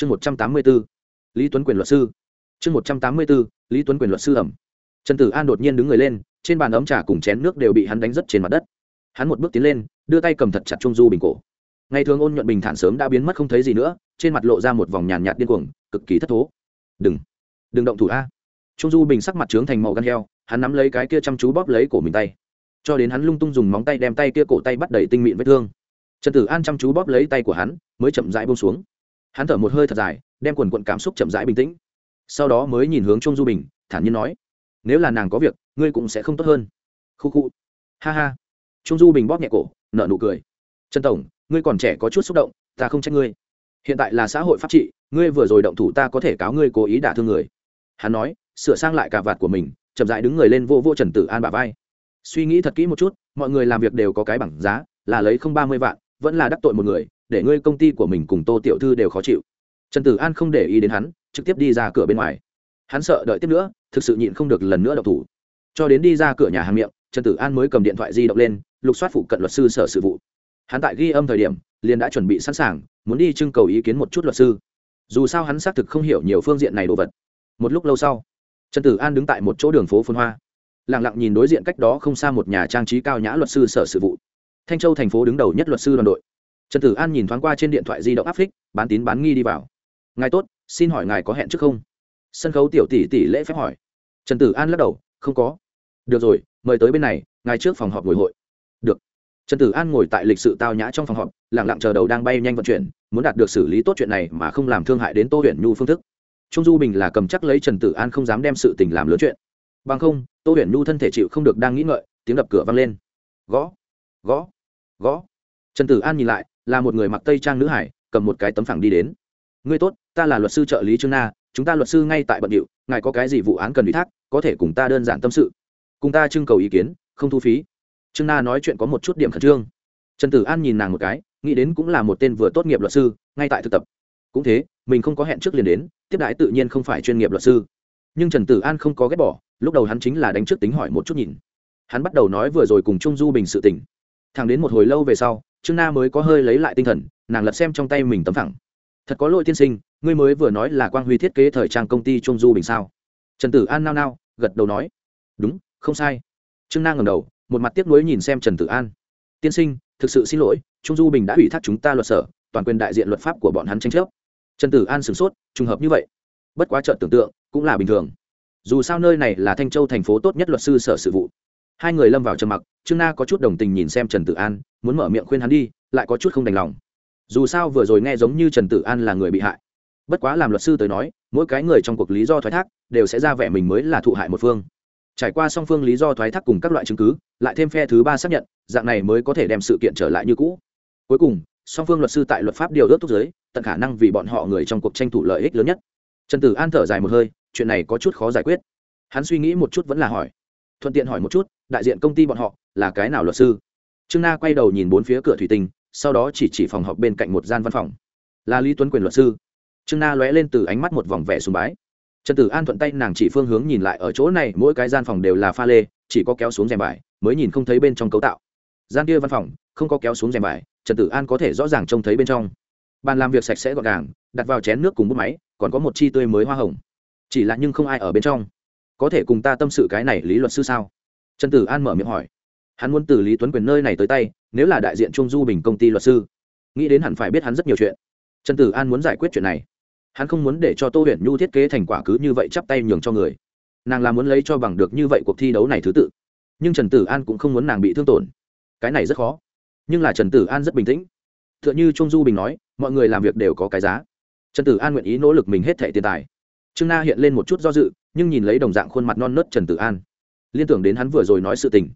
chương một trăm tám mươi b ố lý tuấn quyền luật sư. Chương một trăm tám mươi b ố lý tuấn quyền luật sư ẩm. Trần tử an đột nhiên đứng người lên, trên bàn ấm trà cùng chén nước đều bị hắn đánh rất trên mặt đất. Hắn một bước tiến lên, đưa tay cầm thật chặt trung du bình cổ. Ngày thường ôn nhuận bình thản sớm đã biến mất không thấy gì nữa, trên mặt lộ ra một vòng nhàn nhạt điên cuồng, cực kỳ thất thố. Đừng đừng động thủ a. Trung du bình sắc mặt trướng thành màu gan heo, hắn nắm lấy cái kia chăm chú bóp lấy cổ mình tay. Cho đến hắn lung tung dùng móng tay đem tay kia cổ tay bắt đầy tinh mịn vết thương. Trần tử an chăm chú bóp lấy tay của hắn, mới chậm rãi bông xuống hắn thở một hơi thật dài, đem quần quận cảm xúc chậm rãi bình tĩnh. Sau đó mới nhìn hướng trung du bình, thản nhiên nói, nếu là nàng có việc, ngươi cũng sẽ không tốt hơn. Khu khu. Ha ha. Trung du bình bóp nhẹ cổ nợ nụ cười. Trần tổng, ngươi còn trẻ có chút xúc động, ta không trách ngươi. Hiện tại là xã hội pháp trị, ngươi vừa rồi động thủ ta có thể cáo ngươi cố ý đả thương người. Hắn nói, sửa sang lại cả vạt của mình, chậm dại đứng người lên vô vô trần tử an bà vai. Suy nghĩ thật kỹ một chút, mọi người làm việc đều có cái bảng giá, là lấy không ba mươi vạn, vẫn là đắc tội một người để ngươi công ty của mình cùng tô tiểu thư đều khó chịu. Trần tử an không để ý đến hắn, trực tiếp đi ra cửa bên ngoài. Hắn sợ đợi tiếp nữa, thực sự nhịn không được lần nữa đậu thủ. Cho đến đi ra cửa nhà hàng miệng, trần tử an mới cầm điện thoại di động lên, lục soát phụ cận luật sư sở sự vụ. Hắn tại ghi âm thời điểm, liền đã chuẩn bị sẵn sàng, muốn đi trưng cầu ý kiến một chút luật sư. Dù sao hắn xác thực không hiểu nhiều phương diện này đồ vật. Một lúc lâu sau, trần tử an đứng tại một chỗ đường phố phun hoa lẳng lặng nhìn đối diện cách đó không xa một nhà trang trí cao nhã luật sư sở sự vụ. Thanh châu thành phố đứng đầu nhất luật sư đoàn đội trần tử an nhìn thoáng qua trên điện thoại di động áp phích, bán tín bán nghi đi vào. Ngài tốt, xin hỏi ngài có hẹn trước không? Sân khấu tiểu tỷ tỷ lễ phép hỏi. Trần tử an lắc đầu, không có. Được rồi, mời tới bên này, ngài trước phòng họp ngồi hội. Được. Trần tử an ngồi tại lịch sự tao nhã trong phòng họp lẳng lặng chờ đầu đang bay nhanh vận chuyển, muốn đạt được xử lý tốt chuyện này mà không làm thương hại đến tô huyền nhu phương thức. Trung du bình là cầm chắc lấy trần tử an không dám đem sự tình làm lớn chuyện. Bằng không, tô huyền nhu thân thể chịu không được đang nghĩ ngợi, tiếng đập cửa vang lên. Gõ gõ gõ. Trần tử an nhìn lại là một người mặc tây trang nữ hải, cầm một cái tấm phẳng đi đến. Ngươi tốt, ta là luật sư trợ lý trương na, chúng ta luật sư ngay tại bận điệu, ngài có cái gì vụ án cần ủy thác, có thể cùng ta đơn giản tâm sự. Cùng ta trưng cầu ý kiến, không thu phí. Trương na nói chuyện có một chút điểm khẩn trương. Trần tử an nhìn nàng một cái, nghĩ đến cũng là một tên vừa tốt nghiệp luật sư, ngay tại thực tập. Cũng thế, mình không có hẹn trước liền đến, tiếp đãi tự nhiên không phải chuyên nghiệp luật sư. Nhưng trần tử an không có ghét bỏ, lúc đầu hắn chính là đánh trước tính hỏi một chút nhìn. Hắn bắt đầu nói vừa rồi cùng trung du bình sự tỉnh thẳng đến một hồi lâu về sau trương na mới có hơi lấy lại tinh thần, nàng lật xem trong tay mình tấm thẳng thật có lỗi tiên sinh, ngươi mới vừa nói là quang huy thiết kế thời trang công ty trung du bình sao? Trần tử an nao nao, gật đầu nói. Đúng, không sai. Trương na ngầm đầu, một mặt tiếc nuối nhìn xem trần tử an. Tiên sinh, thực sự xin lỗi trung du bình đã ủy thác chúng ta luật sở, toàn quyền đại diện luật pháp của bọn hắn tranh chấp. Trần tử an sửng sốt, trùng hợp như vậy. Bất quá trợn tưởng tượng, cũng là bình thường. Dù sao nơi này là thanh châu thành phố tốt nhất luật sư sở sự vụ hai người lâm vào trầm mặc, trương na có chút đồng tình nhìn xem trần tử an, muốn mở miệng khuyên hắn đi, lại có chút không đành lòng. Dù sao vừa rồi nghe giống như trần tử an là người bị hại. Bất quá làm luật sư tới nói, mỗi cái người trong cuộc lý do thoái thác, đều sẽ ra vẻ mình mới là thụ hại một phương. Trải qua song phương lý do thoái thác cùng các loại chứng cứ, lại thêm phe thứ ba xác nhận, dạng này mới có thể đem sự kiện trở lại như cũ. Cuối cùng, song phương luật sư tại luật pháp điều ước thúc giới, tận khả năng vì bọn họ người trong cuộc tranh thủ lợi ích lớn nhất. Trần tử an thở dài một hơi, chuyện này có chút khó giải quyết. Hắn suy nghĩ một chút vẫn là hỏi, thuận tiện hỏi một chút đại diện công ty bọn họ là cái nào luật sư? Trương na quay đầu nhìn bốn phía cửa thủy tinh, sau đó chỉ chỉ phòng họp bên cạnh một gian văn phòng. Là lý tuấn quyền luật sư. Trương na lóe lên từ ánh mắt một vòng vẻ sùng bái. Trần tử an thuận tay nàng chỉ phương hướng nhìn lại ở chỗ này, mỗi cái gian phòng đều là pha lê, chỉ có kéo xuống rèm bài mới nhìn không thấy bên trong cấu tạo. Gian kia văn phòng, không có kéo xuống rèm bài trần tử an có thể rõ ràng trông thấy bên trong. Bàn làm việc sạch sẽ gọn gàng, đặt vào chén nước cùng bút máy, còn có một chi tươi mới hoa hồng. Chỉ là nhưng không ai ở bên trong. Có thể cùng ta tâm sự cái này lý luật sư sao? Trần tử an mở miệng hỏi. Hắn muốn từ lý tuấn quyền nơi này tới tay, nếu là đại diện trung du bình công ty luật sư. Nghĩ đến hẳn phải biết hắn rất nhiều chuyện. Trần tử an muốn giải quyết chuyện này. Hắn không muốn để cho tô huyền nhu thiết kế thành quả cứ như vậy chắp tay nhường cho người. Nàng là muốn lấy cho bằng được như vậy cuộc thi đấu này thứ tự. Nhưng trần tử an cũng không muốn nàng bị thương tổn. Cái này rất khó. Nhưng là trần tử an rất bình tĩnh. T h ư ợ n h ư trung du bình nói, mọi người làm việc đều có cái giá. Trần tử an nguyện ý nỗ lực mình hết thẻ tiền tài. Trương na hiện lên một chút do dự, nhưng nhìn lấy đồng dạng khuôn mặt non nớt trần tử an liên tưởng đến hắn vừa rồi nói sự tình.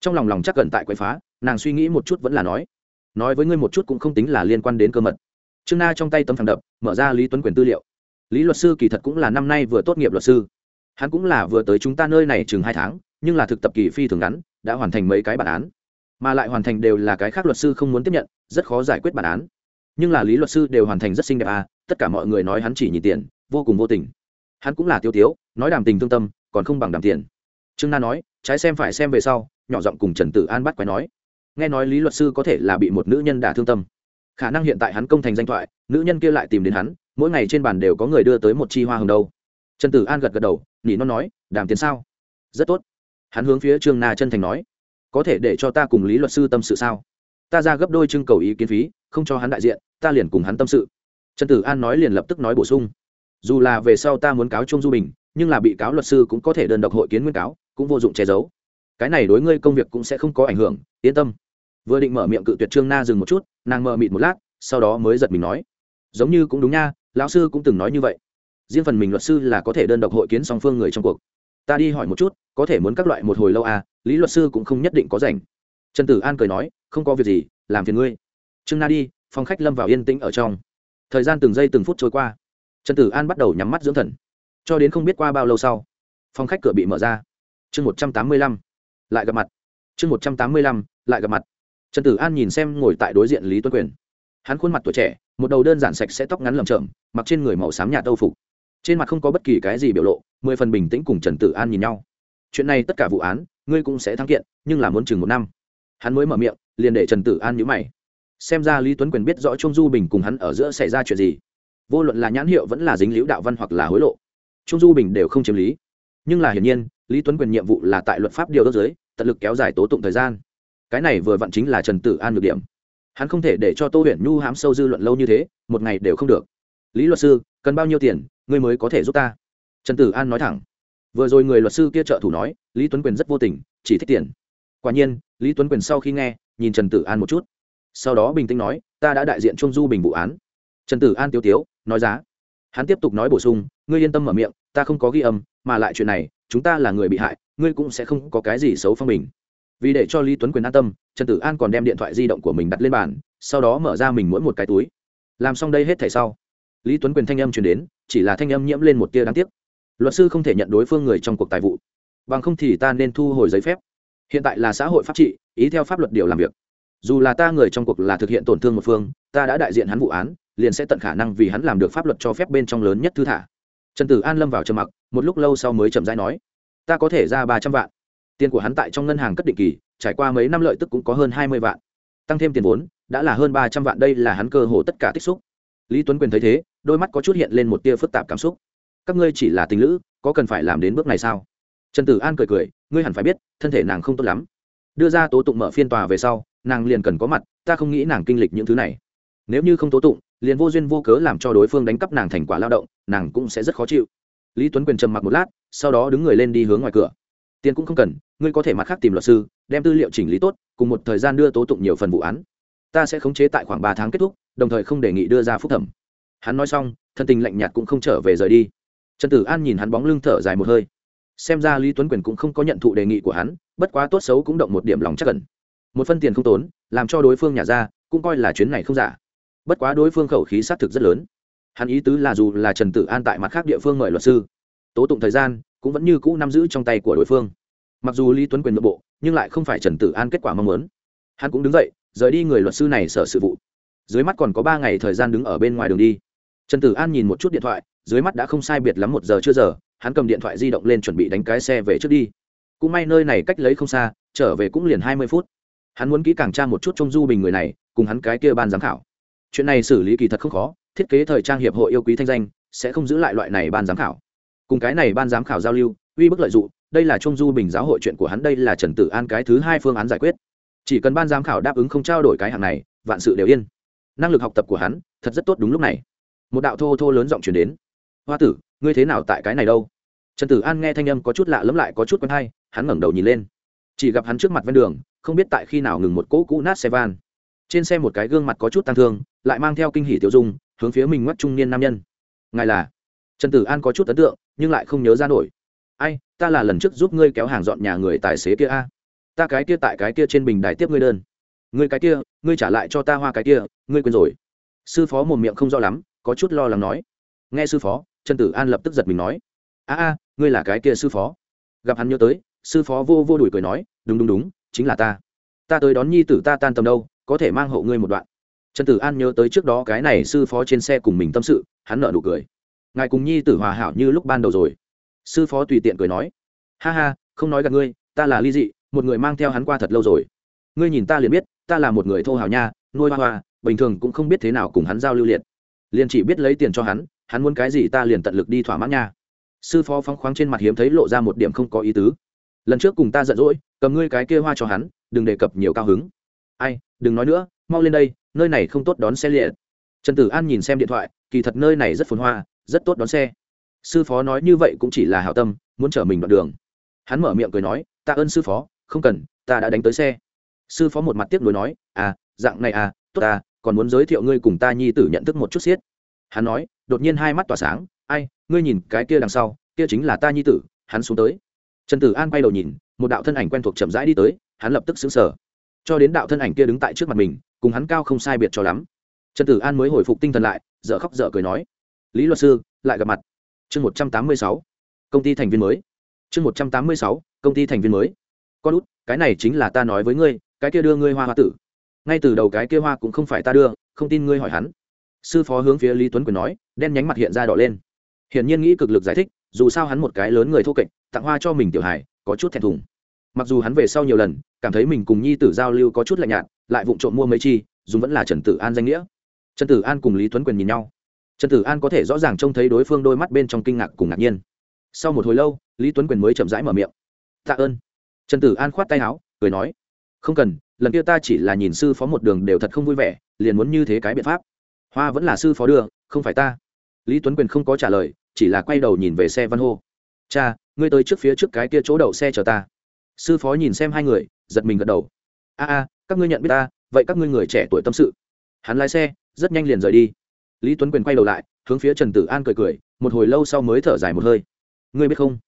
Trong lòng lòng chắc gần tại quậy phá, nàng suy nghĩ một chút vẫn là nói nói với ngươi một chút cũng không tính là liên quan đến cơ mật. Trương na trong tay tấm phản đập, mở ra lý tuấn quyền tư liệu. Lý luật sư kỳ thật cũng là năm nay vừa tốt nghiệp luật sư. Hắn cũng là vừa tới chúng ta nơi này chừng hai tháng, nhưng là thực tập kỳ phi thường ngắn, đã hoàn thành mấy cái bản án. Mà lại hoàn thành đều là cái khác luật sư không muốn tiếp nhận, rất khó giải quyết bản án. Nhưng là lý luật sư đều hoàn thành rất xinh đẹp à tất cả mọi người nói hắn chỉ nhìn tiền, vô cùng vô tình. Hắn cũng là tiêu tiếu, nói đàm tình thương tâm, còn không bằng đàm tiền trương na nói, trái xem phải xem về sau. Nhỏ giọng cùng trần tử an bắt quái nói. Nghe nói lý luật sư có thể là bị một nữ nhân đả thương tâm. Khả năng hiện tại hắn công thành danh thoại, nữ nhân kia lại tìm đến hắn, mỗi ngày trên bàn đều có người đưa tới một chi hoa hồng đâu. Trần tử an gật gật đầu nhỉ nó nói, đàm tiền sao? Rất tốt. Hắn hướng phía trương na chân thành nói, có thể để cho ta cùng lý luật sư tâm sự sao? Ta ra gấp đôi trưng cầu ý kiến phí, không cho hắn đại diện, ta liền cùng hắn tâm sự. Trần tử an nói liền lập tức nói bổ sung, dù là về sau ta muốn cáo trung du bình, nhưng là bị cáo luật sư cũng có thể đơn độc hội kiến nguyên cáo cũng vô dụng che giấu. Cái này đối ngươi công việc cũng sẽ không có ảnh hưởng, yên tâm. Vừa định mở miệng cự tuyệt trương na dừng một chút, nàng mờ mịt một lát, sau đó mới giật mình nói, giống như cũng đúng nha, lão sư cũng từng nói như vậy. Riêng phần mình luật sư là có thể đơn độc hội kiến song phương người trong cuộc. Ta đi hỏi một chút, có thể muốn các loại một hồi lâu à lý luật sư cũng không nhất định có rảnh. Trần tử an cười nói, không có việc gì, làm phiền ngươi. Trương na đi, phòng khách lâm vào yên tĩnh ở trong. Thời gian từng giây từng phút trôi qua. Trần tử an bắt đầu nhắm mắt dưỡng thần. Cho đến không biết qua bao lâu sau, phòng khách cửa bị mở ra chương một trăm tám mươi lăm. Lại gặp mặt. Chương một trăm tám mươi lăm, lại gặp mặt. Trần tử an nhìn xem ngồi tại đối diện lý tuấn quyền. Hắn khuôn mặt tuổi trẻ, một đầu đơn giản sạch sẽ tóc ngắn lầm chậm mặc trên người màu xám nhạt âu phục. Trên mặt không có bất kỳ cái gì biểu lộ, mười phần bình tĩnh cùng trần tử an nhìn nhau. Chuyện này tất cả vụ án, ngươi cũng sẽ thắng kiện, nhưng là muốn chừng một năm. Hắn mới mở miệng, liền để trần tử an nhữ mày. Xem ra lý tuấn quyền biết rõ trung du bình cùng hắn ở giữa xảy ra chuyện gì. Vô luận là nhãn hiệu vẫn là dính liễu đạo văn hoặc là hối lộ. Trung du bình đều không chiếm lý nhưng là hiển nhiên, lý tuấn quyền nhiệm vụ là tại luật pháp điều ước giới, tận lực kéo dài tố tụng thời gian. Cái này vừa vặn chính là trần tử an được điểm. Hắn không thể để cho tô huyền nhu hám sâu dư luận lâu như thế, một ngày đều không được. Lý luật sư, cần bao nhiêu tiền, ngươi mới có thể giúp ta? Trần tử an nói thẳng. Vừa rồi người luật sư kia trợ thủ nói, lý tuấn quyền rất vô tình, chỉ thích tiền. Quả nhiên, lý tuấn quyền sau khi nghe, nhìn trần tử an một chút. Sau đó bình tĩnh nói, ta đã đại diện trung du bình vụ án. Trần tử an tiêu tiếu, nói giá. Hắn tiếp tục nói bổ sung, ngươi yên tâm mở miệng, ta không có ghi âm mà lại chuyện này, chúng ta là người bị hại, ngươi cũng sẽ không có cái gì xấu phong mình vì để cho lý tuấn quyền an tâm, trần tử an còn đem điện thoại di động của mình đặt lên bàn, sau đó mở ra mình mỗi một cái túi. Làm xong đây hết thảy sau, lý tuấn quyền thanh âm chuyển đến, chỉ là thanh âm nhiễm lên một tia đáng tiếc. Luật sư không thể nhận đối phương người trong cuộc tài vụ, bằng không thì ta nên thu hồi giấy phép. Hiện tại là xã hội pháp trị, ý theo pháp luật điều làm việc. Dù là ta người trong cuộc là thực hiện tổn thương một phương, ta đã đại diện hắn vụ án, liền sẽ tận khả năng vì hắn làm được pháp luật cho phép bên trong lớn nhất thư thả. Trần tử an lâm vào trầm mặc một lúc lâu sau mới chậm rãi nói, ta có thể ra ba trăm vạn. Tiền của hắn tại trong ngân hàng cất định kỳ, trải qua mấy năm lợi tức cũng có hơn hai mươi vạn. Tăng thêm tiền vốn, đã là hơn ba trăm vạn, đây là hắn cơ hồ tất cả tích xúc. Lý tuấn quyền thấy thế, đôi mắt có chút hiện lên một tia phức tạp cảm xúc. Các ngươi chỉ là tình lữ, có cần phải làm đến bước này sao? Trần tử an cười cười, ngươi hẳn phải biết, thân thể nàng không tốt lắm. Đưa ra tố tụng mở phiên tòa về sau, nàng liền cần có mặt, ta không nghĩ nàng kinh lịch những thứ này. Nếu như không tố tụng, liền vô duyên vô cớ làm cho đối phương đánh cắp nàng thành quả lao động, nàng cũng sẽ rất khó chịu lý tuấn quyền trầm mặc một lát, sau đó đứng người lên đi hướng ngoài cửa. Tiền cũng không cần, ngươi có thể mặt khác tìm luật sư, đem tư liệu chỉnh lý tốt, cùng một thời gian đưa tố tụng nhiều phần vụ án. Ta sẽ khống chế tại khoảng ba tháng kết thúc, đồng thời không đề nghị đưa ra phúc thẩm. Hắn nói xong, thân tình lạnh nhạt cũng không trở về rời đi. Trần tử an nhìn hắn bóng lưng thở dài một hơi. Xem ra lý tuấn quyền cũng không có nhận thụ đề nghị của hắn, bất quá tốt xấu cũng động một điểm lòng chắc cần một phân tiền không tốn, làm cho đối phương nhả ra, cũng coi là chuyến này không giả. Bất quá đối phương khẩu khí xác thực rất lớn hắn ý tứ là dù là trần tử an tại mặt khác địa phương mời luật sư, tố tụng thời gian cũng vẫn như cũ nắm giữ trong tay của đối phương. Mặc dù lý tuấn quyền nội bộ, nhưng lại không phải trần tử an kết quả mong muốn. Hắn cũng đứng dậy, rời đi người luật sư này sở sự vụ. Dưới mắt còn có ba ngày thời gian đứng ở bên ngoài đường đi. Trần tử an nhìn một chút điện thoại, dưới mắt đã không sai biệt lắm một giờ chưa giờ, hắn cầm điện thoại di động lên chuẩn bị đánh cái xe về trước đi. Cũng may nơi này cách lấy không xa, trở về cũng liền hai mươi phút. Hắn muốn kỹ càng tra một chút trong du bình người này, cùng hắn cái kia ban giám khảo. Chuyện này xử lý kỳ thật không khó thiết kế thời trang hiệp hội yêu quý thanh danh, sẽ không giữ lại loại này ban giám khảo. Cùng cái này ban giám khảo giao lưu, uy bức lợi dụng, đây là trung du bình giáo hội chuyện của hắn, đây là trần tử an cái thứ hai phương án giải quyết. Chỉ cần ban giám khảo đáp ứng không trao đổi cái hạng này, vạn sự đều yên. Năng lực học tập của hắn, thật rất tốt đúng lúc này. Một đạo thô thô lớn giọng chuyển đến. Hoa tử, ngươi thế nào tại cái này đâu? Trần tử an nghe thanh âm có chút lạ lẫm lại, có chút quen hay, hắn ngẩng đầu nhìn lên. Chỉ gặp hắn trước mặt ven đường, không biết tại khi nào ngừng một cỗ cũ nát xe van. Trên xe một cái gương mặt có chút tăng thương, lại mang theo kinh hỉ tiêu dung hướng phía mình ngoắc trung niên nam nhân. Ngài là? Trần tử an có chút ấn tượng, nhưng lại không nhớ ra nổi. Ai, ta là lần trước giúp ngươi kéo hàng dọn nhà người tài xế kia a. Ta cái kia tại cái kia trên bình đài tiếp ngươi đơn. Ngươi cái kia, ngươi trả lại cho ta hoa cái kia, ngươi quên rồi. Sư phó một miệng không rõ lắm, có chút lo lắng nói. Nghe sư phó, trần tử an lập tức giật mình nói. A a, ngươi là cái kia sư phó. Gặp hắn nhớ tới, sư phó vô vô đuổi cười nói, đúng đúng đúng, chính là ta. Ta tới đón nhi tử ta tan tầm đâu, có thể mang hộ ngươi một đoạn trần tử an nhớ tới trước đó cái này sư phó trên xe cùng mình tâm sự, hắn nợ nụ cười. Ngài cùng nhi tử hòa hảo như lúc ban đầu rồi. Sư phó tùy tiện cười nói, ha ha, không nói gặp ngươi, ta là ly dị, một người mang theo hắn qua thật lâu rồi. Ngươi nhìn ta liền biết, ta là một người thô hào nha, nuôi hoa hoa, bình thường cũng không biết thế nào cùng hắn giao lưu liệt. Liền chỉ biết lấy tiền cho hắn hắn muốn cái gì ta liền tận lực đi thỏa mãn nha. Sư phó phóng khoáng trên mặt hiếm thấy lộ ra một điểm không có ý tứ. Lần trước cùng ta giận dỗi, cầm ngươi cái kia hoa cho hắn, đừng đề cập nhiều cao hứng. Ai, đừng nói nữa, mau lên đây nơi này không tốt đón xe liệt. Trần tử an nhìn xem điện thoại, kỳ thật nơi này rất phồn hoa, rất tốt đón xe. Sư phó nói như vậy cũng chỉ là hảo tâm, muốn chở mình đoạn đường. Hắn mở miệng cười nói tạ ơn sư phó, không cần, ta đã đánh tới xe. Sư phó một mặt tiếc nuối nói à dạng này à tốt ta còn muốn giới thiệu ngươi cùng ta nhi tử nhận thức một chút xiết. Hắn nói, đột nhiên hai mắt tỏa sáng, ai, ngươi nhìn cái kia đằng sau, kia chính là ta nhi tử. Hắn xuống tới. Trần tử an quay đầu nhìn, một đạo thân ảnh quen thuộc chậm rãi đi tới, hắn lập tức xứng sở cho đến đạo thân ảnh kia đứng tại trước mặt mình cùng hắn cao không sai biệt cho lắm. Trần tử an mới hồi phục tinh thần lại dợ khóc dợ cười nói, lý luật sư, lại gặp mặt. Chương một trăm tám mươi sáu, công ty thành viên mới. Chương một trăm tám mươi sáu, công ty thành viên mới. Con út, cái này chính là ta nói với ngươi, cái kia đưa ngươi hoa hoa tử. Ngay từ đầu cái kia hoa cũng không phải ta đưa, không tin ngươi hỏi hắn. Sư phó hướng phía lý tuấn quyền nói, đen nhánh mặt hiện ra đỏ lên. Hiển nhiên nghĩ cực lực giải thích, dù sao hắn một cái lớn người thô kệch, tặng hoa cho mình tiểu hải có chút thẹn thùng. Mặc dù hắn về sau nhiều lần, cảm thấy mình cùng nhi tử giao lưu có chút lạnh nhạt lại vụng trộm mua mấy chi, dùng vẫn là trần tử an danh nghĩa. Trần tử an cùng lý tuấn quyền nhìn nhau. Trần tử an có thể rõ ràng trông thấy đối phương đôi mắt bên trong kinh ngạc cùng ngạc nhiên. Sau một hồi lâu, lý tuấn quyền mới chậm rãi mở miệng. Tạ ơn. Trần tử an khoát tay áo, cười nói, không cần, lần kia ta chỉ là nhìn sư phó một đường đều thật không vui vẻ, liền muốn như thế cái biện pháp. Hoa vẫn là sư phó đưa, không phải ta. Lý tuấn quyền không có trả lời, chỉ là quay đầu nhìn về xe văn hô. Cha, ngươi tới trước phía trước cái kia chỗ đậu xe chờ ta. Sư phó nhìn xem hai người, giật mình gật đầu. A a các ngươi nhận biết ta, vậy các ngươi người trẻ tuổi tâm sự. Hắn lái xe, rất nhanh liền rời đi. Lý tuấn quyền quay đầu lại, hướng phía trần tử an cười cười, một hồi lâu sau mới thở dài một hơi. Ngươi biết không?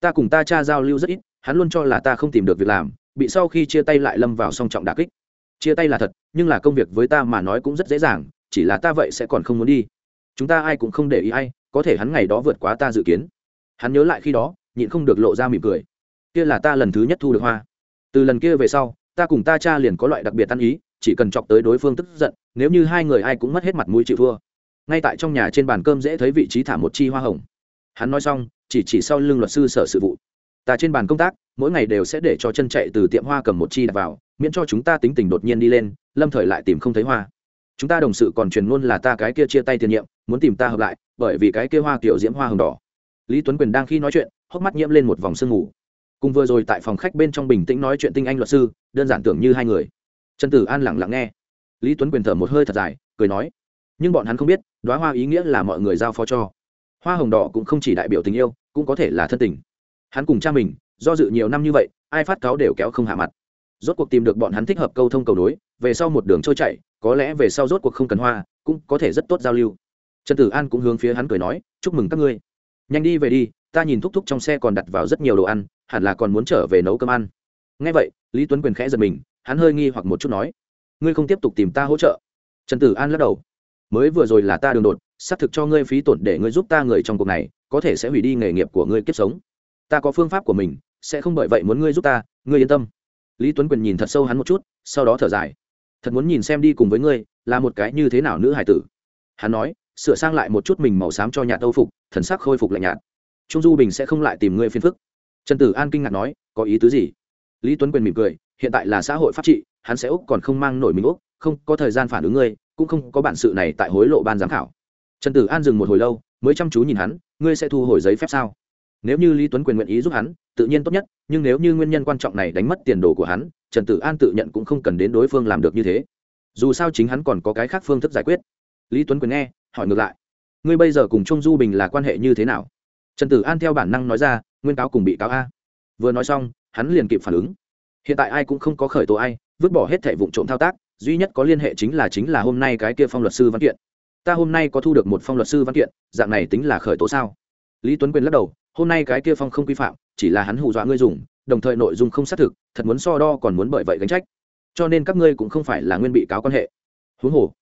Ta cùng ta cha giao lưu rất ít, hắn luôn cho là ta không tìm được việc làm, bị sau khi chia tay lại lâm vào song trọng đà kích. Chia tay là thật, nhưng là công việc với ta mà nói cũng rất dễ dàng, chỉ là ta vậy sẽ còn không muốn đi. Chúng ta ai cũng không để ý ai, có thể hắn ngày đó vượt quá ta dự kiến. Hắn nhớ lại khi đó, nhịn không được lộ ra mỉm cười. Kia là ta lần thứ nhất thu được hoa. Từ lần kia về sau ta cùng ta cha liền có loại đặc biệt ăn ý, chỉ cần chọc tới đối phương tức giận, nếu như hai người ai cũng mất hết mặt mũi chịu thua. Ngay tại trong nhà trên bàn cơm dễ thấy vị trí thả một chi hoa hồng. Hắn nói xong, chỉ chỉ sau lưng luật sư sở sự vụ. Ta trên bàn công tác, mỗi ngày đều sẽ để cho chân chạy từ tiệm hoa cầm một chi đặt vào, miễn cho chúng ta tính tình đột nhiên đi lên, lâm thời lại tìm không thấy hoa. Chúng ta đồng sự còn truyền ngôn là ta cái kia chia tay tiền nhiệm, muốn tìm ta hợp lại, bởi vì cái kia hoa kiểu diễm hoa hồng đỏ. Lý tuấn quyền đang khi nói chuyện, hốc mắt nhiễm lên một vòng sương mù cùng vừa rồi tại phòng khách bên trong bình tĩnh nói chuyện tinh anh luật sư, đơn giản tưởng như hai người. Trần tử an lẳng lặng nghe. Lý tuấn quyền thở một hơi thật dài, cười nói, nhưng bọn hắn không biết đoá hoa ý nghĩa là mọi người giao phó cho. Hoa hồng đỏ cũng không chỉ đại biểu tình yêu, cũng có thể là thân tình. Hắn cùng cha mình, do dự nhiều năm như vậy, ai phát cáo đều kéo không hạ mặt. Rốt cuộc tìm được bọn hắn thích hợp câu thông cầu nối về sau một đường trôi chảy, có lẽ về sau rốt cuộc không cần hoa, cũng có thể rất tốt giao lưu. Trần tử an cũng hướng phía hắn cười nói, chúc mừng các ngươi. Nhanh đi về đi, ta nhìn thúc thúc trong xe còn đặt vào rất nhiều đồ ăn hẳn là còn muốn trở về nấu cơm ăn. Ngay vậy, lý tuấn quyền khẽ giật mình, hắn hơi nghi hoặc một chút nói, ngươi không tiếp tục tìm ta hỗ trợ? Trần tử an lắc đầu, mới vừa rồi là ta đường đột, xác thực cho ngươi phí tổn để ngươi giúp ta người trong cuộc này, có thể sẽ hủy đi nghề nghiệp của ngươi kiếp sống. Ta có phương pháp của mình, sẽ không bởi vậy muốn ngươi giúp ta, ngươi yên tâm. Lý tuấn quyền nhìn thật sâu hắn một chút, sau đó thở dài, thật muốn nhìn xem đi cùng với ngươi, là một cái như thế nào nữ hải tử. Hắn nói, sửa sang lại một chút mình màu xám cho nhạt âu phục, thần sắc khôi phục lạnh nhạt. Trung du bình sẽ không lại tìm ngươi phiền phức trần tử an kinh ngạc nói, có ý tứ gì? Lý tuấn quyền mỉm cười, hiện tại là xã hội pháp trị, hắn sẽ úc còn không mang nổi mình úc, không có thời gian phản ứng ngươi, cũng không có bản sự này tại hối lộ ban giám khảo. Trần tử an dừng một hồi lâu, mới chăm chú nhìn hắn, ngươi sẽ thu hồi giấy phép sao? Nếu như lý tuấn quyền nguyện ý giúp hắn, tự nhiên tốt nhất, nhưng nếu như nguyên nhân quan trọng này đánh mất tiền đồ của hắn, trần tử an tự nhận cũng không cần đến đối phương làm được như thế. Dù sao chính hắn còn có cái khác phương thức giải quyết. Lý tuấn quyền nghe, hỏi ngược lại, ngươi bây giờ cùng trung du bình là quan hệ như thế nào? Trần tử an theo bản năng nói ra nguyên cáo cùng bị cáo a. Vừa nói xong, hắn liền kịp phản ứng. Hiện tại ai cũng không có khởi tố ai, vứt bỏ hết thẻ vụ trộm thao tác, duy nhất có liên hệ chính là chính là hôm nay cái kia phong luật sư văn kiện. Ta hôm nay có thu được một phong luật sư văn kiện, dạng này tính là khởi tố sao? Lý tuấn quyền lắc đầu, hôm nay cái kia phong không quy phạm, chỉ là hắn hù dọa ngươi dùng, đồng thời nội dung không xác thực, thật muốn so đo còn muốn bởi vậy gánh trách. Cho nên các ngươi cũng không phải là nguyên bị cáo quan hệ. Huống hồ,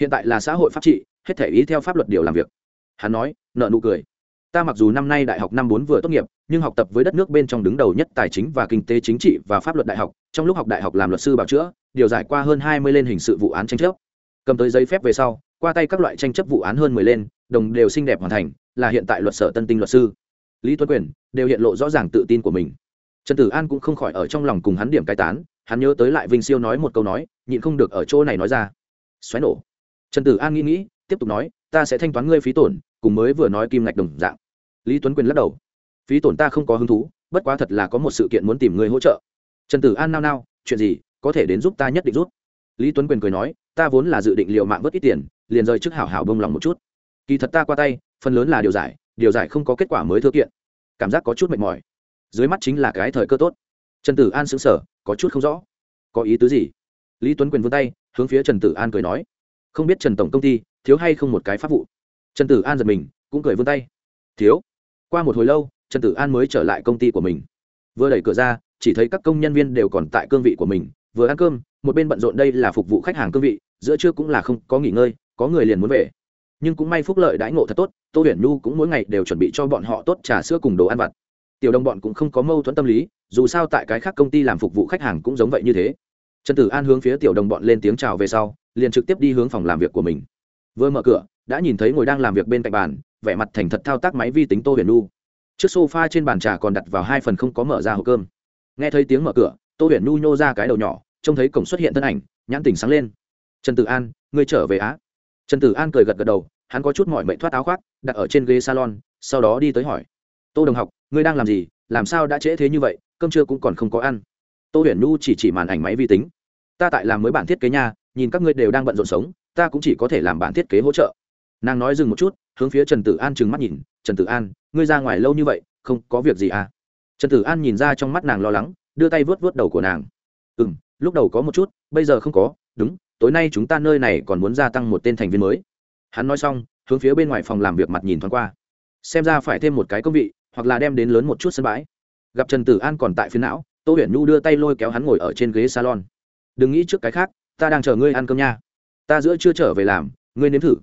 hiện tại là xã hội pháp trị, hết thể ý theo pháp luật điều làm việc. Hắn nói, nợ nụ cười ta mặc dù năm nay đại học năm bốn vừa tốt nghiệp, nhưng học tập với đất nước bên trong đứng đầu nhất tài chính và kinh tế chính trị và pháp luật đại học, trong lúc học đại học làm luật sư bảo chữa, điều giải qua hơn hai mươi lên hình sự vụ án tranh chấp. Cầm tới giấy phép về sau, qua tay các loại tranh chấp vụ án hơn mười lên, đồng đều xinh đẹp hoàn thành, là hiện tại luật sở tân tinh luật sư. Lý tuấn quyền, đều hiện lộ rõ ràng tự tin của mình. Trần tử an cũng không khỏi ở trong lòng cùng hắn điểm cai tán, hắn nhớ tới lại vinh siêu nói một câu nói, nhịn không được ở chỗ này nói ra. Xoáy nổ. Trần tử an nghĩ nghĩ, tiếp tục nói ta sẽ thanh toán ngươi phí tổn, cùng mới vừa nói kim ngạch đồng dạng. Lý tuấn quyền lắc đầu. Phí tổn ta không có hứng thú, bất quá thật là có một sự kiện muốn tìm ngươi hỗ trợ. Trần tử an nao nao, chuyện gì, có thể đến giúp ta nhất định rút? Lý tuấn quyền cười nói, ta vốn là dự định liệu mạng vớt ít tiền, liền rời trước hảo hảo bông lòng một chút. Kỳ thật ta qua tay, phần lớn là điều giải điều giải không có kết quả mới thừa kiện. Cảm giác có chút mệt mỏi. Dưới mắt chính là cái thời cơ tốt. Trần tử an xứng sở có chút không rõ. Có ý tứ gì? Lý tuấn quyền vươn tay, hướng phía trần tử an cười nói, không biết trần tổng công ty thiếu hay không một cái pháp vụ? Trần tử an giật mình, cũng cười vươn tay. Thiếu. Qua một hồi lâu, trần tử an mới trở lại công ty của mình. Vừa đẩy cửa ra, chỉ thấy các công nhân viên đều còn tại cương vị của mình, vừa ăn cơm, một bên bận rộn đây là phục vụ khách hàng cương vị, giữa trưa cũng là không có nghỉ ngơi, có người liền muốn về. Nhưng cũng may phúc lợi đãi ngộ thật tốt, tô huyền nhu cũng mỗi ngày đều chuẩn bị cho bọn họ tốt trà sữa cùng đồ ăn vặt. Tiểu đồng bọn cũng không có mâu thuẫn tâm lý, dù sao tại cái khác công ty làm phục vụ khách hàng cũng giống vậy như thế. Trần tử an hướng phía tiểu đồng bọn lên tiếng chào về sau, liền trực tiếp đi hướng phòng làm việc của mình vừa mở cửa, đã nhìn thấy ngồi đang làm việc bên cạnh bàn, vẻ mặt thành thật thao tác máy vi tính tô huyền nu trước sofa trên bàn trà còn đặt vào hai phần không có mở ra hộp cơm. Nghe thấy tiếng mở cửa, tô huyền nu nhô ra cái đầu nhỏ, trông thấy cổng xuất hiện thân ảnh, nhãn tỉnh sáng lên. Trần tử an, ngươi trở về á? Trần tử an cười gật gật đầu, hắn có chút mỏi mệnh thoát áo khoác, đặt ở trên ghế salon, sau đó đi tới hỏi. Tô đồng học, ngươi đang làm gì? Làm sao đã trễ thế như vậy? Cơm trưa cũng còn không có ăn. Tô huyền nu chỉ chỉ màn ảnh máy vi tính. Ta tại làm mới bản thiết kế nhà nhìn các ngươi đều đang bận rộn sống ta cũng chỉ có thể làm bản thiết kế hỗ trợ. Nàng nói dừng một chút, hướng phía trần tử an trừng mắt nhìn, trần tử an, ngươi ra ngoài lâu như vậy, không có việc gì à? Trần tử an nhìn ra trong mắt nàng lo lắng, đưa tay vớt vớt đầu của nàng. Ừ m lúc đầu có một chút, bây giờ không có, đúng, tối nay chúng ta nơi này còn muốn gia tăng một tên thành viên mới. Hắn nói xong, hướng phía bên ngoài phòng làm việc mặt nhìn thoáng qua. Xem ra phải thêm một cái công vị, hoặc là đem đến lớn một chút sân bãi. Gặp trần tử an còn tại phía não, tô huyền nhu đưa tay lôi kéo hắn ngồi ở trên ghế salon. Đừng nghĩ trước cái khác, ta đang chờ ngươi ăn cơm nha ta giữa chưa trở về làm, ngươi nếm thử.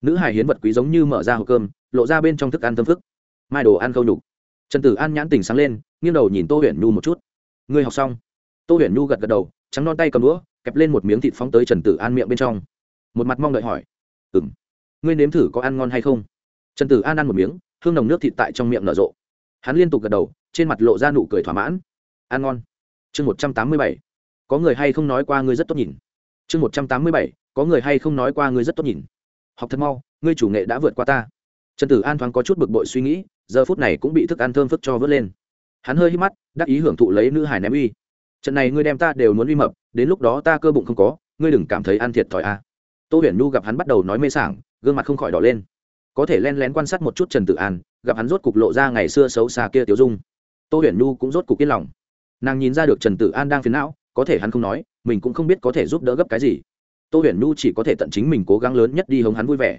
Nữ hải hiến vật quý giống như mở ra hộp cơm, lộ ra bên trong thức ăn thơm phức. Mai đồ ăn khâu nhục. Trần tử an nhãn tình sáng lên, nghiêng đầu nhìn tô huyền nhu một chút. Ngươi học xong. Tô huyền nhu gật gật đầu, trắng non tay cầm đũa, kẹp lên một miếng thịt phóng tới trần tử an miệng bên trong. Một mặt mong đợi hỏi. Ừ m ngươi nếm thử có ăn ngon hay không? Trần tử an ăn một miếng, hương nồng nước thịt tại trong miệng nở rộ. Hắn liên tục gật đầu, trên mặt lộ ra nụ cười thỏa mãn. Ăn ngon. Chương một trăm tám mươi bảy. Có người hay không nói qua ngươi rất tốt nhìn. Chương một trăm tám mươi bảy có người hay không nói qua ngươi rất tốt nhìn. Học thật mau, ngươi chủ nghệ đã vượt qua ta. Trần tử an thoáng có chút bực bội suy nghĩ, giờ phút này cũng bị thức ăn thơm phức cho vớt lên. Hắn hơi hít mắt, đắc ý hưởng thụ lấy nữ hải ném uy. Trận này ngươi đem ta đều muốn uy mập, đến lúc đó ta cơ bụng không có, ngươi đừng cảm thấy ăn thiệt thòi a à. tô huyền nhu gặp hắn bắt đầu nói mê sảng, gương mặt không khỏi đỏ lên. Có thể len lén quan sát một chút trần tử an, gặp hắn rốt cục lộ ra ngày xưa xấu xa kia tiểu dung. Tô huyền nhu cũng rốt cục yên lòng. Nàng nhìn ra được trần tử an đang phiền não, có thể hắn không nói, mình cũng không biết có thể giúp đỡ gấp cái gì tô huyền nhu chỉ có thể tận chính mình cố gắng lớn nhất đi hống hắn vui vẻ.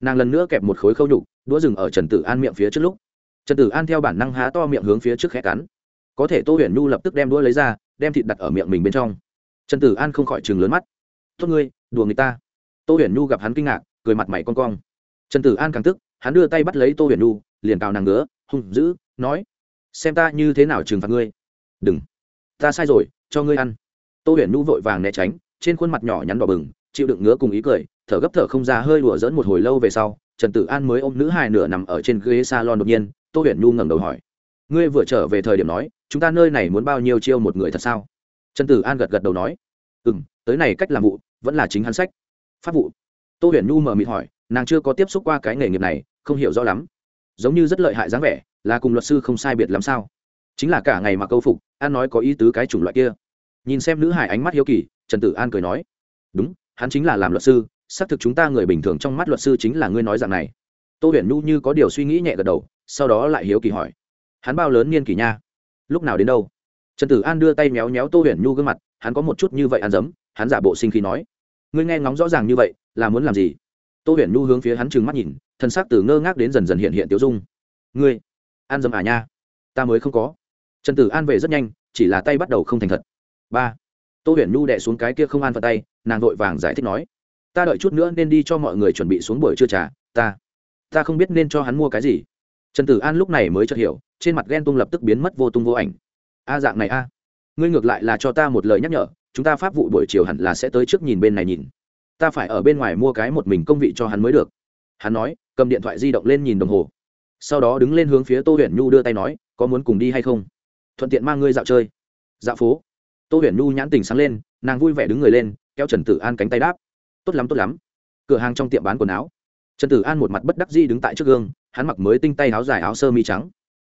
Nàng lần nữa kẹp một khối khâu nhục, đũa rừng ở trần tử an miệng phía trước lúc. Trần tử an theo bản năng há to miệng hướng phía trước khẽ cắn. Có thể tô huyền nhu lập tức đem đũa lấy ra, đem thịt đặt ở miệng mình bên trong. Trần tử an không khỏi chừng lớn mắt. Tốt ngươi, đùa người ta. Tô huyền nhu gặp hắn kinh ngạc, cười mặt mày con cong. Trần tử an càng tức, hắn đưa tay bắt lấy tô huyền nhu, liền cào nàng ngứa, hung dữ, nói, xem ta như thế nào trừng phạt ngươi. Đừng, ta sai rồi, cho ngươi ăn. Tô huyền nhu vội vàng né tránh trên khuôn mặt nhỏ nhắn đỏ bừng, chịu đựng ngứa cùng ý cười, thở gấp thở không ra hơi đùa dỡn một hồi lâu về sau, trần tử an mới ôm nữ hài nửa nằm ở trên ghế salon đột nhiên, tô huyền nhu ngẩng đầu hỏi, ngươi vừa trở về thời điểm nói, chúng ta nơi này muốn bao nhiêu chiêu một người thật sao? Trần tử an gật gật đầu nói ừ m tới này cách làm vụ, vẫn là chính hắn sách. Pháp vụ? Tô huyền nhu mờ mịt hỏi, nàng chưa có tiếp xúc qua cái nghề nghiệp này, không hiểu rõ lắm. Giống như rất lợi hại dáng vẻ, là cùng luật sư không sai biệt lắm sao? Chính là cả ngày mà câu phục an nói có ý tứ cái chủng loại kia. Nhìn xem nữ hải ánh mắt hiếu kỳ trần tử an cười nói, đúng, hắn chính là làm luật sư, xác thực chúng ta người bình thường trong mắt luật sư chính là ngươi nói dạng này. Tô huyền nhu như có điều suy nghĩ nhẹ gật đầu, sau đó lại hiếu kỳ hỏi, hắn bao lớn niên kỷ nha? Lúc nào đến đâu? Trần tử an đưa tay méo méo tô huyền nhu gương mặt, hắn có một chút như vậy ăn dấm, hắn giả bộ sinh khí nói, ngươi nghe ngóng rõ ràng như vậy, là muốn làm gì? Tô huyền nhu hướng phía hắn trừng mắt nhìn, thân xác từ ngơ ngác đến dần dần hiện hiện tiêu dung, ngươi, ăn dấm à nha? Ta mới không có. Trần tử an về rất nhanh, chỉ là tay bắt đầu không thành thật. Ba tô huyền nhu đẻ xuống cái kia không an phận tay, nàng vội vàng giải thích nói, ta đợi chút nữa nên đi cho mọi người chuẩn bị xuống buổi trưa trà, ta ta không biết nên cho hắn mua cái gì. Trần tử an lúc này mới chợt hiểu, trên mặt ghen tung lập tức biến mất vô tung vô ảnh. A, dạng này a, ngươi ngược lại là cho ta một lời nhắc nhở, chúng ta pháp vụ buổi chiều hẳn là sẽ tới trước nhìn bên này nhìn. Ta phải ở bên ngoài mua cái một mình công vị cho hắn mới được. Hắn nói, cầm điện thoại di động lên nhìn đồng hồ. Sau đó đứng lên hướng phía tô huyền nhu đưa tay nói, có muốn cùng đi hay không? Thuận tiện mang ngươi dạo chơi. Dạo phố? Tô huyền nhu nhãn tình sáng lên, nàng vui vẻ đứng người lên, kéo trần tử an cánh tay đáp. Tốt lắm tốt lắm. Cửa hàng trong tiệm bán quần áo. Trần tử an một mặt bất đắc dĩ đứng tại trước gương, hắn mặc mới tinh tay áo dài áo sơ mi trắng.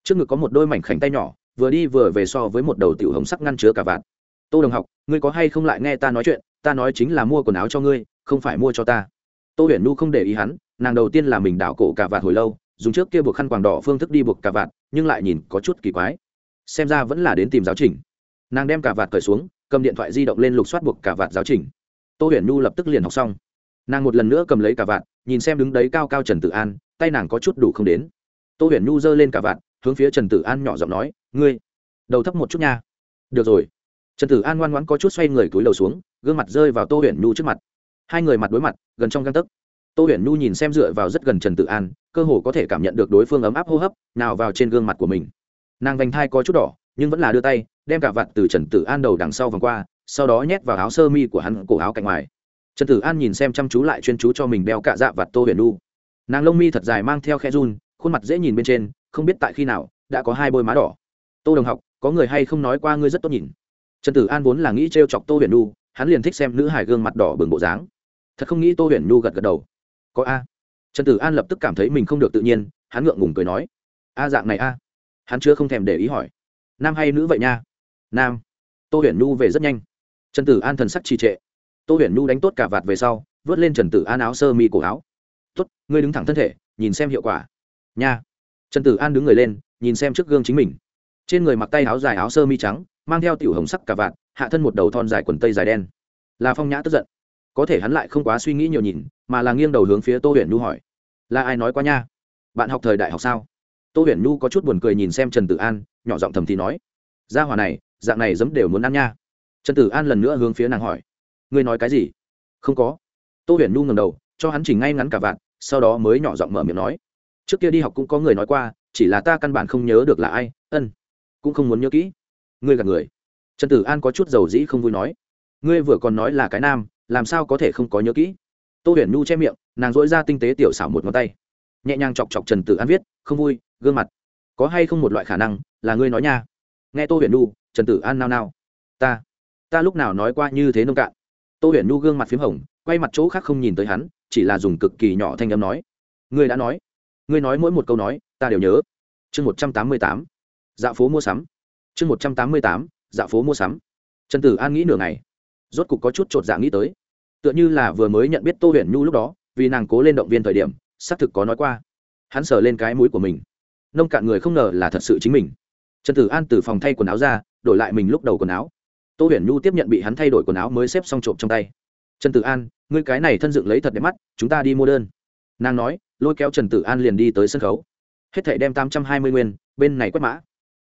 Trước ngực có một đôi mảnh khảnh tay nhỏ, vừa đi vừa về so với một đầu tiểu hồng sắc ngăn chứa cả vạt. Tô đồng học, ngươi có hay không lại nghe ta nói chuyện? Ta nói chính là mua quần áo cho ngươi, không phải mua cho ta. Tô huyền nu không để ý hắn, nàng đầu tiên là mình đảo cổ cả vạt hồi lâu, dùng trước kia buộc khăn quàng đỏ phương thức đi buộc cả vạt, nhưng lại nhìn có chút kỳ quái. Xem ra vẫn là đến tìm giáo trình nàng đem cả vạt cởi xuống, cầm điện thoại di động lên lục soát buộc cả vạt giáo trình. Tô huyền nu lập tức liền học xong. Nàng một lần nữa cầm lấy cả vạt, nhìn xem đứng đấy cao cao trần tử an, tay nàng có chút đủ không đến. Tô huyền nu giơ lên cả vạt, hướng phía trần tử an nhỏ giọng nói, ngươi, đầu thấp một chút nha. Được rồi. Trần tử an ngoan ngoãn có chút xoay người túi đầu xuống, gương mặt rơi vào tô huyền nu trước mặt. Hai người mặt đối mặt, gần trong găng tấc. Tô huyền nu nhìn xem dựa vào rất gần trần tử an, cơ hồ có thể cảm nhận được đối phương ấm áp hô hấp, nào vào trên gương mặt của mình. Nàng vành thai có chút đỏ, nhưng vẫn là đưa tay đem cả vạt từ trần tử an đầu đằng sau vòng qua, sau đó nhét vào áo sơ mi của hắn cổ áo cạnh ngoài. Trần tử an nhìn xem chăm chú lại chuyên chú cho mình đeo cả dạ vạt tô huyền nu nàng lông mi thật dài mang theo khe run, khuôn mặt dễ nhìn bên trên, không biết tại khi nào, đã có hai bôi má đỏ. Tô đồng học, có người hay không nói qua ngươi rất tốt nhìn? Trần tử an vốn là nghĩ t r e o chọc tô huyền nu hắn liền thích xem nữ hải gương mặt đỏ bừng bộ dáng. Thật không nghĩ tô huyền nu gật gật đầu. Có a. Trần tử an lập tức cảm thấy mình không được tự nhiên, hắn ngượng ngùng cười nói. A dạng này a. Hắn chưa không thèm để ý hỏi. Nam hay nữ vậy nha? Nam. Tô huyền nu về rất nhanh. Trần tử an thần sắc trì trệ. Tô huyền nu đánh tốt cả vạt về sau, vớt lên trần tử an áo sơ mi cổ áo. Tốt, ngươi đứng thẳng thân thể, nhìn xem hiệu quả. Nha. Trần tử an đứng người lên, nhìn xem trước gương chính mình. Trên người mặc tay áo dài áo sơ mi trắng, mang theo tiểu hồng sắc cả vạt, hạ thân một đầu thon dài quần tây dài đen. Là phong nhã tức giận. Có thể hắn lại không quá suy nghĩ nhiều nhìn, mà là nghiêng đầu hướng phía tô huyền nhu hỏi. Là ai nói qua nha? Bạn học thời đại học sao? Tô huyền nhu có chút buồn cười nhìn xem trần tử an, nhỏ giọng thầm thì nói gia hỏa này, dạng này giấm đều muốn ăn nha. Trần tử an lần nữa hướng phía nàng hỏi. Ngươi nói cái gì? Không có. Tô huyền nhu ngầm đầu, cho hắn chỉnh ngay ngắn cả vạn sau đó mới nhỏ giọng mở miệng nói. Trước kia đi học cũng có người nói qua, chỉ là ta căn bản không nhớ được là ai, ân, cũng không muốn nhớ kỹ. Ngươi gạt người. Trần tử an có chút dầu dĩ không vui nói. Ngươi vừa còn nói là cái nam, làm sao có thể không có nhớ kỹ? Tô huyền nhu che miệng, nàng dỗi ra tinh tế tiểu xảo một ngón tay. Nhẹ nhàng chọc chọc trần tử an viết, không vui, gương mặt. Có hay không một loại khả năng là ngươi nói nha? Nghe tô huyền nhu, trần tử an nao nao. Ta ta lúc nào nói qua như thế nông cạn? Tô huyền nhu gương mặt p h í m hồng, quay mặt chỗ khác không nhìn tới hắn, chỉ là dùng cực kỳ nhỏ thanh âm nói. Ngươi đã nói. Ngươi nói mỗi một câu nói, ta đều nhớ. Chương một trăm tám mươi tám. Dạo phố mua sắm. Chương một trăm tám mươi tám. Dạo phố mua sắm. Trần tử an nghĩ nửa ngày. Rốt cục có chút chột dạ nghĩ tới. Tựa như là vừa mới nhận biết tô huyền nhu lúc đó, vì nàng cố lên động viên thời điểm, xác thực có nói qua. Hắn sờ lên cái mũi của mình. Nông cạn người không ngờ là thật sự chính mình trần tử an từ phòng thay quần áo ra, đổi lại mình lúc đầu quần áo. Tô huyền nhu tiếp nhận bị hắn thay đổi quần áo mới xếp xong trộm trong tay. Trần tử an, ngươi cái này thân dựng lấy thật đẹp mắt, chúng ta đi mua đơn. Nàng nói, lôi kéo trần tử an liền đi tới sân khấu. Hết thảy đem tám trăm hai mươi nguyên, bên này quét mã.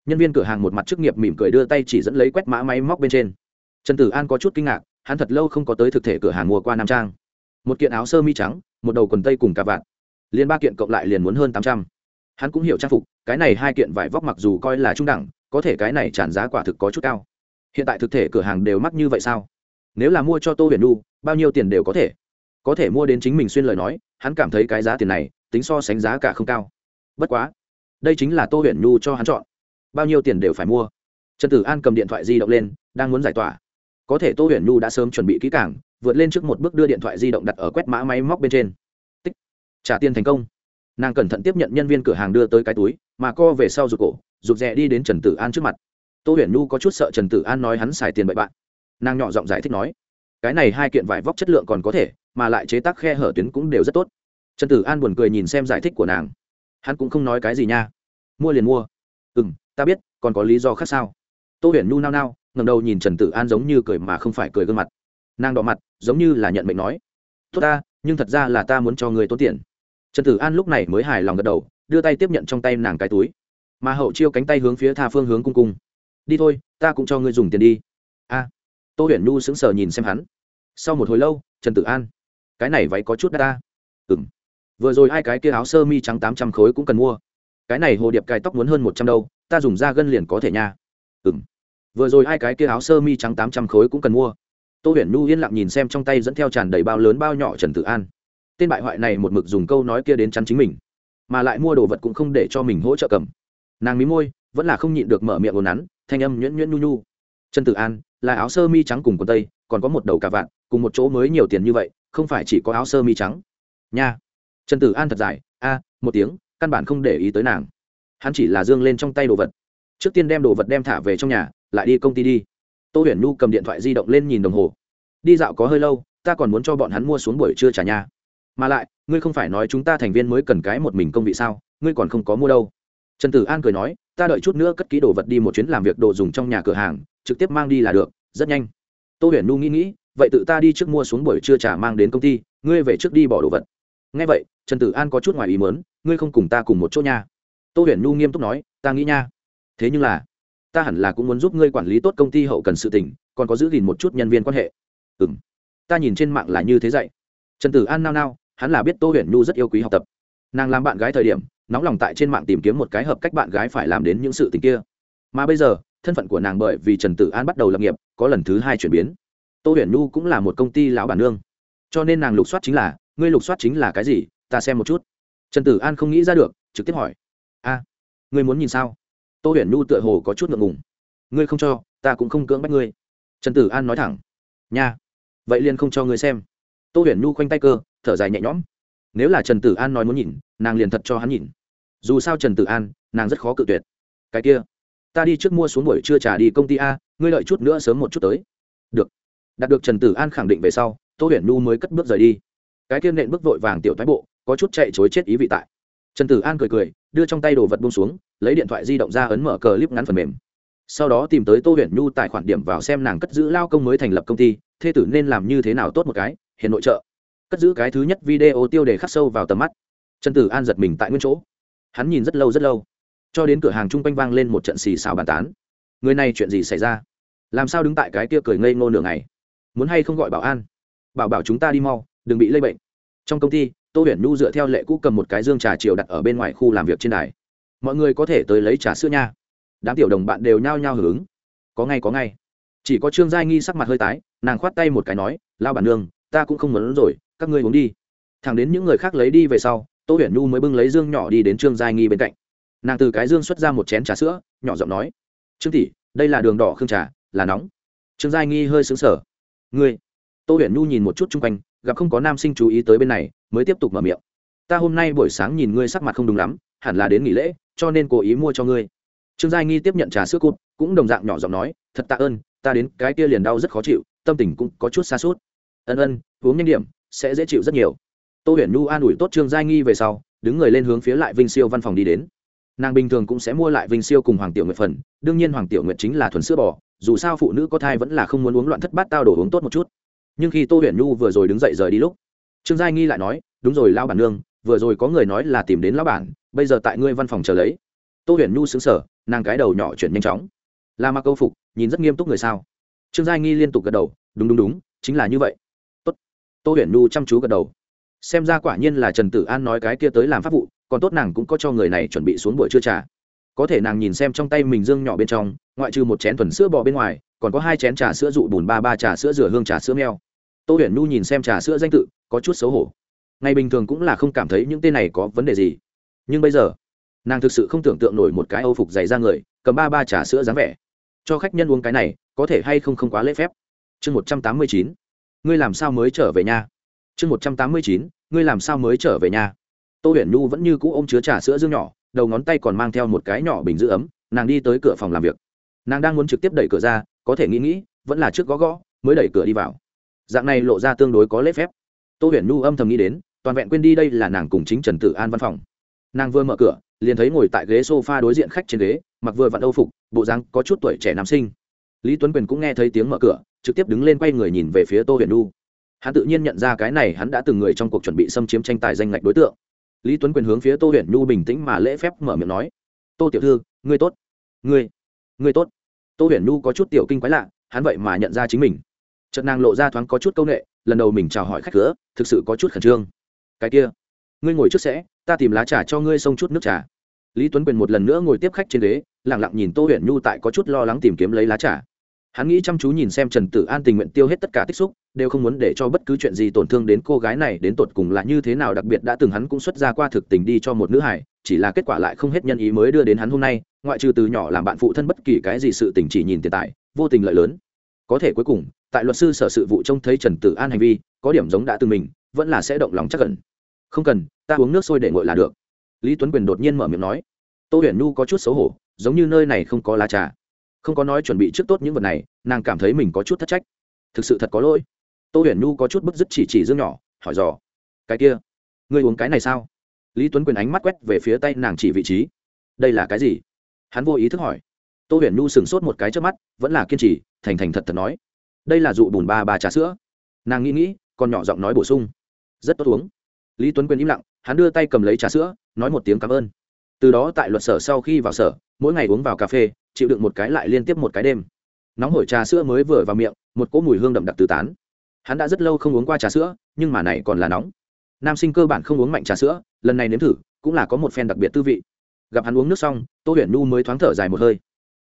Nhân viên cửa hàng một mặt chức nghiệp mỉm cười đưa tay chỉ dẫn lấy quét mã máy móc bên trên. Trần tử an có chút kinh ngạc, hắn thật lâu không có tới thực thể cửa hàng mua qua nam trang. Một kiện áo sơ mi trắng, một đầu quần tây cùng cà vạt. Liền ba kiện cộng lại liền muốn hơn tám trăm hắn cũng hiểu trang phục, cái này hai kiện vải vóc mặc dù coi là trung đẳng, có thể cái này tràn giá quả thực có chút cao. Hiện tại thực thể cửa hàng đều mắc như vậy sao? Nếu là mua cho tô huyền nu bao nhiêu tiền đều có thể. Có thể mua đến chính mình xuyên lời nói, hắn cảm thấy cái giá tiền này, tính so sánh giá cả không cao. Bất quá, đây chính là tô huyền nu cho hắn chọn. Bao nhiêu tiền đều phải mua. Trần tử an cầm điện thoại di động lên, đang muốn giải tỏa. Có thể tô huyền nu đã sớm chuẩn bị kỹ cảng vượt lên trước một bước đưa điện thoại di động đặt ở quét mã máy móc bên trên. Tích. Trả tiền thành công nàng cẩn thận tiếp nhận nhân viên cửa hàng đưa tới cái túi, mà co về sau rụt cổ, rụt rè đi đến trần tử an trước mặt. Tô huyền nhu có chút sợ trần tử an nói hắn xài tiền bậy bạn. Nàng nhỏ giọng giải thích nói, cái này hai kiện vải vóc chất lượng còn có thể, mà lại chế tác khe hở tuyến cũng đều rất tốt. Trần tử an buồn cười nhìn xem giải thích của nàng. Hắn cũng không nói cái gì nha. Mua liền mua. Ừ m ta biết, còn có lý do khác sao? Tô huyền nhu nao nao ngầm đầu nhìn trần tử an giống như cười mà không phải cười gương mặt. Nàng đỏ mặt, giống như là nhận mệnh nói, tốt ta, nhưng thật ra là ta muốn cho người tốn tiền trần tử an lúc này mới hài lòng gật đầu, đưa tay tiếp nhận trong tay nàng cái túi. Mà hậu chiêu cánh tay hướng phía tha phương hướng cung cung. Đi thôi, ta cũng cho ngươi dùng tiền đi. A. Tô huyền nhu sững sờ nhìn xem hắn. Sau một hồi lâu, trần tử an. Cái này váy có chút đắt ta. Ừ m vừa rồi hai cái kia áo sơ mi trắng tám trăm khối cũng cần mua. Cái này hồ điệp cài tóc muốn hơn một trăm đâu, ta dùng da gân liền có thể nha. Ừ m vừa rồi hai cái kia áo sơ mi trắng tám trăm khối cũng cần mua. Tô huyền nhu yên lặng nhìn xem trong tay dẫn theo tràn đầy bao lớn bao nhỏ trần tử an tên bại hoại này một mực dùng câu nói kia đến chắn chính mình, mà lại mua đồ vật cũng không để cho mình hỗ trợ cầm. Nàng mí môi, vẫn là không nhịn được mở miệng ồn nắn thanh âm nhuyễn nhuyễn nhu nhu. Trần tử an, là áo sơ mi trắng cùng quần tây, còn có một đầu cà vạn cùng một chỗ mới nhiều tiền như vậy, không phải chỉ có áo sơ mi trắng. Nha. Trần tử an thật dài, a, một tiếng, căn bản không để ý tới nàng. Hắn chỉ là dương lên trong tay đồ vật. Trước tiên đem đồ vật đem thả về trong nhà, lại đi công ty đi. Tô huyền nhu cầm điện thoại di động lên nhìn đồng hồ. Đi dạo có hơi lâu, ta còn muốn cho bọn hắn mua xuống buổi trưa trả nhà mà lại, ngươi không phải nói chúng ta thành viên mới cần cái một mình công vị sao? Ngươi còn không có mua đâu. Trần tử an cười nói, ta đợi chút nữa cất ký đồ vật đi một chuyến làm việc đồ dùng trong nhà cửa hàng, trực tiếp mang đi là được, rất nhanh. Tô huyền Nu nghĩ nghĩ, vậy tự ta đi trước mua xuống buổi trưa trả mang đến công ty, ngươi về trước đi bỏ đồ vật. Ngay vậy, trần tử an có chút ngoài ý mớn ngươi không cùng ta cùng một chỗ nha. Tô huyền Nu nghiêm túc nói, ta nghĩ nha. Thế nhưng là, ta hẳn là cũng muốn giúp ngươi quản lý tốt công ty hậu cần sự tỉnh còn có giữ gìn một chút nhân viên quan hệ. Ừ m ta nhìn trên mạng là như thế dạy. Trần tử an nao nao hắn là biết tô huyền nhu rất yêu quý học tập. Nàng làm bạn gái thời điểm, nóng lòng tại trên mạng tìm kiếm một cái hợp cách bạn gái phải làm đến những sự tình kia. Mà bây giờ, thân phận của nàng bởi vì trần tử an bắt đầu lập nghiệp, có lần thứ hai chuyển biến. Tô huyền nhu cũng là một công ty lão bản nương. Cho nên nàng lục soát chính là, ngươi lục soát chính là cái gì? Ta xem một chút. Trần tử an không nghĩ ra được, trực tiếp hỏi, a, ngươi muốn nhìn sao? Tô huyền nhu tựa hồ có chút ngượng ngùng, ngươi không cho, ta cũng không cưỡng bắt ngươi. Trần tử an nói thẳng, nha, vậy liền không cho ngươi xem tô huyền nhu khoanh tay cơ, thở dài nhẹ nhõm. Nếu là trần tử an nói muốn nhìn, nàng liền thật cho hắn nhìn. Dù sao trần tử an, nàng rất khó cự tuyệt. Cái kia, ta đi trước mua xuống buổi trưa trà đi công ty a, ngươi đợi chút nữa sớm một chút tới. Được. Đạt được trần tử an khẳng định về sau, tô huyền nhu mới cất bước rời đi. Cái kia nện bước vội vàng tiểu thái bộ, có chút chạy chối chết ý vị tại. Trần tử an cười cười, đưa trong tay đồ vật bông xuống, lấy điện thoại di động ra ấn mở cờ clip ngắn phần mềm. Sau đó tìm tới tô huyền nhu tài khoản điểm vào xem nàng cất giữ lao công mới thành lập công ty, thê tử nên làm như thế nào tốt một cái hiện nội trợ. Cất giữ cái thứ nhất video tiêu đề khắc sâu vào tầm mắt. Trần tử an giật mình tại nguyên chỗ. Hắn nhìn rất lâu rất lâu. Cho đến cửa hàng chung quanh vang lên một trận xì xào bàn tán. Người này chuyện gì xảy ra? Làm sao đứng tại cái kia cười ngây ngô nửa ngày? Muốn hay không gọi bảo an? Bảo bảo chúng ta đi mau, đừng bị lây bệnh. Trong công ty, tô huyền nhu dựa theo lệ cũ cầm một cái dương trà chiều đặt ở bên ngoài khu làm việc trên đài. Mọi người có thể tới lấy trà sữa nha. Đám tiểu đồng bạn đều nhao nhao hưởng ứng. Có ngay có ngay. Chỉ có trương giai nghi sắc mặt hơi tái, nàng khoát tay một cái nói, lao bản nương ta cũng không muốn rồi, các ngươi uống đi. Thẳng đến những người khác lấy đi về sau, tô huyền nhu mới bưng lấy dương nhỏ đi đến trương giai nghi bên cạnh. Nàng từ cái dương xuất ra một chén trà sữa, nhỏ giọng nói, trương tỷ, đây là đường đỏ khương trà, là nóng. Trương giai nghi hơi xứng sở ngươi? Tô huyền nhu nhìn một chút chung quanh, gặp không có nam sinh chú ý tới bên này, mới tiếp tục mở miệng. Ta hôm nay buổi sáng nhìn ngươi sắc mặt không đúng lắm, hẳn là đến nghỉ lễ, cho nên cố ý mua cho ngươi. Trương giai nghi tiếp nhận trà sữa cụt, cũng đồng dạng nhỏ giọng nói, thật tạ ơn, ta đến cái kia liền đau rất khó chịu, tâm tình cũng có chút xa suốt ân ân, uống nhanh điểm, sẽ dễ chịu rất nhiều. Tô huyền nhu an ủi tốt trương giai nghi về sau, đứng người lên hướng phía lại vinh siêu văn phòng đi đến. Nàng bình thường cũng sẽ mua lại vinh siêu cùng hoàng tiểu nguyệt phần, đương nhiên hoàng tiểu nguyệt chính là thuần sữa bò, dù sao phụ nữ có thai vẫn là không muốn uống loạn thất bát tao đổ uống tốt một chút. Nhưng khi tô huyền nhu vừa rồi đứng dậy rời đi lúc, trương giai nghi lại nói, đúng rồi lao bản nương, vừa rồi có người nói là tìm đến lão bản, bây giờ tại ngươi văn phòng chờ lấy. Tô huyền nhu xứng sở nàng cái đầu nhỏ chuyển nhanh chóng. Là mặc câu phục, nhìn rất nghiêm túc người sao? Trương giai nghi liên tục gật đầu, đúng đúng đúng, chính là như vậy tô huyền nhu chăm chú gật đầu. Xem ra quả nhiên là trần tử an nói cái kia tới làm pháp vụ, còn tốt nàng cũng có cho người này chuẩn bị xuống buổi trưa trà. Có thể nàng nhìn xem trong tay mình dương nhỏ bên trong, ngoại trừ một chén thuần sữa bò bên ngoài, còn có hai chén trà sữa dụ bùn ba ba trà sữa rửa hương trà sữa meo. Tô huyền nhu nhìn xem trà sữa danh tự, có chút xấu hổ. Ngày bình thường cũng là không cảm thấy những tên này có vấn đề gì. Nhưng bây giờ, nàng thực sự không tưởng tượng nổi một cái âu phục dày ra người, cầm ba ba trà sữa dáng vẻ. Cho khách nhân uống cái này, có thể hay không không quá lễ phép. Chương một trăm tám mươi chín ngươi làm sao mới trở về nhà chương một trăm tám mươi chín, ngươi làm sao mới trở về nhà tô huyền nhu vẫn như cũ ôm chứa trà sữa dương nhỏ, đầu ngón tay còn mang theo một cái nhỏ bình giữ ấm, nàng đi tới cửa phòng làm việc. Nàng đang muốn trực tiếp đẩy cửa ra, có thể nghĩ nghĩ, vẫn là trước gõ gõ, mới đẩy cửa đi vào. Dạng này lộ ra tương đối có lễ phép. Tô huyền nhu âm thầm nghĩ đến, toàn vẹn quên đi đây là nàng cùng chính trần tử an văn phòng. Nàng vừa mở cửa, liền thấy ngồi tại ghế s o f a đối diện khách trên ghế, mặc vừa vặn âu phục, bộ dáng có chút tuổi trẻ nam sinh. Lý tuấn quyền cũng nghe thấy tiếng mở cửa trực tiếp đứng lên quay người nhìn về phía tô huyền nhu. Hắn tự nhiên nhận ra cái này, hắn đã từng người trong cuộc chuẩn bị xâm chiếm tranh tài danh ngạch đối tượng. Lý tuấn quyền hướng phía tô huyền nhu bình tĩnh mà lễ phép mở miệng nói, tô tiểu thư, ngươi tốt, ngươi ngươi tốt. Tô huyền nhu có chút tiểu kinh quái lạ, hắn vậy mà nhận ra chính mình. Trận nàng lộ ra thoáng có chút c â u n ệ lần đầu mình chào hỏi khách cửa, thực sự có chút khẩn trương. Cái kia, ngươi ngồi trước sẽ, ta tìm lá trà cho ngươi xông chút nước trà. Lý tuấn quyền một lần nữa ngồi tiếp khách trên ghế lẳng lặng nhìn tô huyền nhu tại có chút lo lắng tìm kiếm lấy lá trà hắn nghĩ chăm chú nhìn xem trần tử an tình nguyện tiêu hết tất cả tích xúc, đều không muốn để cho bất cứ chuyện gì tổn thương đến cô gái này, đến tột cùng là như thế nào, đặc biệt đã từng hắn cũng xuất ra qua thực tình đi cho một nữ hải chỉ là kết quả lại không hết nhân ý mới đưa đến hắn hôm nay, ngoại trừ từ nhỏ làm bạn phụ thân bất kỳ cái gì sự tình chỉ nhìn tiền tài, vô tình lợi lớn. Có thể cuối cùng, tại luật sư sở sự vụ trông thấy trần tử an hành vi, có điểm giống đã từng mình, vẫn là sẽ động lòng chắc cần không cần, ta uống nước sôi để nguội là được. Lý tuấn quyền đột nhiên mở miệng nói, tô huyền nhu có chút xấu hổ, giống như nơi này không có lá trà không có nói chuẩn bị trước tốt những vật này, nàng cảm thấy mình có chút thất trách. Thực sự thật có lỗi. Tô huyền nhu có chút bức dứt chỉ chỉ dương nhỏ, hỏi dò, cái kia, ngươi uống cái này sao? Lý tuấn quyền ánh mắt quét về phía tay nàng chỉ vị trí. Đây là cái gì? Hắn vô ý thức hỏi. Tô huyền nhu sửng sốt một cái trước mắt, vẫn là kiên trì, thành thành thật thật nói, đây là dụ bùn ba ba trà sữa. Nàng nghĩ nghĩ, còn nhỏ giọng nói bổ sung, rất tốt uống. Lý tuấn quyền im lặng, hắn đưa tay cầm lấy trà sữa, nói một tiếng cảm ơn. Từ đó tại luật sở sau khi vào sở, mỗi ngày uống vào cà phê chịu đựng một cái lại liên tiếp một cái đêm. Nóng hổi trà sữa mới vừa vào miệng, một cỗ mùi hương đậm đặc từ tán. Hắn đã rất lâu không uống qua trà sữa, nhưng mà này còn là nóng. Nam sinh cơ bản không uống mạnh trà sữa, lần này nếm thử, cũng là có một phen đặc biệt tư vị. Gặp hắn uống nước xong, tô huyền nu mới thoáng thở dài một hơi.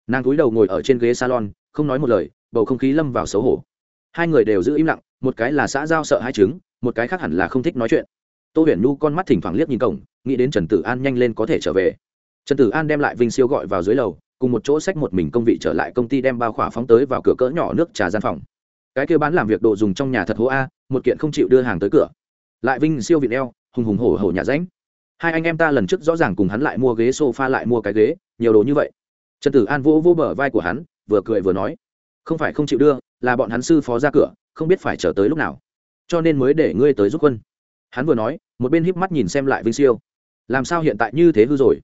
Nàng cúi đầu ngồi ở trên ghế salon, không nói một lời, bầu không khí lâm vào xấu hổ. Hai người đều giữ im lặng, một cái là xã giao sợ hai chứng một cái khác hẳn là không thích nói chuyện. Tô huyền nu con mắt thỉnh thoảng liếc nhìn cổng, nghĩ đến trần tử an nhanh lên có thể trở về. Trần tử an đem lại vinh siêu gọi vào dưới lầu cùng một chỗ sách một mình công vị trở lại công ty đem bao khỏa phóng tới vào cửa cỡ nhỏ nước trà gian phòng. Cái kia bán làm việc đồ dùng trong nhà thật hố a, một kiện không chịu đưa hàng tới cửa. Lại vinh siêu vịt eo, hùng hùng hổ hổ nhà ránh. Hai anh em ta lần trước rõ ràng cùng hắn lại mua ghế s o f a lại mua cái ghế, nhiều đồ như vậy. Trần tử an vỗ vỗ bờ vai của hắn, vừa cười vừa nói, không phải không chịu đưa, là bọn hắn sư phó ra cửa, không biết phải chờ tới lúc nào. Cho nên mới để ngươi tới giúp quân. Hắn vừa nói, một bên híp mắt nhìn xem lại vinh siêu. Làm sao hiện tại như thế hư rồi?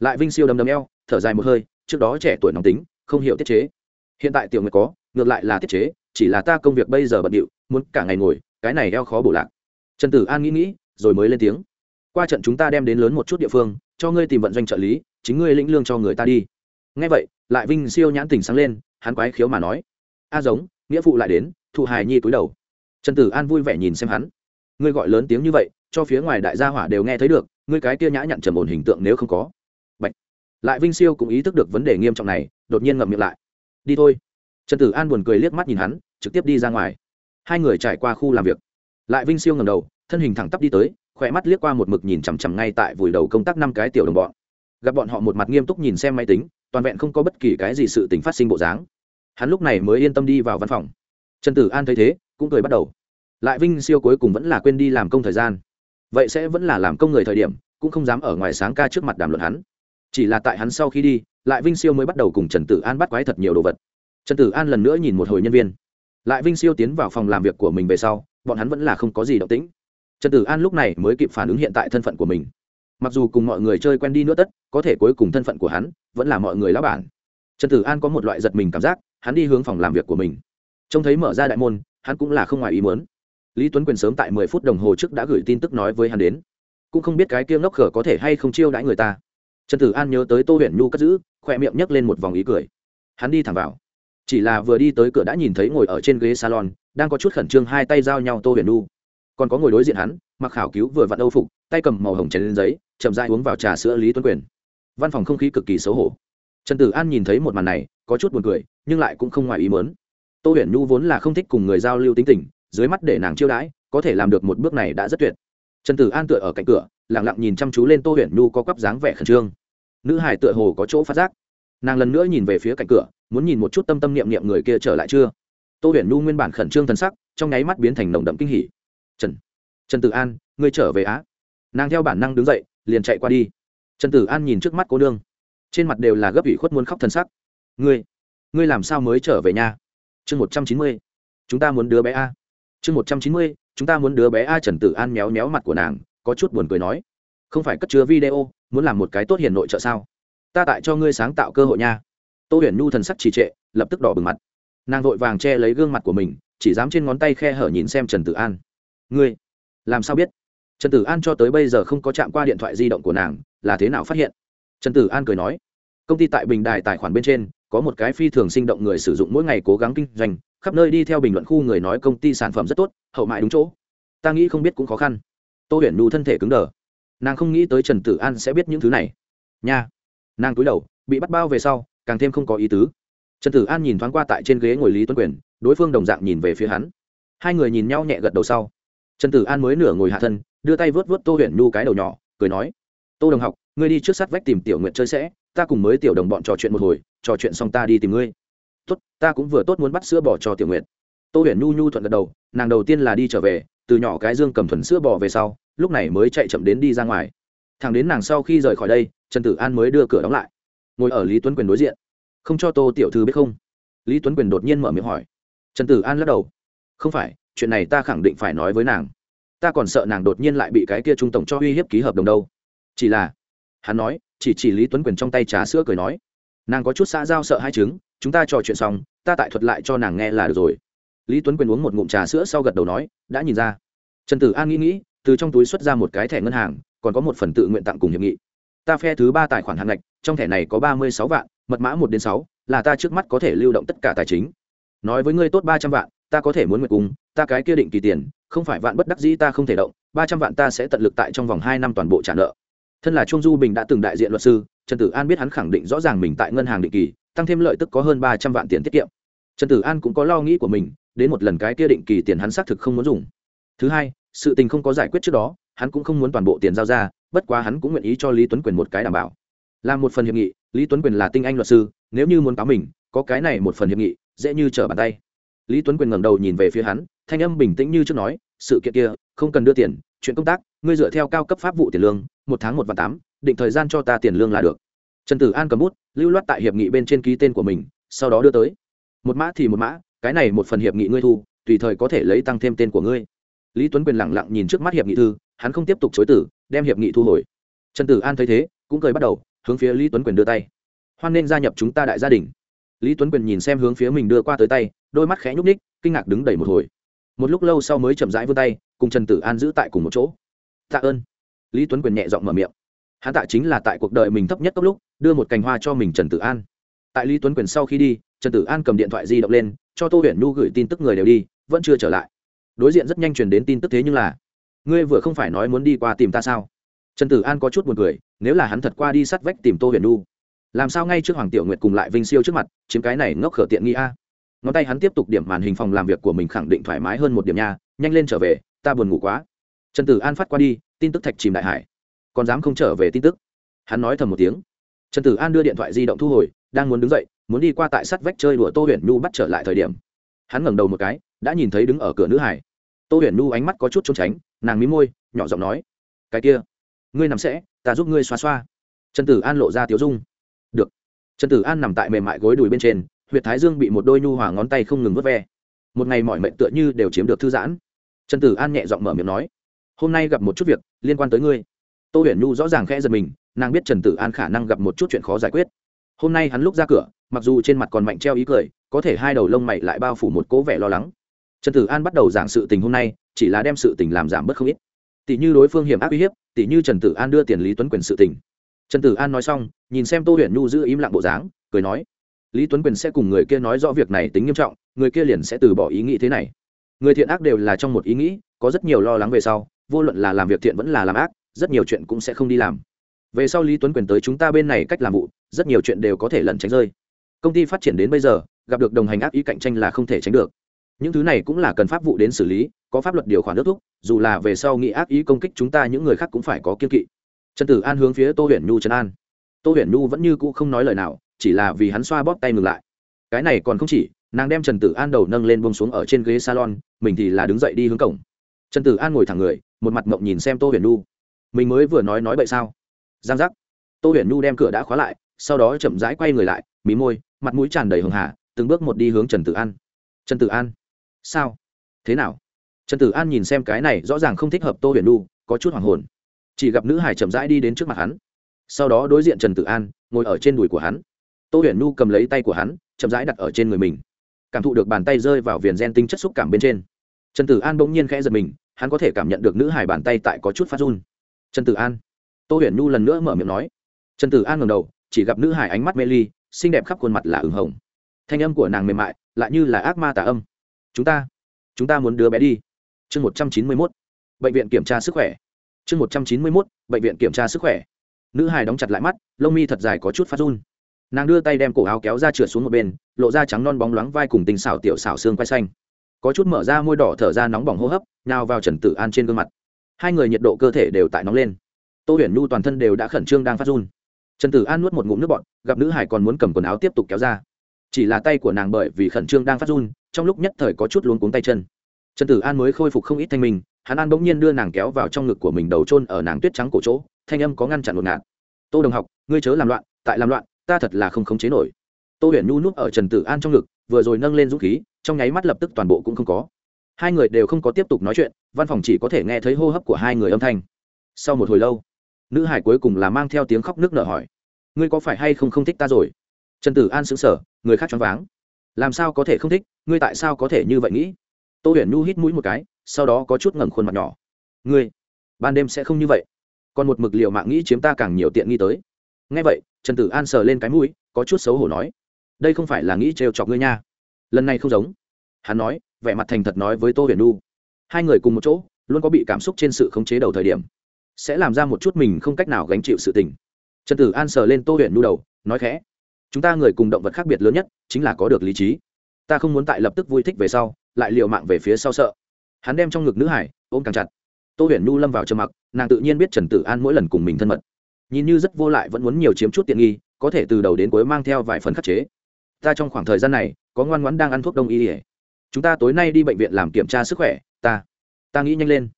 Lại vinh siêu đầm đầm eo, thở dài một hơi trước đó trẻ tuổi nóng tính, không hiểu tiết chế. Hiện tại tiểu nguyệt có, ngược lại là tiết chế, chỉ là ta công việc bây giờ bận điệu, muốn cả ngày ngồi, cái này eo khó bổ lạc. Trần tử an nghĩ nghĩ, rồi mới lên tiếng. Qua trận chúng ta đem đến lớn một chút địa phương, cho ngươi tìm vận doanh trợ lý, chính ngươi lĩnh lương cho người ta đi. Ngay vậy, lại vinh siêu nhãn tình sáng lên, hắn quái khiếu mà nói. A giống, nghĩa phụ lại đến thụ hài nhi túi đầu. Trần tử an vui vẻ nhìn xem hắn. Ngươi gọi lớn tiếng như vậy, cho phía ngoài đại gia hỏa đều nghe thấy được, ngươi cái kia nhã nhặn trầm ổn hình tượng nếu không có lại vinh siêu cũng ý thức được vấn đề nghiêm trọng này, đột nhiên ngậm miệng lại. Đi thôi. Trần tử an buồn cười liếc mắt nhìn hắn, trực tiếp đi ra ngoài. Hai người trải qua khu làm việc. Lại vinh siêu ngầm đầu, thân hình thẳng tắp đi tới, khỏe mắt liếc qua một mực nhìn chằm chằm ngay tại vùi đầu công tác năm cái tiểu đồng bọn. Gặp bọn họ một mặt nghiêm túc nhìn xem máy tính, toàn vẹn không có bất kỳ cái gì sự tình phát sinh bộ dáng. Hắn lúc này mới yên tâm đi vào văn phòng. Trần tử an thấy thế, cũng cười bắt đầu. Lại vinh siêu cuối cùng vẫn là quên đi làm công thời gian. Vậy sẽ vẫn là làm công người thời điểm, cũng không dám ở ngoài sáng ca trước mặt đàm luận hắn chỉ là tại hắn sau khi đi, lại vinh siêu mới bắt đầu cùng trần tử an bắt quái thật nhiều đồ vật. Trần tử an lần nữa nhìn một hồi nhân viên. Lại vinh siêu tiến vào phòng làm việc của mình về sau, bọn hắn vẫn là không có gì động tĩnh. Trần tử an lúc này mới kịp phản ứng hiện tại thân phận của mình. Mặc dù cùng mọi người chơi quen đi nữa tất, có thể cuối cùng thân phận của hắn vẫn là mọi người lão bản. Trần tử an có một loại giật mình cảm giác, hắn đi hướng phòng làm việc của mình. Trông thấy mở ra đại môn, hắn cũng là không ngoài ý muốn. Lý tuấn quyền sớm tại mười phút đồng hồ trước đã gửi tin tức nói với hắn đến. Cũng không biết cái kia ngốc khở có thể hay không chiêu đãi người ta trần tử an nhớ tới tô huyền nhu cất giữ khoe miệng nhấc lên một vòng ý cười. Hắn đi thẳng vào. Chỉ là vừa đi tới cửa đã nhìn thấy ngồi ở trên ghế salon, đang có chút khẩn trương hai tay giao nhau tô huyền nhu. Còn có ngồi đối diện hắn, mặc khảo cứu vừa vặn âu phục, tay cầm màu hồng chén lên giấy, chậm dai uống vào trà sữa lý tuấn quyền. Văn phòng không khí cực kỳ xấu hổ. Trần tử an nhìn thấy một màn này, có chút buồn cười, nhưng lại cũng không ngoài ý mớn tô huyền nhu vốn là không thích cùng người giao lưu tính tình, dưới mắt để nàng chiêu đãi, có thể làm được một bước này đã rất tuyệt trần tử an tựa ở cạnh cửa lẳng lặng nhìn chăm chú lên tô huyền nhu có quắp dáng vẻ khẩn trương. Nữ hải tựa hồ có chỗ phát giác. Nàng lần nữa nhìn về phía cạnh cửa, muốn nhìn một chút tâm tâm niệm niệm người kia trở lại chưa. Tô huyền nhu nguyên bản khẩn trương thân sắc, trong nháy mắt biến thành nồng đậm kinh hỉ. Trần trần tử an, ngươi trở về á? Nàng theo bản năng đứng dậy, liền chạy qua đi. Trần tử an nhìn trước mắt cô nương. Trên mặt đều là gấp ủy khuất muốn khóc thân sắc. Ngươi ngươi làm sao mới trở về nhà chương một trăm chín mươi. Chúng ta muốn đứa bé a. Chương một trăm chín mươi chúng ta muốn đứa bé a trần tử an méo méo mặt của nàng, có chút buồn cười nói. Không phải cất chứa video, muốn làm một cái tốt hiền nội trợ sao? Ta tại cho ngươi sáng tạo cơ hội nha. Tô huyền nhu thần sắc trì trệ, lập tức đỏ bừng mặt. Nàng vội vàng che lấy gương mặt của mình, chỉ dám trên ngón tay khe hở nhìn xem trần tử an. Ngươi, làm sao biết? Trần tử an cho tới bây giờ không có chạm qua điện thoại di động của nàng, là thế nào phát hiện? Trần tử an cười nói. Công ty tại bình đài tài khoản bên trên, có một cái phi thường sinh động người sử dụng mỗi ngày cố gắng kinh doanh khắp nơi đi theo bình luận khu người nói công ty sản phẩm rất tốt, hậu mại đúng chỗ. Ta nghĩ không biết cũng khó khăn. Tô huyền nhu thân thể cứng đờ. Nàng không nghĩ tới trần tử an sẽ biết những thứ này. Nha. Nàng cúi đầu, bị bắt bao về sau, càng thêm không có ý tứ. Trần tử an nhìn thoáng qua tại trên ghế ngồi lý tuấn quyền, đối phương đồng dạng nhìn về phía hắn. Hai người nhìn nhau nhẹ gật đầu sau. Trần tử an mới nửa ngồi hạ thân, đưa tay vớt vớt tô huyền nhu cái đầu nhỏ, cười nói, tô đồng học, ngươi đi trước sát vách tìm tiểu nguyện chơi sẽ, ta cùng mới tiểu đồng bọn trò chuyện một hồi, trò chuyện xong ta đi tìm ngươi tốt, ta cũng vừa tốt muốn bắt sữa bò cho tiểu nguyện tô huyền nhu nhu thuận gật đầu, nàng đầu tiên là đi trở về, từ nhỏ cái dương cầm thuần sữa bò về sau, lúc này mới chạy chậm đến đi ra ngoài. Thằng đến nàng sau khi rời khỏi đây, trần tử an mới đưa cửa đóng lại. Ngồi ở lý tuấn quyền đối diện. Không cho tô tiểu thư biết không? Lý tuấn quyền đột nhiên mở miệng hỏi. Trần tử an lắc đầu. Không phải, chuyện này ta khẳng định phải nói với nàng. Ta còn sợ nàng đột nhiên lại bị cái kia trung tổng cho uy hiếp ký hợp đồng đâu. Chỉ là, hắn nói, chỉ chỉ lý tuấn quyền trong tay trà sữa cười nói nàng có chút xã giao sợ hai chứng, chúng ta trò chuyện xong, ta tại thuật lại cho nàng nghe là được rồi. Lý tuấn quyền uống một ngụm trà sữa sau gật đầu nói, đã nhìn ra. Trần tử an nghĩ nghĩ, từ trong túi xuất ra một cái thẻ ngân hàng, còn có một phần tự nguyện tặng cùng hiệp nghị. Ta phe thứ ba tài khoản hạn ngạch, trong thẻ này có ba mươi sáu vạn, mật mã một đến sáu, là ta trước mắt có thể lưu động tất cả tài chính. Nói với ngươi tốt ba trăm vạn, ta có thể muốn nguyện cùng, ta cái kia định kỳ tiền, không phải vạn bất đắc dĩ ta không thể động, ba trăm vạn ta sẽ tận lực tại trong vòng hai năm toàn bộ trả nợ. Thân là trung du bình đã từng đại diện luật sư trần tử an biết hắn khẳng định rõ ràng mình tại ngân hàng định kỳ, tăng thêm lợi tức có hơn ba trăm vạn tiền tiết kiệm. Trần tử an cũng có lo nghĩ của mình, đến một lần cái kia định kỳ tiền hắn xác thực không muốn dùng. Thứ hai, sự tình không có giải quyết trước đó, hắn cũng không muốn toàn bộ tiền giao ra, bất quá hắn cũng nguyện ý cho lý tuấn quyền một cái đảm bảo. Là một phần hiệp nghị, lý tuấn quyền là tinh anh luật sư, nếu như muốn cáo mình, có cái này một phần hiệp nghị, dễ như trở bàn tay. Lý tuấn quyền ngẩng đầu nhìn về phía hắn, thanh âm bình tĩnh như trước nói, sự kiện kia, không cần đưa tiền, chuyện công tác, ngươi dựa theo cao cấp pháp vụ tiền lương, một tháng một và tám định thời gian cho ta tiền lương là được. Trần tử an cầm bút, lưu loát tại hiệp nghị bên trên ký tên của mình, sau đó đưa tới. Một mã thì một mã, cái này một phần hiệp nghị ngươi thu, tùy thời có thể lấy tăng thêm tên của ngươi. Lý tuấn quyền lẳng lặng nhìn trước mắt hiệp nghị thư, hắn không tiếp tục chối tử đem hiệp nghị thu hồi. Trần tử an thấy thế, cũng cười bắt đầu, hướng phía lý tuấn quyền đưa tay. Hoan nên gia nhập chúng ta đại gia đình. Lý tuấn quyền nhìn xem hướng phía mình đưa qua tới tay, đôi mắt khẽ nhúc ních kinh ngạc đứng đầy một hồi. Một lúc lâu sau mới chậm rãi vươn tay, cùng trần tử an giữ tại cùng một chỗ. Tạ ơn. Lý tuấn quyền nhẹ giọng mở miệng hắn tạ chính là tại cuộc đời mình thấp nhất cấp lúc, đưa một cành hoa cho mình trần tử an. Tại lý tuấn quyền sau khi đi, trần tử an cầm điện thoại di động lên, cho tô huyền nhu gửi tin tức người đều đi, vẫn chưa trở lại. Đối diện rất nhanh truyền đến tin tức thế nhưng là, ngươi vừa không phải nói muốn đi qua tìm ta sao? Trần tử an có chút buồn cười, nếu là hắn thật qua đi sát vách tìm tô huyền nhu, làm sao ngay trước hoàng tiểu nguyệt cùng lại vinh siêu trước mặt, chiếm cái này ngốc khở tiện nghi a? Ngón tay hắn tiếp tục điểm màn hình phòng làm việc của mình khẳng định thoải mái hơn một điểm nha, nhanh lên trở về, ta buồn ngủ quá. Trần tử an phát qua đi, tin tức thạch chìm đại hải còn dám không trở về tin tức. Hắn nói thầm một tiếng. Trần tử an đưa điện thoại di động thu hồi, đang muốn đứng dậy, muốn đi qua tại sắt vách chơi đùa tô huyền nhu bắt trở lại thời điểm. Hắn ngẩng đầu một cái, đã nhìn thấy đứng ở cửa nữ hải tô huyền nhu ánh mắt có chút trốn tránh, nàng mí môi, nhỏ giọng nói, cái kia, ngươi nằm sẽ, ta giúp ngươi xoa xoa. Trần tử an lộ ra tiếu dung. Được. Trần tử an nằm tại mềm mại gối đùi bên trên, huyệt thái dương bị một đôi nhu hòa ngón tay không ngừng vớt ve. Một ngày mọi mệnh tựa như đều chiếm được thư giãn. Trần tử an nhẹ giọng mở miệng nói, hôm nay gặp một chút việc, liên quan tới ngươi tô huyền nhu rõ ràng khẽ giật mình, nàng biết trần tử an khả năng gặp một chút chuyện khó giải quyết. Hôm nay hắn lúc ra cửa, mặc dù trên mặt còn mạnh treo ý cười, có thể hai đầu lông mày lại bao phủ một cố vẻ lo lắng. Trần tử an bắt đầu giảng sự tình hôm nay, chỉ là đem sự tình làm giảm bớt không ít. Tỷ như đối phương hiểm ác uy hiếp, tỷ như trần tử an đưa tiền lý tuấn quyền sự tình. Trần tử an nói xong, nhìn xem tô huyền nhu giữ im lặng bộ dáng, cười nói, lý tuấn quyền sẽ cùng người kia nói rõ việc này tính nghiêm trọng, người kia liền sẽ từ bỏ ý nghĩ thế này. Người thiện ác đều là trong một ý nghĩ, có rất nhiều lo lắng về sau, vô luận là làm việc thiện vẫn là làm ác rất nhiều chuyện cũng sẽ không đi làm. Về sau lý tuấn quyền tới chúng ta bên này cách làm vụ, rất nhiều chuyện đều có thể lẩn tránh rơi. Công ty phát triển đến bây giờ, gặp được đồng hành ác ý cạnh tranh là không thể tránh được. Những thứ này cũng là cần pháp vụ đến xử lý, có pháp luật điều khoản nước thúc, dù là về sau nghĩ ác ý công kích chúng ta những người khác cũng phải có kiên kỵ. Trần tử an hướng phía tô huyền nhu trấn an. Tô huyền nhu vẫn như cũ không nói lời nào, chỉ là vì hắn xoa bóp tay ngừng lại. Cái này còn không chỉ, nàng đem trần tử an đầu nâng lên bông xuống ở trên ghế salon, mình thì là đứng dậy đi hướng cổng. Trần tử an ngồi thẳng người, một mặt mộng nhìn xem tô huyền nhu mình mới vừa nói nói bậy sao? Giang giác. Tô huyền nhu đem cửa đã khóa lại, sau đó chậm rãi quay người lại, mí môi, mặt mũi tràn đầy hường hà, từng bước một đi hướng trần tử an. Trần tử an. Sao? Thế nào? Trần tử an nhìn xem cái này rõ ràng không thích hợp tô huyền nhu, có chút hoàng hồn. Chỉ gặp nữ hải chậm rãi đi đến trước mặt hắn. Sau đó đối diện trần tử an, ngồi ở trên đùi của hắn. Tô huyền nhu cầm lấy tay của hắn, chậm rãi đặt ở trên người mình. Cảm thụ được bàn tay rơi vào viền gen tinh chất xúc cảm bên trên. Trần tử an bỗng nhiên khẽ giật mình, hắn có thể cảm nhận được nữ hải bàn tay tại có chút phát run trần tử an. Tô huyền nhu lần nữa mở miệng nói. Trần tử an ngầm đầu, chỉ gặp nữ hải ánh mắt mê ly, xinh đẹp khắp khuôn mặt là ửng hồng. Thanh âm của nàng mềm mại, lại như là ác ma tà âm. Chúng ta chúng ta muốn đưa bé đi. Chương một trăm chín mươi mốt. Bệnh viện kiểm tra sức khỏe. Chương một trăm chín mươi mốt, bệnh viện kiểm tra sức khỏe. Nữ hài đóng chặt lại mắt, lông mi thật dài có chút phát run. Nàng đưa tay đem cổ áo kéo ra trượt xuống một bên, lộ ra trắng non bóng loáng vai cùng tình xảo tiểu xảo xương quay xanh. Có chút mở ra môi đỏ thở ra nóng bỏng hô hấp nào vào trần tử an trên gương mặt hai người nhiệt độ cơ thể đều tại nóng lên. Tô huyền nhu toàn thân đều đã khẩn trương đang phát run. Trần tử an nuốt một ngụm nước bọt, gặp nữ hải còn muốn cầm quần áo tiếp tục kéo ra. Chỉ là tay của nàng bởi vì khẩn trương đang phát run, trong lúc nhất thời có chút luống cuống tay chân. Trần tử an mới khôi phục không ít thanh minh, hắn an bỗng nhiên đưa nàng kéo vào trong ngực của mình đầu trôn ở nàng tuyết trắng cổ chỗ, thanh âm có ngăn chặn một ngạt. Tô đồng học, ngươi chớ làm loạn, tại làm loạn, ta thật là không khống chế nổi. Tô huyền nhu núp ở trần tử an trong ngực, vừa rồi nâng lên dũng khí, trong nháy mắt lập tức toàn bộ cũng không có hai người đều không có tiếp tục nói chuyện, văn phòng chỉ có thể nghe thấy hô hấp của hai người âm thanh. Sau một hồi lâu, nữ hải cuối cùng là mang theo tiếng khóc nước nở hỏi, ngươi có phải hay không không thích ta rồi? Trần tử an xứng sở người khác choáng váng. Làm sao có thể không thích? Ngươi tại sao có thể như vậy nghĩ? Tô huyền nhu hít mũi một cái, sau đó có chút ngẩng khuôn mặt nhỏ. Ngươi, ban đêm sẽ không như vậy. Còn một mực liệu mạng nghĩ chiếm ta càng nhiều tiện nghi tới. Ngay vậy, trần tử an sờ lên cái mũi, có chút xấu hổ nói, đây không phải là nghĩ trêu chọc ngươi nha. Lần này không giống hắn nói, vẻ mặt thành thật nói với tô huyền nu hai người cùng một chỗ, luôn có bị cảm xúc trên sự khống chế đầu thời điểm. Sẽ làm ra một chút mình không cách nào gánh chịu sự tình. Trần tử an sờ lên tô huyền nu đầu, nói khẽ, chúng ta người cùng động vật khác biệt lớn nhất, chính là có được lý trí. Ta không muốn tại lập tức vui thích về sau, lại l mạng về phía sau sợ. Hắn đem trong ngực nữ hải, ôm càng chặt. Tô huyền nu lâm vào trầm mặc, nàng tự nhiên biết trần tử an mỗi lần cùng mình thân mật. Nhìn như rất vô lại vẫn muốn nhiều chiếm chút tiện nghi, có thể từ đầu đến cuối mang theo vài phần khắc chế. Ta trong khoảng thời gian này, có ngoan ngoãn đang ăn thuốc đông y ỉa chúng ta tối nay đi bệnh viện làm kiểm tra sức khỏe, ta ta nghĩ nhanh lên.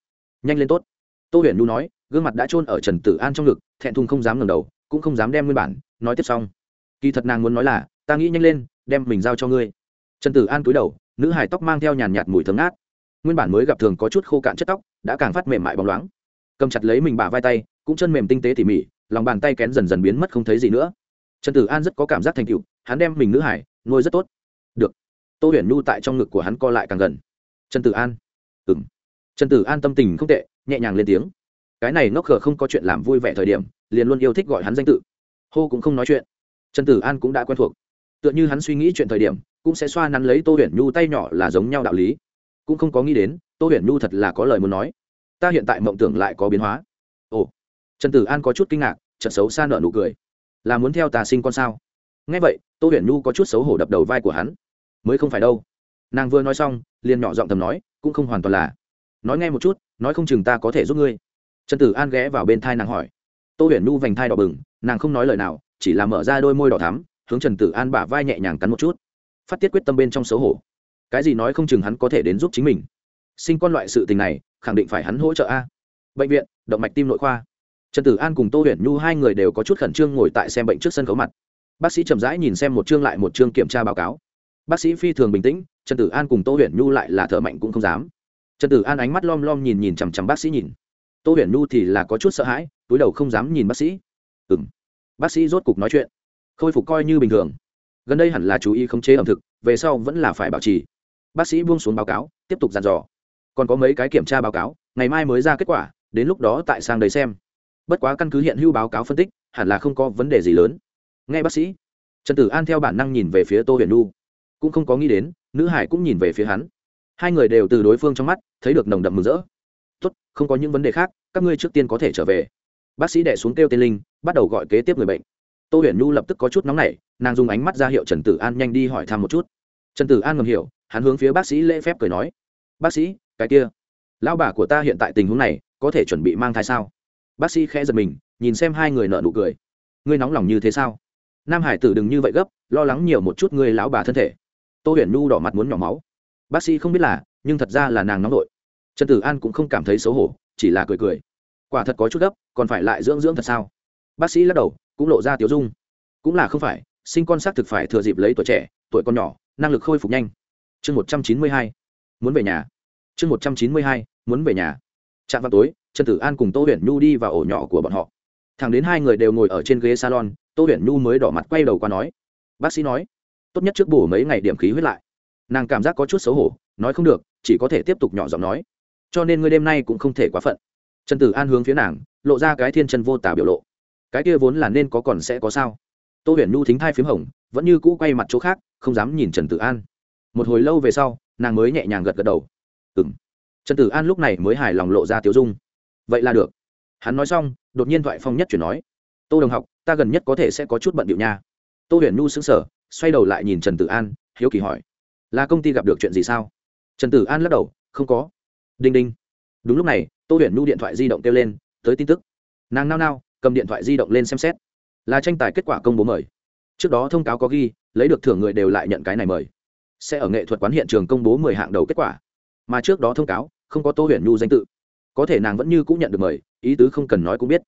Nhanh lên tốt. Tô huyền nhu nói, gương mặt đã trôn ở trần tử an trong ngực, thẹn thùng không dám ngẩng đầu, cũng không dám đem nguyên bản, nói tiếp xong. Kỳ thật nàng muốn nói là, ta nghĩ nhanh lên, đem mình giao cho ngươi. Trần tử an cúi đầu, nữ hải tóc mang theo nhàn nhạt mùi thơm ngát. Nguyên bản mới gặp thường có chút khô cạn chất tóc, đã càng phát mềm mại bóng loáng. Cầm chặt lấy mình bả vai tay, cũng chân mềm tinh tế tỉ mỉ, lòng bàn tay kén dần dần biến mất không thấy gì nữa. Trần tử an rất có cảm giác thành tựu, hắn đem mình nữ hải nuôi rất tốt. Được tô huyền nhu tại trong ngực của hắn co lại càng gần. Trần tử an. Ừng trần tử an tâm tình không tệ, nhẹ nhàng lên tiếng. Cái này ngốc khờ không có chuyện làm vui vẻ thời điểm, liền luôn yêu thích gọi hắn danh tự. Hô cũng không nói chuyện. Trần tử an cũng đã quen thuộc. Tựa như hắn suy nghĩ chuyện thời điểm, cũng sẽ xoa nắn lấy tô huyền nhu tay nhỏ là giống nhau đạo lý. Cũng không có nghĩ đến, tô huyền nhu thật là có lời muốn nói. Ta hiện tại mộng tưởng lại có biến hóa. Ồ. Trần tử an có chút kinh ngạc trận xấu xa nợ nụ cười. Là muốn theo tà sinh con sao? Ngay vậy, tô huyền nhu có chút xấu hổ đập đầu vai của hắn mới không phải đâu. Nàng vừa nói xong, liền nhỏ giọng thầm nói, cũng không hoàn toàn là. Nói nghe một chút, nói không chừng ta có thể giúp ngươi. Trần tử an ghé vào bên thai nàng hỏi. Tô huyền Nu vành thai đỏ bừng, nàng không nói lời nào, chỉ là mở ra đôi môi đỏ thắm, hướng trần tử an bả vai nhẹ nhàng cắn một chút. Phát tiết quyết tâm bên trong xấu hổ. Cái gì nói không chừng hắn có thể đến giúp chính mình. Sinh con loại sự tình này, khẳng định phải hắn hỗ trợ a. Bệnh viện, động mạch tim nội khoa. Trần tử an cùng tô huyền nhu hai người đều có chút khẩn trương ngồi tại xem bệnh trước sân khấu mặt. Bác sĩ chậm rãi nhìn xem một chương lại một chương kiểm tra báo cáo bác sĩ phi thường bình tĩnh, trần tử an cùng tô huyền nhu lại là thợ mạnh cũng không dám. Trần tử an ánh mắt lom lom nhìn nhìn chằm chằm bác sĩ nhìn. Tô huyền nhu thì là có chút sợ hãi, túi đầu không dám nhìn bác sĩ. Ừ m bác sĩ rốt cục nói chuyện. Khôi phục coi như bình thường. Gần đây hẳn là chú ý khống chế ẩm thực, về sau vẫn là phải bảo trì. Bác sĩ buông xuống báo cáo, tiếp tục dàn dò. Còn có mấy cái kiểm tra báo cáo, ngày mai mới ra kết quả, đến lúc đó tại sang đấy xem. Bất quá căn cứ hiện hữu báo cáo phân tích, hẳn là không có vấn đề gì lớn. Nghe bác sĩ, trần tử an theo bản năng nhìn về phía tô huyền nu cũng không có nghĩ đến, nữ hải cũng nhìn về phía hắn. Hai người đều từ đối phương trong mắt thấy được nồng đậm mừng rỡ. Tốt, không có những vấn đề khác, các ngươi trước tiên có thể trở về. Bác sĩ đẻ xuống kêu tên linh, bắt đầu gọi kế tiếp người bệnh. Tô huyền nhu lập tức có chút nóng nảy, nàng dùng ánh mắt ra hiệu trần tử an nhanh đi hỏi thăm một chút. Trần tử an ngầm hiểu, hắn hướng phía bác sĩ lễ phép cười nói, bác sĩ, cái kia, lão bà của ta hiện tại tình huống này, có thể chuẩn bị mang thai sao? Bác sĩ khẽ giật mình, nhìn xem hai người nợ nụ cười. Ngươi nóng lòng như thế sao? Nam hải tử đừng như vậy gấp, lo lắng nhiều một chút ngươi lão bà thân thể tô huyền nhu đỏ mặt muốn nhỏ máu. Bác sĩ không biết là, nhưng thật ra là nàng nóng nội. Trần tử an cũng không cảm thấy xấu hổ, chỉ là cười cười. Quả thật có chút gấp, còn phải lại dưỡng dưỡng thật sao? Bác sĩ lắc đầu, cũng lộ ra tiếu dung. Cũng là không phải, sinh con xác thực phải thừa dịp lấy tuổi trẻ, tuổi con nhỏ, năng lực khôi phục nhanh. Chương một trăm chín mươi hai, muốn về nhà. Chương một trăm chín mươi hai, muốn về nhà. Trạm vào tối, trần tử an cùng tô huyền nhu đi vào ổ nhỏ của bọn họ. Thẳng đến hai người đều ngồi ở trên ghế salon, tô huyền nhu mới đỏ mặt quay đầu qua nói. Bác sĩ nói tốt nhất trước bổ mấy ngày điểm khí huyết lại. Nàng cảm giác có chút xấu hổ, nói không được, chỉ có thể tiếp tục nhỏ giọng nói. Cho nên ngươi đêm nay cũng không thể quá phận. Trần tử an hướng phía nàng, lộ ra cái thiên chân vô tả biểu lộ. Cái kia vốn là nên có còn sẽ có sao? Tô huyền nhu thính thai p h í m hồng, vẫn như cũ quay mặt chỗ khác, không dám nhìn trần tử an. Một hồi lâu về sau, nàng mới nhẹ nhàng gật gật đầu. Ừ m trần tử an lúc này mới hài lòng lộ ra tiếu dung. Vậy là được. Hắn nói xong, đột nhiên thoại phong nhất chuyển nói. Tô đồng học, ta gần nhất có thể sẽ có chút bận điệu nha. Tô huyền nhu xứng sở xoay đầu lại nhìn trần tử an, hiếu kỳ hỏi, là công ty gặp được chuyện gì sao? Trần tử an lắc đầu, không có. Đinh đinh. Đúng lúc này, tô huyền nhu điện thoại di động kêu lên, tới tin tức. Nàng nao nao, cầm điện thoại di động lên xem xét. Là tranh tài kết quả công bố mời. Trước đó thông cáo có ghi, lấy được thưởng người đều lại nhận cái này mời. Sẽ ở nghệ thuật quán hiện trường công bố mười hạng đầu kết quả. Mà trước đó thông cáo, không có tô huyền nhu danh tự. Có thể nàng vẫn như cũng nhận được mời, ý tứ không cần nói cũng biết.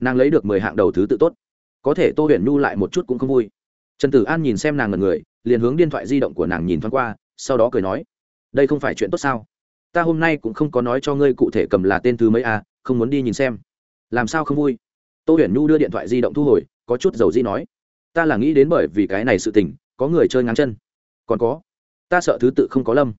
Nàng lấy được mười hạng đầu thứ tự tốt. Có thể tô huyền nhu lại một chút cũng không vui trần tử an nhìn xem nàng ngần người, liền hướng điện thoại di động của nàng nhìn thoáng qua, sau đó cười nói, đây không phải chuyện tốt sao? Ta hôm nay cũng không có nói cho ngươi cụ thể cầm là tên thứ mấy a không muốn đi nhìn xem. Làm sao không vui? Tô huyền nhu đưa điện thoại di động thu hồi, có chút dầu di nói, ta là nghĩ đến bởi vì cái này sự tình, có người chơi ngang chân. Còn có? Ta sợ thứ tự không có lâm.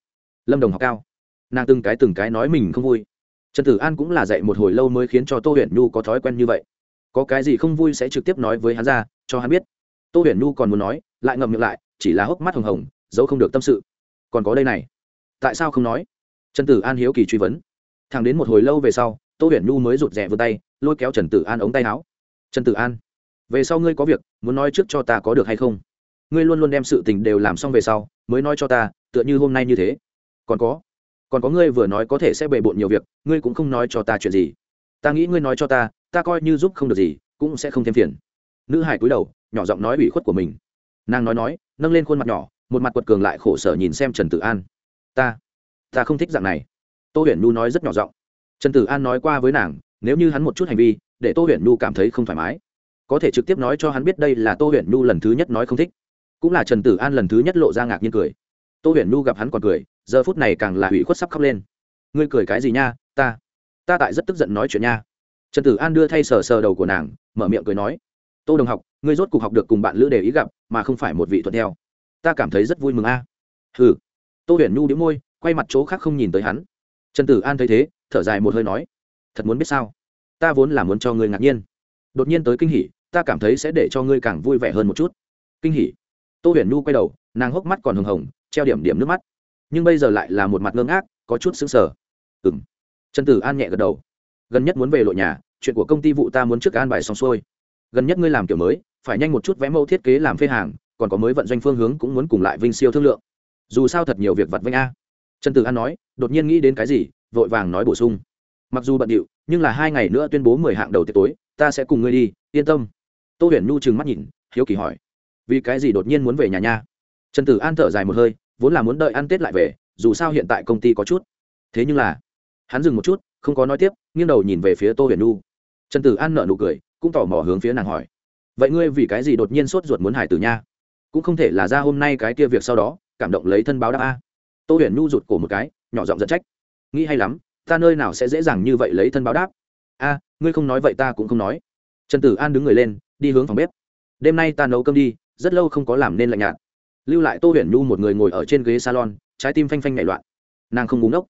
Lâm đồng học cao. Nàng từng cái từng cái nói mình không vui. Trần tử an cũng là dạy một hồi lâu mới khiến cho tô huyền nhu có thói quen như vậy. Có cái gì không vui sẽ trực tiếp nói với hắn ra, cho hắn biết tô huyền nhu còn muốn nói, lại ngậm miệng lại, chỉ là hốc mắt hồng hồng dẫu không được tâm sự. Còn có đây này. Tại sao không nói? Trần tử an hiếu kỳ truy vấn. Thẳng đến một hồi lâu về sau, tô huyền nhu mới rụt rè vươn tay, lôi kéo trần tử an ống tay áo. Trần tử an, về sau ngươi có việc, muốn nói trước cho ta có được hay không? Ngươi luôn luôn đem sự tình đều làm xong về sau, mới nói cho ta, tựa như hôm nay như thế. Còn có còn có ngươi vừa nói có thể sẽ bề bộn nhiều việc, ngươi cũng không nói cho ta chuyện gì. Ta nghĩ ngươi nói cho ta ta coi như giúp không được gì, cũng sẽ không thêm phiền. Nữ hải cúi đầu nhỏ giọng nói ủy khuất của mình. Nàng nói nói, nâng lên khuôn mặt nhỏ, một mặt quật cường lại khổ sở nhìn xem trần tử an. Ta ta không thích dạng này. Tô huyền nhu nói rất nhỏ giọng. Trần tử an nói qua với nàng, nếu như hắn một chút hành vi, để tô huyền nhu cảm thấy không thoải mái. Có thể trực tiếp nói cho hắn biết đây là tô huyền nhu lần thứ nhất nói không thích. Cũng là trần tử an lần thứ nhất lộ ra ngạc nhiên cười. Tô huyền nhu gặp hắn còn cười, giờ phút này càng là hủy khuất sắp khóc lên. Ngươi cười cái gì nha, ta ta tại rất tức giận nói chuyện nha. Trần tử an đưa thay sờ sờ đầu của nàng, mở miệng cười nói tô đồng học, ngươi rốt cuộc học được cùng bạn lữ để ý gặp, mà không phải một vị thuận theo. Ta cảm thấy rất vui mừng a. À. hừ. Tô huyền nhu đĩu môi, quay mặt chỗ khác không nhìn tới hắn. Trần tử an thấy thế, thở dài một hơi nói, thật muốn biết sao? Ta vốn là muốn cho ngươi ngạc nhiên. Đột nhiên tới kinh hỉ, ta cảm thấy sẽ để cho ngươi càng vui vẻ hơn một chút. Kinh hỉ. Tô huyền nhu quay đầu, nàng hốc mắt còn hừng hồng, treo điểm điểm nước mắt. Nhưng bây giờ lại là một mặt ngơ ngác, có chút xứng sờ. ừ m trần tử an nhẹ gật đầu. Gần nhất muốn về lộ nhà, chuyện của công ty vụ ta muốn trước an bài xong xuôi gần nhất ngươi làm kiểu mới, phải nhanh một chút vẽ mẫu thiết kế làm phê hàng, còn có mới vận doanh phương hướng cũng muốn cùng lại vinh siêu thương lượng. Dù sao thật nhiều việc vặt vanh a. Trần tử an nói, đột nhiên nghĩ đến cái gì, vội vàng nói bổ sung. Mặc dù bận điệu, nhưng là hai ngày nữa tuyên bố mười hạng đầu tiệc tối, ta sẽ cùng ngươi đi, yên tâm. Tô huyền nhu trừng mắt nhìn, hiếu kỳ hỏi, vì cái gì đột nhiên muốn về nhà nha? Trần tử an thở dài một hơi, vốn là muốn đợi ăn tết lại về, dù sao hiện tại công ty có chút. Thế nhưng là, hắn dừng một chút, không có nói tiếp, nghiêng đầu nhìn về phía tô huyền nhu. Trần tử an nợ nụ cười cũng tỏ mò hướng phía nàng hỏi. Vậy ngươi vì cái gì đột nhiên sốt ruột muốn hải tử nha? Cũng không thể là ra hôm nay cái kia việc sau đó, cảm động lấy thân báo đáp a. Tô huyền nhu rụt cổ một cái, nhỏ giọng dẫn trách. Nghĩ hay lắm, ta nơi nào sẽ dễ dàng như vậy lấy thân báo đáp? A, ngươi không nói vậy ta cũng không nói. Trần tử an đứng người lên, đi hướng phòng bếp. Đêm nay ta nấu cơm đi, rất lâu không có làm nên lạnh nhạt. Lưu lại tô huyền nhu một người ngồi ở trên ghế salon, trái tim phanh phanh nhảy loạn. Nàng không búng ốc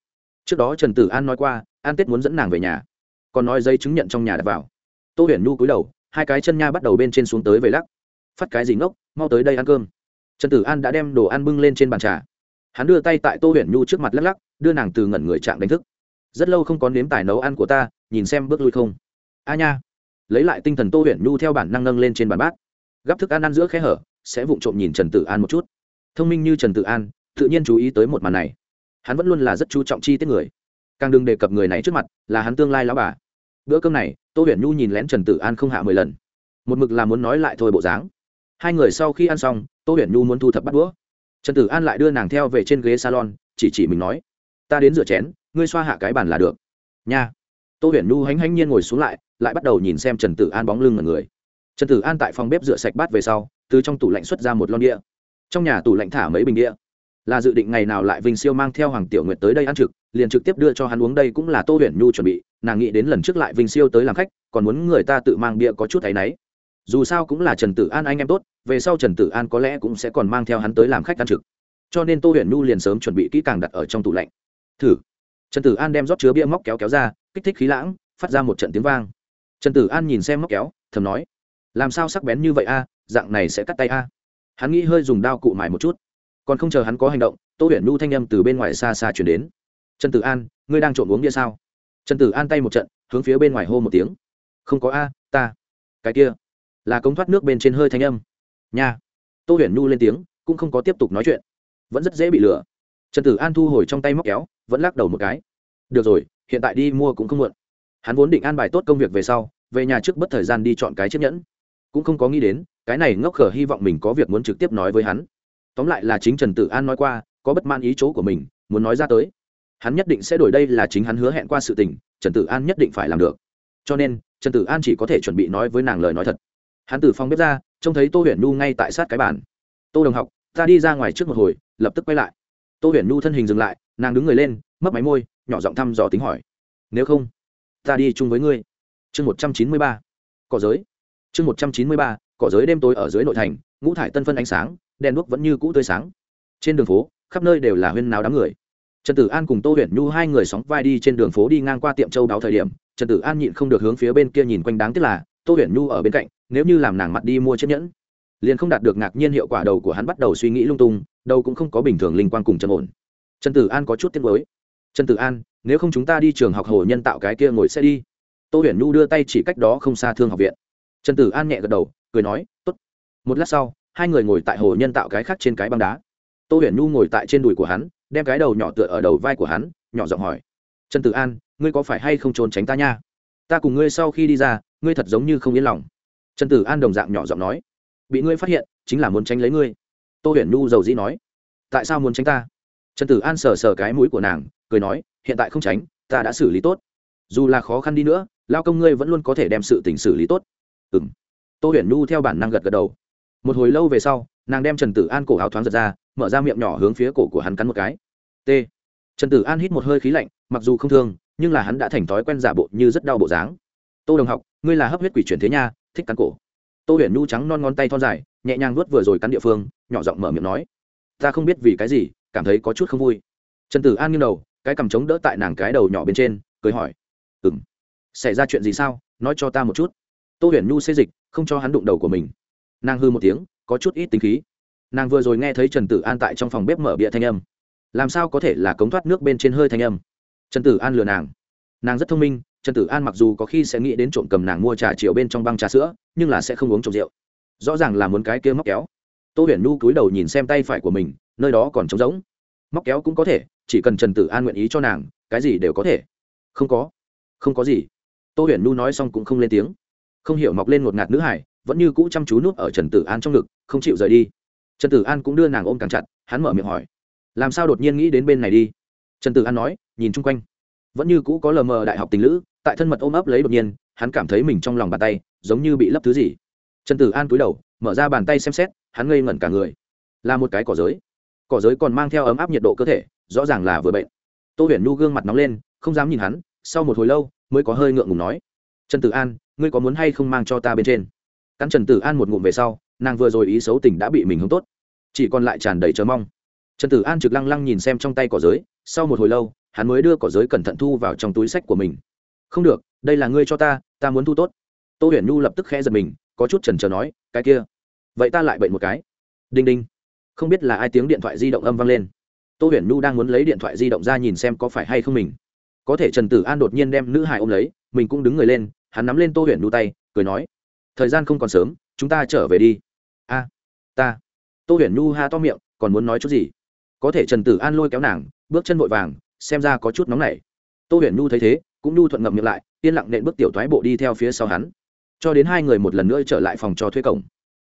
trước đó trần tử an nói qua, an tết muốn dẫn nàng về nhà. Còn nói giấy chứng nhận trong nhà đặt vào tô huyền nhu cúi đầu, hai cái chân nha bắt đầu bên trên xuống tới về lắc. Phát cái gì ngốc, mau tới đây ăn cơm. Trần tử an đã đem đồ ăn bưng lên trên bàn trà. Hắn đưa tay tại tô huyền nhu trước mặt lắc lắc, đưa nàng từ ngẩn người trạng đánh thức. Rất lâu không có nếm tài nấu ăn của ta, nhìn xem bước lui không. A nha. Lấy lại tinh thần tô huyền nhu theo bản năng nâng lên trên bàn bát. Gắp thức ăn ăn giữa khe hở, sẽ vụng trộm nhìn trần tử an một chút. Thông minh như trần tử an, tự nhiên chú ý tới một màn này. Hắn vẫn luôn là rất chú trọng chi tiết người. Càng đừng đề cập người này trước mặt, là hắn tương lai lão bà. Bữa cơm này tô huyền nhu nhìn lén trần tử an không hạ mười lần. Một mực là muốn nói lại thôi bộ dáng. Hai người sau khi ăn xong, tô huyền nhu muốn thu thập bắt đũa. Trần tử an lại đưa nàng theo về trên ghế salon, chỉ chỉ mình nói, ta đến rửa chén, ngươi xoa hạ cái bàn là được. Nha. Tô huyền nhu hánh hánh nhiên ngồi xuống lại lại bắt đầu nhìn xem trần tử an bóng lưng ở người. Trần tử an tại phòng bếp rửa sạch bát về sau, từ trong tủ lạnh xuất ra một lon đĩa. Trong nhà tủ lạnh thả mấy bình đĩa là dự định ngày nào lại vinh siêu mang theo hoàng tiểu nguyệt tới đây ăn trực, liền trực tiếp đưa cho hắn uống đây cũng là tô huyền nhu chuẩn bị, nàng nghĩ đến lần trước lại vinh siêu tới làm khách, còn muốn người ta tự mang bia có chút thấy náy. Dù sao cũng là trần tử an anh em tốt, về sau trần tử an có lẽ cũng sẽ còn mang theo hắn tới làm khách ăn trực. Cho nên tô huyền nhu liền sớm chuẩn bị kỹ càng đặt ở trong tủ lạnh. Thử. Trần tử an đem rót chứa bia móc kéo kéo ra, kích thích khí lãng, phát ra một trận tiếng vang. Trần tử an nhìn xem móc kéo, thầm nói, làm sao sắc bén như vậy a, dạng này sẽ cắt tay a? Hắn nghĩ hơi dùng đao cụ mài một chút còn không chờ hắn có hành động, tô huyền nhu thanh â m từ bên ngoài xa xa chuyển đến. Trần tử an, ngươi đang trộn uống bia sao? Trần tử an tay một trận, hướng phía bên ngoài hô một tiếng. Không có a, ta. Cái kia, là cống thoát nước bên trên hơi thanh âm. Nha. Tô huyền nhu lên tiếng, cũng không có tiếp tục nói chuyện. Vẫn rất dễ bị lừa. Trần tử an thu hồi trong tay móc kéo, vẫn lắc đầu một cái. Được rồi, hiện tại đi mua cũng không muộn. Hắn vốn định an bài tốt công việc về sau, về nhà trước bất thời gian đi chọn cái chiếc nhẫn. Cũng không có nghĩ đến, cái này ngốc khở hy vọng mình có việc muốn trực tiếp nói với hắn tóm lại là chính trần tử an nói qua, có bất man ý chỗ của mình, muốn nói ra tới. Hắn nhất định sẽ đổi đây là chính hắn hứa hẹn qua sự tình, trần tử an nhất định phải làm được. Cho nên, trần tử an chỉ có thể chuẩn bị nói với nàng lời nói thật. Hắn từ phòng bếp ra, trông thấy tô huyền nhu ngay tại sát cái bàn. Tô đồng học, ta đi ra ngoài trước một hồi, lập tức quay lại. Tô huyền nhu thân hình dừng lại, nàng đứng người lên, mấp máy môi, nhỏ giọng thăm dò tính hỏi. Nếu không, ta đi chung với ngươi. Chương một trăm chín mươi ba, cỏ giới. Chương một trăm chín mươi ba, cỏ giới đêm tối ở dưới nội thành, ngũ thải tân phân ánh sáng đèn đuốc vẫn như cũ tươi sáng. Trên đường phố, khắp nơi đều là huyên náo đám người. Trần tử an cùng tô huyền nhu hai người sóng vai đi trên đường phố đi ngang qua tiệm châu đáo thời điểm, trần tử an nhịn không được hướng phía bên kia nhìn quanh đáng tiếc là, tô huyền nhu ở bên cạnh, nếu như làm nàng mặt đi mua chiếc nhẫn, liền không đạt được ngạc nhiên hiệu quả đầu của hắn bắt đầu suy nghĩ lung tung đâu cũng không có bình thường linh quang cùng trầm ổn. Trần tử an có chút tiếc mới trần tử an, nếu không chúng ta đi trường học hồ nhân tạo cái kia ngồi xe đi. Tô huyền nhu đưa tay chỉ cách đó không xa thương học viện. Trần tử an nhẹ gật đầu, cười nói t ố t một lát sau hai người ngồi tại hồ nhân tạo cái khác trên cái băng đá. Tô huyền nhu ngồi tại trên đùi của hắn, đem cái đầu nhỏ tựa ở đầu vai của hắn, nhỏ giọng hỏi. Trần tử an, ngươi có phải hay không trốn tránh ta nha? Ta cùng ngươi sau khi đi ra, ngươi thật giống như không yên lòng. Trần tử an đồng dạng nhỏ giọng nói. Bị ngươi phát hiện, chính là muốn tránh lấy ngươi. Tô huyền nhu giàu dĩ nói. Tại sao muốn tránh ta? Trần tử an sờ sờ cái mũi của nàng, cười nói. Hiện tại không tránh, ta đã xử lý tốt. Dù là khó khăn đi nữa, lao công ngươi vẫn luôn có thể đem sự tình xử lý tốt. Ừ m tô huyền nhu theo bản năng gật gật đầu một hồi lâu về sau, nàng đem trần tử an cổ áo thoáng giật ra, mở ra miệng nhỏ hướng phía cổ của hắn cắn một cái. T. Trần tử an hít một hơi khí lạnh, mặc dù không thương, nhưng là hắn đã thành thói quen giả bộ như rất đau bộ dáng. Tô đồng học, ngươi là hấp huyết quỷ chuyển thế nha, thích cắn cổ. Tô huyền Nu trắng non ngón tay thon dài, nhẹ nhàng nuốt vừa rồi cắn địa phương, nhỏ giọng mở miệng nói. Ta không biết vì cái gì, cảm thấy có chút không vui. Trần tử an nghiêng đầu, cái cằm trống đỡ tại nàng cái đầu nhỏ bên trên, cười hỏi. Ừ m xảy ra chuyện gì sao? Nói cho ta một chút. Tô huyền Nu xê dịch, không cho hắn đụng đầu của mình nàng hư một tiếng, có chút ít tính khí. Nàng vừa rồi nghe thấy trần tử an tại trong phòng bếp mở bịa thanh âm. Làm sao có thể là cống thoát nước bên trên hơi thanh âm? Trần tử an lừa nàng. Nàng rất thông minh, trần tử an mặc dù có khi sẽ nghĩ đến trộm cầm nàng mua trà chiều bên trong băng trà sữa, nhưng là sẽ không uống trộm rượu. Rõ ràng là muốn cái kia móc kéo. Tô huyền nu cúi đầu nhìn xem tay phải của mình, nơi đó còn trống rỗng. Móc kéo cũng có thể, chỉ cần trần tử an nguyện ý cho nàng, cái gì đều có thể. Không có. Không có gì. Tô huyền nu nói xong cũng không lên tiếng. Không hiểu mọc lên một ngạt nữ hải vẫn như cũ chăm chú nuốt ở trần tử an trong ngực, không chịu rời đi. Trần tử an cũng đưa nàng ôm càng chặt, hắn mở miệng hỏi, làm sao đột nhiên nghĩ đến bên này đi? Trần tử an nói, nhìn chung quanh, vẫn như cũ có lờ mờ đại học tình lữ, tại thân mật ôm ấp lấy đột nhiên, hắn cảm thấy mình trong lòng bàn tay giống như bị lấp thứ gì. Trần tử an cúi đầu, mở ra bàn tay xem xét, hắn ngây ngẩn cả người. Là một cái cỏ giới. Cỏ giới còn mang theo ấm áp nhiệt độ cơ thể, rõ ràng là vừa bệnh. Tô huyền Nu gương mặt nóng lên, không dám nhìn hắn, sau một hồi lâu, mới có hơi ngượng ngùng nói, trần tử an, ngươi có muốn hay không mang cho ta bên trên? Cắn trần tử an một ngụm về sau, nàng vừa rồi ý xấu tình đã bị mình hướng tốt. Chỉ còn lại tràn đầy chờ mong. Trần tử an trực lăng lăng nhìn xem trong tay cỏ giới, sau một hồi lâu, hắn mới đưa cỏ giới cẩn thận thu vào trong túi sách của mình. Không được, đây là ngươi cho ta ta muốn thu tốt. Tô huyền nhu lập tức khẽ giật mình, có chút trần trờ nói, cái kia, vậy ta lại bệnh một cái. Đinh đinh. Không biết là ai tiếng điện thoại di động âm vang lên. Tô huyền nhu đang muốn lấy điện thoại di động ra nhìn xem có phải hay không mình. Có thể trần tử an đột nhiên đem nữ hải ôm lấy, mình cũng đứng người lên, hắn nắm lên tô huyền nhu tay, cười nói thời gian không còn sớm, chúng ta trở về đi. A, ta. Tô huyền nhu ha to miệng, còn muốn nói chút gì? Có thể trần tử an lôi kéo nàng, bước chân vội vàng, xem ra có chút nóng nảy. Tô huyền nhu thấy thế, cũng nhu thuận ngậm miệng lại, yên lặng nện bước tiểu thoái bộ đi theo phía sau hắn. Cho đến hai người một lần nữa trở lại phòng cho thuê cổng.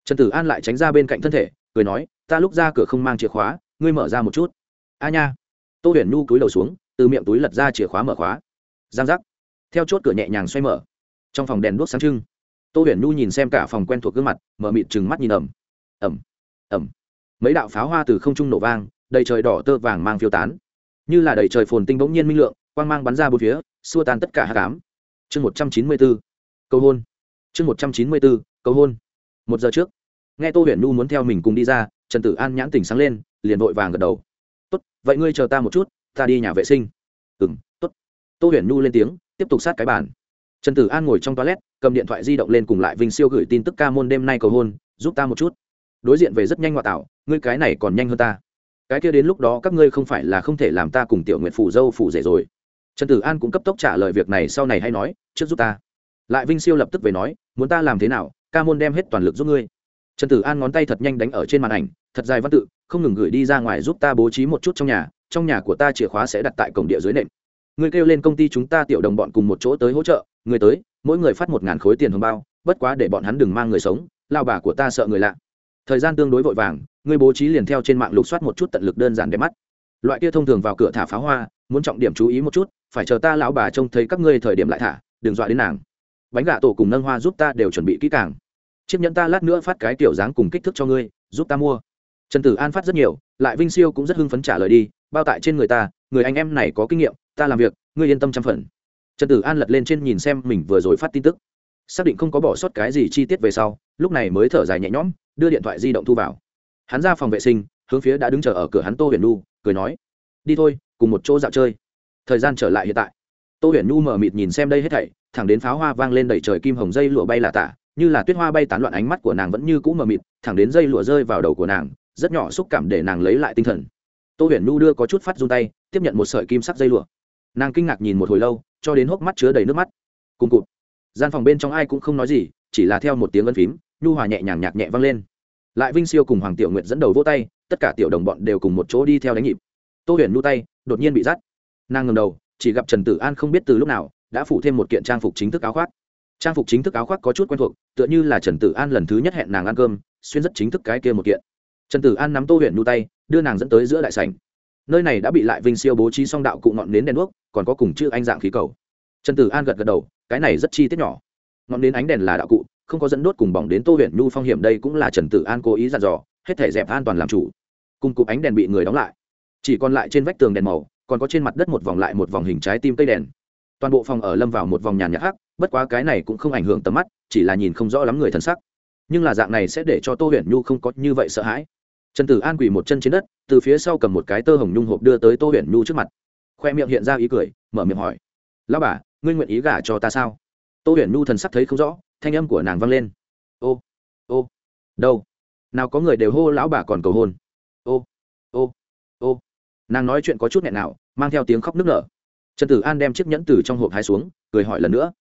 Trần tử an lại tránh ra bên cạnh thân thể, cười nói, ta lúc ra cửa không mang chìa khóa, ngươi mở ra một chút. A nha. Tô huyền nhu cúi đầu xuống, từ miệng túi lật ra chìa khóa mở khóa. Giang giác. Theo chốt cửa nhẹ nhàng xoay mở. Trong phòng đèn đuốc sáng trưng tô huyền nhu nhìn xem cả phòng quen thuộc gương mặt, mở mịt chừng mắt nhìn ẩm ẩm ẩm mấy đạo pháo hoa từ không trung nổ vang, đầy trời đỏ tơ vàng mang phiêu tán. Như là đầy trời phồn tinh bỗng nhiên minh lượng, quang mang bắn ra bốn phía, xua tan tất cả hạ cám chương một trăm chín mươi bốn câu hôn. Chương một trăm chín mươi bốn câu hôn. Một giờ trước, nghe tô huyền nhu muốn theo mình cùng đi ra, trần tử an nhãn tỉnh sáng lên, liền vội vàng gật đầu. Tốt, vậy ngươi chờ ta một chút, ta đi nhà vệ sinh. Ừ m tốt. Tô huyền nhu lên tiếng, tiếp tục sát cái bàn. Trần tử an ngồi trong toilet cầm điện thoại di động lên cùng lại vinh siêu gửi tin tức ca môn đêm nay cầu hôn, giúp ta một chút. Đối diện về rất nhanh ngoại tạo, ngươi cái này còn nhanh hơn ta. Cái kia đến lúc đó các ngươi không phải là không thể làm ta cùng tiểu nguyện phủ dâu phủ rể rồi. Trần tử an cũng cấp tốc trả lời việc này sau này hay nói, trước giúp ta. Lại vinh siêu lập tức về nói, muốn ta làm thế nào, ca môn đem hết toàn lực giúp ngươi. Trần tử an ngón tay thật nhanh đánh ở trên màn ảnh, thật dài văn tự, không ngừng gửi đi ra ngoài giúp ta bố trí một chút trong nhà trong nhà của ta chìa khóa sẽ đặt tại cổng địa dưới nệm. Ngươi kêu lên công ty chúng ta tiểu đồng bọn cùng một chỗ tới hỗ trợ người tới, mỗi người phát một ngàn khối tiền hồng bao, bất quá để bọn hắn đừng mang người sống, lao bà của ta sợ người lạ. Thời gian tương đối vội vàng ngươi bố trí liền theo trên mạng lục soát một chút tận lực đơn giản đẹp mắt. Loại kia thông thường vào cửa thả pháo hoa, muốn trọng điểm chú ý một chút, phải chờ ta lão bà trông thấy các ngươi thời điểm lại thả, đừng dọa đến nàng. Bánh gà tổ cùng nâng hoa giúp ta đều chuẩn bị kỹ càng. Chiếc nhẫn ta lát nữa phát cái kiểu dáng cùng kích thước cho ngươi, giúp ta mua. Trần tử an phát rất nhiều, lại vinh siêu cũng rất hưng phấn trả lời đi, bao tại trên người ta, người anh em này có kinh nghiệm, ta làm việc, ngươi yên tâm trăm phần trần tử an lật lên trên nhìn xem mình vừa rồi phát tin tức. Xác định không có bỏ sót cái gì chi tiết về sau, lúc này mới thở dài nhẹ nhõm, đưa điện thoại di động thu vào. Hắn ra phòng vệ sinh, hướng phía đã đứng chờ ở cửa hắn tô huyền nu, cười nói, đi thôi, cùng một chỗ dạo chơi. Thời gian trở lại hiện tại. Tô huyền nu mở mịt nhìn xem đây hết thảy, thẳng đến pháo hoa vang lên đầy trời kim hồng dây lụa bay là tả, như là tuyết hoa bay tán loạn ánh mắt của nàng vẫn như cũ mờ mịt, thẳng đến dây lụa rơi vào đầu của nàng, rất nhỏ xúc cảm để nàng lấy lại tinh thần. Tô huyền nu đưa có chút phát run tay, tiếp nhận một sợi kim sắc dây lụa nàng kinh ngạc nhìn một hồi lâu, cho đến hốc mắt chứa đầy nước mắt. Cùng cụt. Gian phòng bên trong ai cũng không nói gì, chỉ là theo một tiếng ân phím, nhu hòa nhẹ nhàng nhạc nhẹ vang lên. Lại vinh siêu cùng hoàng tiểu nguyệt dẫn đầu vỗ tay, tất cả tiểu đồng bọn đều cùng một chỗ đi theo đánh nhịp. Tô huyền nu tay, đột nhiên bị dắt. Nàng ngầm đầu, chỉ gặp trần tử an không biết từ lúc nào, đã phủ thêm một kiện trang phục chính thức áo khoác. Trang phục chính thức áo khoác có chút quen thuộc, tựa như là trần tử an lần thứ nhất hẹn nàng ăn cơm, xuyên rất chính thức cái kia một kiện. Trần tử an nắm tô huyền nu tay, đưa nàng dẫn tới giữa đại sảnh nơi này đã bị lại vinh siêu bố trí xong đạo cụ ngọn nến đèn đuốc, còn có cùng chữ anh dạng khí cầu. Trần tử an gật gật đầu, cái này rất chi tiết nhỏ. Ngọn nến ánh đèn là đạo cụ, không có dẫn đốt cùng bỏng đến tô Huyện nhu phong hiểm đây cũng là trần tử an cố ý dặn dò, hết thể dẹp an toàn làm chủ. Cùng cụp ánh đèn bị người đóng lại. Chỉ còn lại trên vách tường đèn màu, còn có trên mặt đất một vòng lại một vòng hình trái tim cây đèn. Toàn bộ phòng ở lâm vào một vòng nhàn nhạc hắc, bất quá cái này cũng không ảnh hưởng tầm mắt, chỉ là nhìn không rõ lắm người thân sắc. Nhưng là dạng này sẽ để cho tô huyền nhu không có như vậy sợ hãi trần tử an quỳ một chân trên đất, từ phía sau cầm một cái tơ hồng nhung hộp đưa tới tô huyền nhu trước mặt. Khoe miệng hiện ra ý cười, mở miệng hỏi. Lao bà, ngươi nguyện ý gả cho ta sao? Tô huyền nhu thần sắc thấy không rõ, thanh âm của nàng vang lên. Ô ô, đâu? Nào có người đều hô lão bà còn cầu hôn. Ô ô ô. Nàng nói chuyện có chút nghẹn nào, mang theo tiếng khóc nức nở. Trần tử an đem chiếc nhẫn từ trong hộp hai xuống, cười hỏi lần nữa.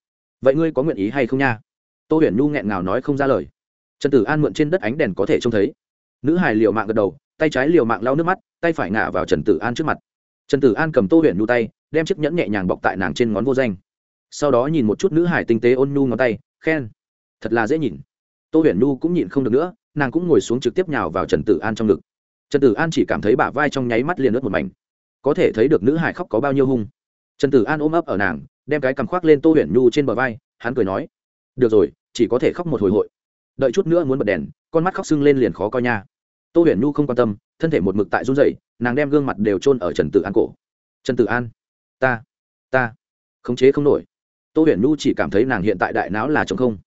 Vậy ngươi có nguyện ý hay không nha? Tô huyền nhu nghẹn ngào nói không ra lời. Trần tử an mượn trên đất ánh đèn có thể trông thấy nữ hải liều mạng gật đầu, tay trái liều mạng lau nước mắt, tay phải ngả vào trần tử an trước mặt. Trần tử an cầm tô huyền nhu tay, đem chiếc nhẫn nhẹ nhàng bọc tại nàng trên ngón vô danh. Sau đó nhìn một chút nữ hải tinh tế ôn nhu ngón tay, khen. Thật là dễ nhìn. Tô huyền nhu cũng nhìn không được nữa, nàng cũng ngồi xuống trực tiếp nhào vào trần tử an trong ngực. Trần tử an chỉ cảm thấy bả vai trong nháy mắt liền ướt một mảnh. Có thể thấy được nữ hải khóc có bao nhiêu hung. Trần tử an ôm ấp ở nàng, đem cái cằm khoác lên tô huyền nhu trên bờ vai, hắn cười nói. Được rồi, chỉ có thể khóc một hồi hội. Đợi chút nữa muốn bật đèn, con mắt khóc sưng lên liền khó coi nha tô huyền nhu không quan tâm, thân thể một mực tại run dậy nàng đem gương mặt đều trôn ở trần tử an cổ. Trần tử an, ta ta, khống chế không nổi. Tô huyền nhu chỉ cảm thấy nàng hiện tại đại não là t không.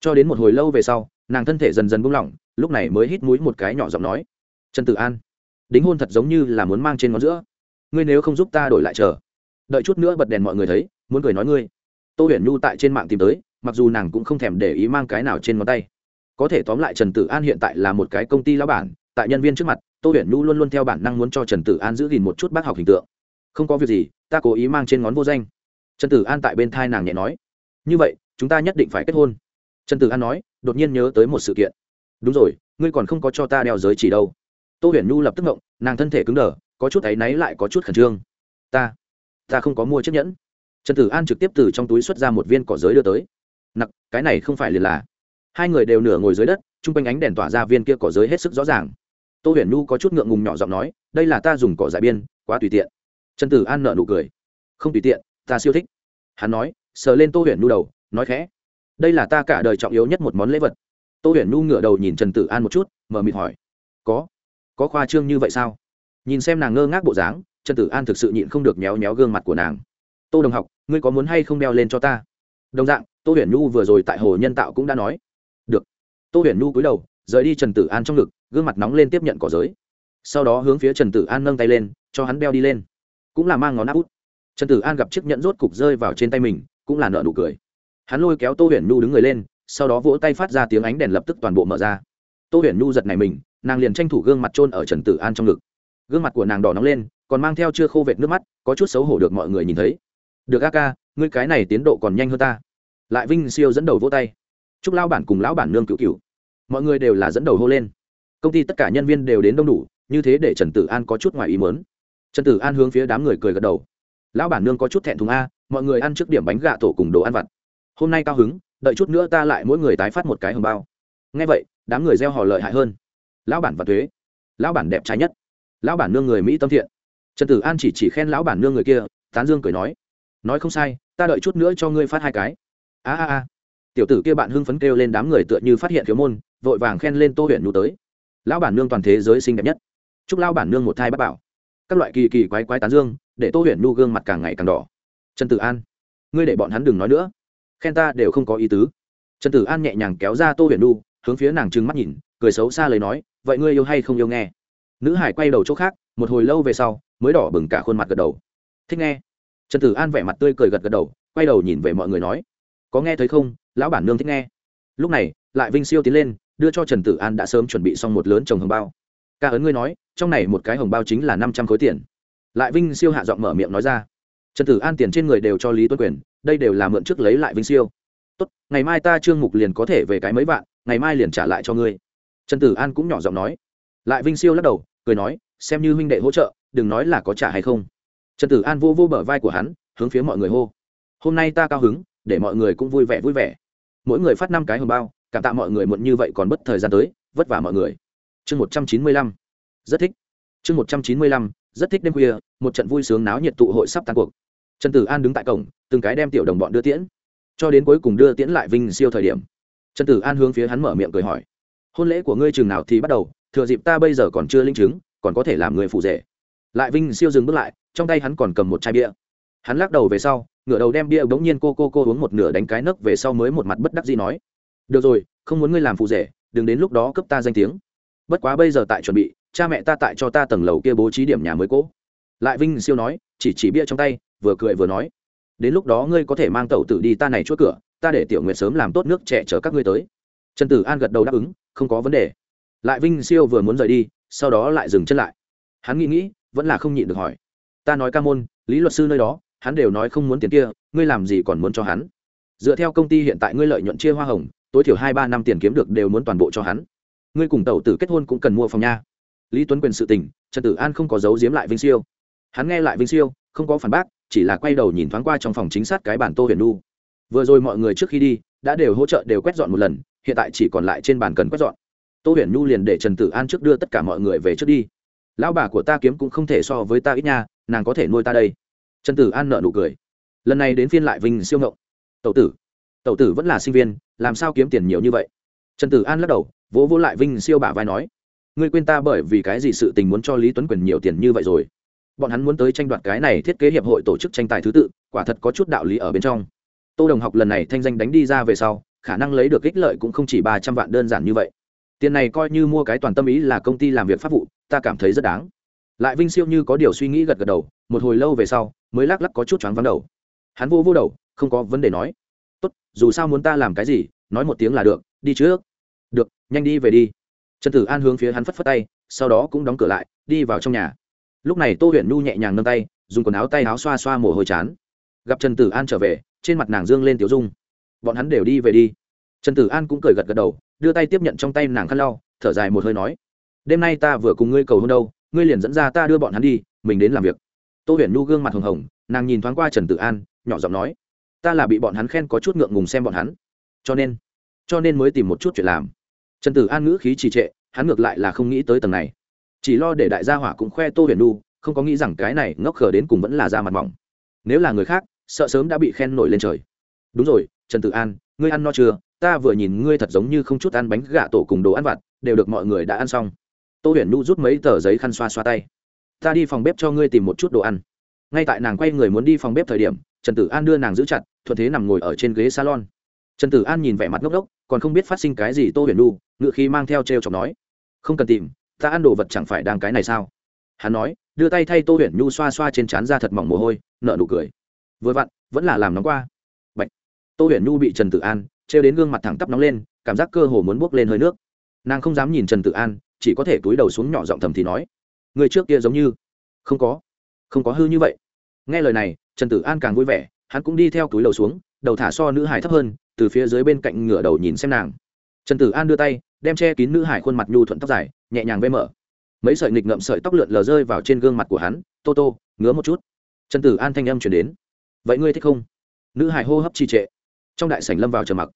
Cho đến một hồi lâu về sau, nàng thân thể dần dần buông lỏng, lúc này mới hít mũi một cái nhỏ giọng nói, trần tử an, đính hôn thật giống như là muốn mang trên ngón giữa. Ngươi nếu không giúp ta đổi lại chờ. Đợi chút nữa bật đèn mọi người thấy, muốn cười nói ngươi. Tô huyền nhu tại trên mạng tìm tới, mặc dù nàng cũng không thèm để ý mang cái nào trên ngón tay. Có thể tóm lại trần tử an hiện tại là một cái công ty lao bản tại nhân viên trước mặt, tô huyền nhu luôn luôn theo bản năng muốn cho trần tử an giữ gìn một chút bác học hình tượng. Không có việc gì, ta cố ý mang trên ngón vô danh. Trần tử an tại bên thai nàng nhẹ nói. Như vậy, chúng ta nhất định phải kết hôn. Trần tử an nói, đột nhiên nhớ tới một sự kiện. Đúng rồi, ngươi còn không có cho ta đeo giới chỉ đâu. Tô huyền nhu lập tức ngộng, nàng thân thể cứng đờ, có chút áy náy lại có chút khẩn trương. Ta ta không có mua chiếc nhẫn. Trần tử an trực tiếp từ trong túi xuất ra một viên cỏ giới đưa tới. Nặc, cái này không phải liền là. Hai người đều nửa ngồi dưới đất, chung quanh ánh đèn tỏa ra viên kia cỏ giới hết sức rõ ràng tô huyền nhu có chút ngượng ngùng nhỏ giọng nói, đây là ta dùng cỏ dại biên, quá tùy tiện. Trần tử an nợ nụ cười. Không tùy tiện, ta siêu thích. Hắn nói, sờ lên tô huyền nhu đầu, nói khẽ, đây là ta cả đời trọng yếu nhất một món lễ vật. Tô huyền nhu ngửa đầu nhìn trần tử an một chút mờ mịt hỏi, có có khoa trương như vậy sao? Nhìn xem nàng ngơ ngác bộ dáng, trần tử an thực sự nhịn không được méo méo gương mặt của nàng. Tô đồng học, ngươi có muốn hay không đeo lên cho ta? Đồng dạng, tô huyền nhu vừa rồi tại hồ nhân tạo cũng đã nói. Được. Tô huyền nhu cúi đầu, rời đi trần tử an trong ngực gương mặt nóng lên tiếp nhận cỏ giới. Sau đó hướng phía trần tử an nâng tay lên, cho hắn đeo đi lên. Cũng là mang ngón áp út. Trần tử an gặp chiếc nhẫn rốt cục rơi vào trên tay mình, cũng là nợ nụ cười. Hắn lôi kéo tô huyền nhu đứng người lên, sau đó vỗ tay phát ra tiếng ánh đèn lập tức toàn bộ mở ra. Tô huyền nhu giật này mình, nàng liền tranh thủ gương mặt trôn ở trần tử an trong ngực. Gương mặt của nàng đỏ nóng lên, còn mang theo chưa khô vệt nước mắt, có chút xấu hổ được mọi người nhìn thấy. Được a ca, ngươi cái này tiến độ còn nhanh hơn ta. Lại vinh siêu dẫn đầu vỗ tay. Chúc lao bản cùng lão bản nương cựu cựu mọi người đều là dẫn đầu hô lên công ty tất cả nhân viên đều đến đông đủ, như thế để trần tử an có chút ngoài ý mớn trần tử an hướng phía đám người cười gật đầu. Lão bản nương có chút thẹn thùng a, mọi người ăn trước điểm bánh gà tổ cùng đồ ăn vặt. Hôm nay cao hứng, đợi chút nữa ta lại mỗi người tái phát một cái hồng bao. Ngay vậy, đám người gieo hò lợi hại hơn. Lão bản và thuế. Lão bản đẹp trái nhất. Lão bản nương người mỹ tâm thiện. Trần tử an chỉ chỉ khen lão bản nương người kia, tán dương cười nói. Nói không sai, ta đợi chút nữa cho ngươi phát hai cái. A a a. Tiểu tử kia bạn hưng phấn kêu lên đám người tựa như phát hiện thiếu môn, vội vàng khen lên tô huyện nhu tới lão bản nương toàn thế giới xinh đẹp nhất. Chúc lão bản nương một thai bắt bảo. Các loại kỳ kỳ quái quái tán dương để tô huyền nu gương mặt càng ngày càng đỏ. Trần tử an ngươi để bọn hắn đừng nói nữa. Khen ta đều không có ý tứ. Trần tử an nhẹ nhàng kéo ra tô huyền nu, hướng phía nàng trừng mắt nhìn cười xấu xa lời nói vậy ngươi yêu hay không yêu nghe? Nữ hải quay đầu chỗ khác một hồi lâu về sau mới đỏ bừng cả khuôn mặt gật đầu. Thích nghe. Trần tử an vẻ mặt tươi cười gật gật đầu quay đầu nhìn về mọi người nói có nghe thấy không? Lão bản nương thích nghe. Lúc này lại vinh siêu tiến lên đưa cho trần tử an đã sớm chuẩn bị xong một lớn trồng hồng bao. Ca ấn ngươi nói, trong này một cái hồng bao chính là năm trăm khối tiền. Lại vinh siêu hạ giọng mở miệng nói ra. Trần tử an tiền trên người đều cho lý tuấn quyền, đây đều là mượn trước lấy lại vinh siêu. Tốt, ngày mai ta trương mục liền có thể về cái mấy vạn, ngày mai liền trả lại cho ngươi. Trần tử an cũng nhỏ giọng nói. Lại vinh siêu lắc đầu, cười nói, xem như huynh đệ hỗ trợ, đừng nói là có trả hay không. Trần tử an vô vô bờ vai của hắn, hướng phía mọi người hô. Hôm nay ta cao hứng, để mọi người cũng vui vẻ vui vẻ. Mỗi người phát năm cái hồng bao cảm tạ mọi người muộn như vậy còn bất thời gian tới, vất vả mọi người. Chương một trăm chín mươi lăm. Rất thích. Chương một trăm chín mươi lăm, rất thích đêm khuya, một trận vui sướng náo nhiệt tụ hội sắp tan cuộc. Trần tử an đứng tại cổng, từng cái đem tiểu đồng bọn đưa tiễn. Cho đến cuối cùng đưa tiễn lại vinh siêu thời điểm, trần tử an hướng phía hắn mở miệng cười hỏi, hôn lễ của ngươi chừng nào thì bắt đầu, thừa dịp ta bây giờ còn chưa linh chứng, còn có thể làm người phụ rể. Lại vinh siêu dừng bước lại, trong tay hắn còn cầm một chai bia. Hắn lắc đầu về sau, ngửa đầu đem bia bỗng nhiên cô cô cô uống một nửa đánh cái nấc về sau mới một mặt bất đắc dĩ nói được rồi, không muốn ngươi làm phụ rể, đừng đến lúc đó cấp ta danh tiếng. Bất quá bây giờ tại chuẩn bị, cha mẹ ta tại cho ta tầng lầu kia bố trí điểm nhà mới cố. Lại vinh siêu nói, chỉ chỉ bia trong tay, vừa cười vừa nói. Đến lúc đó ngươi có thể mang tẩu tử đi ta này chuốt cửa, ta để tiểu nguyệt sớm làm tốt nước trẻ chở các ngươi tới. Trần tử an gật đầu đáp ứng, không có vấn đề. Lại vinh siêu vừa muốn rời đi, sau đó lại dừng chân lại. Hắn nghĩ nghĩ, vẫn là không nhịn được hỏi. Ta nói ca môn, lý luật sư nơi đó, hắn đều nói không muốn tiền kia, ngươi làm gì còn muốn cho hắn. Dựa theo công ty hiện tại ngươi lợi nhuận chia hoa hồng tối thiểu hai ba năm tiền kiếm được đều muốn toàn bộ cho hắn. Ngươi cùng tẩu tử kết hôn cũng cần mua phòng nha. Lý tuấn quyền sự tình, trần tử an không có giấu giếm lại vinh siêu. Hắn nghe lại vinh siêu, không có phản bác, chỉ là quay đầu nhìn thoáng qua trong phòng chính xác cái bản tô huyền nu vừa rồi mọi người trước khi đi, đã đều hỗ trợ đều quét dọn một lần, hiện tại chỉ còn lại trên bàn cần quét dọn. Tô huyền Nu liền để trần tử an trước đưa tất cả mọi người về trước đi. Lão bà của ta kiếm cũng không thể so với ta ít nha, nàng có thể nuôi ta đây. Trần tử an nợ nụ cười. Lần này đến phiên lại vinh siêu ngộng tậu tử. Tậu tử vẫn là sinh viên làm sao kiếm tiền nhiều như vậy? Trần tử an lắc đầu, vỗ vỗ lại vinh siêu bả vai nói, ngươi quên ta bởi vì cái gì sự tình muốn cho lý tuấn quyền nhiều tiền như vậy rồi? Bọn hắn muốn tới tranh đoạt cái này thiết kế hiệp hội tổ chức tranh tài thứ tự, quả thật có chút đạo lý ở bên trong. Tô đồng học lần này thanh danh đánh đi ra về sau, khả năng lấy được ích lợi cũng không chỉ ba trăm vạn đơn giản như vậy. Tiền này coi như mua cái toàn tâm ý là công ty làm việc pháp vụ, ta cảm thấy rất đáng. Lại vinh siêu như có điều suy nghĩ gật gật đầu, một hồi lâu về sau, mới lắc lắc có chút choáng vắng đầu. Hắn vô vô đầu, không có vấn đề nói dù sao muốn ta làm cái gì, nói một tiếng là được, đi trước. Được, nhanh đi về đi. Trần tử an hướng phía hắn phất phất tay, sau đó cũng đóng cửa lại, đi vào trong nhà. Lúc này tô huyền nhu nhẹ nhàng nâng tay, dùng quần áo tay áo xoa xoa mồ hôi chán. Gặp trần tử an trở về, trên mặt nàng dương lên tiểu dung. Bọn hắn đều đi về đi. Trần tử an cũng cười gật gật đầu, đưa tay tiếp nhận trong tay nàng khăn lau, thở dài một hơi nói, đêm nay ta vừa cùng ngươi cầu hôn đâu, ngươi liền dẫn ra ta đưa bọn hắn đi, mình đến làm việc. Tô huyền nhu gương mặt hồng hồng, nàng nhìn thoáng qua trần tử an, nhỏ giọng nói ta là bị bọn hắn khen có chút ngượng ngùng xem bọn hắn. Cho nên cho nên mới tìm một chút chuyện làm. Trần tử an ngữ khí trì trệ hắn ngược lại là không nghĩ tới tầng này. Chỉ lo để đại gia hỏa cũng khoe tô huyền Nu, không có nghĩ rằng cái này ngốc khờ đến cùng vẫn là da mặt mỏng. Nếu là người khác sợ sớm đã bị khen nổi lên trời. Đúng rồi trần tử an ngươi ăn no chưa? Ta vừa nhìn ngươi thật giống như không chút ăn bánh gà tổ cùng đồ ăn vặt đều được mọi người đã ăn xong. Tô huyền nhu rút mấy tờ giấy khăn xoa xoa tay. Ta đi phòng bếp cho ngươi tìm một chút đồ ăn. Ngay tại nàng quay người muốn đi phòng bếp thời điểm trần tử an đưa nàng giữ chặt thuận thế nằm ngồi ở trên ghế salon. Trần tử an nhìn vẻ mặt ngốc đốc còn không biết phát sinh cái gì tô huyền nhu, ngựa khi mang theo t r e o chọc nói, không cần tìm, ta ăn đồ vật chẳng phải đang cái này sao? Hắn nói, đưa tay thay tô huyền nhu xoa xoa trên trán ra thật mỏng mồ hôi nợ nụ cười. Vừa vặn, vẫn là làm nóng qua. Bạch. tô huyền nhu bị trần tử an trêu đến gương mặt thẳng tắp nóng lên, cảm giác cơ hồ muốn bốc lên hơi nước. Nàng không dám nhìn trần tử an, chỉ có thể túi đầu xuống nhỏ giọng thầm thì nói, người trước kia giống như không có không có hư như vậy. Nghe lời này, trần tử an càng vui vẻ hắn cũng đi theo túi lầu xuống, đầu thả so nữ hải thấp hơn, từ phía dưới bên cạnh ngửa đầu nhìn xem nàng. Trần tử an đưa tay, đem che kín nữ hải khuôn mặt nhu thuận tóc dài, nhẹ nhàng vê mở. Mấy sợi nghịch ngậm sợi tóc lượn lờ rơi vào trên gương mặt của hắn, tô tô, ngứa một chút. Trần tử an thanh âm chuyển đến. Vậy ngươi thích không? Nữ hải hô hấp trì trệ. Trong đại sảnh lâm vào trầm mặc.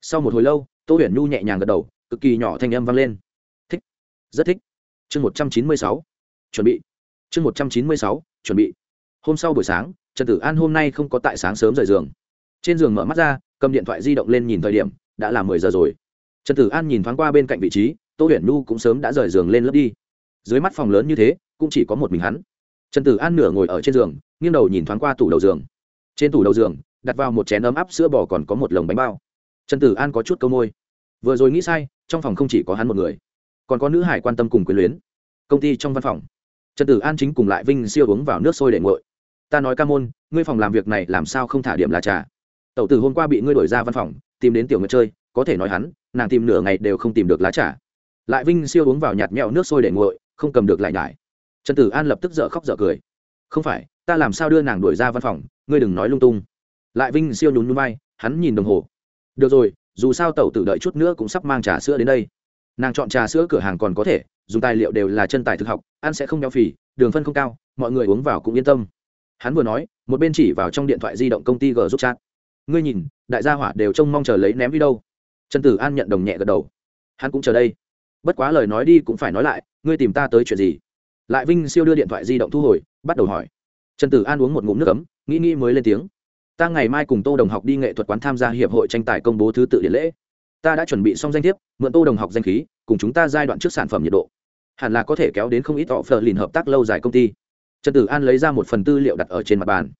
Sau một hồi lâu, tô huyền nhu nhẹ nhàng gật đầu, cực kỳ nhỏ thanh âm vang lên. Thích, rất thích. Chương một trăm chín mươi sáu. Chuẩn bị. Chương một trăm chín mươi sáu, chuẩn bị. Hôm sau buổi sáng trần tử an hôm nay không có tại sáng sớm rời giường. Trên giường mở mắt ra, cầm điện thoại di động lên nhìn thời điểm, đã là mười giờ rồi. Trần tử an nhìn thoáng qua bên cạnh vị trí, tô huyền nhu cũng sớm đã rời giường lên lớp đi. Dưới mắt phòng lớn như thế, cũng chỉ có một mình hắn. Trần tử an nửa ngồi ở trên giường, nghiêng đầu nhìn thoáng qua tủ đầu giường. Trên tủ đầu giường, đặt vào một chén ấm áp sữa bò còn có một lồng bánh bao. Trần tử an có chút câu môi. Vừa rồi nghĩ sai, trong phòng không chỉ có hắn một người, còn có nữ hải quan tâm cùng quyền luyến. Công ty trong văn phòng. Trần tử an chính cùng lại vinh siêu uống vào nước sôi để nguội ta nói ca môn, ngươi phòng làm việc này làm sao không thả điểm là trà? Tẩu tử hôm qua bị ngươi đổi ra văn phòng, tìm đến tiểu nguyệt chơi, có thể nói hắn, nàng tìm nửa ngày đều không tìm được lá trà. Lại vinh siêu uống vào nhạt mẹo nước sôi để nguội, không cầm được lại nhải. Trần tử an lập tức dợ khóc dợ cười. Không phải, ta làm sao đưa nàng đuổi ra văn phòng, ngươi đừng nói lung tung. Lại vinh siêu nhún nhún bay hắn nhìn đồng hồ. Được rồi, dù sao tẩu tử đợi chút nữa cũng sắp mang trà sữa đến đây. Nàng chọn trà sữa cửa hàng còn có thể, dùng tài liệu đều là chân tài thực học, ăn sẽ không béo phì, đường phân không cao, mọi người uống vào cũng yên tâm hắn vừa nói, một bên chỉ vào trong điện thoại di động công ty g giúp chat. Ngươi nhìn, đại gia hỏa đều trông mong chờ lấy ném đi đâu. Trần tử an nhận đồng nhẹ gật đầu. Hắn cũng chờ đây. Bất quá lời nói đi cũng phải nói lại, ngươi tìm ta tới chuyện gì? Lại vinh siêu đưa điện thoại di động thu hồi, bắt đầu hỏi. Trần tử an uống một ngụm nước ấm, nghĩ nghĩ mới lên tiếng. Ta ngày mai cùng tô đồng học đi nghệ thuật quán tham gia hiệp hội tranh tài công bố thứ tự điện lễ. Ta đã chuẩn bị xong danh thiếp, mượn tô đồng học danh khí, cùng chúng ta giai đoạn trước sản phẩm nhiệt độ. Hẳn là có thể kéo đến không ít họ phờ lìn hợp tác lâu dài công ty trần tử an lấy ra một phần tư liệu đặt ở trên mặt bàn.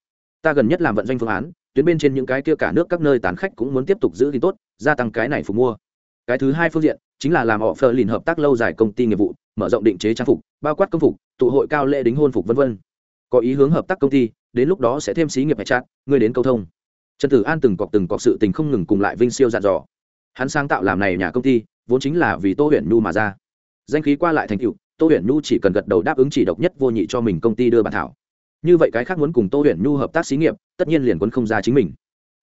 Ta gần nhất làm vận doanh phương án, tuyến bên trên những cái kia cả nước các nơi tán khách cũng muốn tiếp tục giữ gìn tốt, gia tăng cái này phục mua. Cái thứ hai phương diện, chính là làm họ phờ lìn hợp tác lâu dài công ty nghiệp vụ, mở rộng định chế trang phục, bao quát công phục, tụ hội cao lễ đính hôn phục v v có ý hướng hợp tác công ty, đến lúc đó sẽ thêm xí nghiệp hệ chat người đến câu thông. Trần tử an từng cọc từng cọc sự tình không ngừng cùng lại vinh siêu dặn dò. Hắn sáng tạo làm này nhà công ty, vốn chính là vì tô huyện nhu mà ra. Danh khí qua lại thành cựu tô Huyền nhu chỉ cần gật đầu đáp ứng chỉ độc nhất vô nhị cho mình công ty đưa bản thảo. Như vậy cái khác muốn cùng tô Huyền nhu hợp tác xí nghiệp, tất nhiên liền quấn không ra chính mình.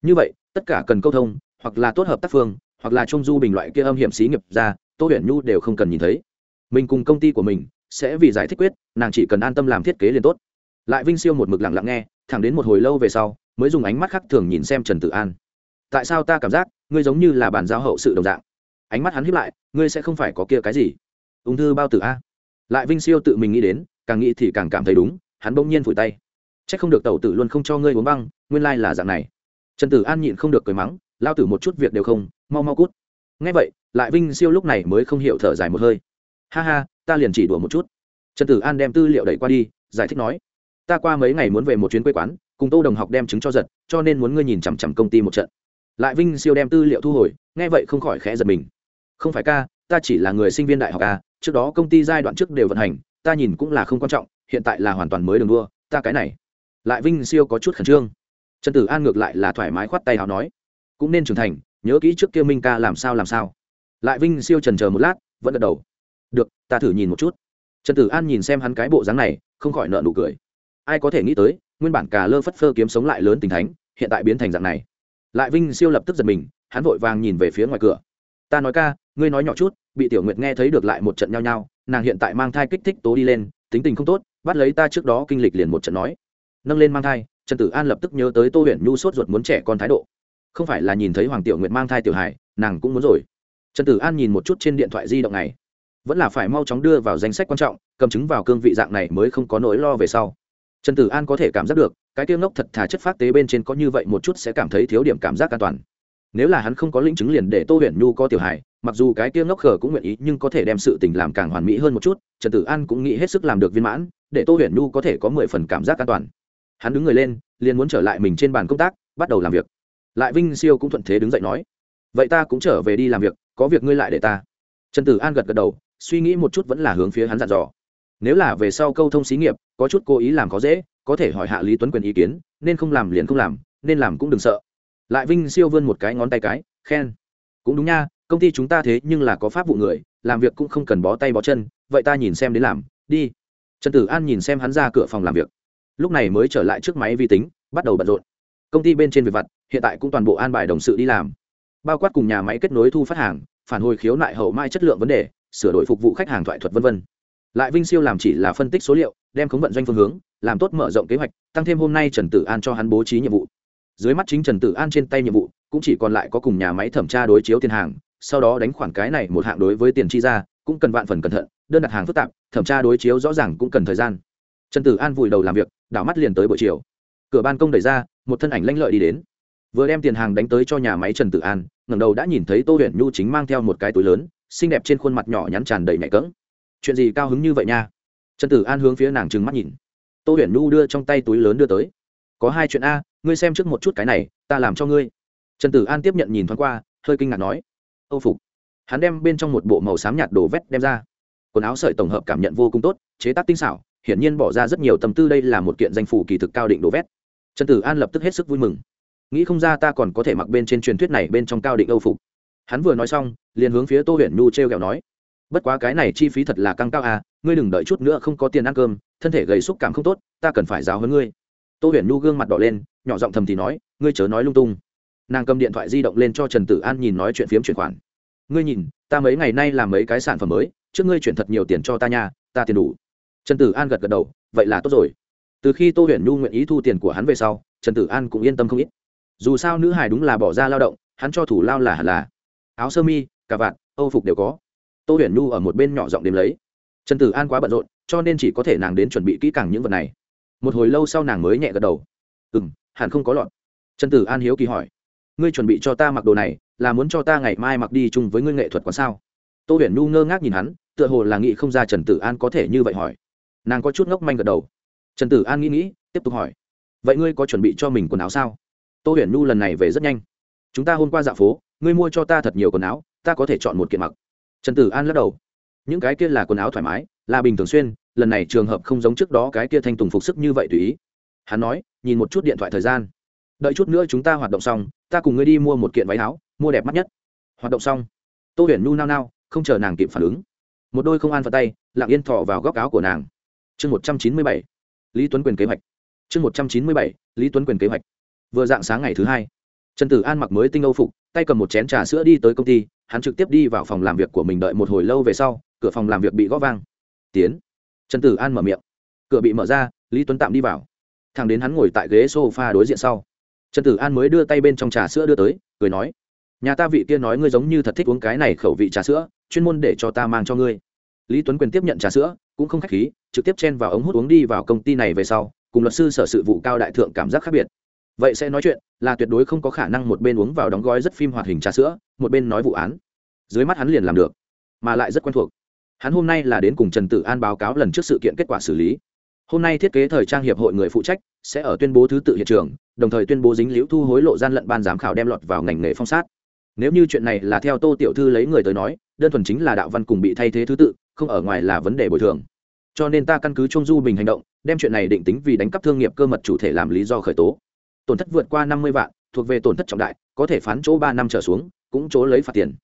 Như vậy, tất cả cần câu thông, hoặc là tốt hợp tác phương, hoặc là trung du bình loại kia âm hiểm xí nghiệp ra, tô Huyền nhu đều không cần nhìn thấy. Mình cùng công ty của mình sẽ vì giải thích quyết, nàng chỉ cần an tâm làm thiết kế liền tốt. Lại vinh siêu một mực lặng lặng nghe, thẳng đến một hồi lâu về sau, mới dùng ánh mắt khác thường nhìn xem trần tử an. Tại sao ta cảm giác ngươi giống như là bản giao hậu sự đồng dạng? Ánh mắt hắn hiếp lại, ngươi sẽ không phải có kia cái gì? Ung thư bao tử a lại vinh siêu tự mình nghĩ đến, càng nghĩ thì càng cảm thấy đúng, hắn bỗng nhiên phủi tay. C h ắ c không được tẩu tử luôn không cho ngươi uống băng, nguyên lai là dạng này. Trần tử an nhịn không được cười mắng, lao tử một chút việc đều không, mau mau cút. Ngay vậy, lại vinh siêu lúc này mới không hiểu thở dài một hơi. Ha ha, ta liền chỉ đùa một chút. Trần tử an đem tư liệu đẩy qua đi, giải thích nói, ta qua mấy ngày muốn về một chuyến quê quán, cùng tô đồng học đem chứng cho giật, cho nên muốn ngươi nhìn chằm chằm công ty một trận. Lại vinh siêu đem tư liệu thu hồi, nghe vậy không khỏi khẽ giật mình. Không phải ca, ta chỉ là người sinh viên đại học ca trước đó công ty giai đoạn trước đều vận hành, ta nhìn cũng là không quan trọng, hiện tại là hoàn toàn mới đường đua, ta cái này. Lại vinh siêu có chút khẩn trương. Trần tử an ngược lại là thoải mái khoát tay hào nói, cũng nên trưởng thành, nhớ kỹ trước kia minh ca làm sao làm sao. Lại vinh siêu trần chờ một lát, vẫn gật đầu. Được, ta thử nhìn một chút. Trần tử an nhìn xem hắn cái bộ dáng này, không khỏi nợ nụ cười. Ai có thể nghĩ tới, nguyên bản cà lơ phất phơ kiếm sống lại lớn tình thánh, hiện tại biến thành dạng này. Lại vinh siêu lập tức giật mình, hắn vội vàng nhìn về phía ngoài cửa ta nói ca, ngươi nói nhỏ chút, bị tiểu nguyệt nghe thấy được lại một trận nhao nhao, nàng hiện tại mang thai kích thích tố đi lên, tính tình không tốt, bắt lấy ta trước đó kinh lịch liền một trận nói. Nâng lên mang thai, trần tử an lập tức nhớ tới tô huyền nhu sốt ruột muốn trẻ con thái độ. Không phải là nhìn thấy hoàng tiểu nguyệt mang thai tiểu hải, nàng cũng muốn rồi. Trần tử an nhìn một chút trên điện thoại di động này. Vẫn là phải mau chóng đưa vào danh sách quan trọng, cầm chứng vào cương vị dạng này mới không có nỗi lo về sau. Trần tử an có thể cảm giác được, cái tiêu ngốc thật thà chất phát tế bên trên có như vậy một chút sẽ cảm thấy thiếu điểm cảm giác an toàn nếu là hắn không có linh chứng liền để tô huyền nhu có tiểu hài, mặc dù cái kia ngốc khờ cũng nguyện ý, nhưng có thể đem sự tình làm càng hoàn mỹ hơn một chút, trần tử an cũng nghĩ hết sức làm được viên mãn, để tô huyền nhu có thể có mười phần cảm giác an toàn. Hắn đứng người lên, liền muốn trở lại mình trên bàn công tác, bắt đầu làm việc. Lại vinh siêu cũng thuận thế đứng dậy nói, vậy ta cũng trở về đi làm việc, có việc ngươi lại để ta. Trần tử an gật gật đầu, suy nghĩ một chút vẫn là hướng phía hắn dặn dò. Nếu là về sau câu thông xí nghiệp, có chút cố ý làm có dễ, có thể hỏi hạ lý tuấn quyền ý kiến, nên không làm liền không làm, nên làm cũng đừng sợ lại vinh siêu vươn một cái ngón tay cái, khen. Cũng đúng nha, công ty chúng ta thế nhưng là có pháp vụ người, làm việc cũng không cần bó tay bó chân, vậy ta nhìn xem đến làm, đi. Trần tử an nhìn xem hắn ra cửa phòng làm việc. Lúc này mới trở lại trước máy vi tính, bắt đầu bận rộn. Công ty bên trên việc vặt, hiện tại cũng toàn bộ an bài đồng sự đi làm. Bao quát cùng nhà máy kết nối thu phát hàng, phản hồi khiếu nại hậu mai chất lượng vấn đề, sửa đổi phục vụ khách hàng thoại thuật v v lại vinh siêu làm chỉ là phân tích số liệu, đem khống vận doanh phương hướng, làm tốt mở rộng kế hoạch, tăng thêm hôm nay trần tử an cho hắn bố trí nhiệm vụ dưới mắt chính trần tử an trên tay nhiệm vụ, cũng chỉ còn lại có cùng nhà máy thẩm tra đối chiếu tiền hàng, sau đó đánh khoản cái này một hạng đối với tiền chi ra, cũng cần vạn phần cẩn thận, đơn đặt hàng phức tạp, thẩm tra đối chiếu rõ ràng cũng cần thời gian. Trần tử an vùi đầu làm việc, đảo mắt liền tới buổi chiều. Cửa ban công đẩy ra, một thân ảnh lanh lợi đi đến. Vừa đem tiền hàng đánh tới cho nhà máy trần tử an, ngẩng đầu đã nhìn thấy tô huyền nhu chính mang theo một cái túi lớn, xinh đẹp trên khuôn mặt nhỏ nhắn tràn đầy mẹ cỡng. Chuyện gì cao hứng như vậy nha? Trần tử an hướng phía nàng trừng mắt nhìn. Tô huyền nhu đưa trong tay túi lớn đưa tới. Có hai chuyện a ngươi xem trước một chút cái này, ta làm cho ngươi. Trần tử an tiếp nhận nhìn thoáng qua, hơi kinh ngạc nói, âu phục. Hắn đem bên trong một bộ màu xám nhạt đồ vét đem ra. Quần áo sợi tổng hợp cảm nhận vô cùng tốt, chế tác tinh xảo, hiển nhiên bỏ ra rất nhiều tâm tư đây là một kiện danh phủ kỳ thực cao định đồ vét. Trần tử an lập tức hết sức vui mừng. Nghĩ không ra ta còn có thể mặc bên trên truyền thuyết này bên trong cao định âu phục. Hắn vừa nói xong, liền hướng phía tô huyền nhu t r e o kẹo nói, bất quá cái này chi phí thật là căng cao à ngươi đừng đợi chút nữa không có tiền ăn cơm, thân thể gầy xúc cảm không tốt, ta cần phải giáo hơn ngươi tô huyền nhu gương mặt đỏ lên, nhỏ giọng thầm thì nói, ngươi chớ nói lung tung. Nàng cầm điện thoại di động lên cho trần tử an nhìn nói chuyện phiếm chuyển khoản. Ngươi nhìn, ta mấy ngày nay làm mấy cái sản phẩm mới, trước ngươi chuyển thật nhiều tiền cho ta nha, ta tiền đủ. Trần tử an gật gật đầu, vậy là tốt rồi. Từ khi tô huyền nhu nguyện ý thu tiền của hắn về sau, trần tử an cũng yên tâm không ít. Dù sao nữ hải đúng là bỏ ra lao động, hắn cho thủ lao là hẳn là. Áo sơ mi, cà vạt, âu phục đều có. Tô huyền nhu ở một bên nhỏ giọng đếm lấy. Trần tử an quá bận rộn, cho nên chỉ có thể nàng đến chuẩn bị kỹ càng những vật này một hồi lâu sau nàng mới nhẹ gật đầu. Ừ m hẳn không có lọt. Trần tử an hiếu kỳ hỏi. Ngươi chuẩn bị cho ta mặc đồ này, là muốn cho ta ngày mai mặc đi chung với ngươi nghệ thuật quán sao? Tô huyền nhu ngơ ngác nhìn hắn, tựa hồ là nghĩ không ra trần tử an có thể như vậy hỏi. Nàng có chút ngốc manh gật đầu. Trần tử an nghĩ nghĩ, tiếp tục hỏi. Vậy ngươi có chuẩn bị cho mình quần áo sao? Tô huyền nhu lần này về rất nhanh. Chúng ta hôm qua dạo phố, ngươi mua cho ta thật nhiều quần áo, ta có thể chọn một kiện mặc. Trần tử an lắc đầu. Những cái kia là quần áo thoải mái, là bình thường xuyên lần này trường hợp không giống trước đó cái kia thanh tùng phục sức như vậy tùy ý. Hắn nói, nhìn một chút điện thoại thời gian. Đợi chút nữa chúng ta hoạt động xong, ta cùng ngươi đi mua một kiện váy áo, mua đẹp mắt nhất. Hoạt động xong, tô huyền nu nao nao, không chờ nàng kịp phản ứng. Một đôi không an vào tay, lặng yên thọ vào góc áo của nàng. Chương một trăm chín mươi bảy, lý tuấn quyền kế hoạch. Chương một trăm chín mươi bảy, lý tuấn quyền kế hoạch. Vừa dạng sáng ngày thứ hai, trần tử an mặc mới tinh âu phục, tay cầm một chén trà sữa đi tới công ty, hắn trực tiếp đi vào phòng làm việc của mình đợi một hồi lâu về sau, cửa phòng làm việc bị gõ vang. Tiến trần tử an mở miệng. Cửa bị mở ra, lý tuấn tạm đi vào. Thằng đến hắn ngồi tại ghế s o f a đối diện sau. Trần tử an mới đưa tay bên trong trà sữa đưa tới, cười nói, nhà ta vị kia nói ngươi giống như thật thích uống cái này khẩu vị trà sữa, chuyên môn để cho ta mang cho ngươi. Lý tuấn quyền tiếp nhận trà sữa, cũng không k h á c h khí, trực tiếp chen vào ống hút uống đi vào công ty này về sau, cùng luật sư sở sự vụ cao đại thượng cảm giác khác biệt. Vậy sẽ nói chuyện, là tuyệt đối không có khả năng một bên uống vào đóng gói rất phim hoạt hình trà sữa, một bên nói vụ án. Dưới mắt hắn liền làm được, mà lại rất quen thuộc hắn hôm nay là đến cùng trần tử an báo cáo lần trước sự kiện kết quả xử lý. Hôm nay thiết kế thời trang hiệp hội người phụ trách sẽ ở tuyên bố thứ tự hiện trường, đồng thời tuyên bố dính liễu thu hối lộ gian lận ban giám khảo đem lọt vào ngành nghề phong sát. Nếu như chuyện này là theo tô tiểu thư lấy người tới nói, đơn thuần chính là đạo văn cùng bị thay thế thứ tự, không ở ngoài là vấn đề bồi thường. Cho nên ta căn cứ Chung du bình hành động, đem chuyện này định tính vì đánh cắp thương nghiệp cơ mật chủ thể làm lý do khởi tố. Tổn thất vượt qua năm mươi vạn, thuộc về tổn thất trọng đại, có thể phán chỗ ba năm trở xuống, cũng chỗ lấy phạt tiền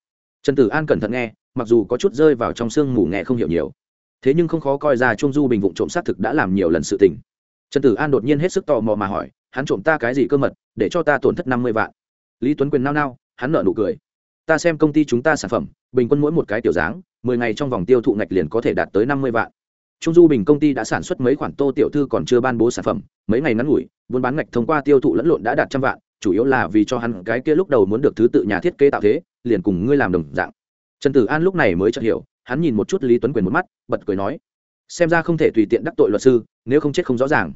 trần tử an cẩn thận nghe, mặc dù có chút rơi vào trong sương mù nghe không hiểu nhiều. Thế nhưng không khó coi ra trung du bình vụ trộm xác thực đã làm nhiều lần sự tình. Trần tử an đột nhiên hết sức tò mò mà hỏi, hắn trộm ta cái gì cơ mật, để cho ta tổn thất năm mươi vạn? Lý tuấn quyền nao nao, hắn nợ nụ cười. Ta xem công ty chúng ta sản phẩm, bình quân mỗi một cái tiểu dáng, mười ngày trong vòng tiêu thụ ngạch liền có thể đạt tới năm mươi vạn. Trung du bình công ty đã sản xuất mấy khoản tô tiểu thư còn chưa ban bố sản phẩm, mấy ngày ngắn ngủi, buôn bán ngạch thông qua tiêu thụ lẫn lộn đã đạt trăm vạn chủ yếu là vì cho hắn cái kia lúc đầu muốn được thứ tự nhà thiết kế tạo thế, liền cùng ngươi làm đồng dạng. Trần tử an lúc này mới chợt hiểu, hắn nhìn một chút lý tuấn quyền một mắt, bật cười nói, xem ra không thể tùy tiện đắc tội luật sư, nếu không chết không rõ ràng.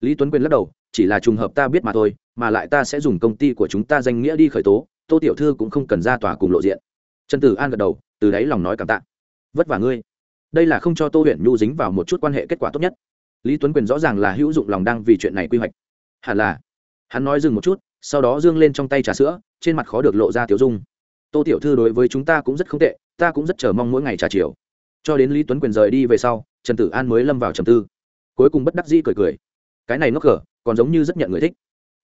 Lý tuấn quyền lắc đầu, chỉ là trùng hợp ta biết mà thôi, mà lại ta sẽ dùng công ty của chúng ta danh nghĩa đi khởi tố, tô tiểu thư cũng không cần ra tòa cùng lộ diện. Trần tử an gật đầu, từ đáy lòng nói cảm tạ. Vất vả ngươi. Đây là không cho tô huyện nhu dính vào một chút quan hệ kết quả tốt nhất. Lý tuấn quyền rõ ràng là hữu dụng lòng đang vì chuyện này quy hoạch. Hẳn là. Hắn nói dừng một chút sau đó dương lên trong tay trà sữa, trên mặt khó được lộ ra tiểu dung. Tô tiểu thư đối với chúng ta cũng rất không tệ, ta cũng rất chờ mong mỗi ngày trà chiều. Cho đến lý tuấn quyền rời đi về sau, trần tử an mới lâm vào trầm tư. Cuối cùng bất đắc dĩ cười cười. Cái này ngốc cờ còn giống như rất nhận người thích.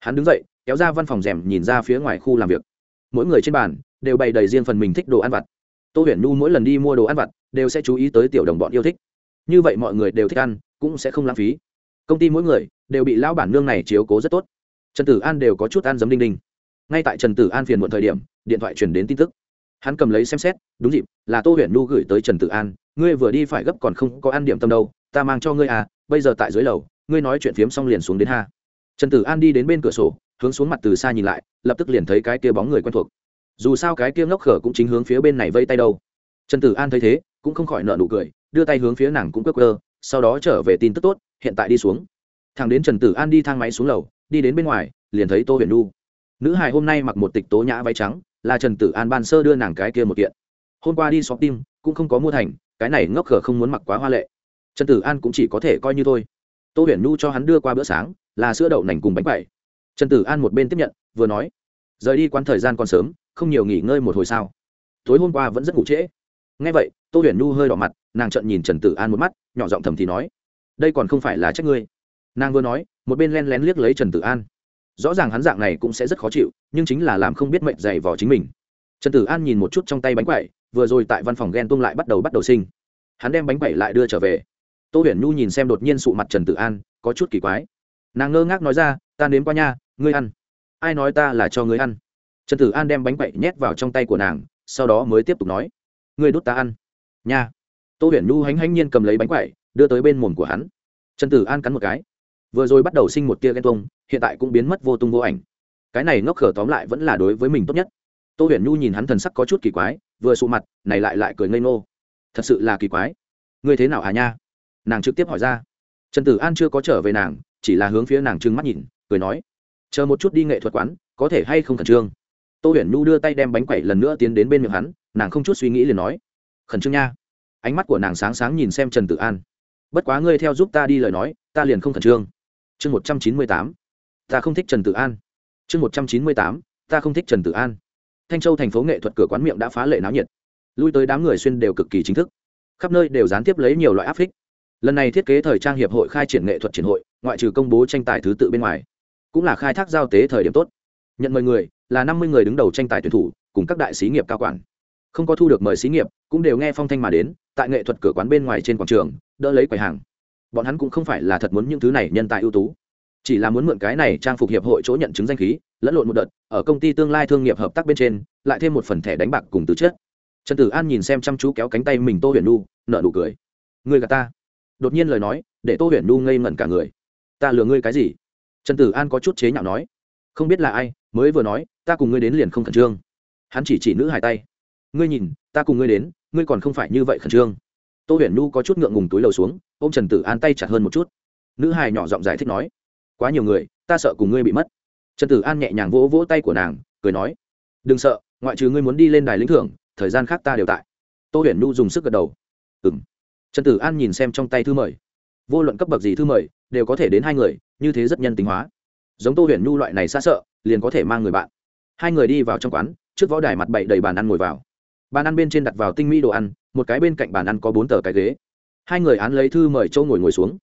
Hắn đứng dậy, kéo ra văn phòng rèm, nhìn ra phía ngoài khu làm việc. Mỗi người trên bàn đều bày đầy riêng phần mình thích đồ ăn vặt. Tô huyền nhu mỗi lần đi mua đồ ăn vặt, đều sẽ chú ý tới tiểu đồng bọn yêu thích. Như vậy mọi người đều thích ăn, cũng sẽ không lãng phí. Công ty mỗi người đều bị lão bản nương này chiếu cố rất tốt trần tử an đều có chút ăn giấm đinh đinh. Ngay tại trần tử an phiền muộn thời điểm, điện thoại truyền đến tin tức. Hắn cầm lấy xem xét, đúng dịp, là tô huyền Nu gửi tới trần tử an, ngươi vừa đi phải gấp còn không có ăn điểm tâm đâu, ta mang cho ngươi à bây giờ tại dưới lầu, ngươi nói chuyện phiếm xong liền xuống đến ha. Trần tử an đi đến bên cửa sổ, hướng xuống mặt từ xa nhìn lại, lập tức liền thấy cái kia bóng người quen thuộc. Dù sao cái kia ngốc khở cũng chính hướng phía bên này vây tay đâu. Trần tử an thấy thế, cũng không khỏi nợ nụ cười, đưa tay hướng phía nàng cũng cơ cơ sau đó trở về tin tức tốt, hiện tại đi xuống. Thằng đến trần tử an đi thang máy xuống lầu đi đến bên ngoài, liền thấy tô huyền nu nữ hài hôm nay mặc một tịch tố nhã váy trắng, là trần tử an ban sơ đưa nàng cái kia một kiện. Hôm qua đi xóm tim cũng không có mua thành, cái này ngốc khờ không muốn mặc quá hoa lệ. Trần tử an cũng chỉ có thể coi như thôi. Tô huyền nu cho hắn đưa qua bữa sáng, là sữa đậu nành cùng bánh bảy trần tử an một bên tiếp nhận, vừa nói, rời đi quán thời gian còn sớm, không nhiều nghỉ ngơi một hồi sao? Tối hôm qua vẫn rất ngủ trễ. Ngay vậy, tô huyền nu hơi đỏ mặt, nàng trận nhìn trần tử an một mắt, nhỏ giọng thầm thì nói, đây còn không phải là trách ngươi. Nàng vừa nói một bên len lén liếc lấy trần tử an. Rõ ràng hắn dạng này cũng sẽ rất khó chịu, nhưng chính là làm không biết mệnh dày vò chính mình. Trần tử an nhìn một chút trong tay bánh quậy vừa rồi tại văn phòng ghen tung lại bắt đầu bắt đầu sinh. Hắn đem bánh quậy lại đưa trở về. Tô huyền nhu nhìn xem đột nhiên sụ mặt trần tử an, có chút kỳ quái. Nàng ngơ ngác nói ra, ta nếm qua nha, ngươi ăn. Ai nói ta là cho ngươi ăn? Trần tử an đem bánh quậy nhét vào trong tay của nàng, sau đó mới tiếp tục nói, ngươi đút ta ăn. Nha. Tô huyền nhu hánh hánh nhiên cầm lấy bánh quậy đưa tới bên mồm của hắn. Trần tử an cắn một cái vừa rồi bắt đầu sinh một tia ghen tung hiện tại cũng biến mất vô tung vô ảnh. Cái này ngốc khở tóm lại vẫn là đối với mình tốt nhất. Tô huyền nhu nhìn hắn thần sắc có chút kỳ quái, vừa sụ mặt, này lại lại cười ngây ngô. Thật sự là kỳ quái. Ngươi thế nào hà nha? Nàng trực tiếp hỏi ra. Trần tử an chưa có trở về nàng, chỉ là hướng phía nàng trưng mắt nhìn, cười nói. Chờ một chút đi nghệ thuật quán, có thể hay không khẩn trương? Tô huyền nhu đưa tay đem bánh quẩy lần nữa tiến đến bên miệng hắn, nàng không chút suy nghĩ liền nói. Khẩn trương nha. Ánh mắt của nàng sáng sáng nhìn xem trần tử an. Bất quá ngươi theo giúp ta đi lời nói, ta liền không khẩn trương chương một trăm chín mươi tám. Ta không thích trần tử an. Chương một trăm chín mươi tám. Ta không thích trần tử an. Thanh châu thành phố nghệ thuật cửa quán miệng đã phá lệ náo nhiệt. Lui tới đám người xuyên đều cực kỳ chính thức. Khắp nơi đều gián tiếp lấy nhiều loại áp phích. Lần này thiết kế thời trang hiệp hội khai triển nghệ thuật triển hội, ngoại trừ công bố tranh tài thứ tự bên ngoài, cũng là khai thác giao tế thời điểm tốt. Nhận mời người, là năm mươi người đứng đầu tranh tài tuyển thủ, cùng các đại sĩ nghiệp cao quản. Không có thu được mời sĩ nghiệp, cũng đều nghe phong thanh mà đến, tại nghệ thuật cửa quán bên ngoài trên quảng trường, đỡ lấy quầy hàng bọn hắn cũng không phải là thật muốn những thứ này nhân tài ưu tú. Chỉ là muốn mượn cái này trang phục hiệp hội chỗ nhận chứng danh khí, lẫn lộn một đợt, ở công ty tương lai thương nghiệp hợp tác bên trên, lại thêm một phần thẻ đánh bạc cùng từ chết trần tử an nhìn xem chăm chú kéo cánh tay mình tô huyền nu nợ nụ cười. Người gà ta. Đột nhiên lời nói, để tô huyền nu ngây ngẩn cả người. Ta lừa ngươi cái gì? Trần tử an có chút chế nhạo nói. Không biết là ai, mới vừa nói, ta cùng ngươi đến liền không khẩn trương. Hắn chỉ chỉ nữ hải tay. Ngươi nhìn, ta cùng ngươi đến, ngươi còn không phải như vậy khẩn trương tô huyền nu có chút ngượng ngùng túi lầu xuống ô m trần tử an tay chặt hơn một chút. Nữ hài nhỏ giọng giải thích nói, quá nhiều người, ta sợ cùng ngươi bị mất. Trần tử an nhẹ nhàng vỗ vỗ tay của nàng, cười nói, đừng sợ, ngoại trừ ngươi muốn đi lên đài lĩnh thưởng, thời gian khác ta đều tại. Tô huyền nu dùng sức gật đầu. Ừ m trần tử an nhìn xem trong tay thư mời. Vô luận cấp bậc gì thư mời, đều có thể đến hai người, như thế rất nhân tính hóa. Giống tô huyền Nu loại này xa sợ, liền có thể mang người bạn. Hai người đi vào trong quán, trước võ đài mặt bậy đầy bàn ăn ngồi vào. Bàn ăn bên trên đặt vào tinh mỹ đồ ăn một cái bên cạnh bàn ăn có bốn tờ cái ghế. Hai người án lấy thư mời châu ngồi ngồi xuống.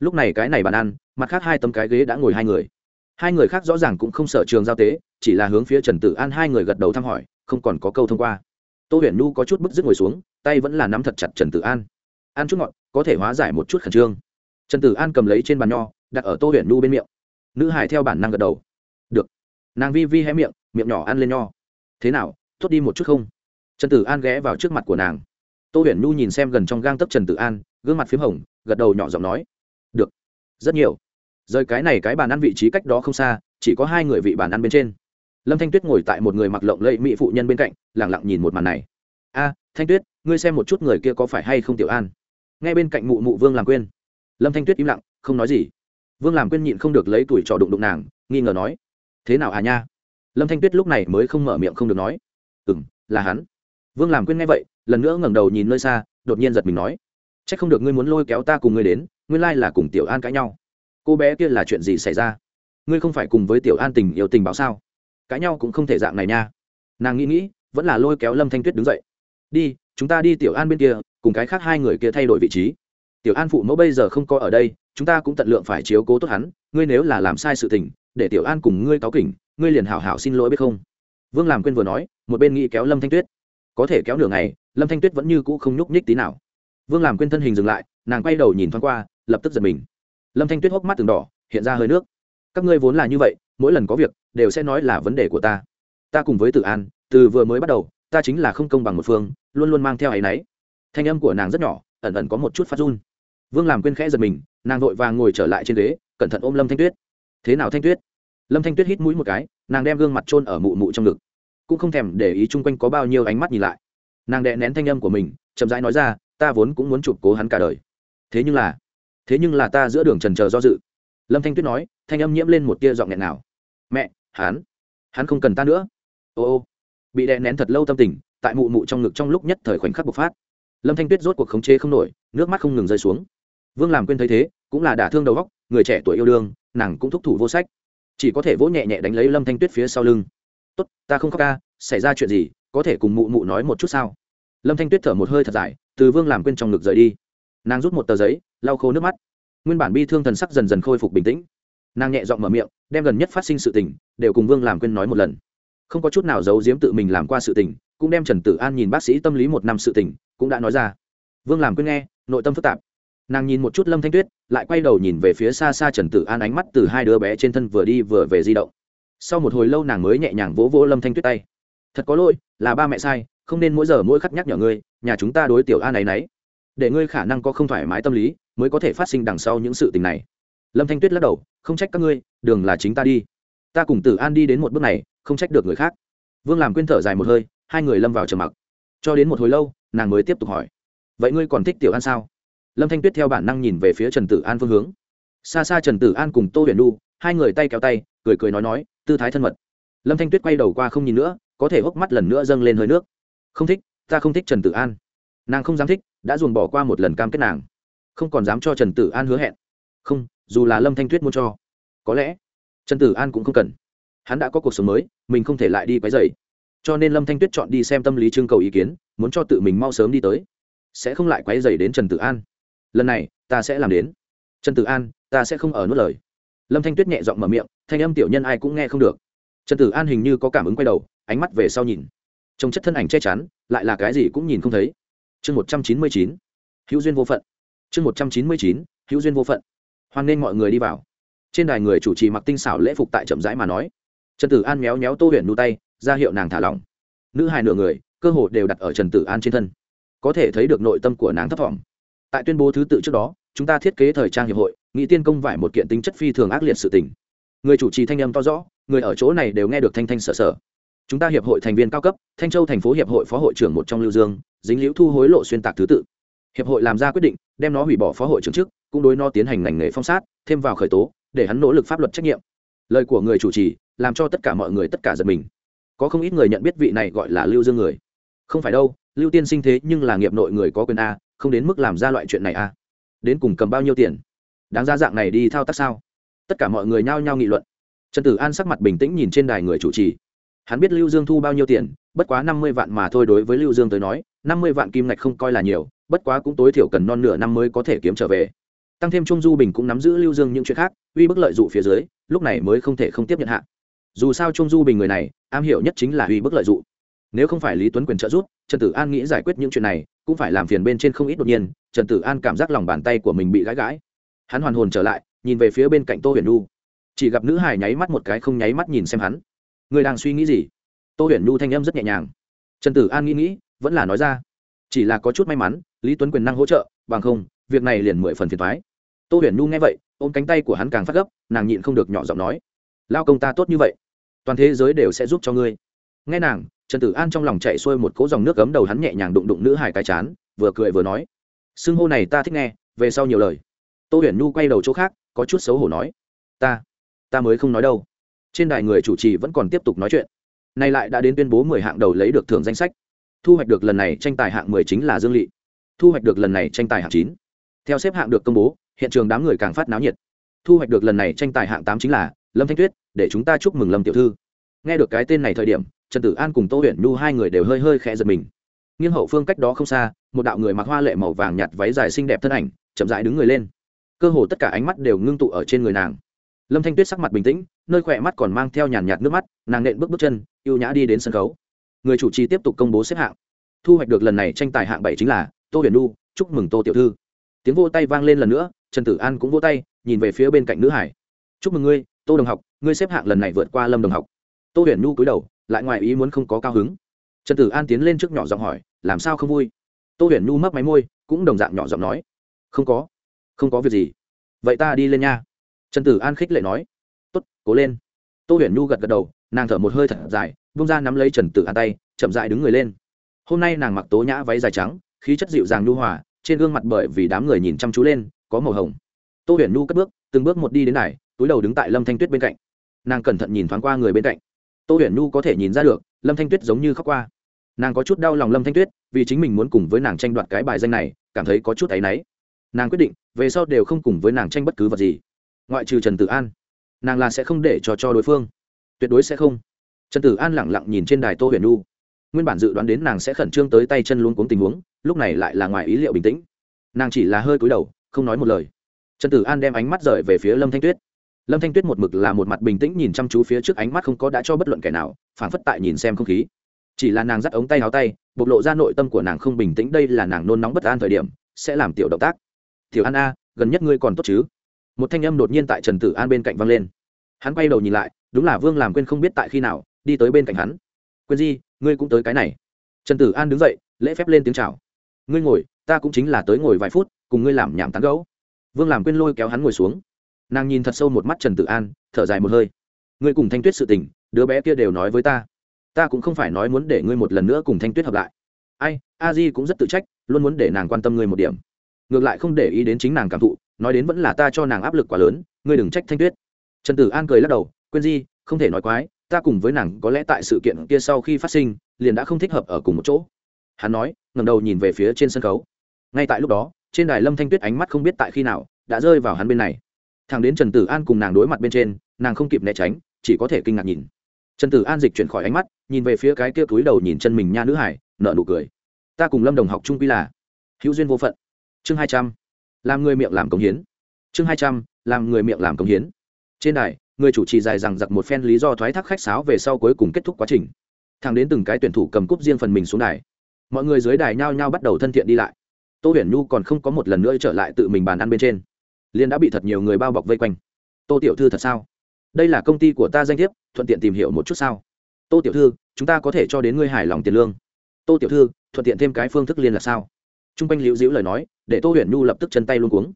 Lúc này cái này bàn ăn, mặt khác hai tấm cái ghế đã ngồi hai người. Hai người khác rõ ràng cũng không sợ trường giao tế, chỉ là hướng phía trần tử an hai người gật đầu thăm hỏi, không còn có câu thông qua. Tô huyền nu có chút bức dứt ngồi xuống, tay vẫn là nắm thật chặt trần tử an. Ăn chút ngọt, có thể hóa giải một chút khẩn trương. Trần tử an cầm lấy trên bàn nho, đặt ở tô huyền nu bên miệng. Nữ hải theo bản năng gật đầu. Được. Nàng vi vi hé miệng miệng nhỏ ăn lên nho. Thế nào, tốt đi một chút không? Trần tử an ghé vào trước mặt của nàng tô huyền nhu nhìn xem gần trong gang tấp trần tử an, gương mặt p h í m hồng, gật đầu nhỏ giọng nói, được, rất nhiều. Rời cái này cái bàn ăn vị trí cách đó không xa, chỉ có hai người vị bàn ăn bên trên. Lâm thanh tuyết ngồi tại một người mặc lộng lẫy mỹ phụ nhân bên cạnh lẳng lặng nhìn một màn này. A, thanh tuyết, ngươi xem một chút người kia có phải hay không tiểu an? Ngay bên cạnh mụ mụ vương làm quên lâm thanh tuyết im lặng, không nói gì. Vương làm quên nhịn không được lấy tuổi trò đụng đụng nàng, nghi ngờ nói, thế nào à nha? Lâm thanh tuyết lúc này mới không mở miệng không được nói ừ m là hắn. Vương làm quên nghe vậy lần nữa ngẩng đầu nhìn nơi xa, đột nhiên giật mình nói c h ắ c không được ngươi muốn lôi kéo ta cùng ngươi đến, nguyên lai là cùng tiểu an cãi nhau. Cô bé kia là chuyện gì xảy ra? Ngươi không phải cùng với tiểu an tình yêu tình báo sao? Cãi nhau cũng không thể dạng này nha. Nàng nghĩ nghĩ, vẫn là lôi kéo lâm thanh tuyết đứng dậy. Đi, chúng ta đi tiểu an bên kia, cùng cái khác hai người kia thay đổi vị trí. Tiểu an phụ mẫu bây giờ không có ở đây, chúng ta cũng tận lượng phải chiếu cố tốt hắn, ngươi nếu là làm sai sự tình, để tiểu an cùng ngươi cáo kỉnh, ngươi liền hảo hảo xin lỗi biết không? Vương làm quên vừa nói, một bên nghĩ kéo lâm thanh tuyết. Có thể kéo nửa ngày lâm thanh tuyết vẫn như cũ không nhúc nhích tí nào. Vương làm quên thân hình dừng lại, nàng quay đầu nhìn thoáng qua, lập tức giật mình. Lâm thanh tuyết hốc mắt từng đỏ, hiện ra hơi nước. Các ngươi vốn là như vậy, mỗi lần có việc, đều sẽ nói là vấn đề của ta. Ta cùng với tự an, từ vừa mới bắt đầu, ta chính là không công bằng một phương, luôn luôn mang theo áy náy thanh âm của nàng rất nhỏ, ẩn ẩn có một chút phát run. Vương làm quên khẽ giật mình, nàng vội vàng ngồi trở lại trên ghế, cẩn thận ôm lâm thanh tuyết. Thế nào thanh tuyết? Lâm thanh tuyết hít mũi một cái, nàng đem gương mặt trôn ở mụ mụ trong ngực. Cũng không thèm để ý chung quanh có bao nhiêu ánh mắt nhìn lại nàng đệ nén thanh âm của mình, chậm rãi nói ra, ta vốn cũng muốn chụp cố hắn cả đời. Thế nhưng là, thế nhưng là ta giữa đường trần chờ do dự. Lâm thanh tuyết nói, thanh âm nhiễm lên một tia giọng nghẹn nào mẹ, hắn hắn không cần ta nữa. Ô ô. Bị đè nén thật lâu tâm tình, tại mụ mụ trong ngực trong lúc nhất thời khoảnh khắc bộc phát. Lâm thanh tuyết rốt cuộc khống chế không nổi, nước mắt không ngừng rơi xuống. Vương làm quên thấy thế, cũng là đả thương đầu góc người trẻ tuổi yêu đương, nàng cũng thúc thủ vô sách. Chỉ có thể vỗ nhẹ nhẹ đánh lấy lâm thanh tuyết phía sau lưng. Tốt, ta không khóc ca, xảy ra chuyện gì có thể cùng mụ mụ nói một chút sao? Lâm thanh tuyết thở một hơi thật dài, từ vương làm quên trong ngực rời đi. Nàng rút một tờ giấy, lau khô nước mắt. Nguyên bản bi thương thần sắc dần dần khôi phục bình tĩnh. Nàng nhẹ giọng mở miệng, đem gần nhất phát sinh sự tình, đều cùng vương làm quên nói một lần. Không có chút nào giấu giếm tự mình làm qua sự tình, cũng đem trần tử an nhìn bác sĩ tâm lý một năm sự tình, cũng đã nói ra. Vương làm quên nghe, nội tâm phức tạp. Nàng nhìn một chút lâm thanh tuyết, lại quay đầu nhìn về phía xa xa trần tử an ánh mắt từ hai đứa bé trên thân vừa đi vừa về di động. Sau một hồi lâu nàng mới nhẹ nhàng vỗ vỗ lâm thanh tuyết tay. Thật có lỗi là ba mẹ sai, không nên mỗi giờ mỗi khắc nhắc nhở ngươi, nhà chúng ta đối tiểu an này nấy. Để ngươi khả năng có không thoải mái tâm lý, mới có thể phát sinh đằng sau những sự tình này. Lâm thanh tuyết lắc đầu, không trách các ngươi, đường là chính ta đi. Ta cùng tử an đi đến một bước này, không trách được người khác. Vương làm quên thở dài một hơi, hai người lâm vào trầm mặc. Cho đến một hồi lâu, nàng mới tiếp tục hỏi, vậy ngươi còn thích tiểu an sao? Lâm thanh tuyết theo bản năng nhìn về phía trần tử an phương hướng. Xa xa trần tử an cùng tô huyền đu hai người tay kéo tay, cười cười nói nói, tư thái thân mật. Lâm thanh tuyết quay đầu qua không nhìn nữa có thể hốc mắt lần nữa dâng lên hơi nước. Không thích, ta không thích trần tử an. Nàng không dám thích, đã dồn bỏ qua một lần cam kết nàng. Không còn dám cho trần tử an hứa hẹn. Không, dù là lâm thanh tuyết muốn cho. Có lẽ, trần tử an cũng không cần. Hắn đã có cuộc sống mới, mình không thể lại đi quấy dày cho nên lâm thanh tuyết chọn đi xem tâm lý trưng cầu ý kiến, muốn cho tự mình mau sớm đi tới. Sẽ không lại quấy dày đến trần tử an. Lần này, ta sẽ làm đến. Trần tử an, ta sẽ không ở nuốt lời. Lâm thanh tuyết nhẹ giọng mở miệng, thanh âm tiểu nhân ai cũng nghe không được trần tử an hình như có cảm ứng quay đầu, ánh mắt về sau nhìn. Trong chất thân ảnh che chắn, lại là cái gì cũng nhìn không thấy. Chương một trăm chín mươi chín, hữu duyên vô phận. Chương một trăm chín mươi chín, hữu duyên vô phận. Hoan nên mọi người đi vào. Trên đài người chủ trì mặc tinh xảo lễ phục tại chậm rãi mà nói. Trần tử an méo méo tô huyền nu tay, ra hiệu nàng thả lỏng. Nữ hai nửa người, cơ hồ đều đặt ở trần tử an trên thân. Có thể thấy được nội tâm của nàng thấp thỏm. Tại tuyên bố thứ tự trước đó, chúng ta thiết kế thời trang hiệp hội nghĩ tiên công vải một kiện tính chất phi thường ác liệt sự tình. Người chủ trì thanh âm to rõ người ở chỗ này đều nghe được thanh thanh sở sở. Chúng ta hiệp hội thành viên cao cấp, thanh châu thành phố hiệp hội phó hội trưởng một trong lưu dương, dính liễu thu hối lộ xuyên tạc thứ tự. Hiệp hội làm ra quyết định, đem nó hủy bỏ phó hội trưởng chức, cũng đối nó tiến hành ngành nghề phong sát, thêm vào khởi tố, để hắn nỗ lực pháp luật trách nhiệm. Lời của người chủ trì, làm cho tất cả mọi người tất cả giật mình. Có không ít người nhận biết vị này gọi là lưu dương người. Không phải đâu, lưu tiên sinh thế nhưng là nghiệp nội người có quyền a, không đến mức làm ra loại chuyện này a. Đến cùng cầm bao nhiêu tiền? Đáng ra dạng này đi thao tác sao? Tất cả mọi người nhao nhao nghị luận trần tử an sắc mặt bình tĩnh nhìn trên đài người chủ trì. Hắn biết lưu dương thu bao nhiêu tiền, bất quá năm mươi vạn mà thôi đối với lưu dương tới nói, năm mươi vạn kim ngạch không coi là nhiều, bất quá cũng tối thiểu cần non nửa năm mới có thể kiếm trở về. Tăng thêm trung du bình cũng nắm giữ lưu dương những chuyện khác, uy bức lợi d ụ phía dưới, lúc này mới không thể không tiếp nhận hạ. Dù sao trung du bình người này, am hiểu nhất chính là uy bức lợi d ụ nếu không phải lý tuấn quyền trợ giúp, trần tử an nghĩ giải quyết những chuyện này, cũng phải làm phiền bên trên không ít đột nhiên, trần tử an cảm giác lòng bàn tay của mình bị gãi gãi. Hắn hoàn hồn trở lại, nhìn về phía bên cạnh tô huyền nu chỉ gặp nữ hải nháy mắt một cái không nháy mắt nhìn xem hắn. Người đang suy nghĩ gì? Tô huyền nu thanh âm rất nhẹ nhàng. Trần tử an nghĩ nghĩ, vẫn là nói ra. Chỉ là có chút may mắn, lý tuấn quyền năng hỗ trợ, bằng không, việc này liền mười phần phiền thoái tô huyền nu nghe vậy, ôm cánh tay của hắn càng phát gấp, nàng nhịn không được nhỏ giọng nói. Lao công ta tốt như vậy, toàn thế giới đều sẽ giúp cho ngươi. Nghe nàng, trần tử an trong lòng chạy xuôi một cỗ dòng nước cấm đầu hắn nhẹ nhàng đụng đụng nữ hải cái chán, vừa cười vừa nói. Xưng hô này ta thích nghe, về sau nhiều lời. Tô huyền nhu quay đầu chỗ khác, có chút xấu hổ nói. Ta ta mới không nói đâu. Trên đài người chủ trì vẫn còn tiếp tục nói chuyện. Nay lại đã đến tuyên bố mười hạng đầu lấy được thưởng danh sách. Thu hoạch được lần này tranh tài hạng mười chính là dương lỵ thu hoạch được lần này tranh tài hạng chín. Theo xếp hạng được công bố, hiện trường đám người càng phát náo nhiệt. Thu hoạch được lần này tranh tài hạng tám chính là lâm thanh tuyết, để chúng ta chúc mừng lâm tiểu thư. Nghe được cái tên này thời điểm, trần tử an cùng tô huyền nhu hai người đều hơi hơi khẽ giật mình. Nghiêng hậu phương cách đó không xa, một đạo người mặc hoa lệ màu vàng nhạt váy dài xinh đẹp thân ảnh chậm rãi đứng người lên. Cơ hồ tất cả ánh mắt đều ngưng tụ ở trên người nàng lâm thanh tuyết sắc mặt bình tĩnh nơi khỏe mắt còn mang theo nhàn nhạt nước mắt nàng nện bước bước chân y ê u nhã đi đến sân khấu. Người chủ trì tiếp tục công bố xếp hạng. Thu hoạch được lần này tranh tài hạng bảy chính là tô huyền Nu, chúc mừng tô tiểu thư. Tiếng vô tay vang lên lần nữa trần tử an cũng vô tay nhìn về phía bên cạnh nữ hải. Chúc mừng ngươi tô đồng học ngươi xếp hạng lần này vượt qua lâm đồng học. Tô huyền Nu cúi đầu lại ngoài ý muốn không có cao hứng. Trần tử an tiến lên trước nhỏ giọng hỏi làm sao không vui? Tô huyền Nu mấp máy môi cũng đồng dạng nhỏ giọng nói không có không có việc gì. Vậy ta đi lên nha trần tử an khích lệ nói, tốt, cố lên. Tô huyền nhu gật gật đầu, nàng thở một hơi thật dài, vung ra nắm lấy trần tử an tay, chậm dại đứng người lên. Hôm nay nàng mặc tố nhã váy dài trắng, khí chất dịu dàng nhu hòa, trên gương mặt bởi vì đám người nhìn chăm chú lên, có màu hồng. Tô huyền nhu cất bước, từng bước một đi đến này túi đầu đứng tại lâm thanh tuyết bên cạnh. Nàng cẩn thận nhìn thoáng qua người bên cạnh. Tô huyền nhu có thể nhìn ra được, lâm thanh tuyết giống như khóc qua. Nàng có chút đau lòng lâm thanh tuyết, vì chính mình muốn cùng với nàng tranh đoạt cái bài danh này, cảm thấy có chút áy náy. Nàng quyết định, về sau đều không cùng với nàng tranh bất cứ vật gì ngoại trừ trần tử an, nàng là sẽ không để cho cho đối phương. Tuyệt đối sẽ không. Trần tử an lẳng lặng nhìn trên đài tô huyền nhu. Nguyên bản dự đoán đến nàng sẽ khẩn trương tới tay chân luôn cuống tình huống, lúc này lại là ngoài ý liệu bình tĩnh. Nàng chỉ là hơi cúi đầu, không nói một lời. Trần tử an đem ánh mắt rời về phía lâm thanh tuyết. Lâm thanh tuyết một mực là một mặt bình tĩnh nhìn chăm chú phía trước ánh mắt không có đã cho bất luận kẻ nào phản phất tại nhìn xem không khí. Chỉ là nàng dắt ống tay áo tay, bộc lộ ra nội tâm của nàng không bình tĩnh đây là nàng nôn nóng bất an thời điểm, sẽ làm tiểu động tác. Tiểu an a, gần nhất ngươi còn tốt chứ? Một thanh âm đột nhiên tại trần tử an bên cạnh vang lên. Hắn quay đầu nhìn lại, đúng là vương làm quên không biết tại khi nào, đi tới bên cạnh hắn. Quên gì, ngươi cũng tới cái này. Trần tử an đứng dậy, lễ phép lên tiếng chào. Ngươi ngồi, ta cũng chính là tới ngồi vài phút, cùng ngươi làm nhảm tán gấu vương làm quên lôi kéo hắn ngồi xuống. Nàng nhìn thật sâu một mắt trần tử an, thở dài một hơi. Ngươi cùng thanh tuyết sự tình, đứa bé kia đều nói với ta. Ta cũng không phải nói muốn để ngươi một lần nữa cùng thanh tuyết hợp lại. Ai, a di cũng rất tự trách, luôn muốn để nàng quan tâm ngươi một điểm. Ngược lại không để ý đến chính nàng cảm thụ nói đến vẫn là ta cho nàng áp lực quá lớn, ngươi đừng trách thanh tuyết. Trần tử an cười lắc đầu quên di, không thể nói quái, ta cùng với nàng có lẽ tại sự kiện kia sau khi phát sinh, liền đã không thích hợp ở cùng một chỗ. Hắn nói ngầm đầu nhìn về phía trên sân khấu. Ngay tại lúc đó, trên đài lâm thanh tuyết ánh mắt không biết tại khi nào đã rơi vào hắn bên này. Thằng đến trần tử an cùng nàng đối mặt bên trên, nàng không kịp né tránh, chỉ có thể kinh ngạc nhìn. Trần tử an dịch chuyển khỏi ánh mắt, nhìn về phía cái kia túi đầu nhìn chân mình nha nữ hải nợ nụ cười. Ta cùng lâm đồng học trung quy là hữu duyên vô phận. Chương hai trăm làm người miệng làm công hiến. Chương hai trăm, làm người miệng làm công hiến. Trên đài, người chủ trì dài rằng giặc một phen lý do thoái thác khách sáo về sau cuối cùng kết thúc quá trình. Thẳng đến từng cái tuyển thủ cầm cúp riêng phần mình xuống đài. Mọi người dưới đài nhao nhao bắt đầu thân thiện đi lại. Tô huyền nhu còn không có một lần nữa trở lại tự mình bàn ăn bên trên. Liên đã bị thật nhiều người bao bọc vây quanh. Tô tiểu thư thật sao? Đây là công ty của ta danh thiếp, thuận tiện tìm hiểu một chút sao? Tô tiểu thư, chúng ta có thể cho đến ngươi hài lòng tiền lương. Tô tiểu thư, thuận tiện thêm cái phương thức liên là sao? T r u n g quanh liễu dĩu lời nói, để tô huyền nhu lập tức chân tay luôn cuống.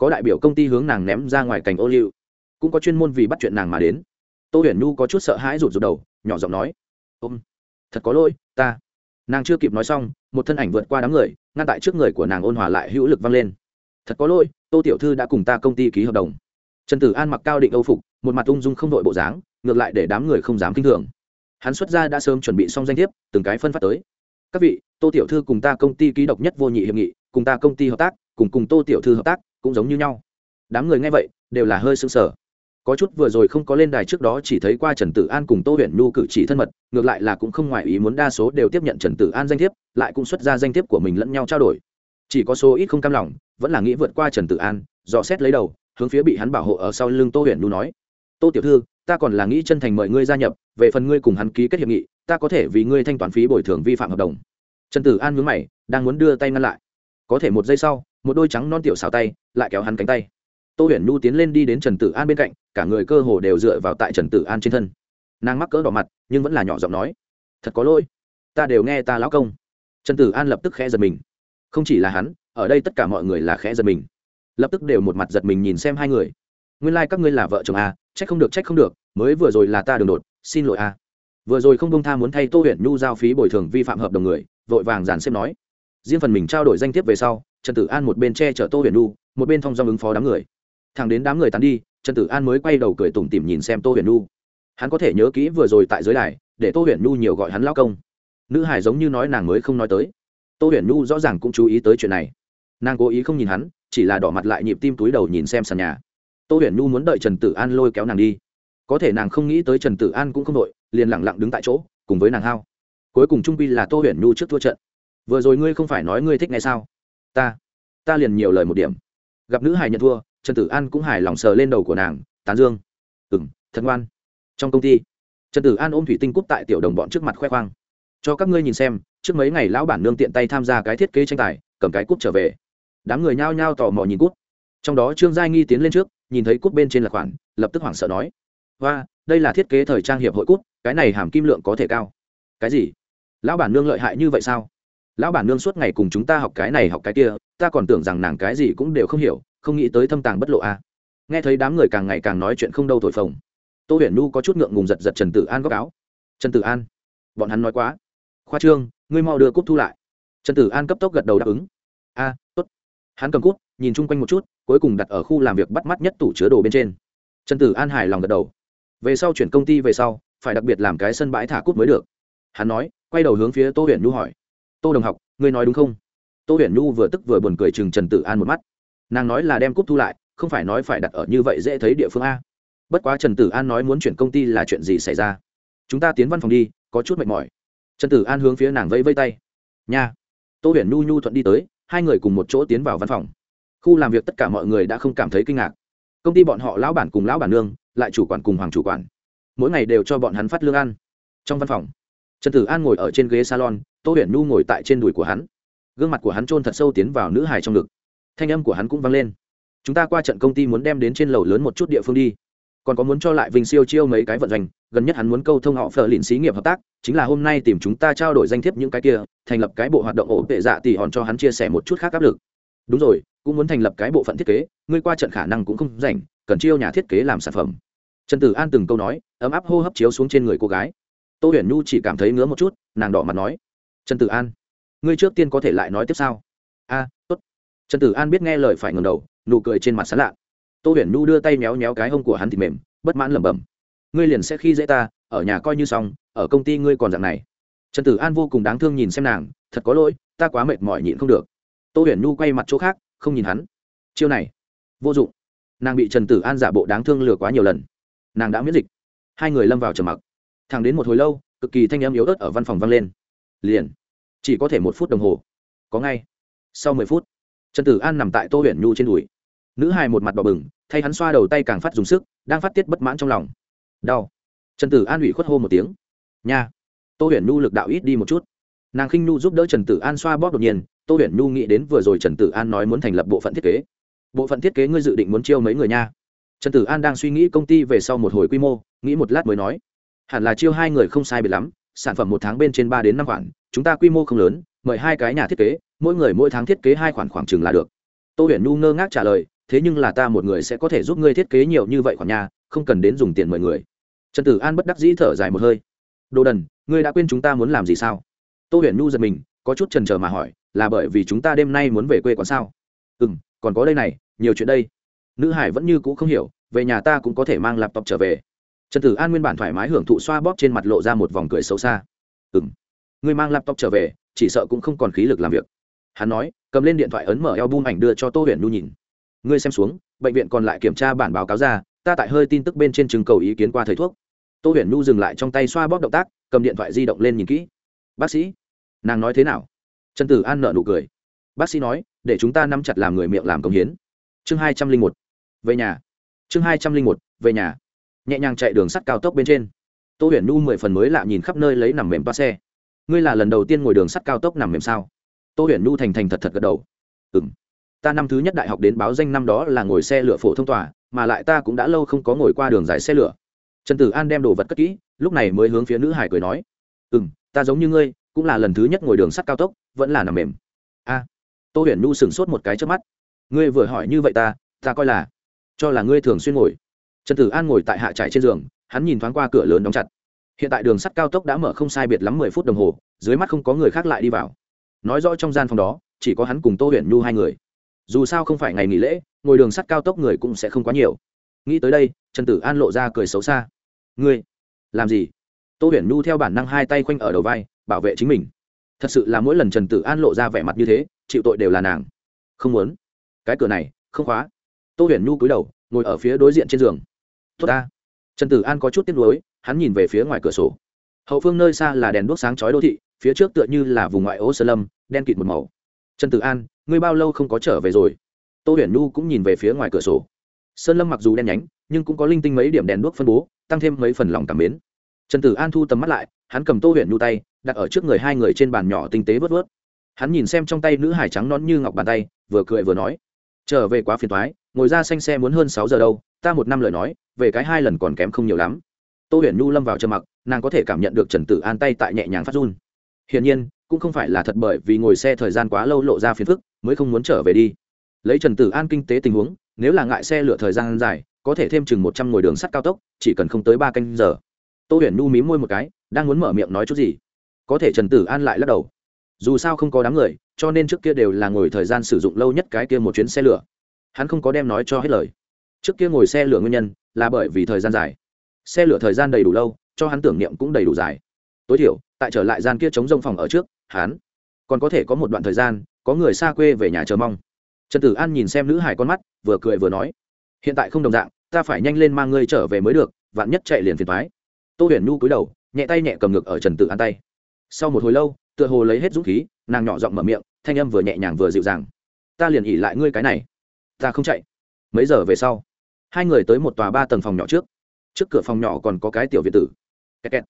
Có đại biểu công ty hướng nàng ném ra ngoài cành ô liu, cũng có chuyên môn vì bắt chuyện nàng mà đến. Tô huyền nhu có chút sợ hãi rụt rụt đầu, nhỏ giọng nói, ôm, thật có lỗi, ta. Nàng chưa kịp nói xong, một thân ảnh vượt qua đám người, ngăn tại trước người của nàng ôn hòa lại hữu lực vang lên. Thật có lỗi, tô tiểu thư đã cùng ta công ty ký hợp đồng. Trần tử an mặc cao định âu phục, một mặt ung dung không đội bộ dáng, ngược lại để đám người không dám kinh thường. Hắn xuất ra đã sớm chuẩn bị xong danh thiếp, từng cái phân phát tới. Các vị tô tiểu thư cùng ta công ty ký độc nhất vô nhị hiệp nghị, cùng ta công ty hợp tác, cùng cùng tô tiểu thư hợp tác, cũng giống như nhau. Đám người nghe vậy, đều là hơi sưng sở có chút vừa rồi không có lên đài trước đó chỉ thấy qua trần tử an cùng tô huyền nhu cử chỉ thân mật, ngược lại là cũng không ngoài ý muốn đa số đều tiếp nhận trần tử an danh thiếp, lại cũng xuất ra danh thiếp của mình lẫn nhau trao đổi. Chỉ có số ít không cam lòng, vẫn là nghĩ vượt qua trần tử an, dò xét lấy đầu, hướng phía bị hắn bảo hộ ở sau lưng tô huyền nhu nói, tô tiểu thư, ta còn là nghĩ chân thành mời ngươi gia nhập, về phần ngươi cùng hắn ký kết hiệp nghị, ta có thể vì ngươi thanh toán phí bồi thường vi phạm hợp đồng trần tử an nhướng mày đang muốn đưa tay ngăn lại. Có thể một giây sau một đôi trắng non tiểu xào tay lại kéo hắn cánh tay. Tô huyền nhu tiến lên đi đến trần tử an bên cạnh cả người cơ hồ đều dựa vào tại trần tử an trên thân. Nàng mắc cỡ đỏ mặt nhưng vẫn là nhỏ giọng nói thật có lỗi ta đều nghe ta lão công. Trần tử an lập tức khẽ giật mình. Không chỉ là hắn ở đây tất cả mọi người là khẽ giật mình. Lập tức đều một mặt giật mình nhìn xem hai người. Nguyên lai、like、các ngươi là vợ chồng à, trách không được trách không được mới vừa rồi là ta đường đột xin lỗi à vừa rồi không công tha muốn thay tô huyện nhu giao phí bồi thường vi phạm hợp đồng người, vội vàng dàn xếp nói. Riêng phần mình trao đổi danh thiếp về sau, trần tử an một bên che chở tô huyện nhu, một bên thong dong ứng phó đám người. Thằng đến đám người tán đi, trần tử an mới quay đầu cười tủm tỉm nhìn xem tô huyện nhu. Hắn có thể nhớ kỹ vừa rồi tại giới đài, để tô huyện nhu nhiều gọi hắn lao công. Nữ hải giống như nói nàng mới không nói tới. Tô huyện nhu rõ ràng cũng chú ý tới chuyện này. Nàng cố ý không nhìn hắn, chỉ là đỏ mặt lại nhịp tim túi đầu nhìn xem sàn nhà. Tô huyền nhu muốn đợi trần tử an lôi kéo nàng đi. Có thể nàng không nghĩ tới trần tử an cũng không đội liền lẳng lặng đứng tại chỗ, cùng với nàng hao. Cuối cùng trung pi là tô huyền nhu trước thua trận. Vừa rồi ngươi không phải nói ngươi thích ngay sao? Ta ta liền nhiều lời một điểm. Gặp nữ hài nhận thua, trần tử an cũng hài lòng sờ lên đầu của nàng, tán dương. Ừ m thật ngoan. Trong công ty, trần tử an ôm thủy tinh cúp tại tiểu đồng bọn trước mặt khoe khoang. Cho các ngươi nhìn xem, trước mấy ngày lão bản nương tiện tay tham gia cái thiết kế tranh tài, cầm cái cúp trở về. Đám người nhao nhao tò mò nhìn cút trong đó trương giai nghi tiến lên trước, nhìn thấy cút bên trên là khoản, lập tức hoảng sợ nói và đây là thiết kế thời trang hiệp hội cút, cái này hàm kim lượng có thể cao. Cái gì? Lão bản nương lợi hại như vậy sao? Lão bản nương suốt ngày cùng chúng ta học cái này học cái kia, ta còn tưởng rằng nàng cái gì cũng đều không hiểu, không nghĩ tới thâm tàng bất lộ a à. nghe thấy đám người càng ngày càng nói chuyện không đâu thổi phồng. Tô huyền nu có chút ngượng ngùng giật giật trần tử an góc áo. Trần tử an, bọn hắn nói quá. Khoa trương, ngươi mau đưa cúp thu lại. Trần tử an cấp tốc gật đầu đáp ứng. A tốt. Hắn cầm cút, nhìn chung quanh một chút, cuối cùng đặt ở khu làm việc bắt mắt nhất tủ chứa đồ bên trên. Trần tử an hài lòng gật đầu về sau chuyển công ty về sau, phải đặc biệt làm cái sân bãi thả cút mới được. Hắn nói, quay đầu hướng phía tô huyền nhu hỏi. Tô đồng học, ngươi nói đúng không? Tô huyền nhu vừa tức vừa buồn cười chừng trần tử an một mắt. Nàng nói là đem cúp thu lại, không phải nói phải đặt ở như vậy dễ thấy địa phương a. Bất quá trần tử an nói muốn chuyển công ty là chuyện gì xảy ra? Chúng ta tiến văn phòng đi, có chút mệt mỏi. Trần tử an hướng phía nàng vẫy vây tay. Nha. Tô huyền nhu nhu thuận đi tới, hai người cùng một chỗ tiến vào văn phòng. Khu làm việc tất cả mọi người đã không cảm thấy kinh ngạc. Công ty bọn họ lão bản cùng lão bản nương lại chủ quản cùng hoàng chủ quản. Mỗi ngày đều cho bọn hắn phát lương ăn. Trong văn phòng, trần tử an ngồi ở trên ghế salon, tô huyền nhu ngồi tại trên đùi của hắn. Gương mặt của hắn trôn thật sâu tiến vào nữ hài trong ngực. Thanh âm của hắn cũng vang lên. Chúng ta qua trận công ty muốn đem đến trên lầu lớn một chút địa phương đi. Còn có muốn cho lại vinh siêu chiêu mấy cái vận doanh, gần nhất hắn muốn câu thông họ phờ lìn xí nghiệp hợp tác, chính là hôm nay tìm chúng ta trao đổi danh thiếp những cái kia, thành lập cái bộ hoạt động ổ tệ dạ tỉ hòn cho hắn chia sẻ một chút khác áp lực. Đúng rồi, cũng muốn thành lập cái bộ phận thiết kế, ngươi qua trận khả năng cũng không rảnh, cần chiêu nhà thiết kế làm sản phẩm trần tử an từng câu nói, ấm áp hô hấp chiếu xuống trên người cô gái. Tô huyền nhu chỉ cảm thấy ngứa một chút, nàng đỏ mặt nói, trần tử an, ngươi trước tiên có thể lại nói tiếp sao? A, tốt. Trần tử an biết nghe lời phải ngầm đầu, nụ cười trên mặt sán lạ. Tô huyền nhu đưa tay méo méo cái hông của hắn thì mềm, bất mãn lẩm bẩm, ngươi liền sẽ khi dễ ta, ở nhà coi như xong, ở công ty ngươi còn dạng này. Trần tử an vô cùng đáng thương nhìn xem nàng, thật có lỗi, ta quá mệt mỏi nhịn không được. Tô huyền nhu quay mặt chỗ khác, không nhìn hắn. Chiêu này, vô dụng. Nàng bị trần tử an giả bộ đáng thương lừa quá nhiều lần nàng đã miễn dịch. Hai người lâm vào trầm mặc. Thẳng đến một hồi lâu, cực kỳ thanh em yếu ớt ở văn phòng vang lên. Liền, chỉ có thể một phút đồng hồ. Có ngay. Sau mười phút, trần tử an nằm tại tô huyền nhu trên đùi. Nữ hài một mặt đỏ bừng, thay hắn xoa đầu tay càng phát dùng sức, đang phát tiết bất mãn trong lòng. Đau. Trần tử an ủy khuất hô một tiếng. Nha. Tô huyền nhu lực đạo ít đi một chút. Nàng khinh nhu giúp đỡ trần tử an xoa bóp đột nhiên, tô huyền nhu nghĩ đến vừa rồi trần tử an nói muốn thành lập bộ phận thiết kế. Bộ phận thiết kế ngươi dự định muốn chiêu mấy người nha? Trần tử an đang suy nghĩ công ty về sau một hồi quy mô, nghĩ một lát mới nói, hẳn là chiêu hai người không sai biệt lắm, sản phẩm một tháng bên trên ba đến năm khoản, chúng ta quy mô không lớn, mời hai cái nhà thiết kế, mỗi người mỗi tháng thiết kế hai khoản khoảng chừng là được. Tô huyền Nu ngơ ngác trả lời, thế nhưng là ta một người sẽ có thể giúp ngươi thiết kế nhiều như vậy khoản nhà, không cần đến dùng tiền mời người. Trần tử an bất đắc dĩ thở dài một hơi, đồ đần, ngươi đã quên chúng ta muốn làm gì sao? Tô huyền Nu giật mình, có chút trần trờ mà hỏi, là bởi vì chúng ta đêm nay muốn về quê còn sao? Ừ m còn có đây này, nhiều chuyện đây nữ hải vẫn như c ũ không hiểu, về nhà ta cũng có thể mang laptop trở về. Trần tử an nguyên bản thoải mái hưởng thụ xoa bóp trên mặt lộ ra một vòng cười xấu xa. Ừ m người mang laptop trở về, chỉ sợ cũng không còn khí lực làm việc. Hắn nói, cầm lên điện thoại ấn mở album ảnh đưa cho tô huyền nhu nhìn. Ngươi xem xuống, bệnh viện còn lại kiểm tra bản báo cáo ra, ta tại hơi tin tức bên trên chừng cầu ý kiến qua thầy thuốc. Tô huyền nhu dừng lại trong tay xoa bóp động tác, cầm điện thoại di động lên nhìn kỹ. Bác sĩ, nàng nói thế nào? Trần tử an nợ nụ cười. Bác sĩ nói, để chúng ta nắm chặt làm người miệng làm công hiến. Chương hai trăm linh một về nhà. Chương hai trăm linh một, về nhà. Nhẹ nhàng chạy đường sắt cao tốc bên trên. Tô huyền nu mười phần mới lạ nhìn khắp nơi lấy nằm mềm toa xe. Ngươi là lần đầu tiên ngồi đường sắt cao tốc nằm mềm sao? Tô huyền nu thành thành thật thật gật đầu. Ừ m ta năm thứ nhất đại học đến báo danh năm đó là ngồi xe lửa phổ thông tòa, mà lại ta cũng đã lâu không có ngồi qua đường dài xe lửa. Trần tử an đem đồ vật cất kỹ, lúc này mới hướng phía nữ hải cười nói. Ừ m ta giống như ngươi, cũng là lần thứ nhất ngồi đường sắt cao tốc, vẫn là nằm mềm. A. Tô huyền nu sửng sốt một cái trước mắt. Ngươi vừa hỏi như vậy ta ta coi là cho là ngươi thường xuyên ngồi. Trần tử an ngồi tại hạ trải trên giường, hắn nhìn thoáng qua cửa lớn đóng chặt. Hiện tại đường sắt cao tốc đã mở không sai biệt lắm mười phút đồng hồ, dưới mắt không có người khác lại đi vào. Nói rõ trong gian phòng đó, chỉ có hắn cùng tô huyền nhu hai người. Dù sao không phải ngày nghỉ lễ, ngồi đường sắt cao tốc người cũng sẽ không quá nhiều. Nghĩ tới đây, trần tử an lộ ra cười xấu xa. Ngươi, làm gì? Tô huyền nhu theo bản năng hai tay khoanh ở đầu vai, bảo vệ chính mình. Thật sự là mỗi lần trần tử an lộ ra vẻ mặt như thế, chịu tội đều là nàng. Không muốn. Cái cửa này, không khóa tô huyền nhu cúi đầu, ngồi ở phía đối diện trên giường. Tốt ta. Trần tử an có chút tiếc nuối, hắn nhìn về phía ngoài cửa sổ. Hậu phương nơi xa là đèn đuốc sáng chói đô thị, phía trước tựa như là vùng ngoại ô sơ lâm, đen kịt một màu. Trần tử an, ngươi bao lâu không có trở về rồi? Tô huyền nhu cũng nhìn về phía ngoài cửa sổ. Sơn lâm mặc dù đen nhánh, nhưng cũng có linh tinh mấy điểm đèn đuốc phân bố, tăng thêm mấy phần lòng cảm mến. Trần tử an thu tầm mắt lại, hắn cầm tô huyền nhu tay, đặt ở trước người hai người trên bàn nhỏ tinh tế vớt vớt. Hắn nhìn xem trong tay nữ hải trắng non như ngọc bàn tay, vừa cười vừa nói trở về quá phiền thoái ngồi ra xanh xe muốn hơn sáu giờ đâu, ta một năm lời nói, về cái hai lần còn kém không nhiều lắm. Tô huyền nhu lâm vào trầm mặc, nàng có thể cảm nhận được trần tử an tay tại nhẹ nhàng phát run. Hiển nhiên, cũng không phải là thật bởi vì ngồi xe thời gian quá lâu lộ ra phiền phức, mới không muốn trở về đi. Lấy trần tử an kinh tế tình huống, nếu là ngại xe lửa thời gian dài, có thể thêm chừng một trăm ngồi đường sắt cao tốc, chỉ cần không tới ba canh giờ. Tô huyền nhu mí môi một cái, đang muốn mở miệng nói chút gì. Có thể trần tử an lại lắc đầu dù sao không có đám người, cho nên trước kia đều là ngồi thời gian sử dụng lâu nhất cái kia một chuyến xe lửa. Hắn không có đem nói cho hết lời. Trước kia ngồi xe lửa nguyên nhân là bởi vì thời gian dài. Xe lửa thời gian đầy đủ lâu, cho hắn tưởng niệm cũng đầy đủ dài. Tối thiểu, tại trở lại gian kia chống rông phòng ở trước, hắn còn có thể có một đoạn thời gian, có người xa quê về nhà chờ mong. Trần tử an nhìn xem nữ hải con mắt, vừa cười vừa nói, hiện tại không đồng dạng, ta phải nhanh lên mang ngươi trở về mới được, vạn nhất chạy liền phiền thoái tô huyền nhu cúi đầu, nhẹ tay nhẹ cầm ngực ở trần tử an tay. Sau một hồi lâu tựa hồ lấy hết dũng khí, nàng nhỏ giọng mở miệng, thanh âm vừa nhẹ nhàng vừa dịu dàng. Ta liền ỉ lại ngươi cái này. Ta không chạy. Mấy giờ về sau? Hai người tới một tòa ba tầng phòng nhỏ trước. Trước cửa phòng nhỏ còn có cái tiểu viện tử. Kẹt kẹt.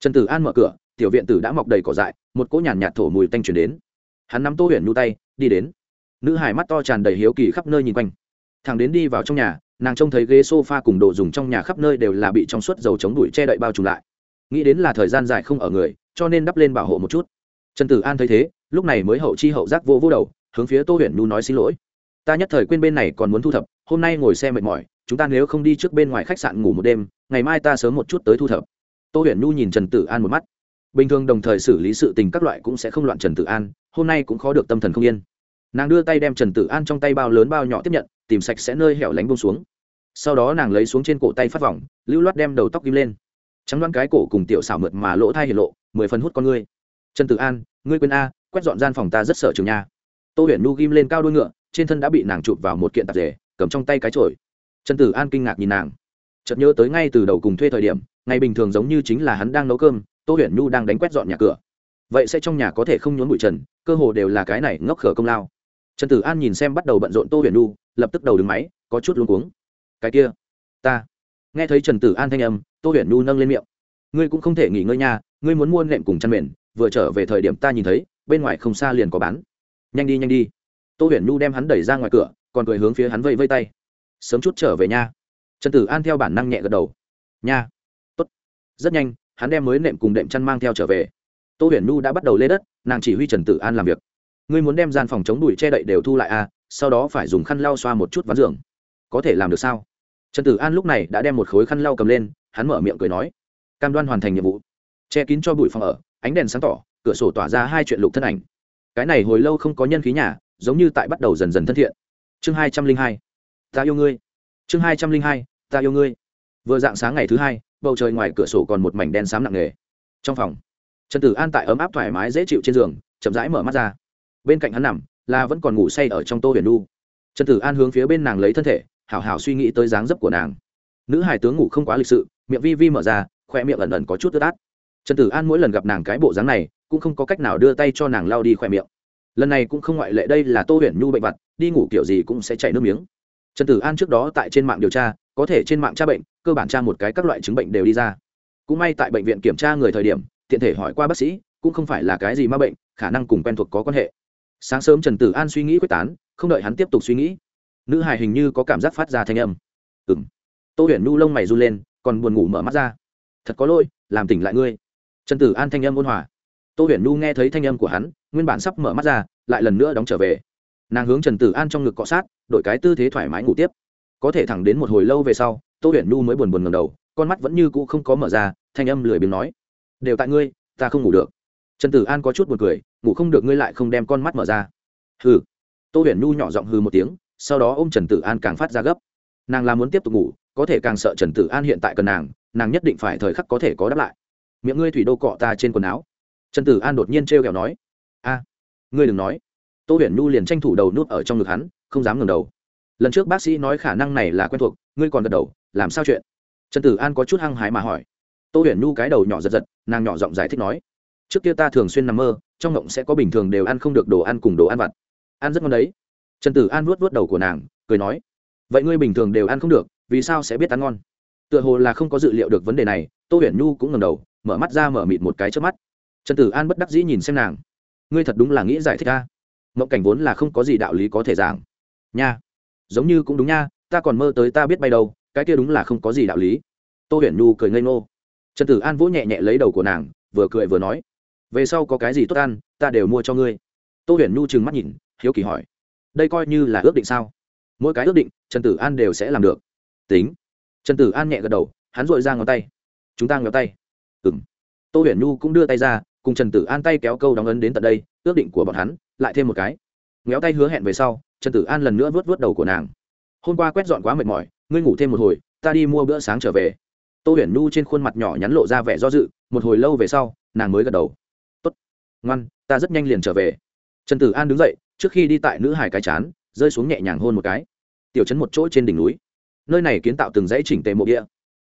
trần tử an mở cửa, tiểu viện tử đã mọc đầy cỏ dại, một cỗ nhàn nhạt thổ mùi tanh chuyển đến. Hắn nắm tô huyền nhu tay, đi đến. Nữ hải mắt to tràn đầy hiếu kỳ khắp nơi nhìn quanh. Thằng đến đi vào trong nhà, nàng trông thấy ghế s o f a cùng đồ dùng trong nhà khắp nơi đều là bị trong suốt dầu chống đuổi che đậy bao trùm lại. Nghĩ đến là thời gian dài không ở người, cho nên đắp lên bảo hộ một chút trần tử an thấy thế, lúc này mới hậu chi hậu giác vô vô đầu, hướng phía tô huyền nhu nói xin lỗi. Ta nhất thời quên bên này còn muốn thu thập, hôm nay ngồi xe mệt mỏi, chúng ta nếu không đi trước bên ngoài khách sạn ngủ một đêm, ngày mai ta sớm một chút tới thu thập. Tô huyền nhu nhìn trần tử an một mắt. Bình thường đồng thời xử lý sự tình các loại cũng sẽ không loạn trần tử an, hôm nay cũng khó được tâm thần không yên. Nàng đưa tay đem trần tử an trong tay bao lớn bao nhỏ tiếp nhận, tìm sạch sẽ nơi hẻo lánh bông xuống. Sau đó nàng lấy xuống trên cổ tay phát vòng, lưu loát đem đầu tóc ghim lên. Trắng đoán cái cổ cùng tiểu xảo mượt mà lỗ thai hiển lộ, mười phần hút con ngươi trần tử an ngươi quên a quét dọn gian phòng ta rất sợ trường nha. Tô huyền nu ghim lên cao đôi ngựa trên thân đã bị nàng chụp vào một kiện tạp rể cầm trong tay cái chổi. Trần tử an kinh ngạc nhìn nàng. Chợt nhớ tới ngay từ đầu cùng thuê thời điểm ngày bình thường giống như chính là hắn đang nấu cơm tô huyền Nu đang đánh quét dọn nhà cửa. Vậy sẽ trong nhà có thể không nhốn bụi trần cơ hồ đều là cái này ngốc khở công lao. Trần tử an nhìn xem bắt đầu bận rộn tô huyền Nu, lập tức đầu đứng máy có chút luống cuống. Cái kia ta. Nghe thấy trần tử an thanh âm tô huyền Nu nâng lên miệng. Ngươi cũng không thể nghỉ ngơi nha ngươi muốn mua nệm cùng chăn mền vừa trở về thời điểm ta nhìn thấy, bên ngoài không xa liền có bán. Nhanh đi nhanh đi. Tô huyền nhu đem hắn đẩy ra ngoài cửa, còn cười hướng phía hắn vây vây tay. Sớm chút trở về nha. Trần tử an theo bản năng nhẹ gật đầu. Nha. Tốt. Rất nhanh, hắn đem mới nệm cùng đệm chăn mang theo trở về. Tô huyền nhu đã bắt đầu lê đất, nàng chỉ huy trần tử an làm việc. Ngươi muốn đem gian phòng chống đùi che đậy đều thu lại à sau đó phải dùng khăn lau xoa một chút ván giường. Có thể làm được sao? Trần tử an lúc này đã đem một khối khăn lau cầm lên, hắn mở miệng cười nói. Cam đoan hoàn thành nhiệm vụ. Che kín cho bụi phòng ở ánh đèn sáng tỏ, cửa sổ tỏa ra hai chuyện lục thân ảnh. Cái này hồi lâu không có nhân khí nhà, giống như tại bắt đầu dần dần thân thiện. Chương hai trăm linh hai. Ta yêu ngươi. Chương hai trăm linh hai, ta yêu ngươi. Vừa dạng sáng ngày thứ hai, bầu trời ngoài cửa sổ còn một mảnh đen xám nặng nề. Trong phòng, trần tử an tại ấm áp thoải mái dễ chịu trên giường, chậm rãi mở mắt ra. Bên cạnh hắn nằm, là vẫn còn ngủ say ở trong tô huyền nu trần tử an hướng phía bên nàng lấy thân thể, hảo hảo suy nghĩ tới dáng dấp của nàng. Nữ hải tướng ngủ không quá lịch sự, miệng vi vi mở ra, khoe miệng ẩn ẩn có chút tứ át trần tử an mỗi lần gặp nàng cái bộ dáng này, cũng không có cách nào đưa tay cho nàng lao đi khỏe miệng. Lần này cũng không ngoại lệ đây là tô huyền nhu bệnh vặt, đi ngủ kiểu gì cũng sẽ chảy nước miếng. Trần tử an trước đó tại trên mạng điều tra, có thể trên mạng tra bệnh, cơ bản tra một cái các loại chứng bệnh đều đi ra. Cũng may tại bệnh viện kiểm tra người thời điểm, tiện thể hỏi qua bác sĩ, cũng không phải là cái gì ma bệnh, khả năng cùng quen thuộc có quan hệ. Sáng sớm trần tử an suy nghĩ quyết tán, không đợi hắn tiếp tục suy nghĩ. Nữ hài hình như có cảm giác phát ra thanh âm. Ừ m tô huyền nhu lông mày run lên, còn buồn ngủ mở mắt ra. Thật có lỗi, làm tỉnh lại ngươi trần tử an thanh âm ôn hòa. Tô huyền Nu nghe thấy thanh âm của hắn, nguyên bản sắp mở mắt ra, lại lần nữa đóng trở về. Nàng hướng trần tử an trong ngực cọ sát, đổi cái tư thế thoải mái ngủ tiếp. Có thể thẳng đến một hồi lâu về sau, tô huyền Nu mới buồn buồn ngầm đầu, con mắt vẫn như cũ không có mở ra, thanh âm lười biếng nói, đều tại ngươi, ta không ngủ được. Trần tử an có chút buồn cười, ngủ không được ngươi lại không đem con mắt mở ra. Hừ. Tô huyền Nu nhỏ giọng hừ một tiếng, sau đó ôm trần tử an càng phát ra gấp. Nàng là muốn tiếp tục ngủ, có thể càng sợ trần tử an hiện tại cần nàng nàng nhất định phải thời khắc có thể có đáp lại miệng ngươi thủy đô cọ ta trên quần áo. Trần tử an đột nhiên trêu ghẹo kẹo nói, a, ngươi đừng nói. Tô huyền nhu liền tranh thủ đầu nút ở trong ngực hắn, không dám ngừng đầu. Lần trước bác sĩ nói khả năng này là quen thuộc, ngươi còn gật đầu, làm sao chuyện? Trần tử an có chút hăng hái mà hỏi. Tô huyền nhu cái đầu nhỏ giật giật, nàng nhỏ giọng giải thích nói, trước kia ta thường xuyên nằm mơ, trong ngộng sẽ có bình thường đều ăn không được đồ ăn cùng đồ ăn vặt. Ăn rất ngon đấy. Trần tử an vuốt vuốt đầu của nàng, cười nói, vậy ngươi bình thường đều ăn không được, vì sao sẽ biết ăn ngon? Tựa hồ là không có dự liệu được vấn đề này, tô huyền nhu cũng ngầm đầu, mở mắt ra mở mịt một cái trước mắt. Trần tử an bất đắc dĩ nhìn xem nàng. Ngươi thật đúng là nghĩ giải thích ta. Mộng cảnh vốn là không có gì đạo lý có thể giảng. Nha. Giống như cũng đúng nha, ta còn mơ tới ta biết bay đâu, cái kia đúng là không có gì đạo lý. Tô huyền nhu cười ngây ngô. Trần tử an vỗ nhẹ nhẹ lấy đầu của nàng, vừa cười vừa nói. Về sau có cái gì tốt ăn, ta đều mua cho ngươi. Tô huyền nhu trừng mắt nhìn, hiếu kỳ hỏi. Đây coi như là ước định sao? Mỗi cái ước định, trần tử an đều sẽ làm được. Tính trần tử an nhẹ gật đầu, hắn dội ra ngón tay. Chúng ta ngéo tay. Ừng tô huyền nhu cũng đưa tay ra, cùng trần tử an tay kéo câu đóng ấn đến tận đây, ước định của bọn hắn, lại thêm một cái. Ngéo tay hứa hẹn về sau, trần tử an lần nữa vớt vớt đầu của nàng. Hôm qua quét dọn quá mệt mỏi, ngươi ngủ thêm một hồi, ta đi mua bữa sáng trở về. Tô huyền nhu trên khuôn mặt nhỏ nhắn lộ ra vẻ do dự, một hồi lâu về sau, nàng mới gật đầu. Tốt. Ngoan, ta rất nhanh liền trở về. Trần tử an đứng dậy, trước khi đi tại nữ hải cái chán, rơi xuống nhẹ nhàng hôn một cái. Tiểu chấn một chỗ trên đỉnh núi nơi này kiến tạo từng dãy chỉnh tề mộ địa.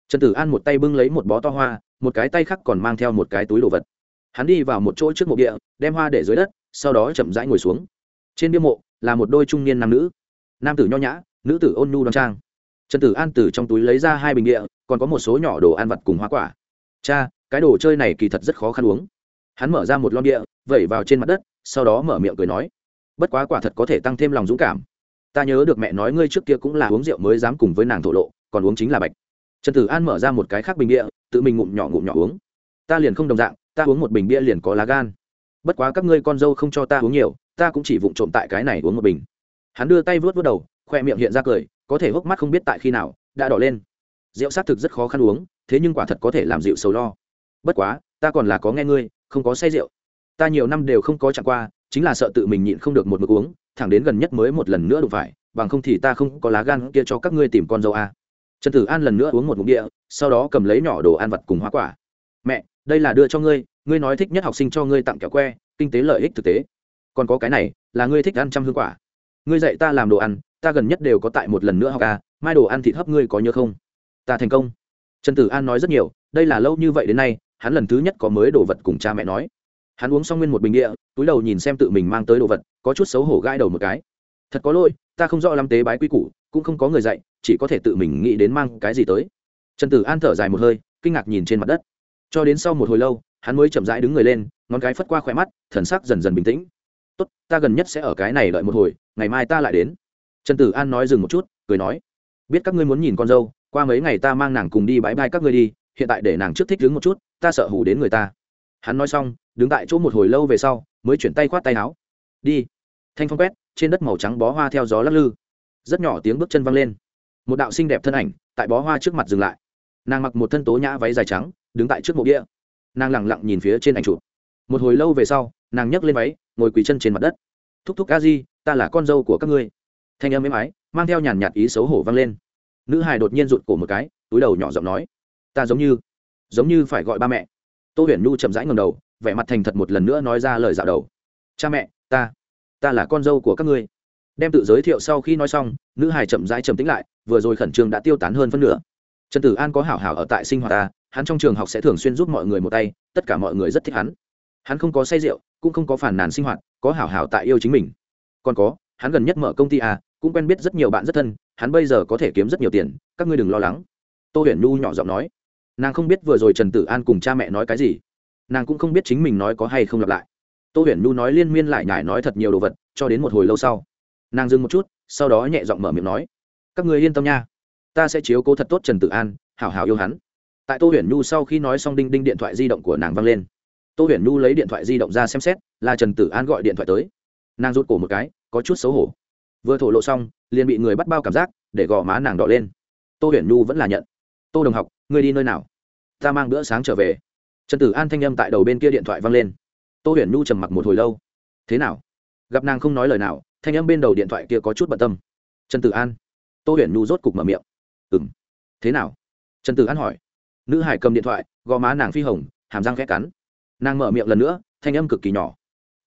Trần tử an một tay bưng lấy một bó to hoa, một cái tay khác còn mang theo một cái túi đồ vật. Hắn đi vào một chỗ trước mộ địa, đem hoa để dưới đất, sau đó chậm rãi ngồi xuống. Trên bia mộ là một đôi trung niên nam nữ. Nam tử nho nhã, nữ tử ôn nhu đoan trang. Trần tử an từ trong túi lấy ra hai bình địa, còn có một số nhỏ đồ ăn vặt cùng hoa quả. Cha, cái đồ chơi này kỳ thật rất khó khăn uống. Hắn mở ra một lon địa, vẩy vào trên mặt đất, sau đó mở miệng cười nói. Bất quá quả thật có thể tăng thêm lòng dũng cảm ta nhớ được mẹ nói ngươi trước kia cũng là uống rượu mới dám cùng với nàng thổ lộ, còn uống chính là bạch. Trần tử an mở ra một cái khác bình địa tự mình ngụm nhỏ ngụm nhỏ uống. Ta liền không đồng dạng, ta uống một bình bia liền có lá gan. Bất quá các ngươi con dâu không cho ta uống nhiều, ta cũng chỉ vụng trộm tại cái này uống một bình. Hắn đưa tay vớt vớt đầu, khoe miệng hiện ra cười, có thể hốc mắt không biết tại khi nào, đã đỏ lên. Rượu xác thực rất khó khăn uống, thế nhưng quả thật có thể làm dịu sầu lo. Bất quá, ta còn là có nghe ngươi, không có say rượu. Ta nhiều năm đều không có chẳng qua, chính là sợ tự mình nhịn không được một mực uống thẳng đến gần nhất mới một lần nữa đụng phải, bằng không thì ta không có lá gan kia cho các ngươi tìm con dâu a. Trần tử an lần nữa uống một mục địa, sau đó cầm lấy nhỏ đồ ăn vặt cùng hoa quả. Mẹ, đây là đưa cho ngươi ngươi nói thích nhất học sinh cho ngươi tặng kẹo que, kinh tế lợi ích thực tế. Còn có cái này, là ngươi thích ăn trăm hương quả. Ngươi dạy ta làm đồ ăn, ta gần nhất đều có tại một lần nữa học à mai đồ ăn thịt hấp ngươi có nhớ không? Ta thành công. Trần tử an nói rất nhiều, đây là lâu như vậy đến nay, hắn lần thứ nhất có mới đồ vật cùng cha mẹ nói hắn uống xong nguyên một bình địa, túi đầu nhìn xem tự mình mang tới đồ vật, có chút xấu hổ gãi đầu một cái. Thật có lỗi, ta không rõ lắm tế bái quy củ, cũng không có người dạy, chỉ có thể tự mình nghĩ đến mang cái gì tới. Trần tử an thở dài một hơi, kinh ngạc nhìn trên mặt đất. Cho đến sau một hồi lâu, hắn mới chậm rãi đứng người lên, ngón cái phất qua khỏe mắt, thần sắc dần dần bình tĩnh. Tốt, ta gần nhất sẽ ở cái này đợi một hồi, ngày mai ta lại đến. Trần tử an nói dừng một chút, cười nói, biết các ngươi muốn nhìn con dâu, qua mấy ngày ta mang nàng cùng đi bãi bai các ngươi đi, hiện tại để nàng trước thích đứng một chút, ta sợ hủ đến người ta. Hắn nói xong đứng tại chỗ một hồi lâu về sau, mới chuyển tay khoát tay áo. Đi. Thanh phong quét, trên đất màu trắng bó hoa theo gió lắc lư. Rất nhỏ tiếng bước chân văng lên. Một đạo xinh đẹp thân ảnh, tại bó hoa trước mặt dừng lại. Nàng mặc một thân tố nhã váy dài trắng, đứng tại trước mộ đĩa nàng lẳng lặng nhìn phía trên ảnh chụp. Một hồi lâu về sau, nàng nhấc lên váy, ngồi quỳ chân trên mặt đất. Thúc thúc ca di, ta là con dâu của các ngươi. Thanh âm êm ái, mang theo nhàn nhạt ý xấu hổ vang lên. Nữ hài đột nhiên rụt cổ một cái, túi đầu nhỏ giọng nói, ta giống như giống như phải gọi ba mẹ. Tô huyền nhu chậm rãi ngầm đầu vẻ mặt thành thật một lần nữa nói ra lời dạo đầu. Cha mẹ, ta ta là con dâu của các ngươi. Đem tự giới thiệu sau khi nói xong, nữ hài chậm rãi trầm tĩnh lại, vừa rồi khẩn trương đã tiêu tán hơn phân nửa. Trần tử an có hảo hảo ở tại sinh hoạt ta, hắn trong trường học sẽ thường xuyên giúp mọi người một tay, tất cả mọi người rất thích hắn. Hắn không có say rượu, cũng không có phản nàn sinh hoạt, có hảo hảo tại yêu chính mình. Còn có, hắn gần nhất mở công ty à cũng quen biết rất nhiều bạn rất thân, hắn bây giờ có thể kiếm rất nhiều tiền, các ngươi đừng lo lắng. Tô huyền nhu nhỏ giọng nói. Nàng không biết vừa rồi trần tử an cùng cha mẹ nói cái gì nàng cũng không biết chính mình nói có hay không lặp lại. Tô huyền nhu nói liên miên lại nhải nói thật nhiều đồ vật, cho đến một hồi lâu sau, nàng dừng một chút, sau đó nhẹ giọng mở miệng nói, các người yên tâm nha, ta sẽ chiếu cố thật tốt trần tử an, hảo hảo yêu hắn. Tại tô huyền nhu sau khi nói xong đinh đinh điện thoại di động của nàng văng lên. Tô huyền nhu lấy điện thoại di động ra xem xét, là trần tử an gọi điện thoại tới. Nàng rút cổ một cái, có chút xấu hổ. Vừa thổ lộ xong, liền bị người bắt bao cảm giác, để gò má nàng đỏ lên. Tô huyền nhu vẫn là nhận. Tô đồng học, ngươi đi nơi nào? Ta mang bữa sáng trở về trần tử an thanh â m tại đầu bên kia điện thoại văng lên. Tô huyền nhu trầm mặc một hồi lâu. Thế nào? Gặp nàng không nói lời nào, thanh â m bên đầu điện thoại kia có chút bận tâm. Trần tử an. Tô huyền nhu rốt cục mở miệng. Ừ m thế nào? Trần tử an hỏi. Nữ hải cầm điện thoại, gò má nàng phi hồng, hàm răng khẽ cắn. Nàng mở miệng lần nữa, thanh âm cực kỳ nhỏ.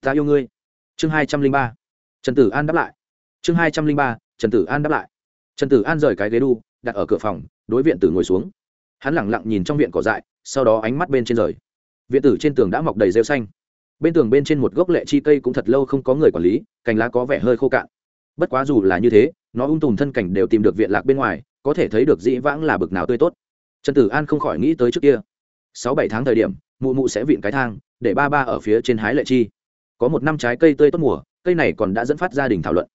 Ta yêu ngươi. Chương hai trăm linh ba. Trần tử an đáp lại. Chương hai trăm linh ba, trần tử an đáp lại. Trần tử an rời cái ghế đu, đặt ở cửa phòng, đối viện tử ngồi xuống. Hắn lẳng lặng nhìn trong viện cỏ dại sau đó ánh mắt bên trên rời. Viện tử trên tường đã mọc đầy rêu xanh. Bên tường bên trên một gốc lệ chi cây cũng thật lâu không có người quản lý, cành lá có vẻ hơi khô cạn. Bất quá dù là như thế, nó ung tùm thân cảnh đều tìm được viện lạc bên ngoài, có thể thấy được dĩ vãng là bực nào tươi tốt. Trần tử an không khỏi nghĩ tới trước kia. Sáu bảy tháng thời điểm, mụ mụ sẽ vịn cái thang, để ba ba ở phía trên hái lệ chi. Có một năm trái cây tươi tốt mùa, cây này còn đã dẫn phát gia đình thảo luận.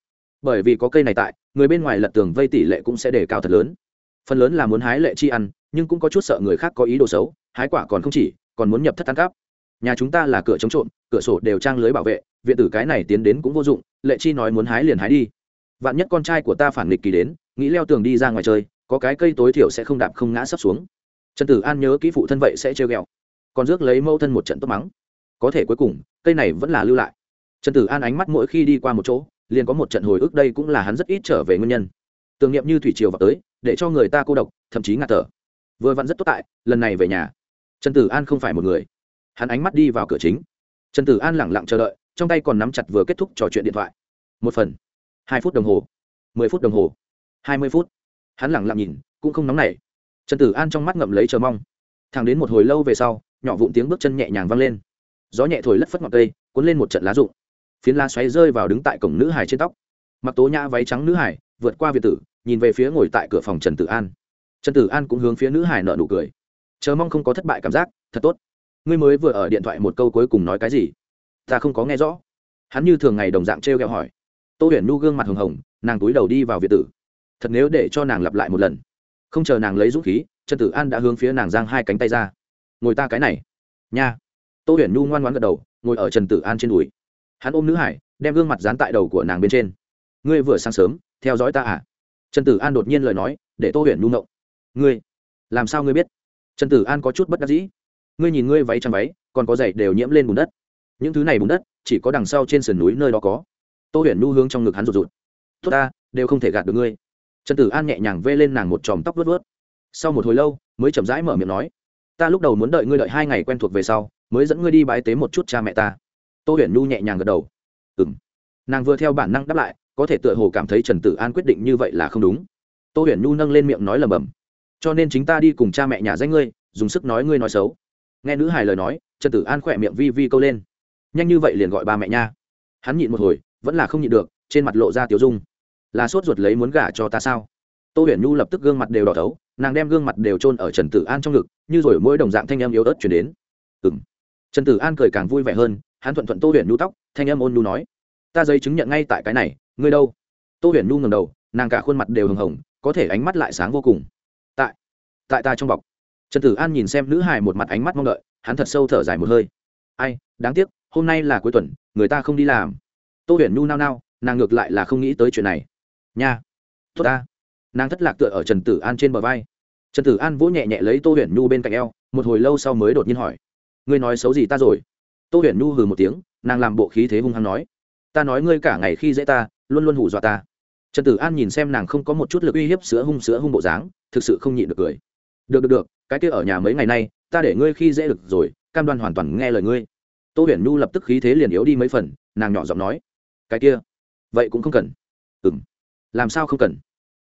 Bởi vì có cây này tại, người bên ngoài lật tường vây tỷ lệ cũng sẽ đề cao thật lớn phần lớn là muốn hái lệ chi ăn, nhưng cũng có chút sợ người khác có ý đồ xấu, hái quả còn không chỉ, còn muốn nhập thất ăn cắp. Nhà chúng ta là cửa chống trộm, cửa sổ đều trang lưới bảo vệ, viện tử cái này tiến đến cũng vô dụng, lệ chi nói muốn hái liền hái đi. Vạn nhất con trai của ta phản nghịch kỳ đến, nghĩ leo tường đi ra ngoài chơi, có cái cây tối thiểu sẽ không đạp không ngã sấp xuống. Trần tử an nhớ kỹ phụ thân vậy sẽ trêu ghẹo, còn rước lấy mâu thân một trận tốt mắng. Có thể cuối cùng, cây này vẫn là lưu lại. Trần tử an ánh mắt mỗi khi đi qua một chỗ, liền có một trận hồi ức đây cũng là hắn rất ít trở về nguyên nhân. Tưởng niệm như thủy triều vào tới để cho người ta cô độc, thậm chí ngạt thở. Vừa vặn rất tốt tại, lần này về nhà. Trần tử an không phải một người. Hắn ánh mắt đi vào cửa chính. Trần tử an lẳng lặng chờ đợi, trong tay còn nắm chặt vừa kết thúc trò chuyện điện thoại. Một phần. Hai phút đồng hồ. Mười phút đồng hồ. Hai mươi phút. Hắn lẳng lặng nhìn, cũng không nóng nảy. Trần tử an trong mắt ngậm lấy chờ mong. Thẳng đến một hồi lâu về sau, nhỏ vụn tiếng bước chân nhẹ nhàng vang lên. Gió nhẹ thổi lất phất ngọn cây, cuốn lên một trận lá rụng. Phiến lá xoáy rơi vào đứng tại cổng nữ hải trên tóc. Mặc tố nhã váy trắng nữ hải, vượt qua việt tử nhìn về phía ngồi tại cửa phòng trần tử an. Trần tử an cũng hướng phía nữ hải nợ nụ cười. Chờ mong không có thất bại cảm giác, thật tốt. Ngươi mới vừa ở điện thoại một câu cuối cùng nói cái gì? Ta không có nghe rõ. Hắn như thường ngày đồng dạng t r e o kẹo hỏi. Tô huyền nu gương mặt hồng hồng, nàng túi đầu đi vào việt tử. Thật nếu để cho nàng lặp lại một lần. Không chờ nàng lấy dũng khí, trần tử an đã hướng phía nàng giang hai cánh tay ra. Ngồi ta cái này. Nha. Tô huyền nu ngoan ngoan gật đầu, ngồi ở trần tử an trên đùi. Hắn ôm nữ hải, đem gương mặt dán tại đầu của nàng bên trên. Ngươi vừa sáng sớm, theo dõi ta à? Trần tử an đột nhiên lời nói, để tô huyền nu ngộng. Ngươi, làm sao ngươi biết? Trần tử an có chút bất đắc dĩ. Ngươi nhìn ngươi váy chăn váy, còn có giày đều nhiễm lên bùn đất. Những thứ này bùn đất, chỉ có đằng sau trên sườn núi nơi đó có. Tô huyền nu hướng trong ngực hắn rụt rụt. Tốt ta, đều không thể gạt được ngươi. Trần tử an nhẹ nhàng vê lên nàng một chòm tóc vớt vớt sau một hồi lâu, mới chậm rãi mở miệng nói, ta lúc đầu muốn đợi ngươi đợi hai ngày quen thuộc về sau, mới dẫn ngươi đi bái tế một chút cha mẹ ta. Tô huyền nu nhẹ nhàng gật đầu. Ừ m nàng vừa theo bản năng đáp lại có thể tựa hồ cảm thấy trần tử an quyết định như vậy là không đúng. Tô huyền nhu nâng lên miệng nói lầm bầm cho nên chính ta đi cùng cha mẹ nhà danh ngươi, dùng sức nói ngươi nói xấu. Nghe nữ hài lời nói, trần tử an khỏe miệng vi vi câu lên. Nhanh như vậy liền gọi ba mẹ nha. Hắn nhịn một hồi, vẫn là không nhịn được, trên mặt lộ ra tiểu dung. Là sốt ruột lấy muốn gả cho ta sao? Tô huyền nhu lập tức gương mặt đều đỏ thấu, nàng đem gương mặt đều trôn ở trần tử an trong ngực, như rồi mỗi đồng dạng thanh em yếu ớt chuyển đến. Ừ m trần tử an cười càng vui vẻ hơn, hắn thuận thuận tô huyền nhu tóc, thanh em ôn nhu nói, ta giấy chứng nhận ngay tại cái này ngươi đâu? Tô huyền nhu ngầm đầu, nàng cả khuôn mặt đều hồng hồng, có thể ánh mắt lại sáng vô cùng. Tại tại ta trong bọc. Trần tử an nhìn xem nữ hài một mặt ánh mắt mong đợi, hắn thật sâu thở dài một hơi. Ai, đáng tiếc, hôm nay là cuối tuần, người ta không đi làm. Tô huyền nhu nao nao, nàng ngược lại là không nghĩ tới chuyện này. Nha, tốt ta. Nàng thất lạc tựa ở trần tử an trên bờ vai. Trần tử an vỗ nhẹ nhẹ lấy tô huyền nhu bên cạnh eo, một hồi lâu sau mới đột nhiên hỏi. Ngươi nói xấu gì ta rồi? Tô huyền nhu hừ một tiếng, nàng làm bộ khí thế hung hăng nói. Ta nói ngươi cả ngày khi dễ ta luôn luôn hù dọa ta. Trần tử an nhìn xem nàng không có một chút lực uy hiếp sữa hung sữa hung bộ dáng, thực sự không nhịn được cười. Được được được, cái kia ở nhà mấy ngày nay, ta để ngươi khi dễ được rồi, cam đoan hoàn toàn nghe lời ngươi. Tô huyền nhu lập tức khí thế liền yếu đi mấy phần, nàng nhỏ giọng nói. Cái kia, vậy cũng không cần. Ừ m làm sao không cần?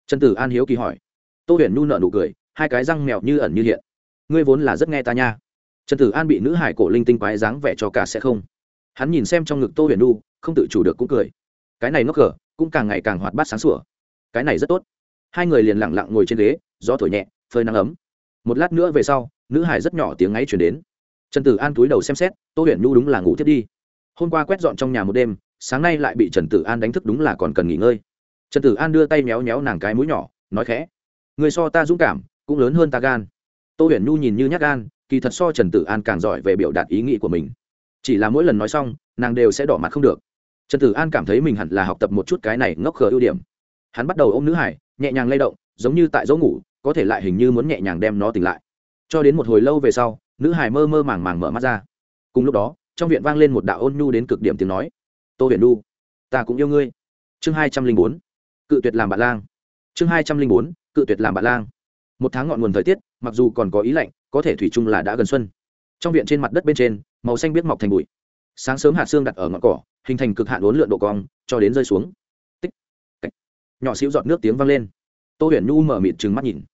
Trần tử an hiếu kỳ hỏi. Tô huyền nhu nợ nụ cười, hai cái răng mèo như ẩn như hiện. Ngươi vốn là rất nghe ta nha. Trần tử an bị nữ hải cổ linh tinh quái dáng vẻ cho cả sẽ không. Hắn nhìn xem trong ngực tô huyền nhu, không tự chủ được cũng cười cái này ngốc cờ cũng càng ngày càng hoạt bát sáng sủa. Cái này rất tốt. Hai người liền lặng lặng ngồi trên ghế, gió thổi nhẹ, phơi nắng ấm. Một lát nữa về sau, nữ hải rất nhỏ tiếng ngáy chuyển đến. Trần tử an túi đầu xem xét, tô huyền nhu đúng là ngủ thiết đi. Hôm qua quét dọn trong nhà một đêm, sáng nay lại bị trần tử an đánh thức đúng là còn cần nghỉ ngơi. Trần tử an đưa tay méo méo nàng cái mũi nhỏ, nói khẽ, người so ta dũng cảm, cũng lớn hơn ta gan. Tô huyền nhu nhìn như nhắc gan, kỳ thật so trần tử an càng giỏi về biểu đạt ý nghĩ của mình. Chỉ là mỗi lần nói xong, nàng đều sẽ đỏ mặt không được trần tử an cảm thấy mình hẳn là học tập một chút cái này ngốc khờ ưu điểm. Hắn bắt đầu ôm nữ hải, nhẹ nhàng lay động, giống như tại dỗ ngủ, có thể lại hình như muốn nhẹ nhàng đem nó tỉnh lại. Cho đến một hồi lâu về sau, nữ hải mơ mơ màng màng mở mắt ra. Cùng lúc đó, trong viện vang lên một đạo ôn nhu đến cực điểm tiếng nói. Tô huyền nhu, ta cũng yêu ngươi. Chương hai trăm linh bốn, cự tuyệt làm bạn lang. Chương hai trăm linh bốn, cự tuyệt làm bạn lang. Một tháng ngọn nguồn thời tiết, mặc dù còn có ý lạnh, có thể thủy chung là đã gần xuân. Trong viện trên mặt đất bên trên, màu xanh biết mọc thành bụi. Sáng sớm hạt xương đặt ở ngọn cỏ hình thành cực hạn uốn lượn độ cong, cho đến rơi xuống. Tích Cách. nhỏ xíu giọt nước tiếng vang lên. Tô huyền nhu mở mịt trừng mắt nhìn.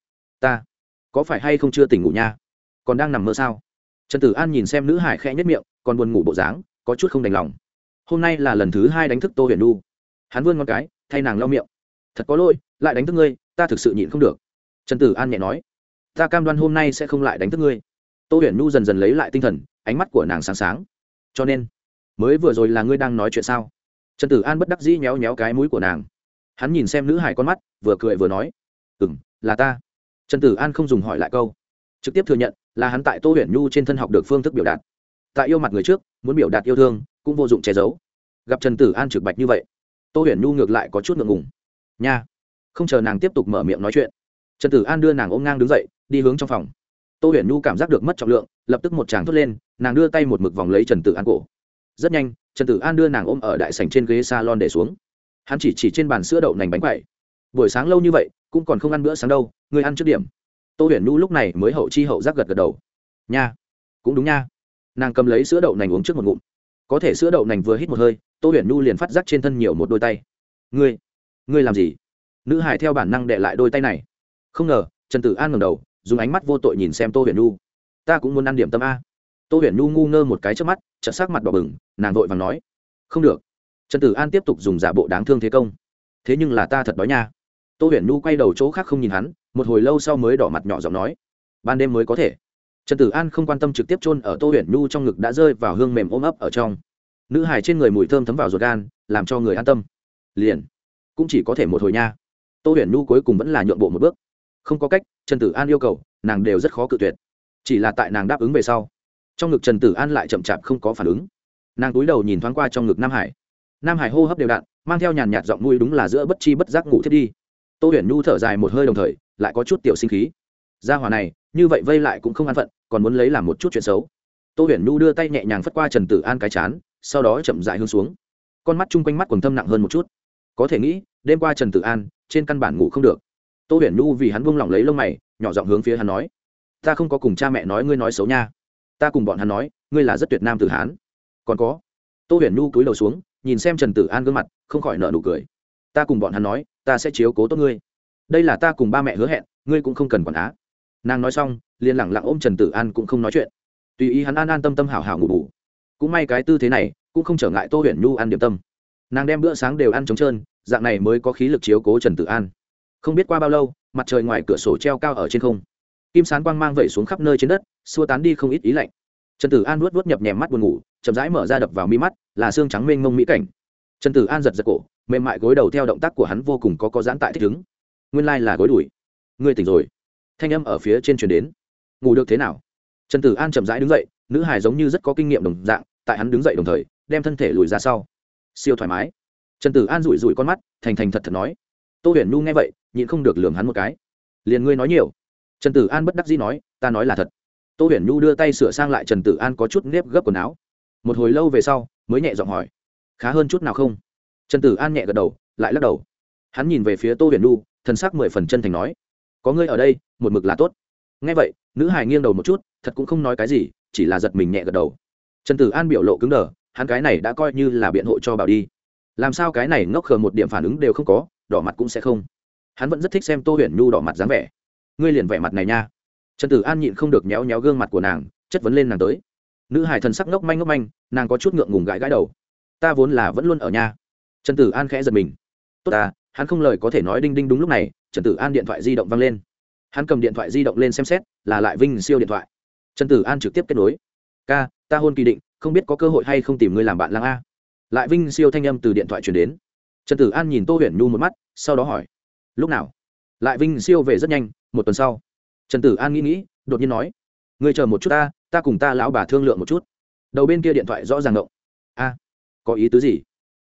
Ta, có phải hay không chưa tỉnh ngủ nha? Còn đang nằm mơ sao? Trần tử an nhìn xem nữ hải khẽ nhất miệng, còn buồn ngủ bộ dáng, có chút không đành lòng. Hôm nay là lần thứ hai đánh thức tô huyền nhu. Hắn vươn con cái, thay nàng lau miệng. Thật có lỗi, lại đánh thức ngươi, ta thực sự nhịn không được. Trần tử an nhẹ nói. Ta cam đoan hôm nay sẽ không lại đánh thức ngươi. Tô huyền nhu dần dần lấy lại tinh thần, ánh mắt của nàng sáng sáng. Cho nên mới vừa rồi là ngươi đang nói chuyện sao? Trần tử an bất đắc dĩ nhéo nhéo cái mũi của nàng. Hắn nhìn xem nữ hải con mắt, vừa cười vừa nói ừ m là ta. Trần tử an không dùng hỏi lại câu, trực tiếp thừa nhận là hắn tại tô huyền nhu trên thân học được phương thức biểu đạt. Tại yêu mặt người trước, muốn biểu đạt yêu thương, cũng vô dụng che giấu. Gặp trần tử an trực bạch như vậy, tô huyền nhu ngược lại có chút ngượng ngùng. Nha. Không chờ nàng tiếp tục mở miệng nói chuyện, trần tử an đưa nàng ôm ngang đứng dậy, đi hướng trong phòng. Tô huyền nhu cảm giác được mất trọng lượng, lập tức một tràng thốt lên, nàng đưa tay một mực vòng lấy trần tử an cổ rất nhanh, trần tử an đưa nàng ôm ở đại sảnh trên ghế salon để xuống. Hắn chỉ chỉ trên bàn sữa đậu nành bánh quậy. Buổi sáng lâu như vậy, cũng còn không ăn bữa sáng đâu người ăn trước điểm. Tô huyền nu lúc này mới hậu chi hậu giác gật gật đầu. Nha, cũng đúng nha. Nàng cầm lấy sữa đậu nành uống trước một ngụm. Có thể sữa đậu nành vừa hít một hơi, tô huyền nu liền phát giác trên thân nhiều một đôi tay. Ngươi ngươi làm gì? Nữ hải theo bản năng đệ lại đôi tay này. Không ngờ, trần tử an ngầm đầu, dùng ánh mắt vô tội nhìn xem tô huyền nu ta cũng muốn ăn điểm tâm a. Tô huyền nu ngu ngơ một cái trước mắt chợt sắc mặt đỏ bừng, nàng vội vàng nói, không được. Trần tử an tiếp tục dùng giả bộ đáng thương thế công. Thế nhưng là ta thật đói nha. Tô huyền nu quay đầu chỗ khác không nhìn hắn, một hồi lâu sau mới đỏ mặt nhỏ giọng nói, ban đêm mới có thể. Trần tử an không quan tâm trực tiếp chôn ở tô huyền nu trong ngực đã rơi vào hương mềm ôm ấp ở trong. Nữ hài trên người mùi thơm thấm vào ruột gan, làm cho người an tâm. Liền, cũng chỉ có thể một hồi nha. Tô huyền nu cuối cùng vẫn là nhượng bộ một bước. Không có cách, trần tử an yêu cầu, nàng đều rất khó cự tuyệt. Chỉ là tại nàng đáp ứng về sau trong ngực trần tử an lại chậm chạp không có phản ứng. Nàng túi đầu nhìn thoáng qua trong ngực nam hải. Nam hải hô hấp đều đặn, mang theo nhàn nhạt giọng nuôi đúng là giữa bất chi bất giác ngủ thiết đi. Tô huyền nhu thở dài một hơi đồng thời, lại có chút tiểu sinh khí. Gia hòa này, như vậy vây lại cũng không an phận, còn muốn lấy làm một chút chuyện xấu. Tô huyền nhu đưa tay nhẹ nhàng phất qua trần tử an cái chán, sau đó chậm dại hướng xuống. Con mắt chung quanh mắt còn thâm nặng hơn một chút. Có thể nghĩ, đêm qua trần tử an, trên căn bản ngủ không được. Tô huyền nhu vì hắn buông lỏng lấy lông mày, nhỏ giọng hướng phía hắn nói, ta không có cùng cha mẹ nói ngươi nói xấu nha ta cùng bọn hắn nói, ngươi là rất tuyệt nam tử hán. Còn có, tô huyền nhu cúi đầu xuống, nhìn xem trần tử an gương mặt, không khỏi nợ nụ cười. Ta cùng bọn hắn nói, ta sẽ chiếu cố tốt ngươi. Đây là ta cùng ba mẹ hứa hẹn, ngươi cũng không cần quản á. Nàng nói xong, liền lẳng lặng ôm trần tử an cũng không nói chuyện. Tùy ý hắn an an tâm tâm hảo hảo ngủ bù. Cũng may cái tư thế này, cũng không trở ngại tô huyền nhu ăn điểm tâm. Nàng đem bữa sáng đều ăn trống trơn, dạng này mới có khí lực chiếu cố trần tử an. Không biết qua bao lâu, mặt trời ngoài cửa sổ treo cao ở trên không kim sán quang mang vẩy xuống khắp nơi trên đất, xua tán đi không ít ý lạnh. Trần tử an nuốt nuốt nhập nhèm mắt buồn ngủ, chậm rãi mở ra đập vào mi mắt, là xương trắng mênh mông mỹ cảnh. Trần tử an giật giật cổ, mềm mại gối đầu theo động tác của hắn vô cùng có có giãn tại thích ứng. Nguyên lai là gối đùi. Ngươi tỉnh rồi. Thanh âm ở phía trên truyền đến. Ngủ được thế nào? Trần tử an chậm rãi đứng dậy, nữ hài giống như rất có kinh nghiệm đồng dạng, tại hắn đứng dậy đồng thời, đem thân thể lùi ra sau. Siêu thoải mái. Trần tử an rủi rủi con mắt, thành thành thật thật nói. Tô huyền nhu nghe vậy, nhịn không được lường hắn một cái. Liền ngươi nói nhiều trần tử an bất đắc dĩ nói, ta nói là thật. Tô huyền nhu đưa tay sửa sang lại trần tử an có chút nếp gấp quần áo. Một hồi lâu về sau, mới nhẹ giọng hỏi, khá hơn chút nào không? Trần tử an nhẹ gật đầu, lại lắc đầu. Hắn nhìn về phía tô huyền nhu, thần sắc mười phần chân thành nói, có ngươi ở đây, một mực là tốt. Ngay vậy, nữ Hải nghiêng đầu một chút, thật cũng không nói cái gì, chỉ là giật mình nhẹ gật đầu. Trần tử an biểu lộ cứng đờ, hắn cái này đã coi như là biện hộ cho bảo đi. Làm sao cái này ngốc khờ một điểm phản ứng đều không có, đỏ mặt cũng sẽ không. Hắn vẫn rất thích xem tô huyền nhu đỏ mặt dáng vẻ ngươi liền vẻ mặt này nha. Trần tử an nhịn không được nhéo nhéo gương mặt của nàng, chất vấn lên nàng tới. Nữ hải thần sắc ngốc manh ngốc manh, nàng có chút ngượng ngùng gãi gãi đầu. Ta vốn là vẫn luôn ở nhà. Trần tử an khẽ giật mình. Tốt à hắn không lời có thể nói đinh đinh đúng lúc này, trần tử an điện thoại di động văng lên. Hắn cầm điện thoại di động lên xem xét, là lại vinh siêu điện thoại. Trần tử an trực tiếp kết nối. Ca, ta hôn kỳ định, không biết có cơ hội hay không tìm ngươi làm bạn lang a? Lại vinh siêu thanh âm từ điện thoại chuyển đến. Trần tử an nhìn tô huyền nhu một mắt, sau đó hỏi, lúc nào? Lại vinh siêu về rất nhanh một tuần sau, trần tử an nghĩ nghĩ, đột nhiên nói người chờ một chút ta ta cùng ta lão bà thương lượng một chút. Đầu bên kia điện thoại rõ ràng ngộng a, có ý tứ gì?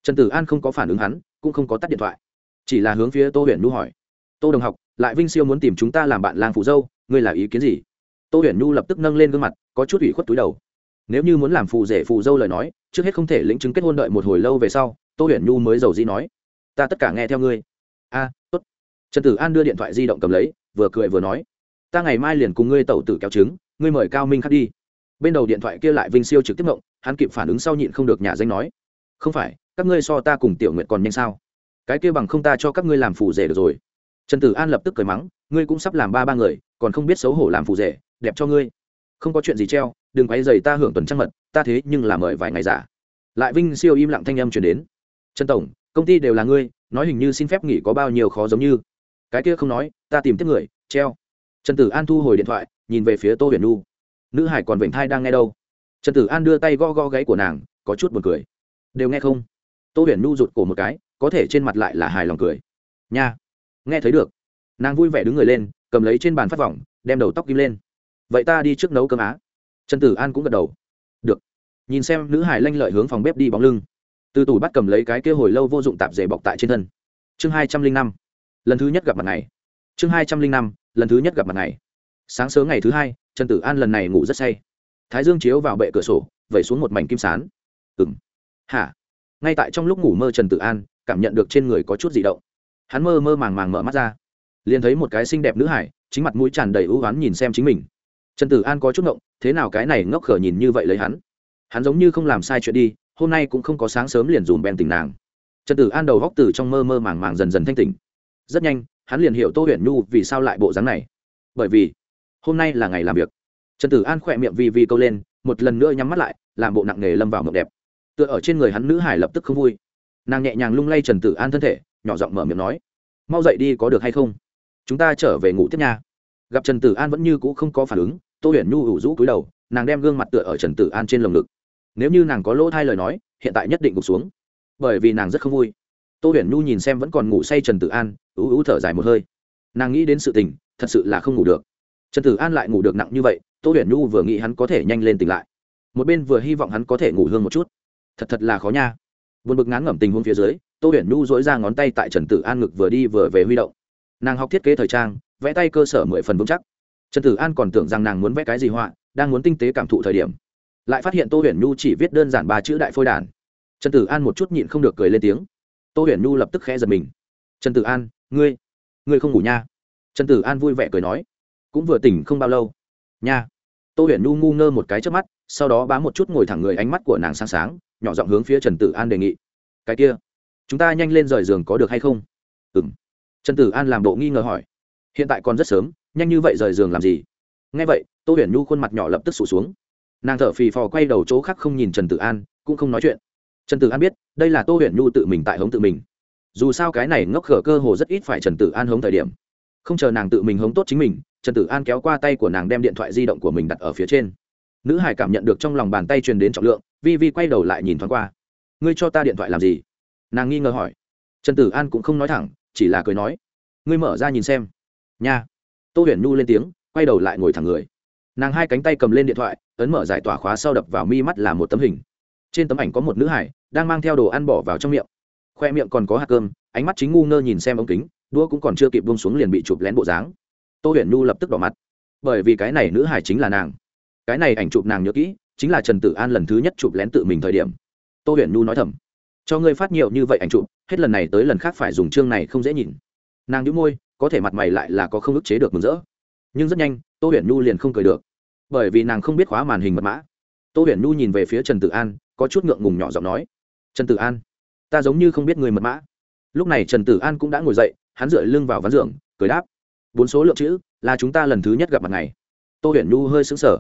Trần tử an không có phản ứng hắn, cũng không có tắt điện thoại. Chỉ là hướng phía tô huyền nhu hỏi, tô đồng học, lại vinh siêu muốn tìm chúng ta làm bạn làng phụ dâu, ngươi là ý kiến gì? Tô huyền nhu lập tức nâng lên gương mặt, có chút ủy khuất túi đầu. Nếu như muốn làm phù rể phù dâu lời nói, trước hết không thể lĩnh chứng kết hôn đợi một hồi lâu về sau, tô huyền nhu mới giàu dĩ nói, ta tất cả nghe theo ngươi. A, tốt. Trần tử an đưa điện thoại di động cầm lấy vừa cười vừa nói, ta ngày mai liền cùng ngươi tẩu tử kéo trứng, ngươi mời cao minh khắc đi. Bên đầu điện thoại kia lại vinh siêu trực tiếp mộng hắn kịp phản ứng sau nhịn không được nhà danh nói, không phải, các ngươi so ta cùng tiểu nguyện còn nhanh sao? Cái kia bằng không ta cho các ngươi làm phù rể được rồi. Trần tử an lập tức cười mắng, ngươi cũng sắp làm ba ba người, còn không biết xấu hổ làm phù rể, đẹp cho ngươi. Không có chuyện gì treo, đừng quay dày ta hưởng tuần trăng mật, ta thế nhưng là mời vài ngày giả. Lại vinh siêu im lặng thanh âm chuyển đến, trần tổng, công ty đều là ngươi, nói hình như xin phép nghỉ có bao nhiêu khó giống như cái kia không nói, ta tìm tiếp người, treo. Trần tử an thu hồi điện thoại, nhìn về phía tô huyền nu nữ hải còn vịnh thai đang nghe đâu? Trần tử an đưa tay go go gáy của nàng, có chút buồn cười. Đều nghe không? Tô huyền nu rụt cổ một cái, có thể trên mặt lại là hài lòng cười. Nha, nghe thấy được. Nàng vui vẻ đứng người lên, cầm lấy trên bàn phát vọng, đem đầu tóc kim lên. Vậy ta đi trước nấu cơm á. Trần tử an cũng gật đầu. Được. Nhìn xem nữ hải lanh lợi hướng phòng bếp đi bóng lưng. Từ tủ bắt cầm lấy cái kia hồi lâu vô dụng tạp dề bọc tại trên thân. Chương hai trăm linh năm lần thứ nhất gặp mặt này. Chương hai trăm linh năm, lần thứ nhất gặp mặt này. Sáng sớm ngày thứ hai, trần tử an lần này ngủ rất say. Thái dương chiếu vào bệ cửa sổ, vẩy xuống một mảnh kim sán. Ừng hả? Ngay tại trong lúc ngủ mơ trần tử an, cảm nhận được trên người có chút di động. Hắn mơ mơ màng màng mở mắt ra. Liền thấy một cái xinh đẹp nữ hải, chính mặt mũi tràn đầy ưu oán nhìn xem chính mình. Trần tử an có chút ngộng, thế nào cái này ngốc khở nhìn như vậy lấy hắn? Hắn giống như không làm sai chuyện đi, hôm nay cũng không có sáng sớm liền dùm bèn tình nàng. Trần tử an đầu góc từ trong mơ mơ màng màng dần dần thanh tỉnh rất nhanh, hắn liền hiểu tô huyền nhu vì sao lại bộ dáng này. Bởi vì, hôm nay là ngày làm việc. Trần tử an khỏe miệng vì vì câu lên, một lần nữa nhắm mắt lại, làm bộ nặng nề lâm vào mộng đẹp. Tựa ở trên người hắn nữ hải lập tức không vui. Nàng nhẹ nhàng lung lay trần tử an thân thể, nhỏ giọng mở miệng nói, mau dậy đi có được hay không? Chúng ta trở về ngủ tiếp nha. Gặp trần tử an vẫn như c ũ không có phản ứng, tô huyền nhu ủ rũ cúi đầu, nàng đem gương mặt tựa ở trần tử an trên lồng ngực. Nếu như nàng có lỗ thai lời nói, hiện tại nhất định gục xuống. Bởi vì nàng rất không vui. Tô huyền nhu nhìn xem vẫn còn ngủ say trần tử an ú ú thở dài một hơi. Nàng nghĩ đến sự tình, thật sự là không ngủ được. Trần tử an lại ngủ được nặng như vậy, tô huyền nhu vừa nghĩ hắn có thể nhanh lên tỉnh lại. Một bên vừa hy vọng hắn có thể ngủ hương một chút. Thật thật là khó nha. Vượt bực ngán ngẩm tình huống phía dưới, tô huyền nhu dỗi ra ngón tay tại trần tử an ngực vừa đi vừa về huy động. Nàng học thiết kế thời trang, vẽ tay cơ sở mười phần vững chắc. Trần tử an còn tưởng rằng nàng muốn vẽ cái gì họa, đang muốn tinh tế cảm thụ thời điểm, lại phát hiện tô huyền nhu chỉ viết đơn giản ba chữ đại phôi đàn. Trần tử an một chút nhịn không được cười lên tiếng. Tô huyền nhu lập tức khẽ giật mình. Trần tử an ngươi ngươi không ngủ nha. Trần tử an vui vẻ cười nói, cũng vừa tỉnh không bao lâu. Nha. Tô huyền Nu ngu ngơ một cái trước mắt, sau đó bám một chút ngồi thẳng người ánh mắt của nàng sáng sáng, nhỏ giọng hướng phía trần tử an đề nghị. Cái kia, chúng ta nhanh lên rời giường có được hay không? Ừ m trần tử an làm bộ nghi ngờ hỏi. Hiện tại còn rất sớm, nhanh như vậy rời giường làm gì? Ngay vậy, tô huyền nhu khuôn mặt nhỏ lập tức sụt xuống. Nàng thở phì phò quay đầu chỗ khác không nhìn trần tử an, cũng không nói chuyện. Trần tử an biết, đây là tô huyền nhu tự mình tại hống tự mình dù sao cái này ngốc khở cơ hồ rất ít phải trần tử an hống thời điểm. Không chờ nàng tự mình hống tốt chính mình, trần tử an kéo qua tay của nàng đem điện thoại di động của mình đặt ở phía trên. Nữ hải cảm nhận được trong lòng bàn tay truyền đến trọng lượng, vi vi quay đầu lại nhìn thoáng qua. Ngươi cho ta điện thoại làm gì? Nàng nghi ngờ hỏi. Trần tử an cũng không nói thẳng, chỉ là cười nói. Ngươi mở ra nhìn xem. Nha. Tô huyền nhu lên tiếng, quay đầu lại ngồi thẳng người. Nàng hai cánh tay cầm lên điện thoại, ấn mở giải tỏa khóa sau đập vào mi mắt là một tấm hình. Trên tấm ảnh có một nữ hải đang mang theo đồ ăn bỏ vào trong miệng khoe miệng còn có hạt cơm, ánh mắt chính ngu ngơ nhìn xem ống kính đua cũng còn chưa kịp bông xuống liền bị chụp lén bộ dáng. Tô huyền nhu lập tức đỏ mặt. Bởi vì cái này nữ hải chính là nàng. Cái này ảnh chụp nàng nhớ kỹ, chính là trần tử an lần thứ nhất chụp lén tự mình thời điểm. Tô huyền nhu nói thầm, cho ngươi phát nhiều như vậy ảnh chụp, hết lần này tới lần khác phải dùng chương này không dễ nhìn. Nàng đĩu môi, có thể mặt mày lại là có không ức chế được mừng rỡ. Nhưng rất nhanh, tô huyền nhu liền không cười được. Bởi vì nàng không biết khóa màn hình mật mã. Tô huyền nhu nhìn về phía trần tử an, có chút ngượng ngùng nhỏ giọng nói, trần tử an ta giống như không biết người mật mã. Lúc này trần tử an cũng đã ngồi dậy, hắn dựa lưng vào ván giường, cười đáp. Bốn số lượng chữ, là chúng ta lần thứ nhất gặp mặt này tô huyền nhu hơi xứng sở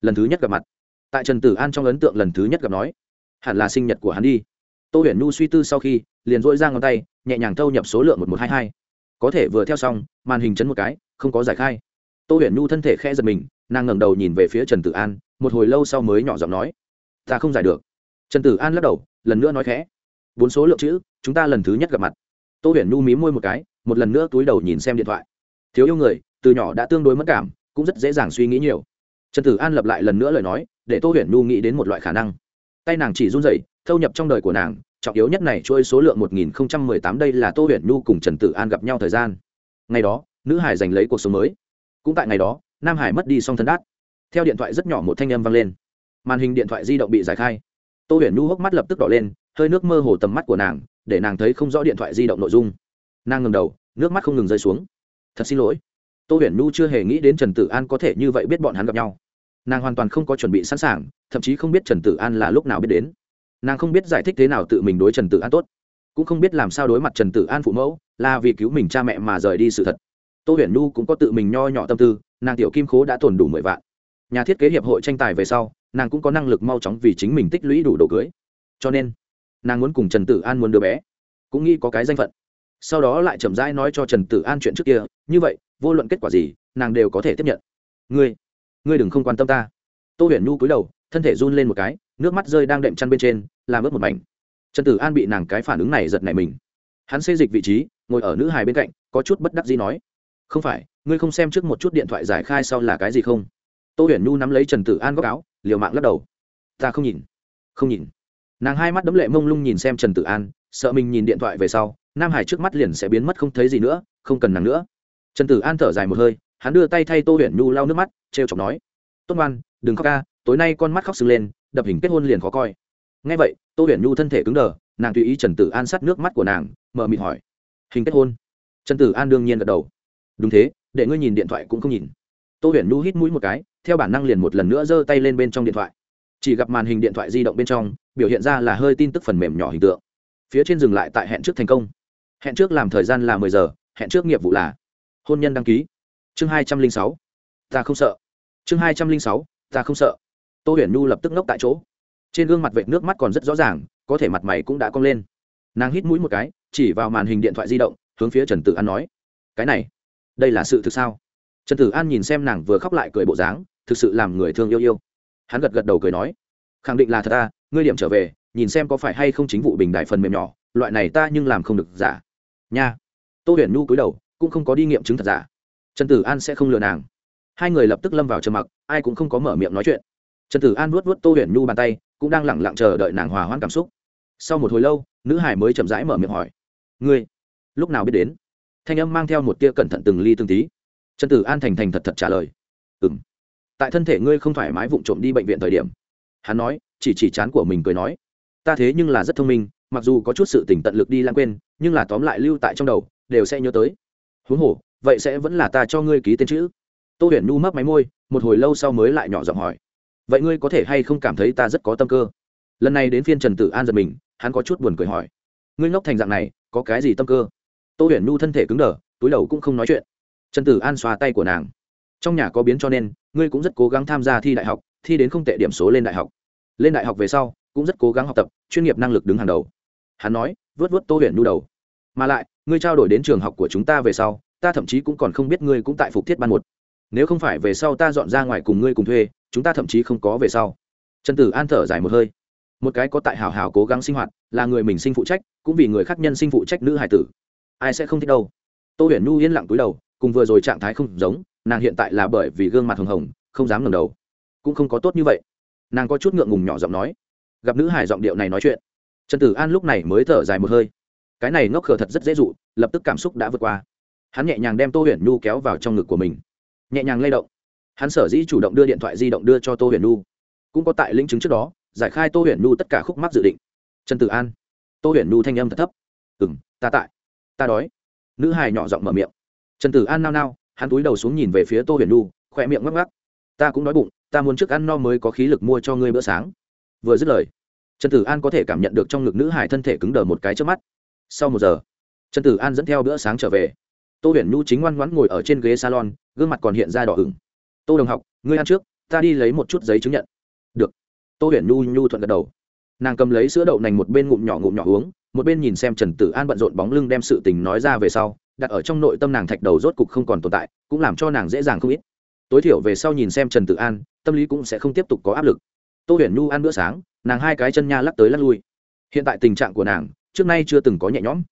lần thứ nhất gặp mặt. Tại trần tử an trong ấn tượng lần thứ nhất gặp nói. Hẳn là sinh nhật của hắn đi. Tô huyền nhu suy tư sau khi, liền dội ra ngón tay, nhẹ nhàng thâu nhập số lượng một một hai hai. Có thể vừa theo xong, màn hình chấn một cái, không có giải khai. Tô huyền nhu thân thể khẽ giật mình, nàng ngẩng đầu nhìn về phía trần tử an, một hồi lâu sau mới nhỏ giọng nói. Ta không giải được. Trần tử an lắc đầu, lần nữa nói khẽ bốn số lượng chữ, chúng ta lần thứ nhất gặp mặt. Tô huyền nhu mí môi một cái, một lần nữa túi đầu nhìn xem điện thoại. Thiếu yêu người, từ nhỏ đã tương đối mất cảm, cũng rất dễ dàng suy nghĩ nhiều. Trần tử an lập lại lần nữa lời nói, để tô huyền nhu nghĩ đến một loại khả năng. Tay nàng chỉ run rẩy, thâu nhập trong đời của nàng, trọng yếu nhất này trôi số lượng một nghìn tám, đây là tô huyền nhu cùng trần tử an gặp nhau thời gian. Ngày đó, nữ hải giành lấy cuộc sống mới. Cũng tại ngày đó, nam hải mất đi song thân đát. Theo điện thoại rất nhỏ một thanh âm vang lên. Màn hình điện thoại di động bị giải khai. Tô huyền nhu hốc mắt lập tức đỏ lên hơi nước mơ hồ tầm mắt của nàng, để nàng thấy không rõ điện thoại di động nội dung. Nàng ngầm đầu, nước mắt không ngừng rơi xuống. Thật xin lỗi. Tô huyền nhu chưa hề nghĩ đến trần tử an có thể như vậy biết bọn hắn gặp nhau. Nàng hoàn toàn không có chuẩn bị sẵn sàng, thậm chí không biết trần tử an là lúc nào biết đến. Nàng không biết giải thích thế nào tự mình đối trần tử an tốt, cũng không biết làm sao đối mặt trần tử an phụ mẫu, là vì cứu mình cha mẹ mà rời đi sự thật. Tô huyền nhu cũng có tự mình nho nhỏ tâm tư, nàng tiểu kim khố đã tồn đủ mười vạn. Nhà thiết kế hiệp hội tranh tài về sau, nàng cũng có năng lực mau chóng vì chính mình tích lũy đủ đồ cưới. Cho nên nàng muốn cùng trần tử an muốn đứa bé, cũng nghĩ có cái danh phận. Sau đó lại chậm rãi nói cho trần tử an chuyện trước kia, như vậy, vô luận kết quả gì, nàng đều có thể tiếp nhận. Ngươi ngươi đừng không quan tâm ta. Tô huyền nhu cúi đầu, thân thể run lên một cái, nước mắt rơi đang đệm chăn bên trên, làm ướt một mảnh. Trần tử an bị nàng cái phản ứng này giật nảy mình. Hắn xê dịch vị trí, ngồi ở nữ hài bên cạnh, có chút bất đắc gì nói, không phải, ngươi không xem trước một chút điện thoại giải khai sau là cái gì không? Tô huyền nhu nắm lấy trần tử an góc áo, liều mạng lắc đầu. Ta không nhìn không nhìn nàng hai mắt đấm lệ mông lung nhìn xem trần tử an, sợ mình nhìn điện thoại về sau, nam hải trước mắt liền sẽ biến mất không thấy gì nữa, không cần nàng nữa. Trần tử an thở dài một hơi, hắn đưa tay thay tô huyền nhu lau nước mắt t r e o chọc nói, tốt ngoan, đừng khóc ca, tối nay con mắt khóc sưng lên, đập hình kết hôn liền khó coi. Ngay vậy, tô huyền nhu thân thể cứng đờ, nàng tùy ý trần tử an sát nước mắt của nàng mờ mịt hỏi, hình kết hôn? Trần tử an đương nhiên gật đầu. Đúng thế, để ngươi nhìn điện thoại cũng không nhìn. Tô huyền nhu hít mũi một cái, theo bản năng liền một lần nữa giơ tay lên bên trong điện thoại chỉ gặp màn hình điện thoại di động bên trong, biểu hiện ra là hơi tin tức phần mềm nhỏ hình tượng. Phía trên dừng lại tại hẹn trước thành công. Hẹn trước làm thời gian là mười giờ, hẹn trước nghiệp vụ là hôn nhân đăng ký. Chương hai trăm linh sáu. Ta không sợ. Chương hai trăm linh sáu. Ta không sợ. Tô huyền nhu lập tức ngốc tại chỗ. Trên gương mặt vệt nước mắt còn rất rõ ràng, có thể mặt mày cũng đã cong lên. Nàng hít mũi một cái, chỉ vào màn hình điện thoại di động, hướng phía trần tử an nói, cái này, đây là sự thực sao? Trần tử an nhìn xem nàng vừa khóc lại cười bộ dáng, thực sự làm người thương yêu yêu hắn gật gật đầu cười nói, khẳng định là thật ta, ngươi điểm trở về, nhìn xem có phải hay không chính vụ bình đại phần mềm nhỏ, loại này ta nhưng làm không được giả nha. Tô huyền nhu cúi đầu, cũng không có đi nghiệm chứng thật giả. Trần tử an sẽ không lừa nàng. Hai người lập tức lâm vào trầm mặc, ai cũng không có mở miệng nói chuyện. Trần tử an vuốt vuốt tô huyền nhu bàn tay, cũng đang lẳng lặng chờ đợi nàng hòa hoãn cảm xúc. Sau một hồi lâu, nữ hải mới chậm rãi mở miệng hỏi, ngươi, lúc nào biết đến? Thanh âm mang theo một tia cẩn thận từng ly từng tí. Trần tử an thành thành thật thật trả lời ừ m tại thân thể ngươi không thoải mái vụng trộm đi bệnh viện thời điểm. Hắn nói, chỉ chỉ chán của mình cười nói, ta thế nhưng là rất thông minh, mặc dù có chút sự tỉnh tận lực đi lãng quên, nhưng là tóm lại lưu tại trong đầu, đều sẽ nhớ tới. Huống hồ, vậy sẽ vẫn là ta cho ngươi ký tên chữ. Tô huyền nu mấp máy môi, một hồi lâu sau mới lại nhỏ giọng hỏi, vậy ngươi có thể hay không cảm thấy ta rất có tâm cơ? Lần này đến phiên trần tử an giật mình, hắn có chút buồn cười hỏi, ngươi ngốc thành dạng này, có cái gì tâm cơ? Tô huyền nu thân thể cứng đờ, túi đầu cũng không nói chuyện. Trần tử an xoa tay của nàng trong nhà có biến cho nên, ngươi cũng rất cố gắng tham gia thi đại học, thi đến không tệ điểm số lên đại học. Lên đại học về sau, cũng rất cố gắng học tập, chuyên nghiệp năng lực đứng hàng đầu. Hắn nói, vớt vớt tô huyền nhu đầu. Mà lại, ngươi trao đổi đến trường học của chúng ta về sau, ta thậm chí cũng còn không biết ngươi cũng tại phục thiết ban một. Nếu không phải về sau ta dọn ra ngoài cùng ngươi cùng thuê, chúng ta thậm chí không có về sau. Trần tử an thở dài một hơi. Một cái có tại hào hào cố gắng sinh hoạt, là người mình sinh phụ trách, cũng vì người khác nhân sinh phụ trách nữ hải tử. Ai sẽ không thích đâu. Tô huyền nhu yên lặng túi đầu, cùng vừa rồi trạng thái không giống nàng hiện tại là bởi vì gương mặt hồng hồng, không dám ngẩng đầu. Cũng không có tốt như vậy. Nàng có chút ngượng ngùng nhỏ giọng nói. Gặp nữ hải giọng điệu này nói chuyện, trần tử an lúc này mới thở dài một hơi. Cái này ngốc khờ thật rất dễ dụ, lập tức cảm xúc đã vượt qua. Hắn nhẹ nhàng đem tô huyền nhu kéo vào trong ngực của mình. Nhẹ nhàng lay động. Hắn sở dĩ chủ động đưa điện thoại di động đưa cho tô huyền nhu. Cũng có tại linh chứng trước đó, giải khai tô huyền nhu tất cả khúc mắc dự định. Trần tử an. Tô huyền nhu thanh âm thật thấp. Ừ m ta tại. Ta đói. Nữ hài nhỏ giọng mở miệng. Trần tử an nao nao hắn túi đầu xuống nhìn về phía tô huyền nhu, khỏe miệng ngắc ngắc. Ta cũng đói bụng, ta muốn trước ăn no mới có khí lực mua cho ngươi bữa sáng. Vừa dứt lời, trần tử an có thể cảm nhận được trong ngực nữ hải thân thể cứng đờ một cái trước mắt. Sau một giờ, trần tử an dẫn theo bữa sáng trở về. Tô huyền nhu chính ngoan ngoãn ngồi ở trên ghế salon, gương mặt còn hiện ra đỏ ửng. Tô đồng học, ngươi ăn trước, ta đi lấy một chút giấy chứng nhận. Được. Tô huyền nhu nhu thuận gật đầu. Nàng cầm lấy sữa đậu nành một bên ngụm nhỏ ngụm nhỏ uống, một bên nhìn xem trần tử an bận rộn bóng lưng đem sự tình nói ra về sau đặt ở trong nội tâm nàng thạch đầu rốt cục không còn tồn tại, cũng làm cho nàng dễ dàng không ít. Tối thiểu về sau nhìn xem trần tử an, tâm lý cũng sẽ không tiếp tục có áp lực. Tô huyền nhu ăn bữa sáng, nàng hai cái chân nha lắc tới lắc lui. Hiện tại tình trạng của nàng, trước nay chưa từng có nhẹ nhõm.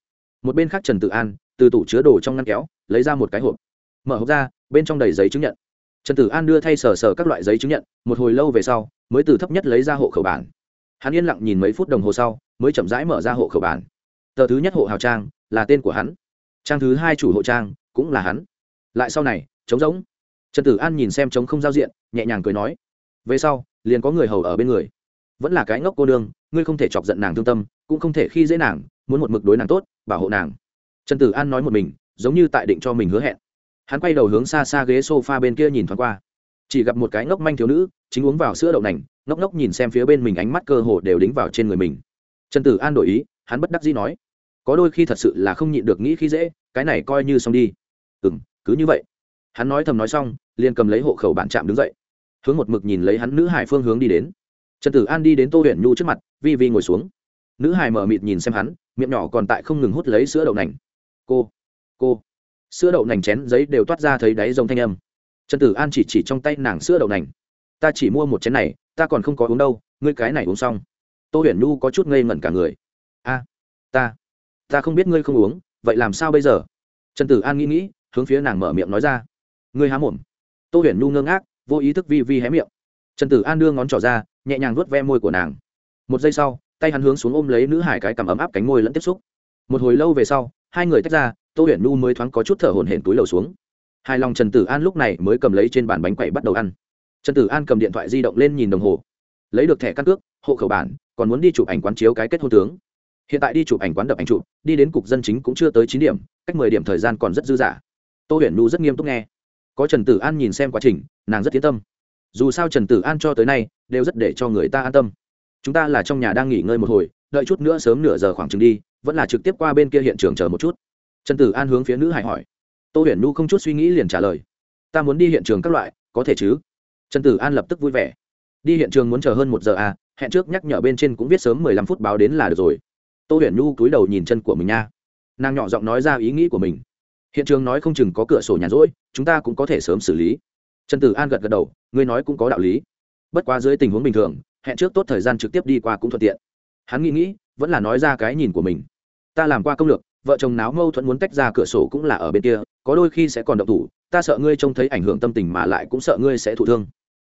Một bên khác trần tử an, từ tủ chứa đồ trong ngăn kéo, lấy ra một cái hộp. Mở hộp ra, bên trong đầy giấy chứng nhận. Trần tử an đưa thay sờ sờ các loại giấy chứng nhận, một hồi lâu về sau, mới từ thấp nhất lấy ra hộ khẩu bản. Hắn yên lặng nhìn mấy phút đồng hồ sau, mới chậm rãi mở ra hộ khẩu bản. Tờ thứ nhất hộ hào trang, là tên của hắn trang thứ hai chủ hộ trang, cũng là hắn. Lại sau này, trống rỗng. Trần tử an nhìn xem trống không giao diện, nhẹ nhàng cười nói, về sau, liền có người hầu ở bên người. Vẫn là cái ngốc cô đương ngươi không thể chọc giận nàng thương tâm, cũng không thể khi dễ nàng, muốn một mực đối nàng tốt, bảo hộ nàng. Trần tử an nói một mình, giống như tại định cho mình hứa hẹn. Hắn quay đầu hướng xa xa ghế s o f a bên kia nhìn thoáng qua. Chỉ gặp một cái ngốc manh thiếu nữ, chính uống vào sữa đậu nành, ngốc ngốc nhìn xem phía bên mình ánh mắt cơ hồ đều đính vào trên người mình. Trần tử an đổi ý, hắn bất đắc dĩ nói, có đôi khi thật sự là không nhịn được nghĩ khi dễ cái này coi như xong đi. Ừ m cứ như vậy. Hắn nói thầm nói xong, liền cầm lấy hộ khẩu bản trạm đứng dậy. Hướng một mực nhìn lấy hắn nữ hải phương hướng đi đến. Trần tử an đi đến tô huyền nhu trước mặt, vi vi ngồi xuống. Nữ hải mở mịt nhìn xem hắn, miệng nhỏ còn tại không ngừng hút lấy sữa đậu nành. Cô cô. Sữa đậu nành chén giấy đều toát ra thấy đáy rồng thanh âm. Trần tử an chỉ chỉ trong tay nàng sữa đậu nành. Ta chỉ mua một chén này, ta còn không có uống đâu, ngươi cái này uống xong. Tô huyền nhu có chút ngây ngẩn cả người. A, ta ta không biết ngươi không uống vậy làm sao bây giờ? Trần tử an nghĩ nghĩ, hướng phía nàng mở miệng nói ra. Ngươi há mồm. Tô huyền nhu ngơ ngác, vô ý thức vi vi hé miệng. Trần tử an đưa ngón trỏ ra, nhẹ nhàng vuốt ve môi của nàng. Một giây sau, tay hắn hướng xuống ôm lấy nữ hải cái cầm ấm áp cánh môi lẫn tiếp xúc. Một hồi lâu về sau, hai người tách ra, tô huyền nhu mới thoáng có chút thở hổn hển túi lầu xuống. Hai lòng trần tử an lúc này mới cầm lấy trên bàn bánh quậy bắt đầu ăn. Trần tử an cầm điện thoại di động lên nhìn đồng hồ. Lấy được thẻ căn cước, hộ khẩu bản, còn muốn đi chụp ảnh quán chiếu cái kết hôn tướng hiện tại đi chụp ảnh quán đập ảnh chụp, đi đến cục dân chính cũng chưa tới chín điểm, cách mười điểm thời gian còn rất dư dả. Tô huyền nhu rất nghiêm túc nghe. Có trần tử an nhìn xem quá trình, nàng rất tiến tâm. Dù sao trần tử an cho tới nay, đều rất để cho người ta an tâm. Chúng ta là trong nhà đang nghỉ ngơi một hồi, đợi chút nữa sớm nửa giờ khoảng chừng đi, vẫn là trực tiếp qua bên kia hiện trường chờ một chút. Trần tử an hướng phía nữ hải hỏi. Tô huyền Nu không chút suy nghĩ liền trả lời. Ta muốn đi hiện trường các loại, có thể chứ? Trần tử an lập tức vui vẻ. Đi hiện trường muốn chờ hơn một giờ à hẹn trước nhắc nhở bên trên cũng viết sớm mười lăm phút báo đến là được rồi tô huyền nhu cúi đầu nhìn chân của mình nha. Nàng nhỏ giọng nói ra ý nghĩ của mình. Hiện trường nói không chừng có cửa sổ nhàn rỗi, chúng ta cũng có thể sớm xử lý. Trần tử an gật gật đầu, ngươi nói cũng có đạo lý. Bất quá dưới tình huống bình thường, hẹn trước tốt thời gian trực tiếp đi qua cũng thuận tiện. Hắn nghĩ nghĩ, vẫn là nói ra cái nhìn của mình. Ta làm qua công lược, vợ chồng náo mâu thuẫn muốn tách ra cửa sổ cũng là ở bên kia, có đôi khi sẽ còn động thủ, ta sợ ngươi trông thấy ảnh hưởng tâm tình mà lại cũng sợ ngươi sẽ thụ thương.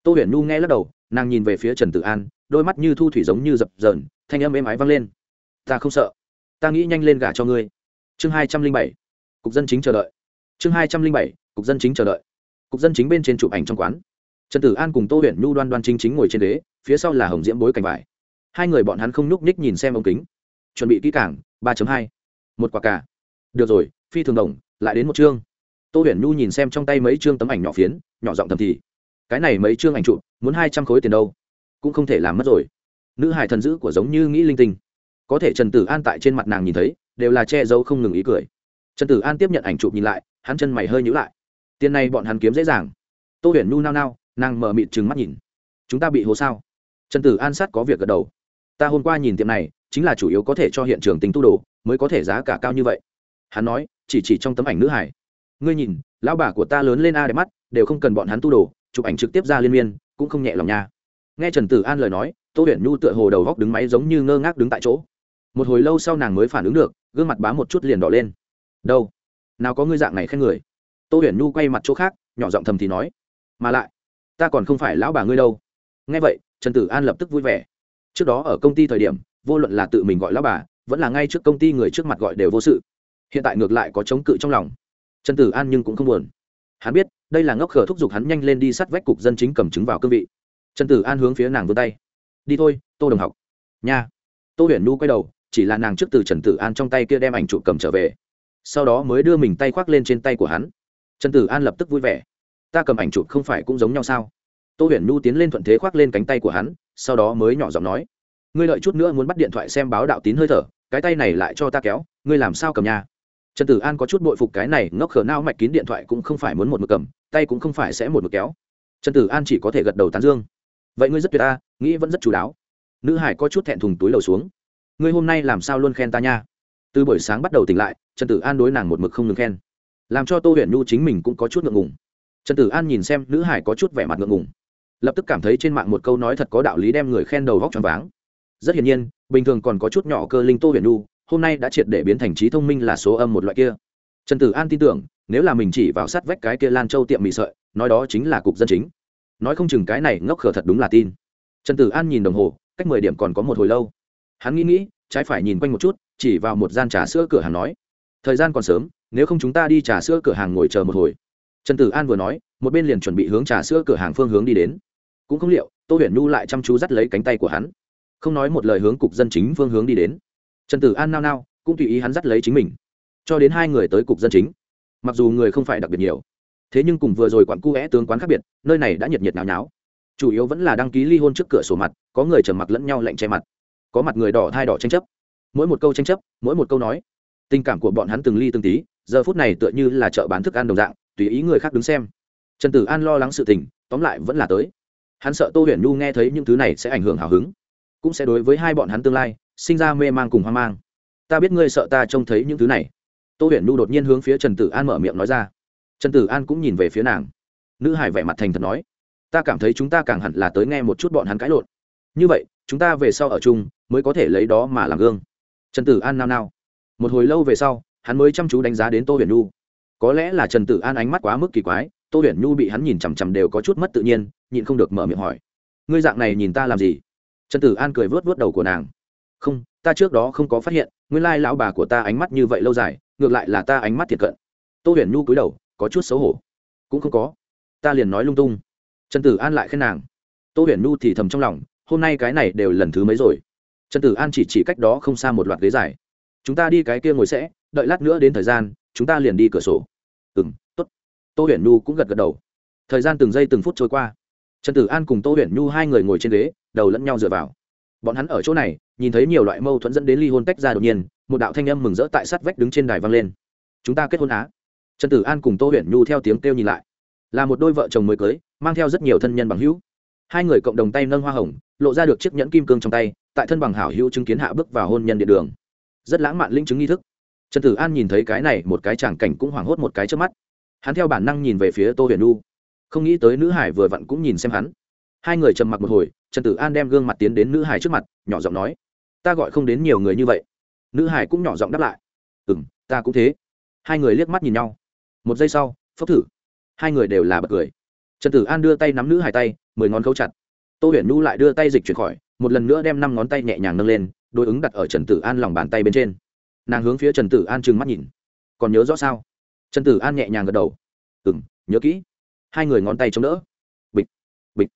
Tô huyền nhu nghe lắc đầu, nàng nhìn về phía trần tử an, đôi mắt như thu thủy giống như dập dờn, thanh âm êm ái vang lên ta không sợ. Ta nghĩ nhanh lên gả cho ngươi. Chương hai trăm linh bảy. Cục dân chính chờ đợi. Chương hai trăm linh bảy. Cục dân chính chờ đợi. Cục dân chính bên trên chụp ảnh trong quán. Trần tử an cùng tô huyện nhu đoan đoan chính chính ngồi trên đế, phía sau là hồng diễm bối cảnh vải. Hai người bọn hắn không nhúc nhích nhìn xem ống kính. Chuẩn bị kỹ cảng ba hai. Một quả cả được rồi phi thường đồng lại đến một chương. Tô huyền nhu nhìn xem trong tay mấy chương tấm ảnh nhỏ phiến nhỏ giọng thầm thì. Cái này mấy chương ảnh chụp muốn hai trăm khối tiền đâu? Cũng không thể làm mất rồi. Nữ hài thần dữ của giống như nghĩ linh tinh có thể trần tử an tại trên mặt nàng nhìn thấy, đều là che giấu không ngừng ý cười. Trần tử an tiếp nhận ảnh chụp nhìn lại, hắn chân mày hơi nhữ lại. Tiền này bọn hắn kiếm dễ dàng. Tô huyền Nu nao nao, nàng mở mịt trừng mắt nhìn. Chúng ta bị hố sao? Trần tử an sát có việc gật đầu. Ta hôm qua nhìn tiệm này, chính là chủ yếu có thể cho hiện trường tính tu đồ, mới có thể giá cả cao như vậy. Hắn nói, chỉ chỉ trong tấm ảnh nữ hải. Ngươi nhìn, lão bà của ta lớn lên a đẹp mắt, đều không cần bọn hắn tu đồ, chụp ảnh trực tiếp ra liên miên, cũng không nhẹ lòng nha. Nghe trần tử an lời nói, tô huyền nhu tựa hồ đầu góc đứng máy giống như ngơ ngác đứng tại chỗ một hồi lâu sau nàng mới phản ứng được, gương mặt bám một chút liền đỏ lên. Đâu? Nào có ngươi dạng này khen người? Tô huyền nhu quay mặt chỗ khác, nhỏ giọng thầm thì nói. Mà lại, ta còn không phải lão bà ngươi đâu. Nghe vậy, trần tử an lập tức vui vẻ. Trước đó ở công ty thời điểm, vô luận là tự mình gọi lão bà, vẫn là ngay trước công ty người trước mặt gọi đều vô sự. Hiện tại ngược lại có chống cự trong lòng. Trần tử an nhưng cũng không buồn. Hắn biết, đây là ngốc khờ thúc giục hắn nhanh lên đi sắt vách cục dân chính cầm chứng vào cương vị. Trần tử an hướng phía nàng vươn tay. Đi thôi, tô đồng học. Nha. Tô huyền nu quay đầu chỉ là nàng trước từ trần tử an trong tay kia đem ảnh chụp cầm trở về. Sau đó mới đưa mình tay khoác lên trên tay của hắn. Trần tử an lập tức vui vẻ. Ta cầm ảnh chụp không phải cũng giống nhau sao? Tô huyền nu tiến lên thuận thế khoác lên cánh tay của hắn, sau đó mới nhỏ giọng nói. Ngươi lợi chút nữa muốn bắt điện thoại xem báo đạo tín hơi thở, cái tay này lại cho ta kéo, ngươi làm sao cầm nhà trần tử an có chút bội phục cái này, ngốc khờ nao mạch kín điện thoại cũng không phải muốn một mực cầm, tay cũng không phải sẽ một mực kéo. Trần tử an chỉ có thể gật đầu tán dương. Vậy ngươi rất tuyệt ta, nghĩ vẫn rất chú đáo. Nữ hải có chút thẹn thùng túi đầu xuống ngươi hôm nay làm sao luôn khen ta nha? Từ buổi sáng bắt đầu tỉnh lại, trần tử an đối nàng một mực không ngừng khen. Làm cho tô huyền nhu chính mình cũng có chút ngượng ngùng. Trần tử an nhìn xem nữ hải có chút vẻ mặt ngượng ngùng. Lập tức cảm thấy trên mạng một câu nói thật có đạo lý đem người khen đầu vóc tròn váng. Rất hiển nhiên, bình thường còn có chút nhỏ cơ linh tô huyền nhu, hôm nay đã triệt để biến thành trí thông minh là số âm một loại kia. Trần tử an tin tưởng, nếu là mình chỉ vào sát vách cái kia lan châu tiệm mì sợi, nói đó chính là cục dân chính. Nói không chừng cái này ngốc khờ thật đúng là tin. Trần tử an nhìn đồng hồ, cách mười điểm còn có một hồi lâu hắn nghĩ nghĩ, trái phải nhìn quanh một chút, chỉ vào một gian trà sữa cửa hàng nói, thời gian còn sớm, nếu không chúng ta đi trà sữa cửa hàng ngồi chờ một hồi. Trần tử an vừa nói, một bên liền chuẩn bị hướng trà sữa cửa hàng phương hướng đi đến. Cũng không liệu, tô huyền nhu lại chăm chú dắt lấy cánh tay của hắn. Không nói một lời hướng cục dân chính phương hướng đi đến. Trần tử an nao nao, cũng tùy ý hắn dắt lấy chính mình. Cho đến hai người tới cục dân chính. Mặc dù người không phải đặc biệt nhiều, thế nhưng cùng vừa rồi quặn cu vẽ tướng quán khác biệt, nơi này đã nhiệt nhiệt náo nháo. Chủ yếu vẫn là đăng ký ly hôn trước cửa sổ mặt, có người trầm mặc lẫn nhau lạnh che mặt có mặt người đỏ thai đỏ tranh chấp. Mỗi một câu tranh chấp, mỗi một câu nói, tình cảm của bọn hắn từng ly từng tí, giờ phút này tựa như là chợ bán thức ăn đồng dạng, tùy ý người khác đứng xem. Trần tử an lo lắng sự tình, tóm lại vẫn là tới. Hắn sợ tô huyền nhu nghe thấy những thứ này sẽ ảnh hưởng hào hứng, cũng sẽ đối với hai bọn hắn tương lai, sinh ra mê mang cùng hoang mang. Ta biết ngươi sợ ta trông thấy những thứ này. Tô huyền nhu đột nhiên hướng phía trần tử an mở miệng nói ra. Trần tử an cũng nhìn về phía nàng. Nữ hải vẻ mặt thành thật nói, ta cảm thấy chúng ta càng hẳn là tới nghe một chút bọn hắn cãi lộn. Như vậy, chúng ta về sau ở chung mới có thể lấy đó mà làm gương. Trần tử an nao nao. Một hồi lâu về sau, hắn mới chăm chú đánh giá đến tô huyền nhu. Có lẽ là trần tử an ánh mắt quá mức kỳ quái, tô huyền nhu bị hắn nhìn chằm chằm đều có chút mất tự nhiên, nhịn không được mở miệng hỏi. Ngươi dạng này nhìn ta làm gì? Trần tử an cười vớt vớt đầu của nàng. Không, ta trước đó không có phát hiện, nguyên lai lão bà của ta ánh mắt như vậy lâu dài, ngược lại là ta ánh mắt thiệt cận. Tô huyền nhu cúi đầu, có chút xấu hổ. Cũng không có. Ta liền nói lung tung. Trần tử an lại khen nàng. Tô huyền nhu thì thầm trong lòng, hôm nay cái này đều lần thứ mấy rồi? Trần tử an chỉ chỉ cách đó không xa một loạt ghế dài. Chúng ta đi cái kia ngồi sẽ, đợi lát nữa đến thời gian, chúng ta liền đi cửa sổ. Ừ m t ố t tô huyền nhu cũng gật gật đầu. Thời gian từng giây từng phút trôi qua. Trần tử an cùng tô huyền nhu hai người ngồi trên ghế, đầu lẫn nhau dựa vào. Bọn hắn ở chỗ này, nhìn thấy nhiều loại mâu thuẫn dẫn đến ly hôn tách ra đột nhiên, một đạo thanh âm mừng rỡ tại sát vách đứng trên đài vang lên. Chúng ta kết hôn á? Trần tử an cùng tô huyền nhu theo tiếng kêu nhìn lại. Là một đôi vợ chồng mới cưới, mang theo rất nhiều thân nhân bằng hữu. Hai người cộng đồng tay nâng hoa hồng, lộ ra được chiếc nhẫn kim cương trong tay tại thân bằng hảo hữu chứng kiến hạ bước vào hôn nhân điện đường. Rất lãng mạn linh chứng nghi thức. Trần tử an nhìn thấy cái này, một cái tràng cảnh cũng hoảng hốt một cái trước mắt. Hắn theo bản năng nhìn về phía tô huyền nu không nghĩ tới nữ hải vừa vặn cũng nhìn xem hắn. Hai người trầm mặc một hồi, trần tử an đem gương mặt tiến đến nữ hải trước mặt, nhỏ giọng nói, ta gọi không đến nhiều người như vậy. Nữ hải cũng nhỏ giọng đáp lại ừ m ta cũng thế. Hai người liếc mắt nhìn nhau. Một giây sau, phốc thử. Hai người đều là bật cười. Trần tử an đưa tay nắm nữ hải tay, mười ngón khấu chặt. Tô huyền nu lại đưa tay dịch chuyển khỏi một lần nữa đem năm ngón tay nhẹ nhàng nâng lên, đối ứng đặt ở trần tử an lòng bàn tay bên trên. Nàng hướng phía trần tử an trừng mắt nhìn. Còn nhớ rõ sao? Trần tử an nhẹ nhàng gật đầu. Ừ m nhớ kỹ. Hai người ngón tay chống đỡ. Bịch bịch.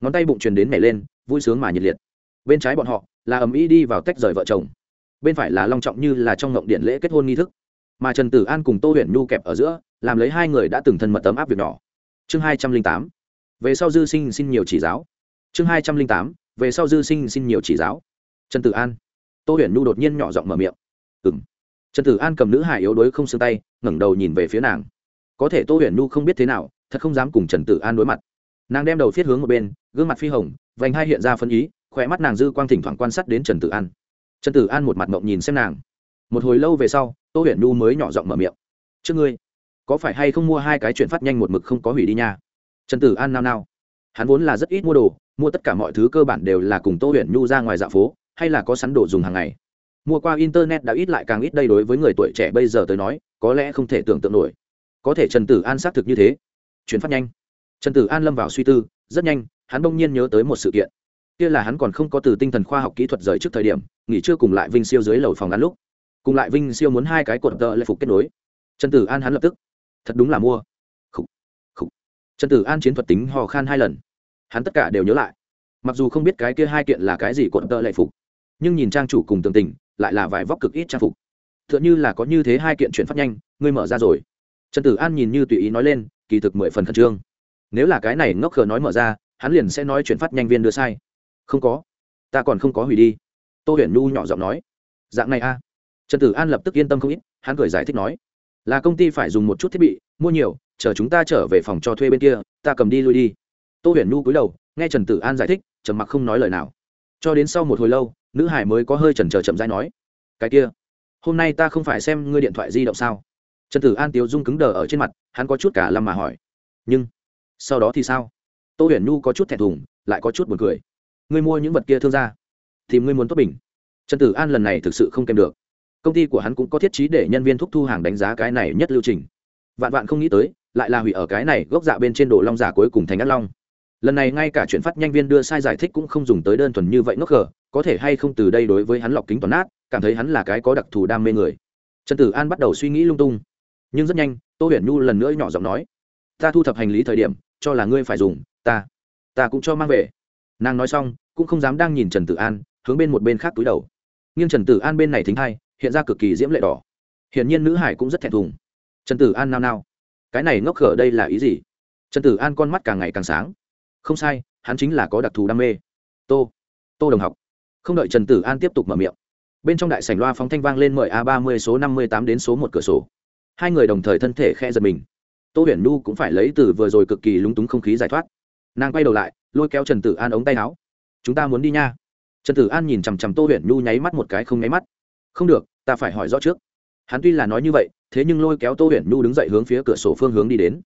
Ngón tay bụng truyền đến nhảy lên, vui sướng mà nhiệt liệt. Bên trái bọn họ là ầm ĩ đi vào tách rời vợ chồng. Bên phải là long trọng như là trong ngộng điện lễ kết hôn nghi thức. Mà trần tử an cùng tô huyền nhu kẹp ở giữa, làm lấy hai người đã từng thân mật tấm áp việc nhỏ. Chương hai trăm linh tám. Về sau dư sinh xin nhiều chỉ giáo. Chương hai trăm linh tám về sau dư sinh xin nhiều chỉ giáo. Trần tử an. Tô huyền nhu đột nhiên nhỏ giọng mở miệng. Ừng trần tử an cầm nữ hải yếu đuối không xương tay, ngẩng đầu nhìn về phía nàng. Có thể tô huyền nhu không biết thế nào, thật không dám cùng trần tử an đối mặt. Nàng đem đầu thiết hướng một bên, gương mặt phi hồng, vành hai hiện ra phân ý, khỏe mắt nàng dư quang thỉnh thoảng quan sát đến trần tử an. Trần tử an một mặt mộng nhìn xem nàng. Một hồi lâu về sau, tô huyền nhu mới nhỏ giọng mở miệng. Trước ngươi, có phải hay không mua hai cái chuyển phát nhanh một mực không có hủy đi nha? Trần tử an nao nao hắn vốn là rất ít mua đồ, mua tất cả mọi thứ cơ bản đều là cùng tô huyền nhu ra ngoài dạ phố, hay là có sắn đồ dùng hàng ngày. Mua qua internet đã ít lại càng ít đây đối với người tuổi trẻ bây giờ tới nói, có lẽ không thể tưởng tượng nổi. Có thể trần tử an xác thực như thế. Chuyển phát nhanh. Trần tử an lâm vào suy tư, rất nhanh, hắn bỗng nhiên nhớ tới một sự kiện. Kia là hắn còn không có từ tinh thần khoa học kỹ thuật rời trước thời điểm, nghỉ trưa cùng lại vinh siêu dưới lầu phòng ngắn lúc. Cùng lại vinh siêu muốn hai cái cột tợ lệ phục kết nối. Trần tử an hắn lập tức. Thật đúng là mua. Khủ. Khủ. trần tử an chiến thuật tính hò khan hai lần hắn tất cả đều nhớ lại. Mặc dù không biết cái kia hai kiện là cái gì cột tợ lệ phục, nhưng nhìn trang chủ cùng tường tình, lại là vài vóc cực ít trang phục. T h ư ợ n như là có như thế hai kiện chuyển phát nhanh, ngươi mở ra rồi. Trần tử an nhìn như tùy ý nói lên, kỳ thực mười phần khẩn trương. Nếu là cái này ngốc khờ nói mở ra, hắn liền sẽ nói chuyển phát nhanh viên đưa sai. Không có. Ta còn không có hủy đi. Tô huyền nhu nhỏ giọng nói. Dạng này a. Trần tử an lập tức yên tâm không ít, hắn cười giải thích nói. Là công ty phải dùng một chút thiết bị, mua nhiều, chờ chúng ta trở về phòng cho thuê bên kia, ta cầm đi lui đi tô huyền nhu cúi đầu, nghe trần tử an giải thích, trầm mặc không nói lời nào. Cho đến sau một hồi lâu, nữ hải mới có hơi chần chờ chậm rãi nói, cái kia, hôm nay ta không phải xem ngươi điện thoại di động sao? Trần tử an tiếu dung cứng đờ ở trên mặt, hắn có chút cả lâm mà hỏi, nhưng, sau đó thì sao? Tô huyền nhu có chút thẹn thùng, lại có chút buồn cười, ngươi mua những vật kia thương ra thì ngươi muốn tốt bình. Trần tử an lần này thực sự không kèm được. Công ty của hắn cũng có thiết trí để nhân viên thúc thu hàng đánh giá cái này nhất lưu trình. Vạn vạn không nghĩ tới, lại là hủy ở cái này gốc dạ bên trên đồ long giả cuối cùng thành ác long lần này ngay cả chuyện phát nhanh viên đưa sai giải thích cũng không dùng tới đơn thuần như vậy ngốc khờ, có thể hay không từ đây đối với hắn lọc kính toàn nát, cảm thấy hắn là cái có đặc thù đam mê người. Trần tử an bắt đầu suy nghĩ lung tung. Nhưng rất nhanh, tô huyền nhu lần nữa nhỏ giọng nói, ta thu thập hành lý thời điểm, cho là ngươi phải dùng, ta ta cũng cho mang về. Nàng nói xong, cũng không dám đang nhìn trần tử an, hướng bên một bên khác túi đầu. Nhưng trần tử an bên này thính hai, hiện ra cực kỳ diễm lệ đỏ. Hiển nhiên nữ hải cũng rất thẹn thùng. Trần tử an nao nao, cái này ngốc khở đây là ý gì? Trần tử an con mắt càng ngày càng sáng không sai, hắn chính là có đặc thù đam mê. Tô tô đồng học. Không đợi trần tử an tiếp tục mở miệng, bên trong đại sảnh loa phóng thanh vang lên mời a ba mươi số năm mươi tám đến số một cửa sổ. Hai người đồng thời thân thể khe giật mình. Tô huyền nu cũng phải lấy từ vừa rồi cực kỳ lúng túng không khí giải thoát. Nàng quay đầu lại, lôi kéo trần tử an ống tay áo. Chúng ta muốn đi nha. Trần tử an nhìn chằm chằm tô huyền nu nháy mắt một cái không nháy mắt. Không được, ta phải hỏi rõ trước. Hắn tuy là nói như vậy, thế nhưng lôi kéo tô huyền nu đứng dậy hướng phía cửa sổ phương hướng đi đến.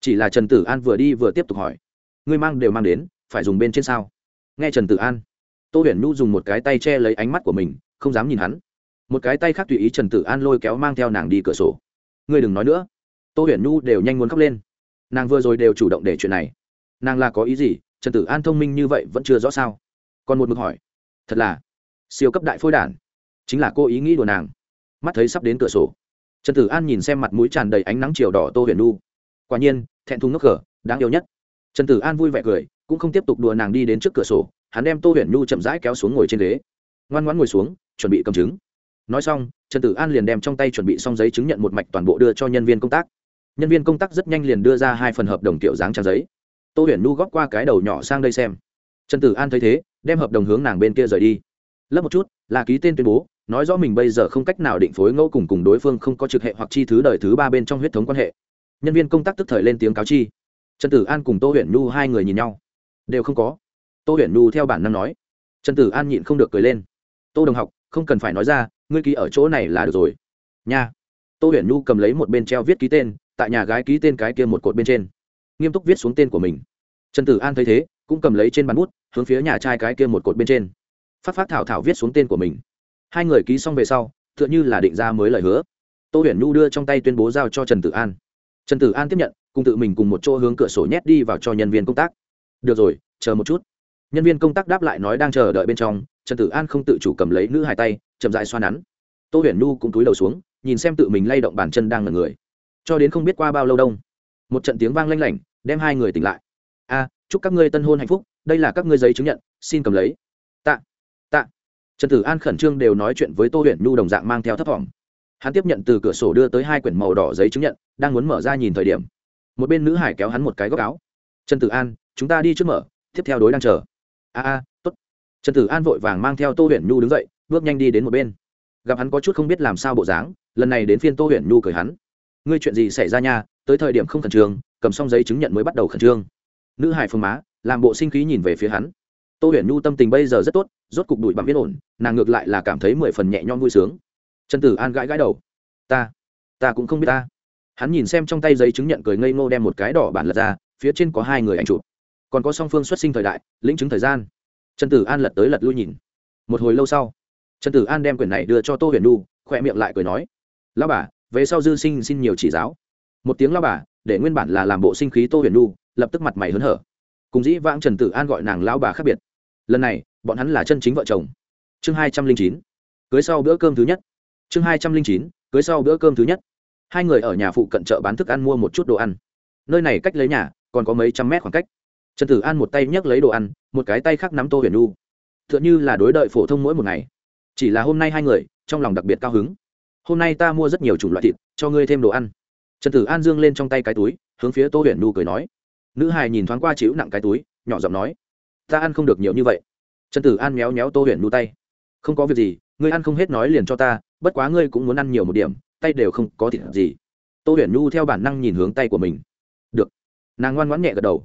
Chỉ là trần tử an vừa đi vừa tiếp tục hỏi ngươi mang đều mang đến, phải dùng bên trên sao? Nghe trần tử an, tô huyền nhu dùng một cái tay che lấy ánh mắt của mình, không dám nhìn hắn. Một cái tay khác tùy ý trần tử an lôi kéo mang theo nàng đi cửa sổ. Ngươi đừng nói nữa. Tô huyền nhu đều nhanh muốn khóc lên. Nàng vừa rồi đều chủ động để chuyện này. Nàng là có ý gì? Trần tử an thông minh như vậy vẫn chưa rõ sao? Còn một mực hỏi. Thật là siêu cấp đại phôi đản. Chính là cô ý nghĩ của nàng. Mắt thấy sắp đến cửa sổ. Trần tử an nhìn xem mặt mũi tràn đầy ánh nắng chiều đỏ tô huyền nhu. Quả nhiên, thẹn thùng ngốc cờ đáng yêu nhất trần tử an vui vẻ cười, cũng không tiếp tục đùa nàng đi đến trước cửa sổ, hắn đem tô huyền nhu chậm rãi kéo xuống ngồi trên ghế. Ngoan ngoãn ngồi xuống, chuẩn bị cầm chứng nói xong, trần tử an liền đem trong tay chuẩn bị xong giấy chứng nhận một mạch toàn bộ đưa cho nhân viên công tác. Nhân viên công tác rất nhanh liền đưa ra hai phần hợp đồng kiểu dáng trang giấy. Tô huyền nu góp qua cái đầu nhỏ sang đây xem. Trần tử an thấy thế, đem hợp đồng hướng nàng bên kia rời đi. Lấp một chút, là ký tên tuyên bố, nói rõ mình bây giờ không cách nào định phối ngẫu cùng cùng đối phương không có trực hệ hoặc chi thứ đời thứ ba bên trong huyết thống quan hệ. Nhân viên công tác tức thời lên tiếng cáo chi trần tử an cùng tô huyền nhu hai người nhìn nhau. Đều không có. Tô huyền nhu theo bản năng nói. Trần tử an nhịn không được cười lên. Tô đồng học, không cần phải nói ra, ngươi ký ở chỗ này là được rồi. Nha. Tô huyền nhu cầm lấy một bên treo viết ký tên, tại nhà gái ký tên cái kia một cột bên trên. Nghiêm túc viết xuống tên của mình. Trần tử an thấy thế, cũng cầm lấy trên bàn bút, hướng phía nhà trai cái kia một cột bên trên. Phát phát thảo thảo viết xuống tên của mình. Hai người ký xong về sau, tựa như là định ra mới lời hứa. Tô huyền nhu đưa trong tay tuyên bố giao cho trần tử an. Trần tử an tiếp nhận cùng tự mình cùng một chỗ hướng cửa sổ nhét đi vào cho nhân viên công tác. Được rồi, chờ một chút. Nhân viên công tác đáp lại nói đang chờ đợi bên trong, trần tử an không tự chủ cầm lấy nữ hai tay, chậm dại xoa nắn. Tô huyền nhu cũng túi đầu xuống, nhìn xem tự mình lay động bàn chân đang ngần người. Cho đến không biết qua bao lâu đông, một trận tiếng vang lanh lảnh đem hai người tỉnh lại. A, chúc các ngươi tân hôn hạnh phúc, đây là các ngươi giấy chứng nhận, xin cầm lấy. Tạ tạ. Trần tử an khẩn trương đều nói chuyện với tô huyền nhu đồng dạng mang theo thấp thỏm hắn tiếp nhận từ cửa sổ đưa tới hai quyển màu đỏ giấy chứng nhận, đang muốn mở ra nhìn thời điểm một bên nữ hải kéo hắn một cái góc áo. Trần tử an, chúng ta đi trước mở, tiếp theo đối đang chờ. A a t ố t trần tử an vội vàng mang theo tô huyền nhu đứng dậy, bước nhanh đi đến một bên. Gặp hắn có chút không biết làm sao bộ dáng, lần này đến phiên tô huyền nhu cười hắn. Ngươi chuyện gì xảy ra nha, tới thời điểm không khẩn trương, cầm xong giấy chứng nhận mới bắt đầu khẩn trương. Nữ hải phương má, làm bộ sinh khí nhìn về phía hắn. Tô huyền nhu tâm tình bây giờ rất tốt, rốt cục đùi bằng yên ổn, nàng ngược lại là cảm thấy mười phần nhẹ nhõm vui sướng. Trần tử an gãi gãi đầu. Ta ta cũng không biết ta hắn nhìn xem trong tay giấy chứng nhận cười ngây ngô đem một cái đỏ bản lật ra, phía trên có hai người ảnh chụp. Còn có song phương xuất sinh thời đại, lĩnh chứng thời gian. Trần tử an lật tới lật lui nhìn. Một hồi lâu sau, trần tử an đem quyển này đưa cho tô huyền nu khỏe miệng lại cười nói lao bà, về sau dư sinh xin nhiều chỉ giáo. Một tiếng lao bà để nguyên bản là làm bộ sinh khí tô huyền nu lập tức mặt mày hớn hở. Cùng dĩ vãng trần tử an gọi nàng lao bà khác biệt. Lần này, bọn hắn là chân chính vợ chồng. Chương hai trăm linh chín, cưới sau bữa cơm thứ nhất. Chương hai trăm linh chín, cưới sau bữa cơm thứ nhất hai người ở nhà phụ cận chợ bán thức ăn mua một chút đồ ăn. Nơi này cách lấy nhà, còn có mấy trăm mét khoảng cách. Trần tử an một tay nhấc lấy đồ ăn, một cái tay khác nắm tô huyền nu t h ư ợ n như là đối đợi phổ thông mỗi một ngày. Chỉ là hôm nay hai người, trong lòng đặc biệt cao hứng. Hôm nay ta mua rất nhiều chủng loại thịt, cho ngươi thêm đồ ăn. Trần tử an dương lên trong tay cái túi, hướng phía tô huyền nu cười nói. Nữ hài nhìn thoáng qua chịu nặng cái túi, nhỏ giọng nói. Ta ăn không được nhiều như vậy. Trần tử an méo méo tô huyền nu tay. Không có việc gì, ngươi ăn không hết nói liền cho ta, bất quá ngươi cũng muốn ăn nhiều một điểm tay đều không có thịt gì. Tô huyền nhu theo bản năng nhìn hướng tay của mình. Được. Nàng ngoan ngoãn nhẹ gật đầu.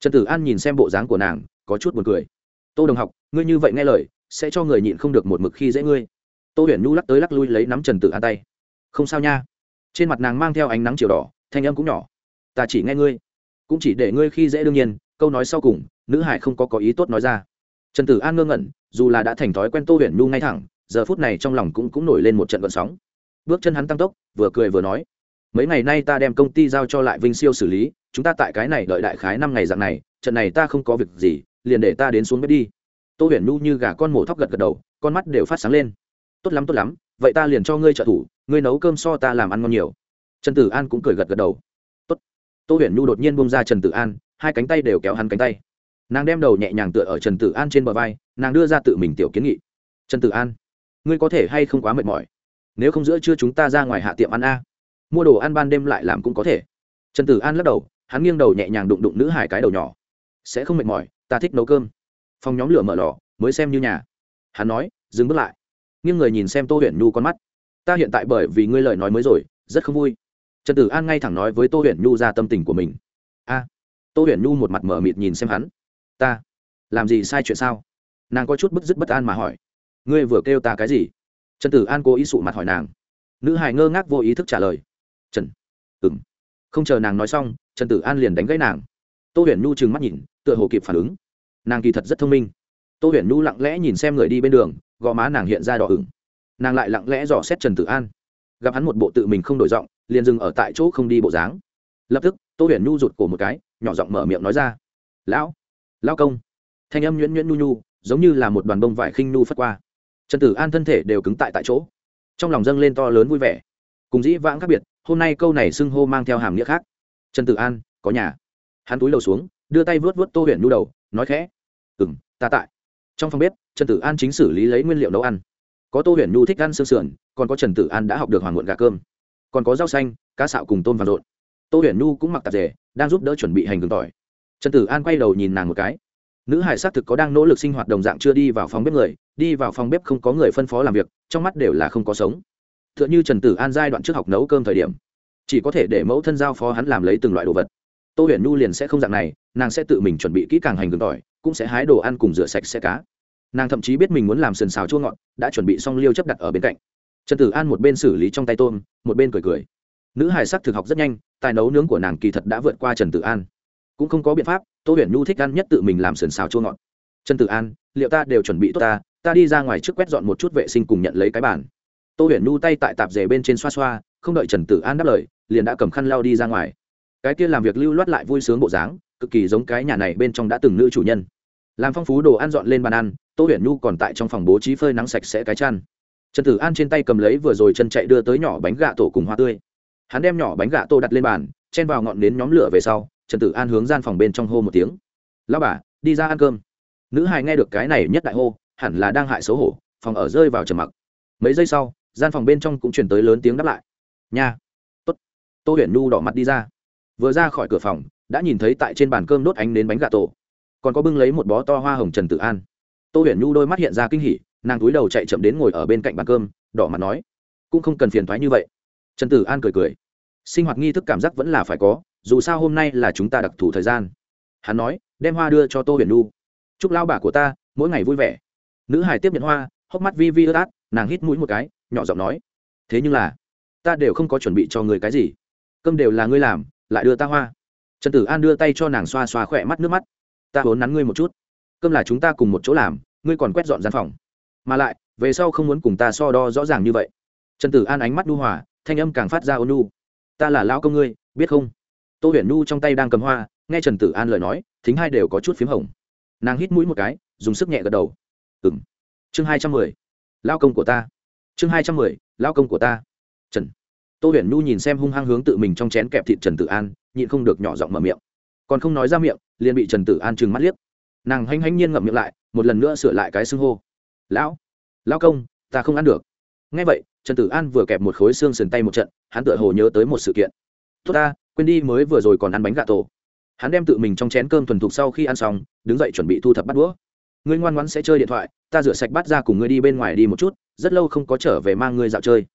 Trần tử an nhìn xem bộ dáng của nàng, có chút buồn cười. Tô đồng học, ngươi như vậy nghe lời, sẽ cho người nhịn không được một mực khi dễ ngươi. Tô huyền nhu lắc tới lắc lui lấy nắm trần tử an tay. Không sao nha. Trên mặt nàng mang theo ánh nắng chiều đỏ, thanh âm cũng nhỏ. Ta chỉ nghe ngươi. Cũng chỉ để ngươi khi dễ đương nhiên, câu nói sau cùng, nữ hải không có có ý tốt nói ra. Trần tử an ngơ ngẩn, dù là đã thành thói quen tô huyền nhu ngay thẳng, giờ phút này trong lòng cũng cũng nổi lên một trận gợn sóng bước chân hắn tăng tốc, vừa cười vừa nói, mấy ngày nay ta đem công ty giao cho lại vinh siêu xử lý, chúng ta tại cái này đợi đại khái năm ngày dạng này, trận này ta không có việc gì, liền để ta đến xuống bếp đi. Tô huyền Nu như gà con mổ thóc gật gật đầu, con mắt đều phát sáng lên. Tốt lắm tốt lắm, vậy ta liền cho ngươi trợ thủ, ngươi nấu cơm so ta làm ăn ngon nhiều. Trần tử an cũng cười gật gật đầu. Tốt. Tô huyền Nu đột nhiên bông ra trần tử an, hai cánh tay đều kéo hắn cánh tay. Nàng đem đầu nhẹ nhàng tựa ở trần tử an trên bờ vai, nàng đưa ra tự mình tiểu kiến nghị. Trần tử an, ngươi có thể hay không quá mệt mỏi? Nếu không giữa trưa chúng ta ra ngoài hạ tiệm ăn a. Mua đồ ăn ban đêm lại làm cũng có thể. Trần tử an lắc đầu, hắn nghiêng đầu nhẹ nhàng đụng đụng nữ hải cái đầu nhỏ. Sẽ không mệt mỏi, ta thích nấu cơm. Phòng nhóm lửa mở lò, mới xem như nhà. Hắn nói, dừng bước lại. Nghiêng người nhìn xem tô huyền nhu con mắt. Ta hiện tại bởi vì ngươi lời nói mới rồi, rất không vui. Trần tử an ngay thẳng nói với tô huyền nhu ra tâm tình của mình. A. Tô huyền nhu một mặt mở mịt nhìn xem hắn. Ta. Làm gì sai chuyện sao? Nàng có chút bức dứt bất an mà hỏi. Ngươi vừa kêu ta cái gì? Trần tử an cố ý sụ mặt hỏi nàng. Nữ hài ngơ ngác vô ý thức trả lời. Trần. Ừng không chờ nàng nói xong, trần tử an liền đánh gãy nàng. Tô huyền nhu trừng mắt nhìn, tựa hồ kịp phản ứng. Nàng kỳ thật rất thông minh. Tô huyền nhu lặng lẽ nhìn xem người đi bên đường, gò má nàng hiện ra đỏ ửng. Nàng lại lặng lẽ dò xét trần tử an. Gặp hắn một bộ tự mình không đổi giọng, liền dừng ở tại chỗ không đi bộ dáng. Lập tức, tô huyền nhu rụt cổ một cái, nhỏ giọng mở miệng nói ra. Lão lao công. Thanh âm nhuyễn nhuyễn nhu nhu, giống như là một đoàn bông vải khinh nhu phất qua trần tử an thân thể đều cứng tại tại chỗ. Trong lòng dâng lên to lớn vui vẻ. Cùng dĩ vãng khác biệt, hôm nay câu này xưng hô mang theo hàm nghĩa khác. Trần tử an, có nhà. Hắn túi đầu xuống, đưa tay vớt vớt tô huyền nhu đầu, nói khẽ. Ừ m ta tại. Trong phòng bếp, trần tử an chính xử lý lấy nguyên liệu nấu ăn. Có tô huyền nhu thích ăn sương sườn, còn có trần tử an đã học được hoàng muộn gà cơm. Còn có rau xanh, cá xạo cùng tôm và rộn. Tô huyền nhu cũng mặc tạp rể đang giúp đỡ chuẩn bị hành gừng tỏi. Trần tử an quay đầu nhìn nàng một cái. Nữ hải xác thực có đang nỗ lực sinh hoạt đồng dạng chưa đi vào phòng bếp người đi vào phòng bếp không có người phân phó làm việc, trong mắt đều là không có sống. T h ư ợ n h ư trần tử an giai đoạn trước học nấu cơm thời điểm, chỉ có thể để mẫu thân giao phó hắn làm lấy từng loại đồ vật. Tô huyền nhu liền sẽ không dạng này, nàng sẽ tự mình chuẩn bị kỹ càng hành gừng tỏi, cũng sẽ hái đồ ăn cùng rửa sạch xe cá. Nàng thậm chí biết mình muốn làm sườn xào chua ngọt, đã chuẩn bị xong liêu chấp đặt ở bên cạnh. Trần tử an một bên xử lý trong tay tôm, một bên cười cười. Nữ hải sắc thực học rất nhanh, tài nấu nướng của nàng kỳ thật đã vượt qua trần tử an. Cũng không có biện pháp, tô huyền nhu thích ăn nhất tự mình làm sườn xào chua ngọt. Trần tử an, liệu ta đều chuẩn bị tốt ta ta đi ra ngoài trước quét dọn một chút vệ sinh cùng nhận lấy cái bàn. tô huyền nhu tay tại tạp rể bên trên xoa xoa, không đợi trần tử an đáp lời, liền đã cầm khăn lao đi ra ngoài. Cái kia làm việc lưu loát lại vui sướng bộ dáng, cực kỳ giống cái nhà này bên trong đã từng nữ chủ nhân. Làm phong phú đồ ăn dọn lên bàn ăn, tô huyền nhu còn tại trong phòng bố trí phơi nắng sạch sẽ cái chăn. Trần tử an trên tay cầm lấy vừa rồi chân chạy đưa tới nhỏ bánh gà tổ cùng hoa tươi. Hắn đem nhỏ bánh gà tô đặt lên bàn, chen vào ngọn nến nhóm lửa về sau, trần tử an hướng gian phòng bên trong hô một tiếng. Lao bà, đi ra ăn cơm. Nữ hài nghe được cái này nhất đại hô hẳn là đang hại xấu hổ, phòng ở rơi vào trầm mặc. Mấy giây sau, gian phòng bên trong cũng chuyển tới lớn tiếng đáp lại. Nha. Tốt. Tô huyền nhu đỏ mặt đi ra. Vừa ra khỏi cửa phòng, đã nhìn thấy tại trên bàn cơm đốt ánh đến bánh gà tổ. Còn có bưng lấy một bó to hoa hồng trần tử an tô huyền nhu đôi mắt hiện ra kinh hỉ, nàng túi đầu chạy chậm đến ngồi ở bên cạnh bàn cơm, đỏ mặt nói, cũng không cần phiền thoái như vậy. Trần tử an cười cười, sinh hoạt nghi thức cảm giác vẫn là phải có, dù sao hôm nay là chúng ta đặc thù thời gian. Hắn nói, đem hoa đưa cho tô huyền nu chúc lao bà của ta mỗi ngày vui vẻ nữ hải tiếp nhận hoa, hốc mắt vi vi ướt át, nàng hít mũi một cái, nhỏ giọng nói, thế nhưng là, ta đều không có chuẩn bị cho người cái gì. Cơm đều là ngươi làm, lại đưa ta hoa. Trần tử an đưa tay cho nàng xoa xoa khỏe mắt nước mắt. Ta vốn nắn ngươi một chút. Cơm là chúng ta cùng một chỗ làm, ngươi còn quét dọn gian phòng. Mà lại, về sau không muốn cùng ta so đo rõ ràng như vậy. Trần tử an ánh mắt đu hòa, thanh âm càng phát ra ôn nu. Ta là lao công ngươi, biết không? Tô huyền nu trong tay đang cầm hoa, nghe trần tử an lời nói, thính hai đều có chút p h í m hồng. Nàng hít mũi một cái, dùng sức nhẹ gật đầu ừng chương hai trăm mười. Lao công của ta. Chương hai trăm mười, lao công của ta. Trần. Tô huyền nhu nhìn xem hung hăng hướng tự mình trong chén kẹp thịt trần tử an, nhịn không được nhỏ giọng mở miệng. Còn không nói ra miệng, liền bị trần tử an trừng mắt liếc. Nàng hanh hanh nhiên ngậm miệng lại, một lần nữa sửa lại cái xưng hô. Lão lao công, ta không ăn được. Ngay vậy, trần tử an vừa kẹp một khối xương sườn tay một trận, hắn tựa hồ nhớ tới một sự kiện. Tốt ta, quên đi, mới vừa rồi còn ăn bánh gà tổ. Hắn đem tự mình trong chén cơm thuần thục sau khi ăn xong, đứng dậy chuẩn bị thu thập bắt đũa ngươi ngoan ngoãn sẽ chơi điện thoại, ta rửa sạch bát ra cùng ngươi đi bên ngoài đi một chút, rất lâu không có trở về mang ngươi dạo chơi.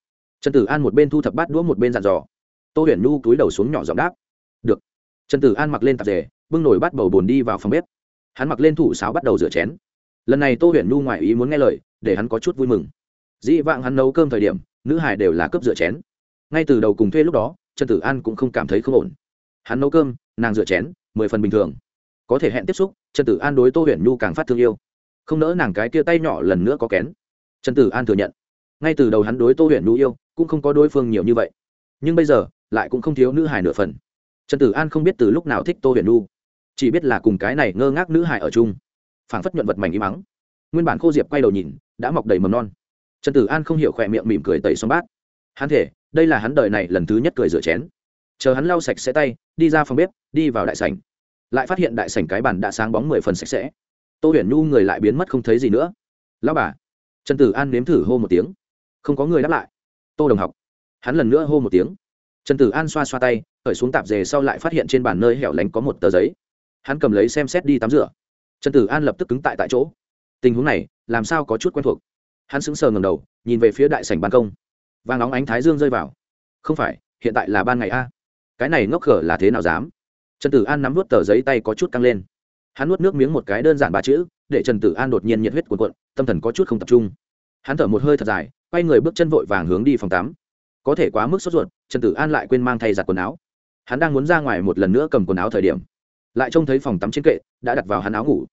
Trần tử an một bên thu thập bát đũa một bên dặn dò. Tô huyền nhu túi đầu xuống nhỏ giọng đáp. Được. Trần tử an mặc lên tạp rể bưng nổi bắt bầu bồn đi vào phòng bếp. Hắn mặc lên thủ sáo bắt đầu rửa chén. Lần này tô huyền nhu ngoại ý muốn nghe lời, để hắn có chút vui mừng. Dĩ vãng hắn nấu cơm thời điểm, nữ hải đều là cướp rửa chén. Ngay từ đầu cùng thuê lúc đó, trần tử an cũng không cảm thấy không ổn. Hắn nấu cơm, nàng rửa chén, mười phần bình thường có thể hẹn tiếp xúc, trần tử an đối tô huyền nhu càng phát thương yêu. Không nỡ nàng cái kia tay nhỏ lần nữa có kén. Trần tử an thừa nhận. Ngay từ đầu hắn đối tô huyền nhu yêu, cũng không có đối phương nhiều như vậy. Nhưng bây giờ, lại cũng không thiếu nữ hài nửa phần. Trần tử an không biết từ lúc nào thích tô huyền nhu. Chỉ biết là cùng cái này ngơ ngác nữ hài ở chung. Phảng phất nhuận vật mảnh im mắng nguyên bản khô diệp quay đầu nhìn, đã mọc đầy mầm non. Trần tử an không hiểu khỏe miệng mỉm cười tẩy xong bát. Hắn thể đây là hắn đời này lần thứ nhất cười rửa chén. Chờ hắn lau sạch sẽ tay, đi ra phòng bếp, đi vào đại sảnh lại phát hiện đại sảnh cái bàn đã sáng bóng mười phần sạch sẽ. Tô huyền nhu người lại biến mất không thấy gì nữa. Lao bà. Trần tử an nếm thử hô một tiếng. Không có người đáp lại. Tô đồng học. Hắn lần nữa hô một tiếng. Trần tử an xoa xoa tay, khởi xuống tạp dề sau lại phát hiện trên bàn nơi hẻo lánh có một tờ giấy. Hắn cầm lấy xem xét đi tắm rửa. Trần tử an lập tức cứng tại tại chỗ. Tình huống này, làm sao có chút quen thuộc? Hắn sững sờ ngầm đầu, nhìn về phía đại sảnh ban công. Vàng óng ánh thái dương rơi vào. Không phải, hiện tại là ban ngày a. Cái này ngốc khở là thế nào dám? Trần tử an nắm vút tờ giấy tay có chút căng lên. Hắn nuốt nước miếng một cái đơn giản ba chữ, để trần tử an đột nhiên nhiệt huyết cuộn cuộn, tâm thần có chút không tập trung. Hắn thở một hơi thật dài, quay người bước chân vội vàng hướng đi phòng tắm. Có thể quá mức sốt ruột, trần tử an lại quên mang thay giặt quần áo. Hắn đang muốn ra ngoài một lần nữa cầm quần áo thời điểm, lại trông thấy phòng tắm trên kệ đã đặt vào hắn áo ngủ.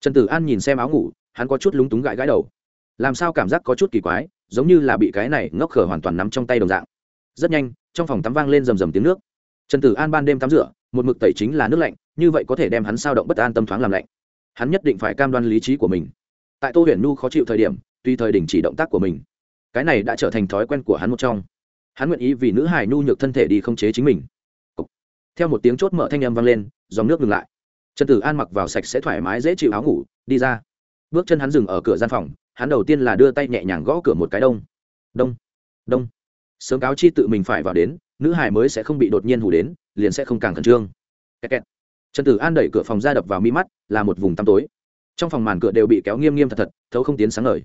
Trần tử an nhìn xem áo ngủ, hắn có chút lúng túng gãi gãi đầu. Làm sao cảm giác có chút kỳ quái, giống như là bị cái này ngốc khở hoàn toàn nắm trong tay đồng dạng. Rất nhanh, trong phòng tắm vang lên rầm rầm tiếng nước. Trần tử an ban đêm tắm rửa một mực tẩy chính là nước lạnh, như vậy có thể đem hắn sao động bất an tâm thoáng làm lạnh. Hắn nhất định phải cam đoan lý trí của mình. Tại tô huyền nhu khó chịu thời điểm tùy thời đình chỉ động tác của mình, cái này đã trở thành thói quen của hắn một trong. Hắn nguyện ý vì nữ Hải nhu nhược thân thể đi không chế chính mình. Theo một tiếng chốt mở thanh âm vang lên, dòng nước ngừng lại. Trần tử an mặc vào sạch sẽ thoải mái dễ chịu áo ngủ, đi ra. Bước chân hắn dừng ở cửa gian phòng, hắn đầu tiên là đưa tay nhẹ nhàng gõ cửa một cái đông. Đông. Đông. Sớm cáo chi tự mình phải vào đến, nữ hải mới sẽ không bị đột nhiên hủ đến liền sẽ không càng khẩn trương. Kẹt kẹt. trần tử an đẩy cửa phòng ra đập vào mi mắt, là một vùng tăm tối. Trong phòng màn cửa đều bị kéo nghiêm nghiêm thật thật, thấu không tiến sáng ngời.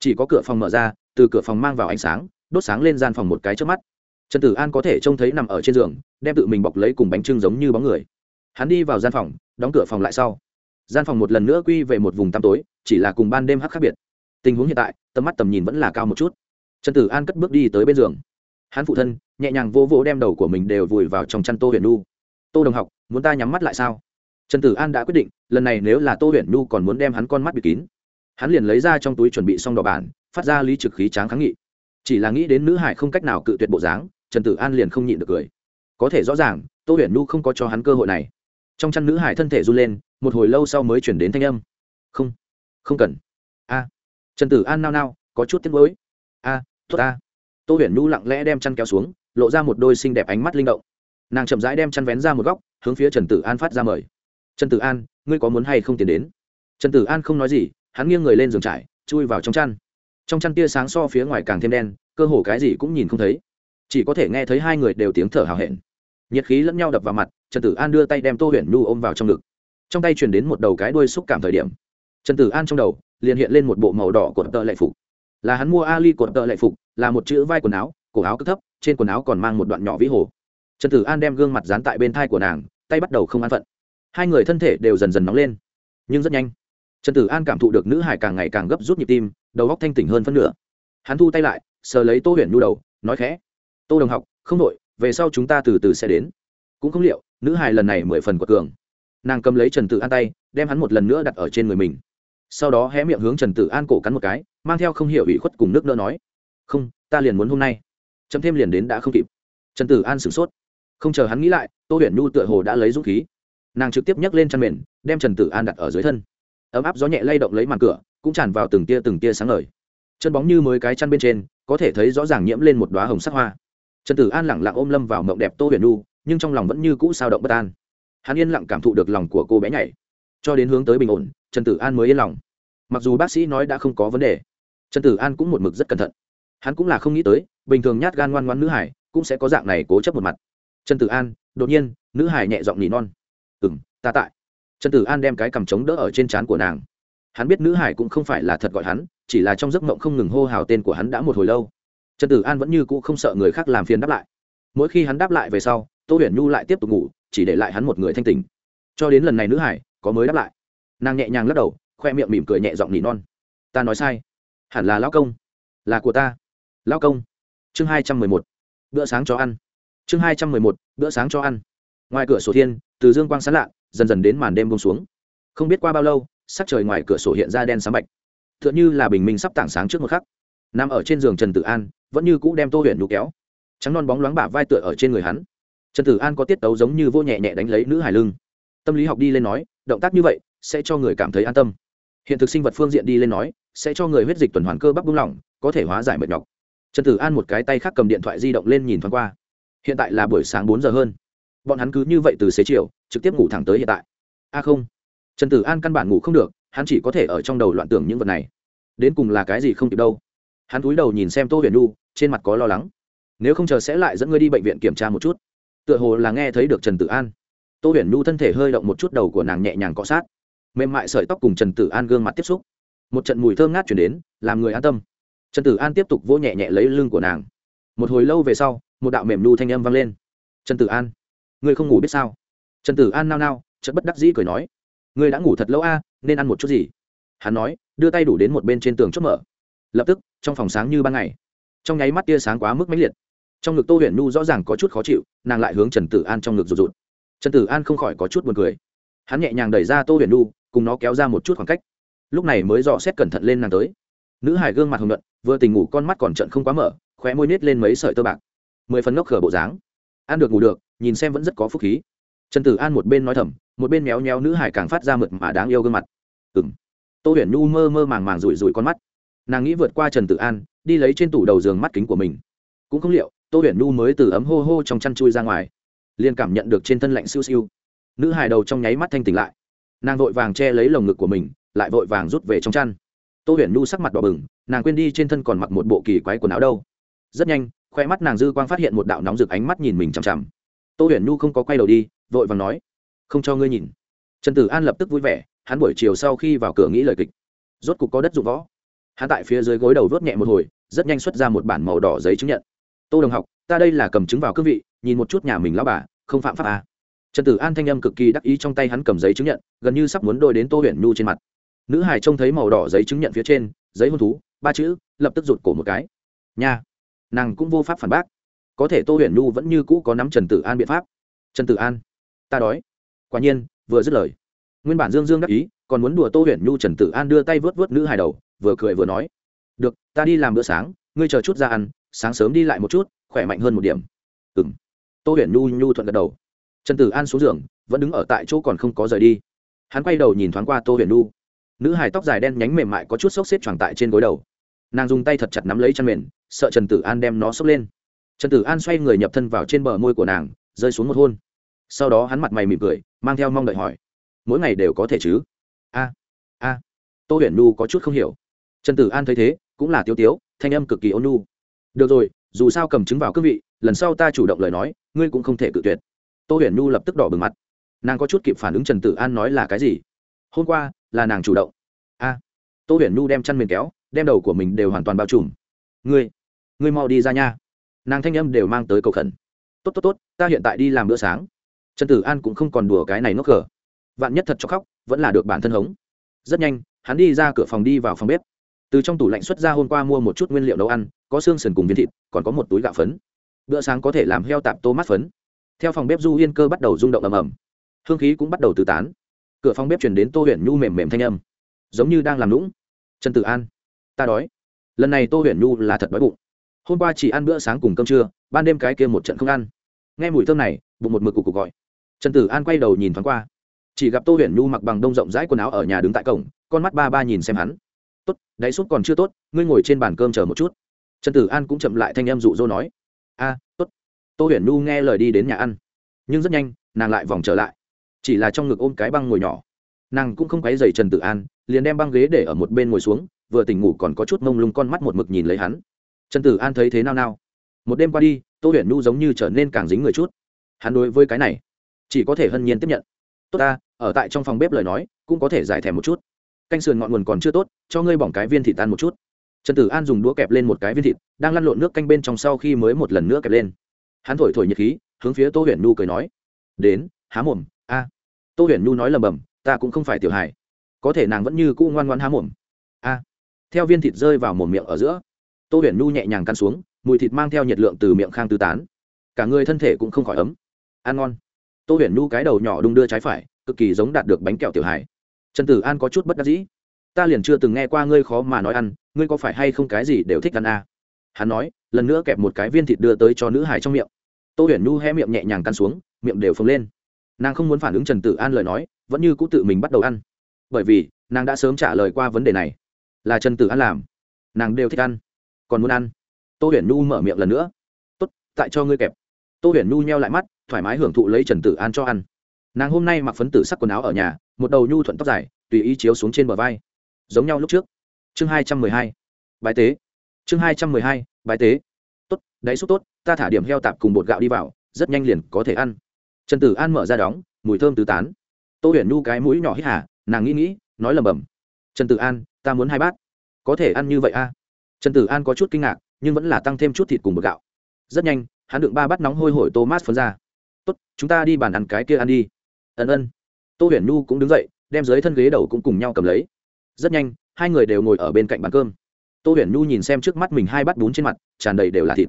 Chỉ có cửa phòng mở ra, từ cửa phòng mang vào ánh sáng, đốt sáng lên gian phòng một cái trước mắt. Trần tử an có thể trông thấy nằm ở trên giường, đem tự mình bọc lấy cùng bánh trưng giống như bóng người. Hắn đi vào gian phòng, đóng cửa phòng lại sau. Gian phòng một lần nữa quy về một vùng tăm tối, chỉ là cùng ban đêm hắc khác biệt. Tình huống hiện tại, tầm mắt tầm nhìn vẫn là cao một chút. Trần tử an cất bước đi tới bên giường hắn phụ thân nhẹ nhàng vô vỗ đem đầu của mình đều vùi vào trong chăn tô huyền nu. Tô đồng học muốn ta nhắm mắt lại sao? Trần tử an đã quyết định lần này nếu là tô huyền nu còn muốn đem hắn con mắt bị kín hắn liền lấy ra trong túi chuẩn bị xong đỏ bản phát ra lý trực khí tráng kháng nghị. Chỉ là nghĩ đến nữ hải không cách nào cự tuyệt bộ dáng trần tử an liền không nhịn được cười. Có thể rõ ràng tô huyền nu không có cho hắn cơ hội này. Trong chăn nữ hải thân thể run lên một hồi lâu sau mới chuyển đến thanh âm. Không không cần. A. Trần tử an nao nao có chút tiếc gối a à, tốt a tô huyền nhu lặng lẽ đem chăn kéo xuống, lộ ra một đôi xinh đẹp ánh mắt linh động. Nàng chậm rãi đem chăn vén ra một góc, hướng phía trần tử an phát ra mời. Trần tử an, ngươi có muốn hay không tiến đến? Trần tử an không nói gì, hắn nghiêng người lên giường trải, chui vào trong chăn. Trong chăn tia sáng so phía ngoài càng thêm đen, cơ hồ cái gì cũng nhìn không thấy. Chỉ có thể nghe thấy hai người đều tiếng thở hào hẹn. Nhiệt khí lẫn nhau đập vào mặt, trần tử an đưa tay đem tô huyền nhu ôm vào trong ngực. Trong tay chuyển đến một đầu cái đuôi xúc cảm thời điểm. Trần tử an trong đầu, liền hiện lên một bộ màu đỏ của tợ lệ phục. Là hắn mua ali của tợ lệ phục là một chữ vai quần áo, cổ áo cực thấp, trên quần áo còn mang một đoạn nhỏ vĩ hồ. Trần tử an đem gương mặt dán tại bên thai của nàng, tay bắt đầu không an phận. Hai người thân thể đều dần dần nóng lên, nhưng rất nhanh, trần tử an cảm thụ được nữ hải càng ngày càng gấp rút nhịp tim, đầu góc thanh tỉnh hơn phân nửa. Hắn thu tay lại, sờ lấy tô huyền nhu đầu, nói khẽ, tô đồng học, không đội về sau chúng ta từ từ sẽ đến. Cũng không liệu, nữ hải lần này mười phần quật cường. Nàng cầm lấy trần tử an tay, đem hắn một lần nữa đặt ở trên người mình. Sau đó hé miệng hướng trần tử an cổ cắn một cái, mang theo không hiểu ủy khuất cùng nước nữa nói không, ta liền muốn hôm nay. Chấm thêm liền đến đã không kịp. Trần tử an sửng sốt. Không chờ hắn nghĩ lại, tô huyền nhu tựa hồ đã lấy dũng khí. Nàng trực tiếp nhấc lên chăn mền, đem trần tử an đặt ở dưới thân. Ấm áp gió nhẹ lay động lấy màn cửa, cũng tràn vào từng tia từng tia sáng ngời. Chân bóng như mới cái chăn bên trên, có thể thấy rõ ràng nhiễm lên một đoá hồng sắc hoa. Trần tử an lẳng lặng ôm lâm vào mộng đẹp tô huyền nhu, nhưng trong lòng vẫn như cũ sao động bất an. Hắn yên lặng cảm thụ được lòng của cô bé nhảy. Cho đến hướng tới bình ổn, trần tử an mới yên lòng. Mặc dù bác sĩ nói đã không có vấn đề, trần tử an cũng một mực rất cẩn thận hắn cũng là không nghĩ tới, bình thường nhát gan ngoan ngoan nữ hải cũng sẽ có dạng này cố chấp một mặt. Trần tử an, đột nhiên, nữ hải nhẹ giọng nỉ non. Ừ m ta tại. Trần tử an đem cái cằm trống đỡ ở trên trán của nàng. Hắn biết nữ hải cũng không phải là thật gọi hắn, chỉ là trong giấc mộng không ngừng hô hào tên của hắn đã một hồi lâu. Trần tử an vẫn như cũ không sợ người khác làm phiền đáp lại. Mỗi khi hắn đáp lại về sau, tô huyền nhu lại tiếp tục ngủ, chỉ để lại hắn một người thanh tình cho đến lần này nữ hải có mới đáp lại. Nàng nhẹ nhàng lắc đầu, khoe miệng mỉm cười nhẹ giọng nỉ non. Ta nói sai. Hẳn là lão công. Là của ta lão công. Chương hai trăm mười một. Bữa sáng cho ăn. Chương hai trăm mười một, bữa sáng cho ăn. Ngoài cửa sổ thiên, từ dương quang sán lạ, dần dần đến màn đêm bông xuống. Không biết qua bao lâu, sắc trời ngoài cửa sổ hiện ra đen sáng bạch. T h ư ợ n h ư là bình minh sắp tảng sáng trước một khắc. Nằm ở trên giường trần tử an, vẫn như cũ đem tô huyện đục kéo. Trắng non bóng loáng bả vai tựa ở trên người hắn. Trần tử an có tiết tấu giống như vô nhẹ nhẹ đánh lấy nữ hải lưng. Tâm lý học đi lên nói, động tác như vậy, sẽ cho người cảm thấy an tâm. Hiện thực sinh vật phương diện đi lên nói, sẽ cho người huyết dịch tuần hoàn cơ bắp buông lỏng, có thể hóa giải mệt nhọc trần tử an một cái tay khác cầm điện thoại di động lên nhìn thoáng qua. Hiện tại là buổi sáng bốn giờ hơn. Bọn hắn cứ như vậy từ xế chiều, trực tiếp ngủ thẳng tới hiện tại. A không. Trần tử an căn bản ngủ không được, hắn chỉ có thể ở trong đầu loạn tưởng những vật này. Đến cùng là cái gì không kịp đâu. Hắn cúi đầu nhìn xem tô huyền nu trên mặt có lo lắng. Nếu không chờ sẽ lại dẫn ngươi đi bệnh viện kiểm tra một chút. Tựa hồ là nghe thấy được trần tử an. Tô huyền nu thân thể hơi động một chút đầu của nàng nhẹ nhàng cọ sát. Mềm mại sợi tóc cùng trần tử an gương mặt tiếp xúc. Một trận mùi thơm ngát chuyển đến, làm người an tâm trần tử an tiếp tục vỗ nhẹ nhẹ lấy lưng của nàng. Một hồi lâu về sau, một đạo mềm nu thanh âm vang lên. Trần tử an, ngươi không ngủ biết sao? Trần tử an nao nao chất bất đắc dĩ cười nói, ngươi đã ngủ thật lâu a, nên ăn một chút gì? Hắn nói, đưa tay đủ đến một bên trên tường chốt mở. Lập tức, trong phòng sáng như ban ngày. Trong nháy mắt tia sáng quá mức mãnh liệt. Trong ngực tô huyền nhu rõ ràng có chút khó chịu, nàng lại hướng trần tử an trong ngực rụt rụt. Trần tử an không khỏi có chút buồn cười. Hắn nhẹ nhàng đẩy ra tô huyền nhu, cùng nó kéo ra một chút khoảng cách. Lúc này mới dò xét cẩn thận lên nàng tới nữ hải gương mặt hồng nhuận, vừa tình ngủ con mắt còn trận không quá mở, khóe môi nít lên mấy sợi tơ bạc. Mười phần ngốc khở bộ dáng. Ăn được ngủ được, nhìn xem vẫn rất có phúc khí. Trần tử an một bên nói thầm, một bên méo méo nữ hải càng phát ra mượt mà đáng yêu gương mặt. Ừng tô huyền nhu mơ mơ màng màng rủi rủi con mắt. Nàng nghĩ vượt qua trần tử an, đi lấy trên tủ đầu giường mắt kính của mình. Cũng không liệu, tô huyền nhu mới từ ấm hô hô trong chăn chui ra ngoài, liền cảm nhận được trên thân lạnh siêu siêu. Nữ hài đầu trong nháy mắt thanh tỉnh lại. Nàng vội vàng che lấy lồng ngực của mình, lại vội vàng rút về trong chăn tô huyền nhu sắc mặt đỏ bừng, nàng quên đi trên thân còn mặc một bộ kỳ quái quần áo đâu. Rất nhanh, khoe mắt nàng dư quang phát hiện một đạo nóng rực ánh mắt nhìn mình chằm chằm. Tô huyền nhu không có quay đầu đi, vội vàng nói, không cho ngươi nhìn. Trần tử an lập tức vui vẻ, hắn buổi chiều sau khi vào cửa nghĩ lời kịch, rốt cục có đất dụng võ. Hắn tại phía dưới gối đầu vớt nhẹ một hồi, rất nhanh xuất ra một bản màu đỏ giấy chứng nhận. Tô đồng học, ta đây là cầm chứng vào cương vị, nhìn một chút nhà mình lao bà, không phạm pháp à. trần tử an thanh âm cực kỳ đắc ý trong tay hắn cầm giấy chứng nhận, gần như sắp muốn đôi đến tô huyền nhu trên mặt nữ hải trông thấy màu đỏ giấy chứng nhận phía trên, giấy hôn thú, ba chữ, lập tức rụt cổ một cái. Nha. Nàng cũng vô pháp phản bác. Có thể tô huyền nhu vẫn như cũ có nắm trần tử an biện pháp. Trần tử an, ta đói. Quả nhiên, vừa dứt lời. Nguyên bản dương dương đắc ý, còn muốn đùa tô huyền nhu trần tử an đưa tay vớt vớt nữ hài đầu, vừa cười vừa nói. Được, ta đi làm bữa sáng, ngươi chờ chút ra ăn, sáng sớm đi lại một chút, khỏe mạnh hơn một điểm. Ừ m tô huyền nhu nhu thuận gật đầu. Trần tử an xuống giường, vẫn đứng ở tại chỗ còn không có rời đi. Hắn quay đầu nhìn thoáng qua tô huyền nhu nữ hài tóc dài đen nhánh mềm mại có chút xốc xếp tròn tại trên gối đầu. Nàng dùng tay thật chặt nắm lấy chăn mền, sợ trần tử an đem nó xốc lên. Trần tử an xoay người nhập thân vào trên bờ môi của nàng, rơi xuống một hôn. Sau đó hắn mặt mày mỉm cười, mang theo mong đợi hỏi, mỗi ngày đều có thể chứ? A a. Tô huyền Nu có chút không hiểu. Trần tử an thấy thế, cũng là tiếu tiếu, thanh âm cực kỳ ôn nhu. Được rồi, dù sao cầm chứng vào cương vị, lần sau ta chủ động lời nói, ngươi cũng không thể cự tuyệt. Tô huyền Nu lập tức đỏ bừng mặt. Nàng có chút kịp phản ứng trần tử an nói là cái gì? Hôm qua là nàng chủ động. A, tô huyền nhu đem chăn mền kéo, đem đầu của mình đều hoàn toàn bao trùm. Ngươi ngươi mau đi ra nha. Nàng thanh âm đều mang tới cầu khẩn. Tốt tốt tốt, ta hiện tại đi làm bữa sáng. Trần tử an cũng không còn đùa cái này ngốc cờ. Vạn nhất thật cho khóc, vẫn là được bản thân hống. Rất nhanh, hắn đi ra cửa phòng đi vào phòng bếp. Từ trong tủ lạnh xuất ra hôm qua mua một chút nguyên liệu nấu ăn, có xương sườn cùng viên thịt, còn có một túi gạo phấn. Bữa sáng có thể làm heo tạp tô mát phấn. Theo phòng bếp du yên cơ bắt đầu rung động ầm ầm. Hương khí cũng bắt đầu từ tán cửa phòng bếp chuyển đến tô huyền nhu mềm mềm thanh âm. Giống như đang làm lũng trần tử an, ta đói. Lần này tô huyền nhu là thật đói bụng. Hôm qua chỉ ăn bữa sáng cùng cơm trưa, ban đêm cái kia một trận không ăn. Nghe mùi thơm này, bụng một mực cục cục gọi. Trần tử an quay đầu nhìn thoáng qua. Chỉ gặp tô huyền nhu mặc bằng đông rộng rãi quần áo ở nhà đứng tại cổng, con mắt ba ba nhìn xem hắn. Tốt, đáy súp còn chưa tốt, ngươi ngồi trên bàn cơm chờ một chút. Trần tử an cũng chậm lại thanh em dụ dỗ nói. A, tốt. Tô huyền nhu nghe lời đi đến nhà ăn. Nhưng rất nhanh, nàng lại vòng trở lại chỉ là trong ngực ôm cái băng ngồi nhỏ. Nàng cũng không quấy dày trần tử an, liền đem băng ghế để ở một bên ngồi xuống, vừa tỉnh ngủ còn có chút mông lung con mắt một mực nhìn lấy hắn. Trần tử an thấy thế nào nào một đêm qua đi, tô huyền Nu giống như trở nên càng dính người chút. Hắn đối với cái này, chỉ có thể hân nhiên tiếp nhận. Tốt ta, ở tại trong phòng bếp lời nói, cũng có thể giải thèm một chút. Canh sườn ngọn nguồn còn chưa tốt, cho ngươi bỏng cái viên thịt tan một chút. Trần tử an dùng đũa kẹp lên một cái viên thịt, đang lăn lộn nước canh bên trong sau khi mới một lần nữa kẹp lên. Hắn thổi thổi nhiệt khí, hướng phía tô huyền Nu cười nói, đến, há mồm a tô huyền nhu nói lầm bầm, ta cũng không phải tiểu hài. Có thể nàng vẫn như cũ ngoan ngoan há mồm. A theo viên thịt rơi vào mồm miệng ở giữa, tô huyền nhu nhẹ nhàng căn xuống, mùi thịt mang theo nhiệt lượng từ miệng khang tư tán. Cả người thân thể cũng không khỏi ấm. Ăn ngon. Tô huyền nhu cái đầu nhỏ đung đưa trái phải, cực kỳ giống đạt được bánh kẹo tiểu hài. Trần tử an có chút bất đắc dĩ. Ta liền chưa từng nghe qua ngươi khó mà nói ăn, ngươi có phải hay không cái gì đều thích ăn à? hắn nói, lần nữa kẹp một cái viên thịt đưa tới cho nữ hải trong miệng. Tô huyền nhu hé miệng nhẹ nhàng căn xuống, miệng đều phồng lên nàng không muốn phản ứng trần tử an lời nói, vẫn như cũ tự mình bắt đầu ăn. Bởi vì, nàng đã sớm trả lời qua vấn đề này. Là trần tử an làm. Nàng đều thích ăn. Còn muốn ăn. Tô huyền nhu mở miệng lần nữa. Tốt, tại cho ngươi kẹp. Tô huyền nhu nheo lại mắt, thoải mái hưởng thụ lấy trần tử an cho ăn. Nàng hôm nay mặc phấn tử sắc quần áo ở nhà, một đầu nhu thuận tóc dài, tùy ý chiếu xuống trên bờ vai. Giống nhau lúc trước. Chương hai trăm mười hai. Bài tế. Chương hai trăm mười hai. Bài tế. Tốt, đáy xúc tốt, ta thả điểm heo tạp cùng bột gạo đi vào, rất nhanh liền có thể ăn trần tử an mở ra đóng, mùi thơm tứ tán. Tô huyền nhu cái mũi nhỏ hít hà, nàng nghĩ nghĩ, nói lầm bầm. Trần tử an, ta muốn hai bát. Có thể ăn như vậy a à? trần tử an có chút kinh ngạc, nhưng vẫn là tăng thêm chút thịt cùng bột gạo. Rất nhanh, hắn đựng ba bát nóng hôi hổi tô mát phấn ra. Tốt, chúng ta đi bàn ăn cái kia ăn đi. Ân ân. Tô huyền nhu cũng đứng dậy, đem dưới thân ghế đầu cũng cùng nhau cầm lấy. Rất nhanh, hai người đều ngồi ở bên cạnh bàn cơm. Tô huyền nhu nhìn xem trước mắt mình hai bát bún trên mặt, tràn đầy đều là thịt.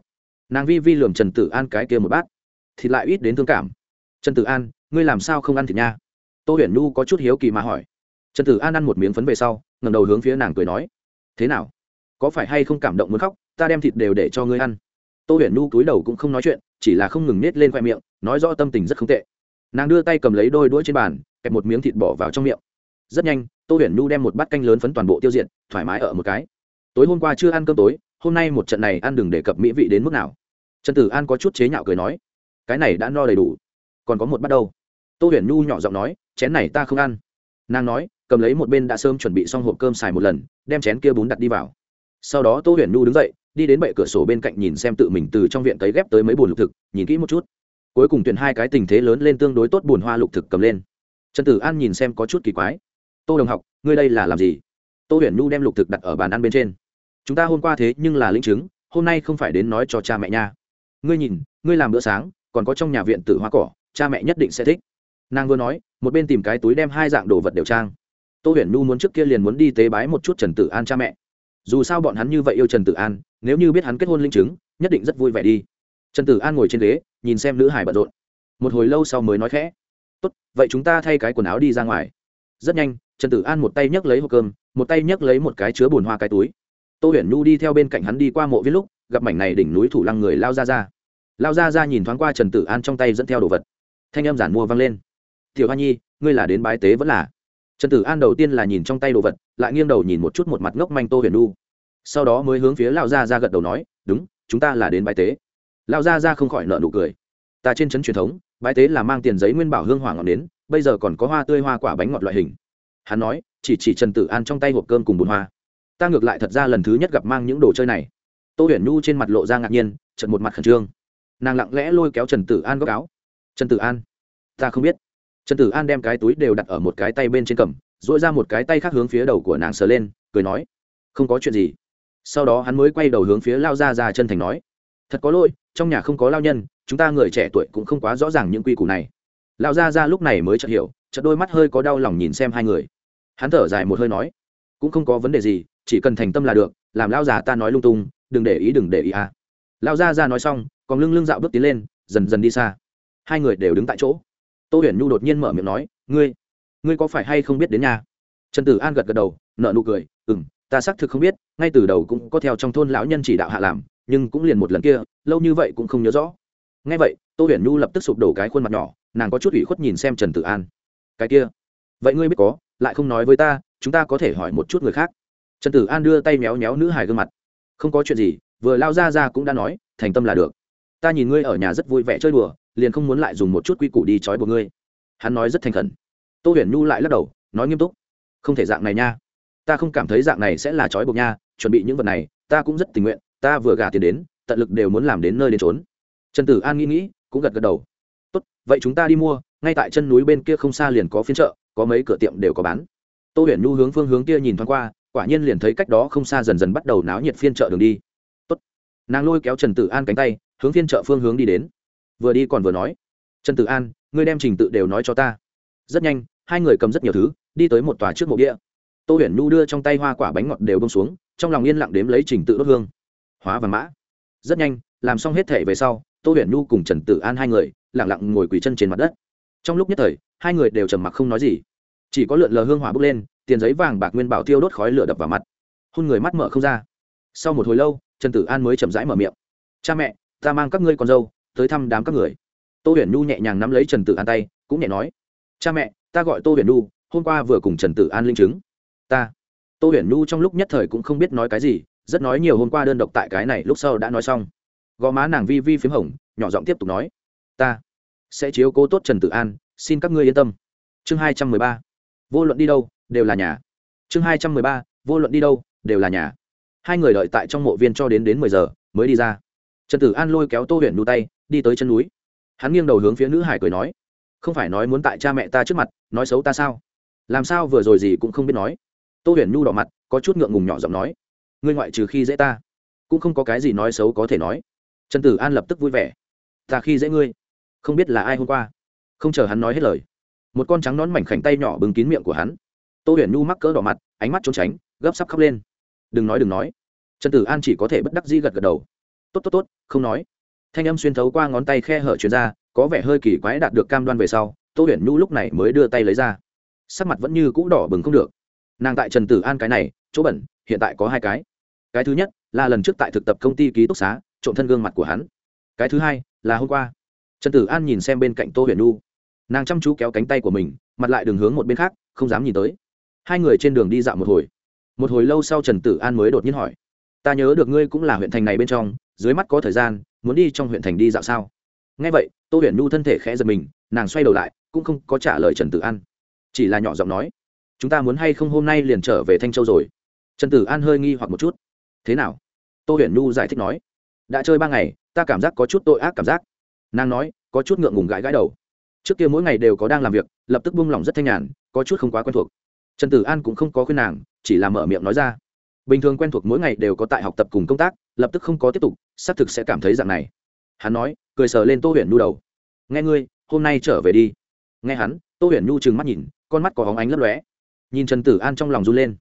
Nàng vi vi lườm trần tử an cái kia một bát. Thịt lại ít đến thương cảm trần tử an, ngươi làm sao không ăn thịt nha? Tô huyền nhu có chút hiếu kỳ mà hỏi. Trần tử an ăn một miếng phấn về sau ngầm đầu hướng phía nàng cười nói, thế nào? Có phải hay không cảm động muốn khóc, ta đem thịt đều để cho ngươi ăn? Tô huyền nhu cúi đầu cũng không nói chuyện, chỉ là không ngừng nết lên khoe miệng, nói rõ tâm tình rất không tệ. Nàng đưa tay cầm lấy đôi đũa trên bàn, kẹp một miếng thịt bỏ vào trong miệng. Rất nhanh, tô huyền nhu đem một bát canh lớn phấn toàn bộ tiêu diệt, thoải mái ở một cái. Tối hôm qua chưa ăn cơm tối, hôm nay một trận này ăn đừng đề cập mỹ vị đến mức nào. Trần tử an có chút chế nhạo cười nói, cái này đã no đầy đủ còn có một bắt đầu. tô huyền nhu nhỏ giọng nói, chén này ta không ăn. Nàng nói, cầm lấy một bên đã sớm chuẩn bị xong hộp cơm xài một lần, đem chén kia bún đặt đi vào. Sau đó tô huyền nhu đứng dậy, đi đến bệ cửa sổ bên cạnh nhìn xem tự mình từ trong viện cấy ghép tới mấy bùn lục thực, nhìn kỹ một chút. Cuối cùng tuyển hai cái tình thế lớn lên tương đối tốt bùn hoa lục thực cầm lên. Trần tử an nhìn xem có chút kỳ quái. Tô đồng học, ngươi đây là làm gì? Tô huyền nhu đem lục thực đặt ở bàn ăn bên trên. Chúng ta hôm qua thế nhưng là linh chứng, hôm nay không phải đến nói cho cha mẹ nha. Ngươi nhìn, ngươi làm bữa sáng, còn có trong nhà viện tử hoa cỏ cha mẹ nhất định sẽ thích. Nàng vừa nói, một bên tìm cái túi đem hai dạng đồ vật đều trang. Tô huyền nhu muốn trước kia liền muốn đi tế bái một chút trần tử an cha mẹ. Dù sao bọn hắn như vậy yêu trần tử an, nếu như biết hắn kết hôn linh chứng, nhất định rất vui vẻ đi. Trần tử an ngồi trên ghế, nhìn xem nữ hải bận rộn. Một hồi lâu sau mới nói khẽ. Tốt, vậy chúng ta thay cái quần áo đi ra ngoài. Rất nhanh, trần tử an một tay nhấc lấy hộp cơm, một tay nhấc lấy một cái chứa bùn hoa cái túi. Tô huyền nhu đi theo bên cạnh hắn đi qua mộ viết lúc, gặp mảnh này đỉnh núi thủ lăng người lao ra ra lao ra ra nhìn thoáng qua trần tử an trong tay dẫn theo đồ vật thanh em giản mua vang lên. Tiểu hoa nhi, ngươi là đến bái tế vẫn là? Trần tử an đầu tiên là nhìn trong tay đồ vật, lại nghiêng đầu nhìn một chút một mặt ngốc manh tô huyền nhu. Sau đó mới hướng phía lao ra ra gật đầu nói, đúng, chúng ta là đến bái tế. Lao ra ra không khỏi nợ nụ cười. Ta trên trấn truyền thống, bái tế là mang tiền giấy nguyên bảo hương hỏa ngọn đến bây giờ còn có hoa tươi hoa quả bánh ngọt loại hình. Hắn nói, chỉ chỉ trần tử an trong tay hộp cơm cùng bùn hoa. Ta ngược lại thật ra lần thứ nhất gặp mang những đồ chơi này. Tô huyền nhu trên mặt lộ ra ngạc nhiên trận một mặt khẩn trương. Nàng lặng lẽ lôi kéo trần tử an góc áo trần tử an. Ta không biết. Trần tử an đem cái túi đều đặt ở một cái tay bên trên cầm dội ra một cái tay khác hướng phía đầu của nàng sờ lên, cười nói, không có chuyện gì. Sau đó hắn mới quay đầu hướng phía lao ra ra chân thành nói, thật có lỗi, trong nhà không có lao nhân, chúng ta người trẻ tuổi cũng không quá rõ ràng những quy củ này. Lao ra ra lúc này mới chợt hiểu, chợt đôi mắt hơi có đau lòng nhìn xem hai người. Hắn thở dài một hơi nói, cũng không có vấn đề gì, chỉ cần thành tâm là được, làm lao già ta nói lung tung, đừng để ý, đừng để ý à. Lao ra ra nói xong, còn lưng lưng dạo bước tiến lên, dần dần đi xa hai người đều đứng tại chỗ. Tô huyền nhu đột nhiên mở miệng nói, ngươi ngươi có phải hay không biết đến nhà? Trần tử an gật gật đầu nợ nụ cười ừ m ta xác thực không biết, ngay từ đầu cũng có theo trong thôn lão nhân chỉ đạo hạ làm, nhưng cũng liền một lần kia, lâu như vậy cũng không nhớ rõ. Ngay vậy, tô huyền nhu lập tức sụp đổ cái khuôn mặt nhỏ, nàng có chút ủy khuất nhìn xem trần tử an. Cái kia, vậy ngươi biết có, lại không nói với ta, chúng ta có thể hỏi một chút người khác. Trần tử an đưa tay méo méo nữ hài gương mặt. Không có chuyện gì, vừa lao ra ra cũng đã nói, thành tâm là được. Ta nhìn ngươi ở nhà rất vui vẻ chơi đùa liền không muốn lại dùng một chút quy củ đi trói buộc ngươi. Hắn nói rất thành khẩn. Tô huyền nhu lại lắc đầu, nói nghiêm túc. Không thể dạng này nha. Ta không cảm thấy dạng này sẽ là trói buộc nha, chuẩn bị những vật này, ta cũng rất tình nguyện, ta vừa gả tiền đến, tận lực đều muốn làm đến nơi đến trốn trần tử an nghĩ nghĩ, cũng gật gật đầu. Tốt, vậy chúng ta đi mua, ngay tại chân núi bên kia không xa liền có phiên chợ, có mấy cửa tiệm đều có bán. Tô huyền nhu hướng phương hướng kia nhìn thoáng qua, quả nhiên liền thấy cách đó không xa dần dần bắt đầu náo nhiệt phiên chợ đường đi. Tốt. nàng lôi kéo trần tử an cánh tay, hướng phiên chợ phương hướng đi đến vừa đi còn vừa nói, trần tử an, ngươi đem trình tự đều nói cho ta. Rất nhanh, hai người cầm rất nhiều thứ, đi tới một tòa trước mộ địa. Tô huyền nhu đưa trong tay hoa quả bánh ngọt đều bông xuống, trong lòng yên lặng đếm lấy trình tự đốt hương. Hóa và mã. Rất nhanh, làm xong hết thể về sau, tô huyền nhu cùng trần tử an hai người lẳng lặng ngồi quỳ chân trên mặt đất. Trong lúc nhất thời, hai người đều trầm mặc không nói gì. Chỉ có lượn lờ hương hỏa bốc lên, tiền giấy vàng bạc nguyên bảo tiêu đốt khói lửa đập vào mặt. Hôn người mắt mở không ra. Sau một hồi lâu, trần tử an mới chậm rãi mở miệng. Cha mẹ, ta mang các ngươi con dâu tới thăm đám các người. Tô huyền nhu nhẹ nhàng nắm lấy trần tử an tay, cũng nhẹ nói, cha mẹ, ta gọi tô huyền nhu, hôm qua vừa cùng trần tử an linh chứng. Ta. Tô huyền nhu trong lúc nhất thời cũng không biết nói cái gì, rất nói nhiều hôm qua đơn độc tại cái này lúc sau đã nói xong. Gò má nàng vi vi p h í m hồng, nhỏ giọng tiếp tục nói, ta sẽ chiếu cố tốt trần tử an, xin các ngươi yên tâm. Chương hai trăm mười ba, vô luận đi đâu, đều là nhà. Chương hai trăm mười ba, vô luận đi đâu, đều là nhà. Hai người đợi tại trong mộ viên cho đến đến mười giờ, mới đi ra. Trần tử an lôi kéo tô huyền nhu tay đi tới chân núi. Hắn nghiêng đầu hướng phía nữ hải cười nói, không phải nói muốn tại cha mẹ ta trước mặt, nói xấu ta sao? Làm sao vừa rồi gì cũng không biết nói? Tô huyền nhu đỏ mặt, có chút ngượng ngùng nhỏ giọng nói, ngươi ngoại trừ khi dễ ta, cũng không có cái gì nói xấu có thể nói. Trần tử an lập tức vui vẻ, ta khi dễ ngươi, không biết là ai hôm qua. Không chờ hắn nói hết lời, một con trắng nón mảnh khảnh tay nhỏ bưng kín miệng của hắn. Tô huyền nhu mắc cỡ đỏ mặt, ánh mắt trốn tránh, gấp sắp khóc lên. Đừng nói đừng nói. Trần tử an chỉ có thể bất đắc di gật gật đầu. Tốt tốt tốt, không nói thanh âm xuyên thấu qua ngón tay khe hở chuyên ra, có vẻ hơi kỳ quái đạt được cam đoan về sau tô huyền nhu lúc này mới đưa tay lấy ra. Sắc mặt vẫn như cũ đỏ bừng không được. Nàng tại trần tử an cái này chỗ bẩn hiện tại có hai cái. Cái thứ nhất là lần trước tại thực tập công ty ký túc xá trộm thân gương mặt của hắn. Cái thứ hai là hôm qua. Trần tử an nhìn xem bên cạnh tô huyền nhu. Nàng chăm chú kéo cánh tay của mình mặt lại đường hướng một bên khác không dám nhìn tới. Hai người trên đường đi dạo một hồi. Một hồi lâu sau trần tử an mới đột nhiên hỏi ta nhớ được ngươi cũng là huyện thành này bên trong, dưới mắt có thời gian, muốn đi trong huyện thành đi dạo sao? Nghe vậy, tô huyền nhu thân thể khẽ giật mình, nàng xoay đầu lại, cũng không có trả lời trần tử an. Chỉ là nhỏ giọng nói, chúng ta muốn hay không hôm nay liền trở về thanh châu rồi? Trần tử an hơi nghi hoặc một chút. Thế nào? Tô huyền nhu giải thích nói. Đã chơi ba ngày, ta cảm giác có chút tội ác cảm giác. Nàng nói, có chút ngượng ngùng gãi gãi đầu. Trước kia mỗi ngày đều có đang làm việc, lập tức buông lỏng rất thanh nhàn, có chút không quá quen thuộc. Trần tử an cũng không có khuyên nàng, chỉ là mở miệng nói ra bình thường quen thuộc mỗi ngày đều có tại học tập cùng công tác, lập tức không có tiếp tục, xác thực sẽ cảm thấy dạng này. Hắn nói, cười sờ lên tô huyền nhu đầu. Nghe ngươi, hôm nay trở về đi. Nghe hắn, tô huyền nhu trừng mắt nhìn, con mắt có hóng ánh lấp lóe. Nhìn trần tử an trong lòng run lên.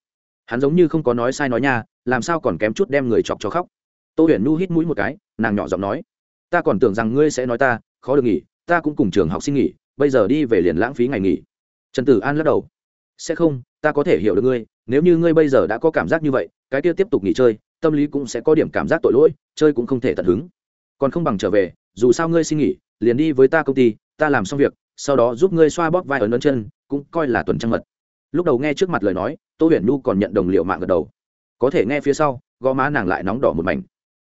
Hắn giống như không có nói sai nói nha, làm sao còn kém chút đem người chọc cho khóc. Tô huyền nhu hít mũi một cái, nàng nhỏ giọng nói, ta còn tưởng rằng ngươi sẽ nói ta, khó được nghỉ, ta cũng cùng trường học sinh nghỉ, bây giờ đi về liền lãng phí ngày nghỉ. Trần tử an lắc đầu, sẽ không, ta có thể hiểu được ngươi nếu như ngươi bây giờ đã có cảm giác như vậy, cái kia tiếp tục nghỉ chơi, tâm lý cũng sẽ có điểm cảm giác tội lỗi, chơi cũng không thể tận hứng. Còn không bằng trở về, dù sao ngươi xin nghỉ, liền đi với ta công ty, ta làm xong việc, sau đó giúp ngươi xoa bóp vai ấn ấn chân, cũng coi là tuần trăng mật. Lúc đầu nghe trước mặt lời nói, tô huyền nhu còn nhận đồng liệu mạng gật đầu. Có thể nghe phía sau gò má nàng lại nóng đỏ một mảnh.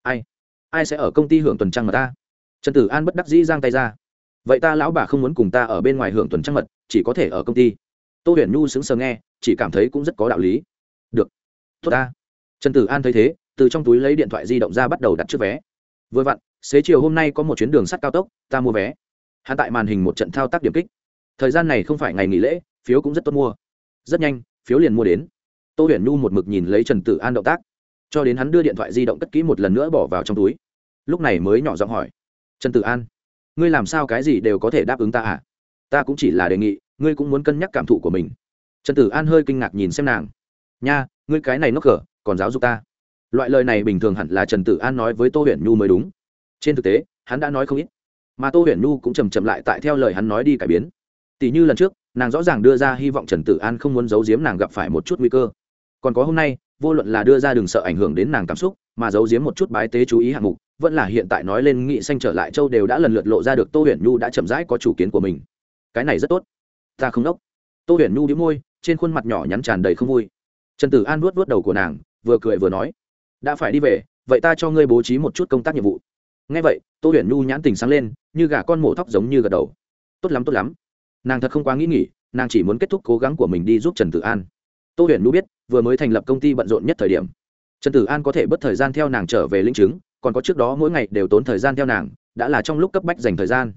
Ai? Ai sẽ ở công ty hưởng tuần trăng mật ta? Trần tử an bất đắc dĩ giang tay ra. Vậy ta lão bà không muốn cùng ta ở bên ngoài hưởng tuần trăng mật, chỉ có thể ở công ty. Tô huyền nhu sững sờ nghe chỉ cảm thấy cũng rất có đạo lý. Được. Tốt ta. Trần tử an thấy thế, từ trong túi lấy điện thoại di động ra bắt đầu đặt trước vé. Vừa vặn, xế chiều hôm nay có một chuyến đường sắt cao tốc, ta mua vé. Hạ tại màn hình một trận thao tác điểm kích. Thời gian này không phải ngày nghỉ lễ, phiếu cũng rất tốt mua. Rất nhanh, phiếu liền mua đến. Tô huyền nhu một mực nhìn lấy trần tử an động tác. Cho đến hắn đưa điện thoại di động cất kỹ một lần nữa bỏ vào trong túi. Lúc này mới nhỏ giọng hỏi. Trần tử an, ngươi làm sao cái gì đều có thể đáp ứng ta à? Ta cũng chỉ là đề nghị, ngươi cũng muốn cân nhắc cảm thụ của mình trần tử an hơi kinh ngạc nhìn xem nàng. Nha, ngươi cái này nốc cờ, còn giáo dục ta? Loại lời này bình thường hẳn là trần tử an nói với tô huyền nhu mới đúng. Trên thực tế, hắn đã nói không ít. Mà tô huyền nhu cũng chầm chậm lại tại theo lời hắn nói đi cải biến. Tỷ như lần trước, nàng rõ ràng đưa ra hy vọng trần tử an không muốn giấu giếm nàng gặp phải một chút nguy cơ. Còn có hôm nay, vô luận là đưa ra đừng sợ ảnh hưởng đến nàng cảm xúc, mà giấu giếm một chút bái tế chú ý hạng mục, vẫn là hiện tại nói lên nghị xanh trở lại châu đều đã lần lượt lộ ra được tô huyền nhu đã chậm rãi có chủ kiến của mình. Cái này rất tốt. Ta không đốc. Tô huyền nhu đĩu môi trên khuôn mặt nhỏ nhắn tràn đầy không vui. Trần tử an vuốt vuốt đầu của nàng, vừa cười vừa nói, đã phải đi về, vậy ta cho ngươi bố trí một chút công tác nhiệm vụ. Ngay vậy, tô huyền nhu nhãn tình sáng lên, như gà con mổ tóc giống như gật đầu. Tốt lắm tốt lắm. Nàng thật không quá nghĩ nghỉ, nàng chỉ muốn kết thúc cố gắng của mình đi giúp trần tử an. Tô huyền nhu biết, vừa mới thành lập công ty bận rộn nhất thời điểm, trần tử an có thể bớt thời gian theo nàng trở về linh chứng, còn có trước đó mỗi ngày đều tốn thời gian theo nàng, đã là trong lúc cấp bách dành thời gian.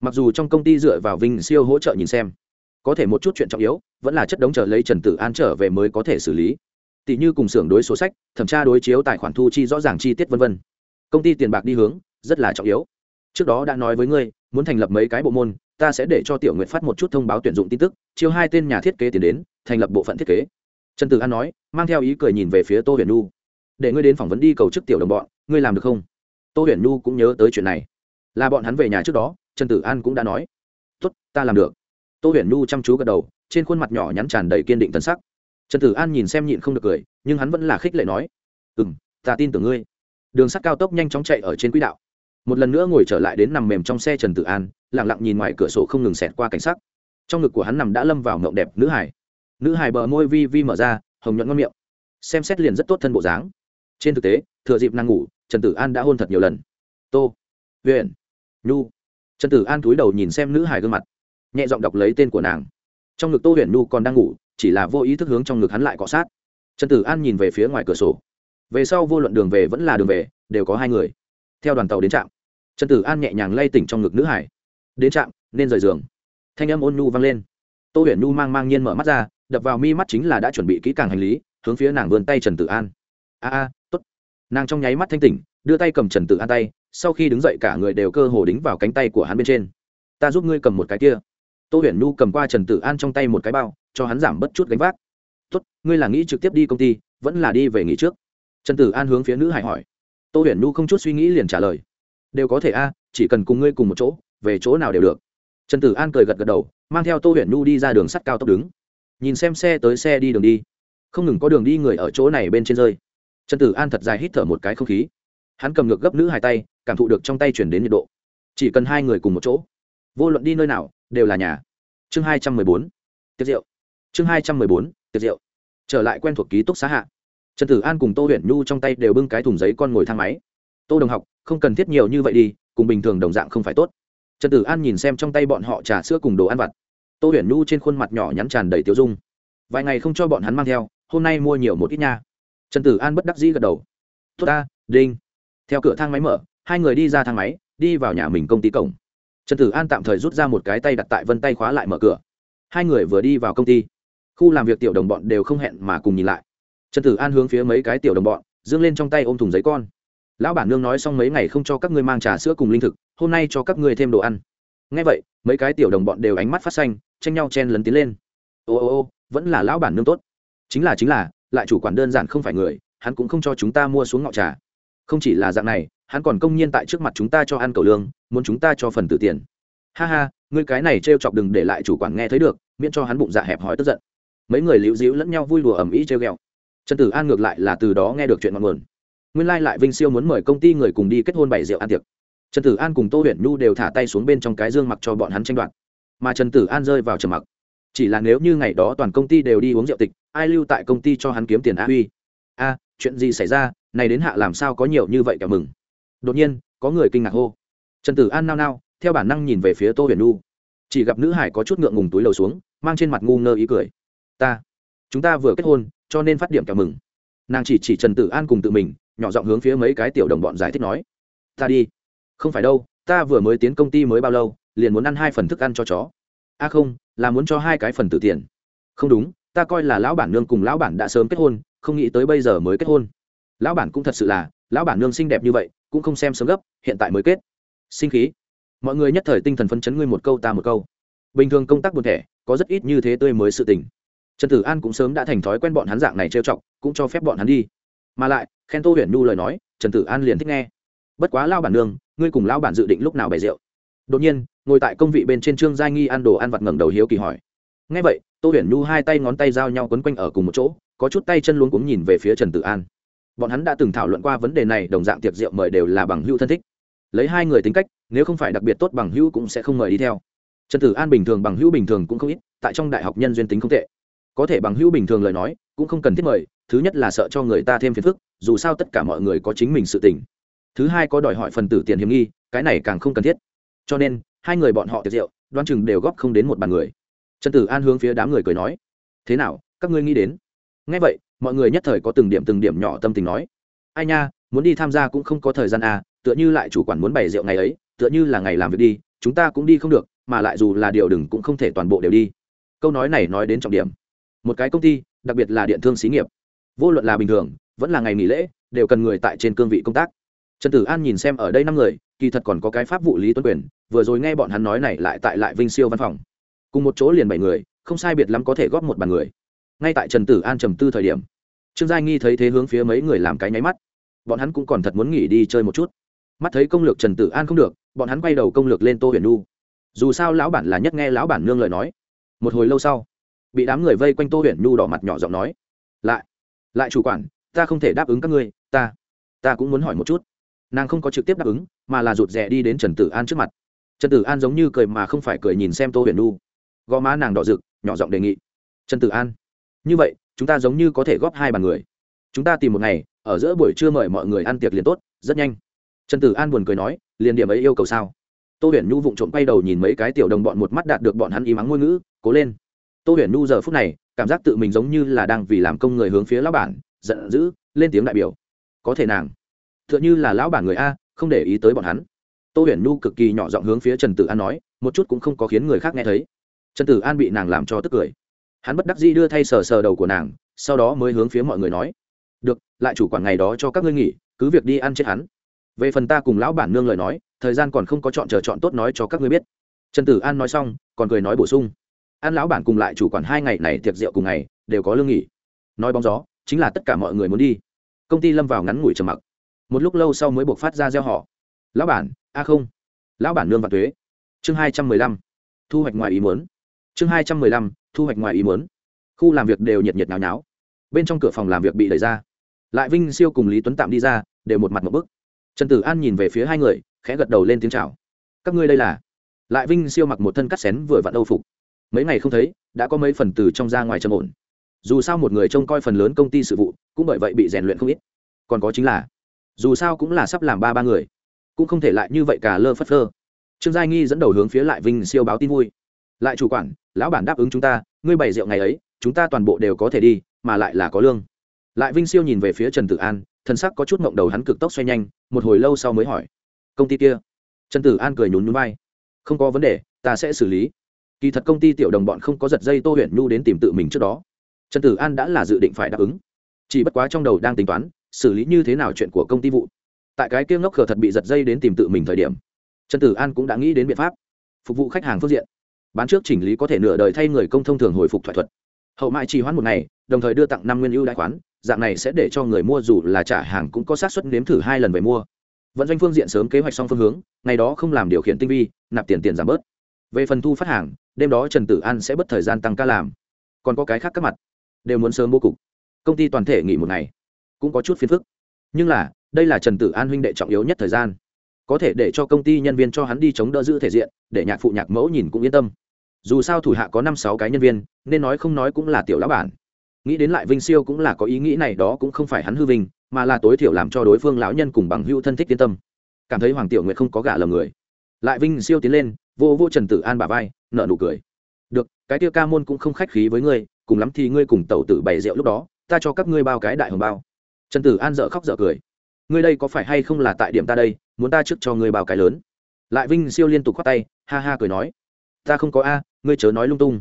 Mặc dù trong công ty dựa vào vinh siêu hỗ trợ nhìn xem có thể một chút chuyện trọng yếu, vẫn là chất đống chờ lấy trần tử an trở về mới có thể xử lý. Tỷ như cùng xưởng đối số sách, thẩm tra đối chiếu tài khoản thu chi rõ ràng chi tiết v v công ty tiền bạc đi hướng, rất là trọng yếu. Trước đó đã nói với ngươi, muốn thành lập mấy cái bộ môn, ta sẽ để cho tiểu nguyện phát một chút thông báo tuyển dụng tin tức, chiêu hai tên nhà thiết kế tiền đến, thành lập bộ phận thiết kế. Trần tử an nói, mang theo ý cười nhìn về phía tô huyền nu để ngươi đến phỏng vấn đi cầu chức tiểu đồng bọn, ngươi làm được không? Tô huyền nu cũng nhớ tới chuyện này. Là bọn hắn về nhà trước đó, trần tử an cũng đã nói. Tốt, ta làm được tô huyền nu chăm chú gật đầu, trên khuôn mặt nhỏ nhắn tràn đầy kiên định tân sắc. Trần tử an nhìn xem nhịn không được cười, nhưng hắn vẫn là khích lệ nói ừ m ta tin tưởng ngươi. Đường sắt cao tốc nhanh chóng chạy ở trên quỹ đạo. Một lần nữa ngồi trở lại đến nằm mềm trong xe trần tử an lẳng lặng nhìn ngoài cửa sổ không ngừng xẹt qua cảnh sắc. Trong ngực của hắn nằm đã lâm vào mộng đẹp nữ hải nữ hải bờ môi vi vi mở ra, hồng nhuận ngon miệng. Xem xét liền rất tốt thân bộ dáng. Trên thực tế, thừa dịp nàng ngủ, trần tử an đã hôn thật nhiều lần. Tô huyện nhu. Trần tử an cúi đầu nhìn xem nữ hải gương mặt nhẹ giọng đọc lấy tên của nàng. Trong ngực tô huyền nhu còn đang ngủ, chỉ là vô ý thức hướng trong ngực hắn lại cọ sát. Trần tử an nhìn về phía ngoài cửa sổ. Về sau vô luận đường về vẫn là đường về, đều có hai người. Theo đoàn tàu đến trạm, trần tử an nhẹ nhàng lay tỉnh trong ngực nữ hải. Đến trạm, nên rời giường. Thanh âm ôn nhu vang lên. Tô huyền nhu mang mang nhiên mở mắt ra, đập vào mi mắt chính là đã chuẩn bị kỹ càng hành lý, hướng phía nàng vươn tay trần tử an. A a t ố t nàng trong nháy mắt thanh tỉnh, đưa tay cầm trần tử an tay, sau khi đứng dậy cả người đều cơ hồ đính vào cánh tay của hắn bên trên. Ta giúp ngươi cầm một cái kia tô huyền nhu cầm qua trần tử an trong tay một cái bao, cho hắn giảm bớt chút gánh vác. Tốt, ngươi là nghĩ trực tiếp đi công ty, vẫn là đi về nghỉ trước? Trần tử an hướng phía nữ hải hỏi. Tô huyền nhu không chút suy nghĩ liền trả lời. Đều có thể a, chỉ cần cùng ngươi cùng một chỗ, về chỗ nào đều được. Trần tử an cười gật gật đầu, mang theo tô huyền nhu đi ra đường sắt cao tốc đứng. Nhìn xem xe tới xe đi đường đi. Không ngừng có đường đi người ở chỗ này bên trên rơi. Trần tử an thật dài hít thở một cái không khí. Hắn cầm ngược gấp nữ hai tay, cảm thụ được trong tay chuyển đến nhiệt độ. Chỉ cần hai người cùng một chỗ vô luận đi nơi nào, đều là nhà. Chương hai trăm mười bốn, tiệc rượu. Chương hai trăm mười bốn, tiệc rượu. Trở lại quen thuộc ký túc xá hạ. Trần tử an cùng tô huyền nhu trong tay đều bưng cái thùng giấy con ngồi thang máy. Tô đồng học, không cần thiết nhiều như vậy đi, cùng bình thường đồng dạng không phải tốt. Trần tử an nhìn xem trong tay bọn họ trà sữa cùng đồ ăn vặt. Tô huyền nhu trên khuôn mặt nhỏ nhắn tràn đầy tiêu dung. Vài ngày không cho bọn hắn mang theo, hôm nay mua nhiều một ít nha. Trần tử an bất đắc dĩ gật đầu. Tốt ta, đinh. Theo cửa thang máy mở, hai người đi ra thang máy, đi vào nhà mình công ty cổng trần tử an tạm thời rút ra một cái tay đặt tại vân tay khóa lại mở cửa. Hai người vừa đi vào công ty, khu làm việc tiểu đồng bọn đều không hẹn mà cùng nhìn lại. Trần tử an hướng phía mấy cái tiểu đồng bọn, dương lên trong tay ôm thùng giấy con. Lão bản nương nói xong mấy ngày không cho các ngươi mang trà sữa cùng linh thực, hôm nay cho các ngươi thêm đồ ăn. Ngay vậy, mấy cái tiểu đồng bọn đều ánh mắt phát xanh, tranh nhau chen lấn tiến lên. Ô ô ô, vẫn là lão bản nương tốt. Chính là chính là, lại chủ quản đơn giản không phải người, hắn cũng không cho chúng ta mua xuống ngọ trà. Không chỉ là dạng này hắn còn công nhiên tại trước mặt chúng ta cho ăn cầu lương, muốn chúng ta cho phần tử tiền. Ha ha, ngươi cái này t r e o chọc đừng để lại chủ quản nghe thấy được, miễn cho hắn bụng dạ hẹp hòi tức giận. Mấy người liễu dĩu lẫn nhau vui đùa ầm ĩ t r e o g ẹ o trần tử an ngược lại là từ đó nghe được chuyện ngọn nguồn. Nguyên lai lại vinh siêu muốn mời công ty người cùng đi kết hôn bảy rượu ăn tiệc. Trần tử an cùng tô huyền nhu đều thả tay xuống bên trong cái dương mặc cho bọn hắn tranh đoạt. Mà trần tử an rơi vào trầm mặc. Chỉ là nếu như ngày đó toàn công ty đều đi uống rượu tịch, ai lưu tại công ty cho hắn kiếm tiền á huy? A, chuyện gì xảy ra? Này đến hạ làm sao có nhiều như vậy cả mừng? Đột nhiên, có người kinh ngạc hô. Trần tử an nao nao, theo bản năng nhìn về phía tô huyền nu chỉ gặp nữ hải có chút ngượng ngùng túi lầu xuống, mang trên mặt ngu ngơ ý cười. Ta, chúng ta vừa kết hôn, cho nên phát điểm cảm mừng. Nàng chỉ chỉ trần tử an cùng tự mình, nhỏ giọng hướng phía mấy cái tiểu đồng bọn giải thích nói. Ta đi. Không phải đâu, ta vừa mới tiến công ty mới bao lâu, liền muốn ăn hai phần thức ăn cho chó. A không, là muốn cho hai cái phần tử tiền. Không đúng, ta coi là lão bản nương cùng lão bản đã sớm kết hôn, không nghĩ tới bây giờ mới kết hôn. Lão bản cũng thật sự là, lão bản nương xinh đẹp như vậy cũng không xem sớm gấp, hiện tại mới kết. Sinh khí. Mọi người nhất thời tinh thần phấn chấn ngươi một câu ta một câu. Bình thường công tác buồn thẻ, có rất ít như thế tươi mới sự tình. Trần tử an cũng sớm đã thành thói quen bọn hắn dạng này trêu chọc, cũng cho phép bọn hắn đi. Mà lại, khen tô huyền nhu lời nói, trần tử an liền thích nghe. Bất quá lao bản nương, ngươi cùng lao bản dự định lúc nào bày rượu? Đột nhiên, ngồi tại công vị bên trên trương giai nghi ăn đồ ăn vặt ngẩng đầu hiếu kỳ hỏi. Ngay vậy, tô huyền nhu hai tay ngón tay giao nhau quấn quanh ở cùng một chỗ, có chút tay chân luôn cũng nhìn về phía trần tử an bọn hắn đã từng thảo luận qua vấn đề này, đồng dạng tiệc rượu mời đều là bằng hữu thân thích. Lấy hai người tính cách, nếu không phải đặc biệt tốt bằng hữu cũng sẽ không mời đi theo. Trần tử an bình thường bằng hữu bình thường cũng không ít, tại trong đại học nhân duyên tính không tệ. Có thể bằng hữu bình thường lời nói, cũng không cần thiết mời, thứ nhất là sợ cho người ta thêm phiền phức, dù sao tất cả mọi người có chính mình sự tình. Thứ hai có đòi hỏi phần tử tiền hiểm nghi, cái này càng không cần thiết. Cho nên, hai người bọn họ tiệc rượu đoan chừng đều góp không đến một bàn người. Trần tử an hướng phía đám người cười nói, thế nào, các ngươi nghĩ đến? Ngay vậy mọi người nhất thời có từng điểm từng điểm nhỏ tâm tình nói, ai nha, muốn đi tham gia cũng không có thời gian à tựa như lại chủ quản muốn bày rượu ngày ấy, tựa như là ngày làm việc đi, chúng ta cũng đi không được, mà lại dù là điều đừng cũng không thể toàn bộ đều đi. Câu nói này nói đến trọng điểm. Một cái công ty, đặc biệt là điện thương xí nghiệp, vô luận là bình thường, vẫn là ngày nghỉ lễ, đều cần người tại trên cương vị công tác. Trần tử an nhìn xem ở đây năm người, kỳ thật còn có cái pháp vụ lý tuấn quyền, vừa rồi nghe bọn hắn nói này lại tại lại vinh siêu văn phòng. Cùng một chỗ liền bảy người, không sai biệt lắm có thể góp một bàn người ngay tại trần tử an trầm tư thời điểm, trương giai nghi thấy thế hướng phía mấy người làm cái nháy mắt. Bọn hắn cũng còn thật muốn nghỉ đi chơi một chút. Mắt thấy công lược trần tử an không được, bọn hắn quay đầu công lược lên tô huyền nu dù sao lão bản là nhất nghe lão bản nương lời nói. Một hồi lâu sau, bị đám người vây quanh tô huyền nu đỏ mặt nhỏ giọng nói, lại lại chủ quản, ta không thể đáp ứng các ngươi, ta ta cũng muốn hỏi một chút. Nàng không có trực tiếp đáp ứng, mà là rụt rè đi đến trần tử an trước mặt. Trần tử an giống như cười mà không phải cười nhìn xem tô huyền nu gò má nàng đỏ rực, nhỏ giọng đề nghị, trần tử an như vậy, chúng ta giống như có thể góp hai bàn người. Chúng ta tìm một ngày, ở giữa buổi trưa mời mọi người ăn tiệc liền tốt, rất nhanh. Trần tử an buồn cười nói, liền điểm ấy yêu cầu sao? Tô huyền nhu vụng trộm quay đầu nhìn mấy cái tiểu đồng bọn một mắt đạt được bọn hắn y mắng ngôn ngữ, cố lên. Tô huyền nhu giờ phút này, cảm giác tự mình giống như là đang vì làm công người hướng phía lão bản, giận dữ, lên tiếng đại biểu. Có thể nàng. T h ư ợ n h ư là lão bản người a, không để ý tới bọn hắn. Tô huyền nhu cực kỳ nhỏ giọng hướng phía trần tử an nói, một chút cũng không có khiến người khác nghe thấy. Trần tử an bị nàng làm cho tức cười hắn bất đắc dĩ đưa thay sờ sờ đầu của nàng, sau đó mới hướng phía mọi người nói, được, lại chủ quản ngày đó cho các ngươi nghỉ, cứ việc đi ăn chết hắn. Về phần ta cùng lão bản nương lời nói, thời gian còn không có chọn chờ chọn tốt nói cho các ngươi biết. Trần tử an nói xong, còn cười nói bổ sung ăn lão bản cùng lại chủ quản hai ngày này tiệc rượu cùng ngày, đều có lương nghỉ. Nói bóng gió, chính là tất cả mọi người muốn đi. Công ty lâm vào ngắn ngủi trầm mặc. Một lúc lâu sau mới buộc phát ra gieo họ lão bản, a không. Lão bản nương và thuế chương hai trăm mười lăm, thu hoạch ngoài ý muốn. Chương hai trăm mười lăm thu hoạch ngoài ý muốn. Khu làm việc đều nhiệt nhiệt nháo nháo. Bên trong cửa phòng làm việc bị đẩy ra. Lại vinh, siêu cùng lý tuấn tạm đi ra, đều một mặt một bức. Trần tử an nhìn về phía hai người, khẽ gật đầu lên tiếng chào. Các ngươi đây là? Lại vinh, siêu mặc một thân cắt xén vừa vặn âu phục. Mấy ngày không thấy, đã có mấy phần từ trong ra ngoài trầm ổn. Dù sao một người trông coi phần lớn công ty sự vụ, cũng bởi vậy bị rèn luyện không ít. Còn có chính là, dù sao cũng là sắp làm ba ba người, cũng không thể lại như vậy cả lơ phất lơ trương giai nghi dẫn đầu hướng phía lại vinh, siêu báo tin vui lại chủ quản, lão bản đáp ứng chúng ta, ngươi bày rượu ngày ấy, chúng ta toàn bộ đều có thể đi, mà lại là có lương. Lại vinh siêu nhìn về phía trần tử an thân sắc có chút mộng đầu hắn cực tốc xoay nhanh, một hồi lâu sau mới hỏi. Công ty kia? Trần tử an cười nhún nhún vai. Không có vấn đề, ta sẽ xử lý. Kỳ thật công ty tiểu đồng bọn không có giật dây tô huyện nhu đến tìm tự mình trước đó. Trần tử an đã là dự định phải đáp ứng. Chỉ bất quá trong đầu đang tính toán, xử lý như thế nào chuyện của công ty vụ. Tại cái kia ngốc khờ thật bị giật dây đến tìm tự mình thời điểm, trần tử an cũng đã nghĩ đến biện pháp. Phục vụ khách hàng phương diện bán trước chỉnh lý có thể nửa đời thay người công thông thường hồi phục thỏa thuận hậu mãi trì hoãn một ngày, đồng thời đưa tặng năm nguyên ưu đại khoán, dạng này sẽ để cho người mua dù là trả hàng cũng có xác suất nếm thử hai lần về mua. Vận doanh phương diện sớm kế hoạch xong phương hướng, ngày đó không làm điều khiển tinh vi, nạp tiền tiền giảm bớt. Về phần thu phát hàng, đêm đó trần tử an sẽ bất thời gian tăng ca làm. Còn có cái khác các mặt, đều muốn sớm bố cục. Công ty toàn thể nghỉ một ngày, cũng có chút phiền phức. Nhưng là, đây là trần tử an huynh đệ trọng yếu nhất thời gian có thể để cho công ty nhân viên cho hắn đi chống đỡ giữ thể diện, để nhạc phụ nhạc mẫu nhìn cũng yên tâm. Dù sao thủ hạ có năm sáu cái nhân viên, nên nói không nói cũng là tiểu lão bản. Nghĩ đến lại vinh siêu cũng là có ý nghĩ này đó cũng không phải hắn hư vinh, mà là tối thiểu làm cho đối phương lão nhân cùng bằng hữu thân thích yên tâm. Cảm thấy hoàng tiểu nguyệt không có gả lầm người. Lại vinh siêu tiến lên, vô vô trần tử an bà vai nợ nụ cười. Được, cái tiêu ca môn cũng không khách khí với ngươi, cùng lắm thì ngươi cùng tẩu tử bày rượu lúc đó, ta cho các ngươi bao cái đại hồng bao. Trần tử an dợ khóc dợ cười ngươi đây có phải hay không là tại điểm ta đây, muốn ta trước cho ngươi bao cái lớn? Lại vinh siêu liên tục khoác tay, ha ha cười nói. Ta không có a, ngươi chớ nói lung tung.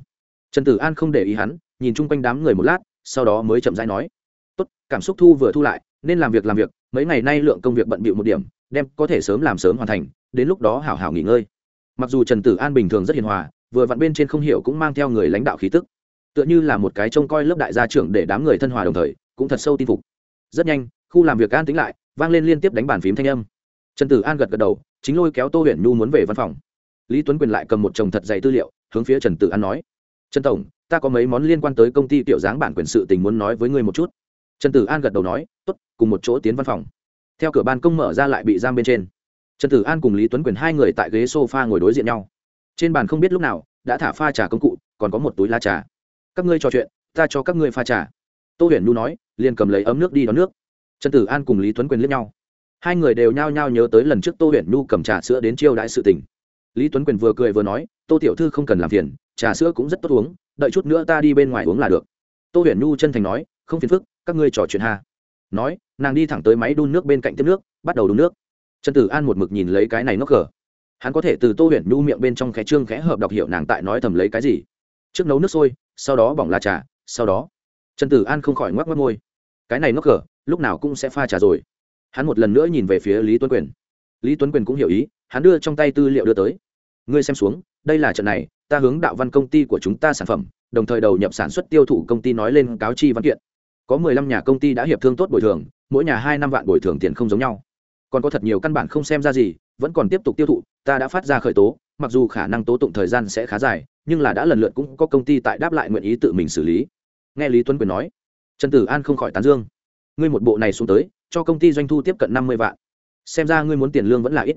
Trần tử an không để ý hắn, nhìn chung quanh đám người một lát, sau đó mới chậm rãi nói. Tốt, cảm xúc thu vừa thu lại, nên làm việc làm việc, mấy ngày nay lượng công việc bận bịu một điểm, đem có thể sớm làm sớm hoàn thành, đến lúc đó hảo hảo nghỉ ngơi. Mặc dù trần tử an bình thường rất hiền hòa, vừa vặn bên trên không hiểu cũng mang theo người lãnh đạo khí tức. Tựa như là một cái trông coi lớp đại gia trưởng để đám người thân hòa đồng thời, cũng thật sâu tin phục. Rất nhanh khu làm việc an tính lại, vang lên liên tiếp đánh bàn phím thanh âm. Trần tử an gật gật đầu, chính lôi kéo tô huyền nhu muốn về văn phòng. Lý tuấn quyền lại cầm một chồng thật dày tư liệu, hướng phía trần tử an nói, trần tổng, ta có mấy món liên quan tới công ty tiểu dáng bản quyền sự tình muốn nói với ngươi một chút. Trần tử an gật đầu nói t ố t cùng một chỗ tiến văn phòng. Theo cửa ban công mở ra lại bị giam bên trên. Trần tử an cùng lý tuấn quyền hai người tại ghế s o f a ngồi đối diện nhau. Trên bàn không biết lúc nào, đã thả pha trà công cụ, còn có một túi la trà. Các ngươi trò chuyện, ta cho các ngươi pha trà. Tô huyền nhu nói, liền cầm lấy ấm nước đi đón nước trần tử an cùng lý tuấn quyền liếc nhau. Hai người đều nhao nhao nhớ tới lần trước tô huyền nhu cầm trà sữa đến chiêu đãi sự tình. Lý tuấn quyền vừa cười vừa nói, tô tiểu thư không cần làm phiền, trà sữa cũng rất tốt uống, đợi chút nữa ta đi bên ngoài uống là được. Tô huyền nhu chân thành nói, không phiền phức, các ngươi trò chuyện ha. Nói, nàng đi thẳng tới máy đun nước bên cạnh tiếp nước, bắt đầu đun nước. Trần tử an một mực nhìn lấy cái này nốc cờ hắn có thể từ tô huyền nhu miệng bên trong khẽ trương khẽ hợp đọc hiểu nàng tại nói thầm lấy cái gì. Trước nấu nước sôi, sau đó bỏng la trà, sau đó. Trần tử an không khỏi ngoắc ngoắc môi. Cái này nốc cờ lúc nào cũng sẽ pha trà rồi. Hắn một lần nữa nhìn về phía lý tuấn quyền. Lý tuấn quyền cũng hiểu ý, hắn đưa trong tay tư liệu đưa tới. Ngươi xem xuống, đây là trận này, ta hướng đạo văn công ty của chúng ta sản phẩm, đồng thời đầu nhập sản xuất tiêu thụ công ty nói lên cáo chi văn kiện. Có mười lăm nhà công ty đã hiệp thương tốt bồi thường, mỗi nhà hai năm vạn bồi thường tiền không giống nhau. Còn có thật nhiều căn bản không xem ra gì, vẫn còn tiếp tục tiêu thụ, ta đã phát ra khởi tố, mặc dù khả năng tố tụng thời gian sẽ khá dài, nhưng là đã lần lượt cũng có công ty tại đáp lại nguyện ý tự mình xử lý. Nghe lý tuấn quyền nói, trần tử an không khỏi tán dương ngươi một bộ này xuống tới, cho công ty doanh thu tiếp cận năm mươi vạn. Xem ra ngươi muốn tiền lương vẫn là ít.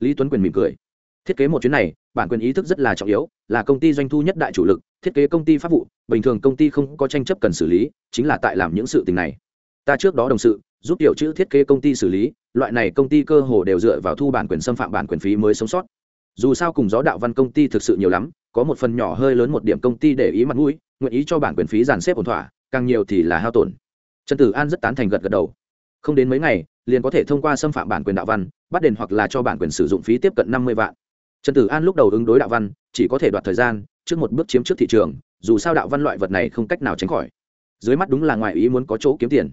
Lý tuấn quyền mỉm cười. Thiết kế một chuyến này, bản quyền ý thức rất là trọng yếu, là công ty doanh thu nhất đại chủ lực, thiết kế công ty pháp vụ, bình thường công ty không có tranh chấp cần xử lý, chính là tại làm những sự tình này. Ta trước đó đồng sự, giúp tiểu chữ thiết kế công ty xử lý, loại này công ty cơ hồ đều dựa vào thu bản quyền xâm phạm bản quyền phí mới sống sót. Dù sao cùng gió đạo văn công ty thực sự nhiều lắm, có một phần nhỏ hơi lớn một điểm công ty để ý mặt mũi, nguyện ý cho bản quyền phí dàn xếp ổn thỏa, càng nhiều thì là hao tổn trần tử an rất tán thành gật gật đầu. Không đến mấy ngày, liền có thể thông qua xâm phạm bản quyền đạo văn, bắt đền hoặc là cho bản quyền sử dụng phí tiếp cận năm mươi vạn. Trần tử an lúc đầu ứng đối đạo văn, chỉ có thể đoạt thời gian, trước một bước chiếm trước thị trường, dù sao đạo văn loại vật này không cách nào tránh khỏi. Dưới mắt đúng là ngoài ý muốn có chỗ kiếm tiền.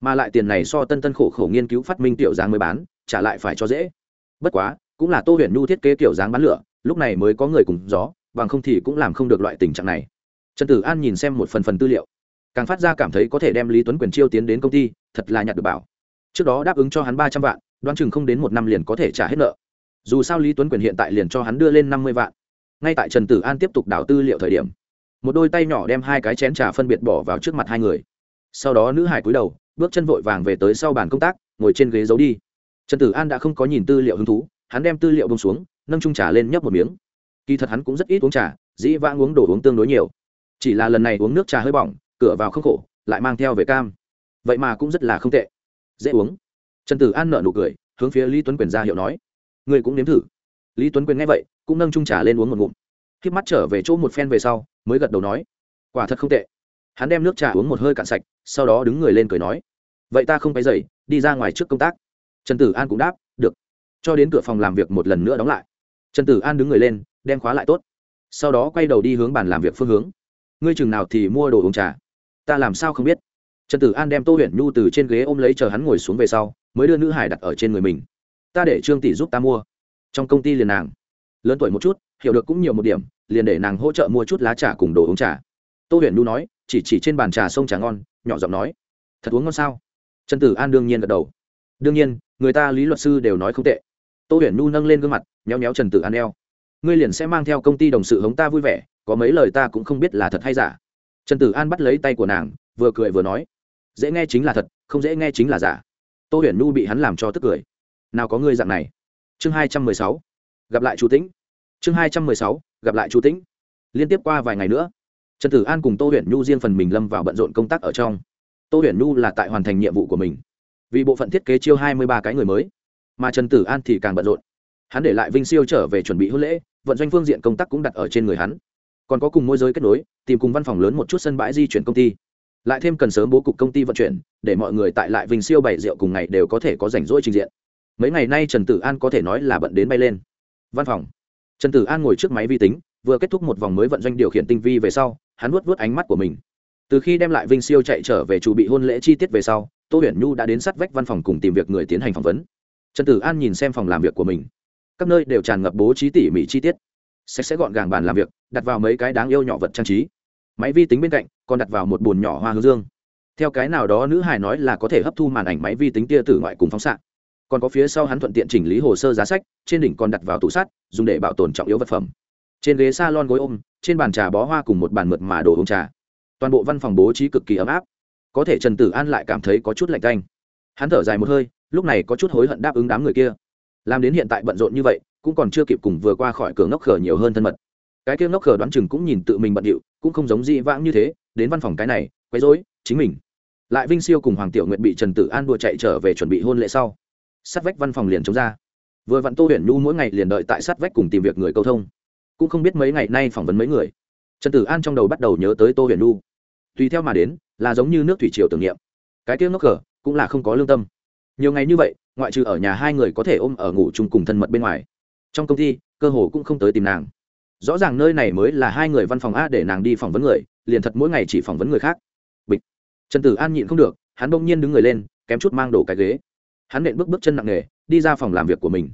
Mà lại tiền này so tân tân khổ khổ nghiên cứu phát minh tiểu dáng mới bán, trả lại phải cho dễ. Bất quá, cũng là tô huyền nhu thiết kế kiểu dáng bán lửa, lúc này mới có người cùng gió, bằng không thì cũng làm không được loại tình trạng này. Trần tử an nhìn xem một phần phần tư liệu càng phát ra cảm thấy có thể đem lý tuấn quyền chiêu tiến đến công ty, thật là nhặt được bảo. Trước đó đáp ứng cho hắn ba trăm vạn, đoán chừng không đến một năm liền có thể trả hết nợ. Dù sao lý tuấn quyền hiện tại liền cho hắn đưa lên năm mươi vạn. Ngay tại trần tử an tiếp tục đảo tư liệu thời điểm, một đôi tay nhỏ đem hai cái chén trà phân biệt bỏ vào trước mặt hai người. Sau đó nữ hải cúi đầu, bước chân vội vàng về tới sau bàn công tác, ngồi trên ghế giấu đi. Trần tử an đã không có nhìn tư liệu hứng thú, hắn đem tư liệu bông xuống, nâng trung trà lên nhấp một miếng. Kỳ thật hắn cũng rất ít uống trà, dĩ vãng uống đồ uống tương đối nhiều. Chỉ là lần này uống nước trà hơi bỏng cửa vào không khổ, lại mang theo về cam. Vậy mà cũng rất là không tệ. Dễ uống. Trần tử an nợ nụ cười, hướng phía lý tuấn quyền ra hiệu nói. Ngươi cũng nếm thử. Lý tuấn quyền nghe vậy, cũng nâng trung trà lên uống một ngụm. Khi mắt trở về chỗ một phen về sau, mới gật đầu nói. Quả thật không tệ. Hắn đem nước trà uống một hơi cạn sạch, sau đó đứng người lên cười nói. Vậy ta không phải dậy đi ra ngoài trước công tác. Trần tử an cũng đáp, được. Cho đến cửa phòng làm việc một lần nữa đóng lại. Trần tử an đứng người lên, đem khóa lại tốt. Sau đó quay đầu đi hướng bàn làm việc phương hướng. Ngươi chừng nào thì mua đồ uống trà? Ta làm sao không biết? Trần tử an đem tô huyền nhu từ trên ghế ôm lấy chờ hắn ngồi xuống về sau, mới đưa nữ hải đặt ở trên người mình. Ta để trương tỷ giúp ta mua. Trong công ty liền nàng. Lớn tuổi một chút, hiểu được cũng nhiều một điểm, liền để nàng hỗ trợ mua chút lá trà cùng đồ uống trà. Tô huyền nhu nói, chỉ chỉ trên bàn trà sông trà ngon, nhỏ giọng nói, thật uống ngon sao? Trần tử an đương nhiên gật đầu. Đương nhiên, người ta lý luật sư đều nói không tệ. Tô huyền nhu nâng lên gương mặt nhéo nhéo trần tử an eo. Ngươi liền sẽ mang theo công ty đồng sự hống ta vui vẻ, có mấy lời ta cũng không biết là thật hay giả trần tử an bắt lấy tay của nàng, vừa cười vừa nói, dễ nghe chính là thật, không dễ nghe chính là giả. Tô huyền nhu bị hắn làm cho tức cười. Nào có ngươi dạng này. Chương hai trăm mười sáu. Gặp lại chú tĩnh. Chương hai trăm mười sáu. Gặp lại chú tĩnh. Liên tiếp qua vài ngày nữa, trần tử an cùng tô huyền nhu riêng phần mình lâm vào bận rộn công tác ở trong. Tô huyền nhu là tại hoàn thành nhiệm vụ của mình. Vì bộ phận thiết kế chiêu hai mươi ba cái người mới, mà trần tử an thì càng bận rộn. Hắn để lại vinh siêu trở về chuẩn bị hôn lễ, vận doanh phương diện công tác cũng đặt ở trên người hắn còn có cùng môi giới kết nối, tìm cùng văn phòng lớn một chút sân bãi di chuyển công ty. Lại thêm cần sớm bố cục công ty vận chuyển, để mọi người tại lại vinh siêu bảy rượu cùng ngày đều có thể có rảnh rỗi trình diện. Mấy ngày nay trần tử an có thể nói là bận đến bay lên. Văn phòng. Trần tử an ngồi trước máy vi tính, vừa kết thúc một vòng mới vận doanh điều khiển tinh vi về sau, hắn vuốt vuốt ánh mắt của mình. Từ khi đem lại vinh siêu chạy trở về chủ bị hôn lễ chi tiết về sau, tô huyền nhu đã đến sát vách văn phòng cùng tìm việc người tiến hành phỏng vấn. Trần tử an nhìn xem phòng làm việc của mình. Các nơi đều tràn ngập bố trí tỉ mỉ chi tiết sạch sẽ gọn gàng bàn làm việc, đặt vào mấy cái đáng yêu nhỏ vật trang trí. Máy vi tính bên cạnh còn đặt vào một bồn nhỏ hoa hướng dương. Theo cái nào đó nữ hài nói là có thể hấp thu màn ảnh máy vi tính tia tử ngoại cùng phóng xạ. Còn có phía sau hắn thuận tiện chỉnh lý hồ sơ giá sách, trên đỉnh còn đặt vào tủ sắt, dùng để bảo tồn trọng yếu vật phẩm. Trên ghế s a lon gối ôm, trên bàn trà bó hoa cùng một bàn mượt mà đồ uống trà. Toàn bộ văn phòng bố trí cực kỳ ấm áp. Có thể trần tử an lại cảm thấy có chút lạnh canh hắn thở dài một hơi, lúc này có chút hối hận đáp ứng đám người kia. Làm đến hiện tại bận rộn như vậy cũng còn chưa kịp cùng vừa qua khỏi cửa ngốc khờ nhiều hơn thân mật. Cái kia ngốc khờ đoán chừng cũng nhìn tự mình bận điệu, cũng không giống dị vãng như thế, đến văn phòng cái này, quấy rối, chính mình. Lại vinh siêu cùng hoàng tiểu nguyện bị trần tử an đua chạy trở về chuẩn bị hôn lễ sau, sát vách văn phòng liền chống ra. Vừa vặn tô huyền nhu mỗi ngày liền đợi tại sát vách cùng tìm việc người câu thông. Cũng không biết mấy ngày nay phỏng vấn mấy người. Trần tử an trong đầu bắt đầu nhớ tới tô huyền nhu. Tùy theo mà đến, là giống như nước thủy triều tưởng niệm. Cái kia ngốc cờ cũng là không có lương tâm. Nhiều ngày như vậy, ngoại trừ ở nhà hai người có thể ôm ở ngủ chung cùng thân mật bên ngoài trong công ty, cơ hồ cũng không tới tìm nàng. Rõ ràng nơi này mới là hai người văn phòng a để nàng đi phỏng vấn người, liền thật mỗi ngày chỉ phỏng vấn người khác. Bịch. Trần tử an nhịn không được, hắn bỗng nhiên đứng người lên, kém chút mang đổ cái ghế. Hắn nện bước bước chân nặng nề, đi ra phòng làm việc của mình.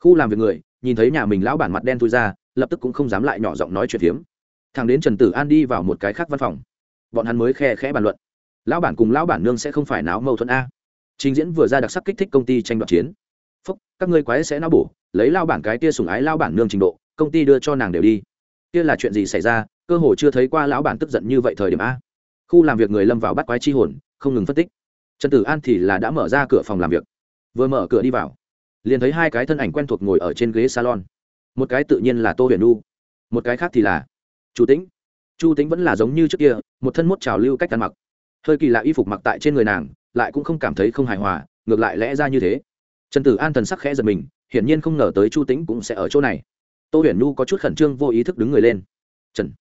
Khu làm việc người, nhìn thấy nhà mình lão bản mặt đen thui ra, lập tức cũng không dám lại nhỏ giọng nói chuyện phiếm. Thằng đến trần tử an đi vào một cái khác văn phòng. Bọn hắn mới khe khẽ bàn luận. Lão bản cùng lão bản nương sẽ không phải náo mâu thuẫn a. Trình diễn vừa ra đặc sắc kích thích công ty tranh đoạt chiến. Phúc, các ngươi quái sẽ náo bổ lấy lao bản cái kia sùng ái lao bản nương trình độ, công ty đưa cho nàng đều đi. Kia là chuyện gì xảy ra? Cơ hồ chưa thấy qua lão bản tức giận như vậy thời điểm a. Khu làm việc người lâm vào bắt quái chi hồn, không ngừng phân tích. Trần tử an thì là đã mở ra cửa phòng làm việc. Vừa mở cửa đi vào, liền thấy hai cái thân ảnh quen thuộc ngồi ở trên ghế salon. Một cái tự nhiên là tô huyền nu một cái khác thì là chu tĩnh. Chu tĩnh vẫn là giống như trước kia, một thân mốt trào lưu cách ăn mặc. Hơi kỳ lạ y phục mặc tại trên người nàng, lại cũng không cảm thấy không hài hòa, ngược lại lẽ ra như thế. Trần tử an thần sắc khẽ giật mình hiển nhiên không ngờ tới chu tĩnh cũng sẽ ở chỗ này. Tô huyền nu có chút khẩn trương vô ý thức đứng người lên. Trần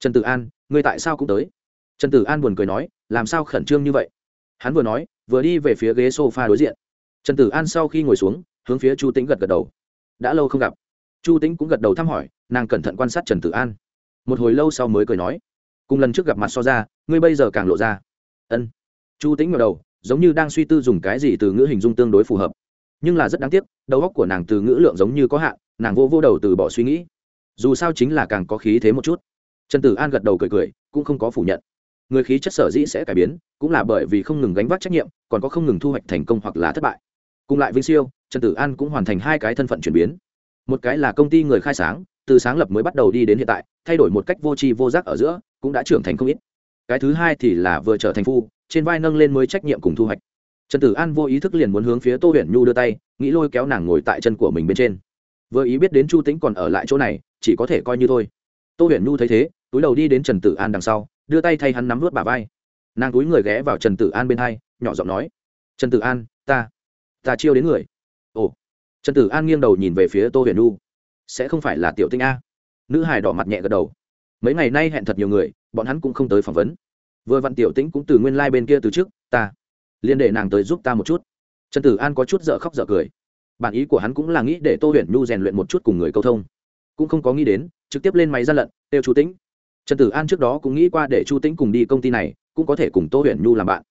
trần tử an người tại sao cũng tới? Trần tử an buồn cười nói, làm sao khẩn trương như vậy? Hắn vừa nói, vừa đi về phía ghế s o f a đối diện. Trần tử an sau khi ngồi xuống, hướng phía chu tĩnh gật gật đầu. Đã lâu không gặp. Chu tĩnh cũng gật đầu thăm hỏi, nàng cẩn thận quan sát trần tử an. Một hồi lâu sau mới cười nói, cùng lần trước gặp mặt so ra, ngươi bây giờ càng lộ ra. Ân. Chu tĩnh ngờ đầu, giống như đang suy tư dùng cái gì từ ngữ hình dung tương đối phù hợp nhưng là rất đáng tiếc, đầu óc của nàng từ ngữ lượng giống như có hạn, nàng vô vô đầu từ bỏ suy nghĩ. Dù sao chính là càng có khí thế một chút. Trần tử an gật đầu cười cười, cũng không có phủ nhận. Người khí chất sở dĩ sẽ cải biến, cũng là bởi vì không ngừng gánh vác trách nhiệm, còn có không ngừng thu hoạch thành công hoặc là thất bại. Cùng lại vinh siêu, trần tử an cũng hoàn thành hai cái thân phận chuyển biến. Một cái là công ty người khai sáng, từ sáng lập mới bắt đầu đi đến hiện tại, thay đổi một cách vô tri vô giác ở giữa, cũng đã trưởng thành không ít. Cái thứ hai thì là vừa trở thành phu, trên vai nâng lên mới trách nhiệm cùng thu hoạch trần tử an vô ý thức liền muốn hướng phía tô huyền nhu đưa tay, nghĩ lôi kéo nàng ngồi tại chân của mình bên trên. Vừa ý biết đến chu tĩnh còn ở lại chỗ này, chỉ có thể coi như thôi. Tô huyền nhu thấy thế, túi đầu đi đến trần tử an đằng sau, đưa tay thay hắn nắm vớt bà vai. Nàng túi người ghé vào trần tử an bên hai, nhỏ giọng nói, trần tử an, ta ta chiêu đến người. Ồ. Trần tử an nghiêng đầu nhìn về phía tô huyền nhu. Sẽ không phải là tiểu tinh a? Nữ hài đỏ mặt nhẹ gật đầu. Mấy ngày nay hẹn thật nhiều người, bọn hắn cũng không tới phỏng vấn. Vừa vặn tiểu tĩnh cũng từ nguyên lai、like、bên kia từ trước, ta liền để nàng tới giúp ta một chút. Trần tử an có chút dở khóc dở cười. Bản ý của hắn cũng là nghĩ để tô huyền nhu rèn luyện một chút cùng người câu thông. Cũng không có nghĩ đến, trực tiếp lên máy gian lận têu chu tĩnh. Trần tử an trước đó cũng nghĩ qua để chu tĩnh cùng đi công ty này, cũng có thể cùng tô huyền nhu làm bạn.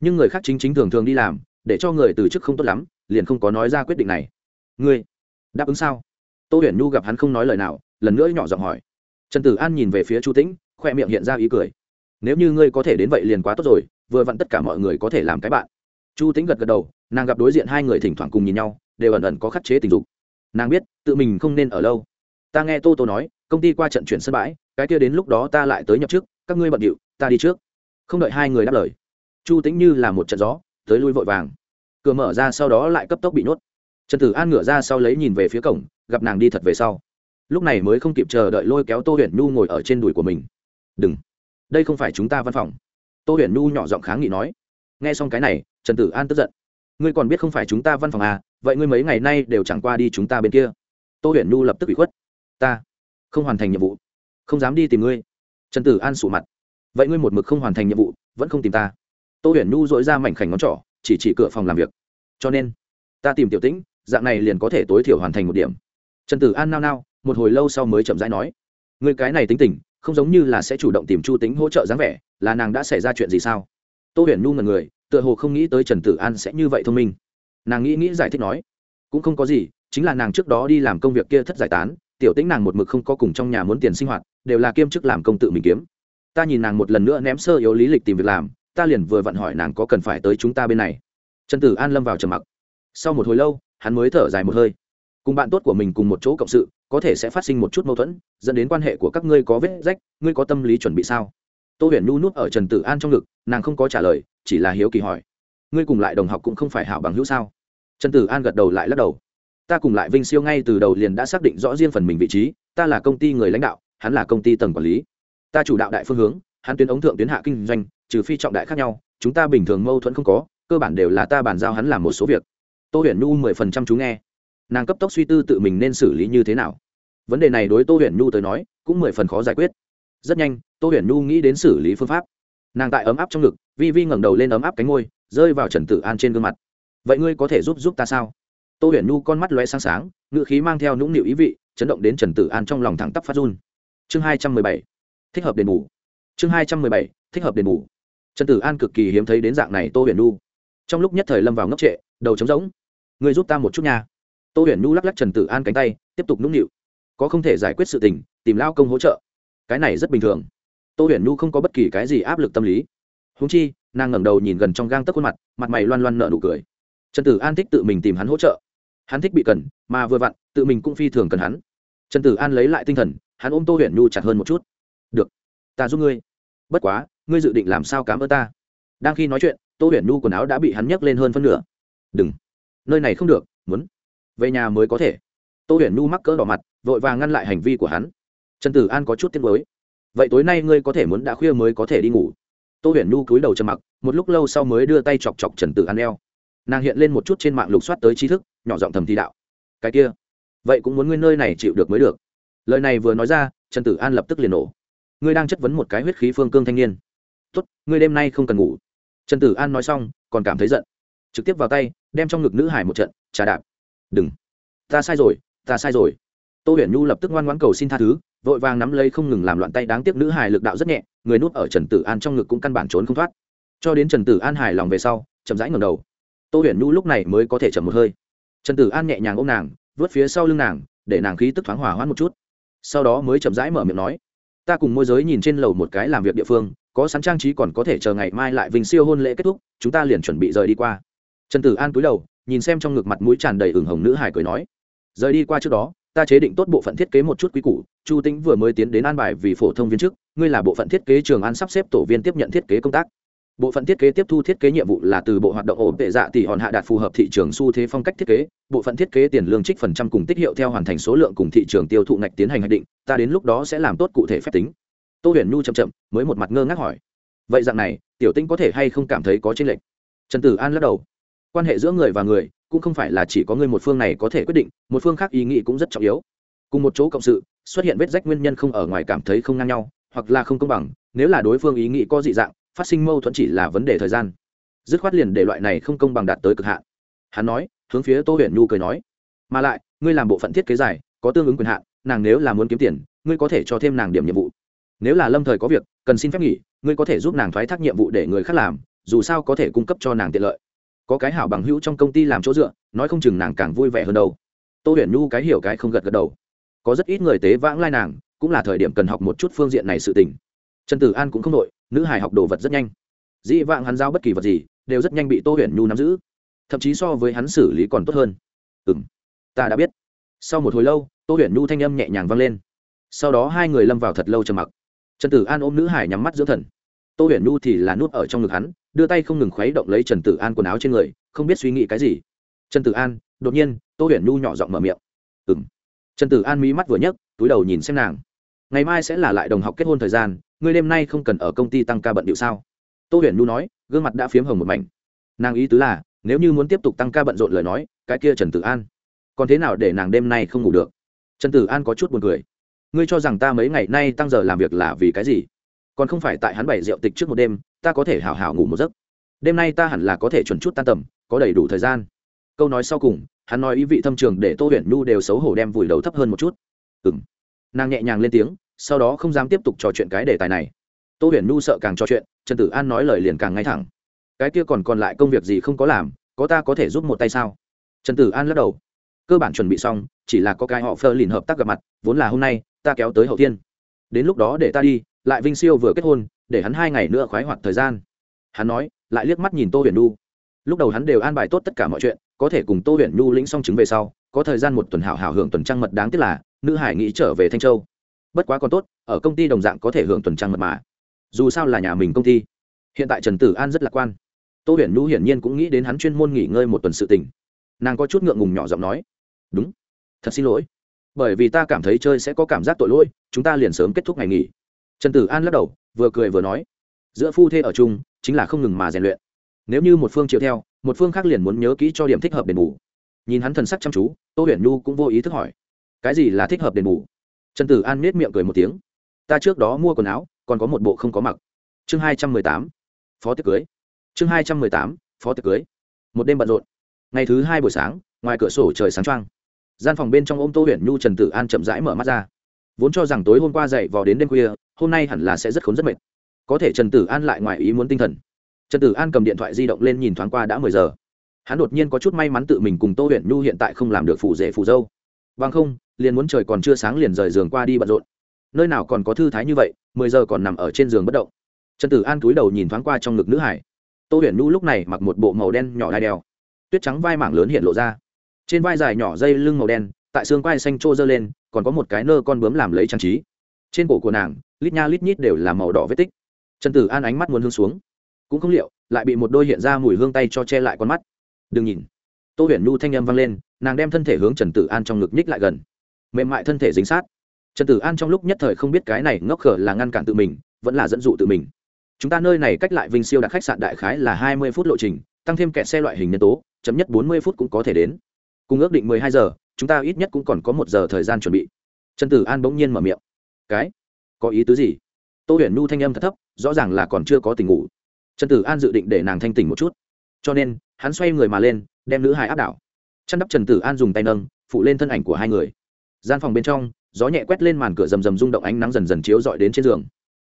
Nhưng người khác chính chính thường thường đi làm, để cho người từ chức không tốt lắm, liền không có nói ra quyết định này. Ngươi, đáp ứng sao? Tô huyền nhu gặp hắn không nói lời nào, lần nữa nhỏ giọng hỏi. Trần tử an nhìn về phía chu tĩnh, khoe miệng hiện ra ý cười. Nếu như ngươi có thể đến vậy liền quá tốt rồi vừa vặn tất cả mọi người có thể làm cái bạn. Chu tĩnh gật gật đầu, nàng gặp đối diện hai người thỉnh thoảng cùng nhìn nhau, đều ẩn ẩn có khắc chế tình dục. Nàng biết, tự mình không nên ở lâu. Ta nghe tô tô nói, công ty qua trận chuyển sân bãi, cái kia đến lúc đó ta lại tới nhập trước, các ngươi bận điệu, ta đi trước. Không đợi hai người đáp lời, chu tĩnh như là một trận gió, tới lui vội vàng. Cửa mở ra sau đó lại cấp tốc bị nuốt trần tử an ngửa ra sau lấy nhìn về phía cổng, gặp nàng đi thật về sau. Lúc này mới không kịp chờ đợi lôi kéo tô huyền nhu ngồi ở trên đùi của mình. Đừng, đây không phải chúng ta văn phòng tô huyền Nu nhỏ giọng kháng nghị nói. Nghe xong cái này, trần tử an tức giận. Ngươi còn biết không phải chúng ta văn phòng à? Vậy ngươi mấy ngày nay đều chẳng qua đi chúng ta bên kia. Tô huyền Nu lập tức bị khuất. Ta không hoàn thành nhiệm vụ. Không dám đi tìm ngươi. Trần tử an sủ mặt. Vậy ngươi một mực không hoàn thành nhiệm vụ, vẫn không tìm ta. Tô huyền Nu dội ra mảnh khảnh ngón trỏ, chỉ chỉ cửa phòng làm việc. Cho nên, ta tìm tiểu tĩnh, dạng này liền có thể tối thiểu hoàn thành một điểm. Trần tử an nao nao, một hồi lâu sau mới chậm rãi nói. Người cái này tính tình, không giống như là sẽ chủ động tìm chu tính hỗ trợ dáng vẻ là nàng đã xảy ra chuyện gì sao? Tô huyền nu ngần người, tựa hồ không nghĩ tới trần tử an sẽ như vậy thông minh. Nàng nghĩ nghĩ giải thích nói, cũng không có gì, chính là nàng trước đó đi làm công việc kia thất giải tán, tiểu tĩnh nàng một mực không có cùng trong nhà muốn tiền sinh hoạt, đều là kiêm chức làm công tự mình kiếm. Ta nhìn nàng một lần nữa ném sơ yếu lý lịch tìm việc làm, ta liền vừa vặn hỏi nàng có cần phải tới chúng ta bên này. Trần tử an lâm vào trầm mặc. Sau một hồi lâu, hắn mới thở dài một hơi. Cùng bạn tốt của mình cùng một chỗ cộng sự, có thể sẽ phát sinh một chút mâu thuẫn, dẫn đến quan hệ của các ngươi có vết rách, ngươi có tâm lý chuẩn bị sao? Tô huyền Nu nuốt ở trần tử an trong ngực, nàng không có trả lời, chỉ là hiếu kỳ hỏi. Ngươi cùng lại đồng học cũng không phải hảo bằng hữu sao? Trần tử an gật đầu lại lắc đầu. Ta cùng lại vinh siêu ngay từ đầu liền đã xác định rõ riêng phần mình vị trí, ta là công ty người lãnh đạo, hắn là công ty tầng quản lý. Ta chủ đạo đại phương hướng, hắn tuyến ống thượng tuyến hạ kinh doanh, trừ phi trọng đại khác nhau, chúng ta bình thường mâu thuẫn không có, cơ bản đều là ta bàn giao hắn làm một số việc. Tô huyền nhu mười phần trăm chú nghe. Nàng cấp tốc suy tư tự mình nên xử lý như thế nào. Vấn đề này đối tô huyền nhu tới nói, cũng mười phần khó giải quyết rất nhanh, tô huyền nhu nghĩ đến xử lý phương pháp. Nàng tại ấm áp trong ngực, vi vi ngẩng đầu lên ấm áp cánh ngôi rơi vào trần tử an trên gương mặt. Vậy ngươi có thể giúp giúp ta sao? Tô huyền nhu con mắt lóe sáng sáng ngự khí mang theo nũng nịu ý vị, chấn động đến trần tử an trong lòng thẳng tắp phát run. Chương hai trăm mười bảy, thích hợp đền bù. Chương hai trăm mười bảy, thích hợp đền bù. Trần tử an cực kỳ hiếm thấy đến dạng này tô huyền nhu. Trong lúc nhất thời lâm vào ngốc trệ, đầu trống rỗng. Người giúp ta một chút nha. Tô huyền nhu lắc lắc trần tử an cánh tay, tiếp tục nũng nịu. Có không thể giải quyết sự tình, tìm lao công hỗ trợ cái này rất bình thường. Tô huyền nhu không có bất kỳ cái gì áp lực tâm lý. Húng chi, nàng ngẩng đầu nhìn gần trong gang tấc khuôn mặt mặt mày loan loan nợ nụ cười. Trần tử an thích tự mình tìm hắn hỗ trợ. Hắn thích bị cần, mà vừa vặn, tự mình cũng phi thường cần hắn. Trần tử an lấy lại tinh thần, hắn ôm tô huyền nhu chặt hơn một chút. Được, ta giúp ngươi. Bất quá, ngươi dự định làm sao cám ơn ta? Đang khi nói chuyện, tô huyền nhu quần áo đã bị hắn nhấc lên hơn phân nửa. Đừng, nơi này không được, muốn về nhà mới có thể. Tô huyền nhu mắc cỡ đỏ mặt, vội vàng ngăn lại hành vi của hắn trần tử an có chút tiếc mới vậy tối nay ngươi có thể muốn đã khuya mới có thể đi ngủ. Tô huyền nhu cúi đầu trầm mặc, một lúc lâu sau mới đưa tay chọc chọc trần tử an eo. Nàng hiện lên một chút trên mạng lục soát tới tri thức, nhỏ giọng thầm thi đạo. Cái kia, vậy cũng muốn ngươi nơi này chịu được mới được. Lời này vừa nói ra, trần tử an lập tức liền nổ. Ngươi đang chất vấn một cái huyết khí phương cương thanh niên. Tốt, ngươi đêm nay không cần ngủ. Trần tử an nói xong, còn cảm thấy giận. Trực tiếp vào tay, đem trong ngực nữ hải một trận, trà đạp. Đừng. Ta sai rồi, ta sai rồi tô huyền nhu lập tức ngoan ngoãn cầu xin tha thứ, vội vàng nắm lấy không ngừng làm loạn tay đáng tiếc nữ hài lực đạo rất nhẹ, người nuốt ở trần tử an trong ngực cũng căn bản trốn không thoát. Cho đến trần tử an hài lòng về sau, chậm rãi ngầm đầu. Tô huyền nhu lúc này mới có thể chậm một hơi. Trần tử an nhẹ nhàng ôm nàng, vớt phía sau lưng nàng, để nàng khí tức thoáng hỏa hoãn một chút. Sau đó mới chậm rãi mở miệng nói, ta cùng môi giới nhìn trên lầu một cái làm việc địa phương, có sẵn trang trí còn có thể chờ ngày mai lại vinh siêu hôn lễ kết thúc, chúng ta liền chuẩn bị rời đi qua. Trần tử an cúi đầu, nhìn xem trong ngực mặt mũi tràn đầy ửng hồng nữ hải cười nói, rời đi qua trước đó ta chế định tốt bộ phận thiết kế một chút quý củ, chu tĩnh vừa mới tiến đến an bài vì phổ thông viên chức, ngươi là bộ phận thiết kế trường an sắp xếp tổ viên tiếp nhận thiết kế công tác. Bộ phận thiết kế tiếp thu thiết kế nhiệm vụ là từ bộ hoạt động ổn tệ dạ tỷ hòn hạ đạt phù hợp thị trường xu thế phong cách thiết kế, bộ phận thiết kế tiền lương trích phần trăm cùng tích hiệu theo hoàn thành số lượng cùng thị trường tiêu thụ ngạch tiến hành hoạch định, ta đến lúc đó sẽ làm tốt cụ thể phép tính. Tô huyền nhu chậm chậm, mới một mặt ngơ ngác hỏi. Vậy dạng này, tiểu tinh có thể hay không cảm thấy có tranh lệch? Trần tử an lắc đầu quan hệ giữa người và người cũng không phải là chỉ có người một phương này có thể quyết định, một phương khác ý nghĩ cũng rất trọng yếu. Cùng một chỗ cộng sự, xuất hiện vết rách nguyên nhân không ở ngoài cảm thấy không ngang nhau, hoặc là không công bằng, nếu là đối phương ý nghĩ có dị dạng, phát sinh mâu thuẫn chỉ là vấn đề thời gian. Dứt khoát liền để loại này không công bằng đạt tới cực hạn. Hắn nói, hướng phía tô huyền nhu cười nói, mà lại, ngươi làm bộ phận thiết kế dài, có tương ứng quyền hạn, nàng nếu là muốn kiếm tiền, ngươi có thể cho thêm nàng điểm nhiệm vụ. Nếu là lâm thời có việc, cần xin phép nghỉ, ngươi có thể giúp nàng thoái thác nhiệm vụ để người khác làm, dù sao có thể cung cấp cho nàng tiện lợi có cái hảo bằng hữu trong công ty làm chỗ dựa, nói không chừng nàng càng vui vẻ hơn đâu. Tô huyền nhu cái hiểu cái không gật gật đầu. Có rất ít người tế vãng lai nàng, cũng là thời điểm cần học một chút phương diện này sự tình. Trần tử an cũng không đội nữ hài học đồ vật rất nhanh. Dĩ vãng hắn giao bất kỳ vật gì, đều rất nhanh bị tô huyền nhu nắm giữ. Thậm chí so với hắn xử lý còn tốt hơn. Ừ m ta đã biết. Sau một hồi lâu, tô huyền nhu thanh âm nhẹ nhàng vang lên. Sau đó hai người lâm vào thật lâu trầm mặc. Trần tử an ôm nữ hải nhắm mắt dưỡng thần. Tô huyền nhu thì là nuốt ở trong ngực hắn đưa tay không ngừng khuấy động lấy trần tử an quần áo trên người, không biết suy nghĩ cái gì. Trần tử an, đột nhiên, tô huyền nhu nhỏ giọng mở miệng. Ừ m trần tử an mí mắt vừa nhấc, túi đầu nhìn xem nàng. Ngày mai sẽ là lại đồng học kết hôn thời gian, ngươi đêm nay không cần ở công ty tăng ca bận điệu sao? Tô huyền nhu nói, gương mặt đã phiếm hồng một mảnh. Nàng ý tứ là, nếu như muốn tiếp tục tăng ca bận rộn lời nói, cái kia trần tử an. Còn thế nào để nàng đêm nay không ngủ được? Trần tử an có chút buồn cười. Ngươi cho rằng ta mấy ngày nay tăng giờ làm việc là vì cái gì? Còn không phải tại hắn bảy rượu tịch trước một đêm, ta có thể hào hào ngủ một giấc. Đêm nay ta hẳn là có thể chuẩn chút tan tầm, có đầy đủ thời gian. Câu nói sau cùng, hắn nói ý vị thâm trường để tô huyền nhu đều xấu hổ đem vùi đầu thấp hơn một chút. Ừ m nàng nhẹ nhàng lên tiếng, sau đó không dám tiếp tục trò chuyện cái đề tài này. Tô huyền nhu sợ càng trò chuyện, trần tử an nói lời liền càng ngay thẳng. Cái kia còn còn lại công việc gì không có làm, có ta có thể giúp một tay sao? Trần tử an lắc đầu. Cơ bản chuẩn bị xong, chỉ là có cái họ phơ liền hợp tác gặp mặt, vốn là hôm nay, ta kéo tới hậu tiên đến lúc đó để ta đi lại vinh siêu vừa kết hôn, để hắn hai ngày nữa khoái hoạt thời gian. Hắn nói, lại liếc mắt nhìn tô huyền nhu. Lúc đầu hắn đều an bài tốt tất cả mọi chuyện, có thể cùng tô huyền nhu lĩnh xong chứng về sau, có thời gian một tuần hảo hảo hưởng tuần trăng mật đáng tiếc là, nữ hải nghĩ trở về thanh châu. Bất quá còn tốt, ở công ty đồng dạng có thể hưởng tuần trăng mật mà. Dù sao là nhà mình công ty. Hiện tại trần tử an rất lạc quan. Tô huyền nhu hiển nhiên cũng nghĩ đến hắn chuyên môn nghỉ ngơi một tuần sự tình. Nàng có chút ngượng ngùng nhỏ giọng nói, đúng, thật xin lỗi. Bởi vì ta cảm thấy chơi sẽ có cảm giác tội lỗi, chúng ta liền sớm kết thúc ngày nghỉ trần tử an lắc đầu, vừa cười vừa nói, giữa phu thê ở chung, chính là không ngừng mà rèn luyện. Nếu như một phương chịu theo, một phương khác liền muốn nhớ kỹ cho điểm thích hợp đền bù. Nhìn hắn thần sắc chăm chú, tô huyền nhu cũng vô ý thức hỏi, cái gì là thích hợp đền bù? Trần tử an nết miệng cười một tiếng, ta trước đó mua quần áo, còn có một bộ không có mặc. Chương hai trăm mười tám, phó tiệc cưới. Chương hai trăm mười tám, phó tiệc cưới. Một đêm bận rộn, ngày thứ hai buổi sáng, ngoài cửa sổ trời sáng trăng gian phòng bên trong ôm tô huyền nhu trần tử an chậm rãi mở mắt ra. Vốn cho rằng tối hôm qua dậy vào đến đêm khuya hôm nay hẳn là sẽ rất khốn rất mệt. Có thể trần tử an lại ngoài ý muốn tinh thần. Trần tử an cầm điện thoại di động lên nhìn thoáng qua đã mười giờ. Hắn đột nhiên có chút may mắn tự mình cùng tô huyền nhu hiện tại không làm được phụ rể phụ dâu. Vâng không, liền muốn trời còn chưa sáng liền rời giường qua đi bận rộn. Nơi nào còn có thư thái như vậy, mười giờ còn nằm ở trên giường bất động. Trần tử an cúi đầu nhìn thoáng qua trong ngực nữ hải. Tô huyền nhu lúc này mặc một bộ màu đen nhỏ đai đeo. Tuyết trắng vai mảng lớn hiện lộ ra. Trên vai dài nhỏ dây lưng màu đen, tại xương quai xanh trô dơ lên, còn có một cái nơ con bướm làm lấy trang trí. Trên cổ của nàng lít nha lít nhít đều là màu đỏ vết tích. Trần tử an ánh mắt muốn hương xuống. Cũng không liệu, lại bị một đôi hiện ra mùi hương tay cho che lại con mắt. Đừng nhìn. Tô huyền nhu thanh â m vang lên, nàng đem thân thể hướng trần tử an trong ngực nhích lại gần. Mềm mại thân thể dính sát. Trần tử an trong lúc nhất thời không biết cái này ngốc khở là ngăn cản tự mình, vẫn là dẫn dụ tự mình. Chúng ta nơi này cách lại vinh siêu đặt khách sạn đại khái là hai mươi phút lộ trình, tăng thêm kẹt xe loại hình nhân tố chấm nhất bốn mươi phút cũng có thể đến. Cùng ước định mười hai giờ, chúng ta ít nhất cũng còn có một giờ thời gian chuẩn bị. Trần tử an bỗng nhiên mở miệng. Cái? Có ý tứ gì? Tô huyền nhu thanh âm thật thấp, rõ ràng là còn chưa có tình ngủ. Trần tử an dự định để nàng thanh tỉnh một chút. Cho nên, hắn xoay người mà lên, đem nữ hải áp đảo. Chăn đắp trần tử an dùng tay nâng phụ lên thân ảnh của hai người. Gian phòng bên trong, gió nhẹ quét lên màn cửa rầm rầm rung động ánh nắng dần dần chiếu dọi đến trên giường.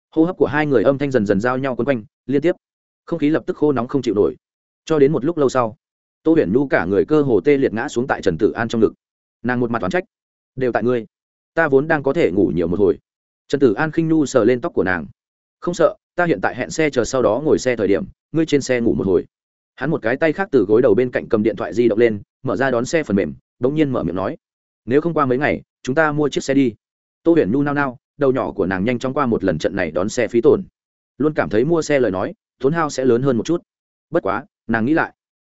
Hô hấp của hai người âm thanh dần dần giao nhau quấn quanh, liên tiếp. Không khí lập tức khô nóng không chịu nổi. Cho đến một lúc lâu sau, tô huyền nhu cả người cơ hồ tê liệt ngã xuống tại trần tử an trong ngực. Nàng một mặt toán trách. Đều tại ngươi. Ta vốn đang có thể ngủ nhiều một hồi trần tử an khinh nhu sờ lên tóc của nàng. Không sợ, ta hiện tại hẹn xe chờ sau đó ngồi xe thời điểm, ngươi trên xe ngủ một hồi. Hắn một cái tay khác từ gối đầu bên cạnh cầm điện thoại di động lên, mở ra đón xe phần mềm đ ỗ n g nhiên mở miệng nói, nếu không qua mấy ngày, chúng ta mua chiếc xe đi. Tô huyền nhu nao nao, đầu nhỏ của nàng nhanh chóng qua một lần trận này đón xe phí tổn. Luôn cảm thấy mua xe lời nói, tốn hao sẽ lớn hơn một chút. Bất quá, nàng nghĩ lại,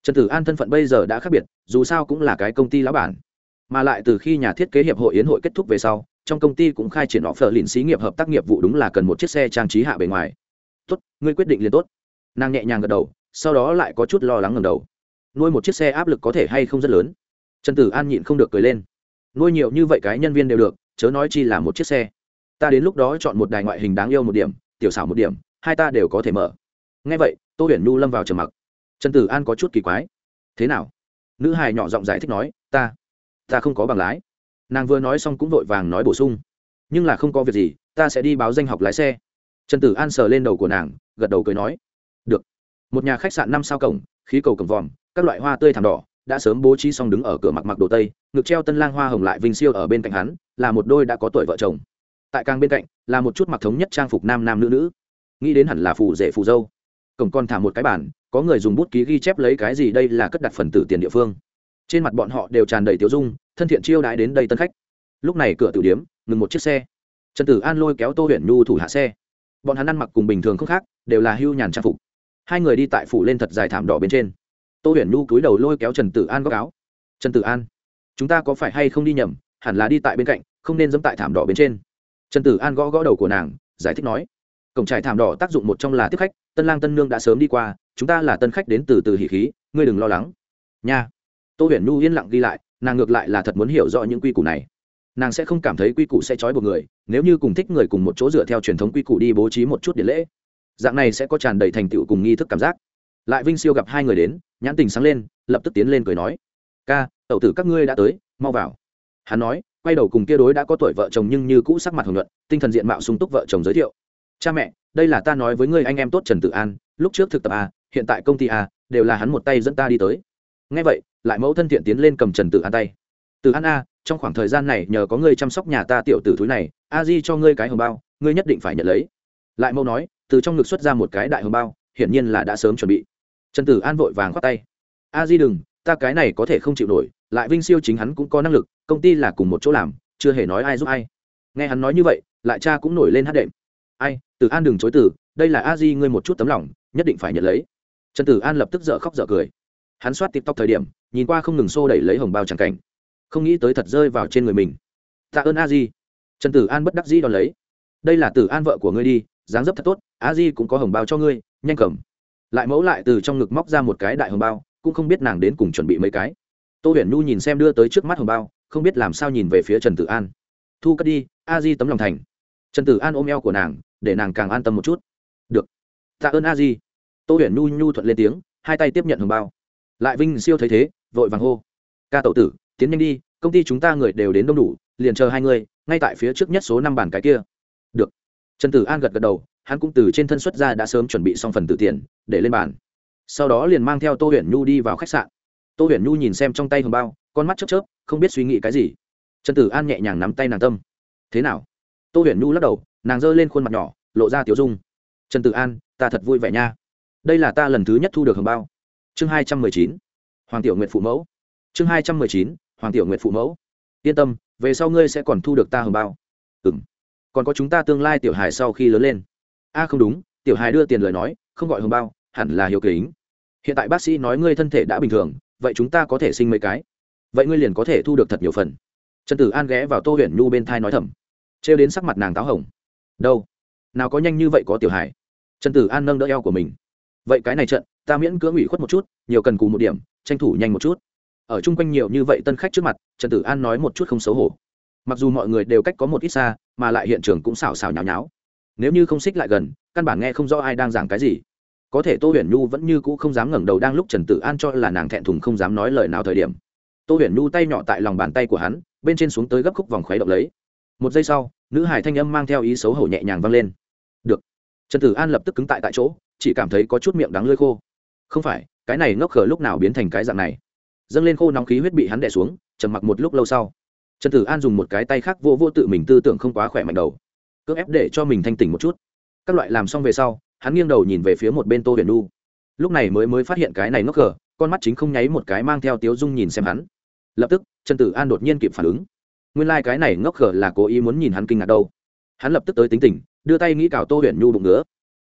trần tử an thân phận bây giờ đã khác biệt, dù sao cũng là cái công ty lão bản. Mà lại từ khi nhà thiết kế hiệp hội yến hội kết thúc về sau trong công ty cũng khai triển họ phờ lìn xí nghiệp hợp tác nghiệp vụ đúng là cần một chiếc xe trang trí hạ bề ngoài. Tốt, ngươi quyết định liền tốt. Nàng nhẹ nhàng gật đầu, sau đó lại có chút lo lắng ngầm đầu. Nuôi một chiếc xe áp lực có thể hay không rất lớn? Trần tử an nhịn không được cười lên. Nuôi nhiều như vậy cái nhân viên đều được, chớ nói chi là một chiếc xe. Ta đến lúc đó chọn một đài ngoại hình đáng yêu một điểm, tiểu xảo một điểm, hai ta đều có thể mở. Ngay vậy, tô huyền nhu lâm vào trầm mặc. Trần tử an có chút kỳ quái. Thế nào? Nữ hài nhỏ giọng giải thích nói, ta ta không có bằng lái nàng vừa nói xong cũng vội vàng nói bổ sung. Nhưng là không có việc gì, ta sẽ đi báo danh học lái xe. Trần tử an sờ lên đầu của nàng, gật đầu cười nói. Được. Một nhà khách sạn năm sao cổng, khí cầu cầm vòm, các loại hoa tươi thảm đỏ, đã sớm bố trí xong đứng ở cửa mặc mặc đồ tây, ngực treo tân lang hoa hồng lại vinh siêu ở bên cạnh hắn, là một đôi đã có tuổi vợ chồng. Tại càng bên cạnh, là một chút mặc thống nhất trang phục nam nam nữ nữ. Nghĩ đến hẳn là phù rể phù dâu. Cổng còn thả một cái bản có người dùng bút ký ghi chép lấy cái gì đây là cất đặt phần tử tiền địa phương trên mặt bọn họ đều tràn đầy tiêu dung, thân thiện chiêu đãi đến đây tân khách. Lúc này cửa tử điếm, ngừng một chiếc xe. Trần tử an lôi kéo tô huyền nhu thủ hạ xe. Bọn hắn ăn mặc cùng bình thường không khác, đều là hưu nhàn trang phục. Hai người đi tại phủ lên thật dài thảm đỏ bên trên. Tô huyền nhu cúi đầu lôi kéo trần tử an góc áo. Trần tử an, chúng ta có phải hay không đi nhầm? Hẳn là đi tại bên cạnh, không nên dẫm tại thảm đỏ bên trên. Trần tử an gõ gõ đầu của nàng, giải thích nói, cổng trải thảm đỏ tác dụng một trong là tiếp khách, tân lang tân nương đã sớm đi qua, chúng ta là tân khách đến từ từ hỉ khí, ngươi đừng lo lắng. Nha tô huyền nhu yên lặng ghi lại, nàng ngược lại là thật muốn hiểu rõ những quy củ này. Nàng sẽ không cảm thấy quy củ sẽ trói buộc người, nếu như cùng thích người cùng một chỗ dựa theo truyền thống quy củ đi bố trí một chút điện lễ, dạng này sẽ có tràn đầy thành tựu cùng nghi thức cảm giác. Lại vinh siêu gặp hai người đến, nhãn tình sáng lên, lập tức tiến lên cười nói, ca, tẩu tử các ngươi đã tới, mau vào. Hắn nói, quay đầu cùng kia đối đã có tuổi vợ chồng nhưng như cũ sắc mặt hồng nhuận, tinh thần diện mạo sung túc vợ chồng giới thiệu, cha mẹ, đây là ta nói với ngươi anh em tốt trần tự an, lúc trước thực tập a, hiện tại công ty a, đều là hắn một tay dẫn ta đi tới ngay vậy, lại mẫu thân thiện tiến lên cầm trần tử an tay. Từ an a, trong khoảng thời gian này nhờ có ngươi chăm sóc nhà ta tiểu tử thúi này, a di cho ngươi cái hồng bao, ngươi nhất định phải nhận lấy. Lại mẫu nói, từ trong ngực xuất ra một cái đại hồng bao, hiển nhiên là đã sớm chuẩn bị. Trần tử an vội vàng khoát tay. A di đừng, ta cái này có thể không chịu nổi, lại vinh siêu chính hắn cũng có năng lực, công ty là cùng một chỗ làm, chưa hề nói ai giúp ai. Nghe hắn nói như vậy, lại cha cũng nổi lên hát đệm. Ai, tử an đừng chối từ, đây là a di ngươi một chút tấm lòng, nhất định phải nhận lấy. Trần tử an lập tức dở khóc dở cười hắn soát tiktok thời điểm, nhìn qua không ngừng xô đẩy lấy hồng bao tràng cảnh. Không nghĩ tới thật rơi vào trên người mình. Tạ ơn a di. Trần tử an bất đắc dĩ đón lấy. Đây là tử an vợ của ngươi đi, dáng dấp thật tốt, a di cũng có hồng bao cho ngươi, nhanh cầm. Lại mẫu lại từ trong ngực móc ra một cái đại hồng bao, cũng không biết nàng đến cùng chuẩn bị mấy cái. Tô huyền nhu nhìn xem đưa tới trước mắt hồng bao, không biết làm sao nhìn về phía trần tử an. Thu cất đi, a di tấm lòng thành. Trần tử an ôm eo của nàng, để nàng càng an tâm một chút. Được. Tạ ơn a di. Tô huyền nhu nhu thuận lên tiếng, hai tay tiếp nhận hồng bao lại vinh siêu thấy thế, vội vàng hô. Ca tậu tử, tiến nhanh đi, công ty chúng ta người đều đến đông đủ, liền chờ hai người, ngay tại phía trước nhất số năm bàn cái kia. Được. Trần tử an gật gật đầu, hắn cũng từ trên thân xuất ra đã sớm chuẩn bị xong phần tử tiền, để lên bàn. Sau đó liền mang theo tô huyền nhu đi vào khách sạn. Tô huyền nhu nhìn xem trong tay hồng bao, con mắt chớp chớp, không biết suy nghĩ cái gì. Trần tử an nhẹ nhàng nắm tay nàng tâm. Thế nào? Tô huyền nhu lắc đầu, nàng giơ lên khuôn mặt nhỏ, lộ ra tiểu dung. Trần tử an, ta thật vui vẻ nha. Đây là ta lần thứ nhất thu được hồng bao chương hai trăm mười chín, hoàng tiểu nguyện phụ mẫu. Chương hai trăm mười chín, hoàng tiểu nguyện phụ mẫu. Yên tâm, về sau ngươi sẽ còn thu được ta hồng bao. Ừng còn có chúng ta tương lai tiểu hài sau khi lớn lên. A, không đúng, tiểu hài đưa tiền lời nói, không gọi hồng bao, hẳn là hiệu kính. Hiện tại bác sĩ nói ngươi thân thể đã bình thường, vậy chúng ta có thể sinh mấy cái. Vậy ngươi liền có thể thu được thật nhiều phần. Trần tử an ghé vào tô huyền nhu bên thai nói thầm. Trêu đến sắc mặt nàng táo hồng. Đâu? Nào có nhanh như vậy có tiểu hài. Trần tử an nâng đỡ eo của mình. Vậy cái này trận ta miễn cưỡng ủy khuất một chút, nhiều cần cù một điểm, tranh thủ nhanh một chút. Ở chung quanh nhiều như vậy tân khách trước mặt, trần tử an nói một chút không xấu hổ. Mặc dù mọi người đều cách có một ít xa, mà lại hiện trường cũng xào xào nháo nháo. Nếu như không xích lại gần, căn bản nghe không rõ ai đang giảng cái gì. Có thể tô huyền nhu vẫn như cũ không dám ngẩng đầu đang lúc trần tử an cho là nàng thẹn thùng không dám nói lời nào thời điểm. Tô huyền nhu tay nhỏ tại lòng bàn tay của hắn, bên trên xuống tới gấp khúc vòng khuấy động lấy. Một giây sau, nữ hải thanh âm mang theo ý xấu hổ nhẹ nhàng vang lên. Được. Trần tử an lập tức cứng tại tại chỗ, chỉ cảm thấy có chút miệng đắng lơi khô không phải cái này ngốc khờ lúc nào biến thành cái dạng này. Dâng lên khô nóng khí huyết bị hắn đẻ xuống trầm mặc một lúc lâu sau. Trần tử an dùng một cái tay khác vô vô tự mình tư tưởng không quá khỏe mạnh đầu. Cước ép để cho mình thanh tỉnh một chút. Các loại làm xong về sau hắn nghiêng đầu nhìn về phía một bên tô huyền nu lúc này mới mới phát hiện cái này ngốc khở con mắt chính không nháy một cái mang theo tiếu dung nhìn xem hắn. Lập tức trần tử an đột nhiên kịp phản ứng. Nguyên lai、like、cái này ngốc khở là cố ý muốn nhìn hắn kinh ngạc đâu. Hắn lập tức tới tính tình đưa tay nghĩ cào tô huyền nhu bụng nữa,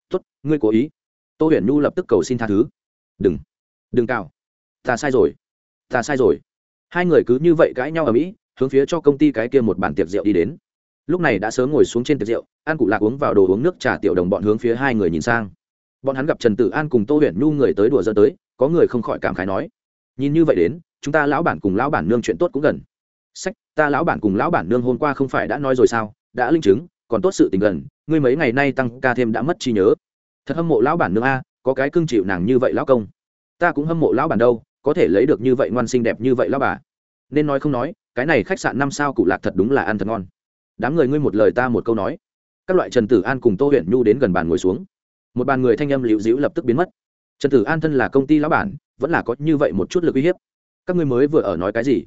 tuất ngươi cố ý. Tô huyền nhu lập tức cầu xin tha thứ đừng. Đừng cào. Ta sai rồi. Ta sai rồi. Hai người cứ như vậy cãi nhau ở mỹ, hướng phía cho công ty cái kia một bàn tiệc rượu đi đến. Lúc này đã sớm ngồi xuống trên tiệc rượu, an cụ lạc uống vào đồ uống nước trà tiểu đồng bọn hướng phía hai người nhìn sang. Bọn hắn gặp trần tử an cùng tô huyền nhu người tới đùa dơ tới, có người không khỏi cảm khái nói, nhìn như vậy đến, chúng ta lão bản cùng lão bản nương chuyện tốt cũng gần. Sách, ta lão bản cùng lão bản nương hôm qua không phải đã nói rồi sao? Đã linh chứng, còn tốt sự tình gần, ngươi mấy ngày nay tăng ca thêm đã mất trí nhớ. Thật hâm mộ lão bản nương a có cái cưng chịu nàng như vậy lão công. Ta cũng hâm mộ lão bản đâu, có thể lấy được như vậy ngoan xinh đẹp như vậy lão bà. Nên nói không nói, cái này khách sạn năm sao cụ lạc thật đúng là ăn thật ngon. Đám người ngươi một lời ta một câu nói. Các loại trần tử an cùng tô huyện nhu đến gần bàn ngồi xuống. Một bàn người thanh âm liễu dĩu lập tức biến mất. Trần tử an thân là công ty lão bản, vẫn là có như vậy một chút lực uy hiếp. Các ngươi mới vừa ở nói cái gì?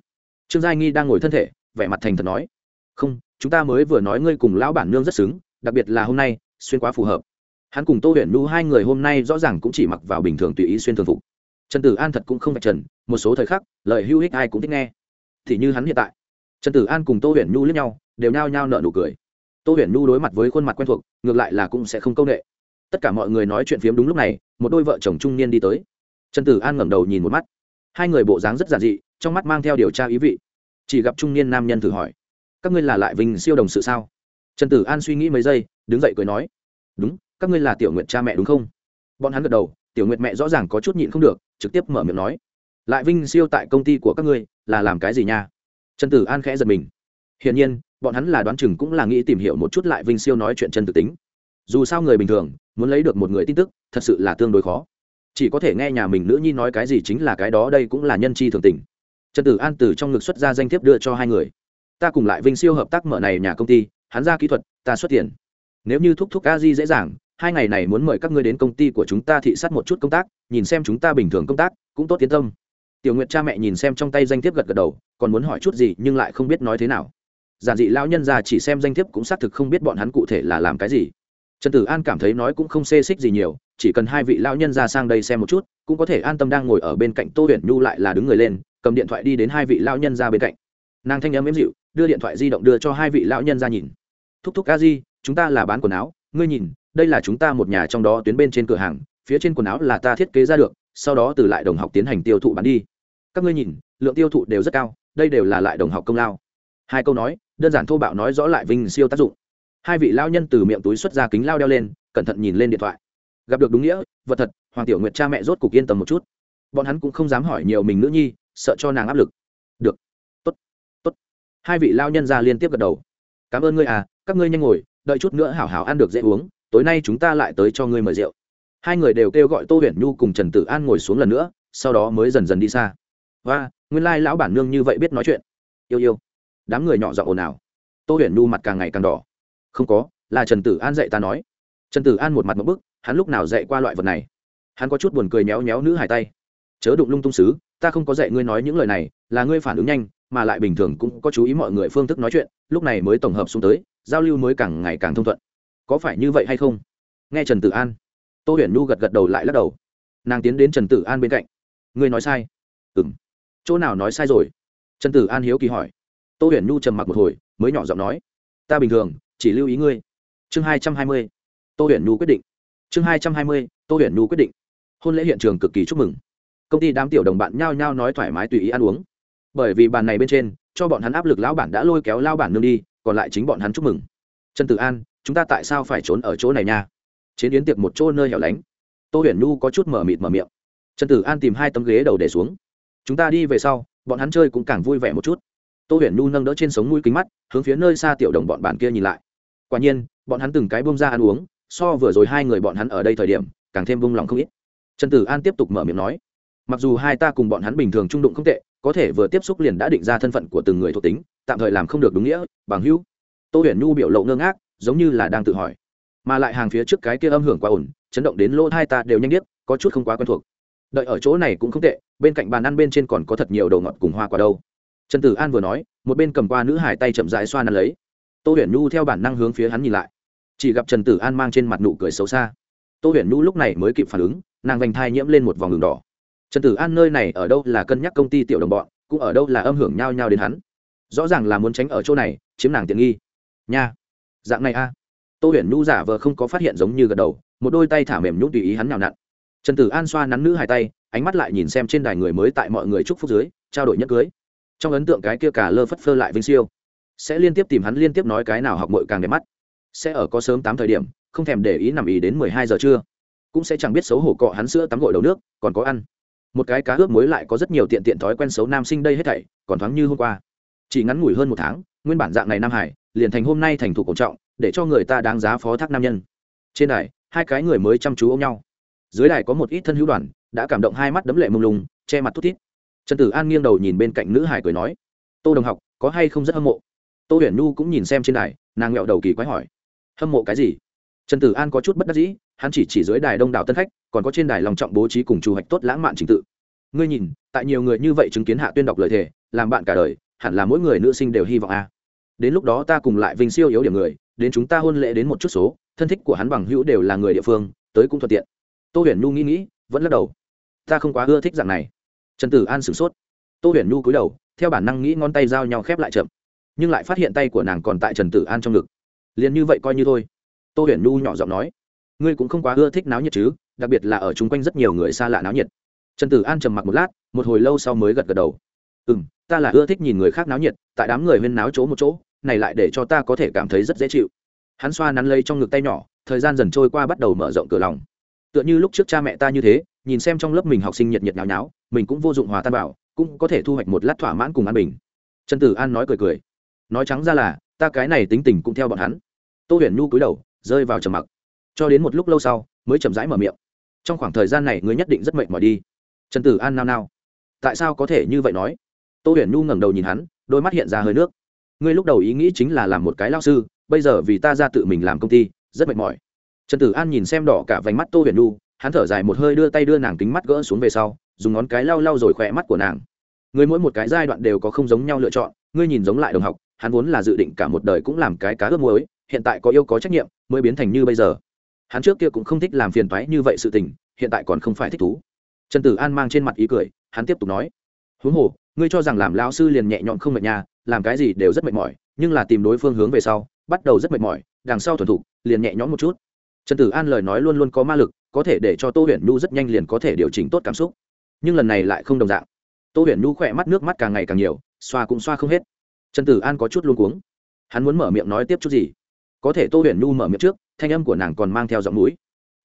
Trương giai nghi đang ngồi thân thể, vẻ mặt thành thật nói. Không, chúng ta mới vừa nói ngươi cùng lão bản nương rất xứng, đặc biệt là hôm nay, xuyên quá phù hợp hắn cùng tô huyền nhu hai người hôm nay rõ ràng cũng chỉ mặc vào bình thường tùy ý xuyên thường phục. Trần tử an thật cũng không vạch trần, một số thời khắc, lời hưu hích ai cũng thích nghe. Thì như hắn hiện tại, trần tử an cùng tô huyền nhu lướt nhau, đều nao nhao nợ nụ cười. Tô huyền nhu đối mặt với khuôn mặt quen thuộc, ngược lại là cũng sẽ không công nghệ tất cả mọi người nói chuyện phiếm đúng lúc này, một đôi vợ chồng trung niên đi tới. Trần tử an ngẩng đầu nhìn một mắt. Hai người bộ dáng rất giản dị, trong mắt mang theo điều tra ý vị. Chỉ gặp trung niên nam nhân thử hỏi, các ngươi là lại vinh siêu đồng sự sao? Trần tử an suy nghĩ mấy giây, đứng dậy cười nói, đúng các ngươi là tiểu nguyện cha mẹ đúng không? Bọn hắn gật đầu, tiểu nguyện mẹ rõ ràng có chút nhịn không được, trực tiếp mở miệng nói. Lại vinh siêu tại công ty của các ngươi, là làm cái gì nha? Trần tử an khẽ giật mình. Hiển nhiên, bọn hắn là đoán chừng cũng là nghĩ tìm hiểu một chút lại vinh siêu nói chuyện chân thực tính. Dù sao người bình thường, muốn lấy được một người tin tức, thật sự là tương đối khó. Chỉ có thể nghe nhà mình nữ nhi nói cái gì chính là cái đó, đây cũng là nhân chi thường tình. Trần tử an từ trong ngực xuất ra danh thiếp đưa cho hai người. Ta cùng lại vinh siêu hợp tác mở này nhà công ty, hắn ra kỹ thuật, ta xuất tiền. Nếu như thúc thúc a di dễ dàng hai ngày này muốn mời các ngươi đến công ty của chúng ta thị sát một chút công tác, nhìn xem chúng ta bình thường công tác, cũng tốt tiến tâm. Tiểu nguyệt cha mẹ nhìn xem trong tay danh thiếp gật gật đầu, còn muốn hỏi chút gì nhưng lại không biết nói thế nào. Giản dị lão nhân già chỉ xem danh thiếp cũng xác thực không biết bọn hắn cụ thể là làm cái gì. Trần tử an cảm thấy nói cũng không xê xích gì nhiều, chỉ cần hai vị lão nhân ra sang đây xem một chút, cũng có thể an tâm đang ngồi ở bên cạnh tô huyền nhu lại là đứng người lên, cầm điện thoại đi đến hai vị lão nhân ra bên cạnh. Nàng thanh âm ếm dịu, đưa điện thoại di động đưa cho hai vị lão nhân ra nhìn. Thúc thúc a di, chúng ta là bán quần áo ngươi nhìn, đây là chúng ta một nhà trong đó tuyến bên trên cửa hàng, phía trên quần áo là ta thiết kế ra được, sau đó từ lại đồng học tiến hành tiêu thụ bán đi. Các ngươi nhìn, lượng tiêu thụ đều rất cao, đây đều là lại đồng học công lao. Hai câu nói, đơn giản thô bạo nói rõ lại vinh siêu tác dụng. Hai vị lao nhân từ miệng túi xuất ra kính lao đeo lên, cẩn thận nhìn lên điện thoại. Gặp được đúng nghĩa, vật thật, hoàng tiểu nguyệt cha mẹ rốt cục yên tâm một chút. Bọn hắn cũng không dám hỏi nhiều mình nữ nhi, sợ cho nàng áp lực. Được. Tốt tốt. Hai vị lao nhân ra liên tiếp gật đầu. Cảm ơn ngươi à các ngươi nhanh ngồi đợi chút nữa hảo hảo ăn được dễ uống, tối nay chúng ta lại tới cho ngươi mời rượu. Hai người đều kêu gọi tô huyền nhu cùng trần tử an ngồi xuống lần nữa, sau đó mới dần dần đi xa. Và nguyên lai lão bản nương như vậy biết nói chuyện. Yêu yêu. Đám người nhỏ giọng ồn ào. Tô huyền nhu mặt càng ngày càng đỏ. Không có, là trần tử an dạy ta nói. Trần tử an một mặt một bức, hắn lúc nào dạy qua loại vật này? Hắn có chút buồn cười méo méo nữ hải tay. Chớ đụng lung tung xứ, ta không có dạy ngươi nói những lời này, là ngươi phản ứng nhanh, mà lại bình thường cũng có chú ý mọi người phương thức nói chuyện, lúc này mới tổng hợp xuống tới giao lưu mới càng ngày càng thông thuận. Có phải như vậy hay không? Nghe trần tử an. Tô huyền nhu gật gật đầu lại lắc đầu. Nàng tiến đến trần tử an bên cạnh. Ngươi nói sai. Ừ m chỗ nào nói sai rồi? Trần tử an hiếu kỳ hỏi. Tô huyền nhu trầm mặc một hồi, mới nhỏ giọng nói. Ta bình thường, chỉ lưu ý ngươi. Chương hai trăm hai mươi. Tô huyền nhu quyết định. Chương hai trăm hai mươi, tô huyền nhu quyết định. Hôn lễ hiện trường cực kỳ chúc mừng. Công ty đám tiểu đồng bạn nhao nhao nói thoải mái tùy ý ăn uống. Bởi vì bàn này bên trên, cho bọn hắn áp lực lão bản đã lôi kéo lao bản nương đi còn lại chính bọn hắn chúc mừng. Trần tử an, chúng ta tại sao phải trốn ở chỗ này nha? Chiến yến tiệc một chỗ nơi hẻo lánh. Tô huyền nhu có chút mở mịt mở miệng. Trần tử an tìm hai tấm ghế đầu để xuống. Chúng ta đi về sau, bọn hắn chơi cũng càng vui vẻ một chút. Tô huyền nhu nâng đỡ trên sống mũi kính mắt, hướng phía nơi xa tiểu đồng bọn bạn kia nhìn lại. Quả nhiên, bọn hắn từng cái bông ra ăn uống, so vừa rồi hai người bọn hắn ở đây thời điểm, càng thêm vung lòng không ít. Trần tử an tiếp tục mở miệng nói, mặc dù hai ta cùng bọn hắn bình thường trung đụng không tệ có thể vừa tiếp xúc liền đã định ra thân phận của từng người thuộc tính, tạm thời làm không được đúng nghĩa, bằng hữu. Tô huyền nhu biểu lộ ngơ ngác, giống như là đang tự hỏi. Mà lại hàng phía trước cái kia âm hưởng quá ổn, chấn động đến lỗ hai ta đều nhanh biết có chút không quá quen thuộc. Đợi ở chỗ này cũng không tệ, bên cạnh bàn ăn bên trên còn có thật nhiều đồ ngọt cùng hoa quả đâu. Trần tử an vừa nói, một bên cầm qua nữ hải tay chậm rãi xoa nắn lấy. Tô huyền nhu theo bản năng hướng phía hắn nhìn lại. Chỉ gặp trần tử an mang trên mặt nụ cười xấu xa. Tô huyền nhu lúc này mới kịp phản ứng, nàng vành thai nhiễm lên một vòng đường đỏ trần tử an nơi này ở đâu là cân nhắc công ty tiểu đồng bọn, cũng ở đâu là âm hưởng nhau nhau đến hắn. Rõ ràng là muốn tránh ở chỗ này, chiếm nàng tiện nghi. Nha. Dạng này a. Tô huyền nhu giả vờ không có phát hiện giống như gật đầu, một đôi tay thả mềm nhũng tùy ý hắn nào nặn. Trần tử an xoa nắn nữ hai tay, ánh mắt lại nhìn xem trên đài người mới tại mọi người chúc phúc dưới, trao đổi nhất cưới. Trong ấn tượng cái kia cả lơ phất phơ lại vinh siêu. Sẽ liên tiếp tìm hắn liên tiếp nói cái nào học mội càng đẹp mắt. Sẽ ở có sớm tám thời điểm, không thèm để ý nằm ý đến mười hai giờ trưa. Cũng sẽ chẳng biết xấu hổ cọ hắn sữa tắm gội đầu nước, còn có ăn một cái cá ướp muối lại có rất nhiều tiện tiện thói quen xấu nam sinh đây hết thảy, còn thoáng như hôm qua. Chỉ ngắn ngủi hơn một tháng, nguyên bản dạng này nam hải, liền thành hôm nay thành thủ cổ trọng, để cho người ta đáng giá phó thác nam nhân. Trên đài, hai cái người mới chăm chú ôm nhau. Dưới đài có một ít thân hữu đoàn, đã cảm động hai mắt đấm lệ mông lung, che mặt thút thít. Trần tử an nghiêng đầu nhìn bên cạnh nữ hải cười nói, tô đồng học, có hay không rất hâm mộ? Tô huyền nhu cũng nhìn xem trên đài, nàng nghẹo đầu kỳ quái hỏi, hâm mộ cái gì? Trần tử an có chút bất đắc dĩ, hắn chỉ chỉ dưới đài đông đảo tân khách, còn có trên đài lòng trọng bố trí cùng chủ hoạch tốt lãng mạn trình tự. Ngươi nhìn, tại nhiều người như vậy chứng kiến hạ tuyên đọc lời thề, làm bạn cả đời, hẳn là mỗi người nữ sinh đều hy vọng a. Đến lúc đó ta cùng lại vinh siêu yếu điểm người, đến chúng ta hôn lễ đến một chút số, thân thích của hắn bằng hữu đều là người địa phương, tới cũng thuận tiện. Tô huyền nhu nghĩ nghĩ, vẫn lắc đầu. Ta không quá ưa thích dạng này. Trần tử an sửng sốt. Tô huyền nhu cúi đầu, theo bản năng nghĩ ngón tay giao nhau khép lại chậm, nhưng lại phát hiện tay của nàng còn tại trần tử an trong ngực. Liền như vậy coi như thôi tô huyền nhu nhỏ giọng nói, ngươi cũng không quá ưa thích náo nhiệt chứ, đặc biệt là ở chung quanh rất nhiều người xa lạ náo nhiệt. Trần tử an trầm mặc một lát, một hồi lâu sau mới gật gật đầu. Ừ m ta là ưa thích nhìn người khác náo nhiệt, tại đám người huyên náo chỗ một chỗ, này lại để cho ta có thể cảm thấy rất dễ chịu. Hắn xoa nắn lấy trong ngực tay nhỏ, thời gian dần trôi qua bắt đầu mở rộng cửa lòng. Tựa như lúc trước cha mẹ ta như thế, nhìn xem trong lớp mình học sinh nhiệt nhiệt nháo nháo, mình cũng vô dụng hòa tan bảo cũng có thể thu hoạch một lát thỏa mãn cùng an bình. Trần tử an nói cười cười, nói trắng ra là, ta cái này tính tình cũng theo bọn hắn. Tô huyền nhu cúi đầu rơi vào trầm mặc. Cho đến một lúc lâu sau mới chậm rãi mở miệng. Trong khoảng thời gian này ngươi nhất định rất mệt mỏi đi. Trần tử an nao nao. Tại sao có thể như vậy nói? Tô huyền Nu ngẩng đầu nhìn hắn đôi mắt hiện ra hơi nước. Ngươi lúc đầu ý nghĩ chính là làm một cái lao sư bây giờ vì ta ra tự mình làm công ty rất mệt mỏi. Trần tử an nhìn xem đỏ cả vành mắt tô huyền Nu, hắn thở dài một hơi đưa tay đưa nàng kính mắt gỡ xuống về sau dùng ngón cái lau lau rồi khỏe mắt của nàng. Người mỗi một cái giai đoạn đều có không giống nhau lựa chọn ngươi nhìn giống lại đồng học hắn vốn là dự định cả một đời cũng làm cái cá ướp muối hiện tại có yêu có trách nhiệm mới biến thành như bây giờ. Hắn trước kia cũng không thích làm phiền toái như vậy sự tình, hiện tại còn không phải thích thú. Trần tử an mang trên mặt ý cười, hắn tiếp tục nói, huống hồ, ngươi cho rằng làm lao sư liền nhẹ nhõm không mệt nhà, làm cái gì đều rất mệt mỏi, nhưng là tìm đối phương hướng về sau, bắt đầu rất mệt mỏi, đằng sau thuần thục, liền nhẹ nhõm một chút. Trần tử an lời nói luôn luôn có ma lực, có thể để cho tô huyền nhu rất nhanh liền có thể điều chỉnh tốt cảm xúc. Nhưng lần này lại không đồng dạng. Tô huyền nhu khỏe mắt nước mắt càng ngày càng nhiều, xoa cũng xoa không hết. Trần tử an có chút luôn cuống. Hắn muốn mở miệng nói tiếp chút gì? Có thể tô huyền nhu mở miệng trước, thanh âm của nàng còn mang theo giọng mũi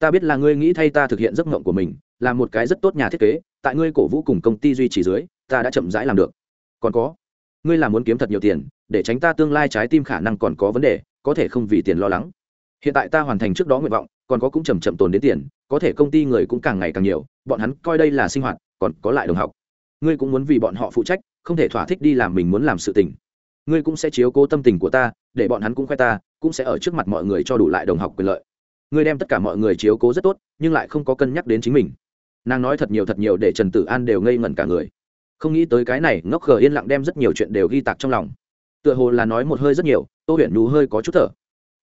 ta biết là ngươi nghĩ thay ta thực hiện giấc mộng của mình, là một cái rất tốt nhà thiết kế, tại ngươi cổ vũ cùng công ty duy trì dưới, ta đã chậm rãi làm được. Còn có, ngươi là muốn kiếm thật nhiều tiền, để tránh ta tương lai trái tim khả năng còn có vấn đề, có thể không vì tiền lo lắng. Hiện tại ta hoàn thành trước đó nguyện vọng, còn có cũng chầm chậm tồn đến tiền, có thể công ty người cũng càng ngày càng nhiều, bọn hắn coi đây là sinh hoạt, còn có lại đồng học. Ngươi cũng muốn vì bọn họ phụ trách, không thể thỏa thích đi làm mình muốn làm sự tình ngươi cũng sẽ chiếu cố tâm tình của ta, để bọn hắn cũng khoe ta, cũng sẽ ở trước mặt mọi người cho đủ lại đồng học quyền lợi. Ngươi đem tất cả mọi người chiếu cố rất tốt, nhưng lại không có cân nhắc đến chính mình. Nàng nói thật nhiều thật nhiều để trần tử an đều ngây ngẩn cả người. Không nghĩ tới cái này, ngốc khờ yên lặng đem rất nhiều chuyện đều ghi tạc trong lòng. Tựa hồ là nói một hơi rất nhiều, tô huyền nhú hơi có chút thở.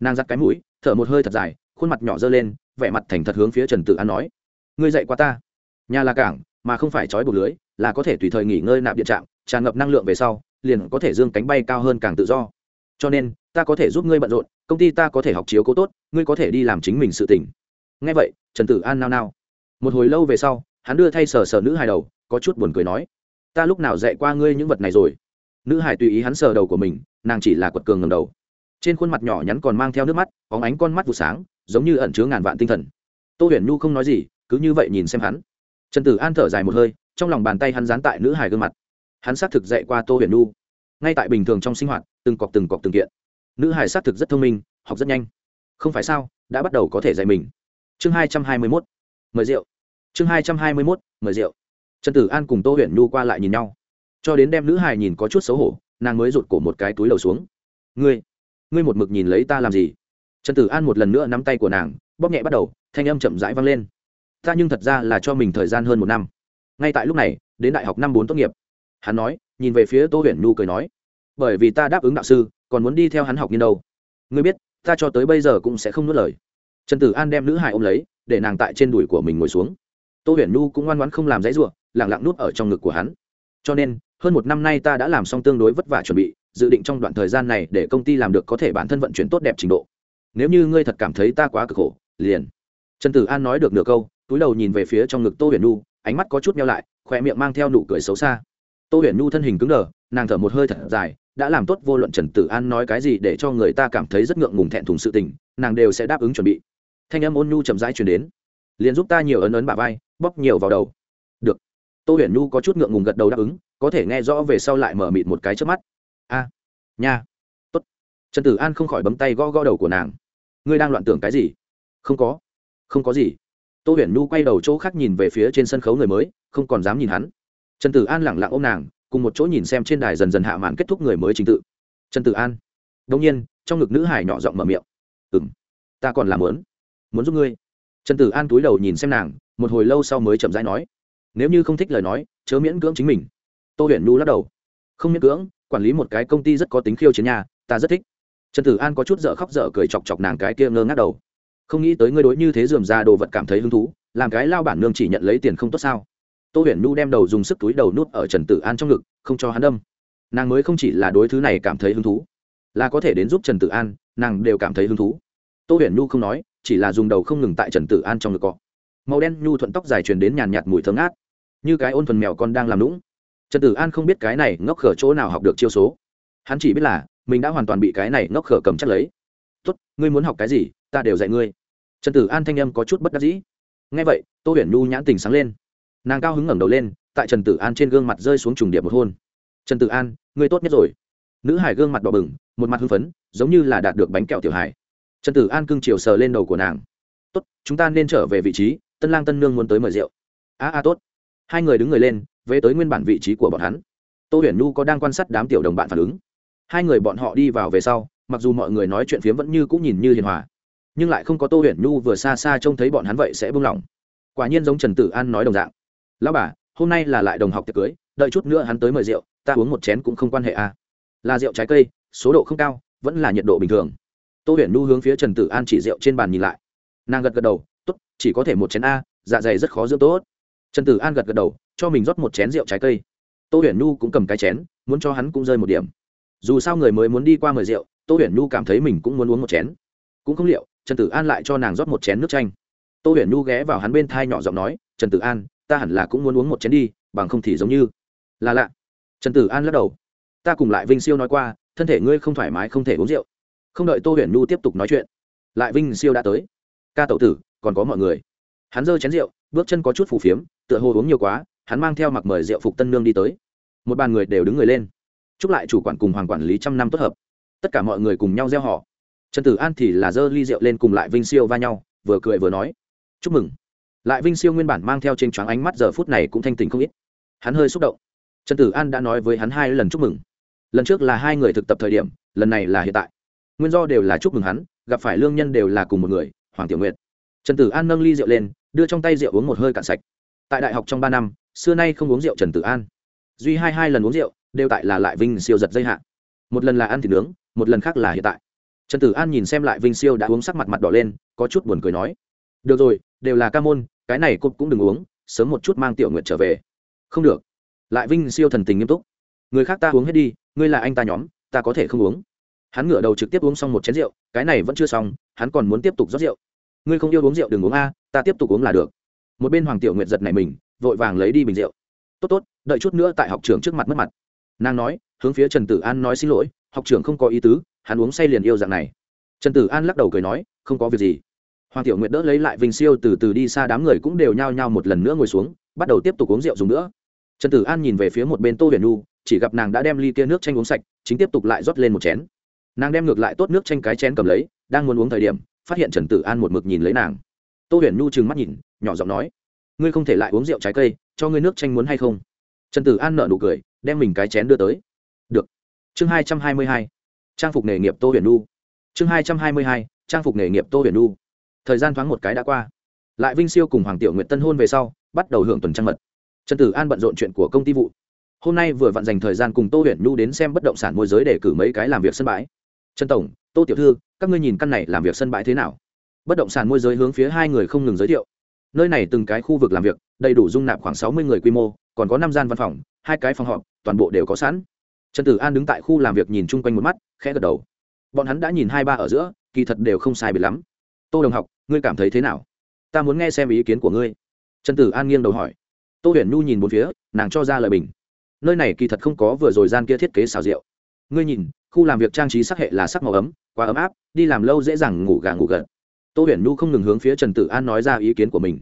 Nàng giặt cái mũi, thở một hơi thật dài, khuôn mặt nhỏ dơ lên, vẻ mặt thành thật hướng phía trần tử an nói, ngươi dậy qua ta. Nhà là cảng, mà không phải trói buộc lưới, là có thể tùy thời nghỉ ngơi nạp điện trạm tràn ngập năng lượng về sau, liền có thể dương cánh bay cao hơn càng tự do. Cho nên, ta có thể giúp ngươi bận rộn, công ty ta có thể học chiếu cố tốt, ngươi có thể đi làm chính mình sự tỉnh ngay vậy, trần tử an nao nao. Một hồi lâu về sau, hắn đưa thay sờ sờ nữ hài đầu, có chút buồn cười nói, ta lúc nào dạy qua ngươi những vật này rồi? Nữ hải tùy ý hắn sờ đầu của mình, nàng chỉ là quật cường ngầm đầu. Trên khuôn mặt nhỏ nhắn còn mang theo nước mắt có ánh con mắt vụ sáng, giống như ẩn chứa ngàn vạn tinh thần. Tô huyền nhu không nói gì, cứ như vậy nhìn xem hắn. Trần tử an thở dài một hơi, trong lòng bàn tay hắn dán tại nữ hải gương mặt hắn xác thực dạy qua tô huyền nu, ngay tại bình thường trong sinh hoạt từng cọc từng cọc từng kiện nữ hải xác thực rất thông minh học rất nhanh không phải sao đã bắt đầu có thể dạy mình chương hai trăm hai mươi mốt mời rượu chương hai trăm hai mươi mốt mời rượu trần tử an cùng tô huyền nu qua lại nhìn nhau cho đến đem nữ hải nhìn có chút xấu hổ nàng mới rụt cổ một cái túi lầu xuống ngươi ngươi một mực nhìn lấy ta làm gì trần tử an một lần nữa nắm tay của nàng bóp nhẹ bắt đầu thanh âm chậm rãi vang lên ta nhưng thật ra là cho mình thời gian hơn một năm ngay tại lúc này đến đại học năm bốn tốt nghiệp hắn nói, nhìn về phía tô huyền nhu cười nói, bởi vì ta đáp ứng đạo sư, còn muốn đi theo hắn học như đâu. Ngươi biết, ta cho tới bây giờ cũng sẽ không nuốt lời. Trần tử an đem nữ hải ôm lấy, để nàng tại trên đùi của mình ngồi xuống. Tô huyền nhu cũng ngoan ngoãn không làm dãy ruộng lẳng lặng nuốt ở trong ngực của hắn. Cho nên, hơn một năm nay ta đã làm xong tương đối vất vả chuẩn bị, dự định trong đoạn thời gian này để công ty làm được có thể bản thân vận chuyển tốt đẹp trình độ. Nếu như ngươi thật cảm thấy ta quá cực khổ, liền. Trần tử an nói được nửa câu, túi đầu nhìn về phía trong ngực tô huyền nhu, ánh mắt có chút meo lại khoe miệng mang theo nụ cười xấu xa tô huyền nhu thân hình cứng đờ, nàng thở một hơi thật dài, đã làm tốt vô luận trần tử an nói cái gì để cho người ta cảm thấy rất ngượng ngùng thẹn thùng sự tình, nàng đều sẽ đáp ứng chuẩn bị. Thanh âm ôn nhu chậm rãi chuyển đến. Liền giúp ta nhiều ấn ấn bà vai, bóp nhiều vào đầu. Được. Tô huyền nhu có chút ngượng ngùng gật đầu đáp ứng, có thể nghe rõ về sau lại mở mịt một cái trước mắt. A. À, nha. Tốt. Trần tử an không khỏi bấm tay gõ gõ đầu của nàng. Ngươi đang loạn tưởng cái gì? Không có. Không có gì. Tô huyền nhu quay đầu chỗ khác nhìn về phía trên sân khấu người mới, không còn dám nhìn hắn trần tử an lẳng lặng ôm nàng, cùng một chỗ nhìn xem trên đài dần dần hạ màn kết thúc người mới trình tự. Trần tử an. Đông nhiên, trong ngực nữ hải nhỏ giọng mở miệng. Ừ m ta còn làm lớn muốn giúp ngươi. Trần tử an túi đầu nhìn xem nàng, một hồi lâu sau mới chậm rãi nói. Nếu như không thích lời nói, chớ miễn cưỡng chính mình. Tô huyền nhu lắc đầu. Không miễn cưỡng, quản lý một cái công ty rất có tính khiêu chiến nhà ta rất thích. Trần tử an có chút dở khóc dở cười chọc chọc nàng cái kia ngơ ngác đầu. Không nghĩ tới ngươi đối như thế dườm ra đồ vật cảm thấy hứng thú, làm cái lao bản nương chỉ nhận lấy tiền không tốt sao? Tô huyền nhu đem đầu dùng sức túi đầu nút ở trần tử an trong ngực, không cho hắn đâm. Nàng mới không chỉ là đối thứ này cảm thấy hứng thú, là có thể đến giúp trần tử an, nàng đều cảm thấy hứng thú. Tô huyền nhu không nói, chỉ là dùng đầu không ngừng tại trần tử an trong ngực cọ. Màu đen nhu thuận tóc dài truyền đến nhàn nhạt mùi thơm ngát, như cái ôn thuần mèo con đang làm lũng trần tử an không biết cái này ngốc khở chỗ nào học được chiêu số. Hắn chỉ biết là, mình đã hoàn toàn bị cái này ngốc khở cầm chắc lấy. Tốt, ngươi muốn học cái gì, ta đều dạy ngươi. Trần tử an thanh âm có chút bất đắc dĩ. Ngay vậy, tô huyền nhu nhãn tình sáng lên nàng cao hứng ngẩng đầu lên, tại trần tử an trên gương mặt rơi xuống trùng điệp một hôn. Trần tử an, ngươi tốt nhất rồi. Nữ hải gương mặt đỏ bừng, một mặt hưng phấn, giống như là đạt được bánh kẹo tiểu hải trần tử an cưng chiều sờ lên đầu của nàng. Tốt, chúng ta nên trở về vị trí, tân lang tân nương muốn tới mời rượu. A a, tốt. Hai người đứng người lên, về tới nguyên bản vị trí của bọn hắn. Tô huyền nhu có đang quan sát đám tiểu đồng bạn phản ứng. Hai người bọn họ đi vào về sau, mặc dù mọi người nói chuyện phiếm vẫn như cũng nhìn như hiền hòa, nhưng lại không có tô huyền nhu vừa xa xa trông thấy bọn hắn vậy sẽ buông lỏng. Quả nhiên giống trần tử an nói đồng dạng lão bà, hôm nay là lại đồng học tiệc cưới, đợi chút nữa hắn tới mời rượu, ta uống một chén cũng không quan hệ à. là rượu trái cây, số độ không cao, vẫn là nhiệt độ bình thường. Tô huyền Nu hướng phía trần tử an chỉ rượu trên bàn nhìn lại. Nàng gật gật đầu t ố t chỉ có thể một chén a dạ dày rất khó dưỡng tốt. Trần tử an gật gật đầu, cho mình rót một chén rượu trái cây. Tô huyền Nu cũng cầm cái chén, muốn cho hắn cũng rơi một điểm. Dù sao người mới muốn đi qua mời rượu, tô huyền Nu cảm thấy mình cũng muốn uống một chén. Cũng không liệu, trần tử an lại cho nàng rót một chén nước chanh. Tô huyền Nu ghé vào hắn bên thai nhỏ giọng nói, trần tử an ta hẳn là cũng muốn uống một chén đi, bằng không thì giống như. Là lạ. Trần tử an lắc đầu. Ta cùng lại vinh siêu nói qua, thân thể ngươi không thoải mái, không thể uống rượu. Không đợi tô huyền nhu tiếp tục nói chuyện, lại vinh siêu đã tới. Ca tậu tử, còn có mọi người. Hắn giơ chén rượu, bước chân có chút phủ phiếm, tựa hồ uống nhiều quá, hắn mang theo mặc mời rượu phục tân nương đi tới. Một bàn người đều đứng người lên. Chúc lại chủ quản cùng hoàng quản lý trăm năm tốt hợp. Tất cả mọi người cùng nhau gieo họ. Trần tử an thì là giơ ly rượu lên cùng lại vinh siêu va nhau, vừa cười vừa nói. Chúc mừng lại vinh siêu nguyên bản mang theo trên choáng ánh mắt giờ phút này cũng thanh tình không ít. Hắn hơi xúc động. Trần tử an đã nói với hắn hai lần chúc mừng. Lần trước là hai người thực tập thời điểm, lần này là hiện tại. Nguyên do đều là chúc mừng hắn, gặp phải lương nhân đều là cùng một người, hoàng tiểu nguyệt. Trần tử an nâng ly rượu lên, đưa trong tay rượu uống một hơi cạn sạch. Tại đại học trong ba năm, xưa nay không uống rượu trần tử an. Duy hai hai lần uống rượu, đều tại là lại vinh siêu giật dây hạn một lần là ăn thịt nướng, một lần khác là hiện tại. Trần tử an nhìn xem lại vinh siêu đã uống sắc mặt mặt đỏ lên, có chút buồn cười nói. Được rồi đều là ca môn, cái này cục cũng đừng uống, sớm một chút mang tiểu nguyệt trở về. Không được. Lại vinh siêu thần tình nghiêm túc. Người khác ta uống hết đi, ngươi là anh ta nhóm, ta có thể không uống. Hắn ngửa đầu trực tiếp uống xong một chén rượu, cái này vẫn chưa xong, hắn còn muốn tiếp tục rót rượu. Ngươi không yêu uống rượu đừng uống a, ta tiếp tục uống là được. Một bên hoàng tiểu nguyệt giật này mình, vội vàng lấy đi bình rượu. Tốt tốt, đợi chút nữa tại học trường trước mặt mất mặt. Nàng nói, hướng phía trần tử an nói xin lỗi, học trường không có ý tứ, hắn uống say liền yêu dạng này. Trần tử an lắc đầu cười nói, không có việc gì hoàng tiểu nguyệt đỡ lấy lại vinh siêu từ từ đi xa, đám người cũng đều nhao nhao một lần nữa ngồi xuống, bắt đầu tiếp tục uống rượu dùng nữa. Trần tử an nhìn về phía một bên tô huyền nu chỉ gặp nàng đã đem ly kia nước chanh uống sạch, chính tiếp tục lại rót lên một chén. Nàng đem ngược lại tốt nước chanh cái chén cầm lấy, đang muốn uống thời điểm, phát hiện trần tử an một mực nhìn lấy nàng. Tô huyền nu trừng mắt nhìn, nhỏ giọng nói, ngươi không thể lại uống rượu trái cây, cho ngươi nước chanh muốn hay không? Trần tử an nợ nụ cười, đem mình cái chén đưa tới. Được. Chương hai trăm hai mươi hai, trang phục nghề nghiệp tô huyền nu chương hai trăm hai mươi hai, trang phục nghề nghiệp tô huyền nu thời gian thoáng một cái đã qua. Lại vinh siêu cùng hoàng tiểu nguyện tân hôn về sau, bắt đầu hưởng tuần trăng mật. Trần tử an bận rộn chuyện của công ty vụ. Hôm nay vừa vặn dành thời gian cùng tô huyền nhu đến xem bất động sản môi giới để cử mấy cái làm việc sân bãi. Trần tổng, tô tiểu thư, các ngươi nhìn căn này làm việc sân bãi thế nào? Bất động sản môi giới hướng phía hai người không ngừng giới thiệu. Nơi này từng cái khu vực làm việc, đầy đủ dung nạp khoảng sáu mươi người quy mô, còn có năm gian văn phòng, hai cái phòng họp, toàn bộ đều có sẵn. Trần tử an đứng tại khu làm việc nhìn chung quanh một mắt, khẽ gật đầu. Bọn hắn đã nhìn hai ba ở giữa, kỳ thật đều không sai biệt lắm tô đồng học, ngươi cảm thấy thế nào? Ta muốn nghe xem ý kiến của ngươi. Trần tử an nghiêng đầu hỏi. Tô huyền nhu nhìn một phía, nàng cho ra lời bình. Nơi này kỳ thật không có vừa rồi gian kia thiết kế xào rượu. Ngươi nhìn, khu làm việc trang trí sắc hệ là sắc màu ấm, quá ấm áp, đi làm lâu dễ dàng ngủ gà ngủ gật. Tô huyền nhu không ngừng hướng phía trần tử an nói ra ý kiến của mình.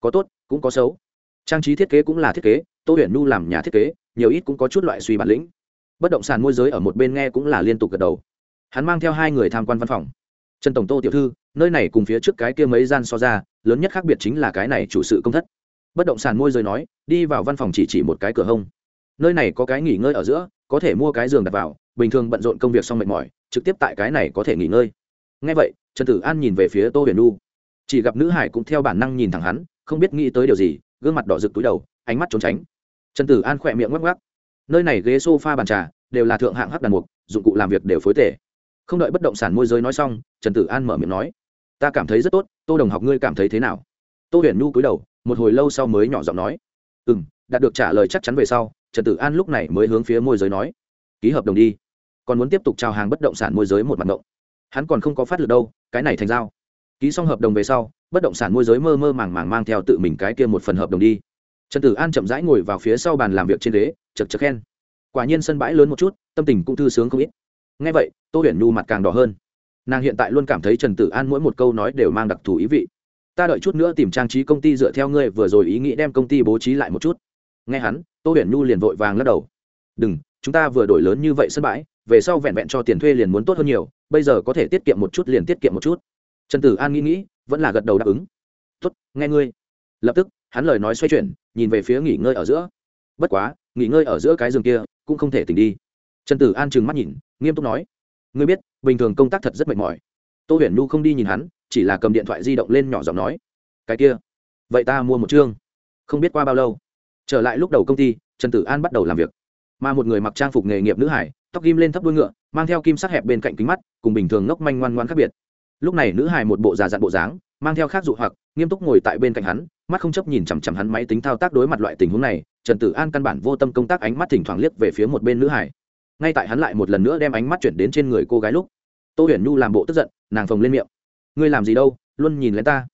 Có tốt, cũng có xấu. Trang trí thiết kế cũng là thiết kế, tô huyền nhu làm nhà thiết kế, nhiều ít cũng có chút loại suy bản lĩnh. Bất động sản môi giới ở một bên nghe cũng là liên tục gật đầu. Hắn mang theo hai người tham quan văn phòng trần tổng tô tiểu thư, nơi này cùng phía trước cái kia mấy gian so ra, lớn nhất khác biệt chính là cái này chủ sự công thất. Bất động sản môi giới nói, đi vào văn phòng chỉ chỉ một cái cửa hông. Nơi này có cái nghỉ ngơi ở giữa, có thể mua cái giường đặt vào, bình thường bận rộn công việc xong mệt mỏi, trực tiếp tại cái này có thể nghỉ ngơi. Ngay vậy, trần tử an nhìn về phía tô huyền nu chỉ gặp nữ hải cũng theo bản năng nhìn thẳng hắn, không biết nghĩ tới điều gì, gương mặt đỏ rực túi đầu, ánh mắt trốn tránh. Trần tử an khỏe miệng ngoắc ngoắc. Nơi này ghế s o f a bàn trà, đều là thượng hạng hắc đàn mục, dụng cụ làm việc đều phối tể không đợi bất động sản môi giới nói xong, trần tử an mở miệng nói, ta cảm thấy rất tốt, tô đồng học ngươi cảm thấy thế nào? Tô huyền nhu cúi đầu, một hồi lâu sau mới nhỏ giọng nói ừ m đạt được trả lời chắc chắn về sau, trần tử an lúc này mới hướng phía môi giới nói, ký hợp đồng đi, còn muốn tiếp tục trao hàng bất động sản môi giới một mặt động hắn còn không có phát lực đâu, cái này thành giao. Ký xong hợp đồng về sau, bất động sản môi giới mơ mơ màng màng mang theo tự mình cái kia một phần hợp đồng đi. Trần tử an chậm rãi ngồi vào phía sau bàn làm việc trên ghế, chật chật khen. Quả nhiên sân bãi lớn một chút, tâm tình cũng thư sướng không ít ngay vậy, tô huyền nhu mặt càng đỏ hơn. Nàng hiện tại luôn cảm thấy trần tử an mỗi một câu nói đều mang đặc thù ý vị. Ta đợi chút nữa tìm trang trí công ty dựa theo ngươi vừa rồi ý nghĩ đem công ty bố trí lại một chút. Nghe hắn, tô huyền nhu liền vội vàng lắc đầu. Đừng, chúng ta vừa đổi lớn như vậy sân bãi, về sau vẹn vẹn cho tiền thuê liền muốn tốt hơn nhiều, bây giờ có thể tiết kiệm một chút liền tiết kiệm một chút. Trần tử an nghĩ nghĩ, vẫn là gật đầu đáp ứng. Tốt, nghe ngươi. Lập tức, hắn lời nói xoay chuyển, nhìn về phía nghỉ ngơi ở giữa. Bất quá, nghỉ ngơi ở giữa cái giường kia cũng không thể tỉnh đi trần tử an trừng mắt nhìn, nghiêm túc nói, ngươi biết, bình thường công tác thật rất mệt mỏi. Tô huyền nhu không đi nhìn hắn, chỉ là cầm điện thoại di động lên nhỏ giọng nói, cái kia, vậy ta mua một chương. Không biết qua bao lâu, trở lại lúc đầu công ty, trần tử an bắt đầu làm việc. Mà một người mặc trang phục nghề nghiệp nữ hải, tóc ghim lên thấp đuôi ngựa, mang theo kim sắc hẹp bên cạnh kính mắt, cùng bình thường ngốc manh ngoan ngoan khác biệt. Lúc này nữ hải một bộ già dặn bộ dáng, mang theo khác dụ hoặc, nghiêm túc ngồi tại bên cạnh hắn, mắt không chấp nhìn chằm chằm hắn máy tính thao tác đối mặt loại tình huống này, trần tử an căn bản vô tâm công tác ánh mắt thỉnh thoảng liếc về phía một bên nữ hải ngay tại hắn lại một lần nữa đem ánh mắt chuyển đến trên người cô gái lúc, tô huyền nhu làm bộ tức giận, nàng phồng lên miệng. Ngươi làm gì đâu, luôn nhìn lên ta.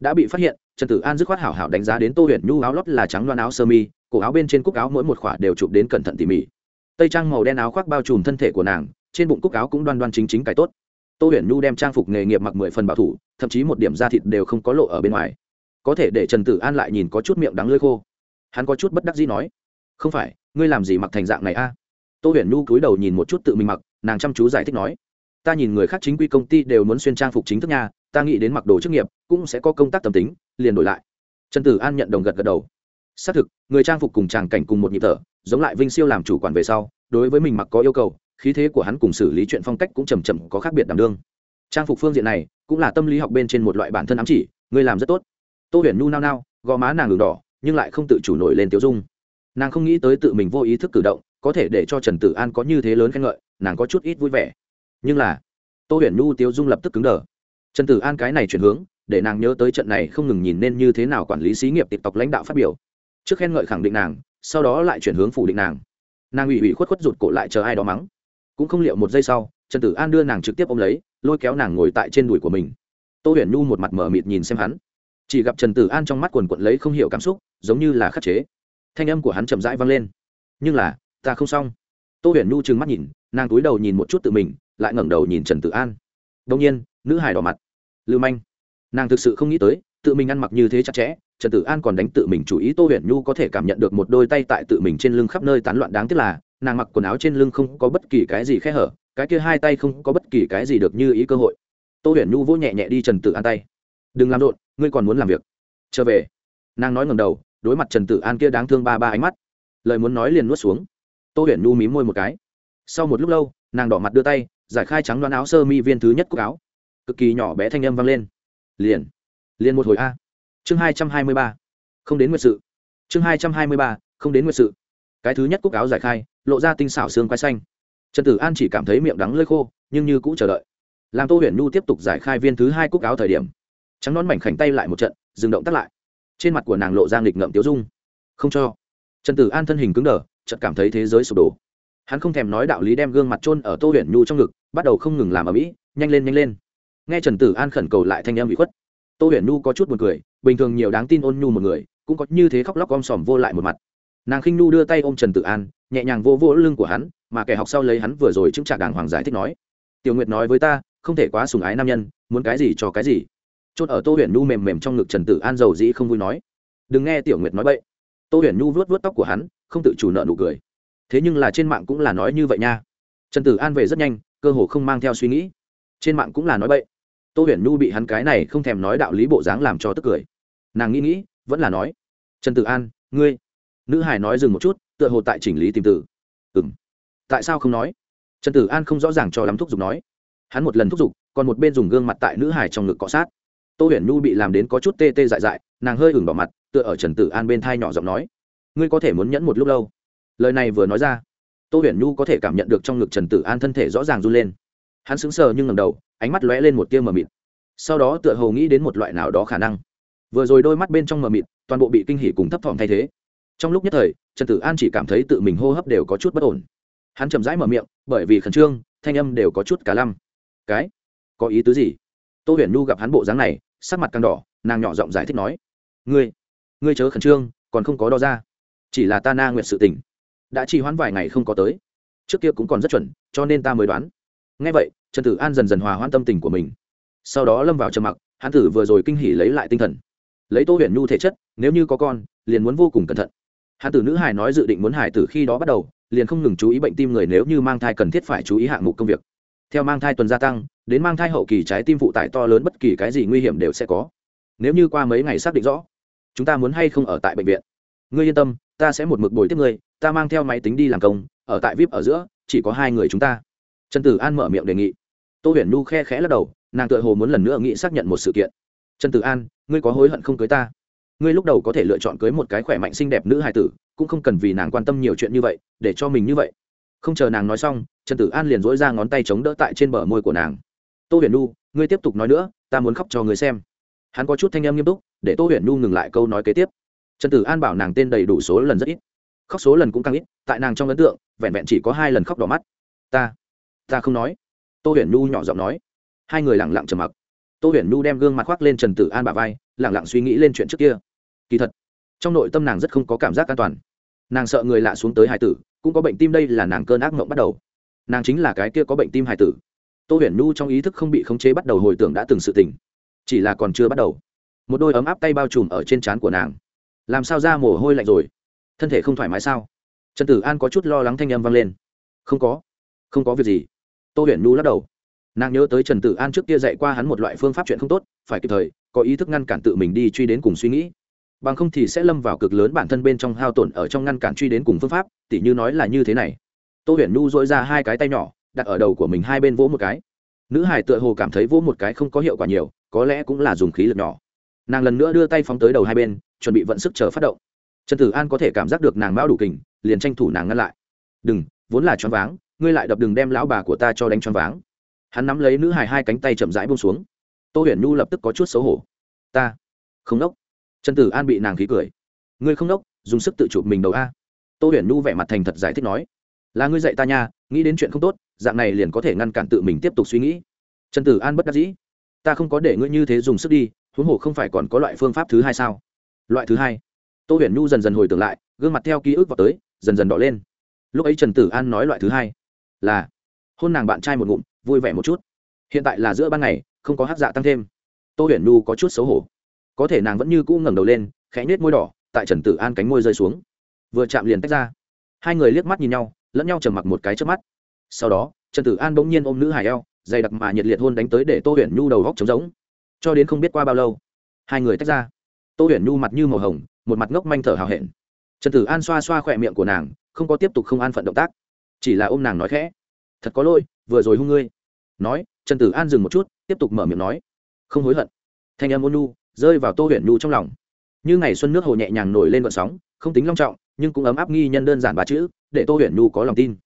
Đã bị phát hiện, trần tử an dứt khoát hảo hảo đánh giá đến tô huyền nhu áo lót là trắng loan áo sơ mi, cổ áo bên trên cúc áo mỗi một khỏa đều chụp đến cẩn thận tỉ mỉ. Tây trang màu đen áo khoác bao trùm thân thể của nàng, trên bụng cúc áo cũng đoan đoan chính chính cài tốt. Tô huyền nhu đem trang phục nghề nghiệp mặc mười phần bảo thủ, thậm chí một điểm da thịt đều không có lộ ở bên ngoài. Có thể để trần tử an lại nhìn có chút miệng đắng lơi khô. Hắn có chút bất đắc dĩ nói, không phải, ngươi làm gì mặc thành dạng này a? Tô huyền nhu cúi đầu nhìn một chút tự mình mặc, nàng chăm chú giải thích nói, ta nhìn người khác chính quy công ty đều muốn xuyên trang phục chính thức nha, ta nghĩ đến mặc đồ chức nghiệp, cũng sẽ có công tác tâm tính, liền đổi lại. Trần tử an nhận đồng gật gật đầu. Xác thực, người trang phục cùng tràng cảnh cùng một nhịp thở, giống lại vinh siêu làm chủ quản về sau, đối với mình mặc có yêu cầu, khí thế của hắn cùng xử lý chuyện phong cách cũng chầm chậm có khác biệt đảm đương. Trang phục phương diện này, cũng là tâm lý học bên trên một loại bản thân ám chỉ, ngươi làm rất tốt. Tô huyền nhu nao nao, gò má nàng đường đỏ, nhưng lại không tự chủ nổi lên tiêu dung. Nàng không nghĩ tới tự mình vô ý thức cử động có thể để cho trần tử an có như thế lớn khen ngợi, nàng có chút ít vui vẻ. Nhưng là, tô huyền nhu tiêu dung lập tức cứng đờ. Trần tử an cái này chuyển hướng, để nàng nhớ tới trận này không ngừng nhìn nên như thế nào quản lý xí nghiệp tịch tộc lãnh đạo phát biểu. Trước khen ngợi khẳng định nàng, sau đó lại chuyển hướng phủ định nàng. Nàng ủy ủy khuất khuất rụt cổ lại chờ ai đó mắng. Cũng không liệu một giây sau, trần tử an đưa nàng trực tiếp ôm lấy, lôi kéo nàng ngồi tại trên đùi của mình. Tô huyền nhu một mặt mở mịt nhìn xem hắn. Chỉ gặp trần tử an trong mắt quần quận lấy không hiểu cảm xúc, giống như là khắc chế. Thanh âm của hắn chậm rãi vang lên. Nhưng là ta không xong. Tô huyền nhu trừng mắt nhìn, nàng túi đầu nhìn một chút tự mình, lại ngẩng đầu nhìn trần tử an. Đông nhiên, nữ hài đỏ mặt. Lưu manh. Nàng thực sự không nghĩ tới, tự mình ăn mặc như thế chặt chẽ, trần tử an còn đánh tự mình chủ ý, tô huyền nhu có thể cảm nhận được một đôi tay tại tự mình trên lưng khắp nơi tán loạn đáng tiếc là, nàng mặc quần áo trên lưng không có bất kỳ cái gì khe hở, cái kia hai tay không có bất kỳ cái gì được như ý cơ hội. Tô huyền nhu vỗ nhẹ nhẹ đi trần tử an tay. Đừng làm rộn, ngươi còn muốn làm việc. Trở về. Nàng nói ngầm đầu, đối mặt trần tử an kia đáng thương ba ba ánh mắt. Lời muốn nói liền nuốt xuống tô huyền nhu mím môi một cái. Sau một lúc lâu, nàng đỏ mặt đưa tay, giải khai trắng đoán áo sơ mi viên thứ nhất cúc áo. Cực kỳ nhỏ bé thanh âm vang lên. Liền liền một hồi a. Chương hai trăm hai mươi ba. Không đến nguyệt sự. Chương hai trăm hai mươi ba, không đến nguyệt sự. Cái thứ nhất cúc áo giải khai, lộ ra tinh xảo xương quai xanh. Trần tử an chỉ cảm thấy miệng đắng lơi khô, nhưng như cũ chờ đợi. Làm tô huyền nhu tiếp tục giải khai viên thứ hai cúc áo thời điểm, trắng nón mảnh khảnh tay lại một trận, dừng động tắt lại. Trên mặt của nàng lộ ra nghịch ngợm tiếu dung. Không cho. Trần tử an thân hình cứng đờ chợt cảm thấy thế giới sụp đổ. Hắn không thèm nói đạo lý đem gương mặt trôn ở tô huyền nhu trong ngực, bắt đầu không ngừng làm ở mỹ, nhanh lên nhanh lên. Nghe trần tử an khẩn cầu lại thanh em bị khuất. Tô huyền nhu có chút b u ồ n cười, bình thường nhiều đáng tin ôn nhu một người, cũng có như thế khóc lóc om sòm vô lại một mặt. Nàng khinh nhu đưa tay ôm trần tử an, nhẹ nhàng vô vô lưng của hắn, mà kẻ học sau lấy hắn vừa rồi chứng trả đàng hoàng giải thích nói. Tiểu nguyệt nói với ta, không thể quá sùng ái nam nhân, muốn cái gì cho cái gì. Chốt ở tô huyền nhu mềm mềm trong ngực trần tử an giàu dĩ không vui nói. Đừng nghe tiểu nguyệt nói bậy. Tô huyền nhu vuốt vuốt tóc của hắn không tự chủ nợ nụ cười. Thế nhưng là trên mạng cũng là nói như vậy nha. Trần tử an về rất nhanh, cơ hồ không mang theo suy nghĩ. Trên mạng cũng là nói vậy. tô huyền nhu bị hắn cái này không thèm nói đạo lý bộ dáng làm cho tức cười. Nàng nghĩ nghĩ, vẫn là nói, trần tử an, ngươi. Nữ hải nói dừng một chút, tựa hồ tại chỉnh lý tìm tử ừ m tại sao không nói? Trần tử an không rõ ràng cho lắm thúc giục nói. Hắn một lần thúc giục, còn một bên dùng gương mặt tại nữ hải trong ngực cọ sát. Tô huyền nhu bị làm đến có chút tê tê dại dại, nàng hơi ửng bỏ mặt, tựa ở trần tử an bên thai nhỏ giọng nói ngươi có thể muốn nhẫn một lúc lâu. Lời này vừa nói ra, tô huyền nhu có thể cảm nhận được trong ngực trần tử an thân thể rõ ràng run lên. Hắn sững sờ nhưng ngầm đầu, ánh mắt lóe lên một tia mờ mịt. Sau đó tựa hồ nghĩ đến một loại nào đó khả năng. Vừa rồi đôi mắt bên trong mờ mịt, toàn bộ bị kinh hỉ cùng thấp thỏm thay thế. Trong lúc nhất thời, trần tử an chỉ cảm thấy tự mình hô hấp đều có chút bất ổn. Hắn chậm rãi mở miệng, bởi vì khẩn trương, thanh âm đều có chút cả lăm. Cái? Có ý tứ gì? Tô huyền nhu gặp hắn bộ dáng này, sắc mặt càng đỏ, nàng nhỏ giọng giải thích nói, ngươi ngươi chớ khẩn trương, còn không có đo ra chỉ là ta na nguyện sự tình. Đã trì hoãn vài ngày không có tới. Trước kia cũng còn rất chuẩn, cho nên ta mới đoán. Ngay vậy, trần tử an dần dần hòa hoãn tâm tình của mình. Sau đó lâm vào trầm mặc, hắn tử vừa rồi kinh hỉ lấy lại tinh thần. Lấy tô huyền nhu thể chất, nếu như có con, liền muốn vô cùng cẩn thận. Hắn tử nữ hải nói dự định muốn hải tử khi đó bắt đầu, liền không ngừng chú ý bệnh tim người nếu như mang thai cần thiết phải chú ý hạng mục công việc. Theo mang thai tuần gia tăng, đến mang thai hậu kỳ trái tim phụ tải to lớn bất kỳ cái gì nguy hiểm đều sẽ có. Nếu như qua mấy ngày xác định rõ, chúng ta muốn hay không ở tại bệnh viện? Ngươi yên tâm ta sẽ một mực bồi tiếp ngươi, ta mang theo máy tính đi làm công, ở tại vip ở giữa, chỉ có hai người chúng ta. Trần tử an mở miệng đề nghị. Tô huyền nu khe khẽ lắc đầu, nàng tựa hồ muốn lần nữa nghĩ xác nhận một sự kiện. Trần tử an, ngươi có hối hận không cưới ta? Ngươi lúc đầu có thể lựa chọn cưới một cái khỏe mạnh xinh đẹp nữ hài tử, cũng không cần vì nàng quan tâm nhiều chuyện như vậy, để cho mình như vậy. Không chờ nàng nói xong, trần tử an liền dỗi ra ngón tay chống đỡ tại trên bờ môi của nàng. Tô huyền nu ngươi tiếp tục nói nữa, ta muốn khóc cho người xem. Hắn có chút thanh em nghiêm túc, để tô huyền nu ngừng lại câu nói kế tiếp trần tử an bảo nàng tên đầy đủ số lần rất ít. Khóc số lần cũng càng ít, tại nàng trong ấn tượng, vẹn vẹn chỉ có hai lần khóc đỏ mắt. Ta ta không nói. Tô huyền nu nhỏ giọng nói. Hai người lẳng lặng trầm mặc. Tô huyền nu đem gương mặt khoác lên trần tử an bà vai lẳng lặng suy nghĩ lên chuyện trước kia. Kỳ thật, trong nội tâm nàng rất không có cảm giác an toàn. Nàng sợ người lạ xuống tới hải tử, cũng có bệnh tim đây là nàng cơn ác mộng bắt đầu. Nàng chính là cái kia có bệnh tim hải tử. Tô huyền nu trong ý thức không bị khống chế bắt đầu hồi tưởng đã từng sự tình. Chỉ là còn chưa bắt đầu. Một đôi ấm áp tay bao trùm ở trên trán của nàng làm sao ra mồ hôi lạnh rồi? Thân thể không thoải mái sao? Trần tử an có chút lo lắng thanh âm vang lên. Không có. Không có việc gì. Tô huyền nu lắc đầu. Nàng nhớ tới trần tử an trước kia dạy qua hắn một loại phương pháp chuyện không tốt, phải kịp thời, có ý thức ngăn cản tự mình đi truy đến cùng suy nghĩ. Bằng không thì sẽ lâm vào cực lớn bản thân bên trong hao tổn ở trong ngăn cản truy đến cùng phương pháp, tỉ như nói là như thế này. Tô huyền nu dội ra hai cái tay nhỏ, đặt ở đầu của mình hai bên vỗ một cái. Nữ hải tựa hồ cảm thấy vỗ một cái không có hiệu quả nhiều, có lẽ cũng là dùng khí lực nhỏ. Nàng lần nữa đưa tay phóng tới đầu hai bên chuẩn bị vận sức chờ phát động. Trần tử an có thể cảm giác được nàng mão đủ kình, liền tranh thủ nàng ngăn lại. Đừng, vốn là choáng váng, ngươi lại đập đừng đem lão bà của ta cho đánh choáng váng. Hắn nắm lấy nữ hài hai cánh tay chậm rãi bông xuống. Tô huyền nhu lập tức có chút xấu hổ. Ta không đốc. Trần tử an bị nàng khí cười. Ngươi không đốc, dùng sức tự chụp mình đầu a. Tô huyền nhu vẻ mặt thành thật giải thích nói. Là ngươi dạy ta nha, nghĩ đến chuyện không tốt, dạng này liền có thể ngăn cản tự mình tiếp tục suy nghĩ. Trần tử an bất đắc dĩ. Ta không có để ngươi như thế dùng sức đi, huống hồ không phải còn có loại phương pháp thứ hai sao? Loại thứ hai. Tô huyền nhu dần dần hồi tưởng lại, gương mặt theo ký ức vào tới, dần dần đỏ lên. Lúc ấy trần tử an nói loại thứ hai là, hôn nàng bạn trai một ngụm, vui vẻ một chút. Hiện tại là giữa ban ngày, không có hát dạ tăng thêm. Tô huyền nhu có chút xấu hổ. Có thể nàng vẫn như cũ ngẩng đầu lên, khẽ nết môi đỏ, tại trần tử an cánh môi rơi xuống. Vừa chạm liền tách ra. Hai người liếc mắt nhìn nhau, lẫn nhau trầm mặc một cái trước mắt. Sau đó, trần tử an bỗng nhiên ôm nữ hải eo, dày đặc mà nhiệt liệt hôn đánh tới để tô huyền nhu đầu góc trống giống cho đến không biết qua bao lâu, hai người tách ra tô huyền nhu mặt như màu hồng, một mặt ngốc manh thở hào hẹn. Trần tử an xoa xoa khỏe miệng của nàng, không có tiếp tục không an phận động tác. Chỉ là ôm nàng nói khẽ. Thật có lỗi, vừa rồi hung ngươi. Nói, trần tử an dừng một chút, tiếp tục mở miệng nói. Không hối hận. Thanh âm ôn nu rơi vào tô huyền nhu trong lòng. Như ngày xuân nước hồ nhẹ nhàng nổi lên vận sóng, không tính long trọng, nhưng cũng ấm áp nghi nhân đơn giản ba chữ, để tô huyền nhu có lòng tin.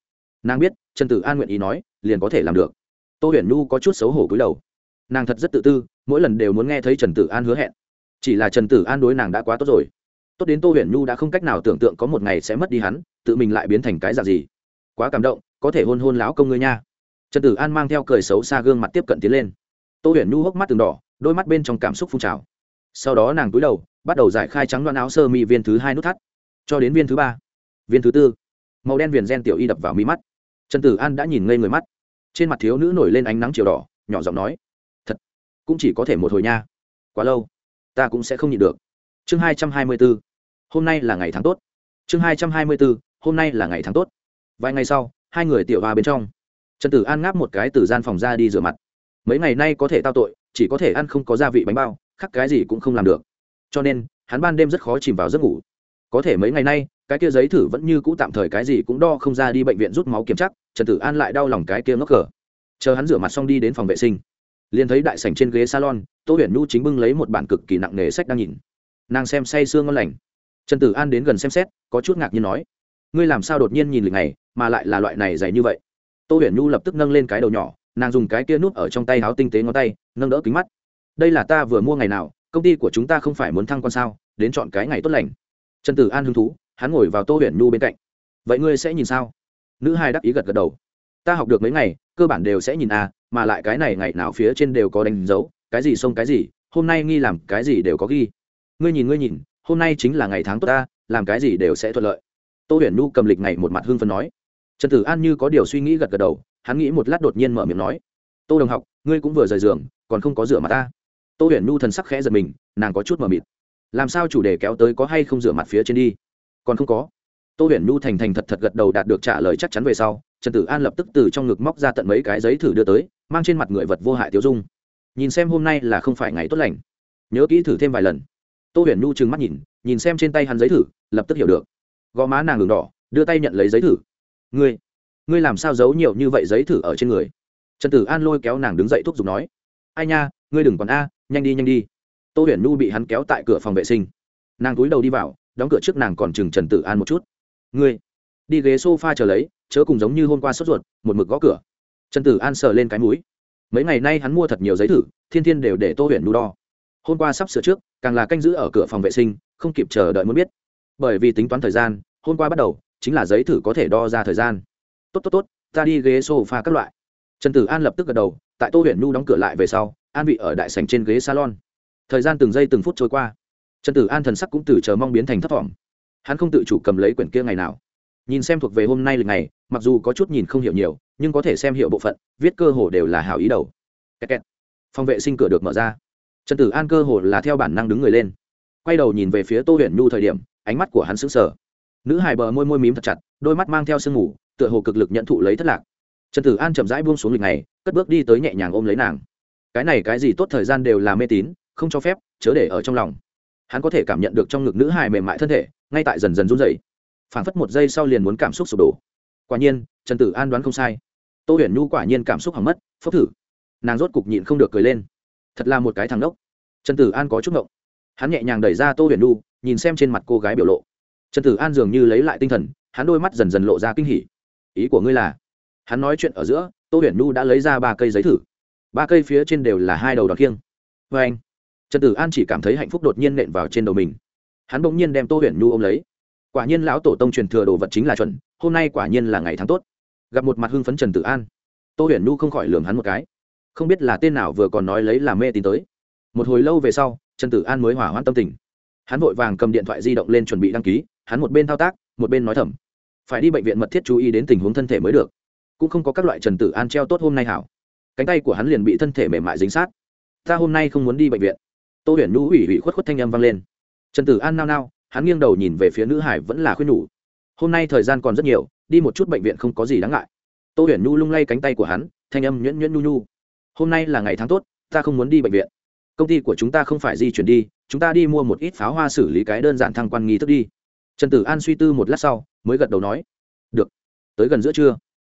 Nàng biết, trần tử an nguyện ý nói, liền có thể làm được. Tô huyền nhu có chút xấu hổ cúi đầu. Nàng thật rất tự tư, mỗi lần đều muốn nghe thấy trần tử an hứa hẹn chỉ là trần tử an đối nàng đã quá tốt rồi tốt đến tô huyền nhu đã không cách nào tưởng tượng có một ngày sẽ mất đi hắn tự mình lại biến thành cái dạng gì quá cảm động có thể hôn hôn láo công ngươi nha trần tử an mang theo cười xấu xa gương mặt tiếp cận tiến lên tô huyền nhu hốc mắt từng đỏ đôi mắt bên trong cảm xúc phun trào sau đó nàng cúi đầu bắt đầu giải khai trắng loan áo sơ mi viên thứ hai nút thắt cho đến viên thứ ba viên thứ tư màu đen viền gen tiểu y đập vào mi mắt trần tử an đã nhìn ngây người mắt trên mặt thiếu nữ nổi lên ánh nắng chiều đỏ nhỏ giọng nói thật cũng chỉ có thể một hồi nha quá lâu ta cũng sẽ không nhịn được. Chương hai trăm hai mươi bốn. Hôm nay là ngày tháng tốt. Chương hai trăm hai mươi bốn. Hôm nay là ngày tháng tốt. Vài ngày sau, hai người tiểu hoa bên trong. Trần tử an ngáp một cái từ gian phòng ra đi rửa mặt. Mấy ngày nay có thể tao tội, chỉ có thể ăn không có gia vị bánh bao khắc cái gì cũng không làm được. Cho nên, hắn ban đêm rất khó chìm vào giấc ngủ. Có thể mấy ngày nay, cái kia giấy thử vẫn như cũ tạm thời cái gì cũng đo không ra đi bệnh viện rút máu kiểm chắc trần tử an lại đau lòng cái kia ngốc cờ. Chờ hắn rửa mặt xong đi đến phòng vệ sinh, liền thấy đại sảnh trên ghế salon tô huyền nhu chính bưng lấy một bản cực kỳ nặng nề sách đang nhìn. Nàng xem say sương ngon lành. Trần tử an đến gần xem xét có chút ngạc nhiên nói ngươi làm sao đột nhiên nhìn lịch này mà lại là loại này dày như vậy? Tô huyền nhu lập tức nâng lên cái đầu nhỏ nàng dùng cái kia nút ở trong tay háo tinh tế ngón tay nâng đỡ kính mắt. Đây là ta vừa mua ngày nào công ty của chúng ta không phải muốn thăng con sao đến chọn cái ngày tốt lành. Trần tử an hứng thú hắn ngồi vào tô huyền nhu bên cạnh. Vậy ngươi sẽ nhìn sao? Nữ hai đắc ý gật gật đầu. Ta học được mấy ngày cơ bản đều sẽ nhìn a à, mà lại cái này ngày nào phía trên đều có đánh dấu cái gì xông cái gì, hôm nay nghi làm cái gì đều có ghi. Ngươi nhìn ngươi nhìn, hôm nay chính là ngày tháng tốt ta, làm cái gì đều sẽ thuận lợi. Tô huyền nu cầm lịch này một mặt hưng phấn nói. Trần tử an như có điều suy nghĩ gật gật đầu, hắn nghĩ một lát đột nhiên mở miệng nói. Tô đồng học, ngươi cũng vừa rời giường, còn không có rửa mặt ta. Tô huyền nu thần sắc khẽ giật mình, nàng có chút mờ mịt. Làm sao chủ đề kéo tới có hay không rửa mặt phía trên đi? Còn không có. Tô huyền nu thành thành thật thật gật đầu đạt được trả lời chắc chắn về sau, trần tử an lập tức từ trong ngực móc ra tận mấy cái giấy thử đưa tới, mang trên mặt người vật vô hại tiêu dung nhìn xem hôm nay là không phải ngày tốt lành. Nhớ kỹ thử thêm vài lần. Tô huyền nhu trừng mắt nhìn nhìn xem trên tay hắn giấy thử, lập tức hiểu được. Gò má nàng đường đỏ, đưa tay nhận lấy giấy thử. Ngươi ngươi làm sao giấu nhiều như vậy giấy thử ở trên người? Trần tử an lôi kéo nàng đứng dậy thúc giục nói. Ai nha, ngươi đừng còn a, nhanh đi nhanh đi. Tô huyền nhu bị hắn kéo tại cửa phòng vệ sinh. Nàng cúi đầu đi vào, đóng cửa trước nàng còn chừng trần tử an một chút. Ngươi, đi ghế s o f a chờ lấy, chớ cùng giống như hôm qua sốt ruột, một mực gõ cửa. Trần tử an sờ lên cái mũi mấy ngày nay hắn mua thật nhiều giấy thử, thiên thiên đều để tô huyền nu đo. Hôm qua sắp sửa trước, càng là canh giữ ở cửa phòng vệ sinh, không kịp chờ đợi muốn biết. Bởi vì tính toán thời gian, hôm qua bắt đầu, chính là giấy thử có thể đo ra thời gian. Tốt tốt tốt, ta đi ghế sofa các loại. Trần tử an lập tức gật đầu, tại tô huyền nhu đóng cửa lại về sau, an vị ở đại sảnh trên ghế salon. Thời gian từng giây từng phút trôi qua. Trần tử an thần sắc cũng từ chờ mong biến thành thấp vọng. hắn không tự chủ cầm lấy quyển kia ngày nào. Nhìn xem thuộc về hôm nay lịch này mặc dù có chút nhìn không hiểu nhiều nhưng có thể xem hiệu bộ phận, viết cơ hồ đều là hảo ý đầu. Kẹt kẹt. phòng vệ sinh cửa được mở ra. Trần tử an cơ hồ là theo bản năng đứng người lên. Quay đầu nhìn về phía tô huyền nhu thời điểm, ánh mắt của hắn sững sờ. Nữ hài bờ môi môi mím thật chặt, đôi mắt mang theo sương mù, tựa hồ cực lực nhận thụ lấy thất lạc. Trần tử an chậm rãi buông xuống lịch này, cất bước đi tới nhẹ nhàng ôm lấy nàng. Cái này cái gì tốt thời gian đều là mê tín, không cho phép, chớ để ở trong lòng. Hắn có thể cảm nhận được trong ngực nữ hài mềm mại thân thể, ngay tại dần dần run dày phảng phất một giây sau liền muốn cảm xúc sụp đổ. Quả nhiên, trần tử an đoán không sai tô huyền nhu quả nhiên cảm xúc hỏng mất phốc thử. Nàng rốt cục nhịn không được cười lên. Thật là một cái thằng đốc trần tử an có chút ngộng. Hắn nhẹ nhàng đẩy ra tô huyền nhu, nhìn xem trên mặt cô gái biểu lộ. Trần tử an dường như lấy lại tinh thần, hắn đôi mắt dần dần lộ ra kinh hỉ. Ý của ngươi là? Hắn nói chuyện ở giữa, tô huyền nhu đã lấy ra ba cây giấy thử. Ba cây phía trên đều là hai đầu đòn kiêng. vê vâng anh. Trần tử an chỉ cảm thấy hạnh phúc đột nhiên nện vào trên đầu mình. Hắn bỗng nhiên đem tô huyền nhu ôm lấy. Quả nhiên lão tổ tông truyền thừa đồ vật chính là chuẩn, hôm nay quả nhiên là ngày tháng tốt gặp một mặt hưng phấn trần tử an. Tô huyền nhu không khỏi lường hắn một cái. Không biết là tên nào vừa còn nói lấy là mê tín tới. Một hồi lâu về sau, trần tử an mới hỏa hoãn tâm tình. Hắn vội vàng cầm điện thoại di động lên chuẩn bị đăng ký, hắn một bên thao tác, một bên nói thầm. Phải đi bệnh viện mật thiết chú ý đến tình huống thân thể mới được. Cũng không có các loại trần tử an treo tốt hôm nay hảo. Cánh tay của hắn liền bị thân thể mềm mại dính sát. Ta hôm nay không muốn đi bệnh viện. Tô huyền nhũ ủy ủy khuất khuất thanh âm vang lên. Trần tử an nao nao, hắn nghiêng đầu nhìn về phía nữ hải vẫn là khuyên nhủ. Hôm nay thời gian còn rất nhiều đi một chút bệnh viện không có gì đáng ngại. Tô huyền nhu lung lay cánh tay của hắn, thanh âm nhuyễn nhuyễn nhu nhu. Hôm nay là ngày tháng tốt, ta không muốn đi bệnh viện. Công ty của chúng ta không phải di chuyển đi, chúng ta đi mua một ít pháo hoa xử lý cái đơn giản thăng quan nghi thức đi. Trần tử an suy tư một lát sau, mới gật đầu nói, được, tới gần giữa trưa.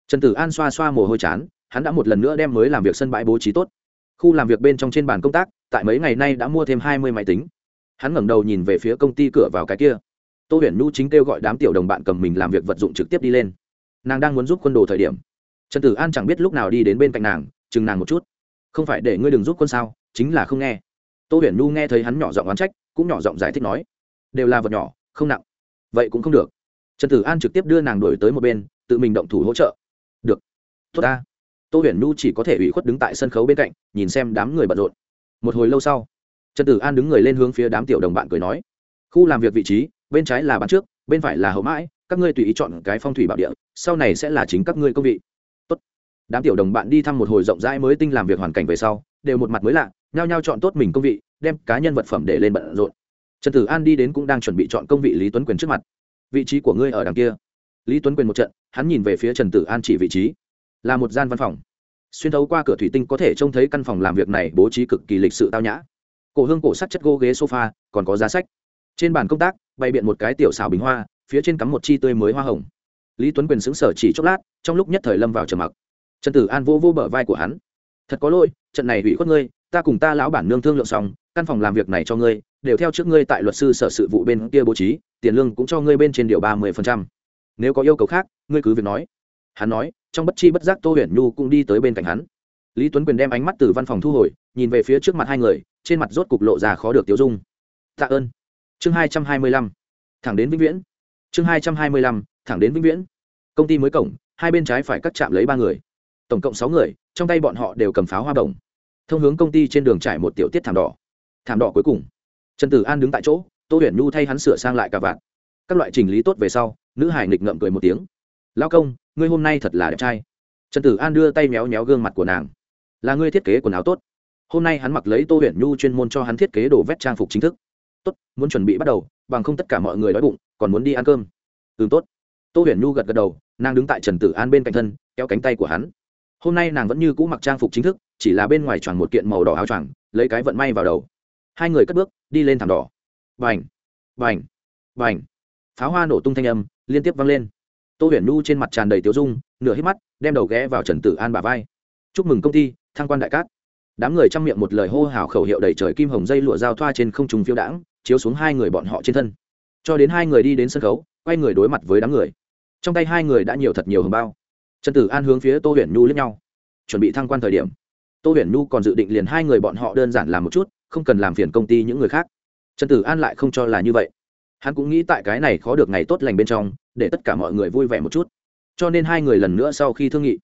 Trần tử an xoa xoa mồ hôi chán, hắn đã một lần nữa đem mới làm việc sân bãi bố trí tốt. Khu làm việc bên trong trên bàn công tác, tại mấy ngày nay đã mua thêm hai mươi máy tính. Hắn ngẩng đầu nhìn về phía công ty cửa vào cái kia tô huyền nhu chính kêu gọi đám tiểu đồng bạn cầm mình làm việc vật dụng trực tiếp đi lên. Nàng đang muốn giúp quân đồ thời điểm, trần tử an chẳng biết lúc nào đi đến bên cạnh nàng, chừng nàng một chút. Không phải để ngươi đừng giúp quân sao, chính là không nghe. Tô huyền nhu nghe thấy hắn nhỏ giọng oán trách, cũng nhỏ giọng giải thích nói, đều là vật nhỏ, không nặng. Vậy cũng không được. Trần tử an trực tiếp đưa nàng đổi tới một bên, tự mình động thủ hỗ trợ. Được, tốt ta. Tô huyền nhu chỉ có thể ủy khuất đứng tại sân khấu bên cạnh, nhìn xem đám người bận rộn. Một hồi lâu sau, trần tử an đứng người lên hướng phía đám tiểu đồng bạn cười nói, khu làm việc vị trí bên trái là bán trước, bên phải là hậu mãi, các ngươi tùy ý chọn cái phong thủy bảo địa, sau này sẽ là chính các ngươi công vị. Tốt. Đám tiểu đồng bạn đi thăm một hồi rộng rãi mới tinh làm việc hoàn cảnh về sau, đều một mặt mới lạ, nhao nhao chọn tốt mình công vị, đem cá nhân vật phẩm để lên bận rộn. Trần tử an đi đến cũng đang chuẩn bị chọn công vị lý tuấn quyền trước mặt. Vị trí của ngươi ở đằng kia. Lý tuấn quyền một trận, hắn nhìn về phía trần tử an chỉ vị trí. Là một gian văn phòng. Xuyên thấu qua cửa thủy tinh có thể trông thấy căn phòng làm việc này bố trí cực kỳ lịch sự tao nhã. Cổ hương cổ sắt chất gỗ ghế sofa, còn có giá sách. Trên bàn công tác bày biện một cái tiểu xào bình hoa, phía trên cắm một chi tươi mới hoa hồng. Lý tuấn quyền xứng sở chỉ chốc lát, trong lúc nhất thời lâm vào trầm mặc. Trần tử an vô vô bờ vai của hắn. Thật có lỗi, trận này hủy khuất ngươi, ta cùng ta lão bản nương thương lượng xong, căn phòng làm việc này cho ngươi, đều theo trước ngươi tại luật sư sở sự vụ bên kia bố trí, tiền lương cũng cho ngươi bên trên điều ba mươi phần trăm. Nếu có yêu cầu khác, ngươi cứ việc nói. Hắn nói, trong bất chi bất giác tô huyền nhu cũng đi tới bên cạnh hắn. Lý tuấn quyền đem ánh mắt từ văn phòng thu hồi, nhìn về phía trước mặt hai người, trên mặt rốt cục lộ ra khó được tiêu dung. Tạ ơn chương hai trăm hai mươi lăm. Thẳng đến vĩnh viễn. Chương hai trăm hai mươi lăm, thẳng đến vĩnh viễn. Công ty mới cổng, hai bên trái phải cắt chạm lấy ba người. Tổng cộng sáu người, trong tay bọn họ đều cầm pháo hoa đồng. Thông hướng công ty trên đường trải một tiểu tiết thảm đỏ. Thảm đỏ cuối cùng. Trần tử an đứng tại chỗ, tô huyền nhu thay hắn sửa sang lại cả vạt. Các loại chỉnh lý tốt về sau, nữ hải nghịch ngậm cười một tiếng. Lao công, ngươi hôm nay thật là đẹp trai. Trần tử an đưa tay méo méo gương mặt của nàng. Là ngươi thiết kế quần áo tốt. Hôm nay hắn mặc lấy tô huyền nhu chuyên môn cho hắn thiết kế đồ vét trang phục chính thức tốt, muốn chuẩn bị bắt đầu, bằng không tất cả mọi người đói bụng, còn muốn đi ăn cơm. Ừ tốt. Tô huyền nhu gật gật đầu, nàng đứng tại trần tử an bên cạnh thân, kéo cánh tay của hắn. Hôm nay nàng vẫn như cũ mặc trang phục chính thức, chỉ là bên ngoài choàng một kiện màu đỏ áo choàng, lấy cái vận may vào đầu. Hai người cất bước, đi lên thảm đỏ. Vành vành vành pháo hoa nổ tung thanh âm, liên tiếp vang lên. Tô huyền nhu trên mặt tràn đầy tiếu dung, nửa hít mắt, đem đầu ghé vào trần tử an bà vai. Chúc mừng công ty, thăng quan đại cát đám người chăm miệng một lời hô hào khẩu hiệu đầy trời kim hồng dây lụa giao thoa trên không trùng phiêu đãng, chiếu xuống hai người bọn họ trên thân. Cho đến hai người đi đến sân khấu, quay người đối mặt với đám người. Trong tay hai người đã nhiều thật nhiều hồng bao. Trần tử an hướng phía tô huyền nhu lướt nhau. Chuẩn bị thăng quan thời điểm, tô huyền nhu còn dự định liền hai người bọn họ đơn giản làm một chút, không cần làm phiền công ty những người khác. Trần tử an lại không cho là như vậy. Hắn cũng nghĩ tại cái này khó được ngày tốt lành bên trong, để tất cả mọi người vui vẻ một chút. Cho nên hai người lần nữa sau khi thương nghị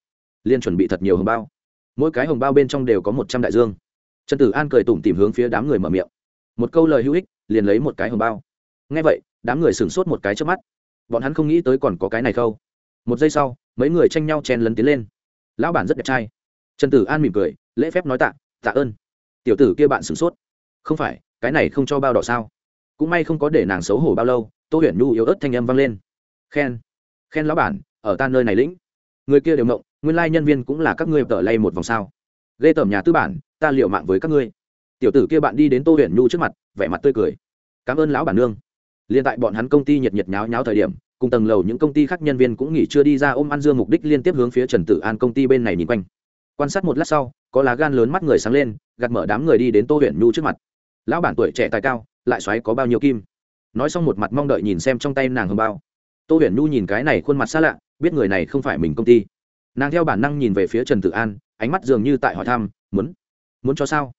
liên chuẩn bị thật nhiều hồng bao mỗi cái hồng bao bên trong đều có một trăm đại dương. Trần tử an cười tủm tìm hướng phía đám người mở miệng. Một câu lời hữu ích, liền lấy một cái hồng bao. Ngay vậy, đám người sửng sốt một cái trước mắt. Bọn hắn không nghĩ tới còn có cái này khâu một giây sau, mấy người tranh nhau chen lấn tiến lên. Lão bản rất đẹp trai. Trần tử an mỉm cười, lễ phép nói tạ tạ ơn. Tiểu tử kia bạn sửng sốt. Không phải, cái này không cho bao đỏ sao? Cũng may không có để nàng xấu hổ bao lâu, tô huyền nhu yếu ớt thanh âm vang lên. Khen khen lão bản, ở ta nơi này lĩnh. Người kia đều mộng nguyên lai nhân viên cũng là các ngươi tờ lay một vòng sao. Ghê tởm nhà tư bản, ta liệu mạng với các ngươi. Tiểu tử kia bạn đi đến tô huyền nhu trước mặt, vẻ mặt tươi cười. Cảm ơn lão bản nương. Liên tại bọn hắn công ty nhiệt nhiệt nháo nháo thời điểm, cùng tầng lầu những công ty khác nhân viên cũng nghỉ chưa đi ra ôm ăn dương mục đích liên tiếp hướng phía trần tử an công ty bên này nhìn quanh. Quan sát một lát sau, có lá gan lớn mắt người sáng lên, gạt mở đám người đi đến tô huyền nhu trước mặt. Lão bản tuổi trẻ tài cao, lại xoáy có bao nhiêu kim? Nói xong một mặt mong đợi nhìn xem trong tay nàng hồng bao. Tô huyền nhu nhìn cái này khuôn mặt xa lạ, biết người này không phải mình công ty nàng theo bản năng nhìn về phía trần tử an, ánh mắt dường như tại hỏi thăm, muốn muốn cho sao?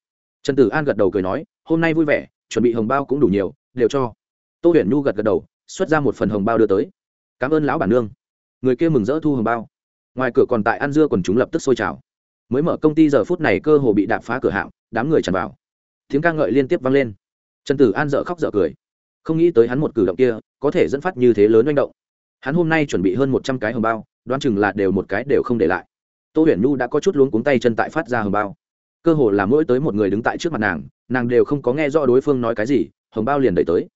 Trần tử an gật đầu cười nói, hôm nay vui vẻ, chuẩn bị hồng bao cũng đủ nhiều, đều cho. Tô huyền nhu gật gật đầu, xuất ra một phần hồng bao đưa tới. Cảm ơn lão bản nương. Người kia mừng rỡ thu hồng bao. Ngoài cửa còn tại ăn dưa còn chúng lập tức sôi trào. Mới mở công ty giờ phút này cơ hồ bị đạp phá cửa hạm đám người tràn vào. Tiếng ca ngợi liên tiếp vang lên. Trần tử an dợ khóc dợ cười. Không nghĩ tới hắn một cử động kia, có thể dẫn phát như thế lớn manh động. Hắn hôm nay chuẩn bị hơn một trăm cái hồng bao đoán chừng là đều một cái đều không để lại. Tô huyền nhu đã có chút luống cuống tay chân tại phát ra hồng bao. Cơ hồ là mỗi tới một người đứng tại trước mặt nàng nàng đều không có nghe rõ đối phương nói cái gì, hồng bao liền đẩy tới.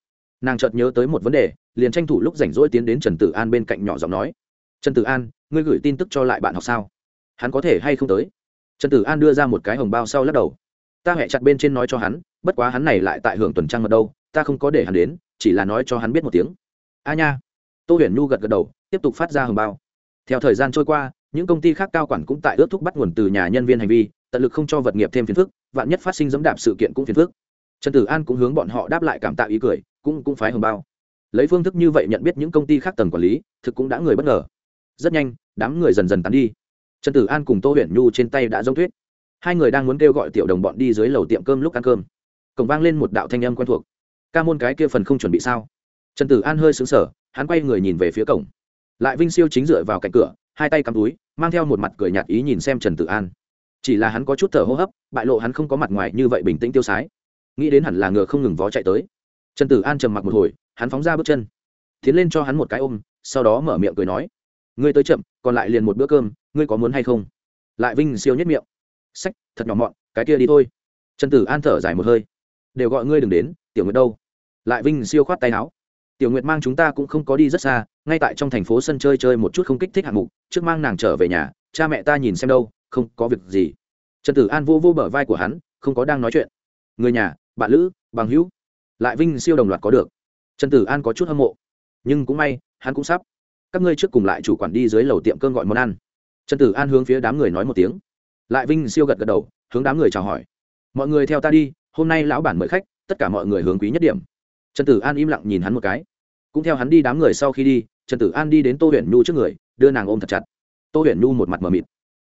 Nàng chợt nhớ tới một vấn đề, liền tranh thủ lúc rảnh rỗi tiến đến trần tử an bên cạnh nhỏ giọng nói, trần tử an, ngươi gửi tin tức cho lại bạn học sao? Hắn có thể hay không tới? Trần tử an đưa ra một cái hồng bao sau lắc đầu. Ta hẹ chặt bên trên nói cho hắn, bất quá hắn này lại tại hưởng tuần trăng mật đâu, ta không có để hắn đến, chỉ là nói cho hắn biết một tiếng. A nha. Tô huyền nhu gật gật đầu, tiếp tục phát ra hồng bao theo thời gian trôi qua, những công ty khác cao quản cũng tại ước thúc bắt nguồn từ nhà nhân viên hành vi, tận lực không cho vật nghiệp thêm phiền phức, vạn nhất phát sinh dẫm đạp sự kiện cũng phiền phức. Trần tử an cũng hướng bọn họ đáp lại cảm tạ ý cười, cũng cũng phái hồng bao. Lấy phương thức như vậy nhận biết những công ty khác tầng quản lý, thực cũng đã người bất ngờ. Rất nhanh, đám người dần dần tán đi. Trần tử an cùng tô huyền nhu trên tay đã giống thuyết hai người đang muốn kêu gọi tiểu đồng bọn đi dưới lầu tiệm cơm lúc ăn cơm. Cổng vang lên một đạo thanh âm quen thuộc. Ca môn cái kia phần không chuẩn bị sao? Trần tử an hơi xứng sở hắn quay người nhìn về phía cổng lại vinh siêu chính dựa vào cạnh cửa, hai tay cắm túi, mang theo một mặt cười nhạt ý nhìn xem trần tử an. Chỉ là hắn có chút thở hô hấp, bại lộ hắn không có mặt ngoài như vậy bình tĩnh tiêu sái. Nghĩ đến hẳn là ngựa không ngừng vó chạy tới. Trần tử an trầm mặc một hồi, hắn phóng ra bước chân. Tiến lên cho hắn một cái ôm, sau đó mở miệng cười nói, ngươi tới chậm, còn lại liền một bữa cơm, ngươi có muốn hay không? Lại vinh siêu nhất miệng, sách, thật nhỏ mọn, cái kia đi thôi. Trần tử an thở dài một hơi, đều gọi ngươi đừng đến, tiểu nguyệt đâu? Lại vinh siêu khoát tay áo tiểu nguyệt mang chúng ta cũng không có đi rất xa, ngay tại trong thành phố sân chơi chơi một chút không kích thích hạng mục, trước mang nàng trở về nhà, cha mẹ ta nhìn xem đâu, không có việc gì. Trần tử an vô vô bờ vai của hắn, không có đang nói chuyện. Người nhà, bạn lữ, bằng hữu. Lại vinh siêu đồng loạt có được. Trần tử an có chút hâm mộ. Nhưng cũng may, hắn cũng sắp. Các ngươi trước cùng lại chủ quản đi dưới lầu tiệm cơm gọi món ăn. Trần tử an hướng phía đám người nói một tiếng. Lại vinh siêu gật gật đầu, hướng đám người chào hỏi. Mọi người theo ta đi, hôm nay lão bản mời khách, tất cả mọi người hướng quý nhất điểm trần tử an im lặng nhìn hắn một cái. Cũng theo hắn đi đám người sau khi đi, trần tử an đi đến tô huyền nhu trước người, đưa nàng ôm thật chặt. Tô huyền nhu một mặt mờ mịt.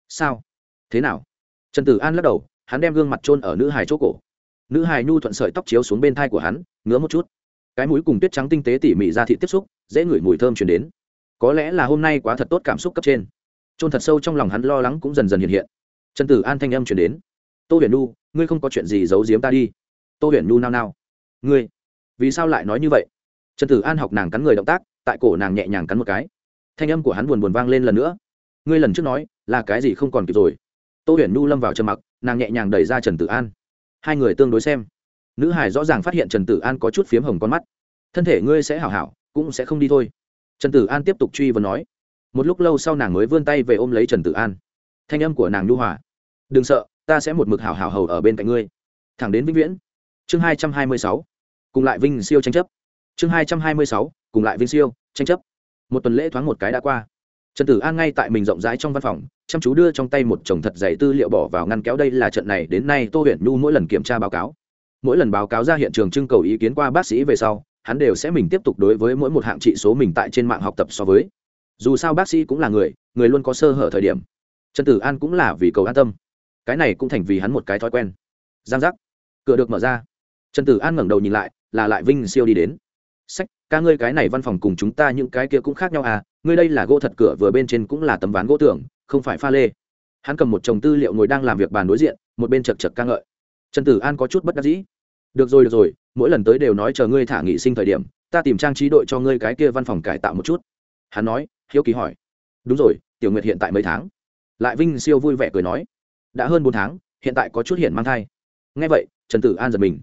Sao? Thế nào? Trần tử an lắc đầu, hắn đem gương mặt trôn ở nữ hài chỗ cổ. Nữ hài nhu thuận sợi tóc chiếu xuống bên thai của hắn, ngứa một chút. Cái mũi cùng tuyết trắng tinh tế tỉ mỉ ra thị tiếp xúc, dễ ngửi mùi thơm chuyển đến. Có lẽ là hôm nay quá thật tốt cảm xúc cấp trên. Trôn thật sâu trong lòng hắn lo lắng cũng dần dần hiện hiện. Trần tử an thanh âm chuyển đến. Tô huyền nhu, ngươi không có chuyện gì giấu giếm ta đi. Tô huyền nhu nao nao. Ngươi? Vì sao lại nói như vậy? Trần tử an học nàng cắn người động tác, tại cổ nàng nhẹ nhàng cắn một cái. Thanh âm của hắn buồn buồn vang lên lần nữa. Ngươi lần trước nói là cái gì không còn kịp rồi. Tô huyền nhu lâm vào trầm mặc, nàng nhẹ nhàng đẩy ra trần tử an. Hai người tương đối xem. Nữ hải rõ ràng phát hiện trần tử an có chút phiếm hồng con mắt. Thân thể ngươi sẽ hảo hảo, cũng sẽ không đi thôi. Trần tử an tiếp tục truy vấn nói. Một lúc lâu sau nàng mới vươn tay về ôm lấy trần tử an. Thanh âm của nàng nhu hòa. Đừng sợ, ta sẽ một mực hảo hảo hầu ở bên cạnh ngươi. Thẳng đến vĩnh viễn. Chương hai trăm hai mươi sáu cùng lại vinh siêu tranh chấp. Chương hai trăm hai mươi sáu, cùng lại vinh siêu tranh chấp. Một tuần lễ thoáng một cái đã qua. Trần tử an ngay tại mình rộng rãi trong văn phòng, chăm chú đưa trong tay một chồng thật dày tư liệu bỏ vào ngăn kéo đây là trận này đến nay tô huyện nhu mỗi lần kiểm tra báo cáo. Mỗi lần báo cáo ra hiện trường trưng cầu ý kiến qua bác sĩ về sau, hắn đều sẽ mình tiếp tục đối với mỗi một hạng trị số mình tại trên mạng học tập so với. Dù sao bác sĩ cũng là người người luôn có sơ hở thời điểm. Trần tử an cũng là vì cầu an tâm. Cái này cũng thành vì hắn một cái thói quen. Giang giác. Cửa được mở ra. Trần tử an ngẩng đầu nhìn lại là lại vinh siêu đi đến. Sách, ca ngươi cái này văn phòng cùng chúng ta những cái kia cũng khác nhau à ngươi đây là gỗ thật cửa vừa bên trên cũng là tấm ván gỗ tưởng không phải pha lê. Hắn cầm một chồng tư liệu ngồi đang làm việc bàn đối diện, một bên chật chật ca ngợi. Trần tử an có chút bất đắc dĩ. Được rồi được rồi, mỗi lần tới đều nói chờ ngươi thả nghị sinh thời điểm, ta tìm trang trí đội cho ngươi cái kia văn phòng cải tạo một chút. Hắn nói, hiếu kỳ hỏi. Đúng rồi, tiểu nguyệt hiện tại mấy tháng? Lại vinh siêu vui vẻ cười nói. Đã hơn bốn tháng, hiện tại có chút hiện mang thai. Ngay vậy, trần tử an giật mình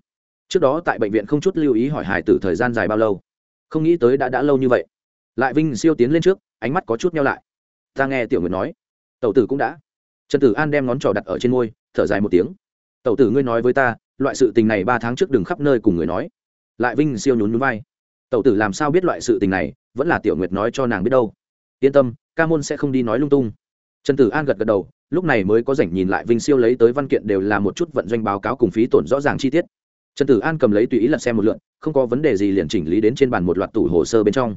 trước đó tại bệnh viện không chút lưu ý hỏi hải tử thời gian dài bao lâu. Không nghĩ tới đã đã lâu như vậy. Lại vinh siêu tiến lên trước, ánh mắt có chút nhau lại. Ta nghe tiểu nguyệt nói. Tẩu tử cũng đã. Trần tử an đem ngón trỏ đặt ở trên môi, thở dài một tiếng. Tẩu tử ngươi nói với ta, loại sự tình này ba tháng trước đừng khắp nơi cùng người nói. Lại vinh siêu nhún nhún vai. Tẩu tử làm sao biết loại sự tình này, vẫn là tiểu nguyệt nói cho nàng biết đâu. Yên tâm, ca môn sẽ không đi nói lung tung. Trần tử an gật gật đầu, lúc này mới có rảnh nhìn lại vinh siêu lấy tới văn kiện đều là một chút vận doanh báo cáo cùng phí tổn rõ ràng chi tiết trần tử an cầm lấy tùy ý lật xem một lượn, không có vấn đề gì liền chỉnh lý đến trên bàn một loạt tủ hồ sơ bên trong.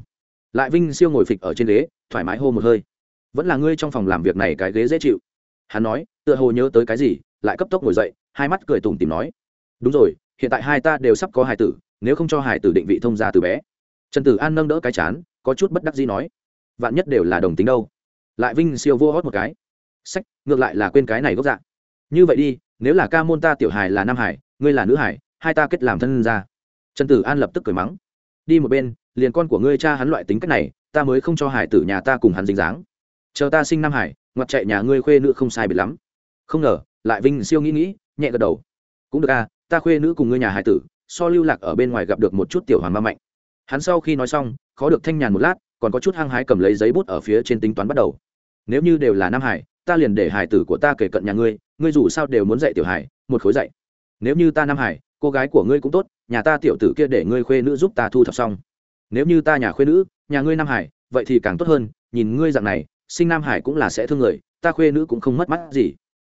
Lại vinh siêu ngồi phịch ở trên ghế, thoải mái hô một hơi. Vẫn là ngươi trong phòng làm việc này cái ghế dễ chịu. Hắn nói, tựa hồ nhớ tới cái gì, lại cấp tốc ngồi dậy, hai mắt cười tủm tìm nói, đúng rồi, hiện tại hai ta đều sắp có hài tử, nếu không cho hài tử định vị thông gia từ bé. Trần tử an nâng đỡ cái chán, có chút bất đắc gì nói, vạn nhất đều là đồng tính đâu. Lại vinh siêu vô hót một cái, sách, ngược lại là quên cái này gốc dạ. Như vậy đi, nếu là ca môn ta tiểu hài là nam hải ngươi là nữ hải hai ta kết làm thân ra. Trần tử an lập tức cười mắng. Đi một bên, liền con của ngươi cha hắn loại tính cách này, ta mới không cho hải tử nhà ta cùng hắn dính dáng. Chờ ta sinh nam hải, ngoặt chạy nhà ngươi khuê nữ không sai biệt lắm. Không ngờ, lại vinh siêu nghĩ nghĩ, nhẹ gật đầu. Cũng được à ta khuê nữ cùng ngươi nhà hải tử, so lưu lạc ở bên ngoài gặp được một chút tiểu hoàng ma mạnh. Hắn sau khi nói xong, khó được thanh nhàn một lát, còn có chút hăng hái cầm lấy giấy bút ở phía trên tính toán bắt đầu. Nếu như đều là nam hải, ta liền để hải tử của ta kể cận nhà ngươi ngươi dù sao đều muốn dạy tiểu hải, một khối dạy. Nếu như ta nam hải cô gái của ngươi cũng tốt, nhà ta tiểu tử kia để ngươi khuê nữ giúp ta thu thập xong. Nếu như ta nhà khuê nữ, nhà ngươi nam hải, vậy thì càng tốt hơn, nhìn ngươi dạng này, sinh nam hải cũng là sẽ thương người, ta khuê nữ cũng không mất mắt gì.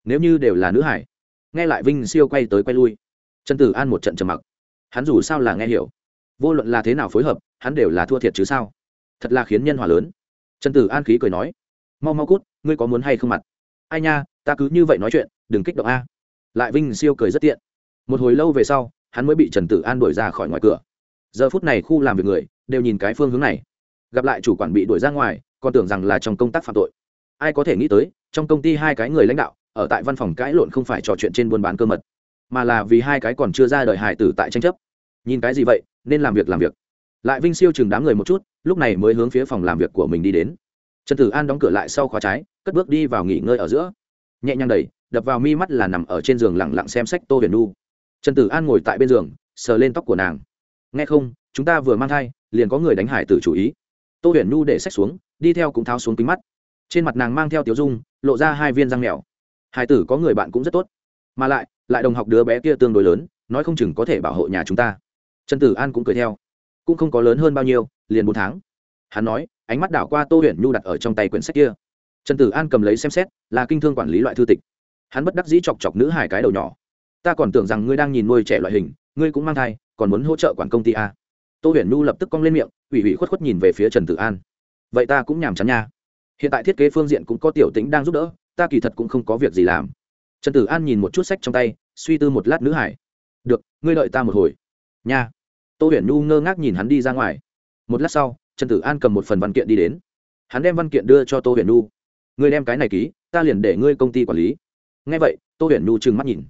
Nếu như đều là nữ hải. Nghe lại vinh siêu quay tới quay lui. Trần tử an một trận trầm mặc. Hắn dù sao là nghe hiểu. Vô luận là thế nào phối hợp, hắn đều là thua thiệt chứ sao? Thật là khiến nhân hòa lớn. Trần tử an khí cười nói. Mau mau cút, ngươi có muốn hay không mặt? Ai nha, ta cứ như vậy nói chuyện, đừng kích động a. Lại vinh siêu cười rất tiện một hồi lâu về sau, hắn mới bị trần tử an đuổi ra khỏi ngoài cửa. Giờ phút này khu làm việc người đều nhìn cái phương hướng này. Gặp lại chủ quản bị đuổi ra ngoài, còn tưởng rằng là trong công tác phạm tội. Ai có thể nghĩ tới, trong công ty hai cái người lãnh đạo, ở tại văn phòng cãi lộn không phải trò chuyện trên buôn bán cơ mật, mà là vì hai cái còn chưa ra đời hài tử tại tranh chấp. Nhìn cái gì vậy, nên làm việc làm việc. Lại vinh siêu chừng đám người một chút, lúc này mới hướng phía phòng làm việc của mình đi đến. Trần tử an đóng cửa lại sau khóa trái, cất bước đi vào nghỉ ngơi ở giữa. Nhẹ nhàng đầy đập vào mi mắt là nằm ở trên giường lẳng lặng xem sách tô huyền nu trần tử an ngồi tại bên giường, sờ lên tóc của nàng. Nghe không, chúng ta vừa mang thai, liền có người đánh hải tử chủ ý. Tô huyền nu để sách xuống, đi theo cũng tháo xuống kính mắt. Trên mặt nàng mang theo tiểu dung, lộ ra hai viên răng mèo. Hải tử có người bạn cũng rất tốt. Mà lại lại đồng học đứa bé kia tương đối lớn, nói không chừng có thể bảo hộ nhà chúng ta. Trần tử an cũng cười theo. Cũng không có lớn hơn bao nhiêu, liền bốn tháng. Hắn nói, ánh mắt đảo qua tô huyền nhu đặt ở trong tay quyển sách kia. Trần tử an cầm lấy xem xét, là kinh thương quản lý loại thư tịch. Hắn bất đắc dĩ chọc chọc nữ hải cái đầu nhỏ ta còn tưởng rằng ngươi đang nhìn nuôi trẻ loại hình, ngươi cũng mang thai, còn muốn hỗ trợ quản công ty a? Tô huyền nhu lập tức cong lên miệng, ủy ủy khuất khuất nhìn về phía trần tử an. Vậy ta cũng nhàm chán nha. Hiện tại thiết kế phương diện cũng có tiểu tính đang giúp đỡ, ta kỳ thật cũng không có việc gì làm. Trần tử an nhìn một chút sách trong tay, suy tư một lát nữ hải. Được, ngươi đợi ta một hồi. Nha. Tô huyền nhu ngơ ngác nhìn hắn đi ra ngoài. Một lát sau, trần tử an cầm một phần văn kiện đi đến. Hắn đem văn kiện đưa cho tô huyền nhu. Ngươi đem cái này ký, ta liền để ngươi công ty quản lý. Ngay vậy, tô huyền nhu trừng mắt nhìn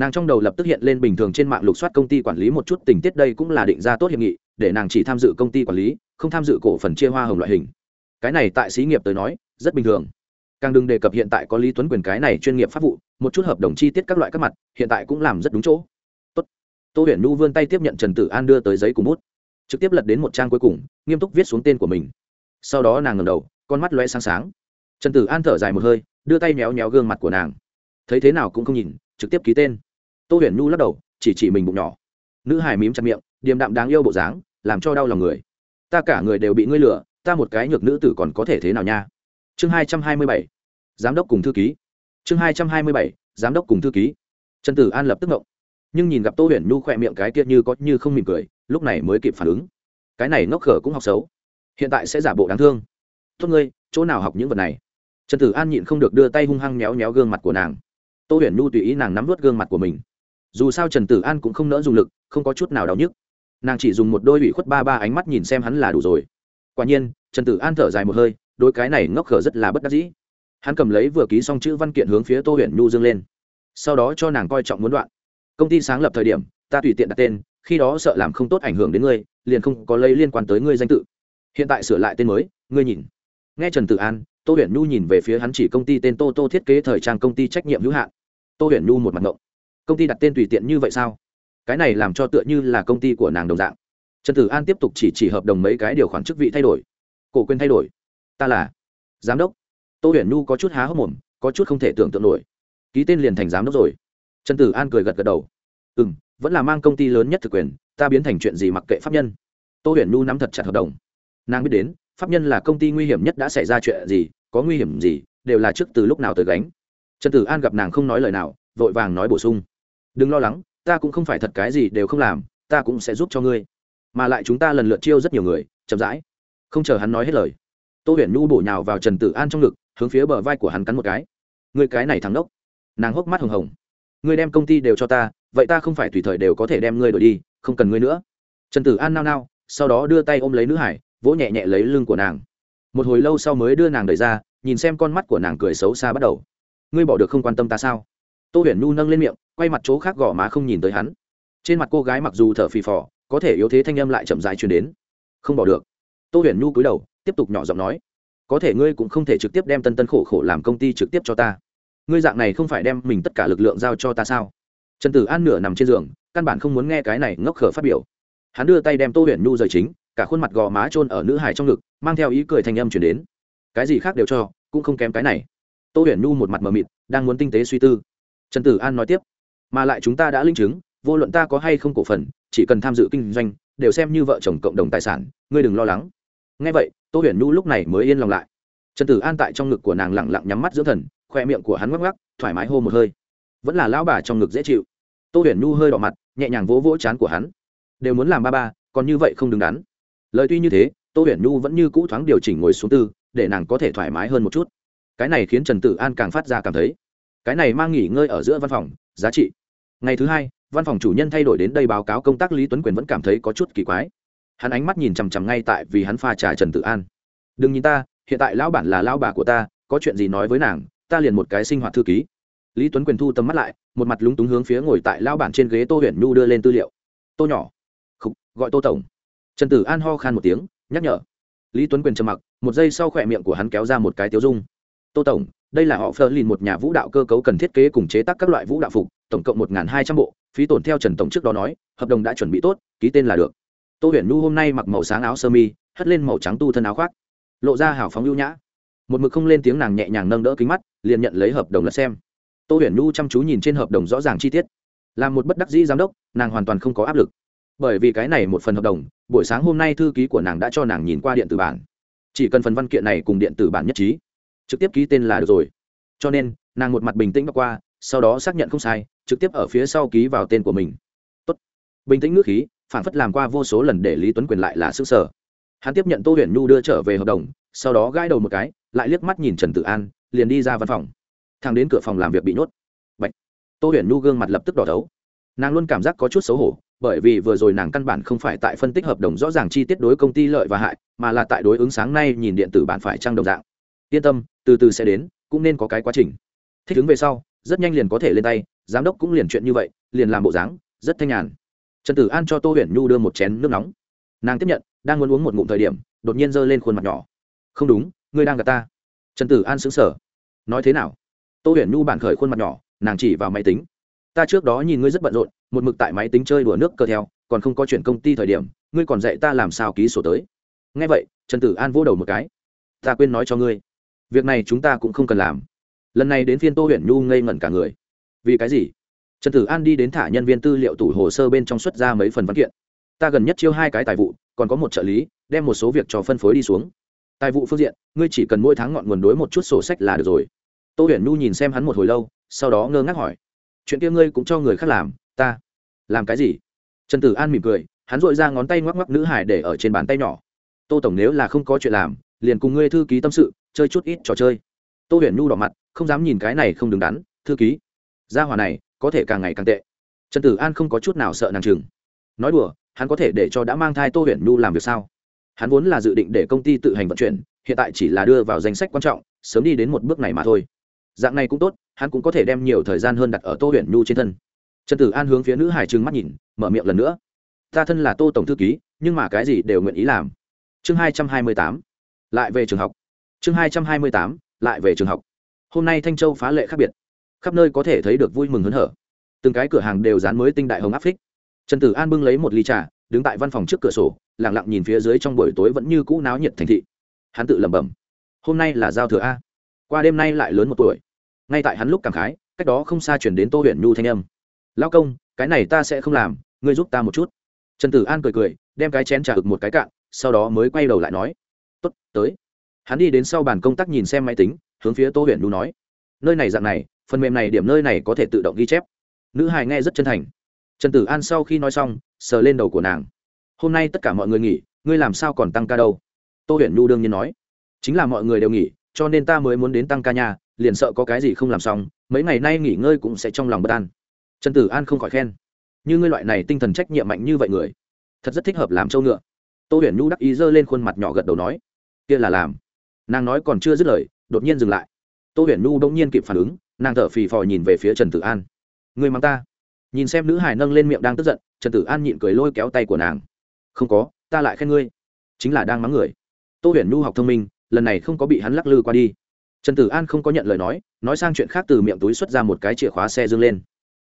nàng trong đầu lập tức hiện lên bình thường trên mạng lục soát công ty quản lý một chút tình tiết đây cũng là định ra tốt hiệp nghị, để nàng chỉ tham dự công ty quản lý, không tham dự cổ phần chia hoa hồng loại hình. Cái này tại xí nghiệp tới nói, rất bình thường. Càng đừng đề cập hiện tại có lý tuấn quyền cái này chuyên nghiệp pháp vụ, một chút hợp đồng chi tiết các loại các mặt, hiện tại cũng làm rất đúng chỗ. Tốt. tô huyền nu vươn tay tiếp nhận trần tử an đưa tới giấy cùng bút. Trực tiếp lật đến một trang cuối cùng, nghiêm túc viết xuống tên của mình. Sau đó nàng ngầm đầu, con mắt loe sáng sáng. Trần tử an thở dài một hơi, đưa tay méo méo gương mặt của nàng. Thấy thế nào cũng không nhìn, trực tiếp ký tên tô huyền nhu lắc đầu, chỉ chỉ mình bụng nhỏ. Nữ hải mím chặt miệng, điềm đạm đáng yêu bộ dáng, làm cho đau lòng người. Ta cả người đều bị ngươi lừa, ta một cái nhược nữ tử còn có thể thế nào nha? Chương hai trăm hai mươi bảy, giám đốc cùng thư ký. Chương hai trăm hai mươi bảy, giám đốc cùng thư ký. Trần tử an lập tức ngộng. Nhưng nhìn gặp tô huyền nhu khỏe miệng cái kia như có như không mỉm cười, lúc này mới kịp phản ứng. Cái này ngốc khở cũng học xấu. Hiện tại sẽ giả bộ đáng thương. Tốt ngươi, chỗ nào học những vật này? Trần tử an nhịn không được đưa tay hung hăng méo méo gương mặt của nàng. Tô huyền nhu tùy ý nàng nắm vớt gương mặt của mình dù sao trần tử an cũng không nỡ dùng lực, không có chút nào đau nhức. Nàng chỉ dùng một đôi ủy khuất ba ba ánh mắt nhìn xem hắn là đủ rồi. Quả nhiên, trần tử an thở dài một hơi, đôi cái này ngốc khở rất là bất đắc dĩ. Hắn cầm lấy vừa ký xong chữ văn kiện hướng phía tô huyền nhu dương lên. Sau đó cho nàng coi trọng muốn đoạn. Công ty sáng lập thời điểm, ta tùy tiện đặt tên, khi đó sợ làm không tốt ảnh hưởng đến ngươi, liền không có lấy liên quan tới ngươi danh tự. Hiện tại sửa lại tên mới, ngươi nhìn. Nghe trần tử an, tô huyền nhu nhìn về phía hắn chỉ công ty tên tô tô thiết kế thời trang công ty trách nhiệm hữu hạn. Tô huyền nhu một mặt ngộng công ty đặt tên tùy tiện như vậy sao? Cái này làm cho tựa như là công ty của nàng đồng dạng. Trần tử an tiếp tục chỉ chỉ hợp đồng mấy cái điều khoản chức vị thay đổi. Cổ quyền thay đổi. Ta là giám đốc. Tô huyền nhu có chút há hốc mồm, có chút không thể tưởng tượng nổi. Ký tên liền thành giám đốc rồi. Trần tử an cười gật gật đầu. Ừ m vẫn là mang công ty lớn nhất thực quyền, ta biến thành chuyện gì mặc kệ pháp nhân. Tô huyền nhu nắm thật chặt hợp đồng. Nàng biết đến, pháp nhân là công ty nguy hiểm nhất đã xảy ra chuyện gì, có nguy hiểm gì, đều là trước từ lúc nào tới gánh. Trần tử an gặp nàng không nói lời nào, vội vàng nói bổ sung đừng lo lắng, ta cũng không phải thật cái gì đều không làm, ta cũng sẽ giúp cho ngươi. Mà lại chúng ta lần lượt chiêu rất nhiều người, chậm rãi. Không chờ hắn nói hết lời, tô huyền nhu bổ nhào vào trần tử an trong ngực, hướng phía bờ vai của hắn cắn một cái. Người cái này thắng đốc nàng hốc mắt hồng hồng. Ngươi đem công ty đều cho ta, vậy ta không phải tùy thời đều có thể đem ngươi đổi đi, không cần ngươi nữa. Trần tử an nao nao, sau đó đưa tay ôm lấy nữ hải, vỗ nhẹ nhẹ lấy lưng của nàng. Một hồi lâu sau mới đưa nàng đẩy ra, nhìn xem con mắt của nàng cười xấu xa bắt đầu. Ngươi bỏ được không quan tâm ta sao? Tô huyền nhu nâng lên miệng quay mặt chỗ khác gò má không nhìn tới hắn. Trên mặt cô gái mặc dù thở phì phò, có thể yếu thế thanh âm lại chậm dài truyền đến. Không bỏ được. Tô huyền nhu cúi đầu, tiếp tục nhỏ giọng nói, có thể ngươi cũng không thể trực tiếp đem tân tân khổ khổ làm công ty trực tiếp cho ta. Ngươi dạng này không phải đem mình tất cả lực lượng giao cho ta sao? Trần tử an nửa nằm trên giường, căn bản không muốn nghe cái này ngốc khở phát biểu. Hắn đưa tay đem tô huyền nhu rời chính, cả khuôn mặt gò má trôn ở nữ hải trong ngực, mang theo ý cười thành âm chuyển đến. Cái gì khác đều cho, cũng không kém cái này. Tô huyền nhu một mặt mờ mịt, đang muốn tinh tế suy tư. Trần tử an nói tiếp mà lại chúng ta đã linh chứng, vô luận ta có hay không cổ phần, chỉ cần tham dự kinh doanh, đều xem như vợ chồng cộng đồng tài sản, ngươi đừng lo lắng. Ngay vậy, tô huyền nhu lúc này mới yên lòng lại. Trần tử an tại trong ngực của nàng lẳng lặng nhắm mắt dưỡng thần, khoe miệng của hắn ngắc ngắc thoải mái hô một hơi. Vẫn là lão bà trong ngực dễ chịu. Tô huyền nhu hơi đỏ mặt, nhẹ nhàng vỗ vỗ chán của hắn. Đều muốn làm ba ba, còn như vậy không đứng đắn. Lời tuy như thế, tô huyền nhu vẫn như cũ thoáng điều chỉnh ngồi xuống tư, để nàng có thể thoải mái hơn một chút. Cái này khiến trần tử an càng phát ra cảm thấy. Cái này mang nghỉ ngơi ở giữa văn phòng, giá trị ngày thứ hai văn phòng chủ nhân thay đổi đến đây báo cáo công tác lý tuấn quyền vẫn cảm thấy có chút kỳ quái. Hắn ánh mắt nhìn chằm chằm ngay tại vì hắn pha trà trần tự an. Đừng nhìn ta hiện tại lão bản là lao bà của ta có chuyện gì nói với nàng ta liền một cái sinh hoạt thư ký. Lý tuấn quyền thu tầm mắt lại một mặt lúng túng hướng phía ngồi tại lao bản trên ghế tô huyền nhu đưa lên tư liệu. Tô nhỏ. Khúc, gọi tô tổng. Trần tử an ho khan một tiếng nhắc nhở. Lý tuấn quyền trầm mặc một giây sau khỏe miệng của hắn kéo ra một cái tiếu dung. Tô tổng đây là họ phơ lìn một nhà vũ đạo cơ cấu cần thiết kế cùng chế tác các loại vũ đạo phục, tổng cộng một hai trăm bộ, phí tổn theo trần tổng trước đó nói, hợp đồng đã chuẩn bị tốt, ký tên là được. Tô huyền nhu hôm nay mặc màu sáng áo sơ mi, hất lên màu trắng tu thân áo khoác. Lộ ra hào phóng ưu nhã. Một mực không lên tiếng nàng nhẹ nhàng nâng đỡ kính mắt, liền nhận lấy hợp đồng lật xem. Tô huyền nhu chăm chú nhìn trên hợp đồng rõ ràng chi tiết. Là một bất đắc dĩ giám đốc, nàng hoàn toàn không có áp lực. Bởi vì cái này một phần hợp đồng, buổi sáng hôm nay thư ký của nàng đã cho nàng nhìn qua điện tử bản. Chỉ cần phần văn kiện này cùng điện tử bản nhất trí trực tiếp ký tên là được rồi. Cho nên, nàng một mặt bình tĩnh bắc qua, sau đó xác nhận không sai, trực tiếp ở phía sau ký vào tên của mình. Tốt. bình tĩnh ngữ khí, phản phất làm qua vô số lần để lý tuấn quyền lại là sức sở hắn tiếp nhận tô huyền nhu đưa trở về hợp đồng, sau đó gãi đầu một cái, lại liếc mắt nhìn trần tự an, liền đi ra văn phòng. Thang đến cửa phòng làm việc bị nhốt. Bạch. tô huyền nhu gương mặt lập tức đỏ thấu. Nàng luôn cảm giác có chút xấu hổ, bởi vì vừa rồi nàng căn bản không phải tại phân tích hợp đồng rõ ràng chi tiết đối công ty lợi và hại, mà là tại đối ứng sáng nay nhìn điện tử bản phải trang đồng dạng yên tâm, từ từ sẽ đến, cũng nên có cái quá trình. Thích ứng về sau, rất nhanh liền có thể lên tay, giám đốc cũng liền chuyện như vậy, liền làm bộ dáng, rất thanh nhàn. Trần tử an cho tô huyền nhu đưa một chén nước nóng. Nàng tiếp nhận, đang muốn uống một ngụm thời điểm, đột nhiên giơ lên khuôn mặt nhỏ. Không đúng, ngươi đang gặp ta. Trần tử an xứng sở nói thế nào? Tô huyền nhu bản khởi khuôn mặt nhỏ, nàng chỉ vào máy tính. Ta trước đó nhìn ngươi rất bận rộn, một mực tại máy tính chơi đùa nước cơ theo, còn không có chuyển công ty thời điểm, ngươi còn dạy ta làm sao ký sổ tới. Nghe vậy, trần tử an vỗ đầu một cái. Ta quên nói cho ngươi việc này chúng ta cũng không cần làm. Lần này đến phiên tô huyền nhu ngây ngẩn cả người. Vì cái gì? Trần tử an đi đến thả nhân viên tư liệu tủ hồ sơ bên trong xuất ra mấy phần văn kiện. Ta gần nhất chiêu hai cái tài vụ, còn có một trợ lý, đem một số việc cho phân phối đi xuống. Tài vụ phương diện, ngươi chỉ cần mỗi tháng ngọn nguồn đối một chút sổ sách là được rồi. Tô huyền nhu nhìn xem hắn một hồi lâu, sau đó ngơ ngác hỏi. Chuyện kia ngươi cũng cho người khác làm, ta làm cái gì? Trần tử an mỉm cười, hắn dội ra ngón tay ngoắc ngoắc nữ hải để ở trên bàn tay nhỏ. Tô tổng nếu là không có chuyện làm liền cùng ngươi thư ký tâm sự, chơi chút ít trò chơi. Tô huyền nhu đỏ mặt, không dám nhìn cái này không đứng đắn, thư ký. Gia hòa này, có thể càng ngày càng tệ. Trần tử an không có chút nào sợ nàng chừng. Nói đùa, hắn có thể để cho đã mang thai tô huyền nhu làm việc sao? Hắn vốn là dự định để công ty tự hành vận chuyển, hiện tại chỉ là đưa vào danh sách quan trọng, sớm đi đến một bước này mà thôi. Dạng này cũng tốt, hắn cũng có thể đem nhiều thời gian hơn đặt ở tô huyền nhu trên thân. Trần tử an hướng phía nữ hải trừng mắt nhìn, mở miệng lần nữa. Ta thân là tô tổng thư ký, nhưng mà cái gì đều nguyện ý làm. Chương hai trăm hai mươi tám lại về trường học. Chương hai trăm hai mươi tám, lại về trường học. Hôm nay thanh châu phá lệ khác biệt. Khắp nơi có thể thấy được vui mừng hớn hở. Từng cái cửa hàng đều dán mới tinh đại hồng áp phích. Trần tử an bưng lấy một ly trà, đứng tại văn phòng trước cửa sổ lẳng lặng nhìn phía dưới trong buổi tối vẫn như cũ náo nhiệt thành thị. Hắn tự lẩm bẩm, hôm nay là giao thừa a. Qua đêm nay lại lớn một tuổi. Ngay tại hắn lúc cảm khái, cách đó không xa chuyển đến tô huyện nhu thanh âm. Lao công, cái này ta sẽ không làm, ngươi giúp ta một chút. Trần tử an cười cười, đem cái chén trà ực một cái cạn, sau đó mới quay đầu lại nói tốt, tới. Hắn đi đến sau bàn công tác nhìn xem máy tính, hướng phía tô huyện nhu nói, nơi này dạng này, phần mềm này điểm nơi này có thể tự động ghi chép. Nữ hài nghe rất chân thành. Trần tử an sau khi nói xong, sờ lên đầu của nàng. Hôm nay tất cả mọi người nghỉ, ngươi làm sao còn tăng ca đâu? Tô huyền nhu đương nhiên nói. Chính là mọi người đều nghỉ, cho nên ta mới muốn đến tăng ca nhà liền sợ có cái gì không làm xong, mấy ngày nay nghỉ ngơi cũng sẽ trong lòng bất an. Trần tử an không khỏi khen. Như ngươi loại này tinh thần trách nhiệm mạnh như vậy người, thật rất thích hợp làm trâu ngựa. Tô huyền nhu đắc ý giơ lên khuôn mặt nhỏ gật đầu nói kia là làm. Nàng nói còn chưa dứt lời, đột nhiên dừng lại. Tô huyền Nu đông nhiên kịp phản ứng, nàng thở phì phò nhìn về phía trần tử an. Người mang ta. Nhìn xem nữ hải nâng lên miệng đang tức giận, trần tử an nhịn cười lôi kéo tay của nàng. Không có, ta lại khen ngươi. Chính là đang mắng người. Tô huyền Nu học thông minh, lần này không có bị hắn lắc lư qua đi. Trần tử an không có nhận lời nói nói sang chuyện khác từ miệng túi xuất ra một cái chìa khóa xe dương lên.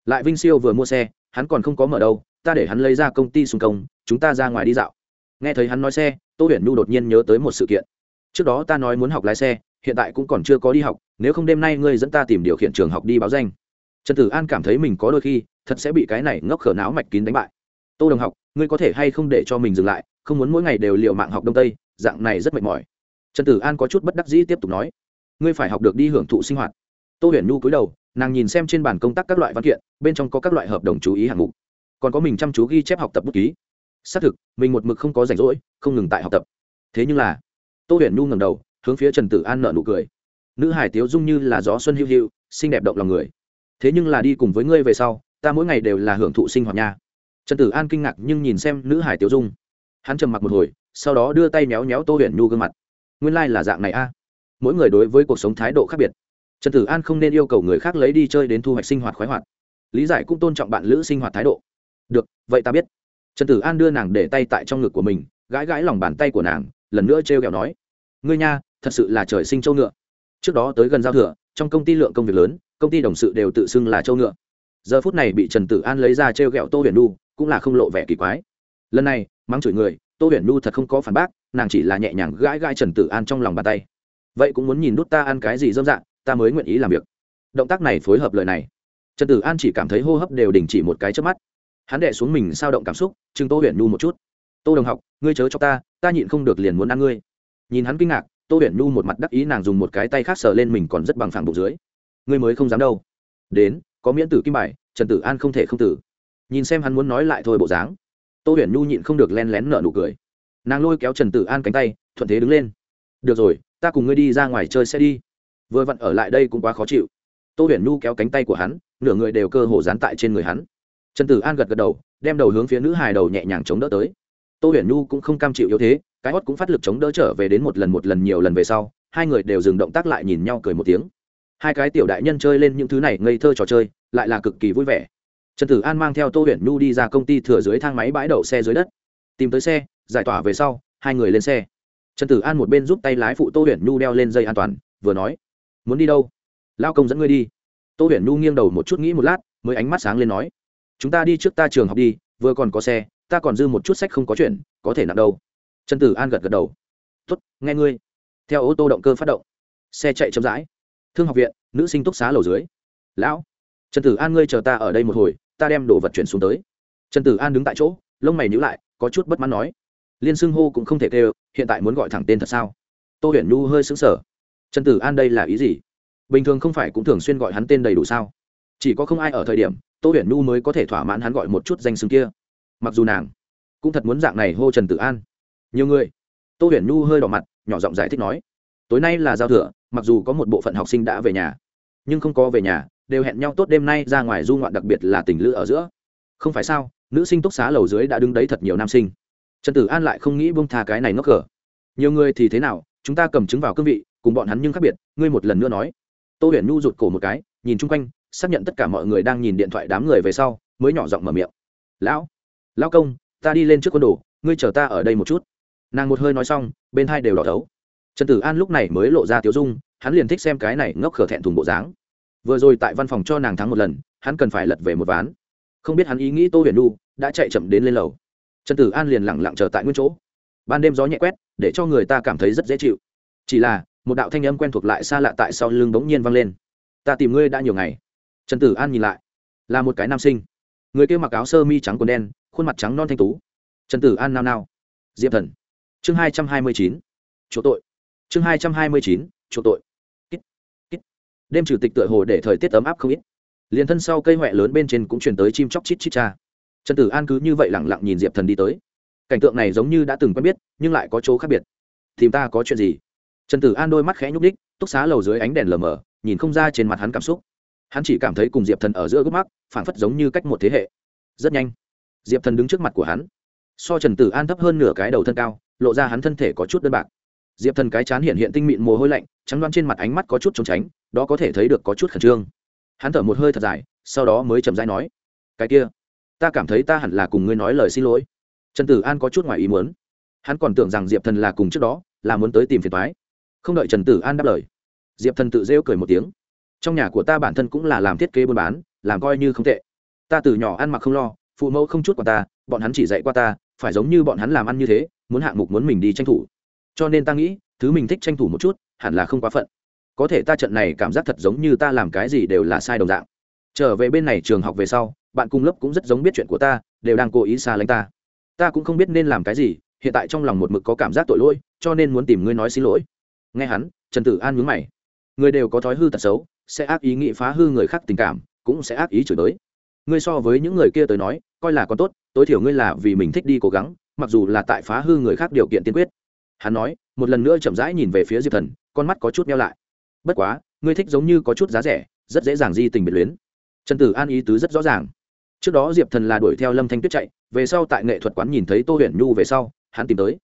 Lại vinh siêu vừa mua xe, hắn còn không có mở đâu, ta để hắn lấy ra công ty xung công, chúng ta ra ngoài đi dạo nghe thấy hắn nói xe, tô huyền nhu đột nhiên nhớ tới một sự kiện. Trước đó ta nói muốn học lái xe, hiện tại cũng còn chưa có đi học, nếu không đêm nay ngươi dẫn ta tìm điều khiển trường học đi báo danh. Trần tử an cảm thấy mình có đôi khi, thật sẽ bị cái này ngốc khở náo mạch kín đánh bại. Tô đồng học, ngươi có thể hay không để cho mình dừng lại, không muốn mỗi ngày đều liệu mạng học đông tây, dạng này rất mệt mỏi. Trần tử an có chút bất đắc dĩ tiếp tục nói, ngươi phải học được đi hưởng thụ sinh hoạt. Tô huyền nhu cúi đầu, nàng nhìn xem trên bàn công tác các loại văn kiện, bên trong có các loại hợp đồng chú ý hạng mục. Còn có mình chăm chú ghi chép học tập bút ký xác thực, mình một mực không có rảnh rỗi, không ngừng tại học tập. Thế nhưng là, tô huyền nhu ngầm đầu, hướng phía trần tử an nợ nụ cười. Nữ hải tiếu dung như là gió xuân hữu hữu xinh đẹp động lòng người. Thế nhưng là đi cùng với ngươi về sau, ta mỗi ngày đều là hưởng thụ sinh hoạt nha. Trần tử an kinh ngạc nhưng nhìn xem nữ hải tiếu dung. Hắn trầm mặc một hồi, sau đó đưa tay méo méo tô huyền nhu gương mặt. Nguyên lai、like、là dạng này a. Mỗi người đối với cuộc sống thái độ khác biệt. Trần tử an không nên yêu cầu người khác lấy đi chơi đến thu hoạch sinh hoạt khoái hoạt. Lý giải cũng tôn trọng bạn lữ sinh hoạt thái độ. Được, vậy ta biết trần tử an đưa nàng để tay tại trong ngực của mình, gãi gãi lòng bàn tay của nàng, lần nữa t r e o kẹo nói, ngươi nha, thật sự là trời sinh châu ngựa. Trước đó tới gần giao thừa, trong công ty lượng công việc lớn, công ty đồng sự đều tự xưng là châu ngựa. Giờ phút này bị trần tử an lấy ra t r e o g ẹ o tô huyền nu cũng là không lộ vẻ kỳ quái. Lần này, mắng chửi người, tô huyền nu thật không có phản bác, nàng chỉ là nhẹ nhàng gãi gãi trần tử an trong lòng bàn tay. Vậy cũng muốn nhìn đút ta ăn cái gì dâm dạng ta mới nguyện ý làm việc. Động tác này phối hợp lời này, trần tử an chỉ cảm thấy hô hấp đều đình chỉ một cái trước mắt hắn đệ xuống mình sao động cảm xúc, chừng tô huyền nhu một chút. Tô đồng học, ngươi chớ cho ta ta nhịn không được liền muốn ăn ngươi. Nhìn hắn kinh ngạc, tô huyền nhu một mặt đắc ý nàng dùng một cái tay khác sờ lên mình còn rất bằng phẳng bụng dưới. Ngươi mới không dám đâu. Đến, có miễn tử kim bài, trần tử an không thể không tử. Nhìn xem hắn muốn nói lại thôi bộ dáng, tô huyền nhu nhịn không được len lén nở nụ cười. Nàng lôi kéo trần tử an cánh tay, thuận thế đứng lên. Được rồi, ta cùng ngươi đi ra ngoài chơi xe đi. Vừa vặn ở lại đây cũng quá khó chịu. Tô huyền nhu kéo cánh tay của hắn, nửa người đều cơ hồ dán tại trên người hắn trần tử an gật gật đầu, đem đầu hướng phía nữ hài đầu nhẹ nhàng chống đỡ tới. Tô huyền nhu cũng không cam chịu yếu thế, cái hót cũng phát lực chống đỡ trở về đến một lần một lần nhiều lần về sau, hai người đều dừng động tác lại nhìn nhau cười một tiếng. Hai cái tiểu đại nhân chơi lên những thứ này ngây thơ trò chơi, lại là cực kỳ vui vẻ. Trần tử an mang theo tô huyền nhu đi ra công ty thừa dưới thang máy bãi đậu xe dưới đất. Tìm tới xe, giải tỏa về sau, hai người lên xe. Trần tử an một bên giúp tay lái phụ tô huyền nhu đeo lên dây an toàn, vừa nói, muốn đi đâu? Lao công dẫn ngươi đi. Tô huyền nhu nghiêng đầu một chút nghĩ một lát, mới ánh mắt sáng lên nói chúng ta đi trước ta trường học đi, vừa còn có xe, ta còn dư một chút sách không có chuyện, có thể nặng đâu. Trần tử an gật gật đầu. Tuất nghe ngươi. Theo ô tô động cơ phát động. Xe chạy chậm rãi. Thương học viện, nữ sinh túc xá lầu dưới. Lão, trần tử an ngươi chờ ta ở đây một hồi, ta đem đồ vật chuyển xuống tới. Trần tử an đứng tại chỗ, lông mày nhữ lại, có chút bất mãn nói. Liên xưng hô cũng không thể kêu, hiện tại muốn gọi thẳng tên thật sao? Tô huyền nhu hơi xứng sở trần tử an đây là ý gì? Bình thường không phải cũng thường xuyên gọi hắn tên đầy đủ sao? Chỉ có không ai ở thời điểm tô huyền nhu mới có thể thỏa mãn hắn gọi một chút danh xưng kia. Mặc dù nàng cũng thật muốn dạng này hô trần tử an. Nhiều người, tô huyền nhu hơi đỏ mặt, nhỏ giọng giải thích nói, tối nay là giao thừa, mặc dù có một bộ phận học sinh đã về nhà, nhưng không có về nhà, đều hẹn nhau tốt đêm nay ra ngoài du ngoạn đặc biệt là tình lữ ở giữa. Không phải sao, nữ sinh túc xá lầu dưới đã đứng đấy thật nhiều nam sinh. Trần tử an lại không nghĩ bông tha cái này ngốc cờ nhiều người thì thế nào, chúng ta cầm chứng vào cương vị, cùng bọn hắn nhưng khác biệt, ngươi một lần nữa nói. Tô huyền nhu rụt cổ một cái, nhìn chung quanh xác nhận tất cả mọi người đang nhìn điện thoại đám người về sau, mới nhỏ giọng mở miệng. Lão lão công, ta đi lên trước quân đồ, ngươi chờ ta ở đây một chút. Nàng một hơi nói xong, bên hai đều đỏ thấu. Trần tử an lúc này mới lộ ra tiếu dung, hắn liền thích xem cái này ngốc khở thẹn thùng bộ dáng. Vừa rồi tại văn phòng cho nàng thắng một lần, hắn cần phải lật về một ván. Không biết hắn ý nghĩ tô huyền nu đã chạy chậm đến lên lầu. Trần tử an liền lẳng lặng chờ tại nguyên chỗ. Ban đêm gió nhẹ quét, để cho người ta cảm thấy rất dễ chịu. Chỉ là, một đạo thanh âm quen thuộc lại xa lạ tại sau lưng bỗng nhiên vang lên. Ta tìm ngươi đã nhiều ngày trần tử an nhìn lại, là một cái nam sinh. Người kia mặc áo sơ mi trắng quần đen, khuôn mặt trắng non thanh tú. Trần tử an nao nao. Diệp thần. Chương hai trăm hai mươi chín. Chỗ tội. Chương hai trăm hai mươi chín. Chỗ tội. Kít. Kít. đêm chủ tịch tựa hồ để thời tiết ấm áp không ít. Liền thân sau cây huệ lớn bên trên cũng chuyển tới chim chóc chít chít cha. Trần tử an cứ như vậy lẳng lặng nhìn diệp thần đi tới. Cảnh tượng này giống như đã từng quen biết, nhưng lại có chỗ khác biệt. Tìm ta có chuyện gì? Trần tử an đôi mắt khẽ nhúc đích túc xá lầu dưới ánh đèn lờ mờ, nhìn không ra trên mặt hắn cảm xúc hắn chỉ cảm thấy cùng diệp thần ở giữa gốc mắt phảng phất giống như cách một thế hệ. Rất nhanh, diệp thần đứng trước mặt của hắn. So trần tử an thấp hơn nửa cái đầu thân cao, lộ ra hắn thân thể có chút đơn bạc. Diệp thần cái chán hiện hiện tinh mịn mồ hôi lạnh, trắng đoan trên mặt ánh mắt có chút trốn tránh, đó có thể thấy được có chút khẩn trương. Hắn thở một hơi thật dài, sau đó mới chậm rãi nói, cái kia, ta cảm thấy ta hẳn là cùng ngươi nói lời xin lỗi. Trần tử an có chút ngoài ý muốn. Hắn còn tưởng rằng diệp thần là cùng trước đó, là muốn tới tìm phiền thoái không đợi trần tử an đáp lời, diệp thần tự rêu cười một tiếng trong nhà của ta bản thân cũng là làm thiết kế buôn bán, làm coi như không tệ. Ta từ nhỏ ăn mặc không lo, phụ mẫu không chút qua ta, bọn hắn chỉ dạy qua ta, phải giống như bọn hắn làm ăn như thế, muốn hạng mục muốn mình đi tranh thủ. Cho nên ta nghĩ, thứ mình thích tranh thủ một chút, hẳn là không quá phận. Có thể ta trận này cảm giác thật giống như ta làm cái gì đều là sai đồng dạng. Trở về bên này trường học về sau, bạn cùng lớp cũng rất giống biết chuyện của ta, đều đang cố ý xa lánh ta. Ta cũng không biết nên làm cái gì, hiện tại trong lòng một mực có cảm giác tội lỗi, cho nên muốn tìm ngươi nói xin lỗi. Nghe hắn, trần tử an nhướng mày. Người đều có thói hư tật xấu sẽ ác ý nghĩ phá hư người khác tình cảm, cũng sẽ ác ý chửi tới ngươi so với những người kia tới nói, coi là còn tốt, tối thiểu ngươi là vì mình thích đi cố gắng, mặc dù là tại phá hư người khác điều kiện tiên quyết. Hắn nói, một lần nữa chậm rãi nhìn về phía diệp thần, con mắt có chút meo lại. Bất quá, ngươi thích giống như có chút giá rẻ, rất dễ dàng di tình biệt luyến. Trần tử an ý tứ rất rõ ràng. Trước đó diệp thần là đuổi theo lâm thanh tuyết chạy, về sau tại nghệ thuật quán nhìn thấy tô huyền nhu về sau, hắn tìm tới.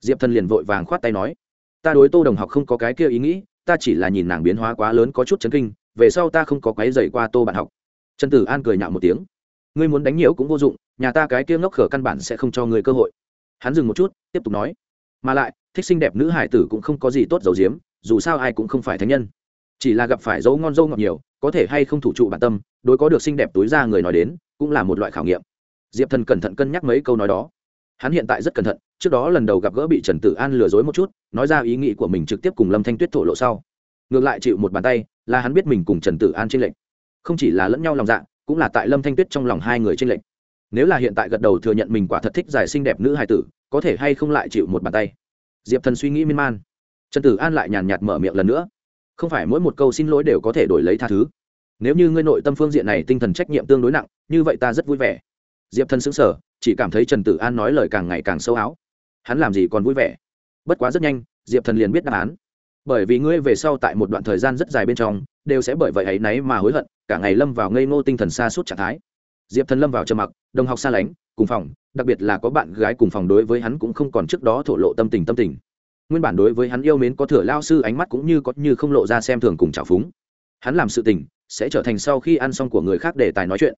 Diệp thần liền vội vàng khoát tay nói, ta đối tô đồng học không có cái kia ý nghĩ ta chỉ là nhìn nàng biến hóa quá lớn có chút chấn kinh, về sau ta không có quái dày qua tô bạn học. Trần tử an cười nhạo một tiếng. Ngươi muốn đánh nhiễu cũng vô dụng, nhà ta cái kia ngốc khở căn bản sẽ không cho ngươi cơ hội. Hắn dừng một chút, tiếp tục nói. Mà lại, thích xinh đẹp nữ hải tử cũng không có gì tốt dầu diếm dù sao ai cũng không phải thánh nhân. Chỉ là gặp phải dấu ngon dâu ngọt nhiều, có thể hay không thủ trụ bản tâm, đối có được xinh đẹp túi ra người nói đến, cũng là một loại khảo nghiệm. Diệp thần cẩn thận cân nhắc mấy câu nói đó hắn hiện tại rất cẩn thận, trước đó lần đầu gặp gỡ bị trần tử an lừa dối một chút, nói ra ý nghĩ của mình trực tiếp cùng lâm thanh tuyết thổ lộ sau. Ngược lại chịu một bàn tay, là hắn biết mình cùng trần tử an tranh lệch. Không chỉ là lẫn nhau lòng dạ cũng là tại lâm thanh tuyết trong lòng hai người tranh lệch. Nếu là hiện tại gật đầu thừa nhận mình quả thật thích giải xinh đẹp nữ hài tử, có thể hay không lại chịu một bàn tay? Diệp thần suy nghĩ miên man. Trần tử an lại nhàn nhạt mở miệng lần nữa. Không phải mỗi một câu xin lỗi đều có thể đổi lấy tha thứ. Nếu như ngươi nội tâm phương diện này tinh thần trách nhiệm tương đối nặng, như vậy ta rất vui vẻ. Diệp thần xứng sở chỉ cảm thấy trần tử an nói lời càng ngày càng sâu áo. Hắn làm gì còn vui vẻ? Bất quá rất nhanh, diệp thần liền biết đáp án. Bởi vì ngươi về sau tại một đoạn thời gian rất dài bên trong, đều sẽ bởi vậy ấy náy mà hối hận, cả ngày lâm vào ngây ngô tinh thần xa suốt trạng thái. Diệp thần lâm vào trầm mặc, đồng học xa lánh, cùng phòng, đặc biệt là có bạn gái cùng phòng đối với hắn cũng không còn trước đó thổ lộ tâm tình tâm tình. Nguyên bản đối với hắn yêu mến có thừa lao sư ánh mắt cũng như có như không lộ ra xem thường cùng trào phúng. Hắn làm sự tình, sẽ trở thành sau khi ăn xong của người khác để tài nói chuyện.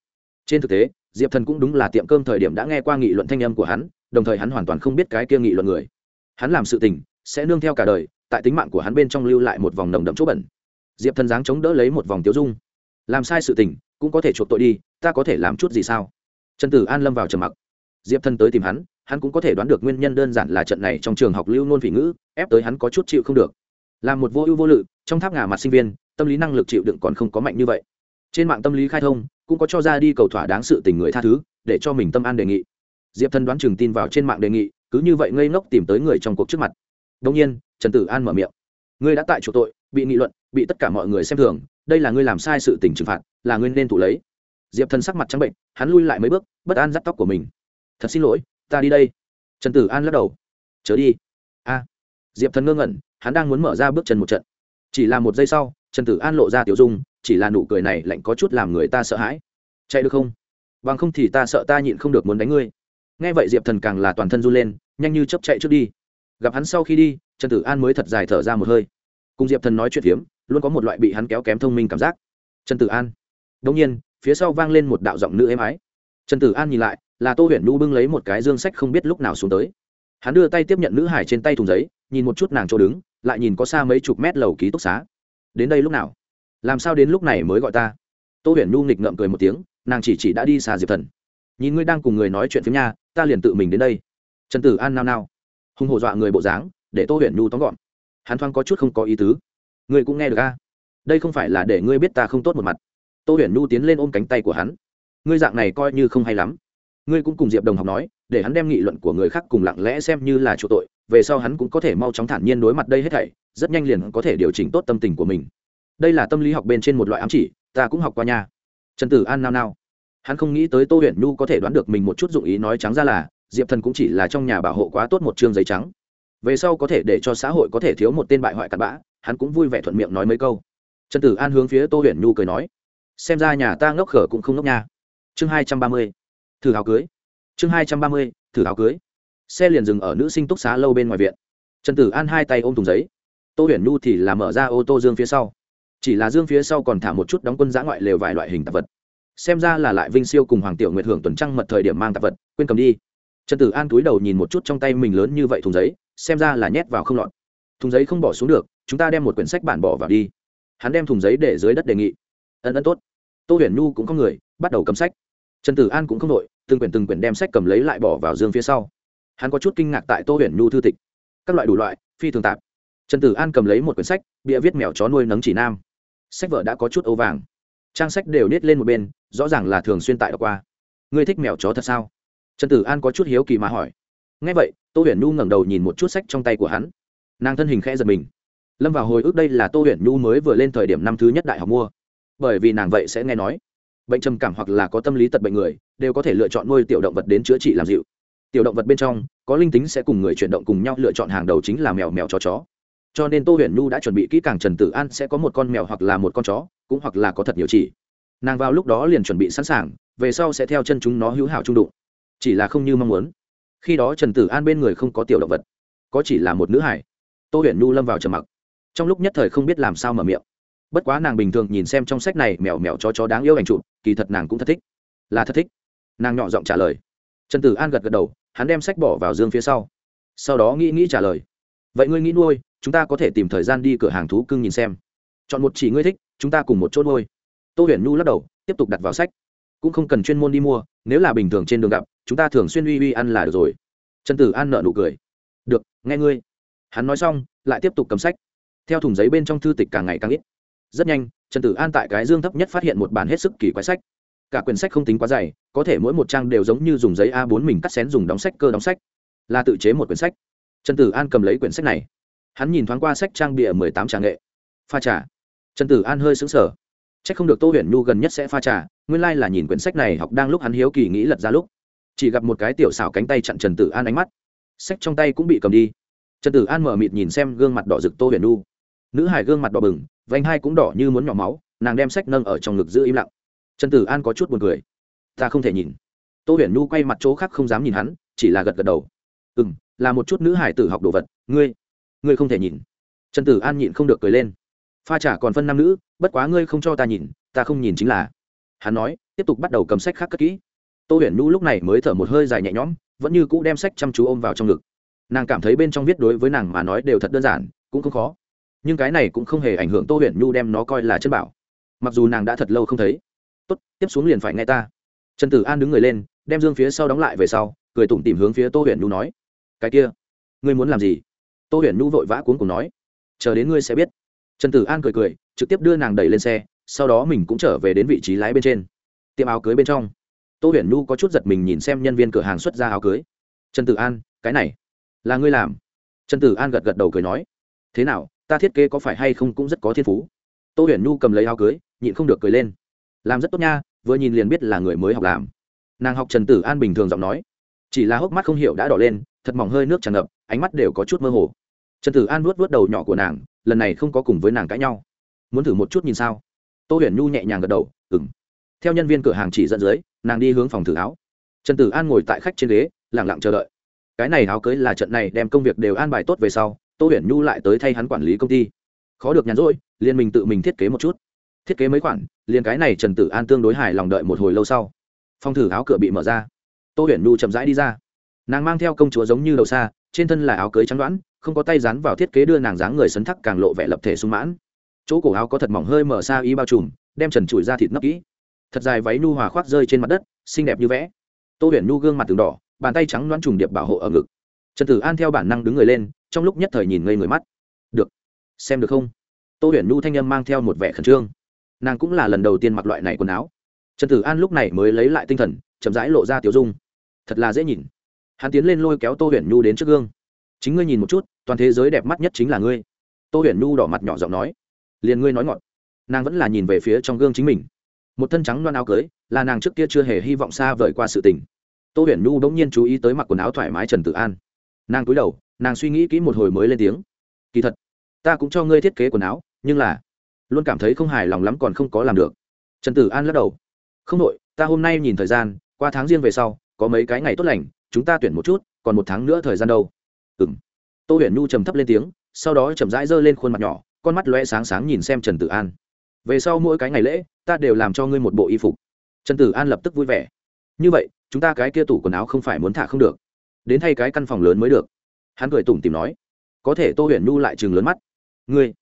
Trên thực tế diệp thần cũng đúng là tiệm cơm thời điểm đã nghe qua nghị luận thanh âm của hắn, đồng thời hắn hoàn toàn không biết cái kia nghị luận người. Hắn làm sự tình, sẽ nương theo cả đời, tại tính mạng của hắn bên trong lưu lại một vòng nồng đậm chỗ bẩn. Diệp thần dáng chống đỡ lấy một vòng tiêu dung. Làm sai sự tình, cũng có thể chuộc tội đi, ta có thể làm chút gì sao? Trần tử an lâm vào trầm mặc. Diệp thần tới tìm hắn hắn cũng có thể đoán được nguyên nhân đơn giản là trận này trong trường học lưu nôn phỉ ngữ, ép tới hắn có chút chịu không được. Làm một vô ưu vô lự, trong tháp ngà mặt sinh viên, tâm lý năng lực chịu đựng còn không có mạnh như vậy. Trên mạng tâm lý khai thông cũng có cho ra đi cầu thỏa đáng sự tình người tha thứ, để cho mình tâm an đề nghị. Diệp thần đoán chừng tin vào trên mạng đề nghị, cứ như vậy ngây ngốc tìm tới người trong cuộc trước mặt. Đông nhiên, trần tử an mở miệng. Ngươi đã tại chỗ tội, bị nghị luận, bị tất cả mọi người xem thường, đây là ngươi làm sai sự tình trừng phạt, là ngươi nên thủ lấy. Diệp thần sắc mặt trắng bệnh, hắn lui lại mấy bước, bất an dắt tóc của mình. Thật xin lỗi, ta đi đây. Trần tử an lắc đầu. Chớ đi. A. Diệp thần ngơ ngẩn, hắn đang muốn mở ra bước chân một trận. Chỉ là một giây sau trần tử an lộ ra tiểu dung chỉ là nụ cười này lạnh có chút làm người ta sợ hãi. Chạy được không? Bằng không thì ta sợ ta nhịn không được muốn đánh ngươi. Nghe vậy diệp thần càng là toàn thân run lên nhanh như chấp chạy trước đi. Gặp hắn sau khi đi trần tử an mới thật dài thở ra một hơi. Cùng diệp thần nói chuyện hiếm, luôn có một loại bị hắn kéo kém thông minh cảm giác. Trần tử an. Đông nhiên phía sau vang lên một đạo giọng nữ êm ái. Trần tử an nhìn lại là tô huyền nu bưng lấy một cái dương sách không biết lúc nào xuống tới. Hắn đưa tay tiếp nhận nữ hải trên tay thùng giấy nhìn một chút nàng chỗ đứng lại nhìn có xa mấy chục mét lầu ký túc xá đến đây lúc nào? Làm sao đến lúc này mới gọi ta? Tô huyền nu nghịch ngợm cười một tiếng, nàng chỉ chỉ đã đi xa diệp thần. Nhìn ngươi đang cùng người nói chuyện phiếm nha, ta liền tự mình đến đây. Trần tử an nao nao. Hùng hổ dọa người bộ dáng, để tô huyền nhu tóm gọn. Hắn thoáng có chút không có ý tứ. Ngươi cũng nghe được a đây không phải là để ngươi biết ta không tốt một mặt. Tô huyền nhu tiến lên ôm cánh tay của hắn. Ngươi dạng này coi như không hay lắm. Ngươi cũng cùng diệp đồng học nói, để hắn đem nghị luận của người khác cùng lặng lẽ xem như là chỗ tội về sau hắn cũng có thể mau chóng thản nhiên đối mặt đây hết thảy, rất nhanh liền có thể điều chỉnh tốt tâm tình của mình. Đây là tâm lý học bên trên một loại ám chỉ, ta cũng học qua nha. Trần tử an nao nao. Hắn không nghĩ tới tô huyền nhu có thể đoán được mình một chút dụng ý nói trắng ra là, diệp thần cũng chỉ là trong nhà bảo hộ quá tốt một chương giấy trắng. Về sau có thể để cho xã hội có thể thiếu một tên bại hoại cặn bã, hắn cũng vui vẻ thuận miệng nói mấy câu. Trần tử an hướng phía tô huyền nhu cười nói, xem ra nhà ta ngốc khở cũng không ngốc nha. Chương hai trăm ba mươi. Thử áo cưới. Chương hai trăm ba mươi. Thử áo cưới xe liền dừng ở nữ sinh túc xá lâu bên ngoài viện. Trần tử an hai tay ôm thùng giấy. Tô huyền nhu thì là mở ra ô tô dương phía sau. Chỉ là dương phía sau còn thả một chút đóng quân giã ngoại lều vài loại hình tạp vật. Xem ra là lại vinh siêu cùng hoàng tiểu nguyệt hưởng tuần trăng mật thời điểm mang tạp vật, quên cầm đi. Trần tử an túi đầu nhìn một chút trong tay mình lớn như vậy thùng giấy, xem ra là nhét vào không lọt. Thùng giấy không bỏ xuống được, chúng ta đem một quyển sách bản bỏ vào đi. Hắn đem thùng giấy để dưới đất đề nghị. Ân ân, tốt. Tô huyền nhu cũng có người, bắt đầu cầm sách. Trần tử an cũng không đội, từng quyển từng quyển đem sách cầm lấy lại bỏ vào dương phía sau hắn có chút kinh ngạc tại tô huyền nhu thư tịch. Các loại đủ loại, phi thường tạp. Trần tử an cầm lấy một quyển sách, bịa viết mèo chó nuôi nấng chỉ nam. Sách vợ đã có chút âu vàng. Trang sách đều nết lên một bên, rõ ràng là thường xuyên tại đọc qua. Ngươi thích mèo chó thật sao? Trần tử an có chút hiếu kỳ mà hỏi. Ngay vậy, tô huyền nhu ngẩng đầu nhìn một chút sách trong tay của hắn. Nàng thân hình khẽ giật mình. Lâm vào hồi ức đây là tô huyền nhu mới vừa lên thời điểm năm thứ nhất đại học mua. Bởi vì nàng vậy sẽ nghe nói. Bệnh trầm cảm hoặc là có tâm lý tật bệnh người, đều có thể lựa chọn nuôi tiểu động vật đến chữa trị làm dịu tiểu động vật bên trong, có linh tính sẽ cùng người chuyển động cùng nhau, lựa chọn hàng đầu chính là mèo mèo chó chó. Cho nên tô huyền nhu đã chuẩn bị kỹ càng trần tử an sẽ có một con mèo hoặc là một con chó, cũng hoặc là có thật nhiều chỉ. Nàng vào lúc đó liền chuẩn bị sẵn sàng, về sau sẽ theo chân chúng nó hữu hảo trung đụng. Chỉ là không như mong muốn. Khi đó trần tử an bên người không có tiểu động vật, có chỉ là một nữ hải tô huyền nhu lâm vào trầm mặc. Trong lúc nhất thời không biết làm sao mở miệng. Bất quá nàng bình thường nhìn xem trong sách này mèo mèo chó chó đáng yêu ảnh chụp, kỳ thật nàng cũng thật thích. Là thật thích. Nàng nhỏ giọng trả lời. Trần tử an gật gật đầu hắn đem sách bỏ vào dương phía sau. Sau đó nghĩ nghĩ trả lời. Vậy ngươi nghĩ nuôi, chúng ta có thể tìm thời gian đi cửa hàng thú cưng nhìn xem. Chọn một chỉ ngươi thích, chúng ta cùng một chỗ nuôi. Tô huyền nhu lắc đầu, tiếp tục đặt vào sách. Cũng không cần chuyên môn đi mua, nếu là bình thường trên đường gặp, chúng ta thường xuyên uy uy ăn là được rồi. Trần tử an nợ nụ cười. Được, nghe ngươi. Hắn nói xong, lại tiếp tục cầm sách. Theo thùng giấy bên trong thư tịch càng ngày càng ít. Rất nhanh, trần tử an tại cái dương thấp nhất phát hiện một bản hết sức kỳ quái sách cả quyển sách không tính quá dày, có thể mỗi một trang đều giống như dùng giấy a 4 mình cắt xén dùng đóng sách cơ đóng sách, là tự chế một quyển sách. Trần tử an cầm lấy quyển sách này. Hắn nhìn thoáng qua sách trang bìa mười tám trà nghệ. Pha trà. Trần tử an hơi xứng sở c h ắ c không được tô huyền nhu gần nhất sẽ pha trà, nguyên Lai là nhìn quyển sách này học đang lúc hắn hiếu kỳ nghĩ lật ra lúc. Chỉ gặp một cái tiểu xảo cánh tay chặn trần tử an ánh mắt. Sách trong tay cũng bị cầm đi. Trần tử an mở mịt nhìn xem gương mặt đỏ rực tô huyền nhu. Nữ hải gương mặt đỏ bừng, vành hai cũng đỏ như muốn nhỏ máu, nàng đem sách nâng ở trong ngực giữ im lặng trần tử an có chút buồn cười. Ta không thể nhìn. Tô huyền nhu quay mặt chỗ khác không dám nhìn hắn, chỉ là gật gật đầu. Ừ m là một chút nữ hải tử học đồ vật, ngươi ngươi không thể nhìn. Trần tử an nhịn không được cười lên. Pha trả còn phân nam nữ, bất quá ngươi không cho ta nhìn, ta không nhìn chính là. Hắn nói, tiếp tục bắt đầu cầm sách khác cất kỹ. Tô huyền nhu lúc này mới thở một hơi dài nhẹ nhõm, vẫn như cũ đem sách chăm chú ôm vào trong ngực. Nàng cảm thấy bên trong viết đối với nàng mà nói đều thật đơn giản, cũng không khó. Nhưng cái này cũng không hề ảnh hưởng tô huyền nhu đem nó coi là chân bảo. Mặc dù nàng đã thật lâu không thấy tốt, tiếp xuống liền phải nghe ta. Trần tử an đứng người lên, đem dương phía sau đóng lại về sau, cười tủm tìm hướng phía tô huyền nhu nói, cái kia, ngươi muốn làm gì? Tô huyền nhu vội vã cuốn cùng nói, chờ đến ngươi sẽ biết. Trần tử an cười cười, trực tiếp đưa nàng đẩy lên xe, sau đó mình cũng trở về đến vị trí lái bên trên. Tiệm áo cưới bên trong, tô huyền nhu có chút giật mình nhìn xem nhân viên cửa hàng xuất ra áo cưới. Trần tử an, cái này là ngươi làm? Trần tử an gật gật đầu cười nói, thế nào, ta thiết kế có phải hay không cũng rất có thiên phú. Tô huyền nhu cầm lấy áo cưới, nhịn không được cười lên làm rất tốt nha, vừa nhìn liền biết là người mới học làm. Nàng học trần tử an bình thường giọng nói. Chỉ là hốc mắt không hiểu đã đỏ lên, thật mỏng hơi nước tràn ngập, ánh mắt đều có chút mơ hồ. Trần tử an vuốt vuốt đầu nhỏ của nàng, lần này không có cùng với nàng cãi nhau. Muốn thử một chút nhìn sao? Tô huyền nhu nhẹ nhàng gật đầu ừng theo nhân viên cửa hàng chỉ dẫn dưới, nàng đi hướng phòng thử áo. Trần tử an ngồi tại khách trên ghế lẳng lặng chờ đợi. Cái này áo cưới là trận này đem công việc đều an bài tốt về sau, tô huyền nhu lại tới thay hắn quản lý công ty. Khó được nhàn rỗi liền mình tự mình thiết kế một chút thiết kế mấy khoản, liền cái này trần tử an tương đối hài lòng đợi một hồi lâu sau. Phong thử áo cửa bị mở ra. Tô huyền nhu chậm rãi đi ra. Nàng mang theo công chúa giống như đầu xa, trên thân là áo cưới trắng đoán, không có tay dán vào thiết kế đưa nàng dáng người sấn thắc càng lộ vẻ lập thể sung mãn. Chỗ cổ áo có thật mỏng hơi mở xa y bao trùm, đem trần trụi ra thịt nấp kỹ. Thật dài váy nu hòa khoác rơi trên mặt đất, xinh đẹp như vẽ. Tô huyền nu gương mặt từng đỏ, bàn tay trắng đoán trùng điệp bảo hộ ở ngực. Trần tử an theo bản năng đứng người lên, trong lúc nhất thời nhìn ngây người mắt. Được. Xem được không? Tô huyền nu thanh âm mang theo một vẻ khẩn trương nàng cũng là lần đầu tiên mặc loại này quần áo. Trần tử an lúc này mới lấy lại tinh thần, chậm rãi lộ ra tiểu dung. Thật là dễ nhìn. Hắn tiến lên lôi kéo tô huyền nhu đến trước gương. Chính ngươi nhìn một chút, toàn thế giới đẹp mắt nhất chính là ngươi. Tô huyền nhu đỏ mặt nhỏ giọng nói. Liền ngươi nói ngọt nàng vẫn là nhìn về phía trong gương chính mình. Một thân trắng loan áo cưới, là nàng trước kia chưa hề hy vọng xa vời qua sự tình. Tô huyền nhu bỗng nhiên chú ý tới mặc quần áo thoải mái trần Tử an. Nàng cúi đầu, nàng suy nghĩ kỹ một hồi mới lên tiếng. Kỳ thật, ta cũng cho ngươi thiết kế quần áo, nhưng là luôn cảm thấy không hài lòng lắm còn không có làm được. Trần tử an lắc đầu. Không đội ta hôm nay nhìn thời gian, qua tháng riêng về sau, có mấy cái ngày tốt lành, chúng ta tuyển một chút, còn một tháng nữa thời gian đâu. Ừng tô huyền nhu trầm thấp lên tiếng, sau đó chậm rãi giơ lên khuôn mặt nhỏ, con mắt lóe sáng sáng nhìn xem trần tử an. Về sau mỗi cái ngày lễ, ta đều làm cho ngươi một bộ y phục. Trần tử an lập tức vui vẻ. Như vậy, chúng ta cái kia tủ quần áo không phải muốn thả không được. Đến thay cái căn phòng lớn mới được. Hắn cười tủm tìm nói. Có thể tô huyền nhu lại chừng lớn mắt. Ngươi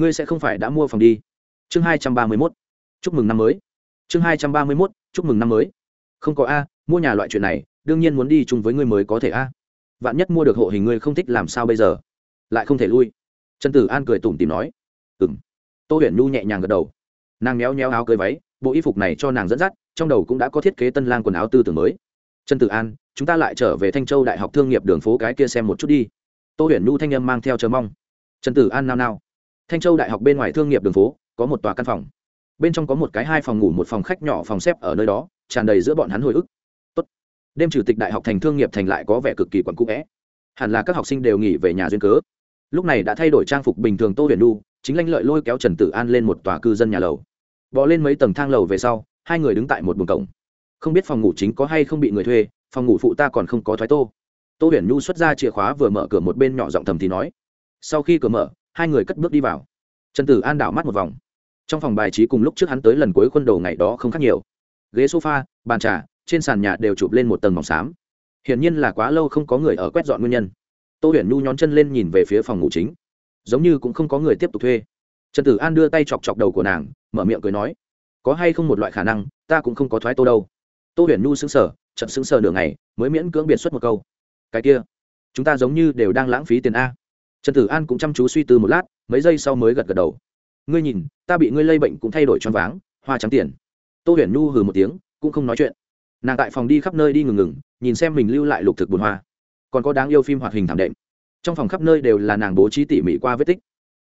ngươi sẽ không phải đã mua phòng đi. Chương hai trăm ba mươi mốt. Chúc mừng năm mới. Chương hai trăm ba mươi mốt, chúc mừng năm mới. Không có a, mua nhà loại chuyện này, đương nhiên muốn đi chung với ngươi mới có thể a. Vạn nhất mua được hộ hình ngươi không thích làm sao bây giờ? Lại không thể lui. Trần tử an cười tủm tìm nói. Ừ m tô huyền nhu nhẹ nhàng gật đầu. Nàng méo méo áo cưới váy, bộ y phục này cho nàng dẫn dắt, trong đầu cũng đã có thiết kế tân lang quần áo tư tưởng mới. Trần tử an, chúng ta lại trở về thanh châu đại học thương nghiệp đường phố cái kia xem một chút đi. Tô huyền nhu thanh âm mang theo chờ mong. Trần tử an nao nao thanh châu đại học bên ngoài thương nghiệp đường phố, có một tòa căn phòng. Bên trong có một cái hai phòng ngủ, một phòng khách nhỏ, phòng xếp ở nơi đó, tràn đầy giữa bọn hắn hồi ức. Tốt. đêm chủ tịch đại học thành thương nghiệp thành lại có vẻ cực kỳ quẩn cũ vẽ. Hẳn là các học sinh đều nghỉ về nhà duyên cớ. Lúc này đã thay đổi trang phục bình thường tô huyền nu chính lanh lợi lôi kéo trần tử an lên một tòa cư dân nhà lầu. Bỏ lên mấy tầng thang lầu về sau, hai người đứng tại một buồng cổng. Không biết phòng ngủ chính có hay không bị người thuê, phòng ngủ phụ ta còn không có thoái tô. Tô huyền nhu xuất ra chìa khóa vừa mở cửa một bên nhỏ giọng thầm thì nói. Sau khi cửa mở hai người cất bước đi vào. Trần tử an đảo mắt một vòng. Trong phòng bài trí cùng lúc trước hắn tới lần cuối khuôn đồ ngày đó không khác nhiều. Ghế sofa, bàn trà, trên sàn nhà đều chụp lên một tầng mỏng xám. Hiển nhiên là quá lâu không có người ở quét dọn nguyên nhân. Tô huyền nhu nhón chân lên nhìn về phía phòng ngủ chính. Giống như cũng không có người tiếp tục thuê. Trần tử an đưa tay chọc chọc đầu của nàng, mở miệng cười nói, có hay không một loại khả năng, ta cũng không có thoái tô đâu. Tô huyền nhu xứng sở chậm xứng sở nửa ngày, mới miễn cưỡng biệt xuất một câu, cái kia, chúng ta giống như đều đang lãng phí tiền a trần tử an cũng chăm chú suy tư một lát, mấy giây sau mới gật gật đầu. Ngươi nhìn, ta bị ngươi lây bệnh cũng thay đổi choáng váng, hoa trắng tiền. Tô huyền nhu hừ một tiếng, cũng không nói chuyện. Nàng tại phòng đi khắp nơi đi ngừng ngừng, nhìn xem mình lưu lại lục thực bùn hoa. Còn có đáng yêu phim hoạt hình thảm đệm. Trong phòng khắp nơi đều là nàng bố trí tỉ mỉ qua vết tích.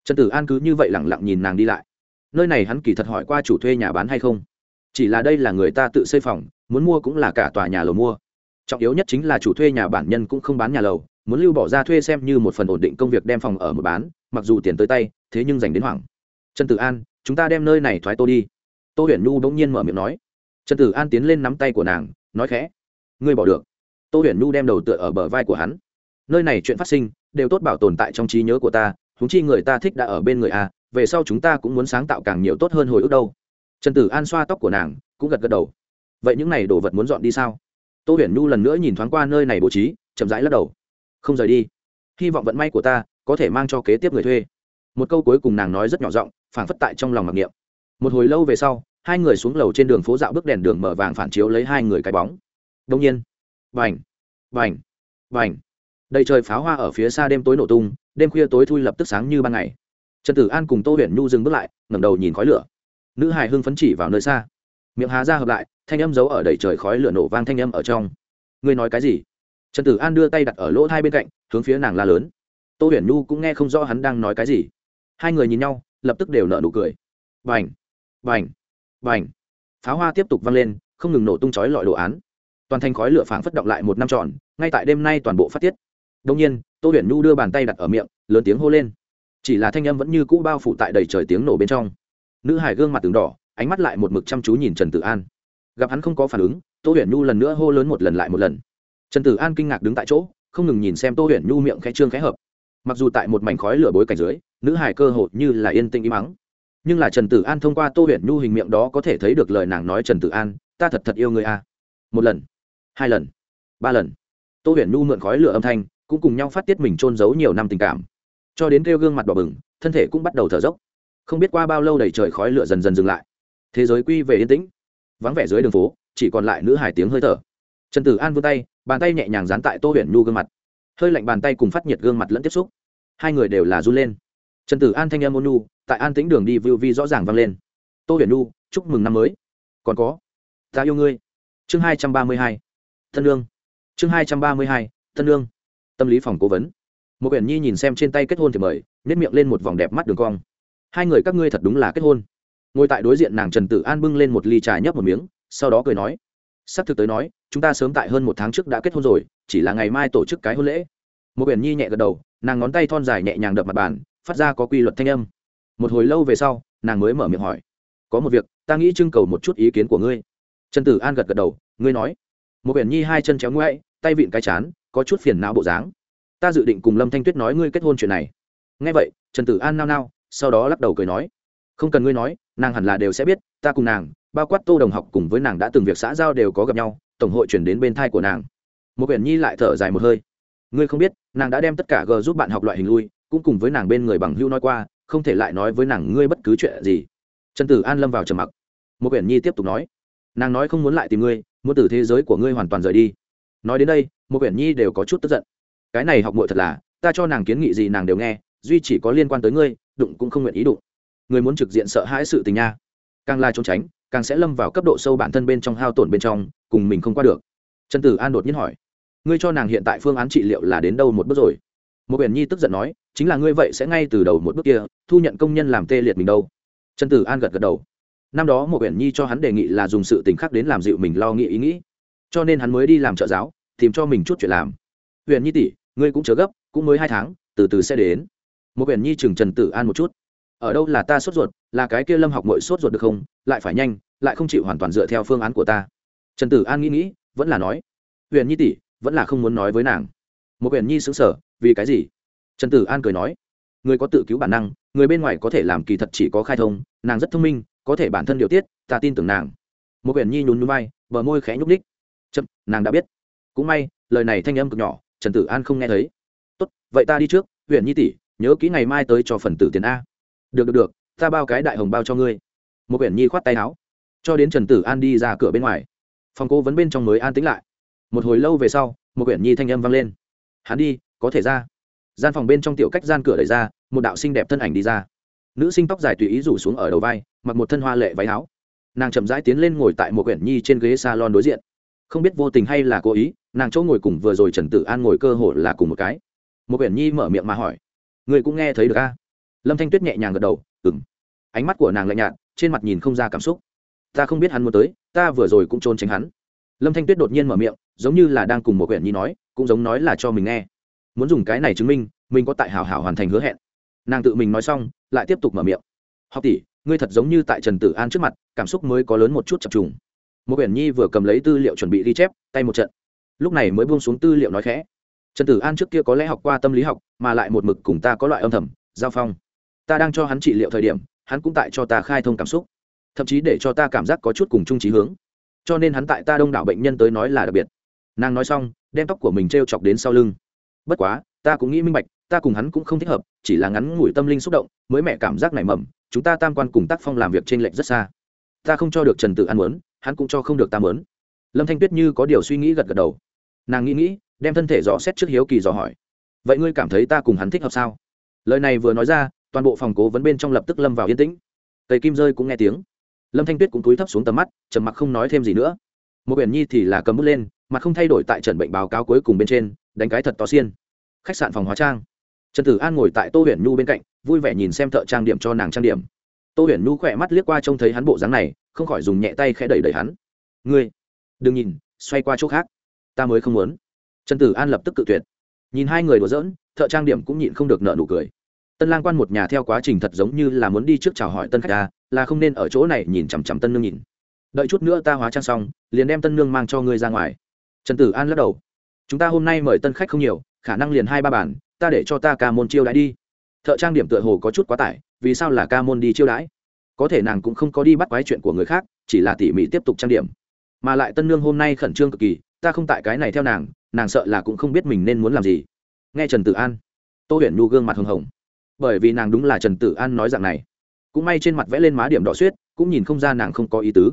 Trần tử an cứ như vậy lẳng lặng nhìn nàng đi lại. Nơi này hắn kỳ thật hỏi qua chủ thuê nhà bán hay không? Chỉ là đây là người ta tự xây phòng, muốn mua cũng là cả tòa nhà lầu mua. Trọng yếu nhất chính là chủ thuê nhà bản nhân cũng không bán nhà lầu muốn lưu bỏ ra thuê xem như một phần ổn định công việc đem phòng ở một bán, mặc dù tiền tới tay, thế nhưng dành đến hoảng. Trần tử an, chúng ta đem nơi này thoái tô đi. Tô huyền nhu bỗng nhiên mở miệng nói. Trần tử an tiến lên nắm tay của nàng, nói khẽ. Ngươi bỏ được. Tô huyền nhu đem đầu tựa ở bờ vai của hắn. Nơi này chuyện phát sinh, đều tốt bảo tồn tại trong trí nhớ của ta húng chi người ta thích đã ở bên người a về sau chúng ta cũng muốn sáng tạo càng nhiều tốt hơn hồi ức đâu. Trần tử an xoa tóc của nàng, cũng gật gật đầu. Vậy những n à y đồ vật muốn dọn đi sao? Tô huyền nhu lần nữa nhìn thoáng qua nơi này bố trí, chậm rãi lắc đầu không rời đi. Hy vọng vận may của ta có thể mang cho kế tiếp người thuê. Một câu cuối cùng nàng nói rất nhỏ giọng, phảng phất tại trong lòng mặc niệm. Một hồi lâu về sau, hai người xuống lầu trên đường phố dạo bước đèn đường mở vàng phản chiếu lấy hai người cái bóng. Đông nhiên vành vành vành đầy trời pháo hoa ở phía xa đêm tối nổ tung, đêm khuya tối thui lập tức sáng như ban ngày. Trần tử an cùng tô huyền nhu dừng bước lại, ngẩng đầu nhìn khói lửa. Nữ hài hưng phấn chỉ vào nơi xa. Miệng há ra hợp lại, thanh âm giấu ở đầy trời khói lửa nổ vang thanh âm ở trong. Ngươi nói cái gì? Trần tử an đưa tay đặt ở lỗ hai bên cạnh, hướng phía nàng la lớn. Tô huyền nhu cũng nghe không rõ hắn đang nói cái gì. Hai người nhìn nhau, lập tức đều nở nụ cười. Vành vành vành pháo hoa tiếp tục vang lên, không ngừng nổ tung chói lọi đồ án. Toàn thành khói lửa phảng phất động lại một năm tròn ngay tại đêm nay toàn bộ phát tiết. Đông nhiên, tô huyền nhu đưa bàn tay đặt ở miệng, lớn tiếng hô lên. Chỉ là thanh âm vẫn như cũ bao phủ tại đầy trời tiếng nổ bên trong. Nữ hải gương mặt từng đỏ, ánh mắt lại một mực chăm chú nhìn trần tử an. Gặp hắn không có phản ứng, tô huyền nhu lần nữa hô lớn một lần lại một lần trần tử an kinh ngạc đứng tại chỗ, không ngừng nhìn xem tô huyền nhu miệng khẽ trương khẽ hợp. Mặc dù tại một mảnh khói lửa bối cảnh dưới, nữ hải cơ hội như là yên tĩnh im mắng nhưng là trần tử an thông qua tô huyền nhu hình miệng đó có thể thấy được lời nàng nói trần tử an, ta thật thật yêu người a. Một lần, hai lần, ba lần. Tô huyền nhu mượn khói lửa âm thanh, cũng cùng nhau phát tiết mình trôn giấu nhiều năm tình cảm. Cho đến kêu gương mặt đỏ bừng, thân thể cũng bắt đầu thở dốc. Không biết qua bao lâu đầy trời khói lửa dần dần dừng lại. Thế giới quy về yên tĩnh. Vắng vẻ dưới đường phố, chỉ còn lại nữ hải tiếng hơi thở. Trần tử an vươn tay bàn tay nhẹ nhàng dán tại tô huyền nhu gương mặt hơi lạnh bàn tay cùng phát nhiệt gương mặt lẫn tiếp xúc hai người đều là run lên trần tử an thanh em ôn nhu tại an tĩnh đường đi vưu vi rõ ràng vang lên tô huyền nhu chúc mừng năm mới còn có ta yêu ngươi chương hai trăm ba mươi hai thân lương chương hai trăm ba mươi hai thân lương tâm lý phòng cố vấn một quyển nhi nhìn xem trên tay kết hôn thì mời nếp miệng lên một vòng đẹp mắt đường cong hai người các ngươi thật đúng là kết hôn ngồi tại đối diện nàng trần tử an bưng lên một ly trà nhấp một miếng sau đó cười nói Sắp thực tới nói, chúng ta sớm tại hơn một tháng trước đã kết hôn rồi, chỉ là ngày mai tổ chức cái hôn lễ. Một Uyển nhi nhẹ gật đầu, nàng ngón tay thon dài nhẹ nhàng đập mặt bàn, phát ra có quy luật thanh âm. Một hồi lâu về sau, nàng mới mở miệng hỏi, có một việc, ta nghĩ trưng cầu một chút ý kiến của ngươi. Trần tử an gật gật đầu, ngươi nói. Một Uyển nhi hai chân chéo ngoại tay vịn cái chán, có chút phiền não bộ dáng. Ta dự định cùng lâm thanh tuyết nói ngươi kết hôn chuyện này. Nghe vậy, trần tử an nao nao, sau đó lắc đầu cười nói, không cần ngươi nói, nàng hẳn là đều sẽ biết, ta cùng nàng bao quát tô đồng học cùng với nàng đã từng việc xã giao đều có gặp nhau, tổng hội chuyển đến bên thai của nàng. Một quyển nhi lại thở dài một hơi. Ngươi không biết, nàng đã đem tất cả g giúp bạn học loại hình lui, cũng cùng với nàng bên người bằng hưu nói qua, không thể lại nói với nàng ngươi bất cứ chuyện gì. Trần tử an lâm vào trầm mặc. Một quyển nhi tiếp tục nói. Nàng nói không muốn lại tìm ngươi, muốn từ thế giới của ngươi hoàn toàn rời đi. Nói đến đây, một quyển nhi đều có chút tức giận. Cái này học muội thật là, ta cho nàng kiến nghị gì nàng đều nghe, duy chỉ có liên quan tới ngươi, đụng cũng không nguyện ý đụng. Người muốn trực diện sợ hãi sự tình nha. Càng là trốn tránh càng sẽ lâm vào cấp độ sâu bản thân bên trong hao tổn bên trong, cùng mình không qua được. Trần tử an đột nhiên hỏi, ngươi cho nàng hiện tại phương án trị liệu là đến đâu một bước rồi? Một quyển nhi tức giận nói, chính là ngươi vậy sẽ ngay từ đầu một bước kia, thu nhận công nhân làm tê liệt mình đâu. Trần tử an gật gật đầu. Năm đó một quyển nhi cho hắn đề nghị là dùng sự tình khác đến làm dịu mình lo nghĩ ý nghĩ. Cho nên hắn mới đi làm trợ giáo, tìm cho mình chút chuyện làm. Huyền nhi tỷ, ngươi cũng chớ gấp, cũng mới hai tháng, từ từ sẽ đến. Một huyện nhi chừng trần tử an một chút ở đâu là ta sốt ruột, là cái kia lâm học mội sốt ruột được không? Lại phải nhanh, lại không chịu hoàn toàn dựa theo phương án của ta. Trần tử an nghĩ nghĩ, vẫn là nói, Huyền nhi tỷ, vẫn là không muốn nói với nàng. Một Huyền nhi xứng sở vì cái gì? Trần tử an cười nói, người có tự cứu bản năng, người bên ngoài có thể làm kỳ thật chỉ có khai thông, nàng rất thông minh, có thể bản thân điều tiết, ta tin tưởng nàng. Một Huyền nhi nhún nhún vai, bờ môi khẽ nhúc ních chậm, nàng đã biết. Cũng may, lời này thanh âm cực nhỏ, trần tử an không nghe thấy. Tốt, vậy ta đi trước huyện nhi tỷ, nhớ kỹ ngày mai tới cho phần tử tiền a được được được, ta bao cái đại hồng bao cho ngươi. Một quyển nhi khoát tay áo. Cho đến trần tử an đi ra cửa bên ngoài. Phòng cố vấn bên trong mới an tĩnh lại. Một hồi lâu về sau, một quyển nhi thanh âm vang lên. Hắn đi, có thể ra. Gian phòng bên trong tiểu cách gian cửa đẩy ra, một đạo xinh đẹp thân ảnh đi ra. Nữ sinh tóc dài tùy ý rủ xuống ở đầu vai, mặc một thân hoa lệ váy áo. Nàng chậm rãi tiến lên ngồi tại một quyển nhi trên ghế salon đối diện. Không biết vô tình hay là cố ý, nàng chỗ ngồi cùng vừa rồi trần tử an ngồi cơ hội là cùng một cái. Một quyển nhi mở miệng mà hỏi người cũng nghe thấy được a lâm thanh tuyết nhẹ nhàng gật đầu ừng ánh mắt của nàng lạnh nhạt, trên mặt nhìn không ra cảm xúc. Ta không biết hắn muốn tới, ta vừa rồi cũng trốn tránh hắn. Lâm thanh tuyết đột nhiên mở miệng, giống như là đang cùng một quyển nhi nói, cũng giống nói là cho mình nghe. Muốn dùng cái này chứng minh, mình có tại hảo hảo hoàn thành hứa hẹn. Nàng tự mình nói xong, lại tiếp tục mở miệng. Học tỷ, ngươi thật giống như tại trần tử an trước mặt, cảm xúc mới có lớn một chút chập trùng. Một quyển nhi vừa cầm lấy tư liệu chuẩn bị ghi chép, tay một trận. Lúc này mới buông xuống tư liệu nói khẽ. Trần tử an trước kia có lẽ học qua tâm lý học, mà lại một mực cùng ta có loại âm thầm, giao phong ta đang cho hắn trị liệu thời điểm, hắn cũng tại cho ta khai thông cảm xúc, thậm chí để cho ta cảm giác có chút cùng chung trí hướng. Cho nên hắn tại ta đông đảo bệnh nhân tới nói là đặc biệt. Nàng nói xong, đem tóc của mình t r e o chọc đến sau lưng. Bất quá, ta cũng nghĩ minh bạch, ta cùng hắn cũng không thích hợp, chỉ là ngắn ngủi tâm linh xúc động, mới mẹ cảm giác nảy mầm, chúng ta tam quan cùng tác phong làm việc t r ê n lệch rất xa. Ta không cho được trần tự ăn mớn hắn cũng cho không được ta mớn lâm thanh tuyết như có điều suy nghĩ gật gật đầu. Nàng nghĩ nghĩ, đem thân thể dò xét trước hiếu kỳ dò hỏi. Vậy ngươi cảm thấy ta cùng hắn thích hợp sao? Lời này vừa nói ra toàn bộ phòng cố vấn bên trong lập tức lâm vào yên tĩnh. Tây kim rơi cũng nghe tiếng. Lâm thanh tuyết cũng cúi thấp xuống tầm mắt, trầm mặc không nói thêm gì nữa. Một biển nhi thì là cầm bút lên mặt không thay đổi tại trần bệnh báo cáo cuối cùng bên trên, đánh cái thật to xiên. Khách sạn phòng hóa trang. Trần tử an ngồi tại tô huyền nhu bên cạnh, vui vẻ nhìn xem thợ trang điểm cho nàng trang điểm. Tô huyền nhu khỏe mắt liếc qua trông thấy hắn bộ dáng này, không khỏi dùng nhẹ tay khẽ đẩy đẩy hắn. Ngươi, đừng nhìn, xoay qua chỗ khác. Ta mới không muốn. Trần tử an lập tức cự tuyệt. Nhìn hai người đùa giỡn, thợ trang điểm cũng nhịn không được nợ nụ cười tân lang quan một nhà theo quá trình thật giống như là muốn đi trước chào hỏi tân khách ta là không nên ở chỗ này nhìn chằm chằm tân nương nhìn. Đợi chút nữa ta hóa trang xong, liền đem tân nương mang cho ngươi ra ngoài. Trần tử an lắc đầu. Chúng ta hôm nay mời tân khách không nhiều, khả năng liền hai ba bản ta để cho ta ca môn chiêu đãi đi. Thợ trang điểm tựa hồ có chút quá tải, vì sao là ca môn đi chiêu đãi? Có thể nàng cũng không có đi bắt quái chuyện của người khác, chỉ là tỉ mỉ tiếp tục trang điểm. Mà lại tân nương hôm nay khẩn trương cực kỳ, ta không tại cái này theo nàng nàng sợ là cũng không biết mình nên muốn làm gì. Nghe trần tử an, tô huyền nhu gương mặt hồng hồng bởi vì nàng đúng là trần tử an nói dạng này. Cũng may trên mặt vẽ lên má điểm đỏ suýt cũng nhìn không ra nàng không có ý tứ.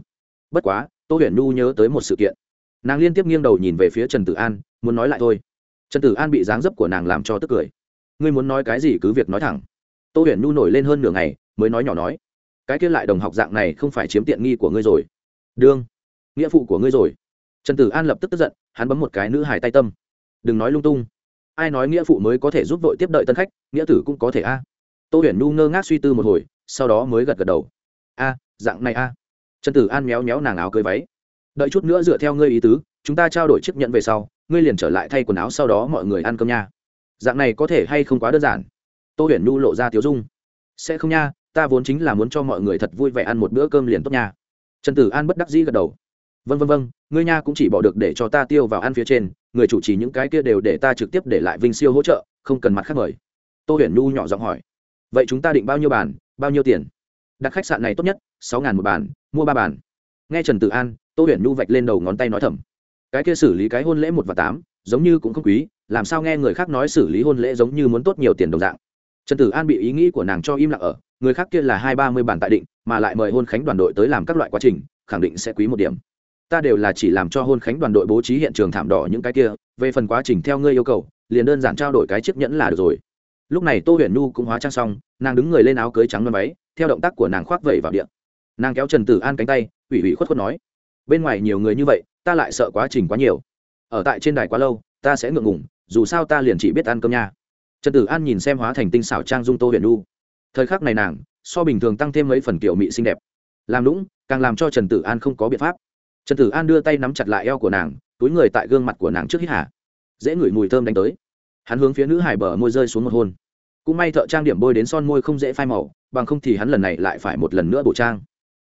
Bất quá, tô huyền nhu nhớ tới một sự kiện. Nàng liên tiếp nghiêng đầu nhìn về phía trần tử an, muốn nói lại thôi. Trần tử an bị dáng dấp của nàng làm cho tức cười. Ngươi muốn nói cái gì cứ việc nói thẳng. Tô huyền nhu nổi lên hơn nửa ngày, mới nói nhỏ nói. Cái kia lại đồng học dạng này không phải chiếm tiện nghi của ngươi rồi. Đương, nghĩa phụ của ngươi rồi. Trần tử an lập tức tức giận, hắn bấm một cái nữ hài tay tâm. Đừng nói lung tung ai nói nghĩa phụ mới có thể giúp vội tiếp đợi tân khách, nghĩa tử cũng có thể a. À. Tô huyền nhu ngơ ngác suy tư một hồi, sau đó mới gật gật đầu. A, dạng này a. Trần tử an méo méo nàng áo cưới váy. Đợi chút nữa dựa theo ngươi ý tứ, chúng ta trao đổi chiếc nhận về sau, ngươi liền trở lại thay quần áo sau đó mọi người ăn cơm nha. Dạng này có thể hay không quá đơn giản? Tô huyền Nu lộ ra tiếu dung. Sẽ không nha, ta vốn chính là muốn cho mọi người thật vui vẻ ăn một bữa cơm liền tốt nha. Trần tử an bất đắc dĩ gật đầu. Vân vân vân ngươi nha cũng chỉ bỏ được để cho ta tiêu vào ăn phía trên người chủ trì những cái kia đều để ta trực tiếp để lại vinh siêu hỗ trợ, không cần mặt khác mời. Tô huyền nhu nhỏ giọng hỏi. Vậy chúng ta định bao nhiêu bàn, bao nhiêu tiền? Đặt khách sạn này tốt nhất, sáu ngàn một bàn, mua ba bàn. Nghe trần tử an, tô huyền nhu vạch lên đầu ngón tay nói thầm. Cái kia xử lý cái hôn lễ một và tám, giống như cũng không quý, làm sao nghe người khác nói xử lý hôn lễ giống như muốn tốt nhiều tiền đồng dạng? Trần tử an bị ý nghĩ của nàng cho im lặng ở, người khác kia là hai ba mươi bản tại định, mà lại mời hôn khánh đoàn đội tới làm các loại quá trình, khẳng định sẽ quý một điểm ta đều là chỉ làm cho hôn khánh đoàn đội bố trí hiện trường thảm đỏ những cái kia, về phần quá trình theo ngươi yêu cầu, liền đơn giản trao đổi cái chiếc nhẫn là được rồi. Lúc này tô huyền nhu cũng hóa trang xong, nàng đứng người lên áo cưới trắng và váy, theo động tác của nàng khoác vẩy vào điện. Nàng kéo trần tử an cánh tay, ủy ủy khuất khuất nói, bên ngoài nhiều người như vậy, ta lại sợ quá trình quá nhiều. Ở tại trên đài quá lâu, ta sẽ ngượng ngủng dù sao ta liền chỉ biết ăn cơm nha. Trần tử an nhìn xem hóa thành tinh xảo trang dung tô huyền nhu. Thời khắc này nàng, so bình thường tăng thêm mấy phần kiểu mị xinh đẹp. Làm lũng càng làm cho trần tử an không có biện pháp trần tử an đưa tay nắm chặt lại eo của nàng, túi người tại gương mặt của nàng trước hít hà. Dễ ngửi mùi thơm đánh tới. Hắn hướng phía nữ hải bờ môi rơi xuống một hôn. Cũng may thợ trang điểm bôi đến son môi không dễ phai màu, bằng không thì hắn lần này lại phải một lần nữa bổ trang.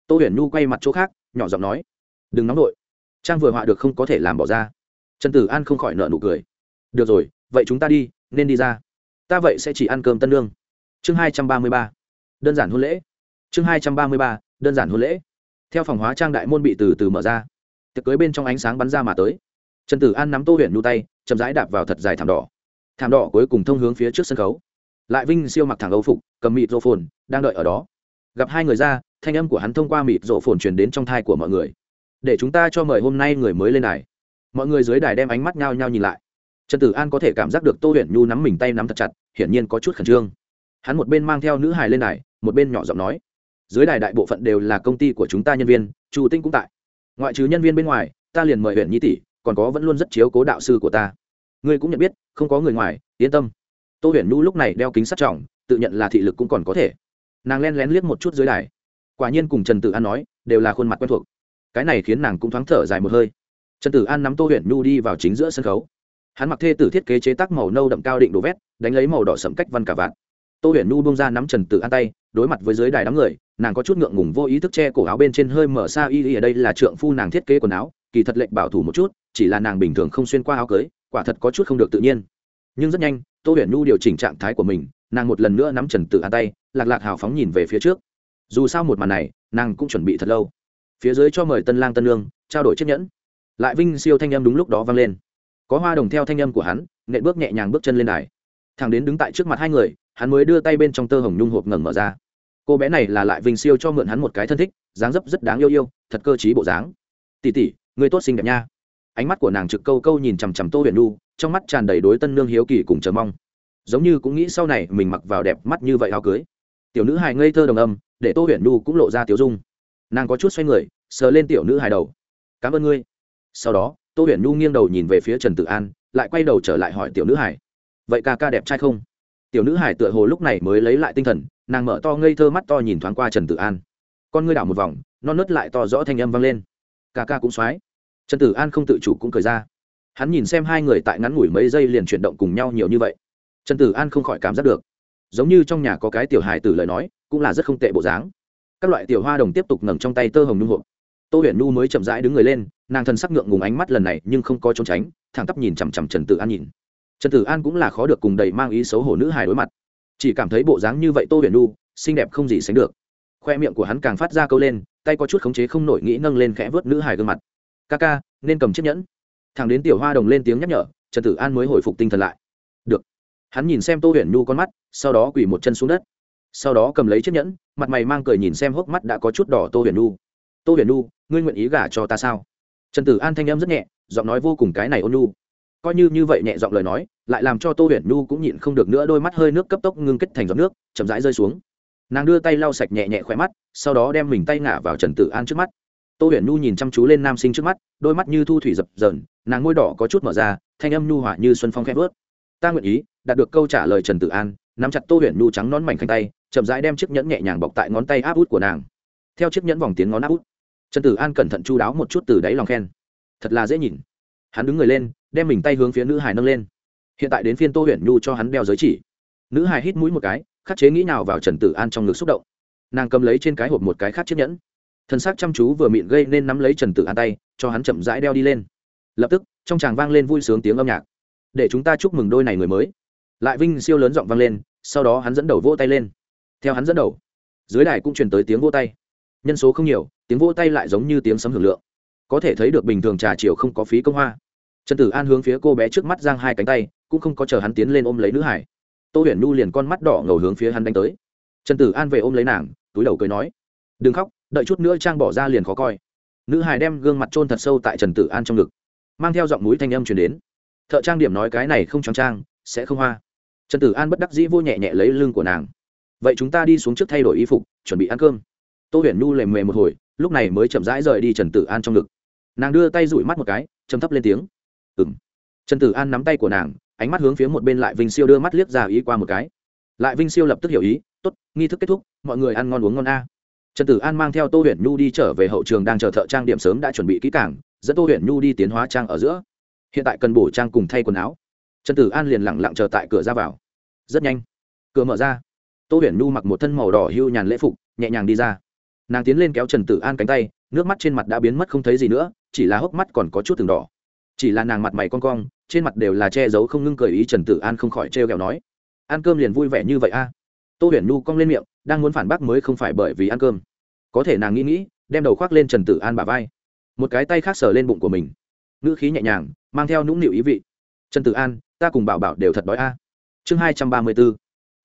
Tô huyền nhu quay mặt chỗ khác, nhỏ giọng nói, đừng nóng vội. Trang vừa họa được không có thể làm bỏ ra. Trần tử an không khỏi nợ nụ cười. Được rồi, vậy chúng ta đi, nên đi ra. Ta vậy sẽ chỉ ăn cơm tân lương. Chương hai trăm ba mươi ba. Đơn giản hôn lễ. Chương hai trăm ba mươi ba, đơn giản hôn lễ theo phòng hóa trang đại môn bị từ từ mở ra, tiệc cưới bên trong ánh sáng bắn ra mà tới. Trần tử an nắm tô huyền nhu tay, chậm rãi đạp vào thật dài thảm đỏ. Thảm đỏ cuối cùng thông hướng phía trước sân khấu. Lại vinh siêu mặc thẳng âu phục, cầm mịt rộ phồn, đang đợi ở đó. Gặp hai người ra, thanh âm của hắn thông qua mịt rộ phồn truyền đến trong thai của mọi người. Để chúng ta cho mời hôm nay người mới lên đài. Mọi người dưới đài đem ánh mắt nhao nhao nhìn lại. Trần tử an có thể cảm giác được tô huyền nhu nắm mình tay nắm thật chặt, hiển nhiên có chút khẩn trương. Hắn một bên mang theo nữ hài lên đài, một bên nhỏ giọng nói dưới đài đại bộ phận đều là công ty của chúng ta nhân viên, chu tinh cũng tại. Ngoại trừ nhân viên bên ngoài, ta liền mời huyện nhi tỷ, còn có vẫn luôn rất chiếu cố đạo sư của ta. Ngươi cũng nhận biết, không có người ngoài, yên tâm. Tô huyền nhu lúc này đeo kính sát trọng, tự nhận là thị lực cũng còn có thể. Nàng len lén liếc một chút dưới đài. Quả nhiên cùng trần tử an nói, đều là khuôn mặt quen thuộc. Cái này khiến nàng cũng thoáng thở dài một hơi. Trần tử an nắm tô huyền nhu đi vào chính giữa sân khấu. Hắn mặc thê tử thiết kế chế tác màu nâu đậm cao định đồ vét, đánh lấy màu đỏ sẫm cách văn cả vạn tô huyền Nu bông ra nắm trần tử an tay, đối mặt với dưới đài đám người, nàng có chút ngượng ngùng vô ý thức che cổ áo bên trên hơi mở xa y y ở đây là trượng phu nàng thiết kế quần áo, kỳ thật lệnh bảo thủ một chút, chỉ là nàng bình thường không xuyên qua áo cưới, quả thật có chút không được tự nhiên. Nhưng rất nhanh, tô huyền Nu điều chỉnh trạng thái của mình, nàng một lần nữa nắm trần tử an tay, lạc lạc hào phóng nhìn về phía trước. Dù sao một màn này, nàng cũng chuẩn bị thật lâu. Phía dưới cho mời tân lang tân lương trao đổi chiếc nhẫn. Lại vinh siêu thanh âm đúng lúc đó vang lên. Có hoa đồng theo thanh âm của hắn, nện bước nhẹ nhàng bước chân lên đài. Thằng đến đứng tại trước mặt hai người hắn mới đưa tay bên trong tơ hồng nhung hộp ngẩng mở ra. Cô bé này là lại vinh siêu cho mượn hắn một cái thân thích, dáng dấp rất đáng yêu yêu, thật cơ t r í bộ dáng. Tỉ tỉ người tốt xinh đẹp nha. Ánh mắt của nàng trực câu câu nhìn chằm chằm tô huyền nu trong mắt tràn đầy đối tân nương hiếu kỳ cùng chờ mong. Giống như cũng nghĩ sau này mình mặc vào đẹp mắt như vậy áo cưới. Tiểu nữ hài ngây thơ đồng âm, để tô huyền nu cũng lộ ra tiểu dung. Nàng có chút xoay người, sờ lên tiểu nữ hài đầu. Cảm ơn ngươi. Sau đó, tô huyền nu nghiêng đầu nhìn về phía trần tử an, lại quay đầu trở lại hỏi tiểu nữ hải vậy ca ca đẹp trai không? Tiểu nữ hải tựa hồ lúc này mới lấy lại tinh thần, nàng mở to ngây thơ mắt to nhìn thoáng qua trần tử an. Con ngươi đảo một vòng, non nớt lại to rõ thanh âm vang lên. Ca ca cũng x trần tử an không tự chủ cũng cười ra. Hắn nhìn xem hai người tại ngắn ngủi mấy giây liền chuyển động cùng nhau nhiều như vậy. Trần tử an không khỏi cảm giác được. Giống như trong nhà có cái tiểu hài tử lời nói, cũng là rất không tệ bộ dáng. Các loại tiểu hoa đồng tiếp tục ngẩng trong tay tơ hồng nhung hộp. Tô huyền nu mới chậm rãi đứng người lên, nàng thân sắc ngượng ngùng ánh mắt lần này nhưng không có trốn tránh, thẳng tắp nhìn chằm chằm trần tử an nhìn trần tử an cũng là khó được cùng đầy mang ý xấu hổ nữ hài đối mặt. Chỉ cảm thấy bộ dáng như vậy tô huyền nu xinh đẹp không gì sánh được. Khoe miệng của hắn càng phát ra câu lên, tay có chút khống chế không nổi nghĩ nâng lên khẽ vớt nữ hài gương mặt. Ca ca, nên cầm chiếc nhẫn. Thằng đến tiểu hoa đồng lên tiếng nhắc nhở, trần tử an mới hồi phục tinh thần lại. Được. Hắn nhìn xem tô huyền nhu con mắt, sau đó quỳ một chân xuống đất. Sau đó cầm lấy chiếc nhẫn, mặt mày mang cười nhìn xem hốc mắt đã có chút đỏ tô huyền nhu. Tô huyền nhu, ngươi nguyện ý gả cho ta sao? Trần tử an thanh em rất nhẹ, giọng nói vô cùng cái này ôn nhu coi như như vậy nhẹ giọng lời nói, lại làm cho tô huyền nhu cũng nhịn không được nữa đôi mắt hơi nước cấp tốc ngưng kết thành giọt nước, chậm rãi rơi xuống. Nàng đưa tay lau sạch nhẹ nhẹ khỏe mắt, sau đó đem mình tay ngả vào trần tử an trước mắt. Tô huyền nhu nhìn chăm chú lên nam sinh trước mắt, đôi mắt như thu thủy dập dờn, nàng ngôi đỏ có chút mở ra, thanh âm nhu hỏa như xuân phong khẽ vớt ta nguyện ý, đạt được câu trả lời trần tử an. Nắm chặt tô huyền nhu trắng nón mảnh khanh tay, chậm rãi đem chiếc nhẫn nhẹ nhàng bọc tại ngón tay áp út của nàng. Theo chiếc nhẫn vòng tiếng ngón áp út, trần tử an cẩn thận chu đáo một chút từ đáy lòng khen. Thật là dễ nhìn. Hắn đứng người lên đem mình tay hướng phía nữ hải nâng lên. Hiện tại đến phiên tô huyền nhu cho hắn đeo giới chỉ. Nữ hải hít mũi một cái, khắc chế nghĩ nào vào trần tử an trong ngực xúc động. Nàng cầm lấy trên cái hộp một cái khác chiếc nhẫn. Thân xác chăm chú vừa mịn gây nên nắm lấy trần tử an tay, cho hắn chậm rãi đeo đi lên. Lập tức, trong tràng vang lên vui sướng tiếng âm nhạc. Để chúng ta chúc mừng đôi này người mới. Lại vinh siêu lớn giọng vang lên, sau đó hắn dẫn đầu vỗ tay lên. Theo hắn dẫn đầu, dưới đài cũng truyền tới tiếng vỗ tay. Nhân số không nhiều, tiếng vỗ tay lại giống như tiếng sấm hưởng lượng. Có thể thấy được bình thường trà chiều không có phí công hoa trần tử an hướng phía cô bé trước mắt giang hai cánh tay, cũng không có chờ hắn tiến lên ôm lấy nữ hải. Tô huyền nu liền con mắt đỏ ngầu hướng phía hắn đánh tới. Trần tử an về ôm lấy nàng, túi đầu cười nói, đừng khóc, đợi chút nữa trang bỏ ra liền khó coi. Nữ hải đem gương mặt trôn thật sâu tại trần tử an trong ngực, mang theo giọng mũi thanh âm chuyển đến. Thợ trang điểm nói cái này không tròn trang, sẽ không hoa. Trần tử an bất đắc dĩ vô nhẹ nhẹ lấy lưng của nàng. Vậy chúng ta đi xuống trước thay đổi y phục, chuẩn bị ăn cơm. Tô huyền nu lềm mề một hồi, lúc này mới chậm rãi rời đi trần tử an trong ngực. Nàng đưa tay rủi mắt một cái chấm thấp lên tiếng ừng trần tử an nắm tay của nàng, ánh mắt hướng phía một bên lại vinh siêu đưa mắt liếc ra ý qua một cái. Lại vinh siêu lập tức hiểu ý, tốt, nghi thức kết thúc, mọi người ăn ngon uống ngon a. Trần tử an mang theo tô huyền nhu đi trở về hậu trường đang chờ thợ trang điểm sớm đã chuẩn bị kỹ cảng dẫn tô huyền nhu đi tiến hóa trang ở giữa. Hiện tại cần bổ trang cùng thay quần áo. Trần tử an liền lẳng lặng chờ tại cửa ra vào. Rất nhanh, cửa mở ra. Tô huyền nhu mặc một thân màu đỏ hưu nhàn lễ phục, nhẹ nhàng đi ra. Nàng tiến lên kéo trần tử an cánh tay, nước mắt trên mặt đã biến mất không thấy gì nữa, chỉ là hốc mắt còn có chút từng đỏ chỉ là nàng mặt mày con cong, trên mặt đều là che giấu không ngưng cười ý trần tử an không khỏi trêu ghẹo nói, ăn cơm liền vui vẻ như vậy a? Tô huyền nhu cong lên miệng, đang muốn phản bác mới không phải bởi vì ăn cơm. Có thể nàng nghĩ nghĩ, đem đầu khoác lên trần tử an bà vai. Một cái tay khác sờ lên bụng của mình. Ngữ khí nhẹ nhàng, mang theo nũng nịu ý vị. Trần tử an, ta cùng bảo bảo đều thật đói a. Chương hai trăm ba mươi b ố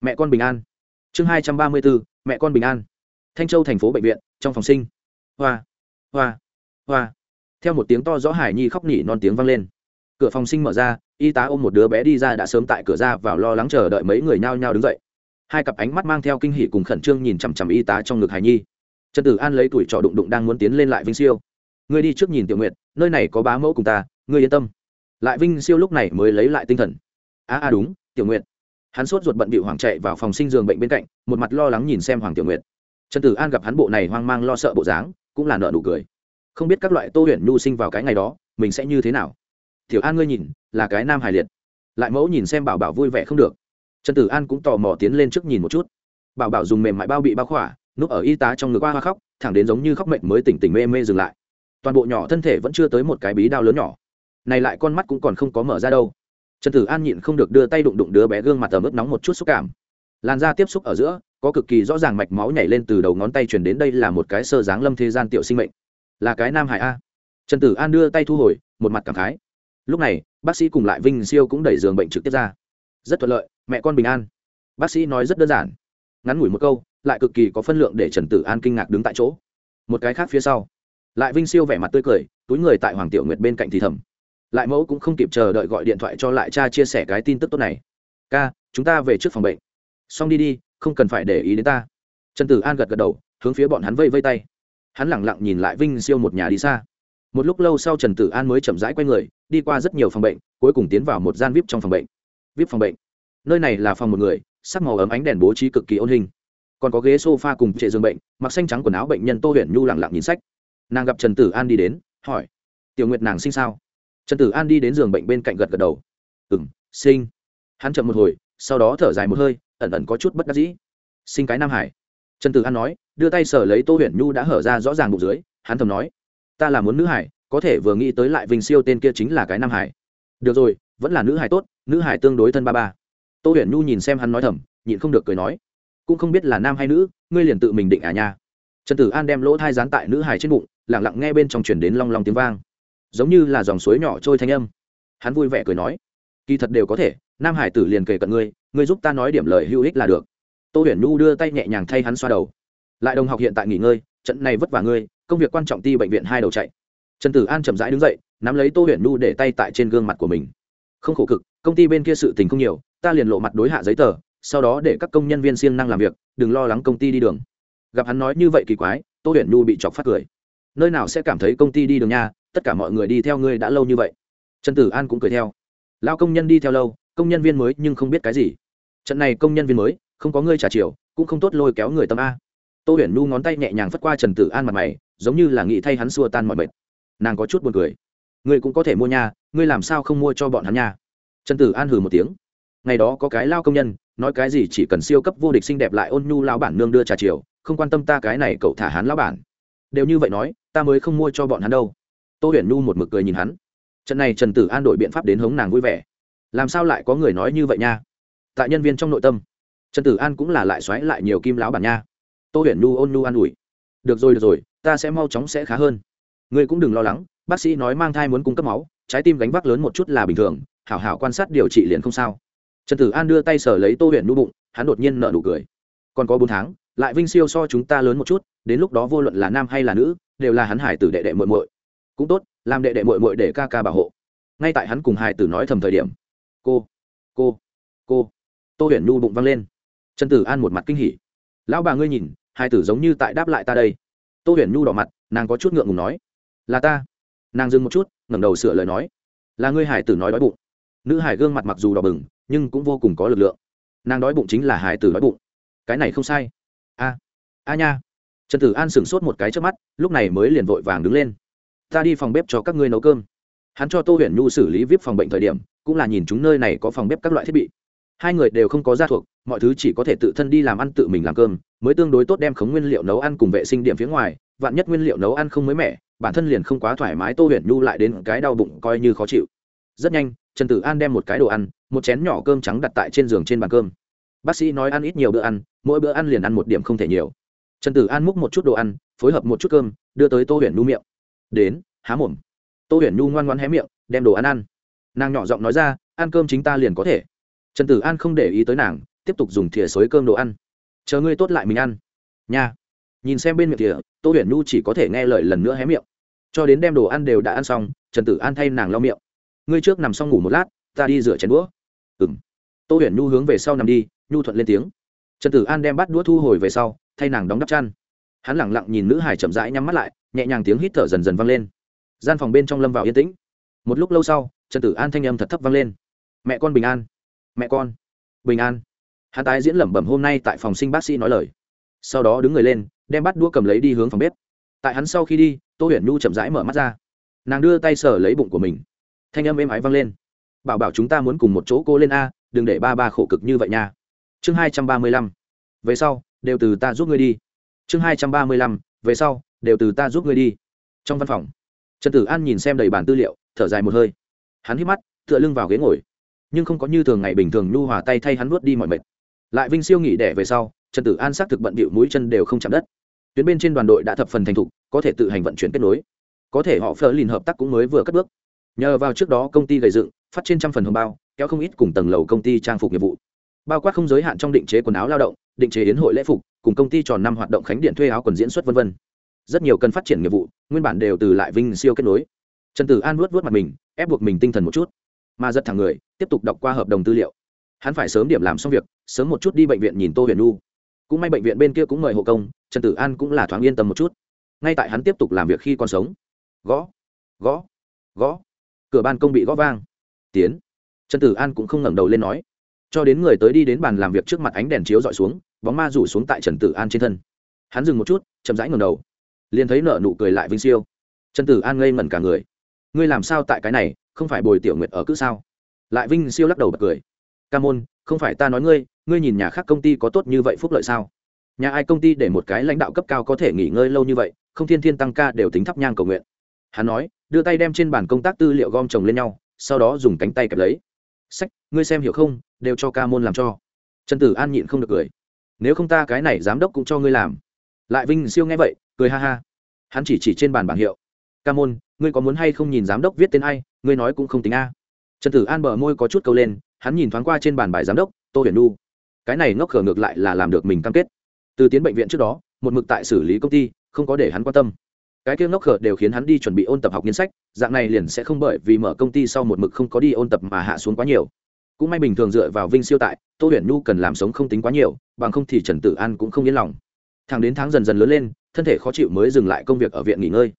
mẹ con bình an. Chương hai trăm ba mươi b ố mẹ con bình an. Thanh châu thành phố bệnh viện, trong phòng sinh. Hoa. Hoa. Hoa theo một tiếng to rõ hải nhi khóc nỉ non tiếng vang lên. Cửa phòng sinh mở ra, y tá ôm một đứa bé đi ra đã sớm tại cửa ra vào lo lắng chờ đợi mấy người nhao nhao đứng dậy. Hai cặp ánh mắt mang theo kinh hỉ cùng khẩn trương nhìn chằm chằm y tá trong ngực Hải nhi. Trần tử an lấy tuổi trọ đụng đụng đang muốn tiến lên lại vinh siêu. Ngươi đi trước nhìn tiểu nguyện nơi này có bá mẫu cùng ta, ngươi yên tâm. Lại vinh siêu lúc này mới lấy lại tinh thần. A a, đúng, tiểu nguyện hắn sốt ruột bận bị hoàng chạy vào phòng sinh giường bệnh bên cạnh, một mặt lo lắng nhìn xem hoàng tiểu nguyện trần tử an gặp hắn bộ này hoang mang lo sợ bộ dáng, cũng là nợ nụ cười không biết các loại tô huyền nhu sinh vào cái ngày đó, mình sẽ như thế nào? Tiểu an ngươi nhìn, là cái nam hài liệt. Lại mẫu nhìn xem bảo bảo vui vẻ không được. Trần tử an cũng tò mò tiến lên trước nhìn một chút. Bảo bảo dùng mềm mại bao bị bao khỏa, núp ở y tá trong ngực hoa hoa khóc, thẳng đến giống như khóc mệnh mới tỉnh tỉnh mê mê dừng lại. Toàn bộ nhỏ thân thể vẫn chưa tới một cái bí đao lớn nhỏ. Này lại con mắt cũng còn không có mở ra đâu. Trần tử an nhịn không được đưa tay đụng đụng đứa bé gương mặt ở mức nóng một chút xúc cảm. Làn da tiếp xúc ở giữa, có cực kỳ rõ ràng mạch máu nhảy lên từ đầu ngón tay chuyển đến đây là một cái sơ dáng lâm thế gian tiểu sinh mệnh là cái nam hải a. Trần tử an đưa tay thu hồi, một mặt cảm khái. Lúc này, bác sĩ cùng lại vinh siêu cũng đẩy giường bệnh trực tiếp ra. Rất thuận lợi, mẹ con bình an. Bác sĩ nói rất đơn giản. Ngắn ngủi một câu, lại cực kỳ có phân lượng để trần tử an kinh ngạc đứng tại chỗ. Một cái khác phía sau, lại vinh siêu vẻ mặt tươi cười, túi người tại hoàng tiểu nguyệt bên cạnh thì thầm. Lại mẫu cũng không kịp chờ đợi gọi điện thoại cho lại cha chia sẻ cái tin tức tốt này. Ca, chúng ta về trước phòng bệnh. Xong đi đi, không cần phải để ý đến ta. Trần tử an gật gật đầu, hướng phía bọn hắn vây vây tay hắn lẳng lặng nhìn lại vinh siêu một nhà đi xa. Một lúc lâu sau trần tử an mới chậm rãi q u a y người, đi qua rất nhiều phòng bệnh, cuối cùng tiến vào một gian vip trong phòng bệnh. Vip phòng bệnh. Nơi này là phòng một người, sắc màu ấm ánh đèn bố trí cực kỳ ôn hình. Còn có ghế s o f a cùng trệ giường bệnh, mặc xanh trắng quần áo bệnh nhân tô huyền nhu lẳng lặng nhìn sách. Nàng gặp trần tử an đi đến, hỏi, tiểu nguyệt nàng sinh sao? Trần tử an đi đến giường bệnh bên cạnh gật gật đầu. Ừ m sinh. Hắn chậm một hồi, sau đó thở dài một hơi, ẩn ẩn có chút bất đắc dĩ. Sinh cái nam hải. Trần tử an nói đưa tay sở lấy tô huyền nhu đã hở ra rõ ràng bụng dưới, hắn thầm nói, ta là muốn nữ hải, có thể vừa nghĩ tới lại vinh siêu tên kia chính là cái nam hải. Được rồi, vẫn là nữ hải tốt, nữ hải tương đối thân ba ba. Tô huyền nhu nhìn xem hắn nói thầm, nhịn không được cười nói, cũng không biết là nam hay nữ, ngươi liền tự mình định à nha. Trần tử an đem lỗ thai dán tại nữ hải trên bụng lẳng lặng nghe bên trong chuyển đến long long tiếng vang. Giống như là dòng suối nhỏ trôi thanh âm. Hắn vui vẻ cười nói, kỳ thật đều có thể, nam hải tử liền kề cận ngươi ngươi giúp ta nói điểm lời hữu ích là được. Tô huyền nhu đưa tay nhẹ nhàng thay hắn xoa đầu lại đồng học hiện tại nghỉ ngơi, trận này vất vả ngươi, công việc quan trọng ti bệnh viện hai đầu chạy. Trần tử an chậm rãi đứng dậy, nắm lấy tô huyền nhu để tay tại trên gương mặt của mình. Không khổ cực, công ty bên kia sự tình không nhiều, ta liền lộ mặt đối hạ giấy tờ, sau đó để các công nhân viên siêng năng làm việc, đừng lo lắng công ty đi đường. Gặp hắn nói như vậy kỳ quái, tô huyền nhu bị chọc phát cười. Nơi nào sẽ cảm thấy công ty đi đường nha, tất cả mọi người đi theo ngươi đã lâu như vậy. Trần tử an cũng cười theo. Lao công nhân đi theo lâu, công nhân viên mới nhưng không biết cái gì. Trận này công nhân viên mới, không có ngươi trả chiều, cũng không tốt lôi kéo người tâm a tô huyền Nu ngón tay nhẹ nhàng phất qua trần tử an mặt mày, giống như là nghĩ thay hắn xua tan mọi mệt. nàng có chút buồn cười. Ngươi cũng có thể mua nha, ngươi làm sao không mua cho bọn hắn nha? Trần tử an hừ một tiếng. Ngày đó có cái lao công nhân, nói cái gì chỉ cần siêu cấp vô địch xinh đẹp lại ôn nhu lao bản nương đưa trà chiều, không quan tâm ta cái này cậu thả hắn lao bản. Đều như vậy nói, ta mới không mua cho bọn hắn đâu. Tô huyền nhu một mực cười nhìn hắn. Trận này trần tử an đổi biện pháp đến hống nàng vui vẻ. Làm sao lại có người nói như vậy nha? Tại nhân viên trong nội tâm, trần tử an cũng là lại xoáy lại nhiều kim lão bản nha tô huyền nhu ôn nhu an ủi. Được rồi được rồi, ta sẽ mau chóng sẽ khá hơn. Ngươi cũng đừng lo lắng, bác sĩ nói mang thai muốn cung cấp máu, trái tim gánh vác lớn một chút là bình thường, hảo hảo quan sát điều trị liền không sao. Trần tử an đưa tay sở lấy tô huyền nhu bụng, hắn đột nhiên nợ nụ cười. Còn có bốn tháng, lại vinh siêu so chúng ta lớn một chút, đến lúc đó vô luận là nam hay là nữ, đều là hắn hải tử đệ đệ muội muội. Cũng tốt, làm đệ đệ muội muội để ca ca bảo hộ. Ngay tại hắn cùng hải tử nói thầm thời điểm, cô cô cô. Tô huyền nhu bụng văng lên. Trần tử an một mặt kinh hỉ. Lão bà ngươi nhìn hai tử giống như tại đáp lại ta đây. Tô huyền nhu đỏ mặt, nàng có chút ngượng ngùng nói, là ta. Nàng dừng một chút, ngẩng đầu sửa lời nói, là ngươi hải tử nói đói bụng. Nữ hải gương mặt mặc dù đỏ bừng, nhưng cũng vô cùng có lực lượng. Nàng đói bụng chính là hải tử đói bụng. Cái này không sai. A a nha. Trần tử an sửng sốt một cái trước mắt, lúc này mới liền vội vàng đứng lên. Ta đi phòng bếp cho các ngươi nấu cơm. Hắn cho tô huyền nhu xử lý vip phòng bệnh thời điểm, cũng là nhìn chúng nơi này có phòng bếp các loại thiết bị. Hai người đều không có gia thuộc, mọi thứ chỉ có thể tự thân đi làm ăn tự mình làm cơm mới tương đối tốt đem khống nguyên liệu nấu ăn cùng vệ sinh điểm phía ngoài, vạn nhất nguyên liệu nấu ăn không mới mẻ, bản thân liền không quá thoải mái tô huyền nhu lại đến cái đau bụng coi như khó chịu. Rất nhanh, trần tử an đem một cái đồ ăn, một chén nhỏ cơm trắng đặt tại trên giường trên bàn cơm. Bác sĩ nói ăn ít nhiều bữa ăn, mỗi bữa ăn liền ăn một điểm không thể nhiều. Trần tử an múc một chút đồ ăn, phối hợp một chút cơm, đưa tới tô huyền nhu miệng. Đến, há mồm. Tô huyền nhu ngoan ngoan hé miệng, đem đồ ăn ăn. Nàng nhỏ giọng nói ra, ăn cơm chính ta liền có thể. Trần tử an không để ý tới nàng, tiếp tục dùng thìa xối cơm đồ ăn chờ ngươi tốt lại mình ăn. Nha. Nhìn xem bên miệng thìa tô huyền nhu chỉ có thể nghe lời lần nữa hé miệng. Cho đến đem đồ ăn đều đã ăn xong, trần tử an thay nàng lau miệng. Ngươi trước nằm xong ngủ một lát, ta đi rửa chén đũa. Ừ m tô huyền nhu hướng về sau nằm đi, nhu thuận lên tiếng. Trần tử an đem bắt đũa thu hồi về sau, thay nàng đóng đắp chăn. Hắn lẳng lặng nhìn nữ hải chậm rãi nhắm mắt lại, nhẹ nhàng tiếng hít thở dần dần vang lên. Gian phòng bên trong lâm vào yên tĩnh. Một lúc lâu sau, trần tử an thanh âm thật thấp vang lên. Mẹ con bình an. Mẹ con. Bình an hắn tái diễn lẩm bẩm hôm nay tại phòng sinh bác sĩ nói lời. Sau đó đứng người lên, đem bắt đũa cầm lấy đi hướng phòng bếp. Tại hắn sau khi đi, tô huyền nhu chậm rãi mở mắt ra. Nàng đưa tay sờ lấy bụng của mình. Thanh âm êm ái vang lên. Bảo bảo chúng ta muốn cùng một chỗ cô lên a, đừng để ba ba khổ cực như vậy nha. Chương hai trăm ba mươi lăm. Về sau, đều từ ta giúp ngươi đi. Chương hai trăm ba mươi lăm. Về sau, đều từ ta giúp ngươi đi. Trong văn phòng, trần tử an nhìn xem đầy bản tư liệu, thở dài một hơi. Hắn hít mắt, tựa lưng vào ghế ngồi. Nhưng không có như thường ngày bình thường nhu hòa tay thay hắn nuốt đi mọi mệt lại vinh siêu nghỉ đẻ về sau, trần tử an xác thực bận bịu mũi chân đều không chạm đất. Tuyến bên trên đoàn đội đã thập phần thành thục, có thể tự hành vận chuyển kết nối. Có thể họ phờ lìn hợp tác cũng mới vừa cất bước. Nhờ vào trước đó công ty gây dựng, phát trên trăm phần hồng bao, kéo không ít cùng tầng lầu công ty trang phục nghiệp vụ. Bao quát không giới hạn trong định chế quần áo lao động, định chế đến hội lễ phục, cùng công ty tròn năm hoạt động khánh điện thuê áo quần diễn xuất v v rất nhiều cần phát triển nghiệp vụ, nguyên bản đều từ lại vinh siêu kết nối. Trần tử an vuốt vuốt mặt mình, ép buộc mình tinh thần một chút. Mà rất thẳng người, tiếp tục đọc qua hợp đồng tư liệu. Hắn phải sớm điểm làm xong việc sớm một chút đi bệnh viện nhìn tô huyền nu. Cũng may bệnh viện bên kia cũng mời hộ công, trần tử an cũng là thoáng yên tâm một chút. Ngay tại hắn tiếp tục làm việc khi còn sống. Gõ gõ gõ. Cửa ban công bị gõ vang. Tiến. Trần tử an cũng không ngẩng đầu lên nói. Cho đến người tới đi đến bàn làm việc trước mặt ánh đèn chiếu dọi xuống, bóng ma rủ xuống tại trần tử an trên thân. Hắn dừng một chút, chậm rãi ngầm đầu. Liền thấy nợ nụ cười lại vinh siêu. Trần tử an ngây ngẩn cả người. Ngươi làm sao tại cái này, không phải bồi tiểu nguyệt ở cứ sao? Lại vinh siêu lắc đầu bật cười. Ca môn không phải ta nói ngươi ngươi nhìn nhà khác công ty có tốt như vậy phúc lợi sao? Nhà ai công ty để một cái lãnh đạo cấp cao có thể nghỉ ngơi lâu như vậy, không thiên thiên tăng ca đều tính thắp nhang cầu nguyện. Hắn nói, đưa tay đem trên bàn công tác tư liệu gom chồng lên nhau, sau đó dùng cánh tay kẹp lấy. Sách, ngươi xem hiểu không? Đều cho ca môn làm cho. Trần tử an nhịn không được cười. Nếu không ta cái này giám đốc cũng cho ngươi làm. Lại vinh siêu nghe vậy, cười ha ha. Hắn chỉ chỉ trên bàn bảng hiệu. Ca môn, ngươi có muốn hay không nhìn giám đốc viết tên ai? Ngươi nói cũng không tính a. Trần tử an bờ môi có chút câu lên hắn nhìn thoáng qua trên bàn bài giám đốc, tô huyền nu cái này ngốc khở ngược lại là làm được mình cam kết. Từ tiến bệnh viện trước đó, một mực tại xử lý công ty, không có để hắn quan tâm. Cái kia ngốc khở đều khiến hắn đi chuẩn bị ôn tập học nghiên sách, dạng này liền sẽ không bởi vì mở công ty sau một mực không có đi ôn tập mà hạ xuống quá nhiều. Cũng may bình thường dựa vào vinh siêu tại, tô huyền Nu cần làm sống không tính quá nhiều, bằng không thì trần tử an cũng không yên lòng. Thằng đến tháng dần dần lớn lên, thân thể khó chịu mới dừng lại công việc ở viện nghỉ ngơi.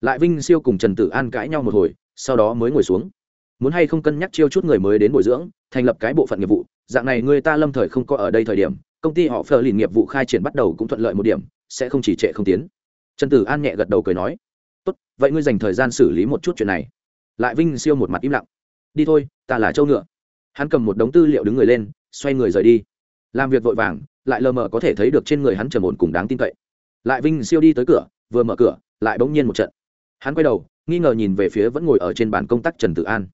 Lại vinh siêu cùng trần tử an cãi nhau một hồi, sau đó mới ngồi xuống muốn hay không cân nhắc chiêu chút người mới đến bồi dưỡng, thành lập cái bộ phận nghiệp vụ, dạng này người ta lâm thời không có ở đây thời điểm, công ty họ phờ lìn nghiệp vụ khai triển bắt đầu cũng thuận lợi một điểm, sẽ không chỉ trệ không tiến. Trần tử an nhẹ gật đầu cười nói, tốt, vậy ngươi dành thời gian xử lý một chút chuyện này. Lại vinh siêu một mặt im lặng, đi thôi, ta là châu ngựa. Hắn cầm một đống tư liệu đứng người lên, xoay người rời đi. Làm việc vội vàng, lại lờ mờ có thể thấy được trên người hắn trầm ổn cùng đáng tin cậy. Lại vinh siêu đi tới cửa, vừa mở cửa, lại bỗng nhiên một trận. Hắn quay đầu, nghi ngờ nhìn về phía vẫn ngồi ở trên bàn công tác trần tử an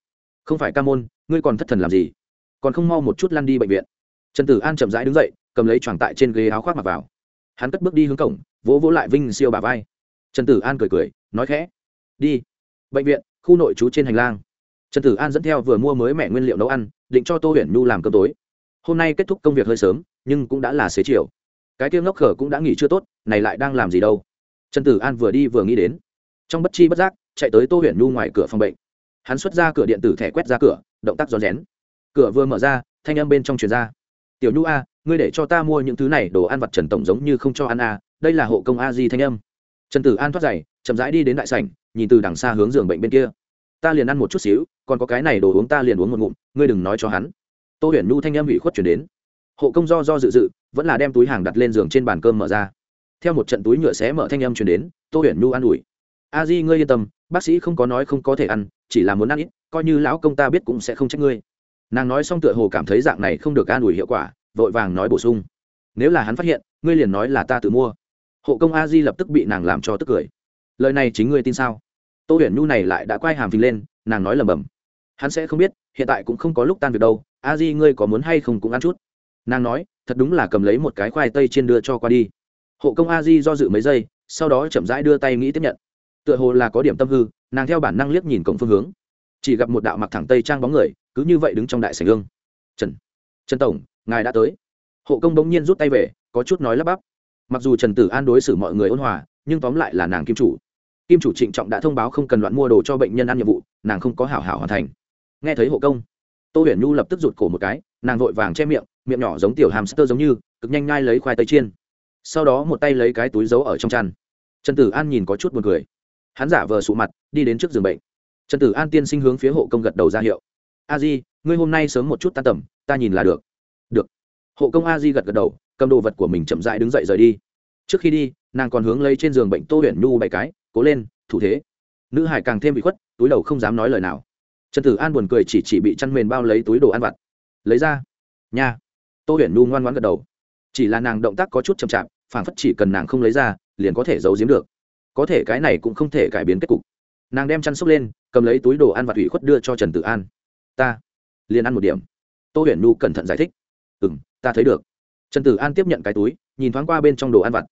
không phải ca môn, ngươi còn thất thần làm gì? Còn không mau một chút lăn đi bệnh viện. Trần tử an chậm rãi đứng dậy, cầm lấy tròn tại trên ghế áo khoác mặc vào. Hắn cất bước đi hướng cổng, vỗ vỗ lại vinh siêu bà vai. Trần tử an cười cười, nói khẽ, đi, bệnh viện, khu nội trú trên hành lang. Trần tử an dẫn theo vừa mua mới mẹ nguyên liệu nấu ăn, định cho tô huyền nhu làm cơm tối. Hôm nay kết thúc công việc hơi sớm, nhưng cũng đã là xế chiều. Cái tiêu ngốc khở cũng đã nghỉ chưa tốt, này lại đang làm gì đâu? Trần tử an vừa đi vừa nghĩ đến. Trong bất chi bất giác, chạy tới tô huyền nhu ngoài cửa phòng bệnh hắn xuất ra cửa điện tử thẻ quét ra cửa, động tác rón rén. Cửa vừa mở ra, thanh âm bên trong truyền ra. Tiểu nhu a, ngươi để cho ta mua những thứ này đồ ăn vặt trần tổng giống như không cho ăn a, đây là hộ công a di thanh âm. Trần tử an thoát giày, chậm rãi đi đến đại sảnh, nhìn từ đằng xa hướng giường bệnh bên kia. Ta liền ăn một chút xíu, còn có cái này đồ uống ta liền uống một ngụm, ngươi đừng nói cho hắn. Tô huyền nhu thanh âm ủy khuất chuyển đến. Hộ công do do dự dự, vẫn là đem túi hàng đặt lên giường trên bàn cơm mở ra. Theo một trận túi nhựa xé mở thanh âm chuyển đến, tô huyền nhu an ủi a di, ngươi yên tâm, bác sĩ không có nói không có thể ăn, chỉ là muốn ăn ít, coi như lão công ta biết cũng sẽ không trách ngươi. Nàng nói xong tựa hồ cảm thấy dạng này không được an ủi hiệu quả, vội vàng nói bổ sung. Nếu là hắn phát hiện, ngươi liền nói là ta tự mua. Hộ công a di lập tức bị nàng làm cho tức cười. Lời này chính ngươi tin sao? Tô huyền nhu này lại đã quay hàm phình lên, nàng nói lầm bầm hắn sẽ không biết, hiện tại cũng không có lúc tan việc đâu, a di, ngươi có muốn hay không cũng ăn chút. Nàng nói, thật đúng là cầm lấy một cái khoai tây trên đưa cho qua đi. Hộ công a di do dự mấy giây, sau đó chậm rãi đưa tay nghĩ tiếp nhận tựa hồ là có điểm tâm hư, nàng theo bản năng liếc nhìn cổng phương hướng. Chỉ gặp một đạo mặc thẳng tây trang bóng người, cứ như vậy đứng trong đại sảnh ương trần trần tổng, ngài đã tới. Hộ công bỗng nhiên rút tay về, có chút nói lắp bắp. Mặc dù trần tử an đối xử mọi người ôn hòa, nhưng tóm lại là nàng kim chủ. Kim chủ trịnh trọng đã thông báo không cần loạn mua đồ cho bệnh nhân ăn nhiệm vụ, nàng không có hảo hảo hoàn thành. Nghe thấy hộ công, tô huyền nhu lập tức rụt cổ một cái, nàng vội vàng che miệng miệng nhỏ giống tiểu hamster giống như, cực nhanh ngai lấy khoai tây chiên. Sau đó một tay lấy cái túi giấu ở trong chăn. Trần tử an nhìn có chút b u ồ n cười hắn giả vờ sụ mặt, đi đến trước giường bệnh. Trần tử an tiên sinh hướng phía hộ công gật đầu ra hiệu. A di, ngươi hôm nay sớm một chút tan tầm, ta nhìn là được. Được. Hộ công a di gật gật đầu, cầm đồ vật của mình chậm dại đứng dậy rời đi. Trước khi đi, nàng còn hướng lấy trên giường bệnh tô huyền nhu bảy cái, cố lên, thủ thế. Nữ hải càng thêm bị khuất, túi đầu không dám nói lời nào. Trần tử an buồn cười chỉ chỉ bị chăn mền bao lấy túi đồ ăn vặt. Lấy ra. Nha. Tô huyền nhu ngoan ngoãn gật đầu. Chỉ là nàng động tác có chút chậm chạp phản phất chỉ cần nàng không lấy ra, liền có thể giấu giếm được có thể cái này cũng không thể cải biến kết cục. Nàng đem chăn xốc lên, cầm lấy túi đồ ăn và thủy khuất đưa cho trần tử an. Ta liền ăn một điểm. Tô huyền nhu cẩn thận giải thích. Ừ m ta thấy được. Trần tử an tiếp nhận cái túi, nhìn thoáng qua bên trong đồ ăn vặt.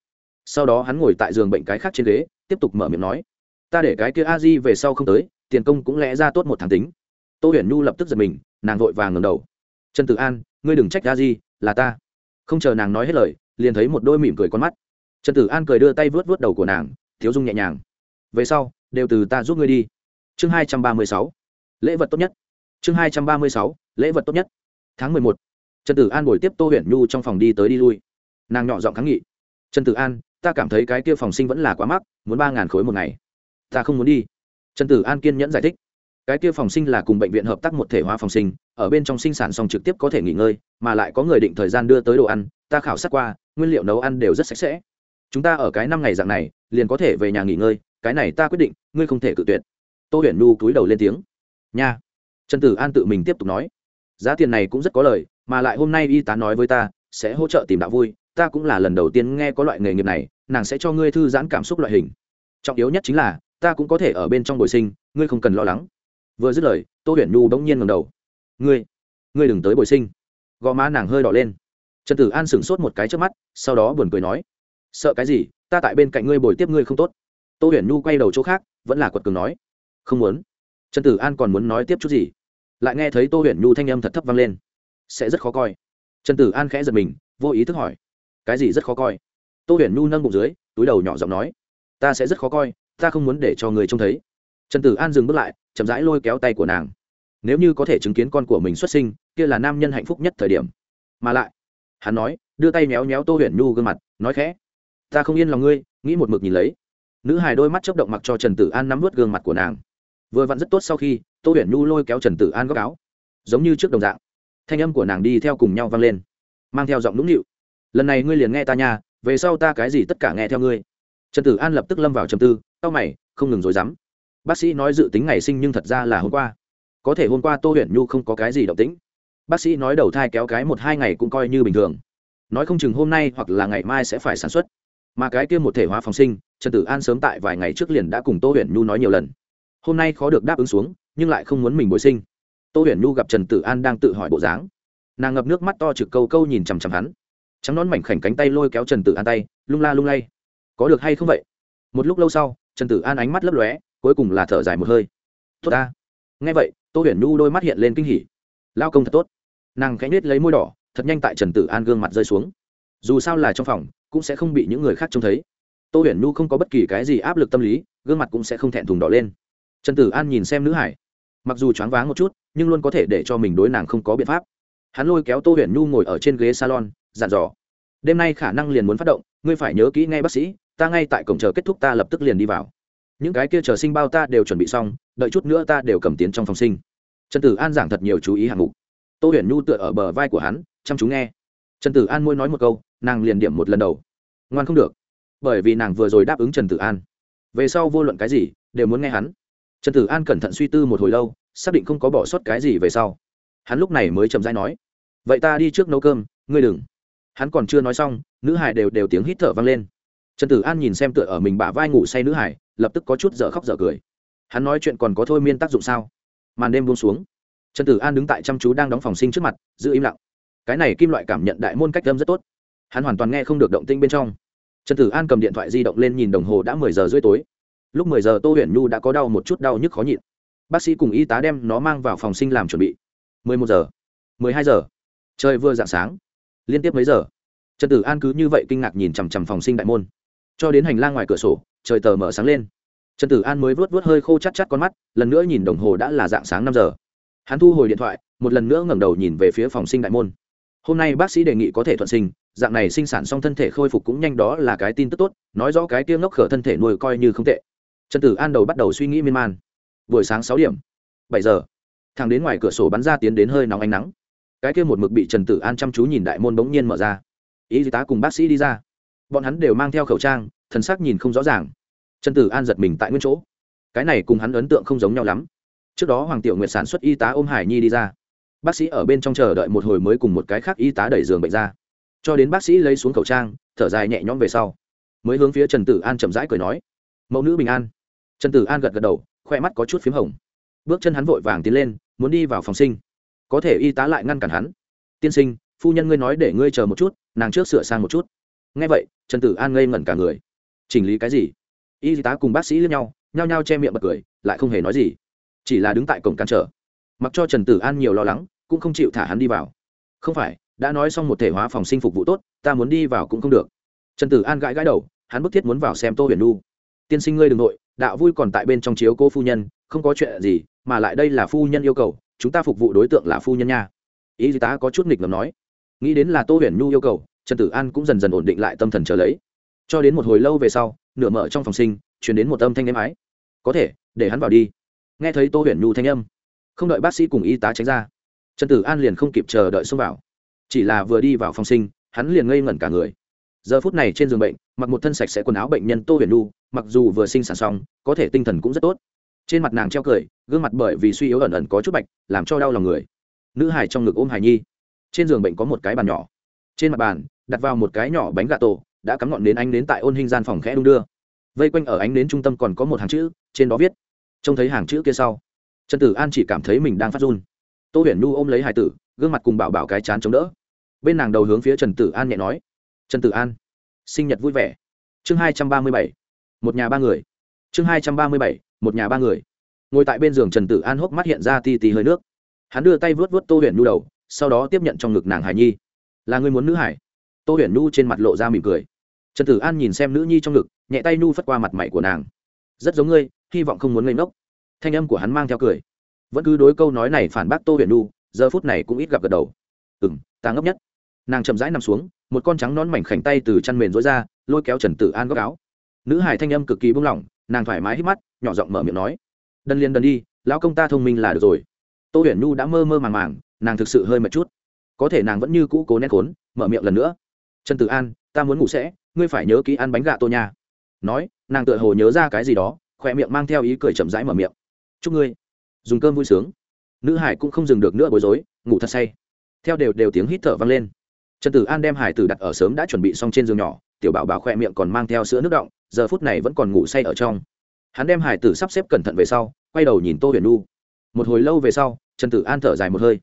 Sau đó hắn ngồi tại giường bệnh cái khác trên ghế, tiếp tục mở miệng nói, ta để cái kia a di về sau không tới, tiền công cũng lẽ ra tốt một tháng tính. Tô huyền nhu lập tức giật mình, nàng vội vàng ngầm đầu. Trần tử an, ngươi đừng trách a di, là ta. Không chờ nàng nói hết lời, liền thấy một đôi mỉm cười con mắt. Trần tử an cười đưa tay vớt vớt đầu của nàng thiếu dung nhẹ nhàng. Về sau, đều từ ta giúp ngươi đi. Chương hai trăm ba mươi sáu. Lễ vật tốt nhất. Chương hai trăm ba mươi sáu. Lễ vật tốt nhất. Tháng mười một. Trần tử an buổi tiếp tô huyền nhu trong phòng đi tới đi lui. Nàng nhỏ giọng kháng nghị. Trần tử an, ta cảm thấy cái kia phòng sinh vẫn là quá mắc, muốn ba ngàn khối một ngày. Ta không muốn đi. Trần tử an kiên nhẫn giải thích. Cái kia phòng sinh là cùng bệnh viện hợp tác một thể hóa phòng sinh, ở bên trong sinh sản xong trực tiếp có thể nghỉ ngơi, mà lại có người định thời gian đưa tới đồ ăn, ta khảo sát qua, nguyên liệu nấu ăn đều rất sạch sẽ chúng ta ở cái năm ngày dạng này, liền có thể về nhà nghỉ ngơi, cái này ta quyết định, ngươi không thể cự tuyệt. Tô huyền nu cúi đầu lên tiếng. Nha. Trần tử an tự mình tiếp tục nói. Giá tiền này cũng rất có lời, mà lại hôm nay y tá nói với ta, sẽ hỗ trợ tìm đạo vui, ta cũng là lần đầu tiên nghe có loại nghề nghiệp này, nàng sẽ cho ngươi thư giãn cảm xúc loại hình. Trọng yếu nhất chính là, ta cũng có thể ở bên trong bồi sinh, ngươi không cần lo lắng. Vừa dứt lời, tô huyền nhu bỗng nhiên ngầm đầu. Ngươi ngươi đừng tới bồi sinh. Gò má nàng hơi đỏ lên. Trần tử an sửng sốt một cái trước mắt, sau đó buồn cười nói sợ cái gì, ta tại bên cạnh ngươi bồi tiếp ngươi không tốt. Tô huyền nhu quay đầu chỗ khác, vẫn là quật cường nói, không muốn. Trần tử an còn muốn nói tiếp chút gì? Lại nghe thấy tô huyền nhu thanh âm thật thấp vang lên. Sẽ rất khó coi. Trần tử an khẽ giật mình, vô ý thức hỏi, cái gì rất khó coi? Tô huyền nhu nâng bụng dưới, túi đầu nhỏ giọng nói, ta sẽ rất khó coi, ta không muốn để cho người trông thấy. Trần tử an dừng bước lại, chậm rãi lôi kéo tay của nàng. Nếu như có thể chứng kiến con của mình xuất sinh, kia là nam nhân hạnh phúc nhất thời điểm. Mà lại, hắn nói, đưa tay méo méo tô huyền nhu gương mặt, nói khẽ ta không yên lòng ngươi, nghĩ một mực nhìn lấy. Nữ hài đôi mắt chấp động mặc cho trần tử an nắm vớt gương mặt của nàng. Vừa vặn rất tốt sau khi, tô huyền nhu lôi kéo trần tử an góc áo. Giống như trước đồng dạng, thanh âm của nàng đi theo cùng nhau vang lên, mang theo giọng nũng nịu. Lần này ngươi liền nghe ta nha, về sau ta cái gì tất cả nghe theo ngươi. Trần tử an lập tức lâm vào trầm tư tao mày, không ngừng dối dám bác sĩ nói dự tính ngày sinh nhưng thật ra là hôm qua. Có thể hôm qua tô huyền nhu không có cái gì động tĩnh. Bác sĩ nói đầu thai kéo cái một hai ngày cũng coi như bình thường. Nói không chừng hôm nay hoặc là ngày mai sẽ phải sản xuất mà cái kia một thể hóa phòng sinh, trần tử an sớm tại vài ngày trước liền đã cùng tô huyền nhu nói nhiều lần. Hôm nay khó được đáp ứng xuống, nhưng lại không muốn mình bồi sinh. Tô huyền nhu gặp trần tử an đang tự hỏi bộ dáng. Nàng ngập nước mắt to trực câu câu nhìn chằm chằm hắn. Trắng nón mảnh khảnh cánh tay lôi kéo trần tử an tay, lung la lung lay. Có được hay không vậy? Một lúc lâu sau, trần tử an ánh mắt lấp lóe, cuối cùng là thở dài một hơi. Tốt ta. Nghe vậy, tô huyền nhu đôi mắt hiện lên kinh hỉ. Lao công thật tốt. Nàng cánh nết lấy môi đỏ, thật nhanh tại trần tử an gương mặt rơi xuống. Dù sao là trong phòng cũng sẽ không bị những người khác trông thấy. Tô huyền nhu không có bất kỳ cái gì áp lực tâm lý, gương mặt cũng sẽ không thẹn thùng đỏ lên. Trần tử an nhìn xem nữ hải. Mặc dù choáng váng một chút, nhưng luôn có thể để cho mình đối nàng không có biện pháp. Hắn lôi kéo tô huyền nhu ngồi ở trên ghế salon, dặn dò. Đêm nay khả năng liền muốn phát động, ngươi phải nhớ kỹ ngay bác sĩ, ta ngay tại cổng chờ kết thúc ta lập tức liền đi vào. Những cái kia chờ sinh bao ta đều chuẩn bị xong, đợi chút nữa ta đều cầm tiến trong phòng sinh. Trần tử an giảng thật nhiều chú ý hạng mục. Tô huyền nhu tựa ở bờ vai của hắn, chăm chú nghe. Trần tử an môi nói một câu nàng liền điểm một lần đầu. Ngoan không được. Bởi vì nàng vừa rồi đáp ứng trần tử an. Về sau vô luận cái gì, đều muốn nghe hắn. Trần tử an cẩn thận suy tư một hồi lâu, xác định không có bỏ sót cái gì về sau. Hắn lúc này mới chậm dai nói, vậy ta đi trước nấu cơm, ngươi đừng. Hắn còn chưa nói xong, nữ hải đều đều tiếng hít thở vang lên. Trần tử an nhìn xem tựa ở mình bả vai ngủ say nữ hải, lập tức có chút dở khóc dở cười. Hắn nói chuyện còn có thôi miên tác dụng sao? Màn đêm buông xuống. Trần tử an đứng tại chăm chú đang đóng phòng sinh trước mặt, giữ im lặng. Cái này kim loại cảm nhận đại môn cách âm rất tốt hắn hoàn toàn nghe không được động tinh bên trong. Trần tử an cầm điện thoại di động lên nhìn đồng hồ đã mười giờ rưỡi tối. Lúc mười giờ, tô huyền nhu đã có đau một chút đau nhức khó nhịn. Bác sĩ cùng y tá đem nó mang vào phòng sinh làm chuẩn bị. Mười một giờ, mười hai giờ. Trời vừa dạng sáng. Liên tiếp mấy giờ? Trần tử an cứ như vậy kinh ngạc nhìn chằm chằm phòng sinh đại môn. Cho đến hành lang ngoài cửa sổ, trời tờ mở sáng lên. Trần tử an mới vớt vớt hơi khô chắc chắc con mắt, lần nữa nhìn đồng hồ đã là dạng sáng năm giờ. Hắn thu hồi điện thoại, một lần nữa ngẩng đầu nhìn về phía phòng sinh đại môn. Hôm nay bác sĩ đề nghị có thể thuận sinh dạng này sinh sản xong thân thể khôi phục cũng nhanh đó là cái tin tức tốt, nói rõ cái kia ngốc khở thân thể nuôi coi như không tệ. Trần tử an đầu bắt đầu suy nghĩ miên man. Buổi sáng sáu điểm, bảy giờ, thằng đến ngoài cửa sổ bắn ra tiến đến hơi nóng ánh nắng. Cái kia một mực bị trần tử an chăm chú nhìn đại môn bỗng nhiên mở ra. Y tá cùng bác sĩ đi ra. Bọn hắn đều mang theo khẩu trang, thần sắc nhìn không rõ ràng. Trần tử an giật mình tại nguyên chỗ. Cái này cùng hắn ấn tượng không giống nhau lắm. Trước đó hoàng tiểu nguyệt sản xuất y tá ôm hải nhi đi ra. Bác sĩ ở bên trong chờ đợi một hồi mới cùng một cái khác y tá đẩy giường bệnh ra cho đến bác sĩ lấy xuống khẩu trang, thở dài nhẹ nhõm về sau. Mới hướng phía trần tử an chậm rãi cười nói, mẫu nữ bình an. Trần tử an gật gật đầu, khoe mắt có chút p h í m hồng. Bước chân hắn vội vàng tiến lên, muốn đi vào phòng sinh. Có thể y tá lại ngăn cản hắn. Tiên sinh, phu nhân ngươi nói để ngươi chờ một chút, nàng trước sửa sang một chút. Ngay vậy, trần tử an ngây ngẩn cả người. Chỉnh lý cái gì? Y tá cùng bác sĩ lẫn nhau, nhao nhao che miệng bật cười, lại không hề nói gì. Chỉ là đứng tại cổng can trở. Mặc cho trần tử an nhiều lo lắng, cũng không chịu thả hắn đi vào. Không phải đã nói xong một thể hóa phòng sinh phục vụ tốt, ta muốn đi vào cũng không được. Trần tử an gãi gãi đầu, hắn bức thiết muốn vào xem tô huyền nu tiên sinh ngươi đ ừ n g nội, đạo vui còn tại bên trong chiếu cô phu nhân, không có chuyện gì, mà lại đây là phu nhân yêu cầu, chúng ta phục vụ đối tượng là phu nhân nha. Y tá có chút nghịch ngầm nói. Nghĩ đến là tô huyền nhu yêu cầu, trần tử an cũng dần dần ổn định lại tâm thần trở lấy. Cho đến một hồi lâu về sau, nửa mở trong phòng sinh chuyển đến một âm thanh êm ái. Có thể, để hắn vào đi. Nghe thấy tô huyền nhu thanh âm, không đợi bác sĩ cùng y tá tránh ra, trần tử an liền không kịp chờ đợi xông vào chỉ là vừa đi vào phòng sinh hắn liền ngây ngẩn cả người. Giờ phút này trên giường bệnh mặc một thân sạch sẽ quần áo bệnh nhân tô huyền nu, mặc dù vừa sinh sản xong có thể tinh thần cũng rất tốt. Trên mặt nàng treo cười gương mặt bởi vì suy yếu ẩn ẩn có chút bạch làm cho đau lòng người. Nữ hải trong ngực ôm hải nhi. Trên giường bệnh có một cái bàn nhỏ. Trên mặt bàn đặt vào một cái nhỏ bánh gà tổ đã cắm ngọn nến ánh đến tại ôn hình gian phòng khẽ đung đưa. Vây quanh ở ánh đến trung tâm còn có một hàng chữ trên đó viết. Trông thấy hàng chữ kia sau trần tử an chỉ cảm thấy mình đang phát run. Tô huyền nu ôm lấy hải tử gương mặt cùng bảo bảo cái chán chống đỡ. Bên nàng đầu hướng phía trần tử an nhẹ nói, trần tử an, sinh nhật vui vẻ. Chương hai trăm ba mươi bảy, một nhà ba người. Chương hai trăm ba mươi bảy, một nhà ba người. Ngồi tại bên giường trần tử an hốc mắt hiện ra ti ti hơi nước. Hắn đưa tay vớt vớt tô huyền nu đầu, sau đó tiếp nhận trong ngực nàng hải nhi. Là người muốn nữ hải. Tô huyền nu trên mặt lộ ra mỉm cười. Trần tử an nhìn xem nữ nhi trong ngực, nhẹ tay nu phất qua mặt mày của nàng. Rất giống ngươi, hy vọng không muốn ngây ngốc. Thanh âm của hắn mang theo cười. Vẫn cứ đối câu nói này phản bác tô huyền nu giờ phút này cũng ít gặp gật đầu. Ừ m ta ngốc nhất. Nàng chậm rãi nằm xuống, một con trắng nón mảnh khảnh tay từ chăn mền rối ra, lôi kéo trần tử an góc áo. Nữ hải thanh âm cực kỳ buông lỏng, nàng thoải mái hít mắt, nhỏ giọng mở miệng nói, đần liền đần đi, lão công ta thông minh là được rồi. Tô huyền nu đã mơ mơ màng màng, nàng thực sự hơi mệt chút. Có thể nàng vẫn như cũ cố nén khốn, mở miệng lần nữa, trần tử an, ta muốn ngủ sẽ, ngươi phải nhớ kỹ ăn bánh gà tô nha. Nói, nàng tựa hồ nhớ ra cái gì đó khỏe miệng mang theo ý cười chậm rãi mở miệng, chúc ngươi dùng cơm vui sướng nữ hải cũng không dừng được nữa bối rối, ngủ thật say. Theo đều đều tiếng hít thở vang lên. Trần tử an đem hải tử đặt ở sớm đã chuẩn bị xong trên giường nhỏ, tiểu bảo bảo khoe miệng còn mang theo sữa nước động giờ phút này vẫn còn ngủ say ở trong. Hắn đem hải tử sắp xếp cẩn thận về sau, quay đầu nhìn tô huyền nu một hồi lâu về sau, trần tử an thở dài một hơi.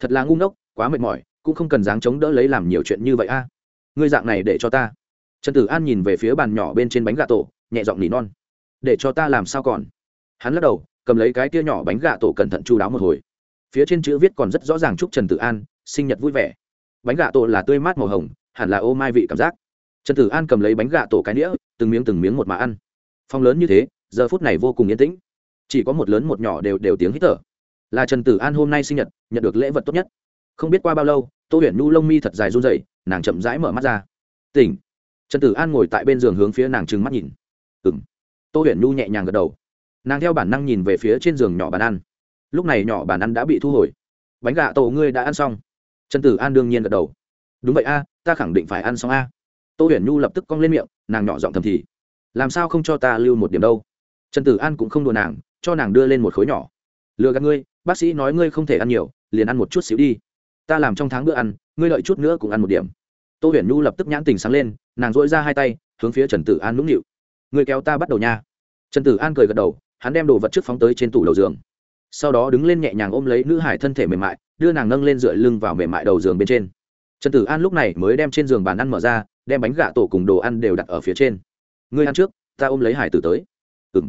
Thật là ngu ngốc, quá mệt mỏi, cũng không cần dáng chống đỡ lấy làm nhiều chuyện như vậy a. Ngươi dạng này để cho ta. Trần tử an nhìn về phía bàn nhỏ bên trên bánh gà tổ, nhẹ giọng nỉ non. Để cho ta làm sao còn? Hắn lắc đầu cầm lấy cái kia nhỏ bánh gà tổ cẩn thận chu đáo một hồi. Phía trên chữ viết còn rất rõ ràng chúc trần tử an, sinh nhật vui vẻ. Bánh gà tổ là tươi mát màu hồng, hẳn là ô mai vị cảm giác. Trần tử an cầm lấy bánh gà tổ cái nĩa, từng miếng từng miếng một mà ăn. Phong lớn như thế, giờ phút này vô cùng yên tĩnh. Chỉ có một lớn một nhỏ đều đều tiếng hít thở. Là trần tử an hôm nay sinh nhật, nhận được lễ vật tốt nhất. Không biết qua bao lâu, tô huyền nhu lông mi thật dài run dậy nàng chậm rãi mở mắt ra. Tỉnh. Trần tử an ngồi tại bên giường hướng phía nàng trừng mắt nhìn. Ừng tô huyền nhu nhẹ nhàng gật đầu nàng theo bản năng nhìn về phía trên giường nhỏ bàn ăn. Lúc này nhỏ bàn ăn đã bị thu hồi. Bánh gà tổ ngươi đã ăn xong. Trần tử an đương nhiên gật đầu. Đúng vậy a, ta khẳng định phải ăn xong a. Tô huyền nhu lập tức cong lên miệng, nàng nhỏ giọng thầm thì. Làm sao không cho ta lưu một điểm đâu? Trần tử an cũng không đùa nàng, cho nàng đưa lên một khối nhỏ. Lừa gạt ngươi, bác sĩ nói ngươi không thể ăn nhiều, liền ăn một chút xíu đi. Ta làm trong tháng bữa ăn, ngươi lợi chút nữa cũng ăn một điểm. Tô huyền nhu lập tức nhãn tình sáng lên, nàng dỗi ra hai tay, hướng phía trần tử an nũng nịu. Ngươi kéo ta bắt đầu nha. Trần tử an cười gật đầu hắn đem đồ vật trước phóng tới trên tủ đầu giường. Sau đó đứng lên nhẹ nhàng ôm lấy nữ hải thân thể mềm mại, đưa nàng nâng lên dựa lưng vào mềm mại đầu giường bên trên. Trần tử an lúc này mới đem trên giường bàn ăn mở ra, đem bánh gà tổ cùng đồ ăn đều đặt ở phía trên. Ngươi ăn trước, ta ôm lấy hải tử tới. Ừ m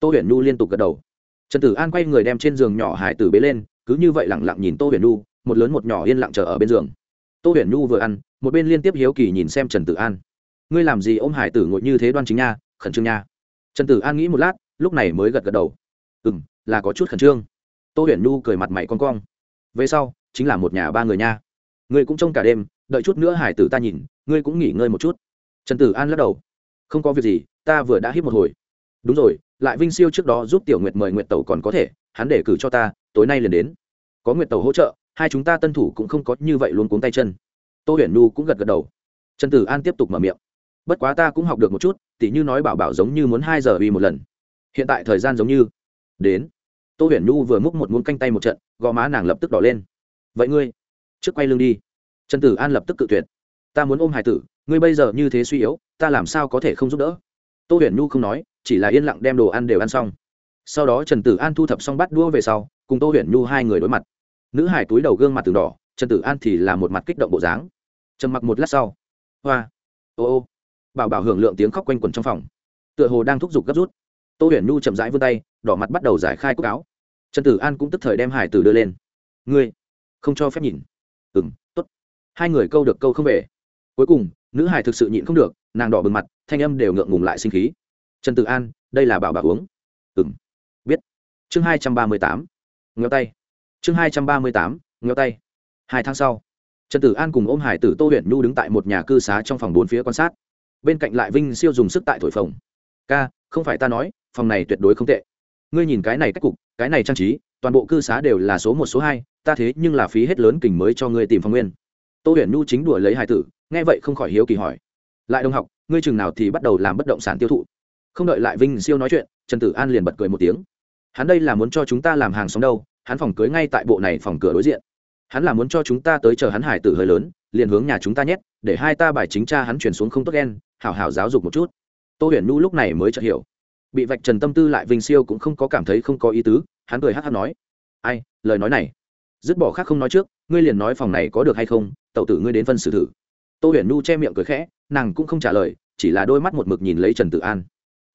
tô huyền nhu liên tục gật đầu. Trần tử an quay người đem trên giường nhỏ hải tử bế lên, cứ như vậy lẳng lặng nhìn tô huyền nhu, một lớn một nhỏ yên lặng chờ ở bên giường. Tô huyền nhu vừa ăn, một bên liên tiếp hiếu kỳ nhìn xem trần tử an. Ngươi làm gì ôm hải tử ngồi như thế đoan chính nha, khẩn trương nha? Trần tử an nghĩ một lát lúc này mới gật gật đầu. Ừ m là có chút khẩn trương. Tô huyền nhu cười mặt mày con cong. Về sau, chính là một nhà ba người nha. Ngươi cũng trông cả đêm, đợi chút nữa hải tử ta nhìn, ngươi cũng nghỉ ngơi một chút. Trần tử an lắc đầu. Không có việc gì, ta vừa đã hít một hồi. Đúng rồi, lại vinh siêu trước đó giúp tiểu nguyệt mời nguyệt tẩu còn có thể, hắn để cử cho ta, tối nay liền đến. Có nguyệt tẩu hỗ trợ, hai chúng ta tân thủ cũng không có như vậy luôn cuống tay chân. Tô huyền nhu cũng gật gật đầu. Trần tử an tiếp tục mở miệng. Bất quá ta cũng học được một chút, tỉ như nói bảo bảo giống như muốn hai giờ uy một lần hiện tại thời gian giống như đến. Tô huyền nhu vừa múc một muỗng canh tay một trận, gò má nàng lập tức đỏ lên. Vậy ngươi, trước quay lưng đi. Trần tử an lập tức cự tuyệt. Ta muốn ôm hải tử, ngươi bây giờ như thế suy yếu, ta làm sao có thể không giúp đỡ? Tô huyền nhu không nói, chỉ là yên lặng đem đồ ăn đều ăn xong. Sau đó trần tử an thu thập xong bắt đua về sau, cùng tô huyền nhu hai người đối mặt. Nữ hải túi đầu gương mặt từng đỏ, trần tử an thì là một mặt kích động bộ dáng. Trầm mặc một lát sau, hoa, ô ô. Bảo bảo hưởng lượng tiếng khóc quanh quẩn trong phòng. Tựa hồ đang thúc giục gấp rút tô huyền nhu chậm rãi vươn tay, đỏ mặt bắt đầu giải khai cúc áo. Trần tử an cũng tức thời đem hải tử đưa lên. Ngươi, không cho phép nhìn. Ừ m t ố t hai người câu được câu không về. Cuối cùng, nữ hải thực sự nhịn không được, nàng đỏ bừng mặt, thanh âm đều ngượng ngùng lại sinh khí. Trần tử an, đây là bảo bảo uống. Ừ m biết. Chương hai trăm ba mươi tám. Ngheo tay. Chương hai trăm ba mươi tám, ngheo tay. Hai tháng sau, trần tử an cùng ôm hải tử tô huyện nhu đứng tại một nhà cư xá trong phòng bốn phía quan sát. Bên cạnh lại vinh siêu dùng sức tại thổi phồng ca, không phải ta nói, phòng này tuyệt đối không tệ. Ngươi nhìn cái này cách cục, cái này trang trí, toàn bộ cư xá đều là số một, số hai, ta thế nhưng là phí hết lớn kình mới cho ngươi tìm phòng nguyên. Tô huyền nhu chính đùa lấy hải tử, nghe vậy không khỏi hiếu kỳ hỏi. Lại đồng học, ngươi chừng nào thì bắt đầu làm bất động sản tiêu thụ? Không đợi lại vinh siêu nói chuyện, trần tử an liền bật cười một tiếng. Hắn đây là muốn cho chúng ta làm hàng sống đâu, hắn phòng cưới ngay tại bộ này phòng cửa đối diện. Hắn là muốn cho chúng ta tới chờ hắn hải tử hơi lớn, liền hướng nhà chúng ta nhét, để hai ta bài chính cha hắn chuyển xuống không tốt ghen, hảo hảo giáo dục một chút tô huyền nhu lúc này mới chợt hiểu. Bị vạch trần tâm tư lại vinh siêu cũng không có cảm thấy không có ý tứ, hắn cười hát hát nói. Ai, lời nói này, dứt bỏ khác không nói trước, ngươi liền nói phòng này có được hay không tậu tử ngươi đến phân xử thử. Tô huyền nhu che miệng cười khẽ, nàng cũng không trả lời, chỉ là đôi mắt một mực nhìn lấy trần tử an.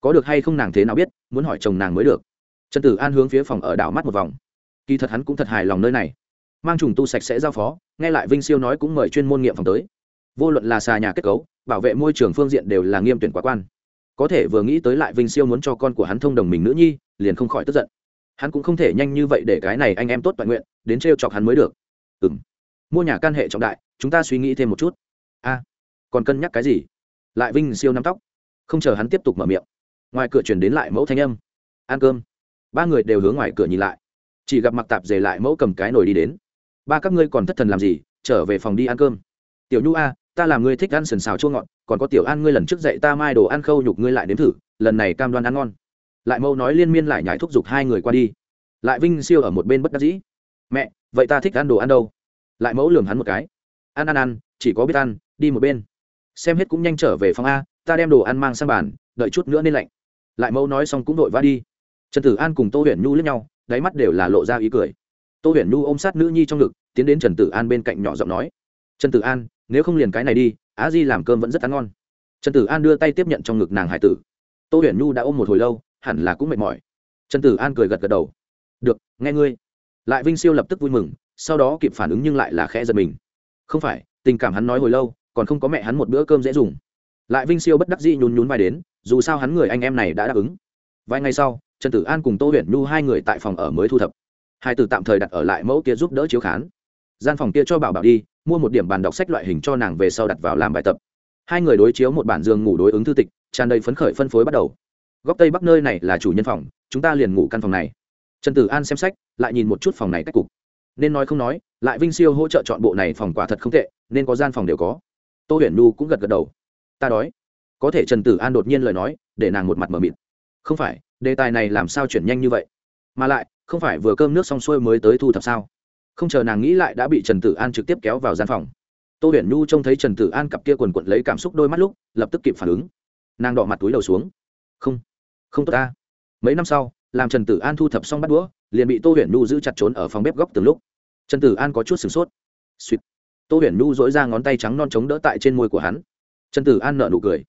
Có được hay không nàng thế nào biết, muốn hỏi chồng nàng mới được. Trần tử an hướng phía phòng ở đảo mắt một vòng. Kỳ thật hắn cũng thật hài lòng nơi này. Mang trùng tu sạch sẽ giao phó, nghe lại vinh siêu nói cũng mời chuyên môn nghiệm phòng tới. Vô luận là xà nhà kết cấu, bảo vệ môi trường phương diện đều là nghiêm tuyển quá quan có thể vừa nghĩ tới lại vinh siêu muốn cho con của hắn thông đồng mình nữ nhi, liền không khỏi tức giận. Hắn cũng không thể nhanh như vậy để cái này anh em tốt toàn nguyện, đến t chọc hắn mới được. Ừ m mua nhà can hệ trọng đại, chúng ta suy nghĩ thêm một chút. A. Còn cân nhắc cái gì? Lại vinh siêu nắm tóc. Không chờ hắn tiếp tục mở miệng. Ngoài cửa chuyển đến lại mẫu thanh âm. Ăn cơm. Ba người đều hướng ngoài cửa nhìn lại. Chỉ gặp mặc tạp dề lại mẫu cầm cái nồi đi đến. Ba các ngươi còn thất thần làm gì, trở về phòng đi ăn cơm. Tiểu nhu a ta làm ngươi thích ăn sần xào chua ngọt, còn có tiểu ăn ngươi lần trước dậy ta mai đồ ăn khâu nhục ngươi lại đến thử, lần này cam đoan ăn ngon. Lại mâu nói liên miên lại nhảy thúc giục hai người qua đi. Lại vinh siêu ở một bên bất đắc dĩ. Mẹ, vậy ta thích ăn đồ ăn đâu? Lại mẫu lường hắn một cái. Ăn ăn ăn, chỉ có biết ăn, đi một bên. Xem hết cũng nhanh trở về phòng a, ta đem đồ ăn mang sang bàn, đợi chút nữa nên lạnh. Lại mẫu nói xong cũng đội va đi. Trần tử an cùng tô huyền nhu lướt nhau, đáy mắt đều là lộ ra ý cười. Tô huyền nhu ôm sát nữ nhi trong ngực, tiến đến trần tử an bên cạnh nhỏ giọng nói. Trần tử an nếu không liền cái này đi, á di làm cơm vẫn rất ăn ngon. Trần tử an đưa tay tiếp nhận trong ngực nàng hải tử. Tô huyền nhu đã ôm một hồi lâu, hẳn là cũng mệt mỏi. Trần tử an cười gật gật đầu. Được, nghe ngươi. Lại vinh siêu lập tức vui mừng, sau đó kịp phản ứng nhưng lại là khẽ giật mình. Không phải, tình cảm hắn nói hồi lâu, còn không có mẹ hắn một bữa cơm dễ dùng. Lại vinh siêu bất đắc dĩ nhún nhún vai đến, dù sao hắn người anh em này đã đáp ứng. Vài ngày sau, trần tử an cùng tô huyền nhu hai người tại phòng ở mới thu thập. Hai từ tạm thời đặt ở lại mẫu kia giúp đỡ chiếu khán. Gian phòng kia cho bảo bảo đi mua một điểm bàn đọc sách loại hình cho nàng về sau đặt vào làm bài tập. Hai người đối chiếu một bản giường ngủ đối ứng thư tịch, tràn đầy phấn khởi phân phối bắt đầu. Góc tây bắc nơi này là chủ nhân phòng, chúng ta liền ngủ căn phòng này. Trần tử an xem sách, lại nhìn một chút phòng này cách cục. Nên nói không nói, lại vinh siêu hỗ trợ chọn bộ này phòng quả thật không tệ, nên có gian phòng đều có. Tô huyền nhu cũng gật gật đầu. Ta đói. Có thể trần tử an đột nhiên lời nói, để nàng một mặt mờ mịt. Không phải, đề tài này làm sao chuyển nhanh như vậy? Mà lại, không phải vừa cơm nước xong xuôi mới tới thu thập sao? Không chờ nàng nghĩ lại đã bị trần tử an trực tiếp kéo vào gian phòng. Tô huyền nhu trông thấy trần tử an cặp kia quần quận lấy cảm xúc đôi mắt lúc, lập tức kịp phản ứng. Nàng đỏ mặt túi đầu xuống. Không không tốt ta. Mấy năm sau, làm trần tử an thu thập xong bắt đũa, liền bị tô huyền nhu giữ chặt trốn ở phòng bếp góc từng lúc. Trần tử an có chút sửng sốt. Suýt tô huyền nhu dỗi ra ngón tay trắng non chống đỡ tại trên môi của hắn. Trần tử an nợ nụ cười.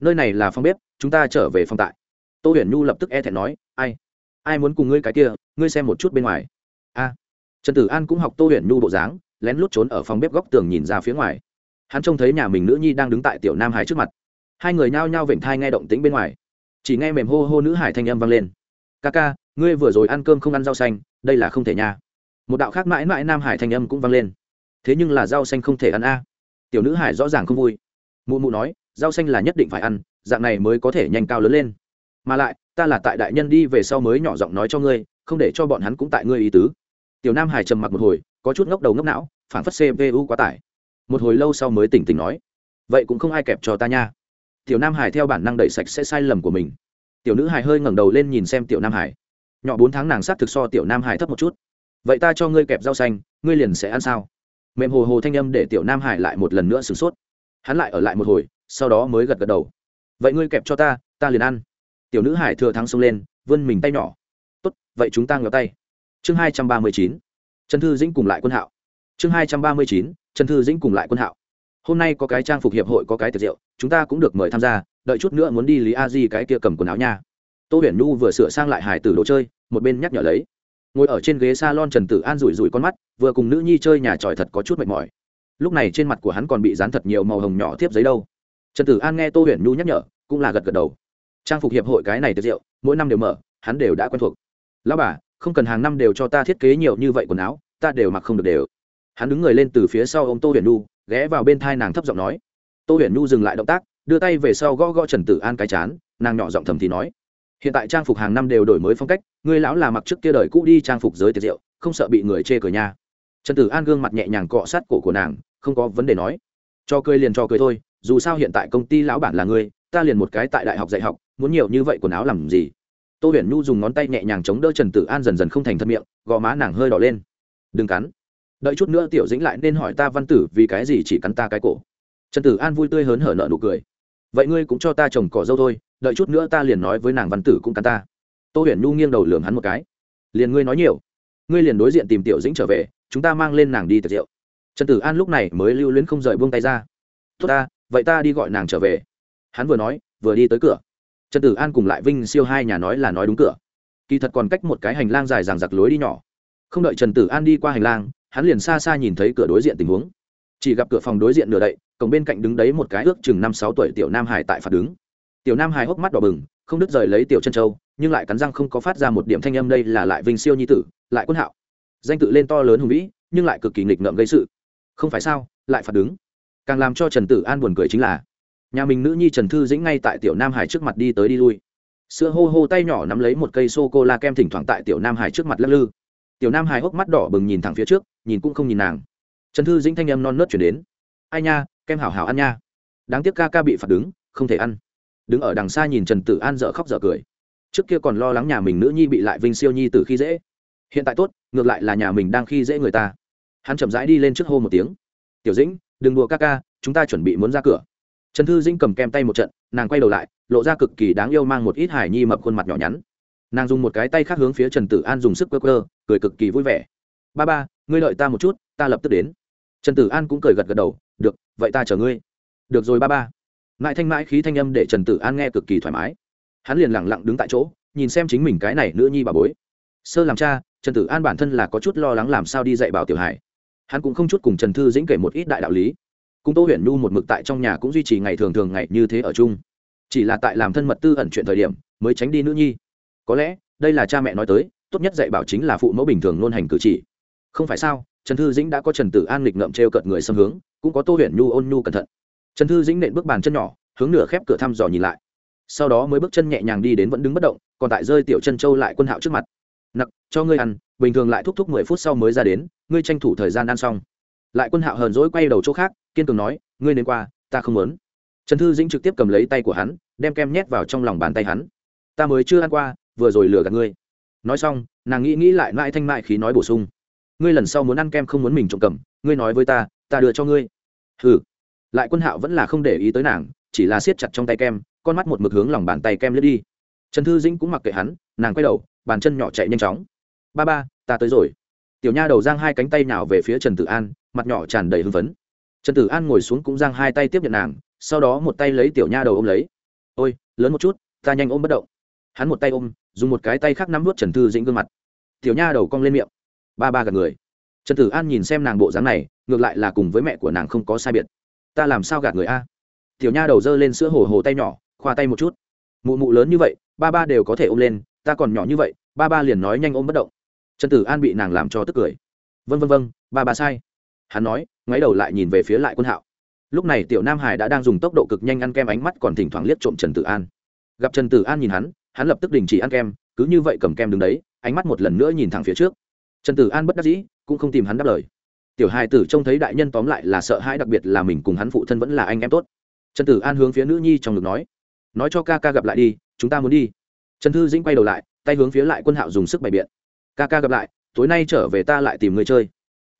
Nơi này là phòng bếp, chúng ta trở về phòng tại. Tô huyền nhu lập tức e thẹn nói, ai ai muốn cùng ngươi cái kia, ngươi xem một chút bên ngoài. A trần tử an cũng học tô huyện nhu bộ dáng, lén lút trốn ở phòng bếp góc tường nhìn ra phía ngoài. Hắn trông thấy nhà mình nữ nhi đang đứng tại tiểu nam hải trước mặt. Hai người nhao nhao vểnh thai nghe động tĩnh bên ngoài. Chỉ nghe mềm hô hô nữ hải thanh âm vang lên. Ca ca, ngươi vừa rồi ăn cơm không ăn rau xanh, đây là không thể nha. Một đạo khác mãi mãi nam hải thanh âm cũng vang lên. Thế nhưng là rau xanh không thể ăn a. Tiểu nữ hải rõ ràng không vui. Mụ mụ nói, rau xanh là nhất định phải ăn, dạng này mới có thể nhanh cao lớn lên. Mà lại, ta là tại đại nhân đi về sau mới nhỏ giọng nói cho ngươi, không để cho bọn hắn cũng tại ngươi ý tứ tiểu nam hải trầm mặc một hồi, có chút ngốc đầu ngốc não phản phất cpu quá tải. Một hồi lâu sau mới tỉnh tỉnh nói, vậy cũng không ai kẹp cho ta nha. Tiểu nam hải theo bản năng đẩy sạch sẽ sai lầm của mình. Tiểu nữ hải hơi ngẩng đầu lên nhìn xem tiểu nam hải. Nhỏ bốn tháng nàng sát thực so tiểu nam hải thấp một chút. Vậy ta cho ngươi kẹp rau xanh, ngươi liền sẽ ăn sao? Mềm hồ hồ thanh âm để tiểu nam hải lại một lần nữa sửng sốt. Hắn lại ở lại một hồi, sau đó mới gật gật đầu. Vậy ngươi kẹp cho ta ta liền ăn. Tiểu nữ hải thừa thắng xông lên, vươn mình tay nhỏ. Tốt, vậy chúng ta ngửa tay chương hai trăm ba mươi chín, trần thư dĩnh cùng lại quân hạo. Chương hai trăm ba mươi chín, trần thư dĩnh cùng lại quân hạo. Hôm nay có cái trang phục hiệp hội có cái tiệc rượu, chúng ta cũng được mời tham gia, đợi chút nữa muốn đi lý a di cái kia cầm quần áo nha. Tô huyền nhu vừa sửa sang lại hải tử đồ chơi, một bên nhắc nhở lấy. Ngồi ở trên ghế s a lon trần tử an rủi rủi con mắt, vừa cùng nữ nhi chơi nhà tròi thật có chút mệt mỏi. Lúc này trên mặt của hắn còn bị dán thật nhiều màu hồng nhỏ tiếp giấy đâu. Trần tử an nghe tô huyền nhu nhắc nhở, cũng là gật gật đầu. Trang phục hiệp hội cái này tiệc rượu, mỗi năm đều mở, hắn đều đã quen thuộc. Lão bà không cần hàng năm đều cho ta thiết kế nhiều như vậy quần áo, ta đều mặc không được đều. Hắn đứng người lên từ phía sau ông tô huyền nhu, ghé vào bên thai nàng thấp giọng nói. Tô huyền nhu dừng lại động tác, đưa tay về sau gõ gõ trần tử an cái chán, nàng nhỏ giọng thầm thì nói. Hiện tại trang phục hàng năm đều đổi mới phong cách, người lão là mặc trước kia đời cũ đi trang phục giới tiệc rượu, không sợ bị người chê cười nha. Trần tử an gương mặt nhẹ nhàng cọ sát cổ của nàng, không có vấn đề nói. Cho cười liền cho cười thôi, dù sao hiện tại công ty lão bản là ngươi ta liền một cái tại đại học dạy học, muốn nhiều như vậy quần áo làm gì? Tô huyền nhu dùng ngón tay nhẹ nhàng chống đỡ trần tử an dần dần không thành thân miệng gò má nàng hơi đỏ lên. Đừng cắn. Đợi chút nữa tiểu dĩnh lại nên hỏi ta văn tử vì cái gì chỉ cắn ta cái cổ. Trần tử an vui tươi hớn hở nợ nụ cười. Vậy ngươi cũng cho ta trồng cỏ dâu thôi, đợi chút nữa ta liền nói với nàng văn tử cũng cắn ta. Tô huyền nhu nghiêng đầu lường hắn một cái. Liền ngươi nói nhiều. Ngươi liền đối diện tìm tiểu dĩnh trở về, chúng ta mang lên nàng đi tiệc rượu. Trần tử an lúc này mới lưu luyến không rời buông tay ra. Tốt ta, vậy ta đi gọi nàng trở về. Hắn vừa nói, vừa đi tới cửa trần tử an cùng lại vinh siêu hai nhà nói là nói đúng cửa. Kỳ thật còn cách một cái hành lang dài ràng giặc lối đi nhỏ. Không đợi trần tử an đi qua hành lang, hắn liền xa xa nhìn thấy cửa đối diện tình huống. Chỉ gặp cửa phòng đối diện nửa đậy, cổng bên cạnh đứng đấy một cái ước chừng năm sáu tuổi tiểu nam hải tại phạt đứng. Tiểu nam hải hốc mắt đỏ bừng, không đứt rời lấy tiểu chân châu, nhưng lại cắn răng không có phát ra một điểm thanh âm đây là lại vinh siêu nhi tử, lại quân hạo. Danh tự lên to lớn hùng vĩ, nhưng lại cực kỳ nghịch ngợm gây sự. Không phải sao, lại phạt đứng. Càng làm cho trần tử an buồn cười chính là nhà mình nữ nhi trần thư dĩnh ngay tại tiểu nam hải trước mặt đi tới đi lui. Sữa hô hô tay nhỏ nắm lấy một cây sô cô la kem thỉnh thoảng tại tiểu nam hải trước mặt lắc lư. Tiểu nam hải hốc mắt đỏ bừng nhìn thẳng phía trước, nhìn cũng không nhìn nàng. Trần thư dĩnh thanh âm non nớt chuyển đến. Ai nha, kem hảo hảo ăn nha. Đáng tiếc ca ca bị phạt đứng, không thể ăn. Đứng ở đằng xa nhìn trần tử an dở khóc dở cười. Trước kia còn lo lắng nhà mình nữ nhi bị lại vinh siêu nhi từ khi dễ. Hiện tại tốt, ngược lại là nhà mình đang khi dễ người ta. Hắn chậm rãi đi lên trước hô một tiếng. Tiểu dĩnh, đừng đùa ca ca, chúng ta chuẩn bị muốn ra cửa trần thư dĩnh cầm kem tay một trận, nàng quay đầu lại, lộ ra cực kỳ đáng yêu mang một ít hải nhi mập khuôn mặt nhỏ nhắn. Nàng dùng một cái tay khác hướng phía trần tử an dùng sức cơ cơ cười cực kỳ vui vẻ. Ba ba, ngươi đợi ta một chút, ta lập tức đến. Trần tử an cũng cười gật gật đầu, được, vậy ta chờ ngươi. Được rồi ba ba. Mãi thanh mãi khí thanh âm để trần tử an nghe cực kỳ thoải mái. Hắn liền lẳng lặng đứng tại chỗ, nhìn xem chính mình cái này nữ nhi bà bối. Sơ làm cha, trần tử an bản thân là có chút lo lắng làm sao đi dạy bảo tiểu hải hắn cũng không chút cùng trần thư dĩnh kể một ít đại đạo lý cung tô huyền nhu một mực tại trong nhà cũng duy trì ngày thường thường ngày như thế ở chung. Chỉ là tại làm thân mật tư ẩn chuyện thời điểm, mới tránh đi nữ nhi. Có lẽ, đây là cha mẹ nói tới, tốt nhất dạy bảo chính là phụ mẫu bình thường luôn hành cử chỉ. Không phải sao, trần thư dĩnh đã có trần tử an nghịch ngậm t r e o cợt người xâm hướng, cũng có tô huyền nhu ôn nhu cẩn thận. Trần thư dĩnh nện bước bàn chân nhỏ, hướng nửa khép cửa thăm dò nhìn lại. Sau đó mới bước chân nhẹ nhàng đi đến vẫn đứng bất động, còn tại rơi tiểu chân châu lại quân hạo trước mặt. Nặc, cho ngươi ăn, bình thường lại thúc thúc mười phút sau mới ra đến, ngươi tranh thủ thời gian ăn xong lại quân hạo hờn dỗi quay đầu chỗ khác, kiên cường nói, ngươi đến qua, ta không muốn. Trần thư dĩnh trực tiếp cầm lấy tay của hắn, đem kem nhét vào trong lòng bàn tay hắn. Ta mới chưa ăn qua, vừa rồi lừa gạt ngươi. Nói xong, nàng nghĩ nghĩ lại mãi thanh mại khí nói bổ sung. Ngươi lần sau muốn ăn kem không muốn mình trộm cầm, ngươi nói với ta ta đưa cho ngươi. Ừ lại quân hạo vẫn là không để ý tới nàng, chỉ là siết chặt trong tay kem, con mắt một mực hướng lòng bàn tay kem lướt đi. Trần thư dĩnh cũng mặc kệ hắn, nàng quay đầu, bàn chân nhỏ chạy nhanh chóng. Ba ba, ta tới rồi. Tiểu nha đầu giang hai cánh tay nào về phía trần tử an mặt nhỏ tràn đầy hưng phấn. Trần tử an ngồi xuống cũng giang hai tay tiếp nhận nàng, sau đó một tay lấy tiểu nha đầu ôm lấy. Ôi, lớn một chút, ta nhanh ôm bất động. Hắn một tay ôm, dùng một cái tay khác nắm vút trần thư dĩnh gương mặt. Tiểu nha đầu cong lên miệng. Ba ba gạt người. Trần tử an nhìn xem nàng bộ dáng này, ngược lại là cùng với mẹ của nàng không có sai biệt. Ta làm sao gạt người a? Tiểu nha đầu giơ lên sữa hồ hồ tay nhỏ, khoa tay một chút. Mụ mụ lớn như vậy, ba ba đều có thể ôm lên, ta còn nhỏ như vậy, ba ba liền nói nhanh ôm bất động. Trần tử an bị nàng làm cho tức cười. Vân vân vân ba ba sai hắn nói ngoái đầu lại nhìn về phía lại quân hạo. Lúc này tiểu nam hải đã đang dùng tốc độ cực nhanh ăn kem ánh mắt còn thỉnh thoảng liếc trộm trần tử an. Gặp trần tử an nhìn hắn hắn lập tức đình chỉ ăn kem, cứ như vậy cầm kem đứng đấy, ánh mắt một lần nữa nhìn thẳng phía trước. Trần tử an bất đắc dĩ, cũng không tìm hắn đáp lời. Tiểu hài tử trông thấy đại nhân tóm lại là sợ hãi, đặc biệt là mình cùng hắn phụ thân vẫn là anh em tốt. Trần tử an hướng phía nữ nhi trong ngực nói nói cho ca ca gặp lại đi, chúng ta muốn đi. Trần thư dĩnh quay đầu lại, tay hướng phía lại quân hạo dùng sức bày biện. Ca ca gặp lại, tối nay trở về ta lại tìm người chơi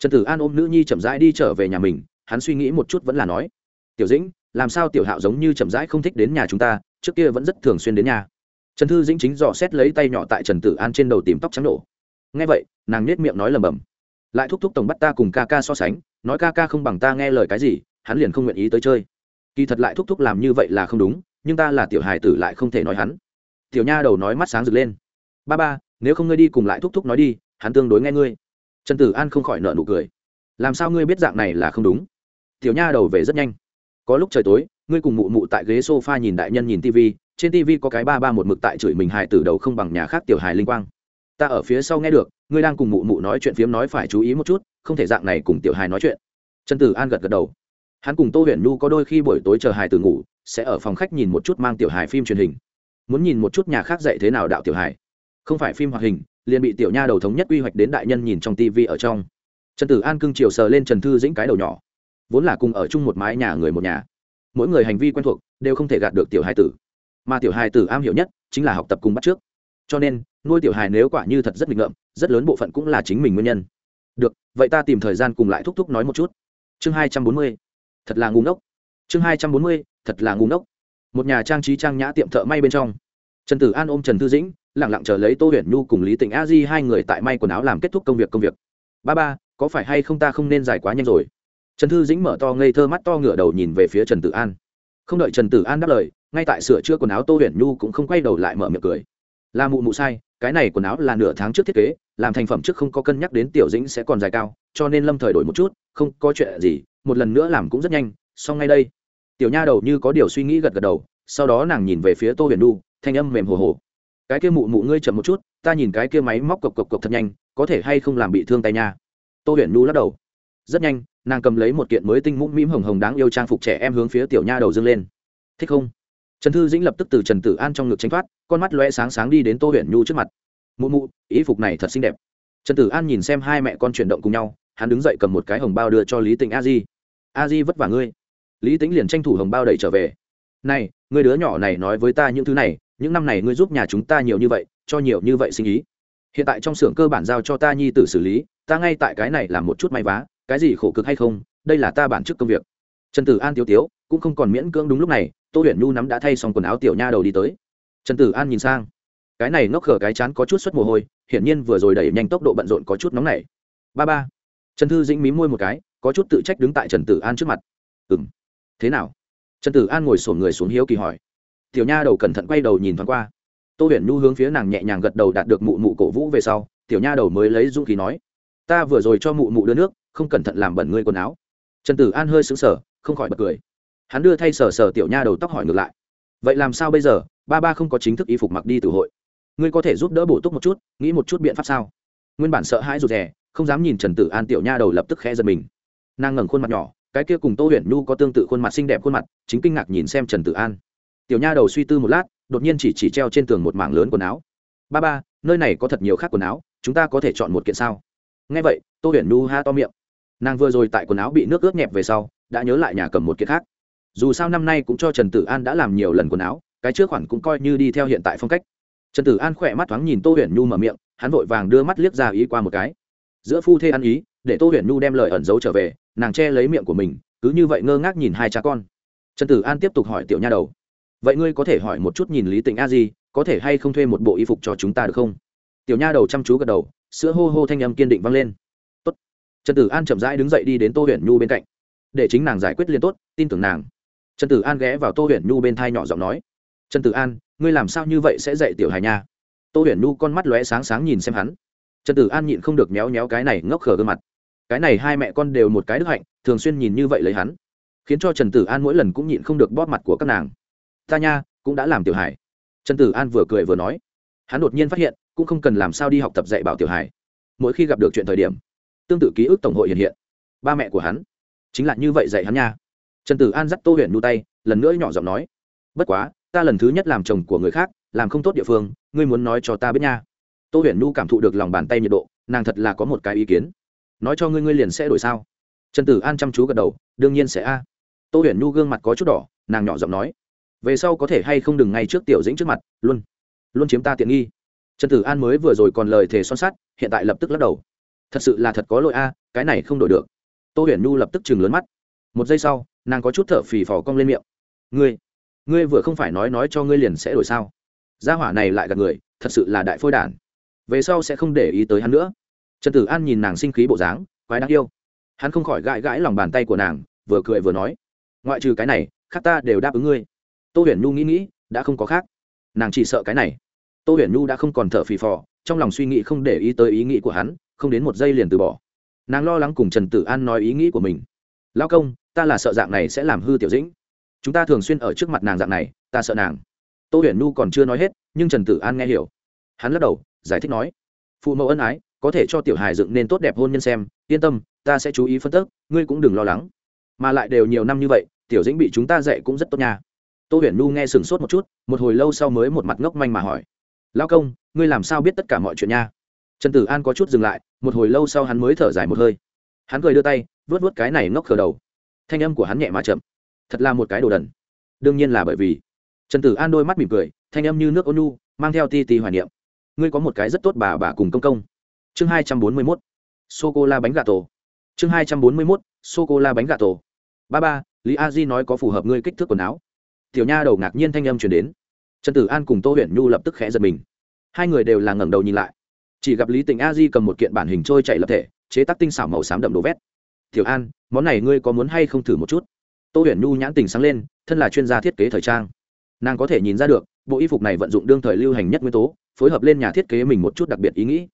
trần tử an ôm nữ nhi chậm rãi đi trở về nhà mình, hắn suy nghĩ một chút vẫn là nói, tiểu dĩnh, làm sao tiểu hạo giống như chậm rãi không thích đến nhà chúng ta, trước kia vẫn rất thường xuyên đến nhà. Trần thư dĩnh chính dò xét lấy tay nhỏ tại trần tử an trên đầu tìm tóc trắng nổ. Nghe vậy, nàng nết miệng nói lầm bầm, lại thúc thúc tổng bắt ta cùng ca ca so sánh, nói ca ca không bằng ta nghe lời cái gì, hắn liền không nguyện ý tới chơi. Kỳ thật lại thúc thúc làm như vậy là không đúng, nhưng ta là tiểu hài tử lại không thể nói hắn. Tiểu nha đầu nói mắt sáng rực lên, ba ba, nếu không ngươi đi cùng lại thúc thúc nói đi, hắn tương đối nghe ngươi trần tử an không khỏi nợ nụ cười. Làm sao ngươi biết dạng này là không đúng? Tiểu nha đầu về rất nhanh. Có lúc trời tối, ngươi cùng mụ mụ tại ghế s o f a nhìn đại nhân nhìn tv trên tv có cái ba ba một mực tại chửi mình hài từ đầu không bằng nhà khác tiểu hài linh quang. Ta ở phía sau nghe được, ngươi đang cùng mụ mụ nói chuyện phiếm nói phải chú ý một chút, không thể dạng này cùng tiểu hài nói chuyện. Trần tử an gật gật đầu. Hắn cùng tô huyền nhu có đôi khi buổi tối chờ hài từ ngủ, sẽ ở phòng khách nhìn một chút mang tiểu hài phim truyền hình. Muốn nhìn một chút nhà khác dạy thế nào đạo tiểu hài. Không phải phim hoạt hình liền bị tiểu nha đầu thống nhất quy hoạch đến đại nhân nhìn trong tivi ở trong. Trần tử an cưng chiều sờ lên trần thư dĩnh cái đầu nhỏ. Vốn là cùng ở chung một mái nhà người một nhà. Mỗi người hành vi quen thuộc, đều không thể gạt được tiểu hài tử. Mà tiểu hài tử am hiểu nhất, chính là học tập cùng bắt trước. Cho nên, nuôi tiểu hài nếu quả như thật rất nghịch ngợm, rất lớn bộ phận cũng là chính mình nguyên nhân. Được, vậy ta tìm thời gian cùng lại thúc thúc nói một chút. Chương hai trăm bốn mươi. Thật là ngu ngốc. Chương hai trăm bốn mươi, thật là ngu ngốc. Một nhà trang trí trang nhã tiệm thợ may bên trong. Trần tử an ôm trần thư dĩnh lẳng lặng chờ lấy tô huyền nhu cùng lý tịnh a di hai người tại may quần áo làm kết thúc công việc công việc. Ba ba, có phải hay không ta không nên giải quá nhanh rồi? Trần thư dĩnh mở to ngây thơ mắt to ngửa đầu nhìn về phía trần tử an. Không đợi trần tử an đáp lời, ngay tại sửa chữa quần áo tô huyền nhu cũng không quay đầu lại mở miệng cười. Là mụ mụ sai, cái này quần áo là nửa tháng trước thiết kế, làm thành phẩm trước không có cân nhắc đến tiểu dĩnh sẽ còn dài cao, cho nên lâm thời đổi một chút, không có chuyện gì, một lần nữa làm cũng rất nhanh, xong ngay đây. Tiểu nha đầu như có điều suy nghĩ gật gật đầu, sau đó nàng nhìn về phía tô huyền nhu, thanh âm mềm hồ hồ cái kia mụ mụ ngươi chậm một chút, ta nhìn cái kia máy móc cộc cộc cộc thật nhanh, có thể hay không làm bị thương tay nha. Tô huyền nhu lắc đầu. Rất nhanh, nàng cầm lấy một kiện mới tinh mũm mĩm hồng hồng đáng yêu trang phục trẻ em hướng phía tiểu nha đầu dâng lên. Thích không? Trần thư dĩnh lập tức từ trần tử an trong ngực tranh thoát, con mắt loe sáng sáng đi đến tô huyền nhu trước mặt. Mụ mụ, ý phục này thật xinh đẹp. Trần tử an nhìn xem hai mẹ con chuyển động cùng nhau, hắn đứng dậy cầm một cái hồng bao đưa cho lý tĩnh a di. A di vất vả ngươi. Lý tĩnh liền tranh thủ hồng bao đẩy trở về. Này người đứa nhỏ này nói với ta những thứ này những năm này ngươi giúp nhà chúng ta nhiều như vậy, cho nhiều như vậy sinh ý. Hiện tại trong xưởng cơ bản giao cho ta nhi tử xử lý, ta ngay tại cái này làm một chút may vá, cái gì khổ cực hay không, đây là ta bản chức công việc. Trần tử an tiêu tiếu, cũng không còn miễn cưỡng đúng lúc này, tô huyền nhu nắm đã thay xong quần áo tiểu nha đầu đi tới. Trần tử an nhìn sang, cái này ngốc khở cái chán có chút xuất mồ hôi, hiển nhiên vừa rồi đẩy nhanh tốc độ bận rộn có chút nóng nảy. Ba ba, trần thư dĩnh mí môi một cái, có chút tự trách đứng tại trần tử an trước mặt. Ừ m thế nào? Trần tử an ngồi sổn người xuống hiếu kỳ hỏi tiểu nha đầu cẩn thận quay đầu nhìn thoáng qua. Tô huyền nhu hướng phía nàng nhẹ nhàng gật đầu đạt được mụ mụ cổ vũ về sau, tiểu nha đầu mới lấy dũng khí nói, ta vừa rồi cho mụ mụ đưa nước, không cẩn thận làm bẩn ngươi quần áo. Trần tử an hơi sững sờ, không khỏi bật cười. Hắn đưa thay sờ sờ tiểu nha đầu tóc hỏi ngược lại, vậy làm sao bây giờ? Ba ba không có chính thức y phục mặc đi từ hội. Ngươi có thể giúp đỡ bổ túc một chút, nghĩ một chút biện pháp sao? Nguyên bản sợ hãi rụt rè, không dám nhìn trần tử an tiểu nha đầu lập tức khẽ giật mình. Nàng ngẩng khuôn mặt nhỏ, cái kia cùng tô huyền nhu có tương tự khuôn mặt xinh đẹp khuôn mặt, chính kinh ngạc nhìn xem trần tử an tiểu nha đầu suy tư một lát, đột nhiên chỉ chỉ treo trên tường một mảng lớn quần áo. Ba ba, nơi này có thật nhiều khác quần áo, chúng ta có thể chọn một kiện sao? Nghe vậy, tô huyền Nu ha to miệng. Nàng vừa rồi tại quần áo bị nước ướt nhẹp về sau, đã nhớ lại nhà cầm một kiện khác. Dù sao năm nay cũng cho trần tử an đã làm nhiều lần quần áo, cái trước khoản cũng coi như đi theo hiện tại phong cách. Trần tử an khỏe mắt thoáng nhìn tô huyền nhu mở miệng, hắn vội vàng đưa mắt liếc ra ý qua một cái. Giữa phu thê ăn ý, để tô huyền nhu đem lời ẩn giấu trở về, nàng che lấy miệng của mình, cứ như vậy ngơ ngác nhìn hai cha con. Trần tử an tiếp tục hỏi tiểu nha đầu vậy ngươi có thể hỏi một chút nhìn lý tịnh a di, có thể hay không thuê một bộ y phục cho chúng ta được không? Tiểu nha đầu chăm chú gật đầu, sữa hô hô thanh âm kiên định vang lên. Tốt. Trần tử an chậm rãi đứng dậy đi đến tô huyền nhu bên cạnh. Để chính nàng giải quyết liên tốt, tin tưởng nàng. Trần tử an ghé vào tô huyền nhu bên thai nhỏ giọng nói. Trần tử an, ngươi làm sao như vậy sẽ dạy tiểu hài nha? Tô huyền nhu con mắt lóe sáng sáng nhìn xem hắn. Trần tử an nhịn không được méo méo cái này ngốc khờ gương mặt. Cái này hai mẹ con đều một cái đức hạnh, thường xuyên nhìn như vậy lấy hắn, khiến cho trần tử an mỗi lần cũng nhịn không được bóp mặt của các nàng ta nha, cũng đã làm tiểu hải trần tử an vừa cười vừa nói. Hắn đột nhiên phát hiện, cũng không cần làm sao đi học tập dạy bảo tiểu hải mỗi khi gặp được chuyện thời điểm, tương tự ký ức tổng hội hiện hiện. Ba mẹ của hắn, chính là như vậy dạy hắn nha. Trần tử an dắt tô huyền Nu tay, lần nữa nhỏ giọng nói. Bất quá, ta lần thứ nhất làm chồng của người khác, làm không tốt địa phương, ngươi muốn nói cho ta biết nha. Tô huyền Nu cảm thụ được lòng bàn tay nhiệt độ, nàng thật là có một cái ý kiến. Nói cho ngươi ngươi liền sẽ đổi sao? Trần tử an chăm chú gật đầu, đương nhiên sẽ a. Tô huyền Nu gương mặt có chút đỏ, nàng nhỏ giọng nói về sau có thể hay không đừng ngay trước tiểu dĩnh trước mặt, luôn luôn chiếm ta tiện nghi. Trần tử an mới vừa rồi còn lời thề son sắt, hiện tại lập tức lắc đầu. Thật sự là thật có lỗi a, cái này không đổi được. Tô huyền nhu lập tức chừng lớn mắt. Một giây sau, nàng có chút thở phì phò cong lên miệng. Ngươi ngươi vừa không phải nói nói cho ngươi liền sẽ đổi sao? Gia hỏa này lại gặp người, thật sự là đại phôi đản. Về sau sẽ không để ý tới hắn nữa. Trần tử an nhìn nàng sinh khí bộ dáng, quái đáng yêu. Hắn không khỏi gãi gãi lòng bàn tay của nàng, vừa cười vừa nói. Ngoại trừ cái này, khác ta đều đáp ứng ngươi tô huyền nhu nghĩ nghĩ, đã không có khác. Nàng chỉ sợ cái này. Tô huyền nhu đã không còn thở phì phò, trong lòng suy nghĩ không để ý tới ý nghĩ của hắn, không đến một giây liền từ bỏ. Nàng lo lắng cùng trần tử an nói ý nghĩ của mình. Lao công, ta là sợ dạng này sẽ làm hư tiểu dĩnh. Chúng ta thường xuyên ở trước mặt nàng dạng này, ta sợ nàng. Tô huyền nhu còn chưa nói hết, nhưng trần tử an nghe hiểu. Hắn lắc đầu, giải thích nói, phụ mẫu ân ái, có thể cho tiểu hài dựng nên tốt đẹp hôn nhân xem, yên tâm, ta sẽ chú ý phân tức ngươi cũng đừng lo lắng. Mà lại đều nhiều năm như vậy, tiểu dĩnh bị chúng ta dạy cũng rất tốt nha tô huyền Nu nghe sừng sốt một chút, một hồi lâu sau mới một mặt ngốc manh mà hỏi. Lao công, ngươi làm sao biết tất cả mọi chuyện nha? Trần tử an có chút dừng lại, một hồi lâu sau hắn mới thở dài một hơi. Hắn cười đưa tay vớt vớt cái này ngốc khờ đầu. Thanh âm của hắn nhẹ mà chậm. Thật là một cái đồ đần. Đương nhiên là bởi vì. Trần tử an đôi mắt mỉm cười, thanh âm như nước ôn nu mang theo ti ti hoài niệm. Ngươi có một cái rất tốt bà bà cùng công công. Chương hai trăm bốn mươi mốt. Sô cô la bánh gà tổ. Chương hai trăm bốn mươi mốt sô cô la bánh gà tổ. Ba ba, lý a di nói có phù hợp ngươi kích thước quần áo tiểu nha đầu ngạc nhiên thanh âm chuyển đến. Trần tử an cùng tô huyền nhu lập tức khẽ giật mình. Hai người đều là ngẩng đầu nhìn lại. Chỉ gặp lý tình a di cầm một kiện bản hình trôi chạy lập thể, chế tác tinh xảo màu xám đậm đồ vét. Tiểu an, món này ngươi có muốn hay không thử một chút? Tô huyền nhu nhãn tình sáng lên, thân là chuyên gia thiết kế thời trang. Nàng có thể nhìn ra được, bộ y phục này vận dụng đương thời lưu hành nhất nguyên tố, phối hợp lên nhà thiết kế mình một chút đặc biệt ý nghĩ.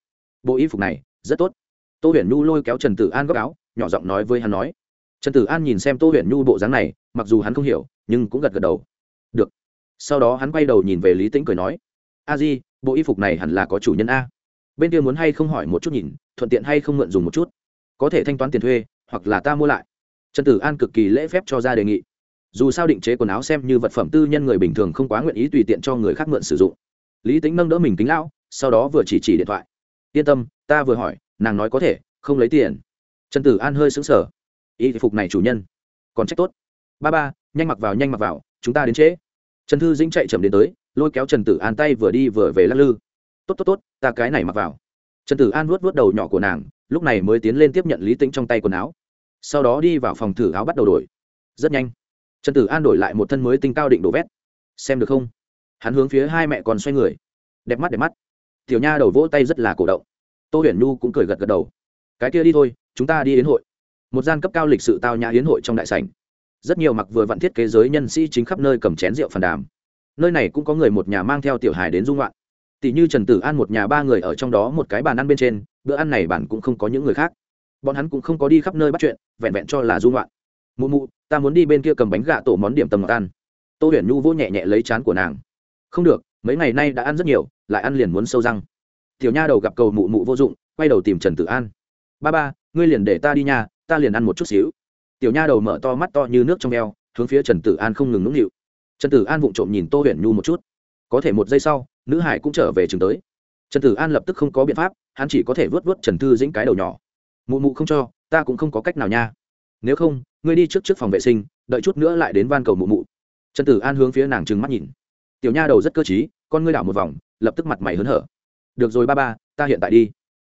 Bộ y phục này, rất tốt. Tô huyền nhu lôi kéo trần tử an góc áo, nhỏ giọng nói với hắn nói. Trần tử an nhìn xem tô huyền nhu bộ dáng này, mặc dù hắn không hiểu, nhưng cũng gật gật đầu được. Sau đó hắn quay đầu nhìn về lý tĩnh cười nói, a di, bộ y phục này hẳn là có chủ nhân a. Bên kia muốn hay không hỏi một chút nhìn, thuận tiện hay không mượn dùng một chút. Có thể thanh toán tiền thuê, hoặc là ta mua lại. Trần tử an cực kỳ lễ phép cho ra đề nghị. Dù sao định chế quần áo xem như vật phẩm tư nhân người bình thường không quá nguyện ý tùy tiện cho người khác mượn sử dụng. Lý tính nâng đỡ mình kính lão, sau đó vừa chỉ chỉ điện thoại. Yên tâm, ta vừa hỏi, nàng nói có thể, không lấy tiền. Trần tử an hơi xứng sở y phục này chủ nhân, còn trách tốt. Ba ba nhanh mặc vào, nhanh mặc vào, chúng ta đến trễ. Trần thư dĩnh chạy chậm đến tới, lôi kéo trần tử an tay vừa đi vừa về lắc lư. Tốt tốt tốt, ta cái này mặc vào. Trần tử an vuốt vuốt đầu nhỏ của nàng, lúc này mới tiến lên tiếp nhận lý Tĩnh trong tay quần áo. Sau đó đi vào phòng thử áo bắt đầu đổi. Rất nhanh. Trần tử an đổi lại một thân mới tinh cao định đổ vét. Xem được không? Hắn hướng phía hai mẹ còn xoay người. Đẹp mắt đẹp mắt. Tiểu nha đầu vỗ tay rất là cổ động. Tô huyền nhu cũng cười gật gật đầu. Cái kia đi thôi, chúng ta đi đến hội. Một gian cấp cao lịch sự tao nhã hiến hội trong đại sảnh rất nhiều mặc vừa vặn thiết kế giới nhân sĩ chính khắp nơi cầm chén rượu phàn đàm. Nơi này cũng có người một nhà mang theo tiểu hài đến dung loạn. Tỷ như trần tử an một nhà ba người ở trong đó một cái bàn ăn bên trên, bữa ăn này bản cũng không có những người khác. Bọn hắn cũng không có đi khắp nơi bắt chuyện, vẹn vẹn cho là dung loạn. Mụ mụ, ta muốn đi bên kia cầm bánh gà tổ món điểm tầm ngọt ăn. Tô huyền nhu vỗ nhẹ nhẹ lấy chán của nàng. Không được, mấy ngày nay đã ăn rất nhiều, lại ăn liền muốn sâu răng. Tiểu nha đầu gặp cầu mụ mụ vô dụng, quay đầu tìm trần tử an. Ba ba, ngươi liền để ta đi nhà ta liền ăn một chút xíu tiểu nha đầu mở to mắt to như nước trong eo, hướng phía trần tử an không ngừng nũng nịu. Trần tử an vụng trộm nhìn tô huyền nhu một chút. Có thể một giây sau, nữ hải cũng trở về trường tới. Trần tử an lập tức không có biện pháp, hắn chỉ có thể vớt vớt trần thư dĩnh cái đầu nhỏ. Mụ mụ không cho, ta cũng không có cách nào nha. Nếu không, ngươi đi trước trước phòng vệ sinh, đợi chút nữa lại đến van cầu mụ mụ. Trần tử an hướng phía nàng trừng mắt nhìn. Tiểu nha đầu rất cơ t con ngươi đảo một vòng, lập tức mặt mày hớn hở. Được rồi ba ba, ta hiện tại đi.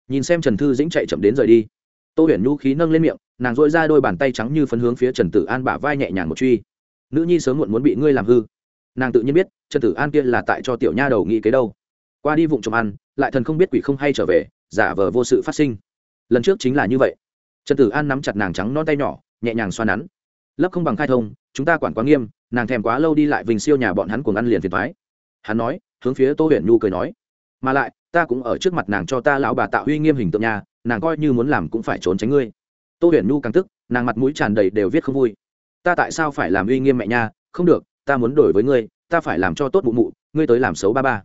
Nhìn xem trần thư dĩnh chạy chậm đến rời đi tô huyền nhu khí nâng lên miệng, nàng dội ra đôi bàn tay trắng như phấn hướng phía trần tử an bả vai nhẹ nhàng một truy. Nữ nhi sớm muộn muốn bị ngươi làm hư. Nàng tự nhiên biết, trần tử an kia là tại cho tiểu nha đầu nghĩ kế đâu. Qua đi vụng trộm ăn, lại thần không biết quỷ không hay trở về, giả vờ vô sự phát sinh. Lần trước chính là như vậy. Trần tử an nắm chặt nàng trắng non tay nhỏ, nhẹ nhàng xoa nắn. Lấp không bằng khai thông, chúng ta quản quá nghiêm, nàng thèm quá lâu đi lại vinh siêu nhà bọn hắn cùng ăn liền phiền thoái hắn nói, hướng phía tô huyền nhu cười nói. Mà lại, ta cũng ở trước mặt nàng cho ta lão bà tạo uy nghiêm hình tượng nhà nàng coi như muốn làm cũng phải trốn tránh ngươi. Tô huyền nhu càng tức, nàng mặt mũi tràn đầy đều viết không vui. Ta tại sao phải làm uy nghiêm mẹ nha? Không được, ta muốn đổi với ngươi, ta phải làm cho tốt mụ mụ, ngươi tới làm xấu ba ba.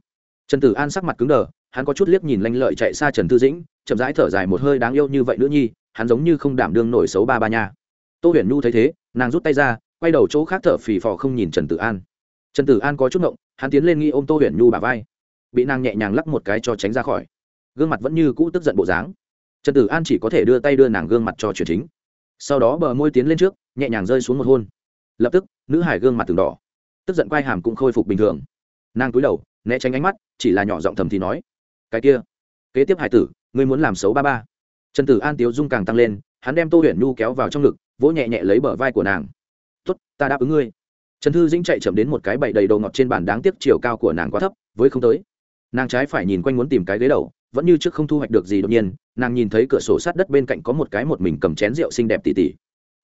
Trần tử an sắc mặt cứng đờ, hắn có chút liếc nhìn lanh lợi chạy xa trần thư dĩnh, chậm rãi thở dài một hơi đáng yêu như vậy nữ nhi, hắn giống như không đảm đương nổi xấu ba ba nha. Tô huyền nhu thấy thế, nàng rút tay ra, quay đầu chỗ khác thở phì phò không nhìn trần tử an. Trần tử an có chút ngộng, hắn tiến lên nghi ôm tô huyền nhu bà vai. Bị nàng nhẹ nhàng lắc một cái cho tránh ra khỏi. Gương mặt vẫn như cũ tức giận bộ dáng trần tử an chỉ có thể đưa tay đưa nàng gương mặt cho chuyển chính. Sau đó bờ môi tiến lên trước, nhẹ nhàng rơi xuống một hôn. Lập tức, nữ hải gương mặt từng đỏ. Tức giận quai hàm cũng khôi phục bình thường. Nàng cúi đầu, né tránh ánh mắt, chỉ là nhỏ giọng thầm thì nói, cái kia, kế tiếp hải tử, ngươi muốn làm xấu ba ba. Trần tử an tiếu dung càng tăng lên, hắn đem tô huyền nhu kéo vào trong ngực, vỗ nhẹ nhẹ lấy bờ vai của nàng. Tốt, ta đáp ứng ngươi. Trần thư dĩnh chạy chậm đến một cái bậy đầy đầu ngọt trên bàn đáng tiếc chiều cao của nàng quá thấp, với không tới. Nàng trái phải nhìn quanh muốn tìm cái ghế đầu vẫn như trước không thu hoạch được gì đột nhiên, nàng nhìn thấy cửa sổ sát đất bên cạnh có một cái một mình cầm chén rượu xinh đẹp tỉ tỉ.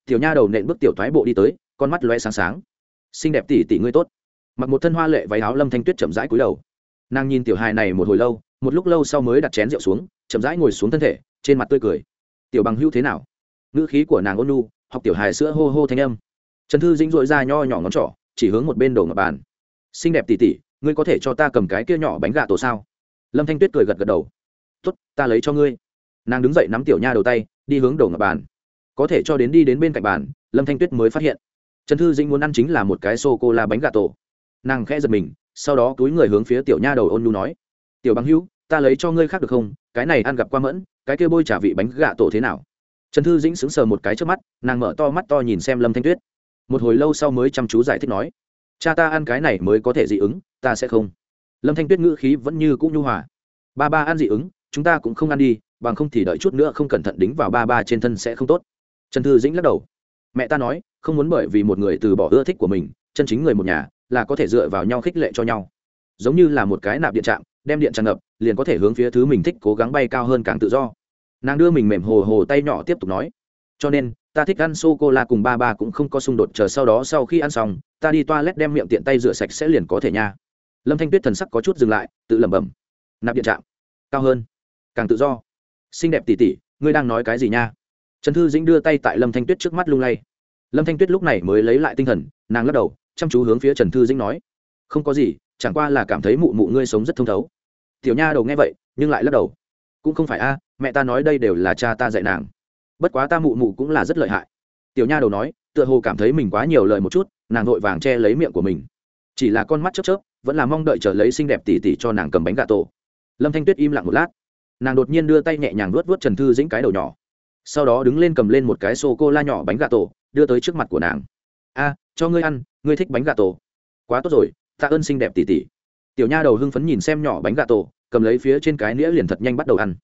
Tiểu nha đầu nện bước tiểu thoái bộ đi tới, con mắt loe sáng sáng. Xinh đẹp tỉ tỉ ngươi tốt. Mặc một thân hoa lệ váy áo lâm thanh tuyết chậm rãi cúi đầu. Nàng nhìn tiểu hài này một hồi lâu, một lúc lâu sau mới đặt chén rượu xuống, chậm rãi ngồi xuống thân thể, trên mặt tươi cười. Tiểu bằng hữu thế nào? Ngữ khí của nàng ôn nu học tiểu hài sữa hô hô thanh âm. Trần thư dĩnh dội ra nho nhỏ ngón trỏ, chỉ hướng một bên đầu ngập bàn. Xinh đẹp tỉ tỉ, ngươi có thể cho ta cầm cái kia nhỏ bánh gà tổ sao? Lâm thanh tuyết cười gật gật đầu tốt, ta lấy cho ngươi. Nàng đứng dậy nắm tiểu nha đầu tay, đi hướng đầu ngập bàn. Có thể cho đến đi đến bên cạnh bàn, lâm thanh tuyết mới phát hiện. Trần thư dĩnh muốn ăn chính là một cái sô cô la bánh gà tổ. Nàng khẽ giật mình, sau đó túi người hướng phía tiểu nha đầu ôn nhu nói, tiểu bằng hữu, ta lấy cho ngươi khác được không? Cái này ăn gặp qua mẫn, cái kia bôi trả vị bánh gà tổ thế nào? Trần thư dĩnh sững sờ một cái trước mắt, nàng mở to mắt to nhìn xem lâm thanh tuyết. Một hồi lâu sau mới chăm chú giải thích nói, cha ta ăn cái này mới có thể dị ứng, ta sẽ không. Lâm thanh tuyết ngữ khí vẫn như cũ nhu hòa. Ba ba ăn dị ứng chúng ta cũng không ăn đi, bằng không thì đợi chút nữa không cẩn thận đính vào ba ba trên thân sẽ không tốt. Trần thư dĩnh lắc đầu. Mẹ ta nói, không muốn bởi vì một người từ bỏ ưa thích của mình, chân chính người một nhà, là có thể dựa vào nhau khích lệ cho nhau. Giống như là một cái nạp điện trạm, đem điện tràn ngập, liền có thể hướng phía thứ mình thích cố gắng bay cao hơn càng tự do. Nàng đưa mình mềm hồ hồ tay nhỏ tiếp tục nói. Cho nên, ta thích ăn sô cô la cùng ba ba cũng không có xung đột, chờ sau đó sau khi ăn xong, ta đi toilet đem miệng tiện tay rửa sạch sẽ liền có thể nha. Lâm thanh tuyết thần sắc có chút dừng lại, tự lẩm bẩm. Nạp điện trạm, cao hơn càng tự do. Xinh đẹp tỉ tỉ, ngươi đang nói cái gì nha? Trần thư dĩnh đưa tay tại lâm thanh tuyết trước mắt lung lay. Lâm thanh tuyết lúc này mới lấy lại tinh thần, nàng lắc đầu, chăm chú hướng phía trần thư dĩnh nói. Không có gì, chẳng qua là cảm thấy mụ mụ ngươi sống rất thông thấu. Tiểu nha đầu nghe vậy, nhưng lại lắc đầu. Cũng không phải a, mẹ ta nói đây đều là cha ta dạy nàng. Bất quá ta mụ mụ cũng là rất lợi hại. Tiểu nha đầu nói, tựa hồ cảm thấy mình quá nhiều lời một chút, nàng vội vàng che lấy miệng của mình. Chỉ là con mắt chớp chớp, vẫn là mong đợi chờ lấy xinh đẹp tỉ tỉ cho nàng cầm bánh gà tổ. Lâm thanh tuyết im lặng một lát nàng đột nhiên đưa tay nhẹ nhàng vuốt vuốt trần thư dĩnh cái đầu nhỏ. Sau đó đứng lên cầm lên một cái sô cô la nhỏ bánh gà tổ, đưa tới trước mặt của nàng. A, cho ngươi ăn, ngươi thích bánh gà tổ. Quá tốt rồi, tạ ơn xinh đẹp tỉ tỉ tiểu nha đầu hưng phấn nhìn xem nhỏ bánh gà tổ, cầm lấy phía trên cái nĩa liền thật nhanh bắt đầu ăn.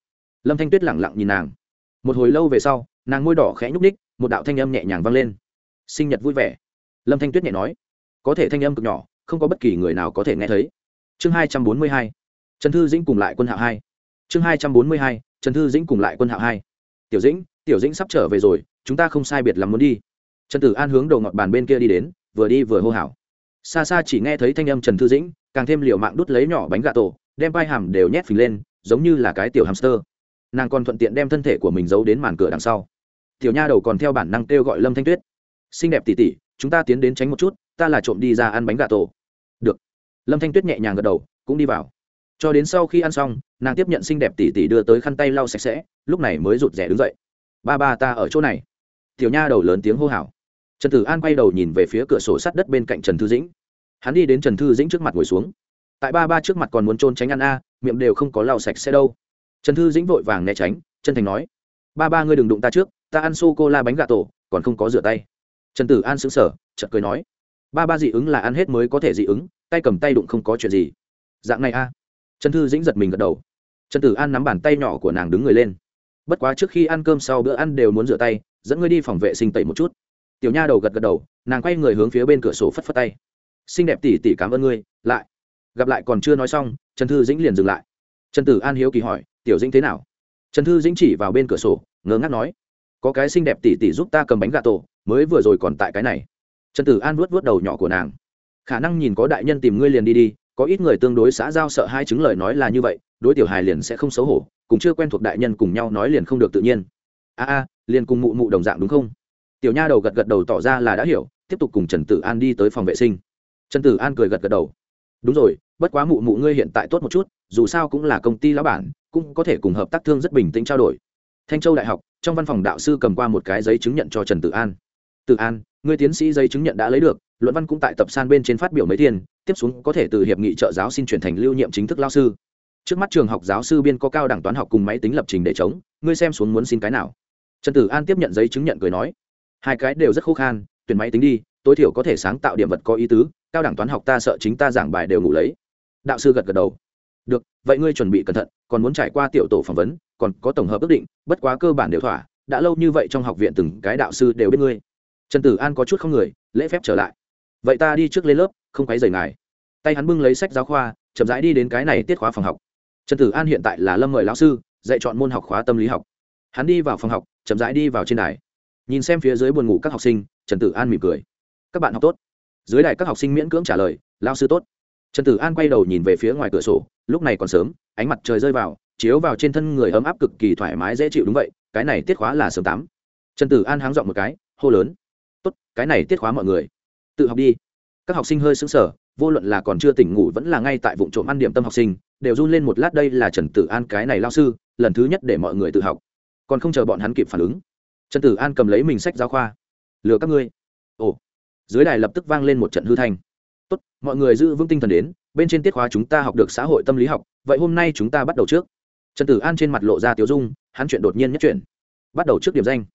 Lâm thanh tuyết lẳng lặng nhìn nàng. Một hồi lâu về sau, nàng môi đỏ khẽ nhúc ních một đạo thanh âm nhẹ nhàng vang lên. Sinh nhật vui vẻ. Lâm thanh tuyết nhẹ nói. Có thể thanh âm cực nhỏ, không có bất kỳ người nào có thể nghe thấy. Chương hai trăm bốn mươi hai. Trần thư dĩnh cùng lại quân hạo hai chương hai trăm bốn mươi hai, trần thư dĩnh cùng lại quân hạo hai. Tiểu dĩnh tiểu dĩnh sắp trở về rồi, chúng ta không sai biệt lắm muốn đi. Trần tử an hướng đầu ngọt bàn bên kia đi đến, vừa đi vừa hô hào. Xa xa chỉ nghe thấy thanh âm trần thư dĩnh, càng thêm liều mạng đút lấy nhỏ bánh gà tổ, đem vai hàm đều nhét phình lên, giống như là cái tiểu hamster. Nàng còn thuận tiện đem thân thể của mình giấu đến màn cửa đằng sau. Tiểu nha đầu còn theo bản năng kêu gọi lâm thanh tuyết. Xinh đẹp tỉ tỉ chúng ta tiến đến tránh một chút, ta là trộm đi ra ăn bánh gà tổ. Được. Lâm thanh tuyết nhẹ nhàng gật đầu, cũng đi vào. Cho đến sau khi ăn xong nàng tiếp nhận xinh đẹp tỉ tỉ đưa tới khăn tay lau sạch sẽ, lúc này mới rụt rè đứng dậy. Ba ba ta ở chỗ này. Tiểu nha đầu lớn tiếng hô hào. Trần tử an quay đầu nhìn về phía cửa sổ sát đất bên cạnh trần thư dĩnh. Hắn đi đến trần thư dĩnh trước mặt ngồi xuống. Tại ba ba trước mặt còn muốn trôn tránh ăn a, miệng đều không có lau sạch sẽ đâu. Trần thư dĩnh vội vàng né tránh, chân thành nói, ba ba ngươi đừng đụng ta trước, ta ăn sô cô la bánh gà tổ, còn không có rửa tay. Trần tử an xứng sở chợt cười nói, ba ba dị ứng là ăn hết mới có thể dị ứng, tay cầm tay đụng không có chuyện gì. Dạng này a. Trần thư dĩnh giật mình gật đầu trần tử an nắm bàn tay nhỏ của nàng đứng người lên. Bất quá trước khi ăn cơm sau bữa ăn đều muốn rửa tay, dẫn ngươi đi phòng vệ sinh tẩy một chút. Tiểu nha đầu gật gật đầu, nàng quay người hướng phía bên cửa sổ phất phất tay. Xinh đẹp tỉ tỉ cảm ơn ngươi, lại. Gặp lại còn chưa nói xong, trần thư dĩnh liền dừng lại. Trần tử an hiếu kỳ hỏi, tiểu dĩnh thế nào? Trần thư dĩnh chỉ vào bên cửa sổ ngớ ngác nói, có cái xinh đẹp tỉ tỉ giúp ta cầm bánh gà tổ, mới vừa rồi còn tại cái này. Trần tử an vuốt vuốt đầu nhỏ của nàng. Khả năng nhìn có đại nhân tìm ngươi liền đi đi có ít người tương đối xã giao sợ hai chứng lời nói là như vậy, đối tiểu hài liền sẽ không xấu hổ cũng chưa quen thuộc đại nhân cùng nhau nói liền không được tự nhiên. A a, liền cùng mụ mụ đồng dạng đúng không? Tiểu nha đầu gật gật đầu tỏ ra là đã hiểu, tiếp tục cùng trần tử an đi tới phòng vệ sinh. Trần tử an cười gật gật đầu. Đúng rồi, bất quá mụ mụ ngươi hiện tại tốt một chút, dù sao cũng là công ty lão bản, cũng có thể cùng hợp tác thương rất bình tĩnh trao đổi. Thanh châu đại học, trong văn phòng đạo sư cầm qua một cái giấy chứng nhận cho trần tử an. Tử an, người tiến sĩ giấy chứng nhận đã lấy được luận văn cũng tại tập san bên trên phát biểu mấy thiên tiếp xuống có thể từ hiệp nghị trợ giáo xin chuyển thành lưu nhiệm chính thức lao sư. Trước mắt trường học giáo sư biên có cao đẳng toán học cùng máy tính lập trình để chống, ngươi xem xuống muốn xin cái nào? Trần tử an tiếp nhận giấy chứng nhận cười nói, hai cái đều rất khô khan, tuyển máy tính đi, tối thiểu có thể sáng tạo điểm vật có ý tứ, cao đẳng toán học ta sợ chính ta giảng bài đều ngủ lấy. Đạo sư gật gật đầu. Được, vậy ngươi chuẩn bị cẩn thận, còn muốn trải qua tiểu tổ phỏng vấn, còn có tổng hợp ước định, bất quá cơ bản đều thỏa, đã lâu như vậy trong học viện từng cái đạo sư đều biết ngươi. Trần tử an có chút không người, lễ phép trở lại vậy ta đi trước lên lớp, không quấy rầy ngài. Tay hắn bưng lấy sách giáo khoa, chậm rãi đi đến cái này tiết khóa phòng học. Trần tử an hiện tại là lâm mời lão sư, dạy chọn môn học khóa tâm lý học. Hắn đi vào phòng học, chậm rãi đi vào trên đài. Nhìn xem phía dưới buồn ngủ các học sinh, trần tử an mỉm cười. Các bạn học tốt. Dưới đài các học sinh miễn cưỡng trả lời lao sư tốt. Trần tử an quay đầu nhìn về phía ngoài cửa sổ, lúc này còn sớm, ánh mặt trời rơi vào, chiếu vào trên thân người ấm áp cực kỳ thoải mái dễ chịu đúng vậy, cái này tiết khóa là sớm tám. Trần tử an háng dọn một cái, hô lớn. Tốt, cái này tiết khóa mọi người tự học đi. Các học sinh hơi sững sờ, vô luận là còn chưa tỉnh ngủ vẫn là ngay tại vụ trộm ăn điểm tâm học sinh, đều run lên một lát đây là trần tử an cái này lao sư, lần thứ nhất để mọi người tự học. Còn không chờ bọn hắn kịp phản ứng, trần tử an cầm lấy mình sách giáo khoa. Lừa các ngươi. Ồ. Dưới đài lập tức vang lên một trận hư thanh. Tốt, mọi người giữ vững tinh thần đến, bên trên tiết khóa chúng ta học được xã hội tâm lý học, vậy hôm nay chúng ta bắt đầu trước. Trần tử an trên mặt lộ ra tiếu dung, hắn chuyện đột nhiên nhất chuyển. Bắt đầu trước điểm danh.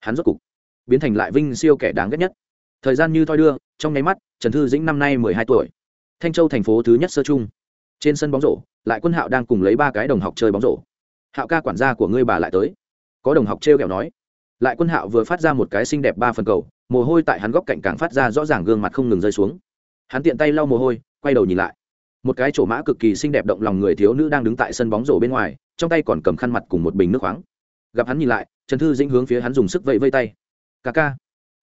Hắn rốt cục biến thành lại vinh siêu kẻ đáng ghét nhất thời gian như thoi đưa, trong nháy mắt, trần thư dĩnh năm nay mười hai tuổi. Thanh châu thành phố thứ nhất sơ chung trên sân bóng rổ, lại quân hạo đang cùng lấy ba cái đồng học chơi bóng rổ. Hạo ca quản gia của ngươi bà lại tới. Có đồng học t r kẹo nói. Lại quân hạo vừa phát ra một cái xinh đẹp ba phần cầu, mồ hôi tại hắn góc cạnh càng phát ra rõ ràng gương mặt không ngừng rơi xuống. Hắn tiện tay lau mồ hôi, quay đầu nhìn lại. Một cái chỗ mã cực kỳ xinh đẹp động lòng người thiếu nữ đang đứng tại sân bóng rổ bên ngoài, trong tay còn cầm khăn mặt cùng một bình nước khoáng. Gặp hắn nhìn lại, trần thư dĩnh hướng phía hắn dùng sức vẫy vây tay. Ca ca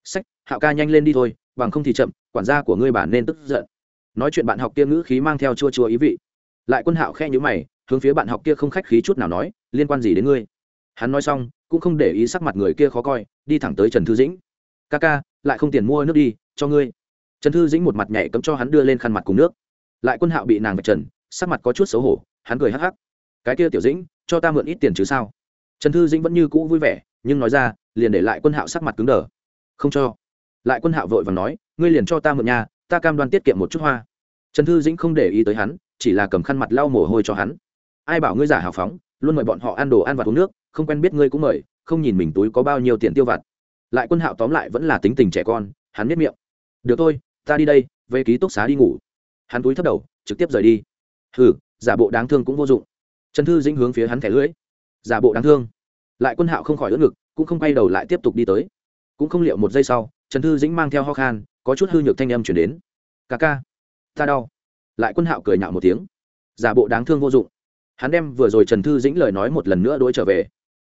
sách, hạo ca nhanh lên đi thôi, bằng không thì chậm, quản gia của ngươi bản nên tức giận. Nói chuyện bạn học kia ngữ khí mang theo chua chua ý vị. Lại quân hạo khe nhữ mày, hướng phía bạn học kia không khách khí chút nào nói, liên quan gì đến ngươi? Hắn nói xong, cũng không để ý sắc mặt người kia khó coi, đi thẳng tới trần thư dĩnh. Ca ca, lại không tiền mua nước đi, cho ngươi. Trần thư dĩnh một mặt nhảy cấm cho hắn đưa lên khăn mặt cùng nước. Lại quân hạo bị nàng vạch trần, sắc mặt có chút xấu hổ, hắn cười hắc hắc. Cái kia tiểu dĩnh, cho ta mượn ít tiền chứ sao? Trần thư dĩnh vẫn như cũ vui vẻ, nhưng nói ra, liền để lại quân hạo sắc mặt cứng đờ không cho. Lại quân hạo vội vàng nói, ngươi liền cho ta mượn nhà, ta cam đoan tiết kiệm một chút hoa. Trần thư dĩnh không để ý tới hắn, chỉ là cầm khăn mặt lau mồ hôi cho hắn. Ai bảo ngươi giả hào phóng, luôn mời bọn họ ăn đồ ăn và uống nước, không quen biết ngươi cũng mời, không nhìn mình túi có bao nhiêu tiền tiêu vặt. Lại quân hạo tóm lại vẫn là tính tình trẻ con, hắn biết miệng. Được thôi, ta đi đây, về ký túc xá đi ngủ. Hắn túi thấp đầu, trực tiếp rời đi. Hừ, giả bộ đáng thương cũng vô dụng. Trần thư dĩnh hướng phía hắn thẻ lưỡi. Giả bộ đáng thương. Lại quân hạo không khỏi ưỡn ngực, cũng không quay đầu lại tiếp tục đi tới cũng không liệu một giây sau, trần thư dĩnh mang theo ho khan, có chút hư nhược thanh âm chuyển đến. Ca ca, ta đau. Lại quân hạo cười nhạo một tiếng. Giả bộ đáng thương vô dụng. Hắn đem vừa rồi trần thư dĩnh lời nói một lần nữa đuổi trở về.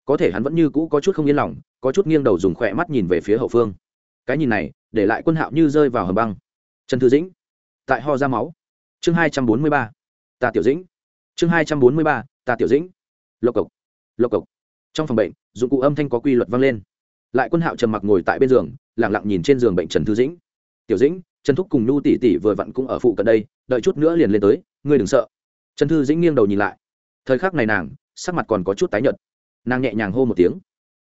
Có thể hắn vẫn như cũ có chút không yên lòng, có chút nghiêng đầu dùng khỏe mắt nhìn về phía hậu phương. Cái nhìn này, để lại quân hạo như rơi vào hầm băng. Trần thư dĩnh, tại ho ra máu. Chương hai trăm bốn mươi ba, ta tiểu dĩnh. Chương hai trăm bốn mươi ba, ta tiểu dĩnh. Lộc cộc lộc cộc. Trong phòng bệnh, dụng cụ âm thanh có quy luật vang lên lại quân hạo trầm mặc ngồi tại bên giường, lặng lặng nhìn trên giường bệnh trần thư dĩnh. Tiểu dĩnh, trần thúc cùng nhu tỷ tỷ vừa vặn cũng ở phụ cận đây, đợi chút nữa liền lên tới, ngươi đừng sợ. Trần thư dĩnh nghiêng đầu nhìn lại. Thời khắc này nàng, sắc mặt còn có chút tái nhợt. Nàng nhẹ nhàng hô một tiếng.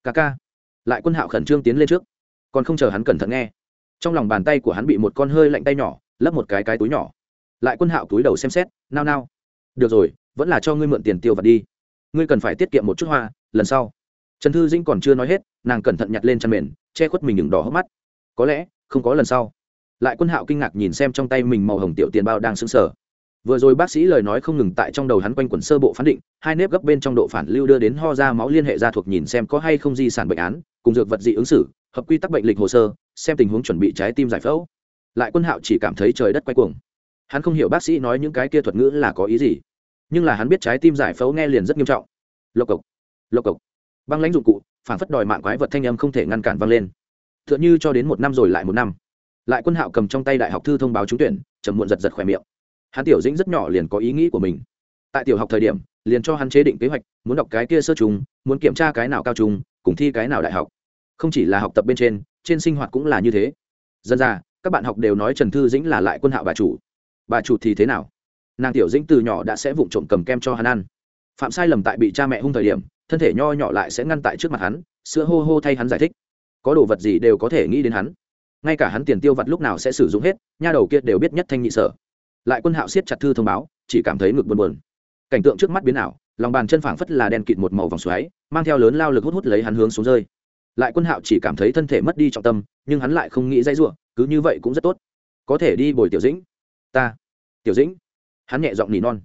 Ca ca. Lại quân hạo khẩn trương tiến lên trước, còn không chờ hắn cẩn thận nghe. Trong lòng bàn tay của hắn bị một con hơi lạnh tay nhỏ, lấp một cái cái túi nhỏ. Lại quân hạo túi đầu xem xét, nao nao. Được rồi, vẫn là cho ngươi mượn tiền tiêu vặt đi. Ngươi cần phải tiết kiệm một chút hoa, lần sau. Trần thư dĩnh còn chưa nói hết nàng cẩn thận nhặt lên chăn mền, che khuất mình đừng đỏ hốc mắt. Có lẽ, không có lần sau. Lại quân hạo kinh ngạc nhìn xem trong tay mình màu hồng tiểu tiền bao đang sững sờ. Vừa rồi bác sĩ lời nói không ngừng tại trong đầu hắn quanh quẩn sơ bộ phán định, hai nếp gấp bên trong độ phản lưu đưa đến ho ra máu liên hệ ra thuộc nhìn xem có hay không di sản bệnh án, cùng dược vật dị ứng xử, hợp quy tắc bệnh lịch hồ sơ, xem tình huống chuẩn bị trái tim giải phẫu. Lại quân hạo chỉ cảm thấy trời đất quay cuồng. Hắn không hiểu bác sĩ nói những cái kia thuật ngữ là có ý gì, nhưng là hắn biết trái tim giải phẫu nghe liền rất nghiêm trọng. Lộc cộc lộc cộc. Băng lãnh dụng cụ phản phất đòi mạng quái vật thanh âm không thể ngăn cản vang lên. T h ư ợ n h cho đến một năm rồi lại một năm. Lại quân hạo cầm trong tay đại học thư thông báo trúng tuyển chầm muộn giật giật khỏe miệng. Hắn tiểu dĩnh rất nhỏ liền có ý nghĩ của mình. Tại tiểu học thời điểm, liền cho hắn chế định kế hoạch, muốn đọc cái kia sơ trùng muốn kiểm tra cái nào cao trùng cùng thi cái nào đại học. Không chỉ là học tập bên trên trên sinh hoạt cũng là như thế. Dân ra, các bạn học đều nói trần thư dĩnh là lại quân hạo bà chủ. Bà chủ thì thế nào? Nàng tiểu dĩnh từ nhỏ đã sẽ vụng trộm cầm kem cho hắn ăn. Phạm sai lầm tại bị cha mẹ hung thời điểm thân thể nho nhỏ lại sẽ ngăn tại trước mặt hắn, sữa hô hô thay hắn giải thích. Có đồ vật gì đều có thể nghĩ đến hắn. Ngay cả hắn tiền tiêu vặt lúc nào sẽ sử dụng hết, nha đầu kia đều biết nhất thanh nhị sở. Lại quân hạo siết chặt thư thông báo, chỉ cảm thấy ngực buồn buồn. Cảnh tượng trước mắt biến ảo, lòng bàn chân phảng phất là đen kịt một màu vòng xoáy, mang theo lớn lao lực hút hút lấy hắn hướng xuống rơi. Lại quân hạo chỉ cảm thấy thân thể mất đi trọng tâm, nhưng hắn lại không nghĩ dây rủa, cứ như vậy cũng rất tốt. Có thể đi bồi tiểu dĩnh. Ta. Tiểu dĩnh. Hắn nhẹ giọng nỉ non.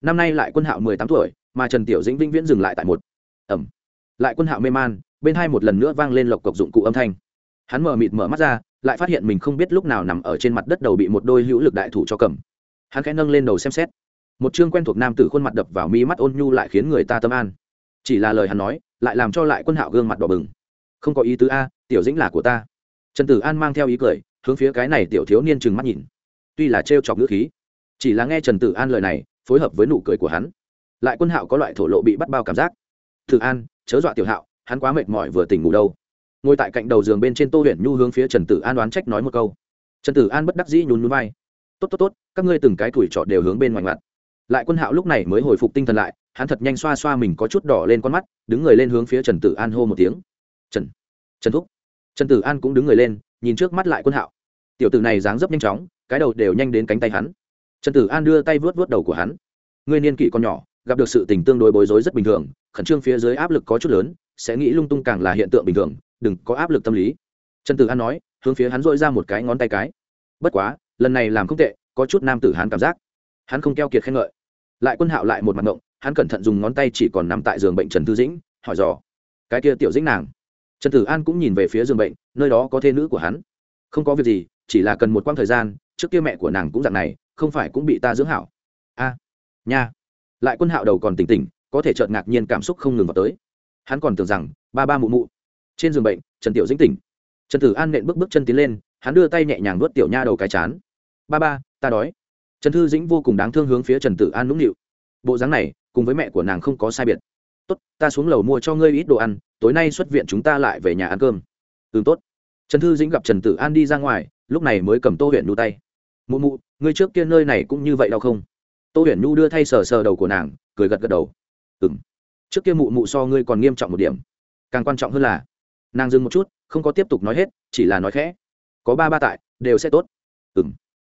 Năm nay lại quân hạo mười tám tuổi, mà trần tiểu dĩnh vĩnh viễn dừng lại tại một ẩm. Lại quân hạo mê man, bên hai một lần nữa vang lên lộc cộc dụng cụ âm thanh. Hắn mở mịt mở mắt ra, lại phát hiện mình không biết lúc nào nằm ở trên mặt đất đầu bị một đôi hữu lực đại thủ cho cầm. Hắn khẽ nâng lên đầu xem xét. Một chương quen thuộc nam tử khuôn mặt đập vào mi mắt ôn nhu lại khiến người ta tâm an. Chỉ là lời hắn nói, lại làm cho lại quân hạo gương mặt đỏ bừng. Không có ý tứ a, tiểu dĩnh là của ta. Trần tử an mang theo ý cười, hướng phía cái này tiểu thiếu niên trừng mắt nhìn. Tuy là trêu chọc ngữ khí, chỉ là nghe trần tử an lời này, phối hợp với nụ cười của hắn. Lại quân hạo có loại thổ lộ bị bắt bao cảm giác thử an, chớ dọa tiểu hạo, hắn quá mệt mỏi vừa tỉnh ngủ đâu. Ngồi tại cạnh đầu giường bên trên tô huyền nhu hướng phía trần tử an đoán trách nói một câu. Trần tử an bất đắc dĩ nhún núi vai. Tốt tốt tốt, các ngươi từng cái tuổi trọt đều hướng bên ngoài mặt lại quân hạo lúc này mới hồi phục tinh thần lại, hắn thật nhanh xoa xoa mình có chút đỏ lên con mắt, đứng người lên hướng phía trần tử an hô một tiếng. Trần trần thúc. Trần tử an cũng đứng người lên, nhìn trước mắt lại quân hạo. Tiểu tử này dáng dấp nhanh chóng, cái đầu đều nhanh đến cánh tay hắn. Trần tử an đưa tay vớt vớt đầu của hắn. Ngươi niên kỷ còn nhỏ, gặp được sự tình tương đối bối rối rất bình thường khẩn trương phía dưới áp lực có chút lớn, sẽ nghĩ lung tung càng là hiện tượng bình thường, đừng có áp lực tâm lý. Trần tử an nói, hướng phía hắn dội ra một cái ngón tay cái. Bất quá, lần này làm không tệ, có chút nam tử hắn cảm giác. Hắn không keo kiệt khen ngợi. Lại quân hạo lại một mặt ngộng, hắn cẩn thận dùng ngón tay chỉ còn nằm tại giường bệnh trần Tư dĩnh, hỏi dò. Cái kia tiểu dĩnh nàng? Trần tử an cũng nhìn về phía giường bệnh, nơi đó có thê nữ của hắn. Không có việc gì, chỉ là cần một quãng thời gian, trước kia mẹ của nàng cũng dạng này, không phải cũng bị ta dưỡng hảo. A, nha. Lại quân hạo đầu còn tỉnh tỉnh có thể chợt ngạc nhiên cảm xúc không ngừng vào tới. Hắn còn tưởng rằng, ba ba mụ mụ. Trên giường bệnh, trần tiểu dĩnh tỉnh. Trần tử an nện bước bước chân tiến lên, hắn đưa tay nhẹ nhàng nuốt tiểu nha đầu cái chán. Ba ba, ta đói. Trần thư dĩnh vô cùng đáng thương hướng phía trần tử an nũng nịu. Bộ dáng này, cùng với mẹ của nàng không có sai biệt. Tốt, ta xuống lầu mua cho ngươi ít đồ ăn, tối nay xuất viện chúng ta lại về nhà ăn cơm. Ừ tốt. Trần thư dĩnh gặp trần tử an đi ra ngoài, lúc này mới cầm tô huyện nhu tay. Mụ mụ, ngươi trước kia nơi này cũng như vậy đau không? Tô huyền nhu đưa thay sờ sờ đầu của nàng, cười gật gật đầu ừ m trước kia mụ mụ so ngươi còn nghiêm trọng một điểm. Càng quan trọng hơn là, nàng dừng một chút, không có tiếp tục nói hết, chỉ là nói khẽ. Có ba ba tại, đều sẽ tốt. Ừ m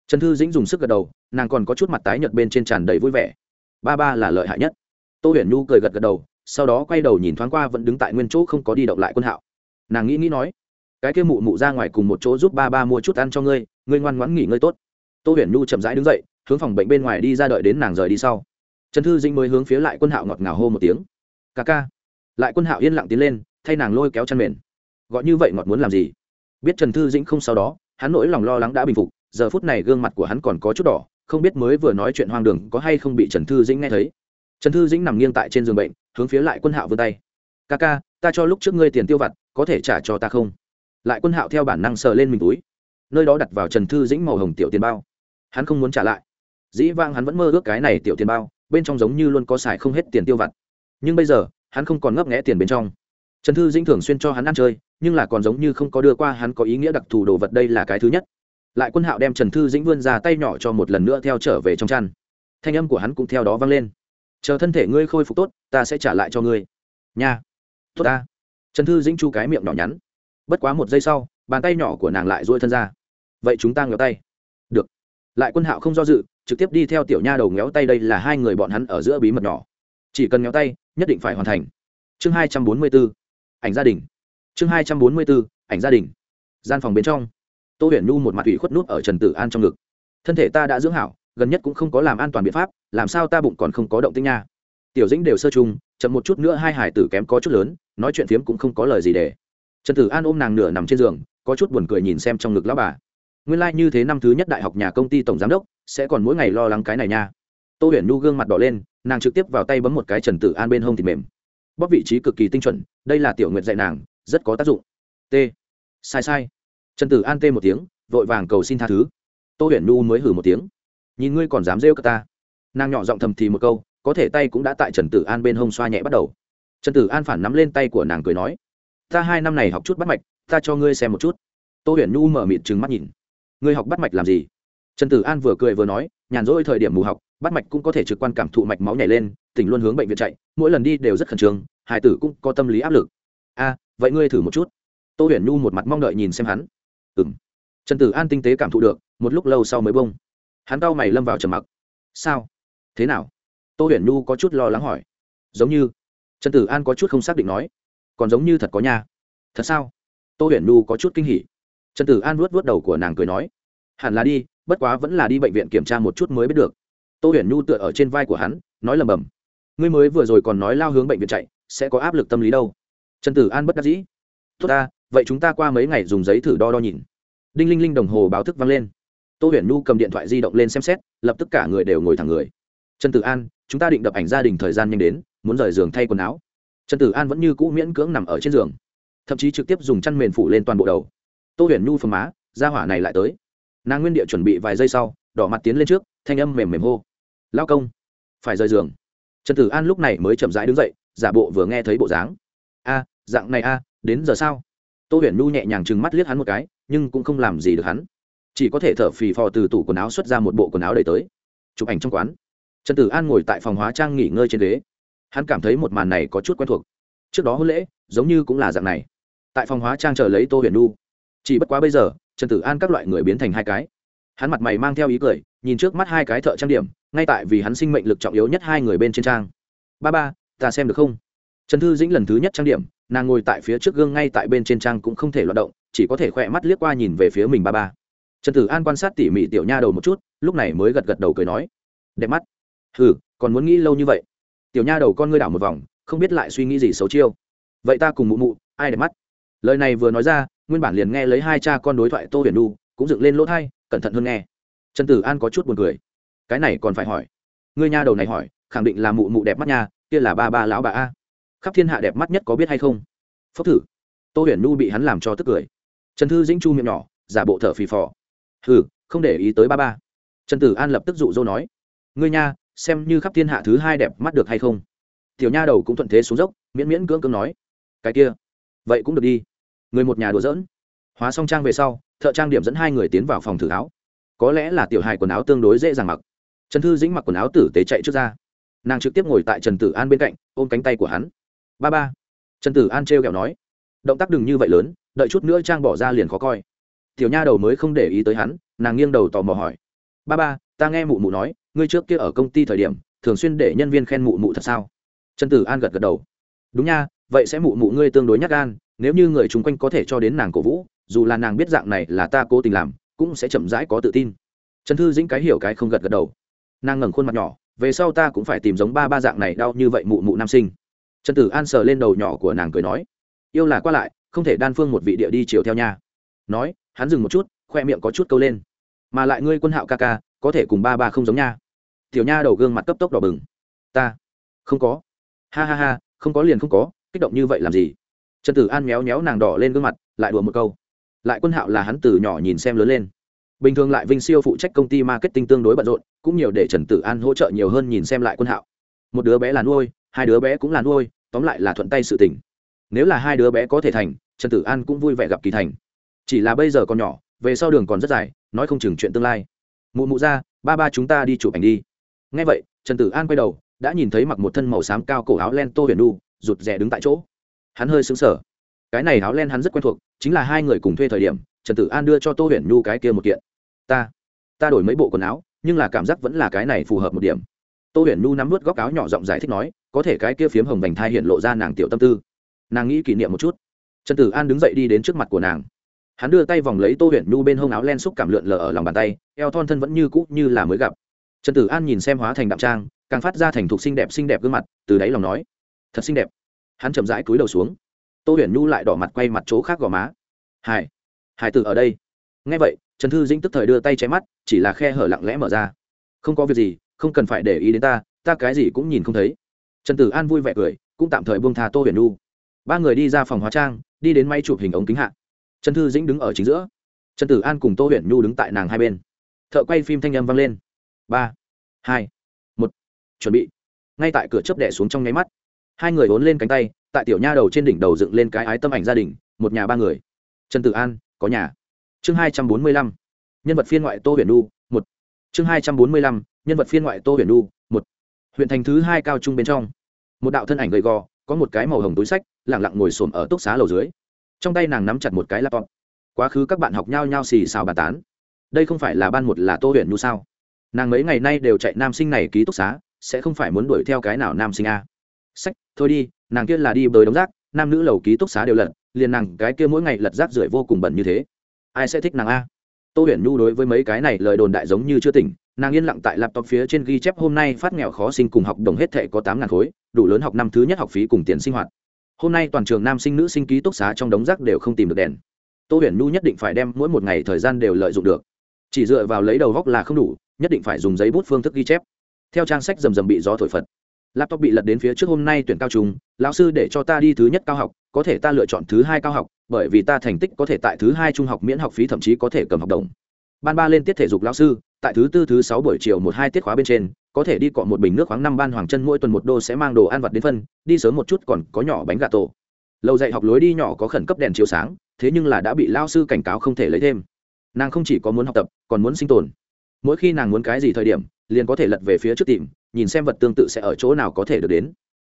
trần thư dĩnh dùng sức gật đầu, nàng còn có chút mặt tái nhợt bên trên tràn đầy vui vẻ. Ba ba là lợi hại nhất. Tô huyền nhu cười gật gật đầu, sau đó quay đầu nhìn thoáng qua vẫn đứng tại nguyên chỗ không có đi động lại quân hạo. Nàng nghĩ nghĩ nói, cái kia mụ mụ ra ngoài cùng một chỗ giúp ba ba mua chút ăn cho ngươi ngươi ngoan ngoãn nghỉ ngơi tốt. Tô huyền nhu chậm rãi đứng dậy, hướng phòng bệnh bên ngoài đi ra đợi đến nàng rời đi sau trần thư Dĩnh mới hướng phía lại quân hạo ngọt ngào hô một tiếng. Ca ca. Lại quân hạo yên lặng tiến lên, thay nàng lôi kéo chăn mền. Gọi như vậy ngọt muốn làm gì? Biết trần thư dĩnh không sau đó, hắn nỗi lòng lo lắng đã bình phục, giờ phút này gương mặt của hắn còn có chút đỏ, không biết mới vừa nói chuyện hoang đường có hay không bị trần thư dĩnh nghe thấy. Trần thư dĩnh nằm nghiêng tại trên giường bệnh, hướng phía lại quân hạo vươn tay. Ca ca, ta cho lúc trước ngươi tiền tiêu vặt, có thể trả cho ta không? Lại quân hạo theo bản năng sờ lên mình túi. Nơi đó đặt vào trần thư dĩnh màu hồng tiểu tiền bao. Hắn không muốn trả lại. Dĩ vang hắn vẫn mơ ước cái này tiểu tiền bao bên trong giống như luôn có xài không hết tiền tiêu vặt. Nhưng bây giờ, hắn không còn ngấp nghẽ tiền bên trong. Trần thư dĩnh thường xuyên cho hắn ăn chơi, nhưng là còn giống như không có đưa qua hắn có ý nghĩa đặc thù đồ vật đây là cái thứ nhất. Lại quân hạo đem trần thư dĩnh vươn ra tay nhỏ cho một lần nữa theo trở về trong chăn. Thanh âm của hắn cũng theo đó vang lên. Chờ thân thể ngươi khôi phục tốt, ta sẽ trả lại cho ngươi. Nha. Tốt ta. Trần thư dĩnh chu cái miệng nhỏ nhắn. Bất quá một giây sau, bàn tay nhỏ của nàng lại duỗi thân ra. Vậy chúng ta ngửa tay. Được. Lại quân hạo không do dự trực tiếp đi theo tiểu nha đầu ngéo tay đây là hai người bọn hắn ở giữa bí mật nhỏ. Chỉ cần ngéo tay, nhất định phải hoàn thành. Chương hai trăm bốn mươi bốn ảnh gia đình. Chương hai trăm bốn mươi bốn ảnh gia đình. Gian phòng bên trong, tô huyền nhu một mặt ủy khuất nút ở trần tử an trong ngực. Thân thể ta đã dưỡng hảo, gần nhất cũng không có làm an toàn biện pháp, làm sao ta bụng còn không có động tĩnh nha. Tiểu dĩnh đều sơ chung, chậm một chút nữa hai hải tử kém có chút lớn, nói chuyện phiếm cũng không có lời gì để. Trần tử an ôm nàng nửa nằm trên giường, có chút buồn cười nhìn xem trong ngực lão bà nguyên lai、like、như thế năm thứ nhất đại học nhà công ty tổng giám đốc, sẽ còn mỗi ngày lo lắng cái này nha. Tô huyền nhu gương mặt đỏ lên, nàng trực tiếp vào tay bấm một cái trần tử an bên hông thịt mềm. Bóp vị trí cực kỳ tinh chuẩn, đây là tiểu nguyện dạy nàng, rất có tác dụng. T. Sai sai. Trần tử an tê một tiếng, vội vàng cầu xin tha thứ. Tô huyền nhu mới hử một tiếng. Nhìn ngươi còn dám rêu cả ta. Nàng nhỏ giọng thầm thì một câu, có thể tay cũng đã tại trần tử an bên hông xoa nhẹ bắt đầu. Trần tử an phản nắm lên tay của nàng cười nói, ta hai năm này học chút bắt mạch, ta cho ngươi xem một chút. Tô huyền nhu mở mịt trừng mắt nhìn ngươi học bắt mạch làm gì? Trần tử an vừa cười vừa nói, nhàn rỗi thời điểm mù học, bắt mạch cũng có thể trực quan cảm thụ mạch máu nhảy lên, tỉnh luôn hướng bệnh viện chạy, mỗi lần đi đều rất khẩn trương hải tử cũng có tâm lý áp lực. A, vậy ngươi thử một chút. Tô huyền nhu một mặt mong đợi nhìn xem hắn. Ừ m trần tử an tinh tế cảm thụ được, một lúc lâu sau mới bông. Hắn cau mày lâm vào trầm mặc. Sao? Thế nào? Tô huyền nhu có chút lo lắng hỏi. Giống như. Trần tử an có chút không xác định nói. Còn giống như thật có nha. Thật sao? Tô huyền nhu có chút kinh hỉ trần tử an vuốt vuốt đầu của nàng cười nói, hẳn là đi, bất quá vẫn là đi bệnh viện kiểm tra một chút mới biết được. Tô huyền nhu tựa ở trên vai của hắn, nói lầm bầm, ngươi mới vừa rồi còn nói lao hướng bệnh viện chạy, sẽ có áp lực tâm lý đâu. Trần tử an bất đắc dĩ, tốt ta, vậy chúng ta qua mấy ngày dùng giấy thử đo đo nhìn. Đinh linh linh đồng hồ báo thức vang lên. Tô huyền nhu cầm điện thoại di động lên xem xét, lập tức cả người đều ngồi thẳng người. Trần tử an, chúng ta định đập ảnh gia đình thời gian nhanh đến, muốn rời giường thay quần áo. Trần tử an vẫn như cũ miễn cưỡng nằm ở trên giường, thậm chí trực tiếp dùng chăn mền phủ lên toàn bộ đầu tô huyền nhu phồng má ra hỏa này lại tới. Nàng nguyên địa chuẩn bị vài giây sau, đỏ mặt tiến lên trước, thanh âm mềm mềm hô. Lao công, phải rời giường. Trần tử an lúc này mới chậm rãi đứng dậy, giả bộ vừa nghe thấy bộ dáng. A, dạng này a, đến giờ sao? Tô huyền nhu nhẹ nhàng trừng mắt liếc hắn một cái, nhưng cũng không làm gì được hắn. Chỉ có thể thở phì phò từ tủ quần áo xuất ra một bộ quần áo đầy tới. Chụp ảnh trong quán. Trần tử an ngồi tại phòng hóa trang nghỉ ngơi trên ghế. Hắn cảm thấy một màn này có chút quen thuộc. Trước đó hôn lễ, giống như cũng là dạng này. Tại phòng hóa trang chờ lấy tô huyền nhu chỉ bất quá bây giờ, trần tử an các loại người biến thành hai cái. Hắn mặt mày mang theo ý cười, nhìn trước mắt hai cái thợ trang điểm, ngay tại vì hắn sinh mệnh lực trọng yếu nhất hai người bên trên trang. Ba ba, ta xem được không? Trần thư dĩnh lần thứ nhất trang điểm, nàng ngồi tại phía trước gương ngay tại bên trên trang cũng không thể loạt động, chỉ có thể khỏe mắt liếc qua nhìn về phía mình ba ba. Trần tử an quan sát tỉ mỉ tiểu nha đầu một chút, lúc này mới gật gật đầu cười nói, đẹp mắt. Ừ còn muốn nghĩ lâu như vậy? Tiểu nha đầu con ngươi đảo một vòng, không biết lại suy nghĩ gì xấu chiêu. Vậy ta cùng mụ mụ, ai đẹp mắt? Lời này vừa nói ra nguyên bản liền nghe lấy hai cha con đối thoại tô huyền đu cũng dựng lên lỗ thai, cẩn thận hơn nghe. Trần tử an có chút buồn cười. Cái này còn phải hỏi. Ngươi nha đầu này hỏi, khẳng định là mụ mụ đẹp mắt nha, kia là ba ba lão bà a. Khắp thiên hạ đẹp mắt nhất có biết hay không? Phốc thử. Tô huyền nhu bị hắn làm cho tức cười. Trần thư dĩnh chu miệng nhỏ, giả bộ thở phì phò. Hừ, không để ý tới ba ba. Trần tử an lập tức dụ dỗ nói. Ngươi nha, xem như khắp thiên hạ thứ hai đẹp mắt được hay không? Tiểu nha đầu cũng thuận thế xuống dốc, miễn miễn cưỡng cưỡng nói. Cái kia, vậy cũng được đi người một nhà đùa dỡn hóa xong trang về sau, thợ trang điểm dẫn hai người tiến vào phòng thử áo. Có lẽ là tiểu hài quần áo tương đối dễ dàng mặc. Trần thư dĩnh mặc quần áo tử tế chạy trước ra. Nàng trực tiếp ngồi tại trần tử an bên cạnh, ôm cánh tay của hắn. Ba ba. Trần tử an trêu kẹo nói. Động tác đừng như vậy lớn, đợi chút nữa trang bỏ ra liền khó coi. Tiểu nha đầu mới không để ý tới hắn, nàng nghiêng đầu tò mò hỏi. Ba ba, ta nghe mụ mụ nói, ngươi trước kia ở công ty thời điểm, thường xuyên để nhân viên khen mụ mụ thật sao? Trần tử an gật gật đầu. Đúng nha, vậy sẽ mụ mụ ngươi tương đối nhắc gan nếu như người chung quanh có thể cho đến nàng cổ vũ, dù là nàng biết dạng này là ta cố tình làm, cũng sẽ chậm rãi có tự tin. Trần thư dĩnh cái hiểu cái không gật gật đầu. Nàng ngẩng khuôn mặt nhỏ, về sau ta cũng phải tìm giống ba ba dạng này đau như vậy mụ mụ nam sinh. Trần tử an sờ lên đầu nhỏ của nàng cười nói, yêu là qua lại, không thể đan phương một vị địa đi chiều theo nha. Nói, hắn dừng một chút, khoe miệng có chút câu lên. Mà lại ngươi quân hạo ca ca, có thể cùng ba ba không giống nha. Tiểu nha đầu gương mặt cấp tốc đỏ bừng. Ta, không có. Ha ha ha, không có liền không có, kích động như vậy làm gì? Trần tử an méo méo nàng đỏ lên gương mặt, lại đùa một câu. Lại quân hạo là hắn từ nhỏ nhìn xem lớn lên. Bình thường lại vinh siêu phụ trách công ty marketing tương đối bận rộn, cũng nhiều để trần tử an hỗ trợ nhiều hơn nhìn xem lại quân hạo. Một đứa bé là nuôi, hai đứa bé cũng là nuôi, tóm lại là thuận tay sự tình. Nếu là hai đứa bé có thể thành, trần tử an cũng vui vẻ gặp kỳ thành. Chỉ là bây giờ còn nhỏ, về sau đường còn rất dài, nói không chừng chuyện tương lai. Mụ mụ ra, ba ba chúng ta đi chụp ảnh đi. Ngay vậy, trần tử an quay đầu, đã nhìn thấy mặc một thân màu xám cao cổ áo len tô huyền đu rụt rè đứng tại chỗ hắn hơi xứng sở cái này áo len hắn rất quen thuộc, chính là hai người cùng thuê thời điểm, trần tử an đưa cho tô huyền nhu cái kia một kiện. Ta ta đổi mấy bộ quần áo, nhưng là cảm giác vẫn là cái này phù hợp một điểm. Tô huyền nhu nắm vớt góc áo nhỏ giọng giải thích nói, có thể cái kia phiếm hồng vành thai hiện lộ ra nàng tiểu tâm tư. Nàng nghĩ kỷ niệm một chút. Trần tử an đứng dậy đi đến trước mặt của nàng. Hắn đưa tay vòng lấy tô huyền nhu bên hông áo len xúc cảm lượn lờ ở lòng bàn tay, eo thon thân vẫn như cũ như là mới gặp. Trần tử an nhìn xem hóa thành đạm trang, càng phát ra thành thục xinh đẹp xinh đẹp gương mặt, từ đáy lòng nói, thật xinh đẹp hắn chậm rãi cúi đầu xuống. Tô huyền nhu lại đỏ mặt quay mặt chỗ khác gò má. Hải hải tử ở đây. Nghe vậy, trần thư dĩnh tức thời đưa tay cháy mắt, chỉ là khe hở lặng lẽ mở ra. Không có việc gì, không cần phải để ý đến ta ta cái gì cũng nhìn không thấy. Trần tử an vui vẻ cười, cũng tạm thời buông tha tô huyền nhu. Ba người đi ra phòng hóa trang, đi đến máy chụp hình ống kính hạ. Trần thư dĩnh đứng ở chính giữa. Trần tử an cùng tô huyền nhu đứng tại nàng hai bên. Thợ quay phim thanh âm vang lên. Ba, hai, một. Chuẩn bị. Ngay tại cửa chớp đẻ xuống trong nháy mắt hai người vốn lên cánh tay, tại tiểu nha đầu trên đỉnh đầu dựng lên cái ái tâm ảnh gia đình, một nhà ba người. Trần tử an, có nhà. Chương hai trăm bốn mươi lăm, nhân vật phiên ngoại tô huyền nu một. Chương hai trăm bốn mươi lăm, nhân vật phiên ngoại tô huyền nu một. Huyện thành thứ hai cao trung bên trong, một đạo thân ảnh gầy gò, có một cái màu hồng túi sách lẳng lặng ngồi xổm ở túc xá lầu dưới. Trong tay nàng nắm chặt một cái laptop. Quá khứ các bạn học nhau nhau xì xào bàn tán. Đây không phải là ban một là tô huyền nhu sao? Nàng mấy ngày nay đều chạy nam sinh này ký túc xá, sẽ không phải muốn đuổi theo cái nào nam sinh a sách, thôi đi, nàng kia là đi bới đống rác, nam nữ lầu ký túc xá đều lật, liền nàng cái kia mỗi ngày lật rác rưởi vô cùng bẩn như thế. Ai sẽ thích nàng a? Tô huyền nhu đối với mấy cái này lời đồn đại giống như chưa tỉnh, nàng yên lặng tại laptop phía trên ghi chép hôm nay phát nghèo khó sinh cùng học đồng hết thệ có tám ngàn khối, đủ lớn học năm thứ nhất học phí cùng tiền sinh hoạt. Hôm nay toàn trường nam sinh nữ sinh ký túc xá trong đống rác đều không tìm được đèn. Tô huyền nhu nhất định phải đem mỗi một ngày thời gian đều lợi dụng được. Chỉ dựa vào lấy đầu góc là không đủ, nhất định phải dùng giấy bút phương thức ghi chép. Theo trang sách rầm rầm bị gió thổi phật laptop bị lật đến phía trước hôm nay tuyển cao trung, lão sư để cho ta đi thứ nhất cao học, có thể ta lựa chọn thứ hai cao học, bởi vì ta thành tích có thể tại thứ hai trung học miễn học phí thậm chí có thể cầm học đồng. Ban ba lên tiết thể dục lão sư, tại thứ tư, thứ sáu buổi chiều một hai tiết khóa bên trên, có thể đi cọ một bình nước khoáng năm ban hoàng chân, mỗi tuần một đô sẽ mang đồ ăn vặt đến phân, đi sớm một chút còn có nhỏ bánh gà tổ. Lầu dạy học lối đi nhỏ có khẩn cấp đèn chiếu sáng, thế nhưng là đã bị lao sư cảnh cáo không thể lấy thêm. Nàng không chỉ có muốn học tập, còn muốn sinh tồn. Mỗi khi nàng muốn cái gì thời điểm, liền có thể lật về phía trước tìm nhìn xem vật tương tự sẽ ở chỗ nào có thể được đến.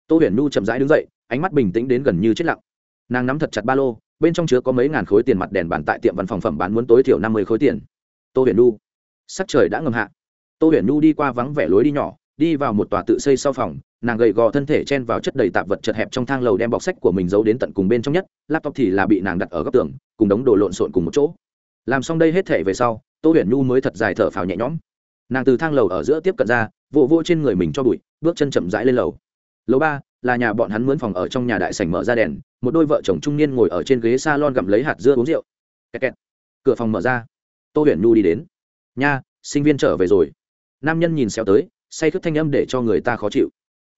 Tô huyền nhu chậm rãi đứng dậy, ánh mắt bình tĩnh đến gần như chết lặng. Nàng nắm thật chặt ba lô, bên trong chứa có mấy ngàn khối tiền mặt đèn bàn tại tiệm văn phòng phẩm bán muốn tối thiểu năm mươi khối tiền. Tô huyền nhu, sắc trời đã ngầm hạ. Tô huyền nhu đi qua vắng vẻ lối đi nhỏ, đi vào một tòa tự xây sau phòng, nàng gầy gò thân thể chen vào chất đầy tạp vật chật hẹp trong thang lầu đem bọc sách của mình giấu đến tận cùng bên trong nhất, laptop thì là bị nàng đặt ở góc tường, cùng đống đồ lộn xộn cùng một chỗ. Làm xong đây hết thể về sau, tô huyền nhu mới thật dài thở phào nhẹ nhõm nàng từ thang lầu ở giữa tiếp cận ra, vỗ vỗ trên người mình cho bụi, bước chân chậm rãi lên lầu. Lầu ba, là nhà bọn hắn mướn phòng ở trong nhà đại sảnh mở ra đèn, một đôi vợ chồng trung niên ngồi ở trên ghế s a lon gặm lấy hạt dưa uống rượu. Kẹt kẹt. cửa phòng mở ra. Tô huyền nhu đi đến. Nha, sinh viên trở về rồi. Nam nhân nhìn xéo tới, say thức thanh âm để cho người ta khó chịu.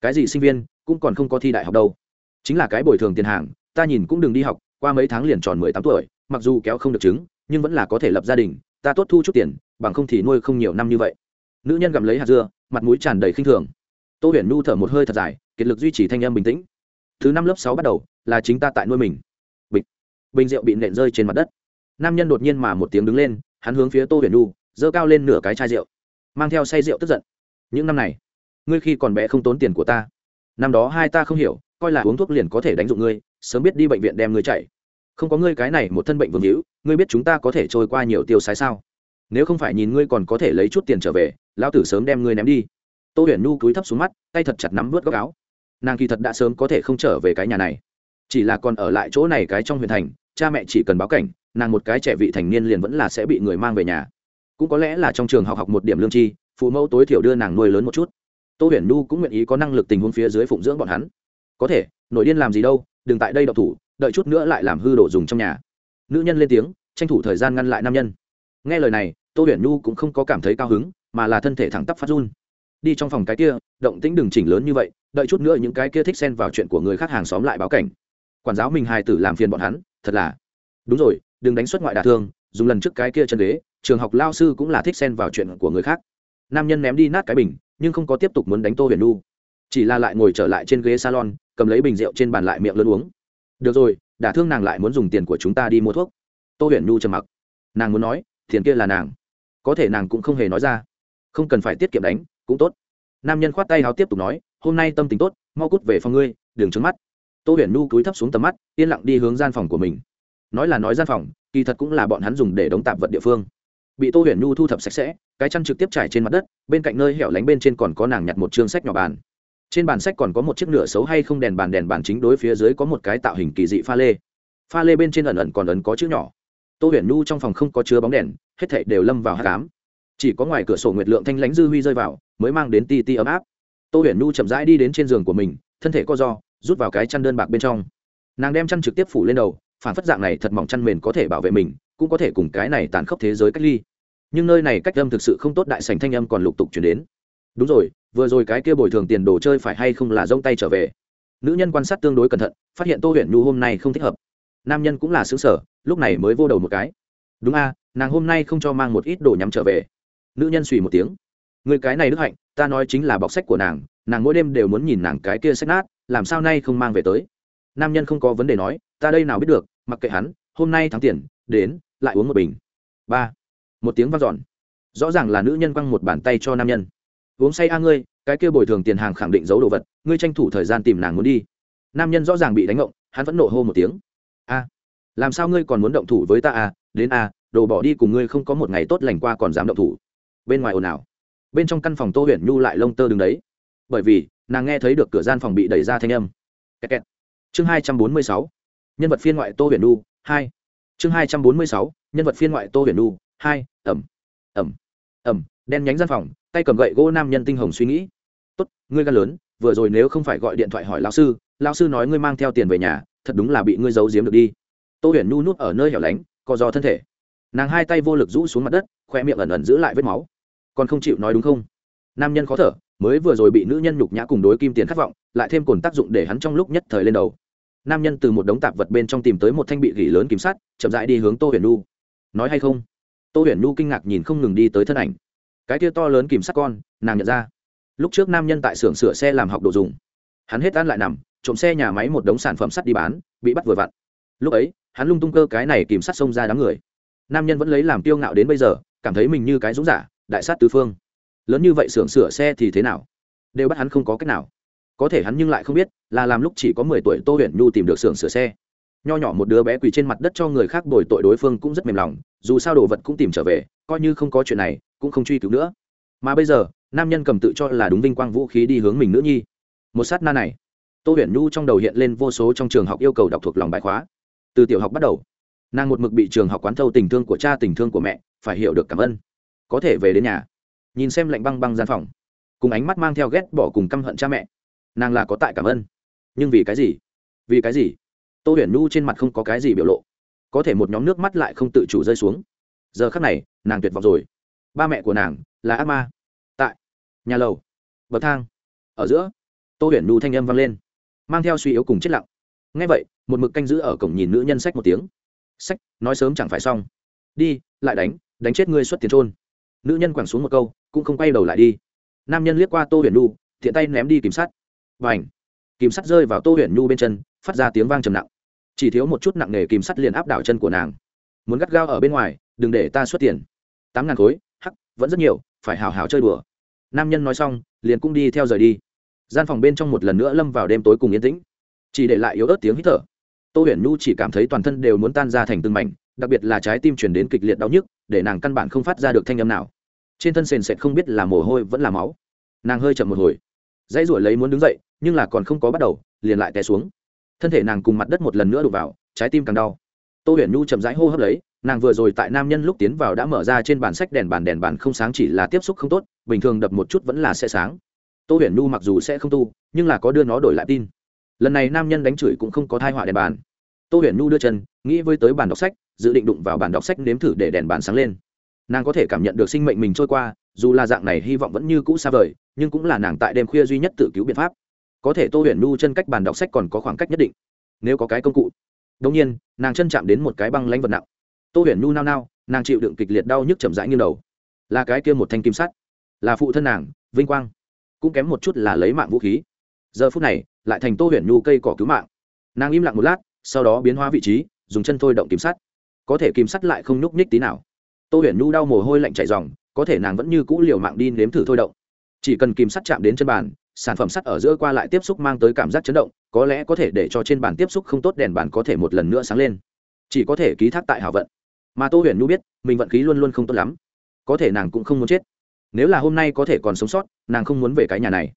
Cái gì sinh viên, cũng còn không có thi đại học đâu. Chính là cái bồi thường tiền hàng, ta nhìn cũng đừng đi học, qua mấy tháng liền tròn mười tám tuổi, mặc dù kéo không được chứng, nhưng vẫn là có thể lập gia đình, ta tốt thu chút tiền bằng không thì nuôi không nhiều năm như vậy. Nữ nhân gặm lấy hạt dưa, mặt mũi tràn đầy khinh thường. Tô huyền nu thở một hơi thật dài, kiệt lực duy trì thanh âm bình tĩnh. Thứ năm lớp sáu bắt đầu, là chính ta tại nuôi mình. Bịch. Bình rượu bị nện rơi trên mặt đất. Nam nhân đột nhiên mà một tiếng đứng lên, hắn hướng phía tô huyền nu giơ cao lên nửa cái chai rượu. Mang theo say rượu tức giận. Những năm này, ngươi khi còn bé không tốn tiền của ta. Năm đó hai ta không hiểu, coi là uống thuốc liền có thể đánh dụng ngươi, sớm biết đi bệnh viện đem ngươi chạy. Không có ngươi cái này một thân bệnh vương hữu, ngươi biết chúng ta có thể trôi qua nhiều tiêu sái sao? Nếu không phải nhìn ngươi còn có thể lấy chút tiền trở về, lão tử sớm đem ngươi ném đi. Tô huyền Nu cúi thấp xuống mắt, tay thật chặt nắm vớt góc áo. Nàng kỳ thật đã sớm có thể không trở về cái nhà này. Chỉ là còn ở lại chỗ này cái trong Huyền thành, cha mẹ chỉ cần báo cảnh, nàng một cái trẻ vị thành niên liền vẫn là sẽ bị người mang về nhà. Cũng có lẽ là trong trường học học một điểm lương chi phụ mẫu tối thiểu đưa nàng nuôi lớn một chút. Tô huyền Nu cũng nguyện ý có năng lực tình huống phía dưới phụng dưỡng bọn hắn. Có thể, nội điên làm gì đâu, đừng tại đây đậu thủ, đợi chút nữa lại làm hư đồ dùng trong nhà. Nữ nhân lên tiếng, tranh thủ thời gian ngăn lại nam nhân nghe lời này, tô huyền nhu cũng không có cảm thấy cao hứng, mà là thân thể thẳng tắp phát run. Đi trong phòng cái kia, động tĩnh đừng chỉnh lớn như vậy, đợi chút nữa những cái kia thích xen vào chuyện của người khác hàng xóm lại báo cảnh. Quản giáo mình hài tử làm phiền bọn hắn, thật là. Đúng rồi, đừng đánh xuất ngoại đả thương, dùng lần trước cái kia chân ghế, trường học lao sư cũng là thích xen vào chuyện của người khác. Nam nhân ném đi nát cái bình, nhưng không có tiếp tục muốn đánh tô huyền nu chỉ là lại ngồi trở lại trên ghế salon, cầm lấy bình rượu trên bàn lại miệng lớn uống. Được rồi, đả thương nàng lại muốn dùng tiền của chúng ta đi mua thuốc. Tô huyền nu trầm mặc. Nàng muốn nói tiền kia là nàng. Có thể nàng cũng không hề nói ra. Không cần phải tiết kiệm đánh, cũng tốt. Nam nhân khoát tay háo tiếp tục nói, hôm nay tâm tình tốt, mau cút về phòng ngươi, đừng trứng mắt. Tô huyền nu cúi thấp xuống tầm mắt, yên lặng đi hướng gian phòng của mình. Nói là nói gian phòng, kỳ thật cũng là bọn hắn dùng để đóng tạp vật địa phương. Bị tô huyền nu thu thập sạch sẽ, cái chăn trực tiếp trải trên mặt đất, bên cạnh nơi hẻo lánh bên trên còn có nàng nhặt một chương sách nhỏ bàn. Trên bàn sách còn có một chiếc nửa xấu hay không đèn bàn đèn bàn chính đối phía dưới có một cái tạo hình kỳ dị pha lê. Pha lê bên trên ẩn ẩn còn ẩn có chữ nhỏ tô huyền nhu trong phòng không có chứa bóng đèn, hết thảy đều lâm vào hát cám chỉ có ngoài cửa sổ nguyệt lượng thanh lãnh dư huy rơi vào, mới mang đến ti ti ấm áp. Tô huyền nhu chậm rãi đi đến trên giường của mình, thân thể co do rút vào cái chăn đơn bạc bên trong. Nàng đem chăn trực tiếp phủ lên đầu, phản phất dạng này thật mỏng chăn mền có thể bảo vệ mình, cũng có thể cùng cái này tàn khốc thế giới cách ly. Nhưng nơi này cách âm thực sự không tốt, đại sành thanh âm còn lục tục chuyển đến. Đúng rồi, vừa rồi cái kia bồi thường tiền đồ chơi phải hay không là rông tay trở về? Nữ nhân quan sát tương đối cẩn thận, phát hiện tô Huyền nhu hôm nay không thích hợp. Nam nhân cũng là xứ sở lúc này mới vô đầu một cái. Đúng a, nàng hôm nay không cho mang một ít đồ nhắm trở về. Nữ nhân suy một tiếng. Người cái này đức hạnh, ta nói chính là bọc sách của nàng nàng mỗi đêm đều muốn nhìn nàng cái kia sách nát, làm sao nay không mang về tới. Nam nhân không có vấn đề nói, ta đây nào biết được, mặc kệ hắn, hôm nay thắng tiền, đến, lại uống một bình. Ba. Một tiếng vang dọn. Rõ ràng là nữ nhân quăng một bàn tay cho nam nhân. Uống say a ngươi, cái kia bồi thường tiền hàng khẳng định giấu đồ vật, ngươi tranh thủ thời gian tìm nàng muốn đi. Nam nhân rõ ràng bị đánh ngộng, hắn vẫn nộ hô một tiếng làm sao ngươi còn muốn động thủ với ta à? Đến à đồ bỏ đi cùng ngươi không có một ngày tốt lành qua còn dám động thủ. Bên ngoài ồn ào. Bên trong căn phòng tô huyền nhu lại lông tơ đứng đấy. Bởi vì, nàng nghe thấy được cửa gian phòng bị đẩy ra thanh âm. Kẹt kẹt. chương hai trăm bốn mươi sáu. Nhân vật phiên ngoại tô huyền nhu, hai. Chương hai trăm bốn mươi sáu. Nhân vật phiên ngoại tô huyền nhu, hai. Ẩm. Ẩm. Ẩm. Đen nhánh gian phòng, tay cầm gậy gỗ nam nhân tinh hồng suy nghĩ. Tốt, ngươi gan lớn, vừa rồi nếu không phải gọi điện thoại hỏi lao sư lao sư nói ngươi mang theo tiền về nhà, thật đúng là bị ngươi giấu giếm được đi tô huyền nhu nút ở nơi hẻo lánh, co do thân thể. Nàng hai tay vô lực rũ xuống mặt đất, khoe miệng ẩn ẩn giữ lại vết máu. Còn không chịu nói đúng không? Nam nhân khó thở, mới vừa rồi bị nữ nhân nhục nhã cùng đối kim tiền khát vọng, lại thêm cồn tác dụng để hắn trong lúc nhất thời lên đầu. Nam nhân từ một đống tạp vật bên trong tìm tới một thanh bị gỉ lớn kiểm sát chậm rãi đi hướng tô huyền nu. Nói hay không? Tô huyền nu kinh ngạc nhìn không ngừng đi tới thân ảnh. Cái kia to lớn kìm sát con, nàng nhận ra. Lúc trước nam nhân tại xưởng sửa xe làm học đồ dùng. Hắn hết ăn lại nằm, trộm xe nhà máy một đống sản phẩm sắt đi bán, bị bắt vừa vặn. Lúc ấy hắn lung tung cơ cái này kìm sát xông ra đám người. Nam nhân vẫn lấy làm tiêu ngạo đến bây giờ, cảm thấy mình như cái dũng giả, đại sát tứ phương. Lớn như vậy xưởng sửa xe thì thế nào? Đều bắt hắn không có cách nào. Có thể hắn nhưng lại không biết, là làm lúc chỉ có mười tuổi tô huyền nhu tìm được xưởng sửa xe. Nho nhỏ một đứa bé quỳ trên mặt đất cho người khác bồi tội đối phương cũng rất mềm lòng, dù sao đồ vật cũng tìm trở về, coi như không có chuyện này, cũng không truy cứu nữa. Mà bây giờ, nam nhân cầm tự cho là đúng vinh quang vũ khí đi hướng mình nữ nhi. Một sát na này, tô huyền nhu trong đầu hiện lên vô số trong trường học yêu cầu đọc thuộc lòng bài khóa từ tiểu học bắt đầu. Nàng một mực bị trường học quán thâu tình thương của cha, tình thương của mẹ, phải hiểu được cảm ơn. Có thể về đến nhà, nhìn xem lạnh băng băng gian phòng, cùng ánh mắt mang theo ghét bỏ cùng căm hận cha mẹ. Nàng là có tại cảm ơn. Nhưng vì cái gì? Vì cái gì? Tô huyền nu trên mặt không có cái gì biểu lộ. Có thể một nhóm nước mắt lại không tự chủ rơi xuống. Giờ khắc này, nàng tuyệt vọng rồi. Ba mẹ của nàng là ác ma. Tại nhà lầu, bậc thang, ở giữa, tô huyền nu thanh âm vang lên, mang theo suy yếu cùng chết lặng. Ngay vậy một mực canh giữ ở cổng nhìn nữ nhân sách một tiếng. Sách, nói sớm chẳng phải xong. Đi, lại đánh đánh chết ngươi xuất tiền trôn. Nữ nhân quẳng xuống một câu, cũng không quay đầu lại đi. Nam nhân liếc qua tô huyền nhu thiện tay ném đi kìm sắt. Và ảnh kìm sắt rơi vào tô huyền nhu bên chân, phát ra tiếng vang trầm nặng. Chỉ thiếu một chút nặng nề kìm sắt liền áp đảo chân của nàng. Muốn gắt gao ở bên ngoài, đừng để ta xuất tiền. Tám ngàn khối, hắc, vẫn rất nhiều, phải hào hào chơi đùa. Nam nhân nói xong, liền cũng đi theo rời đi. Gian phòng bên trong một lần nữa lâm vào đêm tối cùng yên tĩnh. Chỉ để lại yếu ớt tiếng hít thở tô huyền nhu chỉ cảm thấy toàn thân đều muốn tan ra thành từng mảnh, đặc biệt là trái tim chuyển đến kịch liệt đau nhức, để nàng căn bản không phát ra được thanh âm nào. Trên thân sền sệt không biết là mồ hôi vẫn là máu. Nàng hơi chậm một hồi. Dãy ruổi lấy muốn đứng dậy, nhưng là còn không có bắt đầu, liền lại té xuống. Thân thể nàng cùng mặt đất một lần nữa đổ vào, trái tim càng đau. Tô huyền nhu chậm rãi hô hấp lấy, nàng vừa rồi tại nam nhân lúc tiến vào đã mở ra trên bản sách đèn bàn đèn bàn không sáng chỉ là tiếp xúc không tốt, bình thường đập một chút vẫn là sẽ sáng. Tô huyền nhu mặc dù sẽ không tu, nhưng là có đưa nó đổi lại tin. Lần này nam nhân đánh chửi cũng không có thai họa đèn bàn tô huyền nhu đưa chân, nghĩ với tới bàn đọc sách, dự định đụng vào bàn đọc sách nếm thử để đèn bàn sáng lên. Nàng có thể cảm nhận được sinh mệnh mình trôi qua, dù là dạng này hy vọng vẫn như cũ xa vời, nhưng cũng là nàng tại đêm khuya duy nhất tự cứu biện pháp. Có thể tô huyền nhu chân cách bàn đọc sách còn có khoảng cách nhất định. Nếu có cái công cụ. Đông nhiên, nàng chân chạm đến một cái băng lãnh vật nặng. Tô huyền nhu nao nao, nàng chịu đựng kịch liệt đau nhức chậm rãi như đầu. Là cái kia một thanh kim sắt. Là phụ thân nàng, vinh quang. Cũng kém một chút là lấy mạng vũ khí. Giờ phút này, lại thành tô huyền nhu cây cỏ cứu mạng. Nàng im lặng một lát sau đó biến hóa vị trí, dùng chân thôi động kìm sắt. Có thể kìm sắt lại không nhúc nhích tí nào. Tô huyền nhu đau mồ hôi lạnh chảy dòng có thể nàng vẫn như cũ liều mạng đi nếm thử thôi động. Chỉ cần kìm sắt chạm đến chân bàn, sản phẩm sắt ở giữa qua lại tiếp xúc mang tới cảm giác chấn động, có lẽ có thể để cho trên bàn tiếp xúc không tốt đèn bàn có thể một lần nữa sáng lên. Chỉ có thể ký thác tại hảo vận. Mà tô huyền nhu biết, mình vận khí luôn luôn không tốt lắm. Có thể nàng cũng không muốn chết. Nếu là hôm nay có thể còn sống sót, nàng không muốn về cái nhà này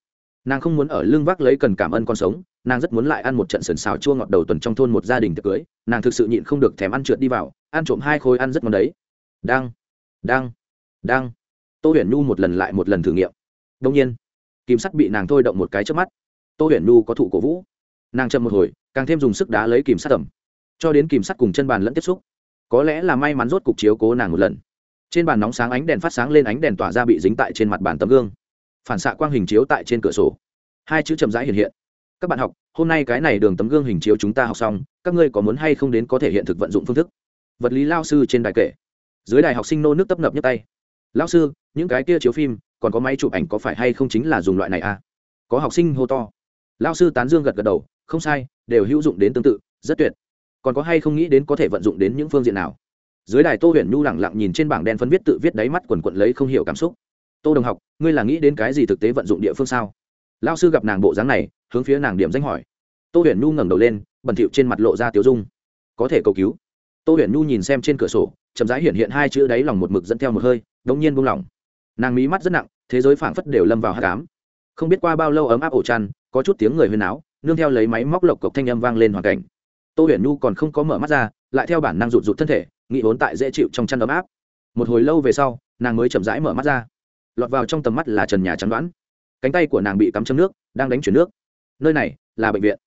nàng không muốn ở lương vác lấy cần cảm ơn con sống, nàng rất muốn lại ăn một trận sườn xào chua ngọt đầu tuần trong thôn một gia đình tiệc cưới, nàng thực sự nhịn không được thèm ăn trượt đi vào, ăn trộm hai khối ăn rất ngon đấy. Đang đang đang tô huyền nhu một lần lại một lần thử nghiệm. Đông nhiên, kim sắt bị nàng thôi động một cái trước mắt. Tô huyền nhu có thụ cổ vũ. Nàng chậm một hồi, càng thêm dùng sức đá lấy kìm sắt tầm cho đến kìm sắt cùng chân bàn lẫn tiếp xúc, có lẽ là may mắn rốt cục chiếu cố nàng một lần. Trên bàn nóng sáng ánh đèn phát sáng lên, ánh đèn tỏa ra bị dính tại trên mặt bàn tấm gương phản xạ quang hình chiếu tại trên cửa sổ. Hai chữ chậm rãi hiện hiện. Các bạn học, hôm nay cái này đường tấm gương hình chiếu chúng ta học xong, các ngươi có muốn hay không đến có thể hiện thực vận dụng phương thức? Vật lý lao sư trên đài kể. Dưới đài học sinh nô nước tấp nập nhấp tay. Lao sư, những cái kia chiếu phim, còn có máy chụp ảnh có phải hay không chính là dùng loại này à? Có học sinh hô to. Lao sư tán dương gật gật đầu, không sai, đều hữu dụng đến tương tự, rất tuyệt. Còn có hay không nghĩ đến có thể vận dụng đến những phương diện nào? Dưới đài tô huyền nhu lẳng lặng nhìn trên bảng đen phân viết tự viết đáy mắt quần quận lấy không hiểu cảm xúc tô đồng học, ngươi là nghĩ đến cái gì thực tế vận dụng địa phương sao? Lao sư gặp nàng bộ dáng này, hướng phía nàng điểm danh hỏi. Tô huyền nhu ngẩng đầu lên, bẩn thịu trên mặt lộ ra tiêu dung. Có thể cầu cứu. Tô huyền nhu nhìn xem trên cửa sổ, chậm rãi hiện hiện hai chữ đáy lòng một mực dẫn theo một hơi, đống nhiên buông lỏng. Nàng mí mắt rất nặng, thế giới phảng phất đều lâm vào hát cám không biết qua bao lâu ấm áp ổ chăn, có chút tiếng người huyên áo nương theo lấy máy móc lộc cộc thanh âm vang lên hoàn cảnh. Tô huyền nhu còn không có mở mắt ra, lại theo bản năng rụt rụt thân thể, nghĩ vốn tại dễ chịu trong chăn ấm áp. Một hồi lâu về sau, nàng mới chậm rãi mở mắt ra lọt vào trong tầm mắt là trần nhà chắn đoán. Cánh tay của nàng bị cắm châm nước, đang đánh chuyển nước. Nơi này là bệnh viện.